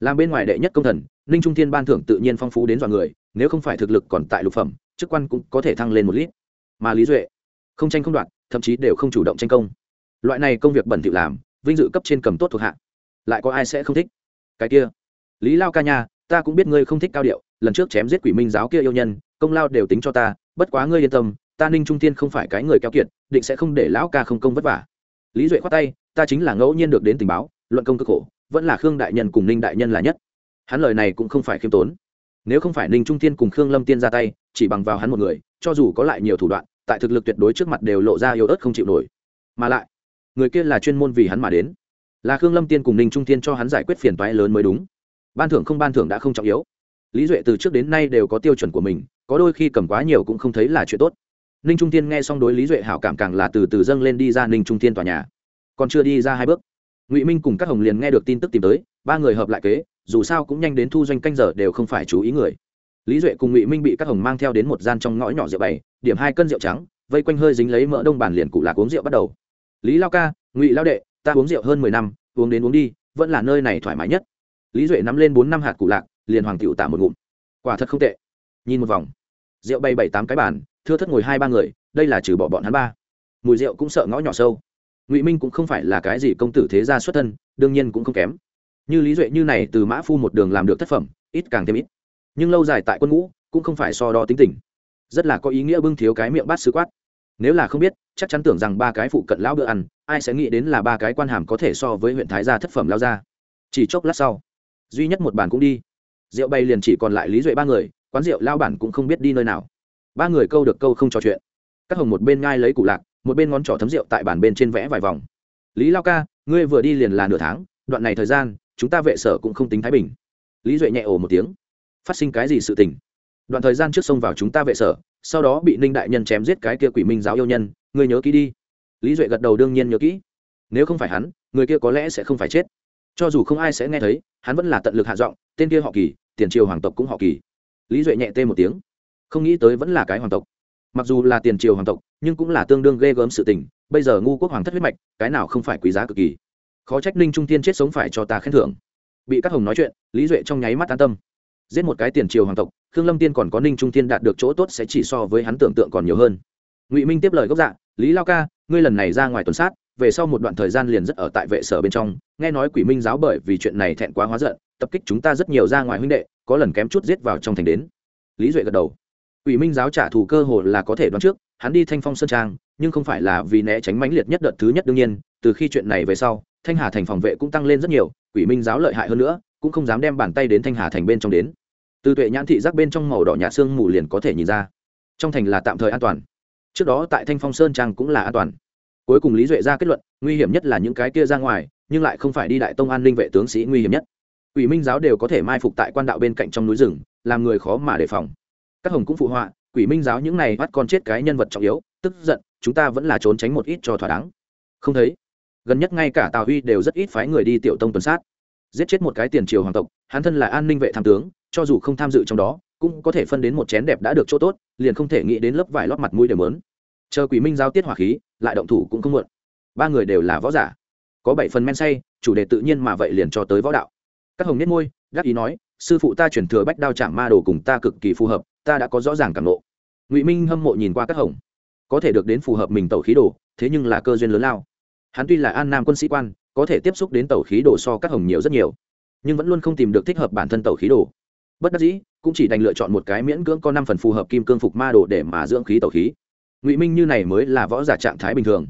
Làm bên ngoài đệ nhất công thần, ninh trung thiên ban thưởng tự nhiên phong phú đến dọn người, nếu không phải thực lực còn tại lục phẩm, chức quan cũng có thể thăng lên một lít. Mà lý duệ, không tranh không đoạt, thậm chí đều không chủ động tranh công. Loại này công việc bẩn thỉu làm, vinh dự cấp trên cầm tốt thuộc hạ lại có ai sẽ không thích? Cái kia, lý lao ca nha, ta cũng biết ngươi không thích cao điệu, lần trước chém giết quỷ minh giáo kia yêu nhân, công lao đều tính cho ta, bất quá ngươi yên tâm, ta ninh trung tiên không phải cái người keo kiệt, định sẽ không để lão ca không công vất vả. Lý duệ khoát tay, ta chính là ngẫu nhiên được đến tình báo, luận công cực khổ, vẫn là khương đại nhân cùng ninh đại nhân là nhất. Hắn lời này cũng không phải khiêm tốn. Nếu không phải ninh trung tiên cùng khương lâm tiên ra tay, chỉ bằng vào hắn một người, cho dù có lại nhiều thủ đoạn, tại thực lực tuyệt đối trước mặt đều lộ ra yếu ớt không chịu nổi. Mà lại, người kia là chuyên môn vì hắn mà đến là khương lâm tiên cùng ninh trung tiên cho hắn giải quyết phiền toái lớn mới đúng. Ban thưởng không ban thưởng đã không trọng yếu. Lý duệ từ trước đến nay đều có tiêu chuẩn của mình, có đôi khi cầm quá nhiều cũng không thấy là chuyện tốt. Ninh trung tiên nghe xong đối lý duệ hảo cảm càng là từ từ dâng lên đi ra ninh trung tiên tòa nhà. Còn chưa đi ra hai bước, ngụy minh cùng các hồng liền nghe được tin tức tìm tới, ba người hợp lại kế, dù sao cũng nhanh đến thu doanh canh giờ đều không phải chú ý người. Lý duệ cùng ngụy minh bị các hồng mang theo đến một gian trong ngõ nhỏ rượu bày, điểm hai cân rượu trắng, vây quanh hơi dính lấy mỡ đông bàn liền cụ lạc uống rượu bắt đầu. Lý lao ca, ngụy lao đệ ta uống rượu hơn mười năm, uống đến uống đi, vẫn là nơi này thoải mái nhất. Lý duệ nắm lên bốn năm hạt cụ lạc, liền hoàng tiểu tả một ngụm. Quả thật không tệ. Nhìn một vòng. Rượu bay bảy tám cái bàn, thưa thất ngồi hai ba người, đây là trừ bỏ bọn hắn ba. Mùi rượu cũng sợ ngõ nhỏ sâu. Ngụy minh cũng không phải là cái gì công tử thế gia xuất thân, đương nhiên cũng không kém. Như lý duệ như này từ mã phu một đường làm được thất phẩm, ít càng thêm ít. Nhưng lâu dài tại quân ngũ, cũng không phải so đo tính tình. Rất là có ý nghĩa bưng thiếu cái miệng bát sứ quát. Nếu là không biết, chắc chắn tưởng rằng ba cái phụ cận lão bữa ăn ai sẽ nghĩ đến là ba cái quan hàm có thể so với huyện thái gia thất phẩm lao ra? Chỉ chốc lát sau, duy nhất một bàn cũng đi. Rượu bay liền chỉ còn lại lý duệ ba người, quán rượu lao bản cũng không biết đi nơi nào. Ba người câu được câu không trò chuyện. Các hồng một bên ngai lấy củ lạc, một bên ngón trỏ thấm rượu tại bàn bên trên vẽ vài vòng. Lý lao ca, ngươi vừa đi liền là nửa tháng, đoạn này thời gian, chúng ta vệ sở cũng không tính thái bình. Lý duệ nhẹ ồ một tiếng. Phát sinh cái gì sự tình? Đoạn thời gian trước xông vào chúng ta vệ sở, sau đó bị ninh đại nhân chém giết cái kia quỷ minh giáo yêu nhân, ngươi nhớ kỹ đi lý duệ gật đầu đương nhiên nhớ kỹ. Nếu không phải hắn, người kia có lẽ sẽ không phải chết. Cho dù không ai sẽ nghe thấy, hắn vẫn là tận lực hạ giọng, tên kia họ kỳ, tiền triều hoàng tộc cũng họ kỳ. Lý duệ nhẹ tê một tiếng. Không nghĩ tới vẫn là cái hoàng tộc. Mặc dù là tiền triều hoàng tộc, nhưng cũng là tương đương ghê gớm sự tình, bây giờ ngu quốc hoàng thất huyết mạch, cái nào không phải quý giá cực kỳ. Khó trách ninh trung tiên chết sống phải cho ta khen thưởng. Bị các hồng nói chuyện, lý duệ trong nháy mắt an tâm. Giết một cái tiền triều hoàng tộc, khương lâm tiên còn có ninh trung tiên đạt được chỗ tốt sẽ chỉ so với hắn tưởng tượng còn nhiều hơn. Ngụy minh tiếp lời gốc dạ lý lao ca, ngươi lần này ra ngoài tuần sát, về sau một đoạn thời gian liền rất ở tại vệ sở bên trong. Nghe nói quỷ minh giáo bởi vì chuyện này thẹn quá hóa giận, tập kích chúng ta rất nhiều ra ngoài huynh đệ, có lần kém chút giết vào trong thành đến. Lý duệ gật đầu. Quỷ minh giáo trả thù cơ hội là có thể đoán trước, hắn đi thanh phong sơn trang, nhưng không phải là vì né tránh mãnh liệt nhất đợt thứ nhất đương nhiên, từ khi chuyện này về sau, thanh hà thành phòng vệ cũng tăng lên rất nhiều, quỷ minh giáo lợi hại hơn nữa, cũng không dám đem bàn tay đến thanh hà thành bên trong đến. Từ tuệ nhãn thị giác bên trong màu đỏ nhạt xương mù liền có thể nhìn ra. Trong thành là tạm thời an toàn trước đó tại thanh phong sơn trang cũng là an toàn. Cuối cùng lý duệ ra kết luận, nguy hiểm nhất là những cái kia ra ngoài, nhưng lại không phải đi đại tông an ninh vệ tướng sĩ nguy hiểm nhất. Ủy minh giáo đều có thể mai phục tại quan đạo bên cạnh trong núi rừng, làm người khó mà đề phòng. Các hồng cũng phụ họa, quỷ minh giáo những này bắt con chết cái nhân vật trọng yếu, tức giận, chúng ta vẫn là trốn tránh một ít cho thỏa đáng. Không thấy. Gần nhất ngay cả tào huy đều rất ít phái người đi tiểu tông tuần sát. Giết chết một cái tiền triều hoàng tộc, hắn thân là an ninh vệ tham tướng, cho dù không tham dự trong đó cũng có thể phân đến một chén đẹp đã được chỗ tốt, liền không thể nghĩ đến lớp vải lót mặt mũi đều mớn. Chờ quỷ minh giao tiết hỏa khí, lại động thủ cũng không muộn. Ba người đều là võ giả. Có bảy phần men say, chủ đề tự nhiên mà vậy liền cho tới võ đạo. Các hồng nhất môi, gác ý nói, sư phụ ta chuyển thừa bách đao chạm ma đồ cùng ta cực kỳ phù hợp, ta đã có rõ ràng cảm lộ ngụy minh hâm mộ nhìn qua các hồng. Có thể được đến phù hợp mình tẩu khí đồ, thế nhưng là cơ duyên lớn lao. Hắn tuy là an nam quân sĩ quan, có thể tiếp xúc đến tẩu khí đồ so các hồng nhiều rất nhiều, nhưng vẫn luôn không tìm được thích hợp bản thân tẩu khí đồ bất đắc dĩ, cũng chỉ đành lựa chọn một cái miễn cưỡng có năm phần phù hợp kim cương phục ma đồ để mà dưỡng khí tẩu khí. Ngụy minh như này mới là võ giả trạng thái bình thường.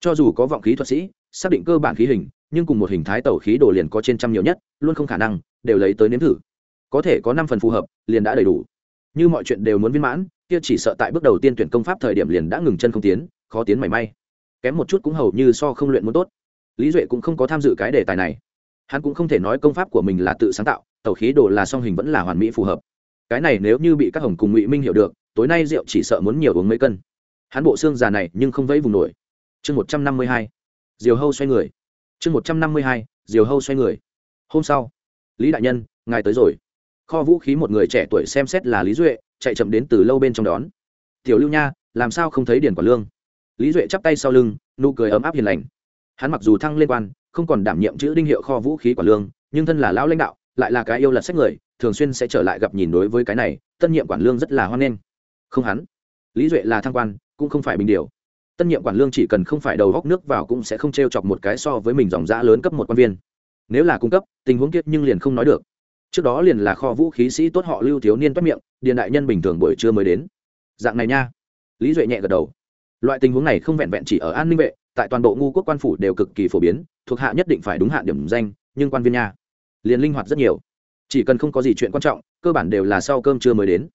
Cho dù có vọng khí thuật sĩ, xác định cơ bản khí hình, nhưng cùng một hình thái tẩu khí đồ liền có trên trăm nhiều nhất, luôn không khả năng, đều lấy tới nếm thử. Có thể có năm phần phù hợp, liền đã đầy đủ. Như mọi chuyện đều muốn viên mãn, kia chỉ sợ tại bước đầu tiên tuyển công pháp thời điểm liền đã ngừng chân không tiến, khó tiến mảy may. Kém một chút cũng hầu như so không luyện muốn tốt. Lý duệ cũng không có tham dự cái đề tài này hắn cũng không thể nói công pháp của mình là tự sáng tạo, tẩu khí đồ là song hình vẫn là hoàn mỹ phù hợp. Cái này nếu như bị các hồng cùng ngụy minh hiểu được, tối nay rượu chỉ sợ muốn nhiều uống mấy cân. Hắn bộ xương già này nhưng không vẫy vùng nổi. Chương một trăm năm mươi hai, diều hâu xoay người. Chương một trăm năm mươi hai, diều hâu xoay người. Hôm sau, lý đại nhân, ngài tới rồi. Kho vũ khí một người trẻ tuổi xem xét là lý duệ, chạy chậm đến từ lâu bên trong đón. Tiểu lưu nha, làm sao không thấy điền quả lương? Lý duệ chắp tay sau lưng, nụ cười ấm áp hiền lành. Hắn mặc dù thăng lên quan không còn đảm nhiệm chữ đinh hiệu kho vũ khí quản lương, nhưng thân là lão lãnh đạo, lại là cái yêu lật sách người, thường xuyên sẽ trở lại gặp nhìn đối với cái này, tân nhiệm quản lương rất là hoan nghênh. Không hắn, lý duệ là thăng quan, cũng không phải bình điều. Tân nhiệm quản lương chỉ cần không phải đầu góc nước vào cũng sẽ không t r e o chọc một cái so với mình dòng giã lớn cấp một quan viên. Nếu là cung cấp, tình huống kiếp nhưng liền không nói được. Trước đó liền là kho vũ khí sĩ tốt họ lưu thiếu niên toát miệng điện đại nhân bình thường buổi trưa mới đến. Dạng này nha. Lý duệ nhẹ gật đầu. Loại tình huống này không vẹn vẹn chỉ ở an ninh vệ tại toàn bộ ngu quốc quan phủ đều cực kỳ phổ biến, thuộc hạ nhất định phải đúng hạn điểm danh, nhưng quan viên nha, liền linh hoạt rất nhiều. Chỉ cần không có gì chuyện quan trọng, cơ bản đều là sau cơm trưa mới đến.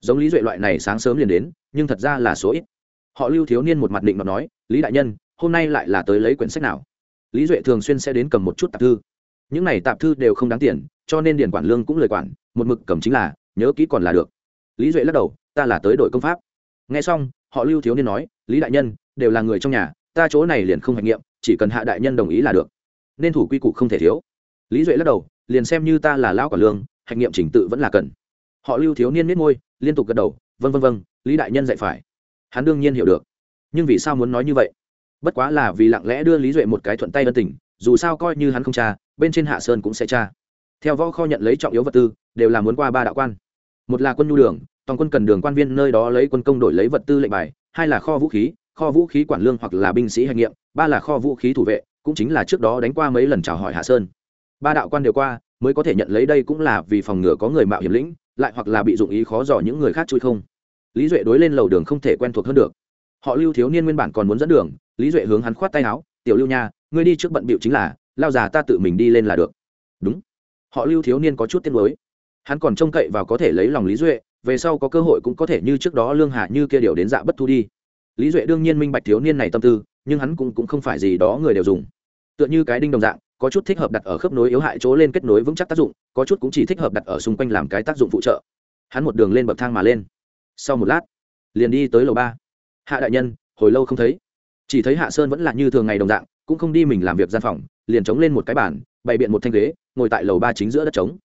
Giống lý duệ loại này sáng sớm liền đến, nhưng thật ra là số ít. Họ lưu thiếu niên một mặt định mà nói, lý đại nhân, hôm nay lại là tới lấy quyển sách nào? Lý duệ thường xuyên sẽ đến cầm một chút tạp thư. Những này tạp thư đều không đáng tiền, cho nên điền quản lương cũng lời quản, một mực cầm chính là, nhớ kỹ còn là được. Lý duệ lắc đầu, ta là tới đội công pháp. Nghe xong, họ lưu thiếu niên nói, lý đại nhân, đều là người trong nhà ta chỗ này liền không hành nghiệm chỉ cần hạ đại nhân đồng ý là được. Nên thủ quy củ không thể thiếu. Lý duệ lắc đầu liền xem như ta là lão quả lương hành nghiệm trình tự vẫn là cần. Họ lưu thiếu niên miết môi liên tục gật đầu vân vân vân lý đại nhân dạy phải. Hắn đương nhiên hiểu được. Nhưng vì sao muốn nói như vậy? Bất quá là vì lặng lẽ đưa lý duệ một cái thuận tay ân tình dù sao coi như hắn không tra, bên trên hạ sơn cũng sẽ tra. theo võ kho nhận lấy trọng yếu vật tư đều là muốn qua ba đạo quan. Một là quân nhu đường toàn quân cần đường quan viên nơi đó lấy quân công đổi lấy vật tư lệnh bài hai là kho vũ khí kho vũ khí quản lương hoặc là binh sĩ hành nghiệm, ba là kho vũ khí thủ vệ, cũng chính là trước đó đánh qua mấy lần chào hỏi hạ sơn. Ba đạo quan đều qua, mới có thể nhận lấy đây cũng là vì phòng ngừa có người mạo hiểm lĩnh, lại hoặc là bị dụng ý khó dò những người khác chui không. Lý duệ đối lên lầu đường không thể quen thuộc hơn được. Họ lưu thiếu niên nguyên bản còn muốn dẫn đường, lý duệ hướng hắn khoát tay áo, tiểu lưu nha, ngươi đi trước bận bịu chính là, lao già ta tự mình đi lên là được. Đúng. Họ lưu thiếu niên có chút tiếng mới hắn còn trông cậy vào có thể lấy lòng lý duệ, về sau có cơ hội cũng có thể như trước đó lương hạ như kia điều đến dạ bất thu đi lý duệ đương nhiên minh bạch thiếu niên này tâm tư nhưng hắn cũng, cũng không phải gì đó người đều dùng. Tựa như cái đinh đồng dạng có chút thích hợp đặt ở khớp nối yếu hại chỗ lên kết nối vững chắc tác dụng có chút cũng chỉ thích hợp đặt ở xung quanh làm cái tác dụng phụ trợ. Hắn một đường lên bậc thang mà lên. Sau một lát liền đi tới lầu ba. Hạ đại nhân hồi lâu không thấy. Chỉ thấy hạ sơn vẫn là như thường ngày đồng dạng cũng không đi mình làm việc gian phòng liền chống lên một cái bàn bày biện một thanh ghế ngồi tại lầu ba chính giữa đất trống.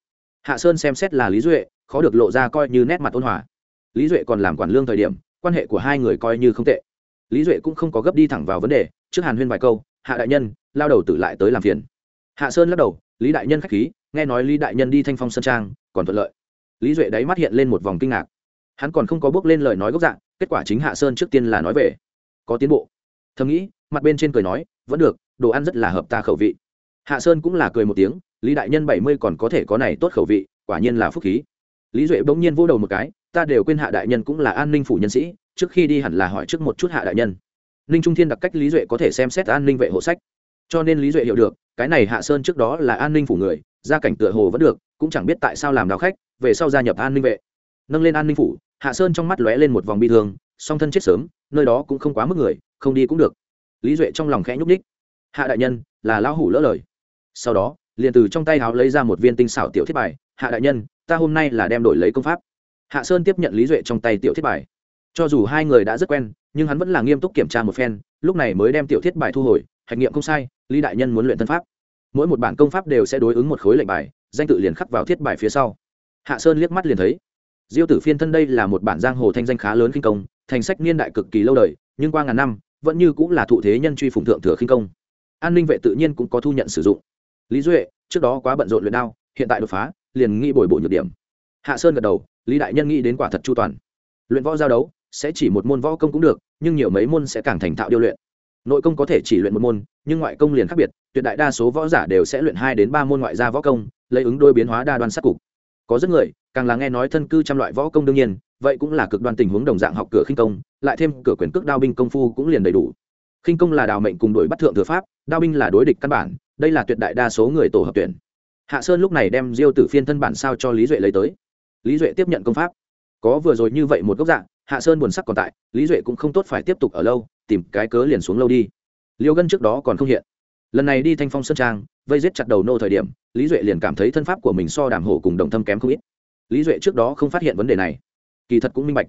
Hạ sơn xem xét là lý duệ khó được lộ ra coi như nét mặt ôn hòa. Lý duệ còn làm quản lương thời điểm quan hệ của hai người coi như không tệ. Lý duệ cũng không có gấp đi thẳng vào vấn đề, trước hàn huyên vài câu, hạ đại nhân, lao đầu tử lại tới làm phiền. Hạ sơn lắc đầu, lý đại nhân k h á c h khí, nghe nói lý đại nhân đi thanh phong sơn trang, còn thuận lợi. Lý duệ đáy mắt hiện lên một vòng kinh ngạc. Hắn còn không có bước lên lời nói gốc dạng, kết quả chính hạ sơn trước tiên là nói về. Có tiến bộ. Thầm nghĩ, mặt bên trên cười nói, vẫn được, đồ ăn rất là hợp ta khẩu vị. Hạ sơn cũng là cười một tiếng, lý đại nhân bảy mươi còn có thể có này tốt khẩu vị, quả nhiên là phúc khí lý duệ bỗng nhiên vỗ đầu một cái, ta đều quên hạ đại nhân cũng là an ninh phủ nhân sĩ, trước khi đi hẳn là hỏi trước một chút hạ đại nhân. Ninh trung thiên đặc cách lý duệ có thể xem xét an ninh vệ hộ sách. Cho nên lý duệ hiểu được, cái này hạ sơn trước đó là an ninh phủ người, gia cảnh tựa hồ vẫn được, cũng chẳng biết tại sao làm đào khách, về sau gia nhập an ninh vệ. Nâng lên an ninh phủ, hạ sơn trong mắt lóe lên một vòng bi thương, song thân chết sớm, nơi đó cũng không quá mức người, không đi cũng được. Lý duệ trong lòng khẽ nhúc ních hạ đại nhân, là lão hủ lỡ lời. Sau đó, liền từ trong tay háo lấy ra một viên tinh xảo tiểu thiết bài hạ đại nhân, ta hôm nay là đem đổi lấy công pháp. Hạ sơn tiếp nhận lý duệ trong tay tiểu thiết bài. Cho dù hai người đã rất quen, nhưng hắn vẫn là nghiêm túc kiểm tra một phen, lúc này mới đem tiểu thiết bài thu hồi, hạch nghiệm không sai, lý đại nhân muốn luyện thân pháp. Mỗi một bản công pháp đều sẽ đối ứng một khối lệnh bài, danh tự liền khắc vào thiết bài phía sau. Hạ sơn liếc mắt liền thấy, diêu tử phiên thân đây là một bản giang hồ thanh danh khá lớn kinh công, thành sách niên đại cực kỳ lâu đời, nhưng qua ngàn năm, vẫn như cũng là thụ thế nhân truy phụng thượng thừa khinh công. An ninh vệ tự nhiên cũng có thu nhận sử dụng. Lý duệ, trước đó quá bận rộn luyện đao, hiện tại đột phá liền nghĩ bồi bổ nhược điểm. Hạ sơn gật đầu, lý đại nhân nghĩ đến quả thật chu toàn. Luyện võ giao đấu, sẽ chỉ một môn võ công cũng được, nhưng nhiều mấy môn sẽ càng thành thạo điêu luyện. Nội công có thể chỉ luyện một môn, nhưng ngoại công liền khác biệt, tuyệt đại đa số võ giả đều sẽ luyện hai đến ba môn ngoại gia võ công, lấy ứng đôi biến hóa đa đoan sát cục. Có rất người, càng là nghe nói thân cư trăm loại võ công đương nhiên, vậy cũng là cực đoan tình huống đồng dạng học cửa khinh công, lại thêm cửa quyền cước đao binh công phu cũng liền đầy đủ. Khinh công là đào mệnh cùng đuổi bắt thượng thừa pháp, đao binh là đối địch căn bản, đây là tuyệt đại đa số người tổ hợp tuyển hạ sơn lúc này đem diêu tử phiên thân bản sao cho lý duệ lấy tới. Lý duệ tiếp nhận công pháp. Có vừa rồi như vậy một gốc dạng, hạ sơn buồn sắc còn tại, lý duệ cũng không tốt phải tiếp tục ở lâu, tìm cái cớ liền xuống lâu đi. Liêu gân trước đó còn không hiện. Lần này đi thanh phong sơn trang, vây giết chặt đầu nô thời điểm, lý duệ liền cảm thấy thân pháp của mình so đàm hổ cùng đồng thâm kém không ít. Lý duệ trước đó không phát hiện vấn đề này. Kỳ thật cũng minh bạch.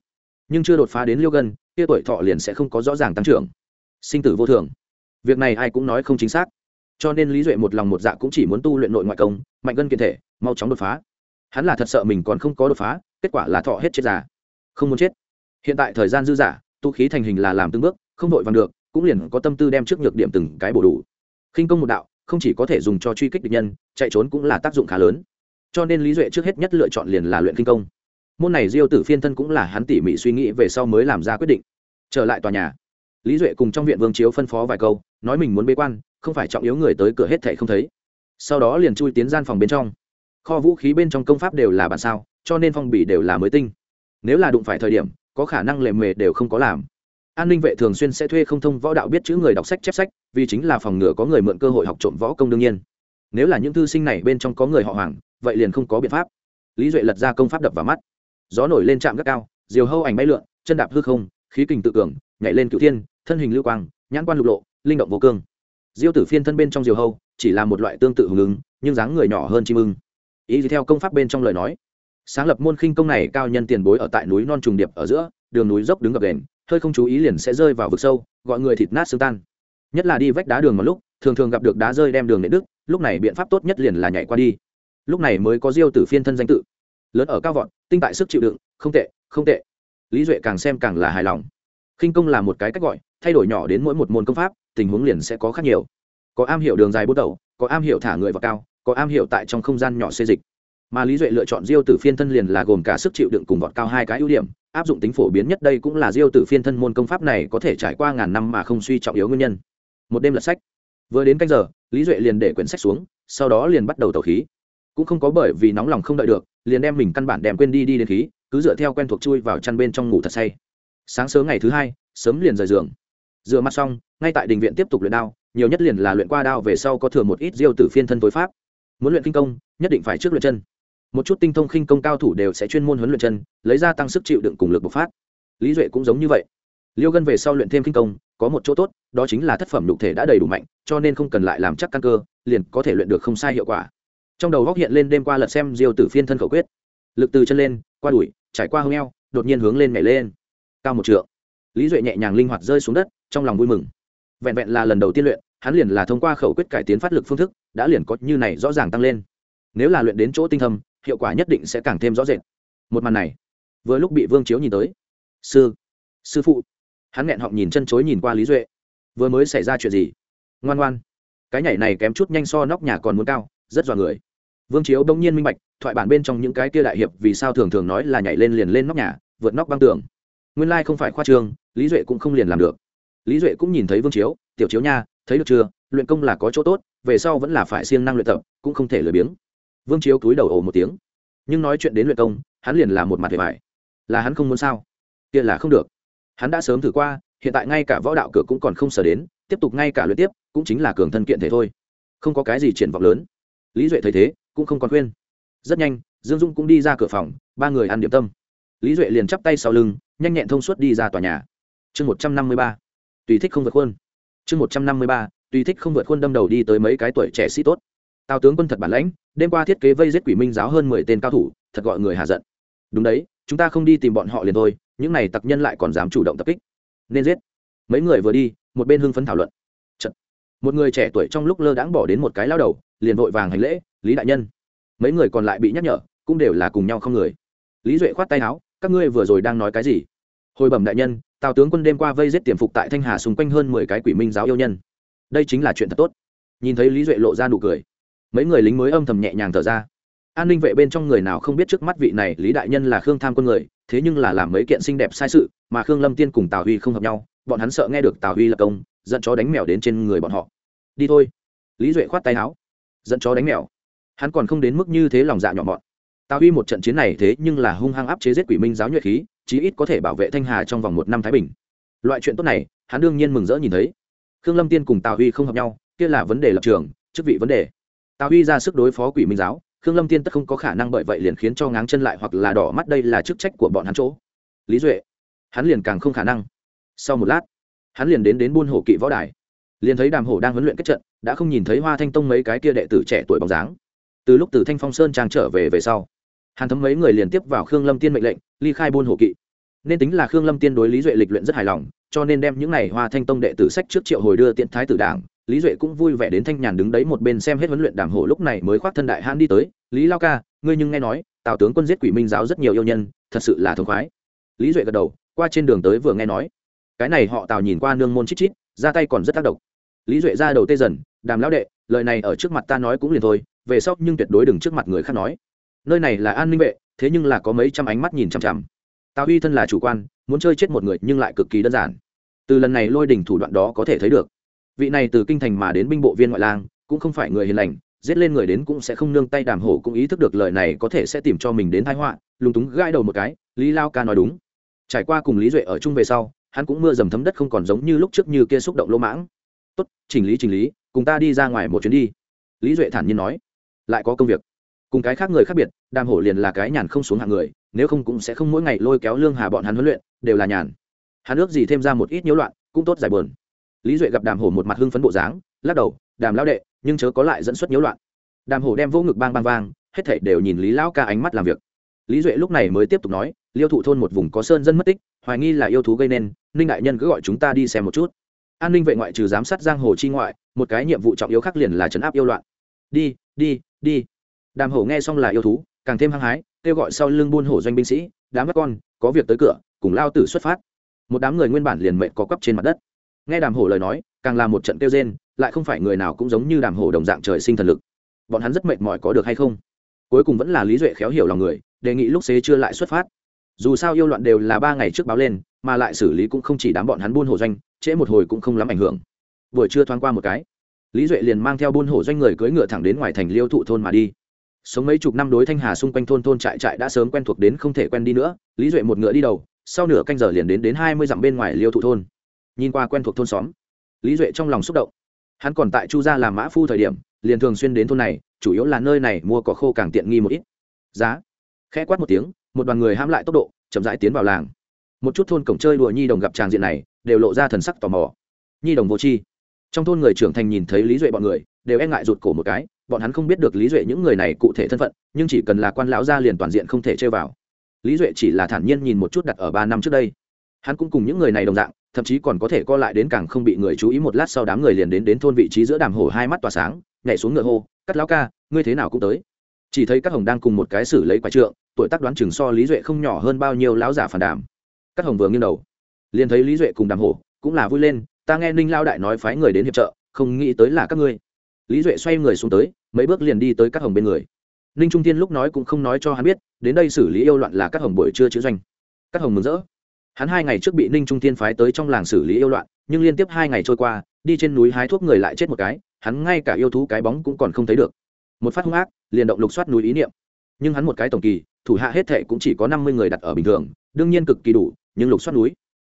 Nhưng chưa đột phá đến liêu gân, kia tuổi thọ liền sẽ không có rõ ràng tăng trưởng. Sinh tử vô thường. Việc này ai cũng nói không chính xác cho nên lý duệ một lòng một dạ cũng chỉ muốn tu luyện nội ngoại công, mạnh gân kiên thể, mau chóng đột phá. Hắn là thật sợ mình còn không có đột phá, kết quả là thọ hết chết già. Không muốn chết. Hiện tại thời gian dư giả tu khí thành hình là làm từng bước, không vội vàng được, cũng liền có tâm tư đem trước nhược điểm từng cái bổ đủ. Khinh công một đạo, không chỉ có thể dùng cho truy kích địch nhân, chạy trốn cũng là tác dụng khá lớn. Cho nên lý duệ trước hết nhất lựa chọn liền là luyện kinh công. Môn này diêu tử phiên thân cũng là hắn tỉ mỉ suy nghĩ về sau mới làm ra quyết định. Trở lại tòa nhà. Lý duệ cùng trong viện vương chiếu phân phó vài câu, nói mình muốn bế quan không phải trọng yếu người tới cửa hết thảy không thấy. Sau đó liền chui tiến gian phòng bên trong. Kho vũ khí bên trong công pháp đều là bản sao, cho nên phong bì đều là mới tinh. Nếu là đụng phải thời điểm, có khả năng lệ mề đều không có làm. An ninh vệ thường xuyên sẽ thuê không thông võ đạo biết chữ người đọc sách chép sách, vì chính là phòng ngừa có người mượn cơ hội học trộm võ công đương nhiên. Nếu là những thư sinh này bên trong có người họ hoàng, vậy liền không có biện pháp. Lý duệ lật ra công pháp đập vào mắt. Gió nổi lên trạm gác cao, diều hâu ảnh bay lượn, chân đạp hư không, khí kình tự cường, nhảy lên cựu thiên, thân hình lưu quang, nhãn quan lục lộ, linh động vô cương diêu tử phiên thân bên trong diều hâu chỉ là một loại tương tự hùng ứng, nhưng dáng người nhỏ hơn chim ưng. Ý gì theo công pháp bên trong lời nói. Sáng lập môn khinh công này, cao nhân tiền bối ở tại núi non trùng điệp ở giữa, đường núi dốc đứng gập đền, hơi không chú ý liền sẽ rơi vào vực sâu, gọi người thịt nát xương tan. Nhất là đi vách đá đường một lúc, thường thường gặp được đá rơi đem đường nệ đức lúc này biện pháp tốt nhất liền là nhảy qua đi. Lúc này mới có diêu tử phiên thân danh tự. Lớn ở cao vọn tinh tại sức chịu đựng, không tệ không tệ. Lý duệ càng xem càng là hài lòng. Khinh công là một cái cách gọi, thay đổi nhỏ đến mỗi một môn công pháp tình huống liền sẽ có khác nhiều. Có am hiểu đường dài bút đầu, có am hiểu thả người vào cao, có am hiểu tại trong không gian nhỏ xê dịch. Mà lý duệ lựa chọn diêu tử phiên thân liền là gồm cả sức chịu đựng cùng vọt cao hai cái ưu điểm, áp dụng tính phổ biến nhất đây cũng là diêu tử phiên thân môn công pháp này có thể trải qua ngàn năm mà không suy trọng yếu nguyên nhân. Một đêm lật sách. Vừa đến canh giờ, lý duệ liền để quyển sách xuống, sau đó liền bắt đầu tẩu khí. Cũng không có bởi vì nóng lòng không đợi được, liền đem mình căn bản đem quên đi đi đến khí, cứ dựa theo quen thuộc chui vào chăn bên trong ngủ thật say. Sáng sớm ngày thứ hai, sớm liền rời giường rửa mặt xong, ngay tại đình viện tiếp tục luyện đao, nhiều nhất liền là luyện qua đao về sau có thừa một ít diêu tử phiên thân tối pháp. Muốn luyện kinh công, nhất định phải trước luyện chân. Một chút tinh thông khinh công cao thủ đều sẽ chuyên môn huấn luyện chân, lấy ra tăng sức chịu đựng cùng lực bộc phát. Lý duệ cũng giống như vậy. Liêu gân về sau luyện thêm kinh công, có một chỗ tốt, đó chính là thất phẩm nhục thể đã đầy đủ mạnh, cho nên không cần lại làm chắc căn cơ, liền có thể luyện được không sai hiệu quả. Trong đầu góc hiện lên đêm qua lật xem diêu tử phiên thân khẩu quyết. Lực từ chân lên, qua đùi trải qua hông eo, đột nhiên hướng lên nhảy lên. Cao một trượng. Lý duệ nhẹ nhàng linh hoạt rơi xuống đất trong lòng vui mừng. Vẹn vẹn là lần đầu tiên luyện, hắn liền là thông qua khẩu quyết cải tiến phát lực phương thức, đã liền có như này rõ ràng tăng lên. Nếu là luyện đến chỗ tinh thâm, hiệu quả nhất định sẽ càng thêm rõ rệt. Một màn này, vừa lúc bị vương chiếu nhìn tới. Sư sư phụ. Hắn nghẹn họng nhìn chân chối nhìn qua lý duệ. Vừa mới xảy ra chuyện gì? Ngoan ngoan. Cái nhảy này kém chút nhanh so nóc nhà còn muốn cao, rất dọa người. Vương chiếu đông nhiên minh bạch, thoại bản bên trong những cái kia đại hiệp vì sao thường thường nói là nhảy lên liền lên nóc nhà, vượt nóc băng tường. Nguyên lai không phải khoa trương lý duệ cũng không liền làm được lý duệ cũng nhìn thấy vương chiếu, tiểu chiếu nha, thấy được chưa? Luyện công là có chỗ tốt, về sau vẫn là phải siêng năng luyện tập, cũng không thể lười biếng. Vương chiếu cúi đầu ồ một tiếng. Nhưng nói chuyện đến luyện công, hắn liền là một mặt hề vải là hắn không muốn sao? Kia là không được. Hắn đã sớm thử qua, hiện tại ngay cả võ đạo cửa cũng còn không sở đến, tiếp tục ngay cả luyện tiếp, cũng chính là cường thân kiện thể thôi. Không có cái gì triển vọng lớn. Lý duệ thấy thế, cũng không còn khuyên. Rất nhanh, dương dung cũng đi ra cửa phòng, ba người ăn điểm tâm. Lý duệ liền chắp tay sau lưng, nhanh nhẹn thông suốt đi ra tòa nhà. Chương một trăm năm mươi ba tùy thích không vượt khuôn. Chương một trăm năm mươi ba, tùy thích không vượt khuôn đâm đầu đi tới mấy cái tuổi trẻ sĩ tốt. Tào tướng quân thật bản lãnh, đêm qua thiết kế vây giết quỷ minh giáo hơn mười tên cao thủ, thật gọi người hạ giận. Đúng đấy, chúng ta không đi tìm bọn họ liền thôi, những này tặc nhân lại còn dám chủ động tập kích. Nên giết. Mấy người vừa đi, một bên hưng phấn thảo luận. Chật. một người trẻ tuổi trong lúc lơ đãng bỏ đến một cái lao đầu, liền vội vàng hành lễ, lý đại nhân. Mấy người còn lại bị nhắc nhở, cũng đều là cùng nhau không người. Lý duệ khoát tay áo, các ngươi vừa rồi đang nói cái gì? Hồi bẩm đại nhân, tào tướng quân đêm qua vây giết tiềm phục tại thanh hà xung quanh hơn mười cái quỷ minh giáo yêu nhân. Đây chính là chuyện thật tốt. Nhìn thấy lý duệ lộ ra nụ cười, mấy người lính mới âm thầm nhẹ nhàng thở ra. An ninh vệ bên trong người nào không biết trước mắt vị này lý đại nhân là khương tham quân người, thế nhưng là làm mấy kiện xinh đẹp sai sự, mà khương lâm tiên cùng tào huy không hợp nhau, bọn hắn sợ nghe được tào huy lập công dẫn chó đánh mèo đến trên người bọn họ. Đi thôi. Lý duệ khoát tay áo. Dẫn chó đánh mèo. Hắn còn không đến mức như thế lòng dạ nhỏ bọn tào huy một trận chiến này thế nhưng là hung hăng áp chế giết quỷ minh giáo nhuệ khí chí ít có thể bảo vệ thanh hà trong vòng một năm thái bình. Loại chuyện tốt này, hắn đương nhiên mừng rỡ nhìn thấy. Khương lâm tiên cùng tào huy không hợp nhau, kia là vấn đề lập trường, chức vị vấn đề. Tào huy ra sức đối phó quỷ minh giáo, khương lâm tiên tất không có khả năng bởi vậy liền khiến cho ngáng chân lại hoặc là đỏ mắt đây là chức trách của bọn hắn chỗ. Lý duệ, hắn liền càng không khả năng. Sau một lát, hắn liền đến đến buôn hổ kỵ võ đài. Liền thấy đàm hổ đang huấn luyện kết trận, đã không nhìn thấy hoa thanh tông mấy cái kia đệ tử trẻ tuổi bóng dáng. Từ lúc từ thanh phong sơn trang trở về về sau hàn thấm mấy người liền tiếp vào khương lâm tiên mệnh lệnh, ly khai buôn hổ kỵ. Nên tính là khương lâm tiên đối lý duệ lịch luyện rất hài lòng, cho nên đem những n à y hoa thanh tông đệ tử sách trước triệu hồi đưa tiện thái tử đảng, lý duệ cũng vui vẻ đến thanh nhàn đứng đấy một bên xem hết huấn luyện đảng hổ lúc này mới khoác thân đại hãn đi tới, lý lao ca, ngươi nhưng nghe nói, tào tướng quân giết quỷ minh giáo rất nhiều yêu nhân, thật sự là thống khoái. Lý duệ gật đầu, qua trên đường tới vừa nghe nói, cái này họ tào nhìn qua nương môn chít chít, ra tay còn rất tác động. Lý duệ ra đầu tê dần, đàm lão đệ, lời này ở trước mặt ta nói cũng liền thôi, về sau nhưng tuyệt đối đừng trước mặt người khác nói nơi này là an ninh vệ, thế nhưng là có mấy trăm ánh mắt nhìn chằm chằm. Tào huy thân là chủ quan, muốn chơi chết một người nhưng lại cực kỳ đơn giản. Từ lần này lôi đỉnh thủ đoạn đó có thể thấy được. Vị này từ kinh thành mà đến binh bộ viên ngoại lang, cũng không phải người hiền lành, giết lên người đến cũng sẽ không nương tay đàm hổ cũng ý thức được lời này có thể sẽ tìm cho mình đến thái họa, lúng túng gãi đầu một cái, lý lao ca nói đúng. Trải qua cùng lý duệ ở chung về sau, hắn cũng mưa dầm thấm đất không còn giống như lúc trước như kia xúc động lỗ mãng. Tốt, chỉnh lý chỉnh lý, cùng ta đi ra ngoài một chuyến đi. Lý duệ thản nhiên nói. Lại có công việc cùng cái khác người khác biệt, đàm hổ liền là cái nhàn không xuống hạng người, nếu không cũng sẽ không mỗi ngày lôi kéo lương hà bọn hắn huấn luyện, đều là nhàn. Hắn ước gì thêm ra một ít nhiễu loạn, cũng tốt giải bờn lý duệ gặp đàm hổ một mặt hưng phấn bộ dáng, lắc đầu, đàm lão đệ, nhưng chớ có lại dẫn xuất nhiễu loạn. Đàm hổ đem vỗ ngực bang bang vang, hết thảy đều nhìn lý lão ca ánh mắt làm việc. Lý duệ lúc này mới tiếp tục nói, liêu thụ thôn một vùng có sơn dân mất tích, hoài nghi là yêu thú gây nên, ninh đại nhân cứ gọi chúng ta đi xem một chút. An ninh vệ ngoại trừ giám sát giang hồ chi ngoại, một cái nhiệm vụ trọng yếu khác liền là chấn áp yêu loạn. Đi đi đi đàm hổ nghe xong là yêu thú, càng thêm hăng hái, kêu gọi sau lưng buôn hổ doanh binh sĩ, đám các con, có việc tới cửa, cùng lao tử xuất phát. Một đám người nguyên bản liền mệnh có quắp trên mặt đất. Nghe đàm hổ lời nói, càng là một trận kêu rên, lại không phải người nào cũng giống như đàm hổ đồng dạng trời sinh thần lực. Bọn hắn rất mệt mỏi có được hay không? Cuối cùng vẫn là lý duệ khéo hiểu lòng người, đề nghị lúc xế chưa lại xuất phát. Dù sao yêu loạn đều là ba ngày trước báo lên, mà lại xử lý cũng không chỉ đám bọn hắn buôn hổ doanh, trễ một hồi cũng không lắm ảnh hưởng. Buổi trưa thoáng qua một cái, lý duệ liền mang theo buôn hổ doanh người cưỡi ngựa thẳng đến ngoài thành liêu thụ thôn mà đi sống mấy chục năm đối thanh hà xung quanh thôn thôn trại trại đã sớm quen thuộc đến không thể quen đi nữa, lý duệ một ngựa đi đầu, sau nửa canh giờ liền đến đến hai mươi dặm bên ngoài liêu thụ thôn. Nhìn qua quen thuộc thôn xóm, lý duệ trong lòng xúc động. Hắn còn tại chu gia làm mã phu thời điểm, liền thường xuyên đến thôn này, chủ yếu là nơi này mua cỏ khô càng tiện nghi một ít. Giá. Khẽ quát một tiếng, một đoàn người ham lại tốc độ, chậm rãi tiến vào làng. Một chút thôn cổng chơi đùa nhi đồng gặp tràng diện này, đều lộ ra thần sắc tò mò. Nhi đồng vô chi trong thôn người trưởng thành nhìn thấy lý duệ bọn người đều e ngại rụt cổ một cái, bọn hắn không biết được lý duệ những người này cụ thể thân phận, nhưng chỉ cần là quan lão gia liền toàn diện không thể chơi vào. Lý duệ chỉ là thản nhiên nhìn một chút đặt ở ba năm trước đây. Hắn cũng cùng những người này đồng dạng, thậm chí còn có thể co lại đến càng không bị người chú ý một lát sau đám người liền đến đến thôn vị trí giữa đàm hồ hai mắt tỏa sáng, nhảy xuống ngựa hô, cắt lão ca, ngươi thế nào cũng tới. Chỉ thấy các hồng đang cùng một cái xử lấy quái trượng, tuổi tác đoán chừng so lý duệ không nhỏ hơn bao nhiêu lão giả phản đàm. Các hồng vừa nghiêng đầu, liền thấy lý duệ cùng đàm hổ cũng là vui lên, ta nghe ninh lao đại nói phái người đến hiệp trợ, không nghĩ tới là các ngươi lý duệ xoay người xuống tới, mấy bước liền đi tới các hồng bên người. Ninh trung tiên lúc nói cũng không nói cho hắn biết, đến đây xử lý yêu loạn là các hồng buổi trưa chữ doanh. Các hồng mừng rỡ. Hắn hai ngày trước bị ninh trung tiên phái tới trong làng xử lý yêu loạn, nhưng liên tiếp hai ngày trôi qua, đi trên núi hái thuốc người lại chết một cái, hắn ngay cả yêu thú cái bóng cũng còn không thấy được. Một phát hung ác, liền động lục soát núi ý niệm. Nhưng hắn một cái tổng kỳ, thủ hạ hết thệ cũng chỉ có năm mươi người đặt ở bình thường, đương nhiên cực kỳ đủ, nhưng lục soát núi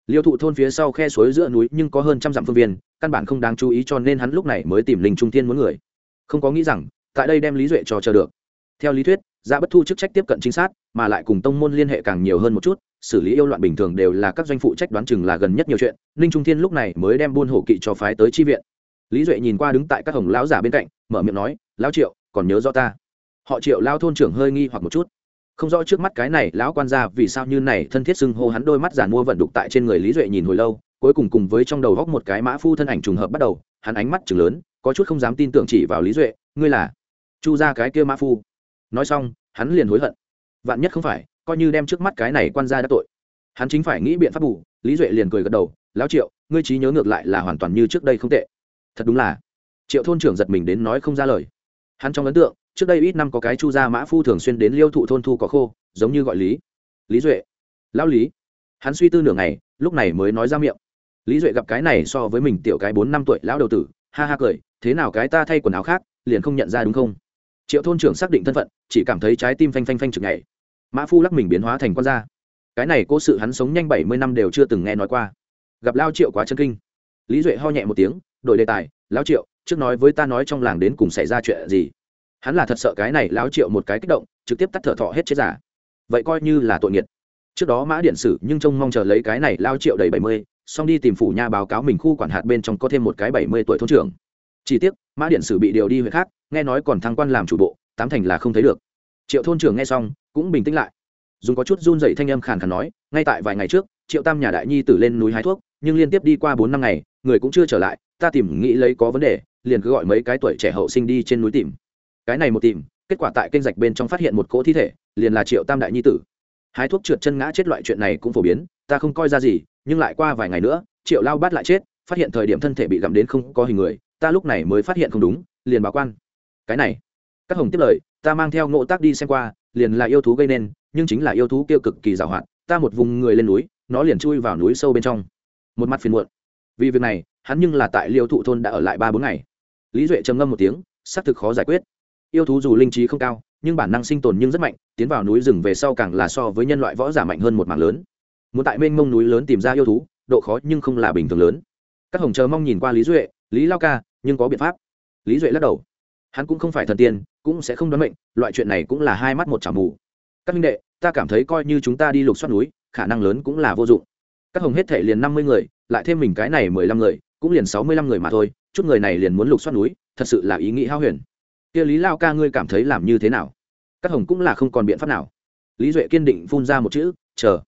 liêu thụ thôn phía sau khe suối giữa núi nhưng có hơn trăm dặm phương viên, căn bản không đáng chú ý cho nên hắn lúc này mới tìm linh trung thiên muốn người. Không có nghĩ rằng, tại đây đem lý duệ cho chờ được. Theo lý thuyết gia bất thu chức trách tiếp cận chính xác mà lại cùng tông môn liên hệ càng nhiều hơn một chút, xử lý yêu loạn bình thường đều là các doanh phụ trách đoán chừng là gần nhất nhiều chuyện ninh trung thiên lúc này mới đem buôn hổ kỵ cho phái tới chi viện. Lý duệ nhìn qua đứng tại các hồng lão giả bên cạnh, mở miệng nói, lão triệu, còn nhớ rõ ta? Họ triệu lao thôn trưởng hơi nghi hoặc một chút không rõ trước mắt cái này lão quan gia vì sao như này thân thiết xưng hô hắn đôi mắt giản mua vận đục tại trên người lý duệ nhìn hồi lâu, cuối cùng cùng với trong đầu góc một cái mã phu thân ảnh trùng hợp bắt đầu, hắn ánh mắt chừng lớn, có chút không dám tin tưởng chỉ vào lý duệ, ngươi là? Chu ra cái kia mã phu. Nói xong, hắn liền hối hận. Vạn nhất không phải, coi như đem trước mắt cái này quan gia đã tội. Hắn chính phải nghĩ biện pháp bù, lý duệ liền cười gật đầu, lão triệu, ngươi trí nhớ ngược lại là hoàn toàn như trước đây không tệ. Thật đúng là. Triệu thôn trưởng giật mình đến nói không ra lời. Hắn trong ấn tượng trước đây ít năm có cái chu gia mã phu thường xuyên đến liêu thụ thôn thu có khô, giống như gọi lý. Lý duệ. Lão lý. Hắn suy tư nửa ngày, lúc này mới nói ra miệng. Lý duệ gặp cái này so với mình tiểu cái bốn năm tuổi lão đầu tử, ha ha cười, thế nào cái ta thay quần áo khác, liền không nhận ra đúng không? Triệu thôn trưởng xác định thân phận, chỉ cảm thấy trái tim phanh phanh phanh chực ngày mã phu lắc mình biến hóa thành con gia cái này cố sự hắn sống nhanh bảy mươi năm đều chưa từng nghe nói qua. Gặp lao triệu quá chân kinh. Lý duệ ho nhẹ một tiếng, đổi đề tài lão triệu, trước nói với ta nói trong làng đến cùng xảy ra chuyện gì? Hắn là thật sợ cái này lão triệu một cái kích động, trực tiếp tắt thở thọ hết chết giả. Vậy coi như là tội nghiệt. Trước đó mã điện sử nhưng trông mong chờ lấy cái này lao triệu đầy bảy mươi, xong đi tìm phủ nha báo cáo mình khu quản hạt bên trong có thêm một cái bảy mươi tuổi thôn trưởng. Chỉ tiếc, mã điện sử bị điều đi huyện khác, nghe nói còn thăng quan làm chủ bộ, tám thành là không thấy được. Triệu thôn trưởng nghe xong, cũng bình tĩnh lại. Dùng có chút run dậy thanh âm khàn khàn nói, ngay tại vài ngày trước, triệu tam nhà đại nhi tử lên núi hái thuốc, nhưng liên tiếp đi qua bốn năm ngày, người cũng chưa trở lại, ta tìm nghĩ lấy có vấn đề, liền cứ gọi mấy cái tuổi trẻ hậu sinh đi trên núi tìm cái này một tìm, kết quả tại kênh rạch bên trong phát hiện một cỗ thi thể, liền là triệu tam đại nhi tử. Hái thuốc trượt chân ngã chết loại chuyện này cũng phổ biến, ta không coi ra gì, nhưng lại qua vài ngày nữa, triệu lao bát lại chết, phát hiện thời điểm thân thể bị gặm đến không có hình người, ta lúc này mới phát hiện không đúng, liền báo quan. Cái này, các hồng tiếp lời, ta mang theo ngộ tác đi xem qua, liền là yêu thú gây nên, nhưng chính là yêu thú kia cực kỳ giàu hoạt ta một vùng người lên núi, nó liền chui vào núi sâu bên trong. Một mặt phiền muộn. Vì việc này, hắn nhưng là tại liêu thụ thôn đã ở lại ba bốn ngày. Lý duệ trầm ngâm một tiếng, xác thực khó giải quyết yêu thú dù linh trí không cao, nhưng bản năng sinh tồn nhưng rất mạnh, tiến vào núi rừng về sau càng là so với nhân loại võ giả mạnh hơn một mảng lớn. Muốn tại mênh mông núi lớn tìm ra yêu thú, độ khó nhưng không là bình thường lớn. Các hồng chờ mong nhìn qua lý duệ, lý lao ca, nhưng có biện pháp. Lý duệ lắc đầu. Hắn cũng không phải thần tiên, cũng sẽ không đoán mệnh, loại chuyện này cũng là hai mắt một chảo mù. Các minh đệ, ta cảm thấy coi như chúng ta đi lục xoát núi, khả năng lớn cũng là vô dụng. Các hồng hết thể liền năm mươi người, lại thêm mình cái này mười lăm người, cũng liền sáu mươi lăm người mà thôi, chút người này liền muốn lục xoát núi, thật sự là ý nghĩ hao huyền kia lý lao ca ngươi cảm thấy làm như thế nào? Các hồng cũng là không còn biện pháp nào. Lý duệ kiên định phun ra một chữ, chờ.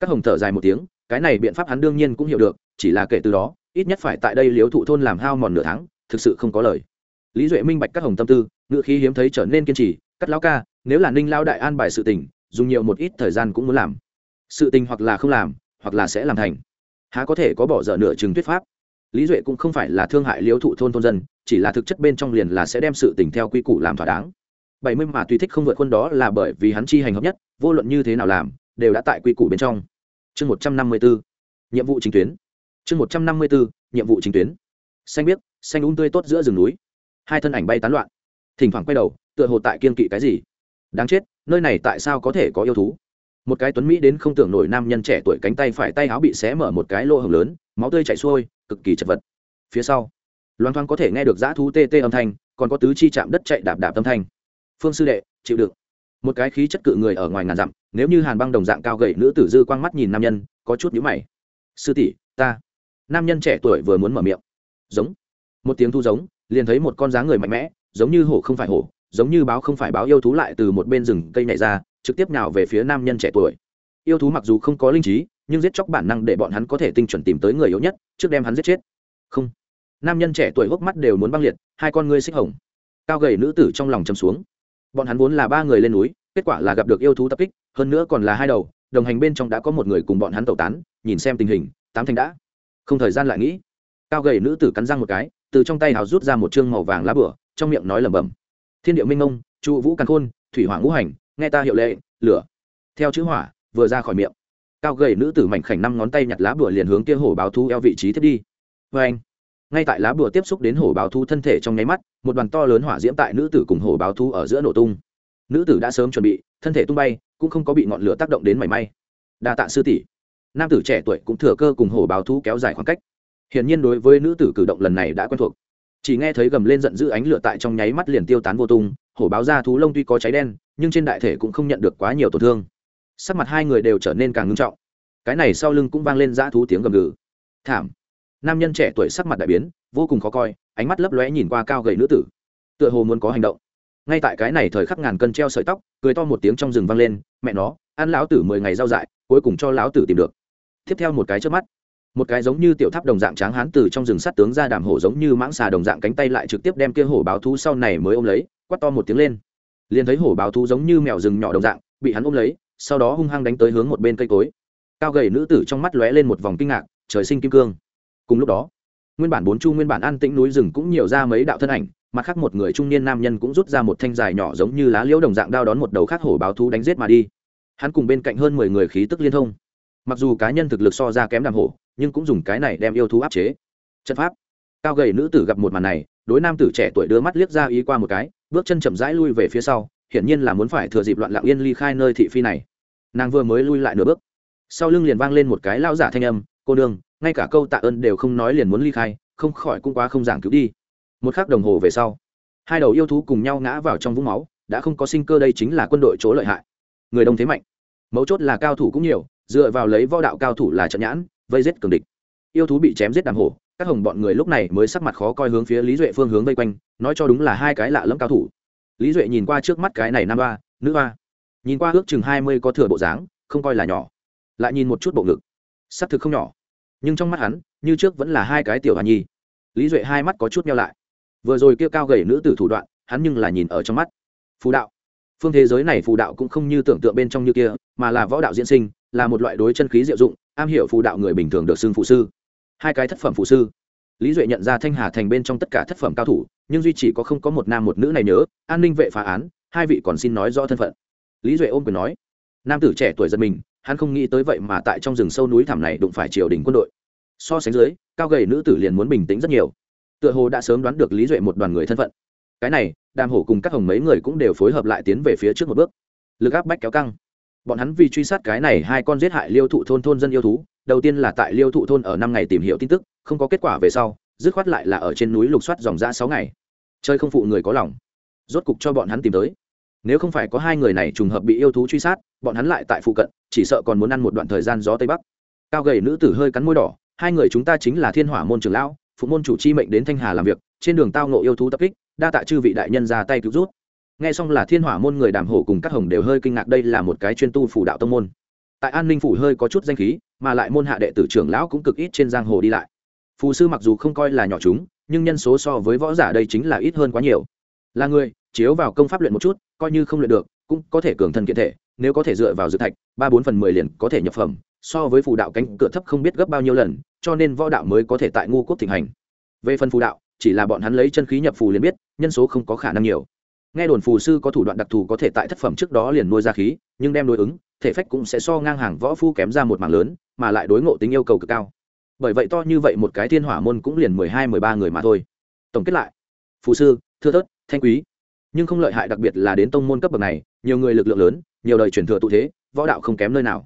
Các hồng thở dài một tiếng, cái này biện pháp hắn đương nhiên cũng hiểu được, chỉ là kể từ đó, ít nhất phải tại đây liếu thụ thôn làm hao mòn nửa tháng, thực sự không có lời. Lý duệ minh bạch các hồng tâm tư ngự khí hiếm thấy trở nên kiên trì cắt lão ca, nếu là ninh lao đại an bài sự tình, dùng nhiều một ít thời gian cũng muốn làm. Sự tình hoặc là không làm, hoặc là sẽ làm thành. Há có thể có bỏ dở nửa chừng thuyết pháp? Lý duệ cũng không phải là thương hại liếu thụ thôn thôn dân chỉ là thực chất bên trong liền là sẽ đem sự tình theo quy củ làm thỏa đáng. Bảy mươi mà tùy thích không vượt quân đó là bởi vì hắn chi hành hợp nhất, vô luận như thế nào làm, đều đã tại quy củ bên trong. Chương một trăm năm mươi bốn nhiệm vụ chính tuyến. Chương một trăm năm mươi bốn nhiệm vụ chính tuyến. Xanh biếc, xanh ung tươi tốt giữa rừng núi. Hai thân ảnh bay tán loạn. Thỉnh thoảng quay đầu, tựa hồ tại kiên kỵ cái gì. Đáng chết, nơi này tại sao có thể có yêu thú? Một cái tuấn mỹ đến không tưởng nổi nam nhân trẻ tuổi cánh tay phải tay áo bị xé mở một cái lỗ hồng lớn, máu tươi chảy xuôi, cực kỳ chật vật. Phía sau loan thoáng có thể nghe được dã thú tê tê âm thanh, còn có tứ chi chạm đất chạy đạp đạp âm thanh. Phương sư đệ, chịu đựng. Một cái khí chất cự người ở ngoài ngàn dặm, nếu như hàn băng đồng dạng cao gậy nữ tử dư quang mắt nhìn nam nhân, có chút nhíu mày. Sư tỷ, ta. Nam nhân trẻ tuổi vừa muốn mở miệng. Giống. Một tiếng thu giống, liền thấy một con dáng người mạnh mẽ, giống như hổ không phải hổ, giống như báo không phải báo yêu thú lại từ một bên rừng cây nhảy ra, trực tiếp nào về phía nam nhân trẻ tuổi. Yêu thú mặc dù không có linh trí, nhưng giết chóc bản năng để bọn hắn có thể tinh chuẩn tìm tới người yếu nhất, trước đem hắn giết chết. Không nam nhân trẻ tuổi hốc mắt đều muốn băng liệt, hai con ngươi xích hồng. Cao gầy nữ tử trong lòng chầm xuống. Bọn hắn vốn là ba người lên núi, kết quả là gặp được yêu thú tập kích, hơn nữa còn là hai đầu, đồng hành bên trong đã có một người cùng bọn hắn tẩu tán, nhìn xem tình hình, tám thành đã. Không thời gian lại nghĩ. Cao gầy nữ tử cắn răng một cái, từ trong tay hào rút ra một chương màu vàng lá bửa, trong miệng nói lẩm bẩm. Thiên điệu minh ngông trụ vũ càn khôn, thủy hỏa ngũ hành, nghe ta hiệu lệ, lửa. Theo chữ hỏa, vừa ra khỏi miệng. Cao gầy nữ tử mảnh khảnh năm ngón tay nhặt lá bửa liền hướng kia hổ báo thu eo vị trí thiết đi. Vê anh ngay tại lá bùa tiếp xúc đến hổ báo thu thân thể trong nháy mắt, một đoàn to lớn hỏa diễm tại nữ tử cùng hổ báo thu ở giữa nổ tung. Nữ tử đã sớm chuẩn bị, thân thể tung bay, cũng không có bị ngọn lửa tác động đến mảy may. Đa tạ sư tỷ. Nam tử trẻ tuổi cũng thừa cơ cùng hổ báo thu kéo dài khoảng cách. Hiển nhiên đối với nữ tử cử động lần này đã quen thuộc. Chỉ nghe thấy gầm lên giận dữ ánh lửa tại trong nháy mắt liền tiêu tán vô tung, hổ báo ra thú lông tuy có cháy đen, nhưng trên đại thể cũng không nhận được quá nhiều tổn thương. Sắc mặt hai người đều trở nên càng ngưng trọng. Cái này sau lưng cũng vang lên dã thú tiếng gầm gừ. Thảm nam nhân trẻ tuổi sắc mặt đại biến, vô cùng khó coi, ánh mắt lấp lóe nhìn qua cao gầy nữ tử. Tựa hồ muốn có hành động. Ngay tại cái này thời khắc ngàn cân treo sợi tóc, cười to một tiếng trong rừng vang lên, mẹ nó, ăn lão tử mười ngày giao dại, cuối cùng cho lão tử tìm được. Tiếp theo một cái trước mắt, một cái giống như tiểu tháp đồng dạng tráng hán từ trong rừng sắt tướng ra đàm hổ giống như mãng xà đồng dạng cánh tay lại trực tiếp đem kia hổ báo thú sau này mới ôm lấy quắt to một tiếng lên. Liền thấy hổ báo thú giống như mèo rừng nhỏ đồng dạng, bị hắn ôm lấy, sau đó hung hăng đánh tới hướng một bên cây cối. Cao gầy nữ tử trong mắt lóe lên một vòng kinh ngạc, trời sinh kim cương cùng lúc đó, nguyên bản bốn chu nguyên bản an tĩnh núi rừng cũng nhiều ra mấy đạo thân ảnh, mặt khác một người trung niên nam nhân cũng rút ra một thanh dài nhỏ giống như lá liễu đồng dạng đao đón một đầu khác hổ báo thú đánh giết mà đi. Hắn cùng bên cạnh hơn mười người khí tức liên thông. Mặc dù cá nhân thực lực so ra kém đàm hổ, nhưng cũng dùng cái này đem yêu thú áp chế. Trận pháp. Cao gầy nữ tử gặp một màn này, đối nam tử trẻ tuổi đưa mắt liếc ra ý qua một cái, bước chân chậm rãi lui về phía sau, hiển nhiên là muốn phải thừa dịp loạn lặng yên ly khai nơi thị phi này. Nàng vừa mới lui lại nửa bước. Sau lưng liền vang lên một cái lao giả thanh âm, cô đương ngay cả câu tạ ơn đều không nói liền muốn ly khai, không khỏi cũng quá không giảng cứu đi. Một khắc đồng hồ về sau, hai đầu yêu thú cùng nhau ngã vào trong vũng máu, đã không có sinh cơ đây chính là quân đội chỗ lợi hại. Người đông thế mạnh, mấu chốt là cao thủ cũng nhiều, dựa vào lấy võ đạo cao thủ là trận nhãn, vây giết cường địch. Yêu thú bị chém giết đàm hổ các hồng bọn người lúc này mới sắc mặt khó coi hướng phía lý duệ phương hướng vây quanh, nói cho đúng là hai cái lạ lẫm cao thủ. Lý duệ nhìn qua trước mắt cái này nam ba nữ ba nhìn qua ước chừng hai mươi có thừa bộ dáng, không coi là nhỏ, lại nhìn một chút bộ ngực. S ắ c thực không nhỏ nhưng trong mắt hắn, như trước vẫn là hai cái tiểu hà nhi. Lý duệ hai mắt có chút nhau lại. Vừa rồi kia cao gầy nữ tử thủ đoạn, hắn nhưng là nhìn ở trong mắt. Phù đạo. Phương thế giới này phù đạo cũng không như tưởng tượng bên trong như kia, mà là võ đạo diễn sinh, là một loại đối chân khí diệu dụng, am hiểu phù đạo người bình thường được xưng phụ sư. Hai cái thất phẩm phụ sư. Lý duệ nhận ra thanh hà thành bên trong tất cả thất phẩm cao thủ, nhưng duy chỉ có không có một nam một nữ này nhớ, an ninh vệ phá án, hai vị còn xin nói rõ thân phận. Lý duệ ôm quyền nói, nam tử trẻ tuổi giật mình hắn không nghĩ tới vậy mà tại trong rừng sâu núi thẳm này đụng phải triều đình quân đội. So sánh dưới, cao gầy nữ tử liền muốn bình tĩnh rất nhiều. Tựa hồ đã sớm đoán được lý duệ một đoàn người thân phận. Cái này, đàm hổ cùng các hồng mấy người cũng đều phối hợp lại tiến về phía trước một bước. Lực áp bách kéo căng. Bọn hắn vì truy sát cái này hai con giết hại liêu thụ thôn thôn dân yêu thú, đầu tiên là tại liêu thụ thôn ở năm ngày tìm hiểu tin tức, không có kết quả về sau, dứt khoát lại là ở trên núi lục soát dòng ra sáu ngày. Chơi không phụ người có lòng. Rốt cục cho bọn hắn tìm tới nếu không phải có hai người này trùng hợp bị yêu thú truy sát, bọn hắn lại tại phụ cận, chỉ sợ còn muốn ăn một đoạn thời gian gió tây bắc. Cao gầy nữ tử hơi cắn môi đỏ, hai người chúng ta chính là thiên hỏa môn trưởng lão, phụ môn chủ chi mệnh đến thanh hà làm việc, trên đường tao ngộ yêu thú tập kích, đa tạ chư vị đại nhân ra tay cứu rút nghe xong là thiên hỏa môn người đàm hổ cùng các hồng đều hơi kinh ngạc, đây là một cái chuyên tu phủ đạo tông môn. Tại an ninh phủ hơi có chút danh khí, mà lại môn hạ đệ tử trưởng lão cũng cực ít trên giang hồ đi lại. Phù sư mặc dù không coi là nhỏ chúng, nhưng nhân số so với võ giả đây chính là ít hơn quá nhiều. Là người chiếu vào công pháp luyện một chút, coi như không luyện được, cũng có thể cường thân kiện thể, nếu có thể dựa vào dự thạch, ba bốn phần mười liền có thể nhập phẩm, so với phù đạo cánh cửa thấp không biết gấp bao nhiêu lần, cho nên võ đạo mới có thể tại ngu quốc thịnh hành. Về phần phù đạo, chỉ là bọn hắn lấy chân khí nhập phù liền biết, nhân số không có khả năng nhiều. Nghe đồn phù sư có thủ đoạn đặc thù có thể tại thất phẩm trước đó liền nuôi ra khí, nhưng đem đối ứng, thể phách cũng sẽ so ngang hàng võ phu kém ra một mảng lớn, mà lại đối ngộ tính yêu cầu cực cao. Bởi vậy to như vậy một cái thiên hỏa môn cũng liền mười hai, mười ba người mà thôi. Tổng kết lại, phù sư, thưa thớt, thanh quý nhưng không lợi hại đặc biệt là đến tông môn cấp bậc này, nhiều người lực lượng lớn, nhiều đời truyền thừa tụ thế, võ đạo không kém nơi nào.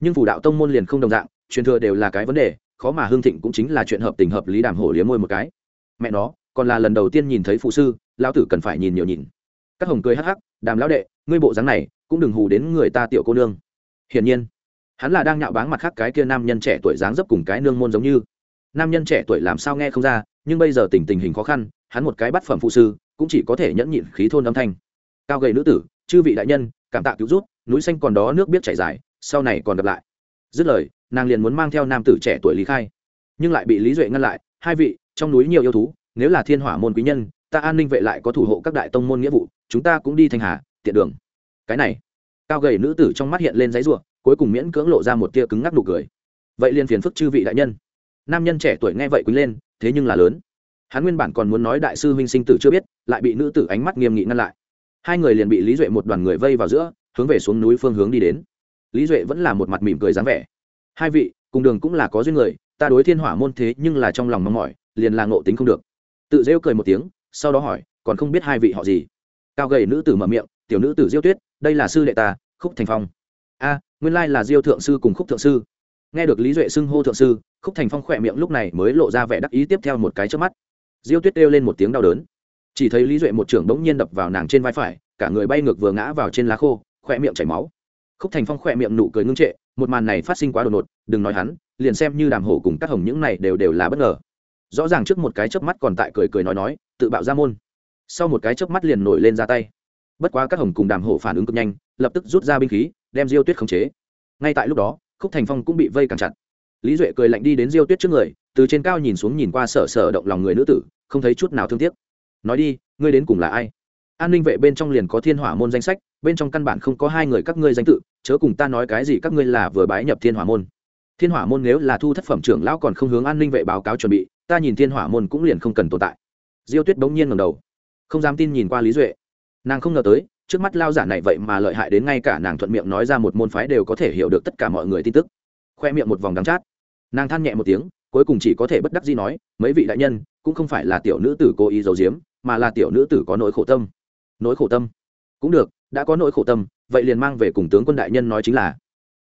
Nhưng phù đạo tông môn liền không đồng dạng, truyền thừa đều là cái vấn đề, khó mà hương thịnh cũng chính là chuyện hợp tình hợp lý đàm hổ liếm môi một cái. Mẹ nó, còn là lần đầu tiên nhìn thấy phụ sư, lão tử cần phải nhìn nhiều nhìn. Các hồng cười hắc hắc, đàm lão đệ, ngươi bộ dáng này, cũng đừng hù đến người ta tiểu cô nương. Hiển nhiên, hắn là đang nhạo báng mặt khác cái kia nam nhân trẻ tuổi dáng dấp cùng cái nương môn giống như. Nam nhân trẻ tuổi làm sao nghe không ra, nhưng bây giờ tình tình hình khó khăn, hắn một cái bắt phẩm phụ sư cũng chỉ có thể nhẫn nhịn khí thôn âm thanh. Cao gầy nữ tử, chư vị đại nhân, cảm tạ cứu rút núi xanh còn đó nước biết chảy dài, sau này còn gặp lại. Dứt lời, nàng liền muốn mang theo nam tử trẻ tuổi lý khai. Nhưng lại bị lý duệ ngăn lại, hai vị, trong núi nhiều yêu thú, nếu là thiên hỏa môn quý nhân, ta an ninh vệ lại có thủ hộ các đại tông môn nghĩa vụ, chúng ta cũng đi thanh hà, tiện đường. Cái này, cao gầy nữ tử trong mắt hiện lên giấy ruộng cuối cùng miễn cưỡng lộ ra một tia cứng ngắc nụ cười. Vậy liền phiền phức chư vị đại nhân. Nam nhân trẻ tuổi nghe vậy quý lên, thế nhưng là lớn. Hắn nguyên bản còn muốn nói đại sư huynh sinh tử chưa biết lại bị nữ tử ánh mắt nghiêm nghị ngăn lại. Hai người liền bị lý duệ một đoàn người vây vào giữa, hướng về xuống núi phương hướng đi đến. Lý duệ vẫn là một mặt mỉm cười dáng vẻ. Hai vị, cùng đường cũng là có duyên người, ta đối thiên hỏa môn thế nhưng là trong lòng mong mỏi, liền là ngộ tính không được. Tự rêu cười một tiếng, sau đó hỏi, còn không biết hai vị họ gì? Cao gầy nữ tử mở miệng, tiểu nữ tử diêu tuyết, đây là sư đệ ta, khúc thành phong. A, nguyên lai là diêu thượng sư cùng khúc thượng sư. Nghe được lý duệ xưng hô thượng sư, khúc thành phong khỏe miệng lúc này mới lộ ra vẻ đắc ý tiếp theo một cái trước mắt. Diêu tuyết kêu lên một tiếng đau đớn chỉ thấy lý duệ một trưởng bỗng nhiên đập vào nàng trên vai phải, cả người bay ngược vừa ngã vào trên lá khô, khỏe miệng chảy máu. Khúc thành phong khỏe miệng nụ cười ngưng trệ, một màn này phát sinh quá đột ngột, đừng nói hắn, liền xem như đàm hổ cùng các hồng những này đều đều là bất ngờ. Rõ ràng trước một cái chớp mắt còn tại cười cười nói nói, tự bạo ra môn. Sau một cái chớp mắt liền nổi lên ra tay. Bất quá các hồng cùng đàm hổ phản ứng cực nhanh, lập tức rút ra binh khí, đem diêu tuyết khống chế. Ngay tại lúc đó, khúc thành phong cũng bị vây càng chặt. Lý duệ cười lạnh đi đến diêu tuyết trước người, từ trên cao nhìn xuống nhìn qua sở sở động lòng người nữ tử, không thấy chút nào thương tiếc nói đi, ngươi đến cùng là ai? An ninh vệ bên trong liền có thiên hỏa môn danh sách, bên trong căn bản không có hai người các ngươi danh tự, chớ cùng ta nói cái gì các ngươi là vừa bái nhập thiên hỏa môn. Thiên hỏa môn nếu là thu thất phẩm trưởng lão còn không hướng an ninh vệ báo cáo chuẩn bị, ta nhìn thiên hỏa môn cũng liền không cần tồn tại. Diêu tuyết bỗng nhiên ngầm đầu. Không dám tin nhìn qua lý duệ. Nàng không ngờ tới, trước mắt lao giả này vậy mà lợi hại đến ngay cả nàng thuận miệng nói ra một môn phái đều có thể hiểu được tất cả mọi người tin tức. Khoe miệng một vòng đắng chát. Nàng than nhẹ một tiếng, cuối cùng chỉ có thể bất đắc gì nói, mấy vị đại nhân, cũng không phải là tiểu nữ tử cố ý giấu giếm mà là tiểu nữ tử có nỗi khổ tâm. Nỗi khổ tâm? Cũng được, đã có nỗi khổ tâm, vậy liền mang về cùng tướng quân đại nhân nói chính là.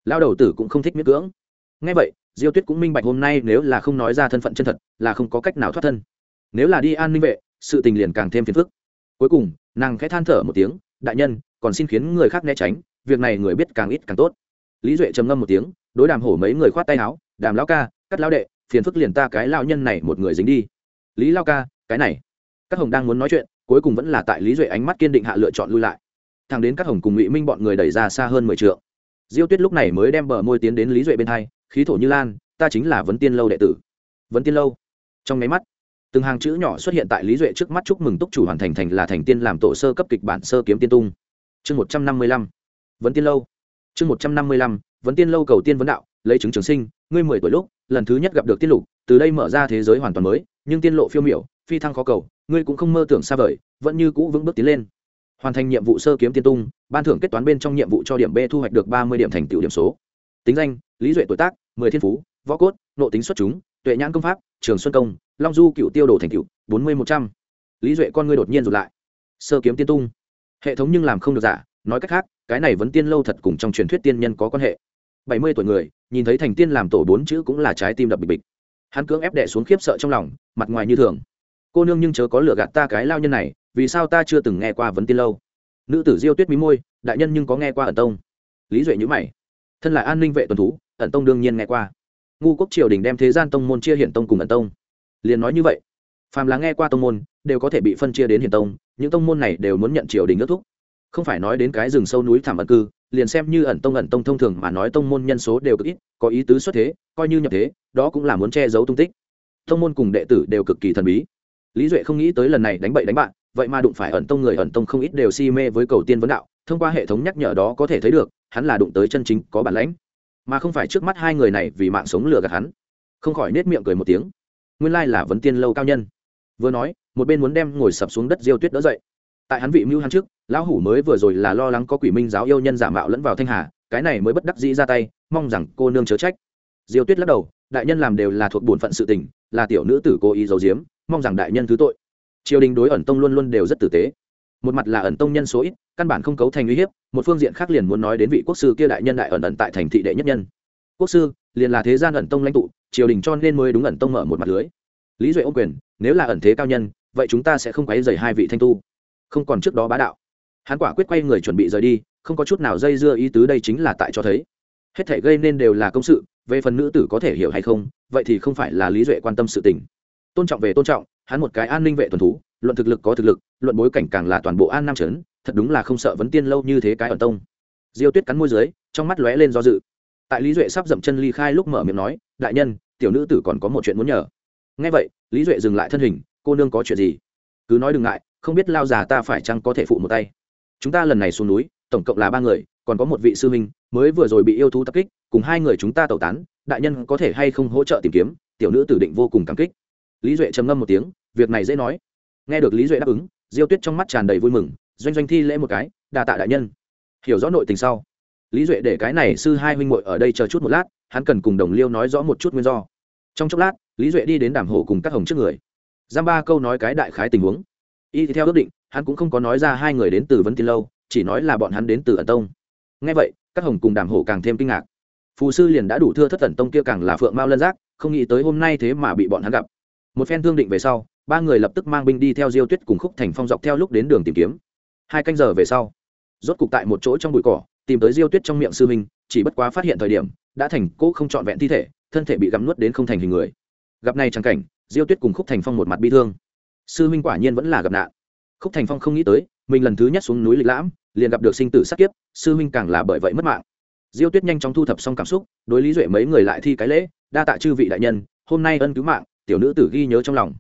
Lao đầu tử cũng không thích miết cưỡng. Ngay vậy, diêu tuyết cũng minh bạch hôm nay nếu là không nói ra thân phận chân thật, là không có cách nào thoát thân. Nếu là đi an ninh vệ, sự tình liền càng thêm phiền phức. Cuối cùng, nàng khẽ than thở một tiếng, đại nhân, còn xin khiến người khác né tránh, việc này người biết càng ít càng tốt. Lý duệ trầm ngâm một tiếng, đối đàm hổ mấy người khoát tay áo, đàm lão ca, cắt lão đệ, phiền phức liền ta cái lao nhân này một người dính đi. Lý lao ca, cái này các hồng đang muốn nói chuyện, cuối cùng vẫn là tại lý duệ ánh mắt kiên định hạ lựa chọn lui lại. Thằng đến các hồng cùng ngụy minh bọn người đẩy ra xa hơn mười t diêu tuyết lúc này mới đem bờ môi tiến đến lý duệ bên hai, khí thổ như lan, ta chính là vấn tiên lâu đệ tử. Vấn tiên lâu? Trong máy mắt, từng hàng chữ nhỏ xuất hiện tại lý duệ trước mắt chúc mừng túc chủ hoàn thành thành là thành tiên làm tổ sơ cấp kịch bản sơ kiếm tiên tung. Chương một trăm năm mươi lăm, vấn tiên lâu. Chương một trăm năm mươi lăm, vấn tiên lâu cầu tiên vấn đạo, lấy chứng trường sinh, ngươi mười tuổi lúc, lần thứ nhất gặp được tiên lục, từ đây mở ra thế giới hoàn toàn mới, nhưng tiên lộ phiêu miểu, phi thăng khó cầu ngươi cũng không mơ tưởng xa vời, vẫn như cũ vững bước tiến lên. Hoàn thành nhiệm vụ sơ kiếm tiên tung, ban thưởng kết toán bên trong nhiệm vụ cho điểm b thu hoạch được ba mươi điểm thành tựu điểm số. Tính danh, lý duệ tuổi tác, mười thiên phú, võ cốt nộ tính xuất chúng, tuệ nhãn công pháp, trường xuân công, long du cựu tiêu đồ thành cựu bốn mươi một trăm. Lý duệ con ngươi đột nhiên rụt lại. Sơ kiếm tiên tung. Hệ thống nhưng làm không được giả, nói cách khác, cái này vẫn tiên lâu thật cùng trong truyền thuyết tiên nhân có quan hệ. Bảy mươi tuổi người, nhìn thấy thành tiên làm tổ bốn chữ cũng là trái tim đập bịch bịch. Hắn cưỡng ép đệ xuống khiếp sợ trong lòng, mặt ngoài như thường cô nương nhưng chớ có lựa gạt ta cái lao nhân này, vì sao ta chưa từng nghe qua vấn tiên lâu? Nữ tử diêu tuyết mí môi, đại nhân nhưng có nghe qua ẩn tông. Lý duệ nhữ mày. Thân là an ninh vệ tuần thú, ẩn tông đương nhiên nghe qua. Ngu quốc triều đình đem thế gian tông môn chia hiển tông cùng ẩn tông. Liền nói như vậy, phàm là nghe qua tông môn, đều có thể bị phân chia đến hiển tông, những tông môn này đều muốn nhận triều đình ước thúc. Không phải nói đến cái rừng sâu núi thảm ẩn cư, liền xem như ẩn tông ẩn tông thông thường mà nói tông môn nhân số đều cực ít, có ý tứ xuất thế, coi như nhập thế, đó cũng là muốn che giấu tung tích. Tông môn cùng đệ tử đều cực kỳ thần bí lý duệ không nghĩ tới lần này đánh bậy đánh bạn, vậy mà đụng phải ẩn tông người ẩn tông không ít đều si mê với cầu tiên vấn đạo, thông qua hệ thống nhắc nhở đó có thể thấy được, hắn là đụng tới chân chính có bản lãnh. Mà không phải trước mắt hai người này vì mạng sống lừa gạt hắn. Không khỏi nết miệng cười một tiếng. Nguyên lai là vấn tiên lâu cao nhân. Vừa nói, một bên muốn đem ngồi sập xuống đất diêu tuyết đỡ dậy. Tại hắn vị mưu hắn trước, lão hủ mới vừa rồi là lo lắng có quỷ minh giáo yêu nhân giả mạo lẫn vào thanh hà, cái này mới bất đắc dĩ ra tay, mong rằng cô nương chớ trách. Diêu tuyết lắc đầu, đại nhân làm đều là thuộc bổn phận sự tình, là tiểu nữ tử cố ý giấu giếm mong rằng đại nhân thứ tội. Triều đình đối ẩn tông luôn luôn đều rất tử tế. Một mặt là ẩn tông nhân số ít, căn bản không cấu thành uy hiếp, một phương diện khác liền muốn nói đến vị quốc sư kia đại nhân đại ẩn ẩn tại thành thị đệ nhất nhân. Quốc sư, liền là thế gian ẩn tông lãnh tụ, triều đình cho nên mới đúng ẩn tông mở một mặt lưới. Lý duệ ô quyền, nếu là ẩn thế cao nhân, vậy chúng ta sẽ không quấy dày hai vị thanh tu. Không còn trước đó bá đạo. Hắn quả quyết quay người chuẩn bị rời đi, không có chút nào dây dưa ý tứ đây chính là tại cho thấy. Hết thể gây nên đều là công sự, về phần nữ tử có thể hiểu hay không, vậy thì không phải là lý duệ quan tâm sự tình tôn trọng về tôn trọng, hắn một cái an ninh vệ tuần thú, luận thực lực có thực lực, luận bối cảnh càng là toàn bộ an nam trấn, thật đúng là không sợ vấn tiên lâu như thế cái ẩn tông. Diêu tuyết cắn môi dưới, trong mắt lóe lên do dự. Tại lý duệ sắp dậm chân ly khai lúc mở miệng nói, đại nhân, tiểu nữ tử còn có một chuyện muốn nhờ. Ngay vậy, lý duệ dừng lại thân hình, cô nương có chuyện gì? Cứ nói đừng ngại, không biết lao già ta phải chăng có thể phụ một tay. Chúng ta lần này xuống núi, tổng cộng là ba người, còn có một vị sư huynh, mới vừa rồi bị yêu thú tập kích, cùng hai người chúng ta tẩu tán, đại nhân có thể hay không hỗ trợ tìm kiếm? Tiểu nữ tử định vô cùng cảm kích lý duệ trầm ngâm một tiếng, việc này dễ nói. Nghe được lý duệ đáp ứng, diêu tuyết trong mắt tràn đầy vui mừng, doanh doanh thi lễ một cái, đà tạ đại nhân. Hiểu rõ nội tình sau. Lý duệ để cái này sư hai huynh muội ở đây chờ chút một lát, hắn cần cùng đồng liêu nói rõ một chút nguyên do. Trong chốc lát, lý duệ đi đến đàm hồ cùng các hồng trước người. Giam ba câu nói cái đại khái tình huống. Y theo ước định, hắn cũng không có nói ra hai người đến từ vấn tiên lâu, chỉ nói là bọn hắn đến từ ẩn tông. Ngay vậy, các hồng cùng đàm hổ càng thêm kinh ngạc. Phù sư liền đã đủ thưa thất ẩn tông kia càng là phượng mao lân giác, không nghĩ tới hôm nay thế mà bị bọn hắn gặp một phen thương định về sau, ba người lập tức mang binh đi theo diêu tuyết cùng khúc thành phong dọc theo lúc đến đường tìm kiếm. Hai canh giờ về sau, rốt cục tại một chỗ trong bụi cỏ, tìm tới diêu tuyết trong miệng sư minh chỉ bất quá phát hiện thời điểm, đã thành cỗ không trọn vẹn thi thể, thân thể bị gắm nuốt đến không thành hình người. Gặp này chẳng cảnh, diêu tuyết cùng khúc thành phong một mặt bi thương. Sư minh quả nhiên vẫn là gặp nạn. Khúc thành phong không nghĩ tới, mình lần thứ nhất xuống núi lịch lãm, liền gặp được sinh tử sát kiếp, sư minh càng là bởi vậy mất mạng. Diêu tuyết nhanh chóng thu thập xong cảm xúc, đối lý duệ mấy người lại thi cái lễ, đa tạ chư vị đại nhân, hôm nay ân cứu mạng tiểu nữ tử ghi nhớ trong lòng.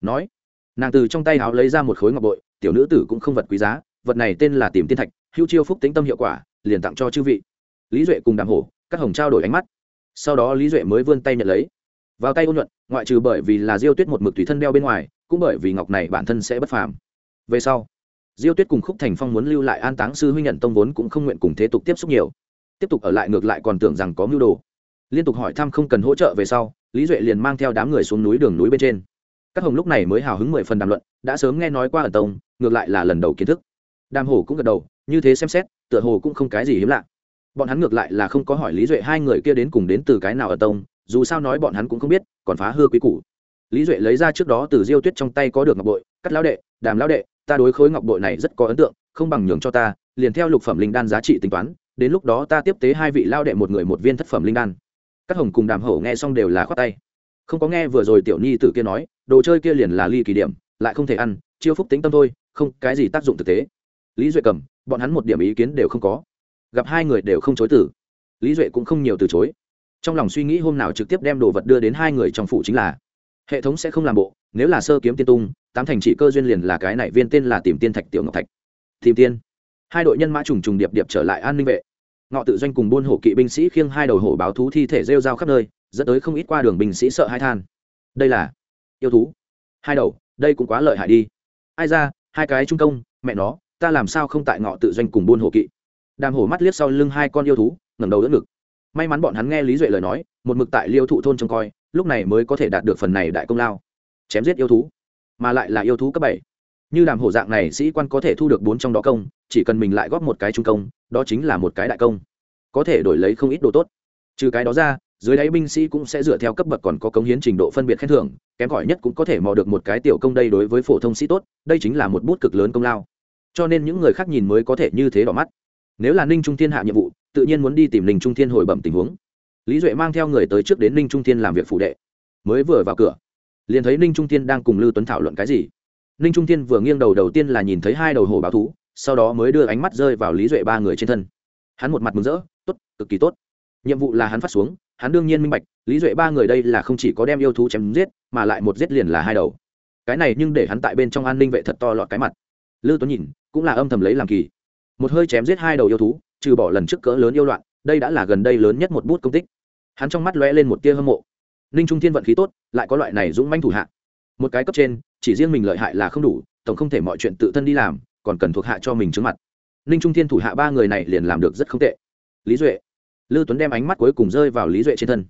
Nói, nàng từ trong tay áo lấy ra một khối ngọc bội, tiểu nữ tử cũng không vật quý giá, vật này tên là tìm tiên thạch, hữu chiêu phúc tính tâm hiệu quả, liền tặng cho chư vị. Lý duệ cùng đàm hổ, các hồng trao đổi ánh mắt. Sau đó lý duệ mới vươn tay nhận lấy. Vào tay ôn nhuận, ngoại trừ bởi vì là diêu tuyết một mực tùy thân đeo bên ngoài, cũng bởi vì ngọc này bản thân sẽ bất phàm. Về sau, diêu tuyết cùng khúc thành phong muốn lưu lại an táng sư huynh nhận tông vốn cũng không nguyện cùng thế tục tiếp xúc nhiều. Tiếp tục ở lại ngược lại còn tưởng rằng có mưu đồ. Liên tục hỏi thăm không cần hỗ trợ về sau lý duệ liền mang theo đám người xuống núi đường núi bên trên. Các hồng lúc này mới hào hứng mười phần đàm luận, đã sớm nghe nói qua ẩn tông, ngược lại là lần đầu kiến thức. Đàm hồ cũng gật đầu, như thế xem xét, tựa hồ cũng không cái gì hiếm lạ. Bọn hắn ngược lại là không có hỏi lý duệ hai người kia đến cùng đến từ cái nào ở tông, dù sao nói bọn hắn cũng không biết, còn phá hư quý củ. Lý duệ lấy ra trước đó từ diêu tuyết trong tay có được ngọc bội, cắt lão đệ, đàm lão đệ, ta đối khối ngọc bội này rất có ấn tượng, không bằng nhường cho ta, liền theo lục phẩm linh đan giá trị tính toán, đến lúc đó ta tiếp tế hai vị lao đệ một người một viên thất phẩm linh đan các hồng cùng đàm hổ nghe xong đều là khoát tay. Không có nghe vừa rồi tiểu nhi tử kia nói, đồ chơi kia liền là ly kỳ điểm, lại không thể ăn, chiêu phúc tính tâm thôi, không, cái gì tác dụng thực tế. Lý duệ cầm, bọn hắn một điểm ý kiến đều không có. Gặp hai người đều không chối từ. Lý duệ cũng không nhiều từ chối. Trong lòng suy nghĩ hôm nào trực tiếp đem đồ vật đưa đến hai người trong phủ chính là, hệ thống sẽ không làm bộ, nếu là sơ kiếm tiên tung, tám thành trị cơ duyên liền là cái này, viên tên là tìm tiên thạch, tiểu ngọc thạch. Tìm tiên. Hai đội nhân mã trùng trùng điệp điệp trở lại an ninh vệ ngọ tự doanh cùng buôn hổ kỵ binh sĩ khiêng hai đầu hổ báo thú thi thể rêu rao khắp nơi, dẫn tới không ít qua đường binh sĩ sợ hai than. Đây là yêu thú. Hai đầu, đây cũng quá lợi hại đi. Ai ra, hai cái trung công, mẹ nó, ta làm sao không tại ngọ tự doanh cùng buôn hổ kỵ? Đàm hổ mắt liếc sau lưng hai con yêu thú, ngẩng đầu đỡ ngực. May mắn bọn hắn nghe lý duệ lời nói, một mực tại liêu thụ thôn trông coi, lúc này mới có thể đạt được phần này đại công lao. Chém giết yêu thú, mà lại là yêu thú cấp bảy như đàm hổ dạng này, sĩ quan có thể thu được bốn trong đó công, chỉ cần mình lại góp một cái trung công, đó chính là một cái đại công. Có thể đổi lấy không ít đồ tốt. Trừ cái đó ra, dưới đáy binh sĩ cũng sẽ dựa theo cấp bậc còn có cống hiến trình độ phân biệt khen thưởng, kém cỏi nhất cũng có thể mò được một cái tiểu công đây đối với phổ thông sĩ tốt, đây chính là một bút cực lớn công lao. Cho nên những người khác nhìn mới có thể như thế đỏ mắt. Nếu là ninh trung thiên hạ nhiệm vụ, tự nhiên muốn đi tìm ninh trung thiên hồi bẩm tình huống. Lý duệ mang theo người tới trước đến ninh trung thiên làm việc phụ đệ. Mới vừa vào cửa, liền thấy ninh trung thiên đang cùng lưu tuấn thảo luận cái gì ninh trung thiên vừa nghiêng đầu đầu tiên là nhìn thấy hai đầu hổ báo thú, sau đó mới đưa ánh mắt rơi vào lý duệ ba người trên thân. Hắn một mặt mừng rỡ, tốt, cực kỳ tốt. Nhiệm vụ là hắn phát xuống, hắn đương nhiên minh bạch, lý duệ ba người đây là không chỉ có đem yêu thú chém giết, mà lại một giết liền là hai đầu. Cái này nhưng để hắn tại bên trong an ninh vệ thật to lọt cái mặt. Lư tuấn nhìn, cũng là âm thầm lấy làm kỳ. Một hơi chém giết hai đầu yêu thú, trừ bỏ lần trước cỡ lớn yêu loạn, đây đã là gần đây lớn nhất một bút công tích. Hắn trong mắt lóe lên một tia hâm mộ. Ninh trung thiên vận khí tốt, lại có loại này dũng manh thủ hạ. Một cái cấp trên chỉ riêng mình lợi hại là không đủ tổng không thể mọi chuyện tự thân đi làm còn cần thuộc hạ cho mình trước mặt ninh trung thiên thủ hạ ba người này liền làm được rất không tệ lý duệ Lưu Tuấn đem ánh mắt cuối cùng rơi vào Lý Duệ trên thân.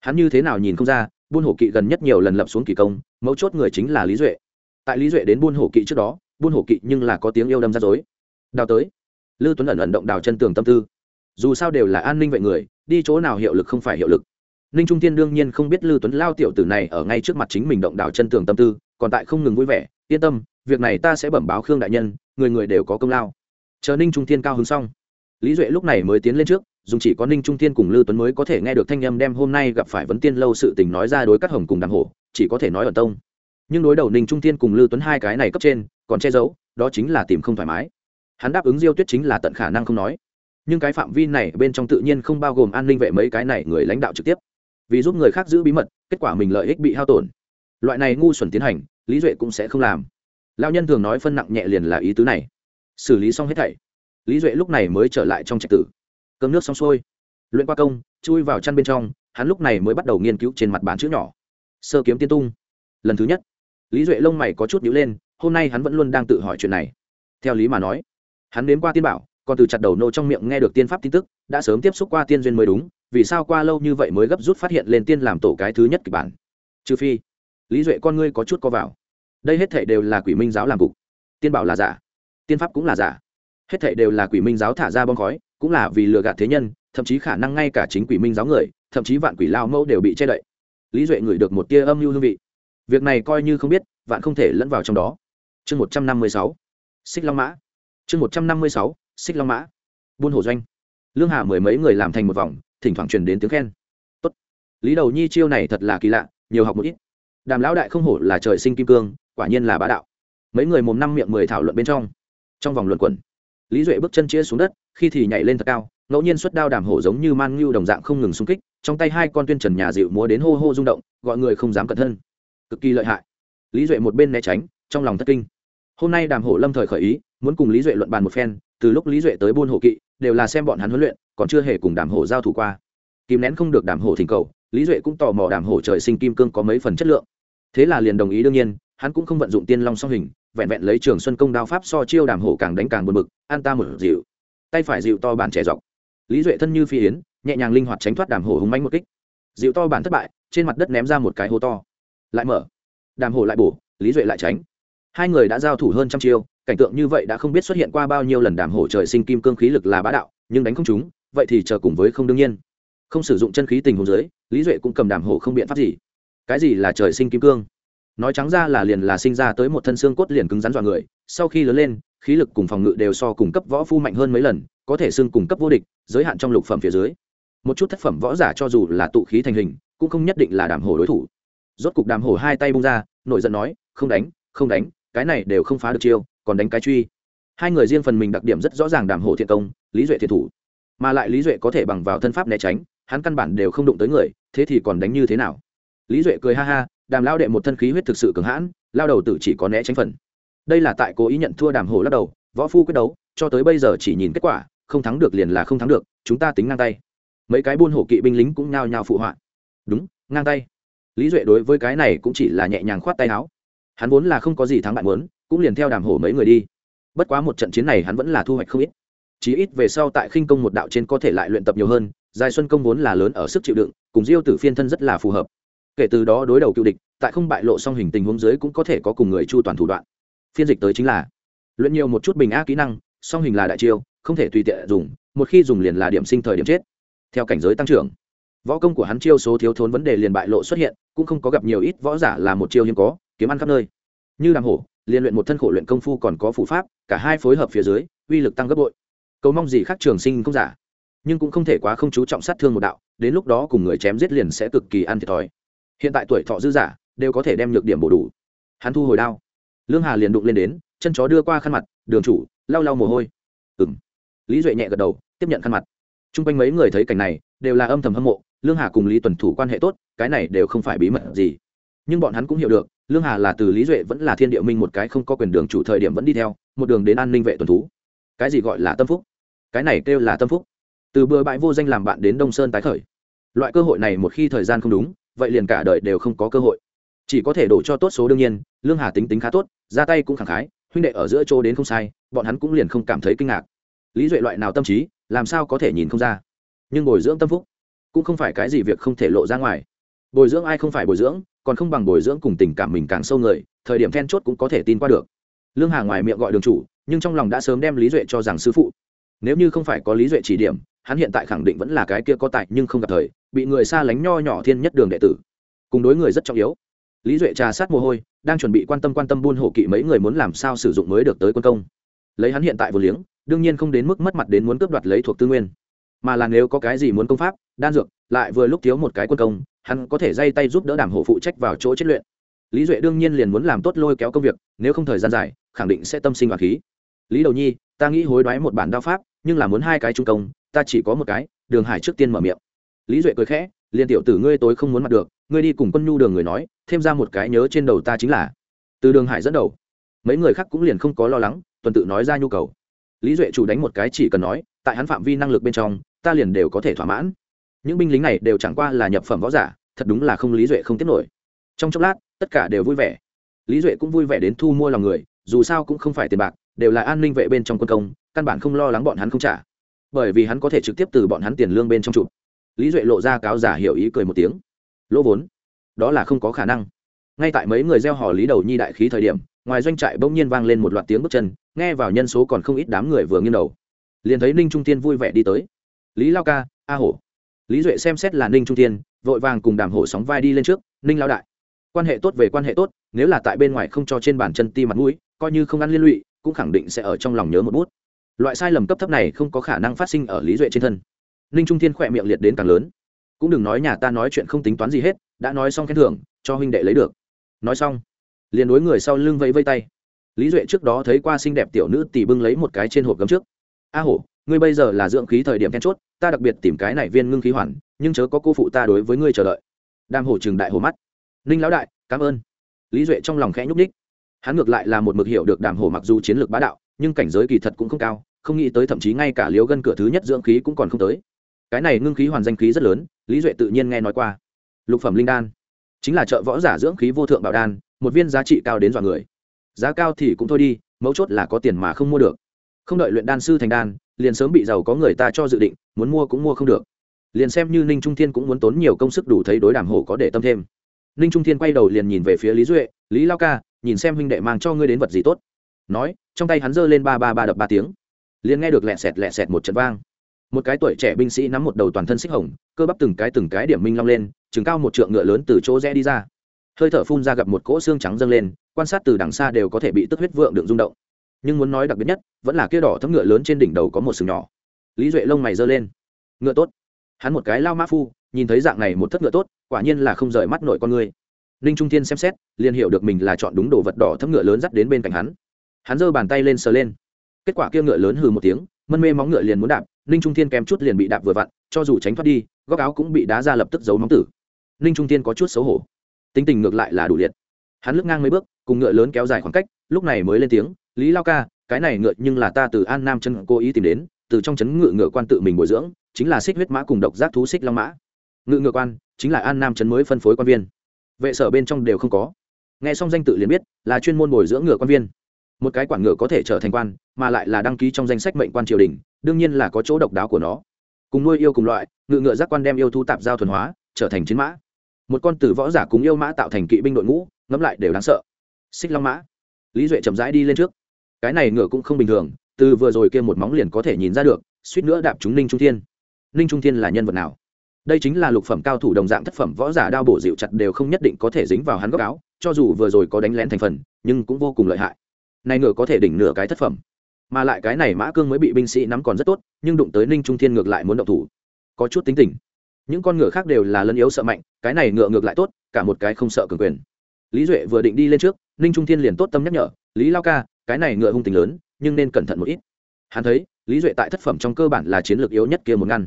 Hắn như thế nào nhìn không ra, buôn hổ kỵ gần nhất nhiều lần lập xuống kỳ công, mấu chốt người chính là Lý Duệ. Tại Lý Duệ đến buôn hổ kỵ trước đó, buôn hổ kỵ nhưng là có tiếng yêu đâm ra dối. Đào tới. Lưu Tuấn ẩn ẩn động đào chân tường tâm tư. Dù sao đều là an ninh vậy người, đi chỗ nào hiệu lực không phải hiệu lực. Ninh Trung Thiên đương nhiên không biết Lưu Tuấn lao tiểu tử này ở ngay trước mặt chính mình động đào chân tường tâm tư, còn tại không ngừng vui vẻ, yên tâm, việc này ta sẽ bẩm báo Khương đại nhân, người người đều có công lao. Chờ Ninh Trung Thiên cao hứng xong, Lý Duệ lúc này mới tiến lên trước, dùng chỉ có ninh trung thiên cùng lưu tuấn mới có thể nghe được thanh âm đem hôm nay gặp phải vấn tiên lâu sự tình nói ra đối cắt hồng cùng đàm hổ chỉ có thể nói ở tông. Nhưng đối đầu ninh trung thiên cùng lưu tuấn hai cái này cấp trên còn che giấu đó chính là tìm không thoải mái. Hắn đáp ứng diêu tuyết chính là tận khả năng không nói. Nhưng cái phạm vi này bên trong tự nhiên không bao gồm an ninh vệ mấy cái này người lãnh đạo trực tiếp. Vì giúp người khác giữ bí mật kết quả mình lợi ích bị hao tổn. Loại này ngu xuẩn tiến hành lý duệ cũng sẽ không làm. Lao nhân thường nói phân nặng nhẹ liền là ý tứ này. Xử lý xong hết thảy, lý duệ lúc này mới trở lại trong trạch tử. Cơm nước xong xuôi, luyện qua công, chui vào chăn bên trong, hắn lúc này mới bắt đầu nghiên cứu trên mặt bản chữ nhỏ. Sơ kiếm tiên tung, lần thứ nhất. Lý duệ lông mày có chút nhữ lên, hôm nay hắn vẫn luôn đang tự hỏi chuyện này. Theo lý mà nói, hắn đến qua tiên bảo, còn từ chặt đầu nô trong miệng nghe được tiên pháp tin tức, đã sớm tiếp xúc qua tiên duyên mới đúng, vì sao qua lâu như vậy mới gấp rút phát hiện lên tiên làm tổ cái thứ nhất kịch bản? Trừ phi lý duệ con ngươi có chút co vào. Đây hết thể đều là quỷ minh giáo làm cục. Tiên bảo là giả, tiên pháp cũng là giả. Hết thể đều là quỷ minh giáo thả ra bom khói, cũng là vì lừa gạt thế nhân, thậm chí khả năng ngay cả chính quỷ minh giáo người, thậm chí vạn quỷ lao mẫu đều bị che đậy. Lý duệ ngửi được một tia âm mưu hương vị. Việc này coi như không biết, vạn không thể lẫn vào trong đó. Chương một trăm năm mươi sáu, xích long mã. Chương một trăm năm mươi sáu, xích long mã. Buôn hồ doanh. Lương hà mười mấy người làm thành một vòng, thỉnh thoảng truyền đến tiếng khen. Tốt. lý đầu nhi chiêu này thật là kỳ lạ, nhiều học một ít đàm lão đại không hổ là trời sinh kim cương, quả nhiên là bá đạo. Mấy người mồm năm miệng mười thảo luận bên trong trong vòng luận quẩn, lý duệ bước chân chia xuống đất, khi thì nhảy lên thật cao, ngẫu nhiên xuất đao đàm hổ giống như man ngưu đồng dạng không ngừng xung kích, trong tay hai con tuyên trần nhà dịu múa đến hô hô rung động, gọi người không dám cẩn thân. Cực kỳ lợi hại. Lý duệ một bên né tránh, trong lòng thất kinh. Hôm nay đàm hổ lâm thời khởi ý, muốn cùng lý duệ luận bàn một phen, từ lúc lý duệ tới buôn hộ kỵ, đều là xem bọn hắn huấn luyện, còn chưa hề cùng đàm hổ giao thủ qua. Kìm nén không được đàm hổ thỉnh cầu lý duệ cũng tò mò đàm hổ trời sinh kim cương có mấy phần chất lượng. Thế là liền đồng ý đương nhiên, hắn cũng không vận dụng tiên long song hình, vẹn vẹn lấy trường xuân công đao pháp so chiêu đàm hổ càng đánh càng buồn bực, an ta một dịu. Tay phải dịu to bản trẻ dọc. Lý duệ thân như phi yến, nhẹ nhàng linh hoạt tránh thoát đàm hổ hùng mánh một kích. Dịu to bản thất bại, trên mặt đất ném ra một cái hố to. Lại mở. Đàm hổ lại bổ, lý duệ lại tránh. Hai người đã giao thủ hơn trăm chiêu, cảnh tượng như vậy đã không biết xuất hiện qua bao nhiêu lần đàm hổ trời sinh kim cương khí lực là bá đạo, nhưng đánh không chúng vậy thì chờ cùng với không đương nhiên không sử dụng chân khí tình huống dưới, lý duệ cũng cầm đàm hổ không biện pháp gì. Cái gì là trời sinh kim cương? Nói trắng ra là liền là sinh ra tới một thân xương cốt liền cứng rắn dọa người, sau khi lớn lên, khí lực cùng phòng ngự đều so cùng cấp võ phu mạnh hơn mấy lần, có thể xương cùng cấp vô địch, giới hạn trong lục phẩm phía dưới. Một chút thất phẩm võ giả cho dù là tụ khí thành hình, cũng không nhất định là đàm hổ đối thủ. Rốt cục đàm hổ hai tay bung ra, nổi giận nói, không đánh không đánh, cái này đều không phá được chiêu, còn đánh cái truy. Hai người riêng phần mình đặc điểm rất rõ ràng đàm hổ thiện công, lý duệ thiện thủ. Mà lại lý duệ có thể bằng vào thân pháp né tránh hắn căn bản đều không đụng tới người, thế thì còn đánh như thế nào? Lý duệ cười ha ha, đàm lao đệ một thân khí huyết thực sự cường hãn, lao đầu tử chỉ có né tránh phần. Đây là tại cố ý nhận thua đàm hổ lắc đầu, võ phu quyết đấu, cho tới bây giờ chỉ nhìn kết quả, không thắng được liền là không thắng được, chúng ta tính ngang tay. Mấy cái buôn hổ kỵ binh lính cũng nhao nhao phụ họa. Đúng, ngang tay. Lý duệ đối với cái này cũng chỉ là nhẹ nhàng khoát tay áo. Hắn vốn là không có gì thắng bạn muốn, cũng liền theo đàm hổ mấy người đi. Bất quá một trận chiến này hắn vẫn là thu hoạch không ít. Chí ít về sau tại khinh công một đạo trên có thể lại luyện tập nhiều hơn dài xuân công vốn là lớn ở sức chịu đựng, cùng diêu tử phiên thân rất là phù hợp. Kể từ đó đối đầu cựu địch, tại không bại lộ song hình tình huống dưới cũng có thể có cùng người chu toàn thủ đoạn. Phiên dịch tới chính là, luyện nhiều một chút bình a kỹ năng, song hình là đại chiêu, không thể tùy tiện dùng, một khi dùng liền là điểm sinh thời điểm chết. Theo cảnh giới tăng trưởng, võ công của hắn chiêu số thiếu thốn vấn đề liền bại lộ xuất hiện, cũng không có gặp nhiều ít võ giả là một chiêu hiếm có, kiếm ăn khắp nơi. Như đàng hổ, liên luyện một thân khổ luyện công phu còn có phụ pháp, cả hai phối hợp phía dưới, uy lực tăng gấp bội. Cầu mong gì khác trường sinh không giả nhưng cũng không thể quá không chú trọng sát thương một đạo, đến lúc đó cùng người chém giết liền sẽ cực kỳ ăn thiệt thòi. Hiện tại tuổi thọ dư giả đều có thể đem nhược điểm bổ đủ. Hắn thu hồi đao. Lương hà liền đụng lên đến, chân chó đưa qua khăn mặt, đường chủ, lau lau mồ hôi. Ừ m lý duệ nhẹ gật đầu, tiếp nhận khăn mặt. T r u n g quanh mấy người thấy cảnh này, đều là âm thầm hâm mộ, lương hà cùng lý tuần thủ quan hệ tốt, cái này đều không phải bí mật gì. Nhưng bọn hắn cũng hiểu được, lương hà là từ lý duệ vẫn là thiên địa minh một cái không có quyền đường chủ thời điểm vẫn đi theo, một đường đến an ninh vệ tuần thú. Cái gì gọi là tâm phúc? Cái này kêu là tâm phúc từ bừa bãi vô danh làm bạn đến đông sơn tái khởi. Loại cơ hội này một khi thời gian không đúng, vậy liền cả đời đều không có cơ hội. Chỉ có thể đổ cho tốt số đương nhiên, lương hà tính tính khá tốt, ra tay cũng khẳng khái, huynh đệ ở giữa chỗ đến không sai, bọn hắn cũng liền không cảm thấy kinh ngạc. Lý duệ loại nào tâm trí, làm sao có thể nhìn không ra. Nhưng bồi dưỡng tâm phúc, cũng không phải cái gì việc không thể lộ ra ngoài. Bồi dưỡng ai không phải bồi dưỡng, còn không bằng bồi dưỡng cùng tình cảm mình càng sâu người, thời điểm then chốt cũng có thể tin qua được. Lương hà ngoài miệng gọi đường chủ, nhưng trong lòng đã sớm đem lý duệ cho rằng sư phụ nếu như không phải có lý duệ chỉ điểm, hắn hiện tại khẳng định vẫn là cái kia có tài nhưng không gặp thời, bị người xa lánh nho nhỏ thiên nhất đường đệ tử. Cùng đối người rất trọng yếu. Lý duệ trà sát mồ hôi, đang chuẩn bị quan tâm quan tâm buôn hộ kỵ mấy người muốn làm sao sử dụng mới được tới quân công. Lấy hắn hiện tại vừa liếng, đương nhiên không đến mức mất mặt đến muốn cướp đoạt lấy thuộc tư nguyên. Mà là nếu có cái gì muốn công pháp, đan dược, lại vừa lúc thiếu một cái quân công, hắn có thể dây tay giúp đỡ đảm hộ phụ trách vào chỗ chết luyện. Lý duệ đương nhiên liền muốn làm tốt lôi kéo công việc, nếu không thời gian dài, khẳng định sẽ tâm sinh và khí. Lý đầu nhi, ta nghĩ hối đoái một bản đao pháp nhưng là muốn hai cái trung công, ta chỉ có một cái, đường hải trước tiên mở miệng. Lý duệ cười khẽ liền tiểu tử ngươi tối không muốn mặt được, ngươi đi cùng quân nhu đường người nói, thêm ra một cái nhớ trên đầu ta chính là. Từ đường hải dẫn đầu, mấy người khác cũng liền không có lo lắng, tuần tự nói ra nhu cầu. Lý duệ chủ đánh một cái chỉ cần nói, tại hắn phạm vi năng lực bên trong, ta liền đều có thể thỏa mãn. Những binh lính này đều chẳng qua là nhập phẩm võ giả, thật đúng là không lý duệ không tiếp nổi. Trong chốc lát, tất cả đều vui vẻ. Lý duệ cũng vui vẻ đến thu mua lòng người, dù sao cũng không phải tiền bạc, đều là an ninh vệ bên trong quân công căn bản không lo lắng bọn hắn không trả. Bởi vì hắn có thể trực tiếp từ bọn hắn tiền lương bên trong chụp. Lý duệ lộ ra cáo giả hiểu ý cười một tiếng. Lỗ vốn. Đó là không có khả năng. Ngay tại mấy người gieo hò lý đầu nhi đại khí thời điểm, ngoài doanh trại bỗng nhiên vang lên một loạt tiếng bước chân, nghe vào nhân số còn không ít đám người vừa nghiêng đầu. Liền thấy ninh trung tiên vui vẻ đi tới. Lý lao ca, a hổ. Lý duệ xem xét là ninh trung tiên vội vàng cùng đàm hổ sóng vai đi lên trước, ninh lao đại, quan hệ tốt về quan hệ tốt, nếu là tại bên ngoài không cho trên bàn chân ti mặt mũi, coi như không ăn liên lụy, cũng khẳng định sẽ ở trong lòng nhớ một bút loại sai lầm cấp thấp này không có khả năng phát sinh ở lý duệ trên thân. Ninh trung thiên khỏe miệng liệt đến càng lớn. Cũng đừng nói nhà ta nói chuyện không tính toán gì hết, đã nói xong khen thưởng, cho huynh đệ lấy được. Nói xong, liền đối người sau lưng vẫy vây tay. Lý duệ trước đó thấy qua xinh đẹp tiểu nữ tỷ bưng lấy một cái trên hộp gấm trước. A hổ, ngươi bây giờ là dưỡng khí thời điểm then chốt, ta đặc biệt tìm cái này viên ngưng khí hoàn, nhưng chớ có cô phụ ta đối với ngươi chờ đợi. Đam hổ trừng đại hồ mắt. Ninh lão đại, cảm ơn. Lý duệ trong lòng khẽ nhúc ních hắn ngược lại là một mực hiểu được đàm hổ mặc dù chiến lược bá đạo nhưng cảnh giới kỳ thật cũng không cao, không nghĩ tới thậm chí ngay cả liếu gân cửa thứ nhất dưỡng khí cũng còn không tới. Cái này ngưng khí hoàn danh khí rất lớn, lý duệ tự nhiên nghe nói qua. Lục phẩm linh đan, chính là trợ võ giả dưỡng khí vô thượng bảo đan, một viên giá trị cao đến dọa người. Giá cao thì cũng thôi đi, mấu chốt là có tiền mà không mua được. Không đợi luyện đan sư thành đan, liền sớm bị giàu có người ta cho dự định, muốn mua cũng mua không được. Liền xem như ninh trung thiên cũng muốn tốn nhiều công sức đủ thấy đối đàm hổ có để tâm thêm. Ninh trung thiên quay đầu liền nhìn về phía lý duệ, lý lao ca, nhìn xem huynh đệ mang cho ngươi đến vật gì tốt nói, trong tay hắn giơ lên ba ba ba đập ba tiếng. Liền nghe được lẹ sẹt lẹ sẹt một trận vang. Một cái tuổi trẻ binh sĩ nắm một đầu toàn thân xích hồng, cơ bắp từng cái từng cái điểm minh long lên, chừng cao một trượng ngựa lớn từ chỗ rẽ đi ra. Hơi thở phun ra gặp một cỗ xương trắng dâng lên, quan sát từ đằng xa đều có thể bị tức huyết vượng đựng rung động. Nhưng muốn nói đặc biệt nhất, vẫn là kia đỏ thấm ngựa lớn trên đỉnh đầu có một sừng nhỏ. Lý duệ lông mày giơ lên. Ngựa tốt. Hắn một cái lao mã phu, nhìn thấy dạng này một thất ngựa tốt, quả nhiên là không rời mắt nội con người. Ninh trung thiên xem xét, liền hiểu được mình là chọn đúng đồ vật đỏ thấm ngựa lớn dắt đến bên cạnh hắn hắn giơ bàn tay lên sờ lên. Kết quả kia ngựa lớn hừ một tiếng, mân mê móng ngựa liền muốn đạp, ninh trung thiên kèm chút liền bị đạp vừa vặn, cho dù tránh thoát đi, góc áo cũng bị đá ra lập tức giấu móng tử. Ninh trung thiên có chút xấu hổ. Tính tình ngược lại là đủ liệt. Hắn lướt ngang mấy bước, cùng ngựa lớn kéo dài khoảng cách, lúc này mới lên tiếng, lý lao ca, cái này ngựa nhưng là ta từ an nam chân cố ý tìm đến, từ trong trấn ngựa ngựa quan tự mình bồi dưỡng, chính là xích huyết mã cùng độc giác thú xích long mã. Ngựa ngựa quan, chính là an nam trấn mới phân phối quan viên. Vệ sở bên trong đều không có. Nghe xong danh tự liền biết, là chuyên môn bồi dưỡng ngựa quan viên một cái quản ngựa có thể trở thành quan, mà lại là đăng ký trong danh sách mệnh quan triều đình, đương nhiên là có chỗ độc đáo của nó. Cùng nuôi yêu cùng loại, ngựa ngựa giác quan đem yêu thu tạp giao thuần hóa, trở thành chiến mã. Một con từ võ giả cùng yêu mã tạo thành kỵ binh đội ngũ, ngẫm lại đều đáng sợ. Xích long mã. Lý duệ chậm rãi đi lên trước. Cái này ngựa cũng không bình thường, từ vừa rồi kia một móng liền có thể nhìn ra được, suýt nữa đạp chúng ninh trung thiên. Ninh trung thiên là nhân vật nào? Đây chính là lục phẩm cao thủ đồng dạng thất phẩm võ giả đao bổ dịu chặt đều không nhất định có thể dính vào hắn góc áo, cho dù vừa rồi có đánh lén thành phần, nhưng cũng vô cùng lợi hại này ngựa có thể đỉnh nửa cái thất phẩm. Mà lại cái này mã cương mới bị binh sĩ nắm còn rất tốt, nhưng đụng tới ninh trung thiên ngược lại muốn động thủ. Có chút tính tình. Những con ngựa khác đều là lân yếu sợ mạnh, cái này ngựa ngược lại tốt, cả một cái không sợ cường quyền. Lý duệ vừa định đi lên trước, ninh trung thiên liền tốt tâm nhắc nhở, lý lao ca, cái này ngựa hung tình lớn, nhưng nên cẩn thận một ít. Hắn thấy, lý duệ tại thất phẩm trong cơ bản là chiến lược yếu nhất kia một ngăn.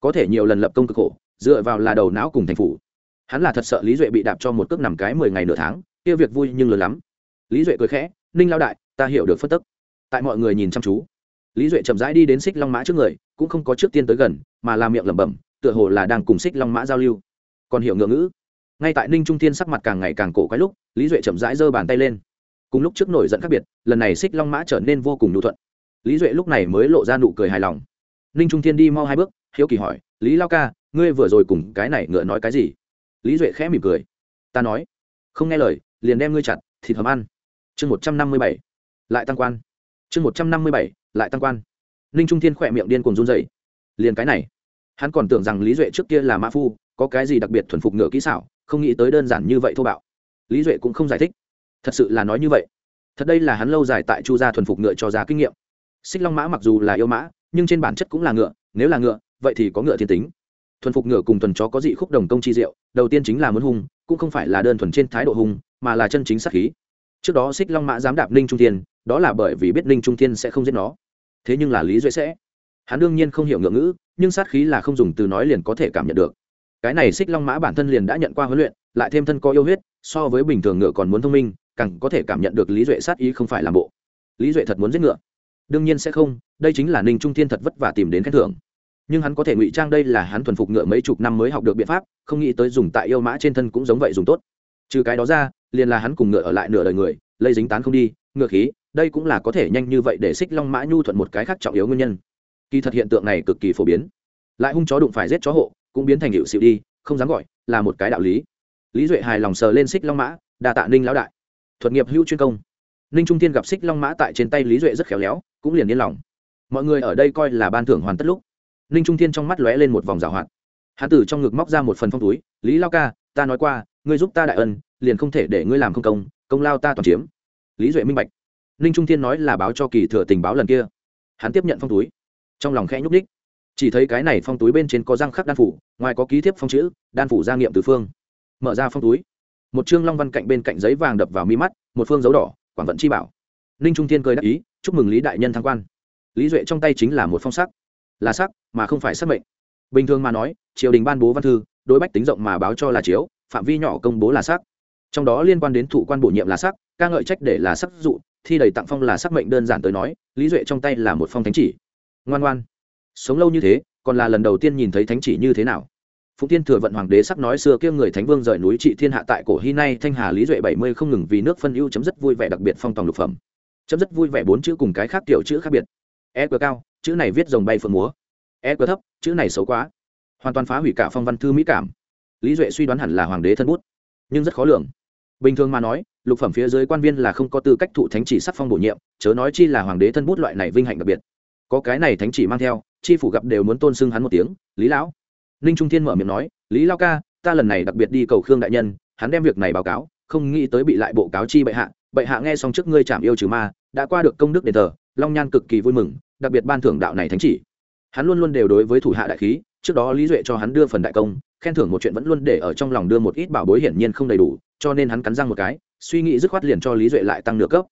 Có thể nhiều lần lập công cực khổ, dựa vào là đầu não cùng thành phủ. Hắn là thật sợ lý duệ bị đạp cho một cước nằm cái mười ngày nửa tháng, kia việc vui nhưng lớn lắm. Lý duệ cười khẽ ninh lao đại, ta hiểu được phất tức. Tại mọi người nhìn chăm chú. Lý duệ chậm rãi đi đến xích long mã trước người, cũng không có trước tiên tới gần, mà làm miệng lẩm bẩm, tựa hồ là đang cùng xích long mã giao lưu. Còn hiểu ngựa ngữ. Ngay tại ninh trung thiên sắc mặt càng ngày càng cổ quái lúc, lý duệ chậm rãi giơ bàn tay lên. Cùng lúc trước nổi giận khác biệt, lần này xích long mã trở nên vô cùng nhu thuận. Lý duệ lúc này mới lộ ra nụ cười hài lòng. Ninh trung thiên đi mau hai bước, hiếu kỳ hỏi, lý lao ca, ngươi vừa rồi cùng cái này ngựa nói cái gì? Lý duệ khẽ mỉm cười. Ta nói, không nghe lời, liền đem ngươi chặt, thịt hầm ăn chương một trăm năm mươi bảy, lại tăng quan. Chương một trăm năm mươi bảy, lại tăng quan. Ninh trung thiên khỏe miệng điên cùng run dày liền cái này, hắn còn tưởng rằng lý duệ trước kia là mã phu, có cái gì đặc biệt thuần phục ngựa kỹ xảo, không nghĩ tới đơn giản như vậy thô bạo. Lý duệ cũng không giải thích. Thật sự là nói như vậy. Thật đây là hắn lâu dài tại chu gia thuần phục ngựa cho ra kinh nghiệm. Xích long mã mặc dù là yêu mã, nhưng trên bản chất cũng là ngựa, nếu là ngựa, vậy thì có ngựa thiên tính. Thuần phục ngựa cùng thuần chó có dị khúc đồng công chi diệu, đầu tiên chính là muốn hung, cũng không phải là đơn thuần trên thái độ hung, mà là chân chính sát khí trước đó xích long mã dám đạp ninh trung thiên đó là bởi vì biết ninh trung thiên sẽ không giết nó thế nhưng là lý duệ sẽ hắn đương nhiên không hiểu ngựa ngữ nhưng sát khí là không dùng từ nói liền có thể cảm nhận được cái này xích long mã bản thân liền đã nhận qua huấn luyện lại thêm thân có yêu huyết so với bình thường ngựa còn muốn thông minh càng có thể cảm nhận được lý duệ sát ý không phải làm bộ lý duệ thật muốn giết ngựa đương nhiên sẽ không đây chính là ninh trung thiên thật vất vả tìm đến khen thưởng nhưng hắn có thể ngụy trang đây là hắn thuần phục ngựa mấy chục năm mới học được biện pháp không nghĩ tới dùng tại yêu mã trên thân cũng giống vậy dùng tốt trừ cái đó ra liền là hắn cùng ngựa ở lại nửa đời người, lây dính tán không đi, ngựa khí, đây cũng là có thể nhanh như vậy để xích long mã nhu thuận một cái khác trọng yếu nguyên nhân. Kỳ thật hiện tượng này cực kỳ phổ biến. Lại hung chó đụng phải giết chó hộ, cũng biến thành hiệu xịu đi, không dám gọi, là một cái đạo lý. Lý duệ hài lòng sờ lên xích long mã, đa tạ ninh lão đại. Thuật nghiệp hữu chuyên công. Ninh trung thiên gặp xích long mã tại trên tay lý duệ rất khéo léo, cũng liền yên lòng. Mọi người ở đây coi là ban thưởng hoàn tất lúc, ninh trung thiên trong mắt lóe lên một vòng rào hoạt. Hán tử trong ngực móc ra một phần phong túi, lý lao ca, ta nói qua, ngươi giúp ta đại ân liền không thể để ngươi làm không công công lao ta toàn chiếm. Lý duệ minh bạch. Ninh trung thiên nói là báo cho kỳ thừa tình báo lần kia. Hắn tiếp nhận phong túi. Trong lòng khẽ nhúc ních chỉ thấy cái này phong túi bên trên có răng khắc đan phủ, ngoài có ký thiếp phong chữ, đan phủ gia nghiệm từ phương. Mở ra phong túi. Một chương long văn cạnh bên cạnh giấy vàng đập vào mi mắt, một phương dấu đỏ, quảng vận chi bảo. Ninh trung thiên cười đáp ý, chúc mừng lý đại nhân thăng quan. Lý duệ trong tay chính là một phong sắc. Là sắc, mà không phải sắc mệnh. Bình thường mà nói, triều đình ban bố văn thư, đối bách tính rộng mà báo cho là chiếu, phạm vi nhỏ công bố là sắc trong đó liên quan đến thủ quan bổ nhiệm là sắc, ca ngợi trách để là sắc dụ, thi đầy tặng phong là sắc mệnh đơn giản tới nói, lý duệ trong tay là một phong thánh chỉ. Ngoan ngoan. Sống lâu như thế, còn là lần đầu tiên nhìn thấy thánh chỉ như thế nào. Phụng tiên thừa vận hoàng đế sắc nói xưa kia người thánh vương rời núi trị thiên hạ tại cổ hy nay, thanh hà lý duệ bảy mươi không ngừng vì nước phân ưu chấm rất vui vẻ đặc biệt phong tòng lục phẩm. Chấm rất vui vẻ bốn chữ cùng cái khác tiểu chữ khác biệt. E cờ cao, chữ này viết dòng bay phượng múa. E cờ thấp, chữ này xấu quá. Hoàn toàn phá hủy cả phong văn thư mỹ cảm. Lý duệ suy đoán hẳn là hoàng đế thân bút, nhưng rất khó lường bình thường mà nói, lục phẩm phía dưới quan viên là không có tư cách thụ thánh chỉ sắc phong bổ nhiệm, chớ nói chi là hoàng đế thân bút loại này vinh hạnh đặc biệt. Có cái này thánh chỉ mang theo, chi phủ gặp đều muốn tôn xưng hắn một tiếng, lý lão. Ninh trung thiên mở miệng nói, lý lao ca, ta lần này đặc biệt đi cầu khương đại nhân, hắn đem việc này báo cáo, không nghĩ tới bị lại bộ cáo chi bệ hạ bệ hạ nghe xong trước ngươi chạm yêu trừ ma, đã qua được công đức đền thờ, long nhan cực kỳ vui mừng, đặc biệt ban thưởng đạo này thánh chỉ. Hắn luôn luôn đều đối với thủ hạ đại khí, trước đó lý duệ cho hắn đưa phần đại công khen thưởng một chuyện vẫn luôn để ở trong lòng đưa một ít bảo bối hiển nhiên không đầy đủ, cho nên hắn cắn răng một cái, suy nghĩ dứt khoát liền cho lý duệ lại tăng nửa cấp.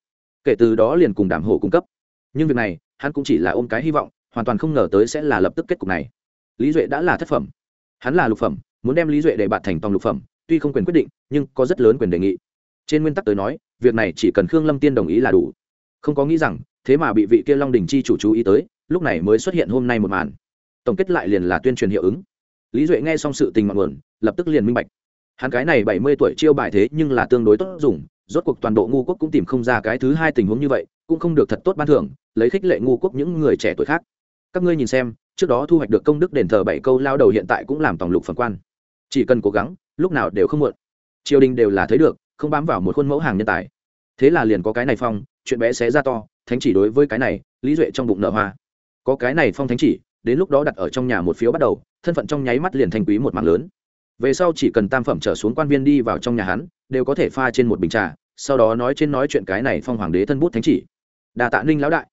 Kể từ đó liền cùng đảm hộ cung cấp. Nhưng việc này, hắn cũng chỉ là ôm cái hy vọng, hoàn toàn không ngờ tới sẽ là lập tức kết cục này. Lý duệ đã là thất phẩm. Hắn là lục phẩm, muốn đem lý duệ để bạt thành tòng lục phẩm, tuy không quyền quyết định, nhưng có rất lớn quyền đề nghị. Trên nguyên tắc tới nói, việc này chỉ cần khương lâm tiên đồng ý là đủ. Không có nghĩ rằng, thế mà bị vị kia long đình chi chủ chú ý tới, lúc này mới xuất hiện hôm nay một màn. Tổng kết lại liền là tuyên truyền hiệu ứng lý duệ nghe xong sự tình mặn nguồn, lập tức liền minh bạch. Hắn cái này bảy mươi tuổi chiêu bài thế nhưng là tương đối tốt dùng, rốt cuộc toàn bộ ngu quốc cũng tìm không ra cái thứ hai tình huống như vậy, cũng không được thật tốt ban thưởng, lấy khích lệ ngu quốc những người trẻ tuổi khác. Các ngươi nhìn xem, trước đó thu hoạch được công đức đền thờ bảy câu lao đầu hiện tại cũng làm tổng lục phần quan. Chỉ cần cố gắng, lúc nào đều không muộn. Triều đình đều là thấy được, không bám vào một khuôn mẫu hàng nhân tài. Thế là liền có cái này phong, chuyện bé xé ra to, thánh chỉ đối với cái này, lý duệ trong bụng nở hoa. Có cái này phong thánh chỉ đến lúc đó đặt ở trong nhà một phiếu bắt đầu, thân phận trong nháy mắt liền thành quý một mạng lớn. Về sau chỉ cần tam phẩm trở xuống quan viên đi vào trong nhà hắn, đều có thể pha trên một bình trà, sau đó nói trên nói chuyện cái này phong hoàng đế thân bút thánh chỉ. Đà tạ ninh lão đại.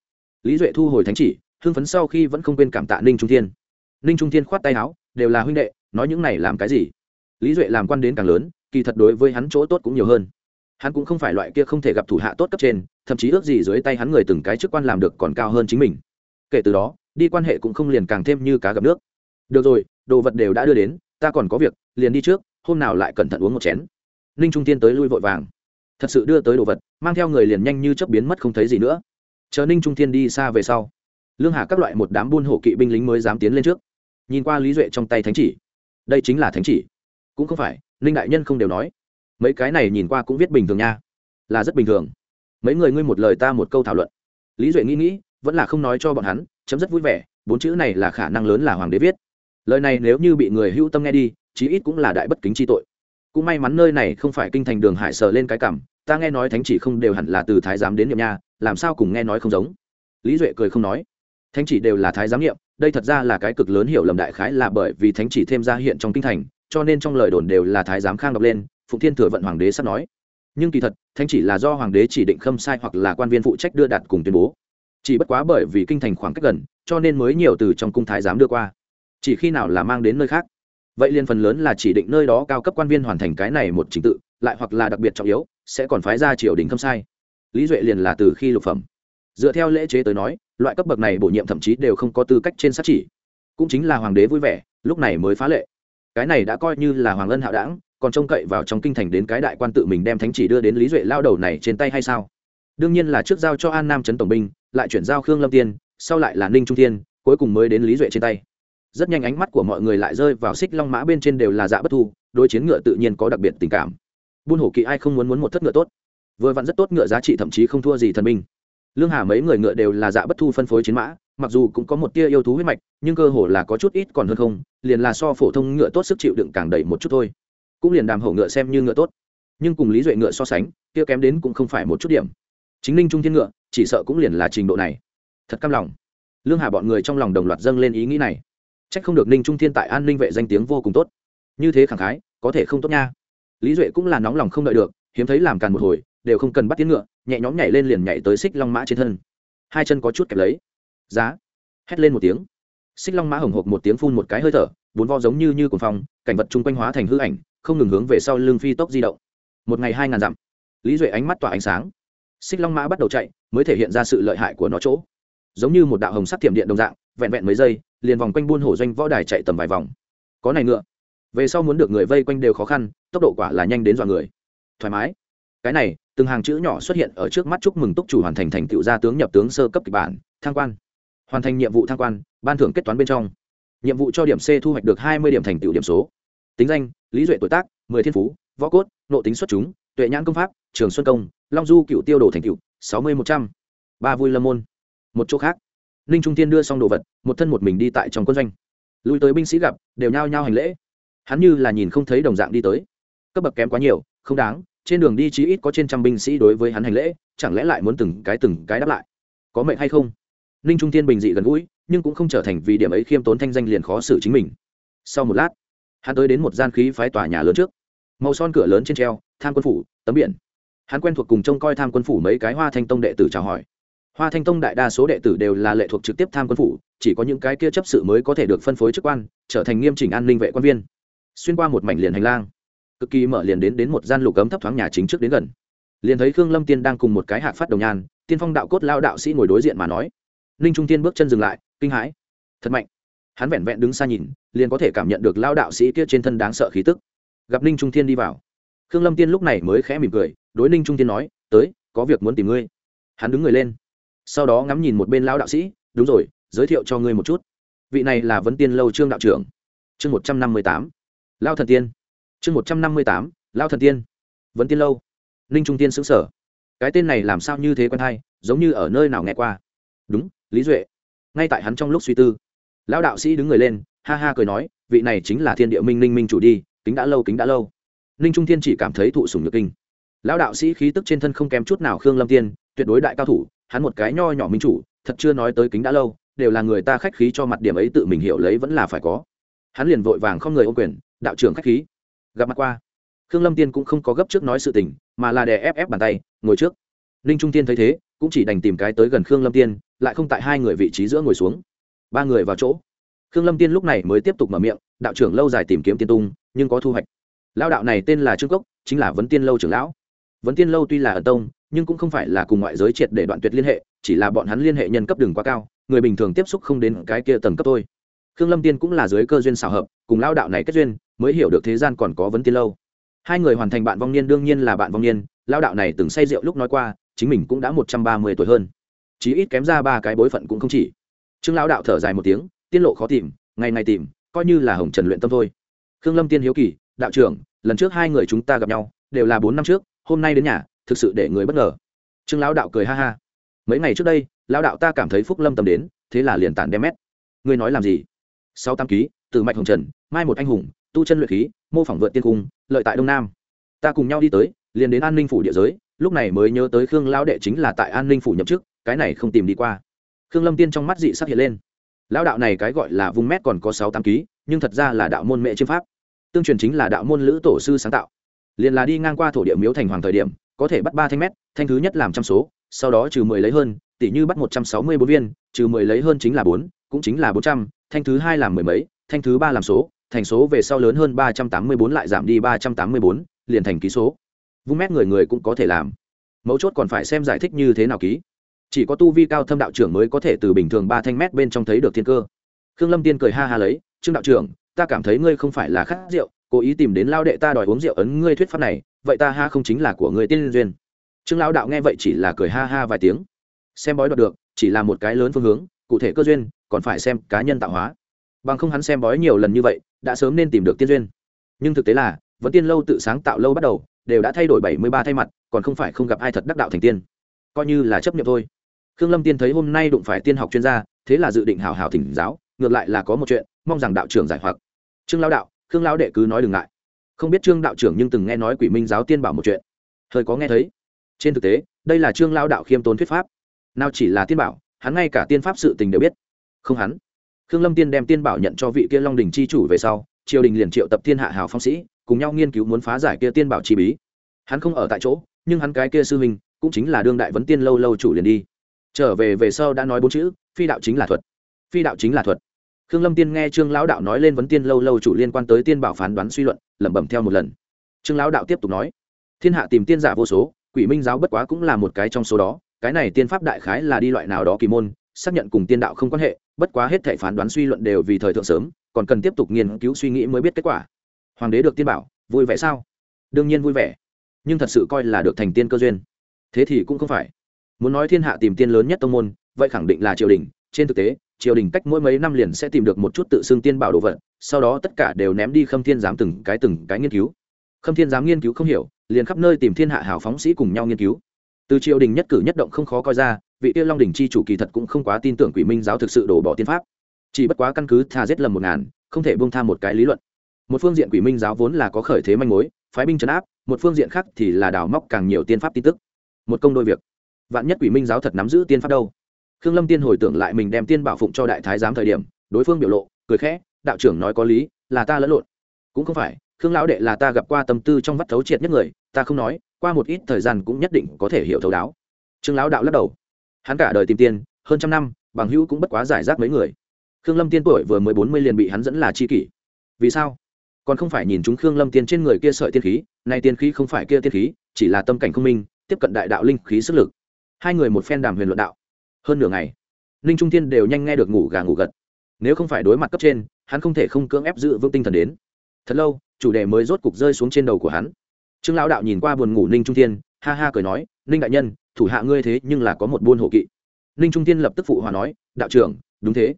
Lý duệ thu hồi thánh chỉ, hưng phấn sau khi vẫn không quên cảm tạ ninh trung thiên. Ninh trung thiên khoát tay áo, đều là huynh đệ, nói những này làm cái gì? Lý duệ làm quan đến càng lớn, kỳ thật đối với hắn chỗ tốt cũng nhiều hơn. Hắn cũng không phải loại kia không thể gặp thủ hạ tốt cấp trên, thậm chí ước gì dưới tay hắn người từng cái chức quan làm được còn cao hơn chính mình. Kể từ đó đi quan hệ cũng không liền càng thêm như cá gặp nước. Được rồi, đồ vật đều đã đưa đến, ta còn có việc, liền đi trước, hôm nào lại cẩn thận uống một chén. Ninh trung tiên tới lui vội vàng. Thật sự đưa tới đồ vật, mang theo người liền nhanh như chấp biến mất không thấy gì nữa. Chờ ninh trung thiên đi xa về sau, lương hà các loại một đám buôn hổ kỵ binh lính mới dám tiến lên trước. Nhìn qua lý duệ trong tay thánh chỉ, đây chính là thánh chỉ. Cũng không phải, ninh đại nhân không đều nói. Mấy cái này nhìn qua cũng viết bình thường nha. Là rất bình thường. Mấy người ngươi một lời ta một câu thảo luận. Lý duệ nghĩ nghĩ, vẫn là không nói cho bọn hắn chấm rất vui vẻ, bốn chữ này là khả năng lớn là hoàng đế viết. Lời này nếu như bị người hữu tâm nghe đi, chí ít cũng là đại bất kính chi tội. Cũng may mắn nơi này không phải kinh thành đường hải sờ lên cái cảm, ta nghe nói thánh chỉ không đều hẳn là từ thái giám đến niệm nha, làm sao cùng nghe nói không giống? Lý duệ cười không nói. Thánh chỉ đều là thái giám niệm, đây thật ra là cái cực lớn hiểu lầm đại khái là bởi vì thánh chỉ thêm ra hiện trong kinh thành, cho nên trong lời đồn đều là thái giám khang đọc lên, phụng thiên thừa vận hoàng đế sắp nói. Nhưng kỳ thật, thánh chỉ là do hoàng đế chỉ định khâm sai hoặc là quan viên phụ trách đưa đặt cùng tuyên bố chỉ bất quá bởi vì kinh thành khoảng cách gần, cho nên mới nhiều từ trong cung thái giám đưa qua. Chỉ khi nào là mang đến nơi khác. Vậy liên phần lớn là chỉ định nơi đó cao cấp quan viên hoàn thành cái này một trình tự, lại hoặc là đặc biệt trọng yếu, sẽ còn phái ra triều đình khâm sai. Lý duệ liền là từ khi lục phẩm. Dựa theo lễ chế tới nói, loại cấp bậc này bổ nhiệm thậm chí đều không có tư cách trên sát chỉ. Cũng chính là hoàng đế vui vẻ, lúc này mới phá lệ. Cái này đã coi như là hoàng ân hạo đảng, còn trông cậy vào trong kinh thành đến cái đại quan tự mình đem thánh chỉ đưa đến lý duệ lao đầu này trên tay hay sao? Đương nhiên là trước giao cho an nam trấn tổng binh lại chuyển giao khương lâm tiên, sau lại là ninh trung tiên cuối cùng mới đến lý duệ trên tay. Rất nhanh ánh mắt của mọi người lại rơi vào xích long mã bên trên đều là dạ bất thu đôi chiến ngựa tự nhiên có đặc biệt tình cảm. Buôn hổ kỵ ai không muốn muốn một thất ngựa tốt? Vừa vặn rất tốt ngựa giá trị thậm chí không thua gì thần minh. lương hà mấy người ngựa đều là dạ bất thu phân phối chiến mã, mặc dù cũng có một tia yêu thú huyết mạch, nhưng cơ hồ là có chút ít còn hơn không, liền là so phổ thông ngựa tốt sức chịu đựng càng đầy một chút thôi. Cũng liền đàm hổ ngựa xem như ngựa tốt. Nhưng cùng lý duệ ngựa so sánh, kia kém đến cũng không phải một chút điểm. Chính ninh trung thiên ngựa chỉ sợ cũng liền là trình độ này. Thật căm lòng. Lương hà bọn người trong lòng đồng loạt dâng lên ý nghĩ này. C h ắ c không được ninh trung thiên tại an ninh vệ danh tiếng vô cùng tốt. Như thế khẳng khái, có thể không tốt nha. Lý duệ cũng là nóng lòng không đợi được, hiếm thấy làm càn một hồi, đều không cần bắt tiếng ngựa, nhẹ nhõm nhảy lên liền nhảy tới xích long mã trên thân. Hai chân có chút kẹp lấy. Giá. Hét lên một tiếng. Xích long mã hồng hộp một tiếng phun một cái hơi thở, bốn vo giống như như cồn phong, cảnh vật chung quanh hóa thành hư ảnh, không ngừng hướng về sau lưng phi tốc di động. Một ngày hai ngàn dặm. Lý duệ ánh mắt tỏa ánh sáng xích long mã bắt đầu chạy, mới thể hiện ra sự lợi hại của nó chỗ. Giống như một đạo hồng sắt thiểm điện đồng dạng, vẹn vẹn mấy giây, liền vòng quanh buôn hổ doanh võ đài chạy tầm vài vòng. Có này ngựa. Về sau muốn được người vây quanh đều khó khăn, tốc độ quả là nhanh đến dọa người. Thoải mái. Cái này, từng hàng chữ nhỏ xuất hiện ở trước mắt chúc mừng túc chủ hoàn thành thành tựu gia tướng nhập tướng sơ cấp kịch bản thang quan. Hoàn thành nhiệm vụ thang quan, ban thưởng kết toán bên trong. Nhiệm vụ cho điểm c thu hoạch được hai mươi điểm thành tựu điểm số. Tính danh, lý duệ tuổi tác, mười thiên phú, võ cốt nộ tính xuất chúng, tuệ nhãn công pháp, trường xuân công long du cựu tiêu đồ thành cựu sáu mươi một trăm. Ba vui lâm môn. Một chỗ khác. Ninh trung tiên đưa xong đồ vật, một thân một mình đi tại trong quân doanh. Lui tới binh sĩ gặp, đều nhao nhao hành lễ. Hắn như là nhìn không thấy đồng dạng đi tới. Cấp bậc kém quá nhiều, không đáng, trên đường đi chí ít có trên trăm binh sĩ đối với hắn hành lễ, chẳng lẽ lại muốn từng cái từng cái đáp lại? Có mệnh hay không? Ninh trung tiên bình dị gần gũi, nhưng cũng không trở thành vì điểm ấy khiêm tốn thanh danh liền khó xử chính mình. Sau một lát, hắn tới đến một gian khí phái tòa nhà lớn trước. Màu son cửa lớn trên treo, tham quân phủ, tấm biển hắn quen thuộc cùng trông coi tham quân phủ mấy cái hoa thanh tông đệ tử chào hỏi. Hoa thanh tông đại đa số đệ tử đều là lệ thuộc trực tiếp tham quân phủ chỉ có những cái kia chấp sự mới có thể được phân phối chức quan trở thành nghiêm chỉnh an ninh vệ quan viên. Xuyên qua một mảnh liền hành lang cực kỳ mở liền đến đến một gian lục cấm thấp thoáng nhà chính trước đến gần. Liền thấy khương lâm tiên đang cùng một cái hạc phát đồng nhàn, tiên phong đạo cốt lao đạo sĩ ngồi đối diện mà nói. Ninh trung tiên bước chân dừng lại kinh hãi. Thật mạnh. Hắn vẹn vẹn đứng xa nhìn liền có thể cảm nhận được lao đạo sĩ kia trên thân đáng sợ khí tức. Gặp ninh trung tiên đi vào khương lâm tiên lúc này mới khẽ mỉm cười đối ninh trung tiên nói, tới, có việc muốn tìm ngươi. Hắn đứng người lên, sau đó ngắm nhìn một bên Lão đạo sĩ, đúng rồi, giới thiệu cho ngươi một chút. Vị này là vấn tiên lâu trương đạo trưởng. Chương một trăm năm mươi tám. Lao thần tiên. Chương một trăm năm mươi tám. Lao thần tiên. Vấn tiên lâu. Ninh trung tiên xứng sở cái tên này làm sao như thế quen hay, giống như ở nơi nào nghe qua. Đúng, lý duệ. Ngay tại hắn trong lúc suy tư, lão đạo sĩ đứng người lên, ha ha cười nói, vị này chính là thiên địa minh ninh minh chủ đi, kính đã lâu, kính đã lâu. Ninh trung thiên chỉ cảm thấy thụ sùng nhược kinh lão đạo sĩ khí tức trên thân không kém chút nào khương lâm tiên, tuyệt đối đại cao thủ, hắn một cái nho nhỏ minh chủ, thật chưa nói tới kính đã lâu, đều là người ta khách khí cho mặt điểm ấy tự mình hiểu lấy vẫn là phải có. Hắn liền vội vàng không người ô quyền, đạo trưởng khách khí. Gặp mặt qua, khương lâm tiên cũng không có gấp trước nói sự tình, mà là đè ép ép bàn tay, ngồi trước. Ninh trung tiên thấy thế, cũng chỉ đành tìm cái tới gần khương lâm tiên, lại không tại hai người vị trí giữa ngồi xuống. Ba người vào chỗ. Khương lâm tiên lúc này mới tiếp tục mở miệng, đạo trưởng lâu dài tìm kiếm tiên tung, nhưng có thu hoạch. Lao đạo này tên là trương cốc, chính là vấn tiên lâu trưởng lão vấn tiên lâu tuy là ở tông, nhưng cũng không phải là cùng ngoại giới triệt để đoạn tuyệt liên hệ, chỉ là bọn hắn liên hệ nhân cấp đường quá cao, người bình thường tiếp xúc không đến cái kia tầng cấp thôi. Khương lâm tiên cũng là dưới cơ duyên xào hợp, cùng lao đạo này kết duyên, mới hiểu được thế gian còn có vấn tiên lâu. Hai người hoàn thành bạn vong niên đương nhiên là bạn vong niên lao đạo này từng say rượu lúc nói qua, chính mình cũng đã một trăm ba mươi tuổi hơn. Chí ít kém ra ba cái bối phận cũng không chỉ. Trương lão đạo thở dài một tiếng tiên lộ khó tìm, ngày ngày tìm, coi như là hồng trần luyện tâm thôi. Khương lâm tiên hiếu kỳ, đạo trưởng, lần trước hai người chúng ta gặp nhau, đều là bốn năm trước hôm nay đến nhà, thực sự để người bất ngờ. Trương lão đạo cười ha ha. Mấy ngày trước đây, lão đạo ta cảm thấy phúc lâm tầm đến, thế là liền tản đem mét. Ngươi nói làm gì? Sau tam ký, từ mạch hồng trần, mai một anh hùng, tu chân luyện khí, mô phỏng vượt tiên cung, lợi tại đông nam. Ta cùng nhau đi tới, liền đến an ninh phủ địa giới, lúc này mới nhớ tới khương lão đệ chính là tại an ninh phủ nhậm chức, cái này không tìm đi qua. Khương lâm tiên trong mắt dị sắc hiện lên. Lão đạo này cái gọi là vùng mét còn có sáu tám ký, nhưng thật ra là đạo môn mẹ chiêm pháp. Tương truyền chính là đạo môn lữ tổ sư sáng tạo liền là đi ngang qua thổ địa miếu thành hoàng thời điểm, có thể bắt ba thanh mét, thanh thứ nhất làm trăm số, sau đó trừ mười lấy hơn, tỷ như bắt một trăm sáu mươi bốn viên, trừ mười lấy hơn chính là bốn, cũng chính là bốn trăm, thanh thứ hai làm mười mấy, thanh thứ ba làm số, thành số về sau lớn hơn ba trăm tám mươi bốn lại giảm đi ba trăm tám mươi bốn, liền thành ký số. Vung mét người người cũng có thể làm. Mấu chốt còn phải xem giải thích như thế nào ký. Chỉ có tu vi cao thâm đạo trưởng mới có thể từ bình thường ba thanh mét bên trong thấy được thiên cơ. Khương lâm tiên cười ha ha lấy, trương đạo trưởng, ta cảm thấy ngươi không phải là khát rượu cố ý tìm đến lao đệ ta đòi uống rượu ấn ngươi thuyết pháp này, vậy ta ha không chính là của ngươi tiên duyên. Trương lão đạo nghe vậy chỉ là cười ha ha vài tiếng. Xem bói đoạt được, chỉ là một cái lớn phương hướng, cụ thể cơ duyên, còn phải xem cá nhân tạo hóa. Bằng không hắn xem bói nhiều lần như vậy, đã sớm nên tìm được tiên duyên. Nhưng thực tế là, vẫn tiên lâu tự sáng tạo lâu bắt đầu, đều đã thay đổi bảy mươi ba thay mặt, còn không phải không gặp ai thật đắc đạo thành tiên. Coi như là chấp nhận thôi. Khương lâm tiên thấy hôm nay đụng phải tiên học chuyên gia, thế là dự định hào hào thỉnh giáo, ngược lại là có một chuyện, mong rằng đạo trưởng giải hoặc. Trương lao đạo khương Lão đệ cứ nói đừng ngại. Không biết trương đạo trưởng nhưng từng nghe nói quỷ minh giáo tiên bảo một chuyện. Hơi có nghe thấy. Trên thực tế, đây là trương lao đạo khiêm tốn thuyết pháp. Nào chỉ là tiên bảo, hắn ngay cả tiên pháp sự tình đều biết. Không hắn. Khương lâm tiên đem tiên bảo nhận cho vị kia long đình chi chủ về sau, triều đình liền triệu tập thiên hạ hào phong sĩ, cùng nhau nghiên cứu muốn phá giải kia tiên bảo chi bí. Hắn không ở tại chỗ, nhưng hắn cái kia sư huynh, cũng chính là đương đại vấn tiên lâu lâu chủ liền đi. Trở về về sau đã nói bốn chữ, phi đạo chính là thuật. Phi đạo chính là thuật khương lâm tiên nghe trương lão đạo nói lên vấn tiên lâu lâu chủ liên quan tới tiên bảo phán đoán suy luận, lẩm bẩm theo một lần. Trương lão đạo tiếp tục nói, thiên hạ tìm tiên giả vô số, quỷ minh giáo bất quá cũng là một cái trong số đó, cái này tiên pháp đại khái là đi loại nào đó kỳ môn, xác nhận cùng tiên đạo không quan hệ, bất quá hết thể phán đoán suy luận đều vì thời thượng sớm, còn cần tiếp tục nghiên cứu suy nghĩ mới biết kết quả. Hoàng đế được tiên bảo, vui vẻ sao? Đương nhiên vui vẻ, nhưng thật sự coi là được thành tiên cơ duyên. Thế thì cũng không phải. Muốn nói thiên hạ tìm tiên lớn nhất tông môn, vậy khẳng định là triều đình, trên thực tế triều đình cách mỗi mấy năm liền sẽ tìm được một chút tự xưng tiên bảo đồ vật, sau đó tất cả đều ném đi khâm thiên giám từng cái từng cái nghiên cứu. Khâm thiên giám nghiên cứu không hiểu, liền khắp nơi tìm thiên hạ hào phóng sĩ cùng nhau nghiên cứu. Từ triều đình nhất cử nhất động không khó coi ra, vị tiêu long đình chi chủ kỳ thật cũng không quá tin tưởng quỷ minh giáo thực sự đổ bỏ tiên pháp. Chỉ bất quá căn cứ tha giết lầm một ngàn, không thể buông tha một cái lý luận. Một phương diện quỷ minh giáo vốn là có khởi thế manh mối, phái binh trấn áp, một phương diện khác thì là đào móc càng nhiều tiên pháp tin tức. Một công đôi việc. Vạn nhất quỷ minh giáo thật nắm giữ tiên pháp đâu? Khương lâm tiên hồi tưởng lại mình đem tiên bảo phụng cho đại thái giám thời điểm, đối phương biểu lộ, cười khẽ, đạo trưởng nói có lý, là ta lẫn lộn. Cũng không phải, khương lão đệ là ta gặp qua tâm tư trong vắt thấu triệt nhất người, ta không nói, qua một ít thời gian cũng nhất định có thể hiểu thấu đáo. Trương lão đạo lắc đầu. Hắn cả đời tìm tiền hơn trăm năm, bằng hữu cũng bất quá giải rác mấy người. Khương lâm tiên tuổi vừa mới bốn mươi liền bị hắn dẫn là chi kỷ. Vì sao? Còn không phải nhìn chúng khương lâm tiên trên người kia sợi tiên khí, nay tiên khí không phải kia tiên khí, chỉ là tâm cảnh không minh, tiếp cận đại đạo linh khí sức lực. Hai người một phen đàm huyền luận đạo hơn nửa ngày, ninh trung thiên đều nhanh nghe được ngủ gà ngủ gật. Nếu không phải đối mặt cấp trên, hắn không thể không cưỡng ép giữ vững tinh thần đến. Thật lâu, chủ đề mới rốt cục rơi xuống trên đầu của hắn. Trương lão đạo nhìn qua buồn ngủ ninh trung thiên, ha ha cười nói, ninh đại nhân, thủ hạ ngươi thế nhưng là có một buôn hộ kỵ. Ninh trung thiên lập tức phụ hòa nói, đạo trưởng, đúng thế.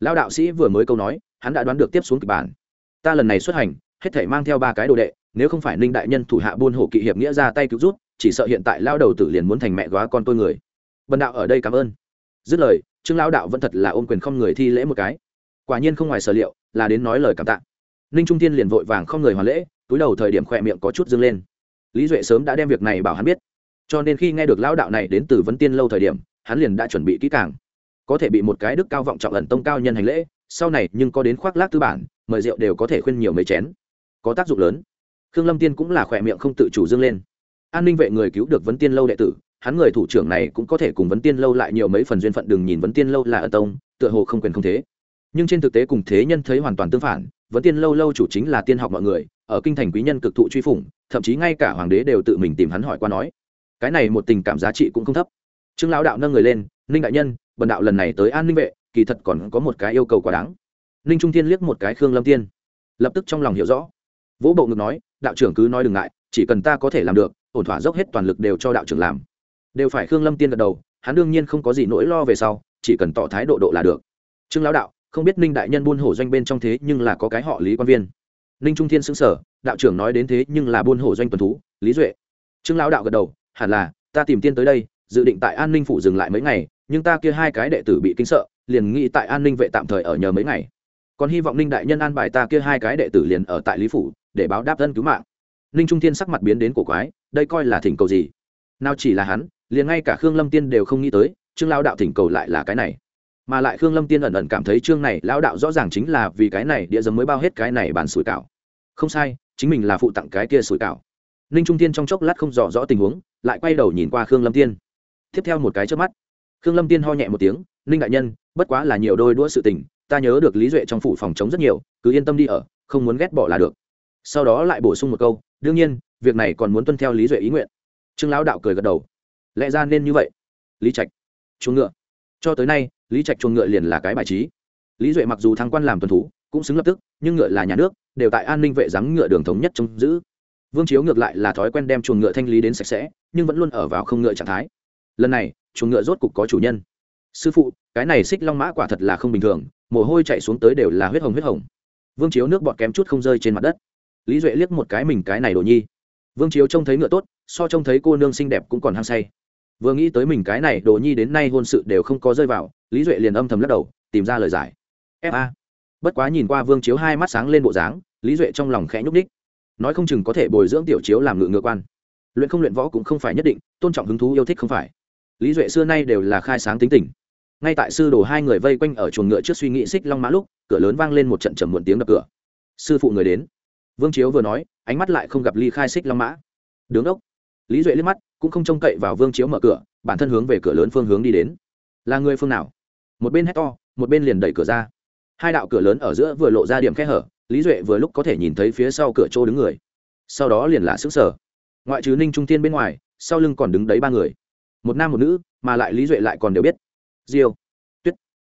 Lão đạo sĩ vừa mới câu nói, hắn đã đoán được tiếp xuống kịch bản. Ta lần này xuất hành, hết thể mang theo ba cái đồ đệ, nếu không phải ninh đại nhân thủ hạ buôn hộ kỵ hiệp nghĩa ra tay cứu rút chỉ sợ hiện tại lao đầu tử liền muốn thành mẹ góa con tôi người. Bần đạo ở đây cảm ơn dứt lời, trương lão đạo vẫn thật là ôm quyền không người thi lễ một cái. Quả nhiên không ngoài sở liệu, là đến nói lời cảm tạ. Ninh trung tiên liền vội vàng không người hoàn lễ, túi đầu thời điểm khỏe miệng có chút dâng lên. Lý duệ sớm đã đem việc này bảo hắn biết. Cho nên khi nghe được lão đạo này đến từ vấn tiên lâu thời điểm, hắn liền đã chuẩn bị kỹ càng. Có thể bị một cái đức cao vọng trọng ẩn tông cao nhân hành lễ, sau này nhưng có đến khoác lác tư bản, mời rượu đều có thể khuyên nhiều mấy chén. Có tác dụng lớn. Khương lâm tiên cũng là khỏe miệng không tự chủ dâng lên. An ninh vệ người cứu được vấn tiên lâu đệ tử hắn người thủ trưởng này cũng có thể cùng vấn tiên lâu lại nhiều mấy phần duyên phận, đừng nhìn vấn tiên lâu là ở tông, tựa hồ không quyền không thế. Nhưng trên thực tế cùng thế nhân thấy hoàn toàn tương phản, vấn tiên lâu lâu chủ chính là tiên học mọi người, ở kinh thành quý nhân cực thụ truy phủng, thậm chí ngay cả hoàng đế đều tự mình tìm hắn hỏi qua nói. Cái này một tình cảm giá trị cũng không thấp. Trương lão đạo nâng người lên, ninh đại nhân, bần đạo lần này tới an ninh vệ, kỳ thật còn có một cái yêu cầu quá đáng. Ninh trung tiên liếc một cái khương lâm tiên, lập tức trong lòng hiểu rõ. Vũ bộ ngực nói, đạo trưởng cứ nói đừng ngại, chỉ cần ta có thể làm được, ổn thỏa dốc hết toàn lực đều cho đạo trưởng làm đều phải khương lâm tiên gật đầu, hắn đương nhiên không có gì nỗi lo về sau, chỉ cần tỏ thái độ độ là được. Trương lão đạo, không biết ninh đại nhân buôn hổ doanh bên trong thế nhưng là có cái họ lý quan viên. Ninh trung thiên xứng sở đạo trưởng nói đến thế nhưng là buôn hổ doanh tuần thú, lý duệ. Trương lão đạo gật đầu, hẳn là, ta tìm tiên tới đây, dự định tại an ninh phủ dừng lại mấy ngày, nhưng ta kia hai cái đệ tử bị kinh sợ, liền nghĩ tại an ninh vệ tạm thời ở nhờ mấy ngày. Còn hy vọng ninh đại nhân an bài ta kia hai cái đệ tử liền ở tại lý phủ, để báo đáp dân cứu mạng. Ninh trung thiên sắc mặt biến đến cổ quái, đây coi là thỉnh cầu gì? Nào chỉ là hắn liền ngay cả khương lâm tiên đều không nghĩ tới, trương lao đạo thỉnh cầu lại là cái này. Mà lại khương lâm tiên ẩn ẩn cảm thấy chương này lão đạo rõ ràng chính là vì cái này địa dấm mới bao hết cái này bàn sủi cảo. Không sai, chính mình là phụ tặng cái kia sủi cảo. Ninh trung tiên trong chốc lát không rõ rõ tình huống, lại quay đầu nhìn qua khương lâm tiên. Tiếp theo một cái trước mắt, khương lâm tiên ho nhẹ một tiếng, ninh đại nhân, bất quá là nhiều đôi đũa sự tình, ta nhớ được lý duệ trong phủ phòng chống rất nhiều, cứ yên tâm đi ở, không muốn ghét bỏ là được. Sau đó lại bổ sung một câu, đương nhiên, việc này còn muốn tuân theo lý duệ ý nguyện. Trương lão đạo cười gật đầu lẽ ra nên như vậy. Lý trạch, chuồng ngựa. Cho tới nay, lý trạch chuồng ngựa liền là cái bài trí. Lý duệ mặc dù thăng quan làm tuần thú cũng xứng lập tức, nhưng ngựa là nhà nước, đều tại an ninh vệ giáng ngựa đường thống nhất trông giữ. Vương chiếu ngược lại là thói quen đem chuồng ngựa thanh lý đến sạch sẽ, nhưng vẫn luôn ở vào không ngựa trạng thái. Lần này, chuồng ngựa rốt cục có chủ nhân. Sư phụ, cái này xích long mã quả thật là không bình thường, mồ hôi chạy xuống tới đều là huyết hồng huyết hồng. Vương chiếu nước bọt kém chút không rơi trên mặt đất. Lý duệ liếc một cái mình cái này đồ nhi. Vương chiếu trông thấy ngựa tốt, so trông thấy cô nương xinh đẹp cũng còn hăng say vừa nghĩ tới mình cái này đồ nhi đến nay hôn sự đều không có rơi vào, lý duệ liền âm thầm lắc đầu, tìm ra lời giải. Fa bất quá nhìn qua vương chiếu hai mắt sáng lên bộ dáng, lý duệ trong lòng khẽ nhúc ních nói không chừng có thể bồi dưỡng tiểu chiếu làm ngự ngựa quan. Luyện không luyện võ cũng không phải nhất định, tôn trọng hứng thú yêu thích không phải. Lý duệ xưa nay đều là khai sáng tính tình. Ngay tại sư đồ hai người vây quanh ở chuồng ngựa trước suy nghĩ xích long mã lúc, cửa lớn vang lên một trận trầm muộn tiếng đập cửa. Sư phụ người đến. Vương chiếu vừa nói, ánh mắt lại không gặp ly khai xích long mã. Đứng ốc lý duệ liếc mắt, cũng không trông cậy vào vương chiếu mở cửa, bản thân hướng về cửa lớn phương hướng đi đến. Là người phương nào? Một bên hét to, một bên liền đẩy cửa ra. Hai đạo cửa lớn ở giữa vừa lộ ra điểm khe hở, lý duệ vừa lúc có thể nhìn thấy phía sau cửa chỗ đứng người. Sau đó liền là xứ sở ngoại trừ ninh trung tiên bên ngoài, sau lưng còn đứng đấy ba người. Một nam một nữ, mà lại lý duệ lại còn đều biết. Diêu.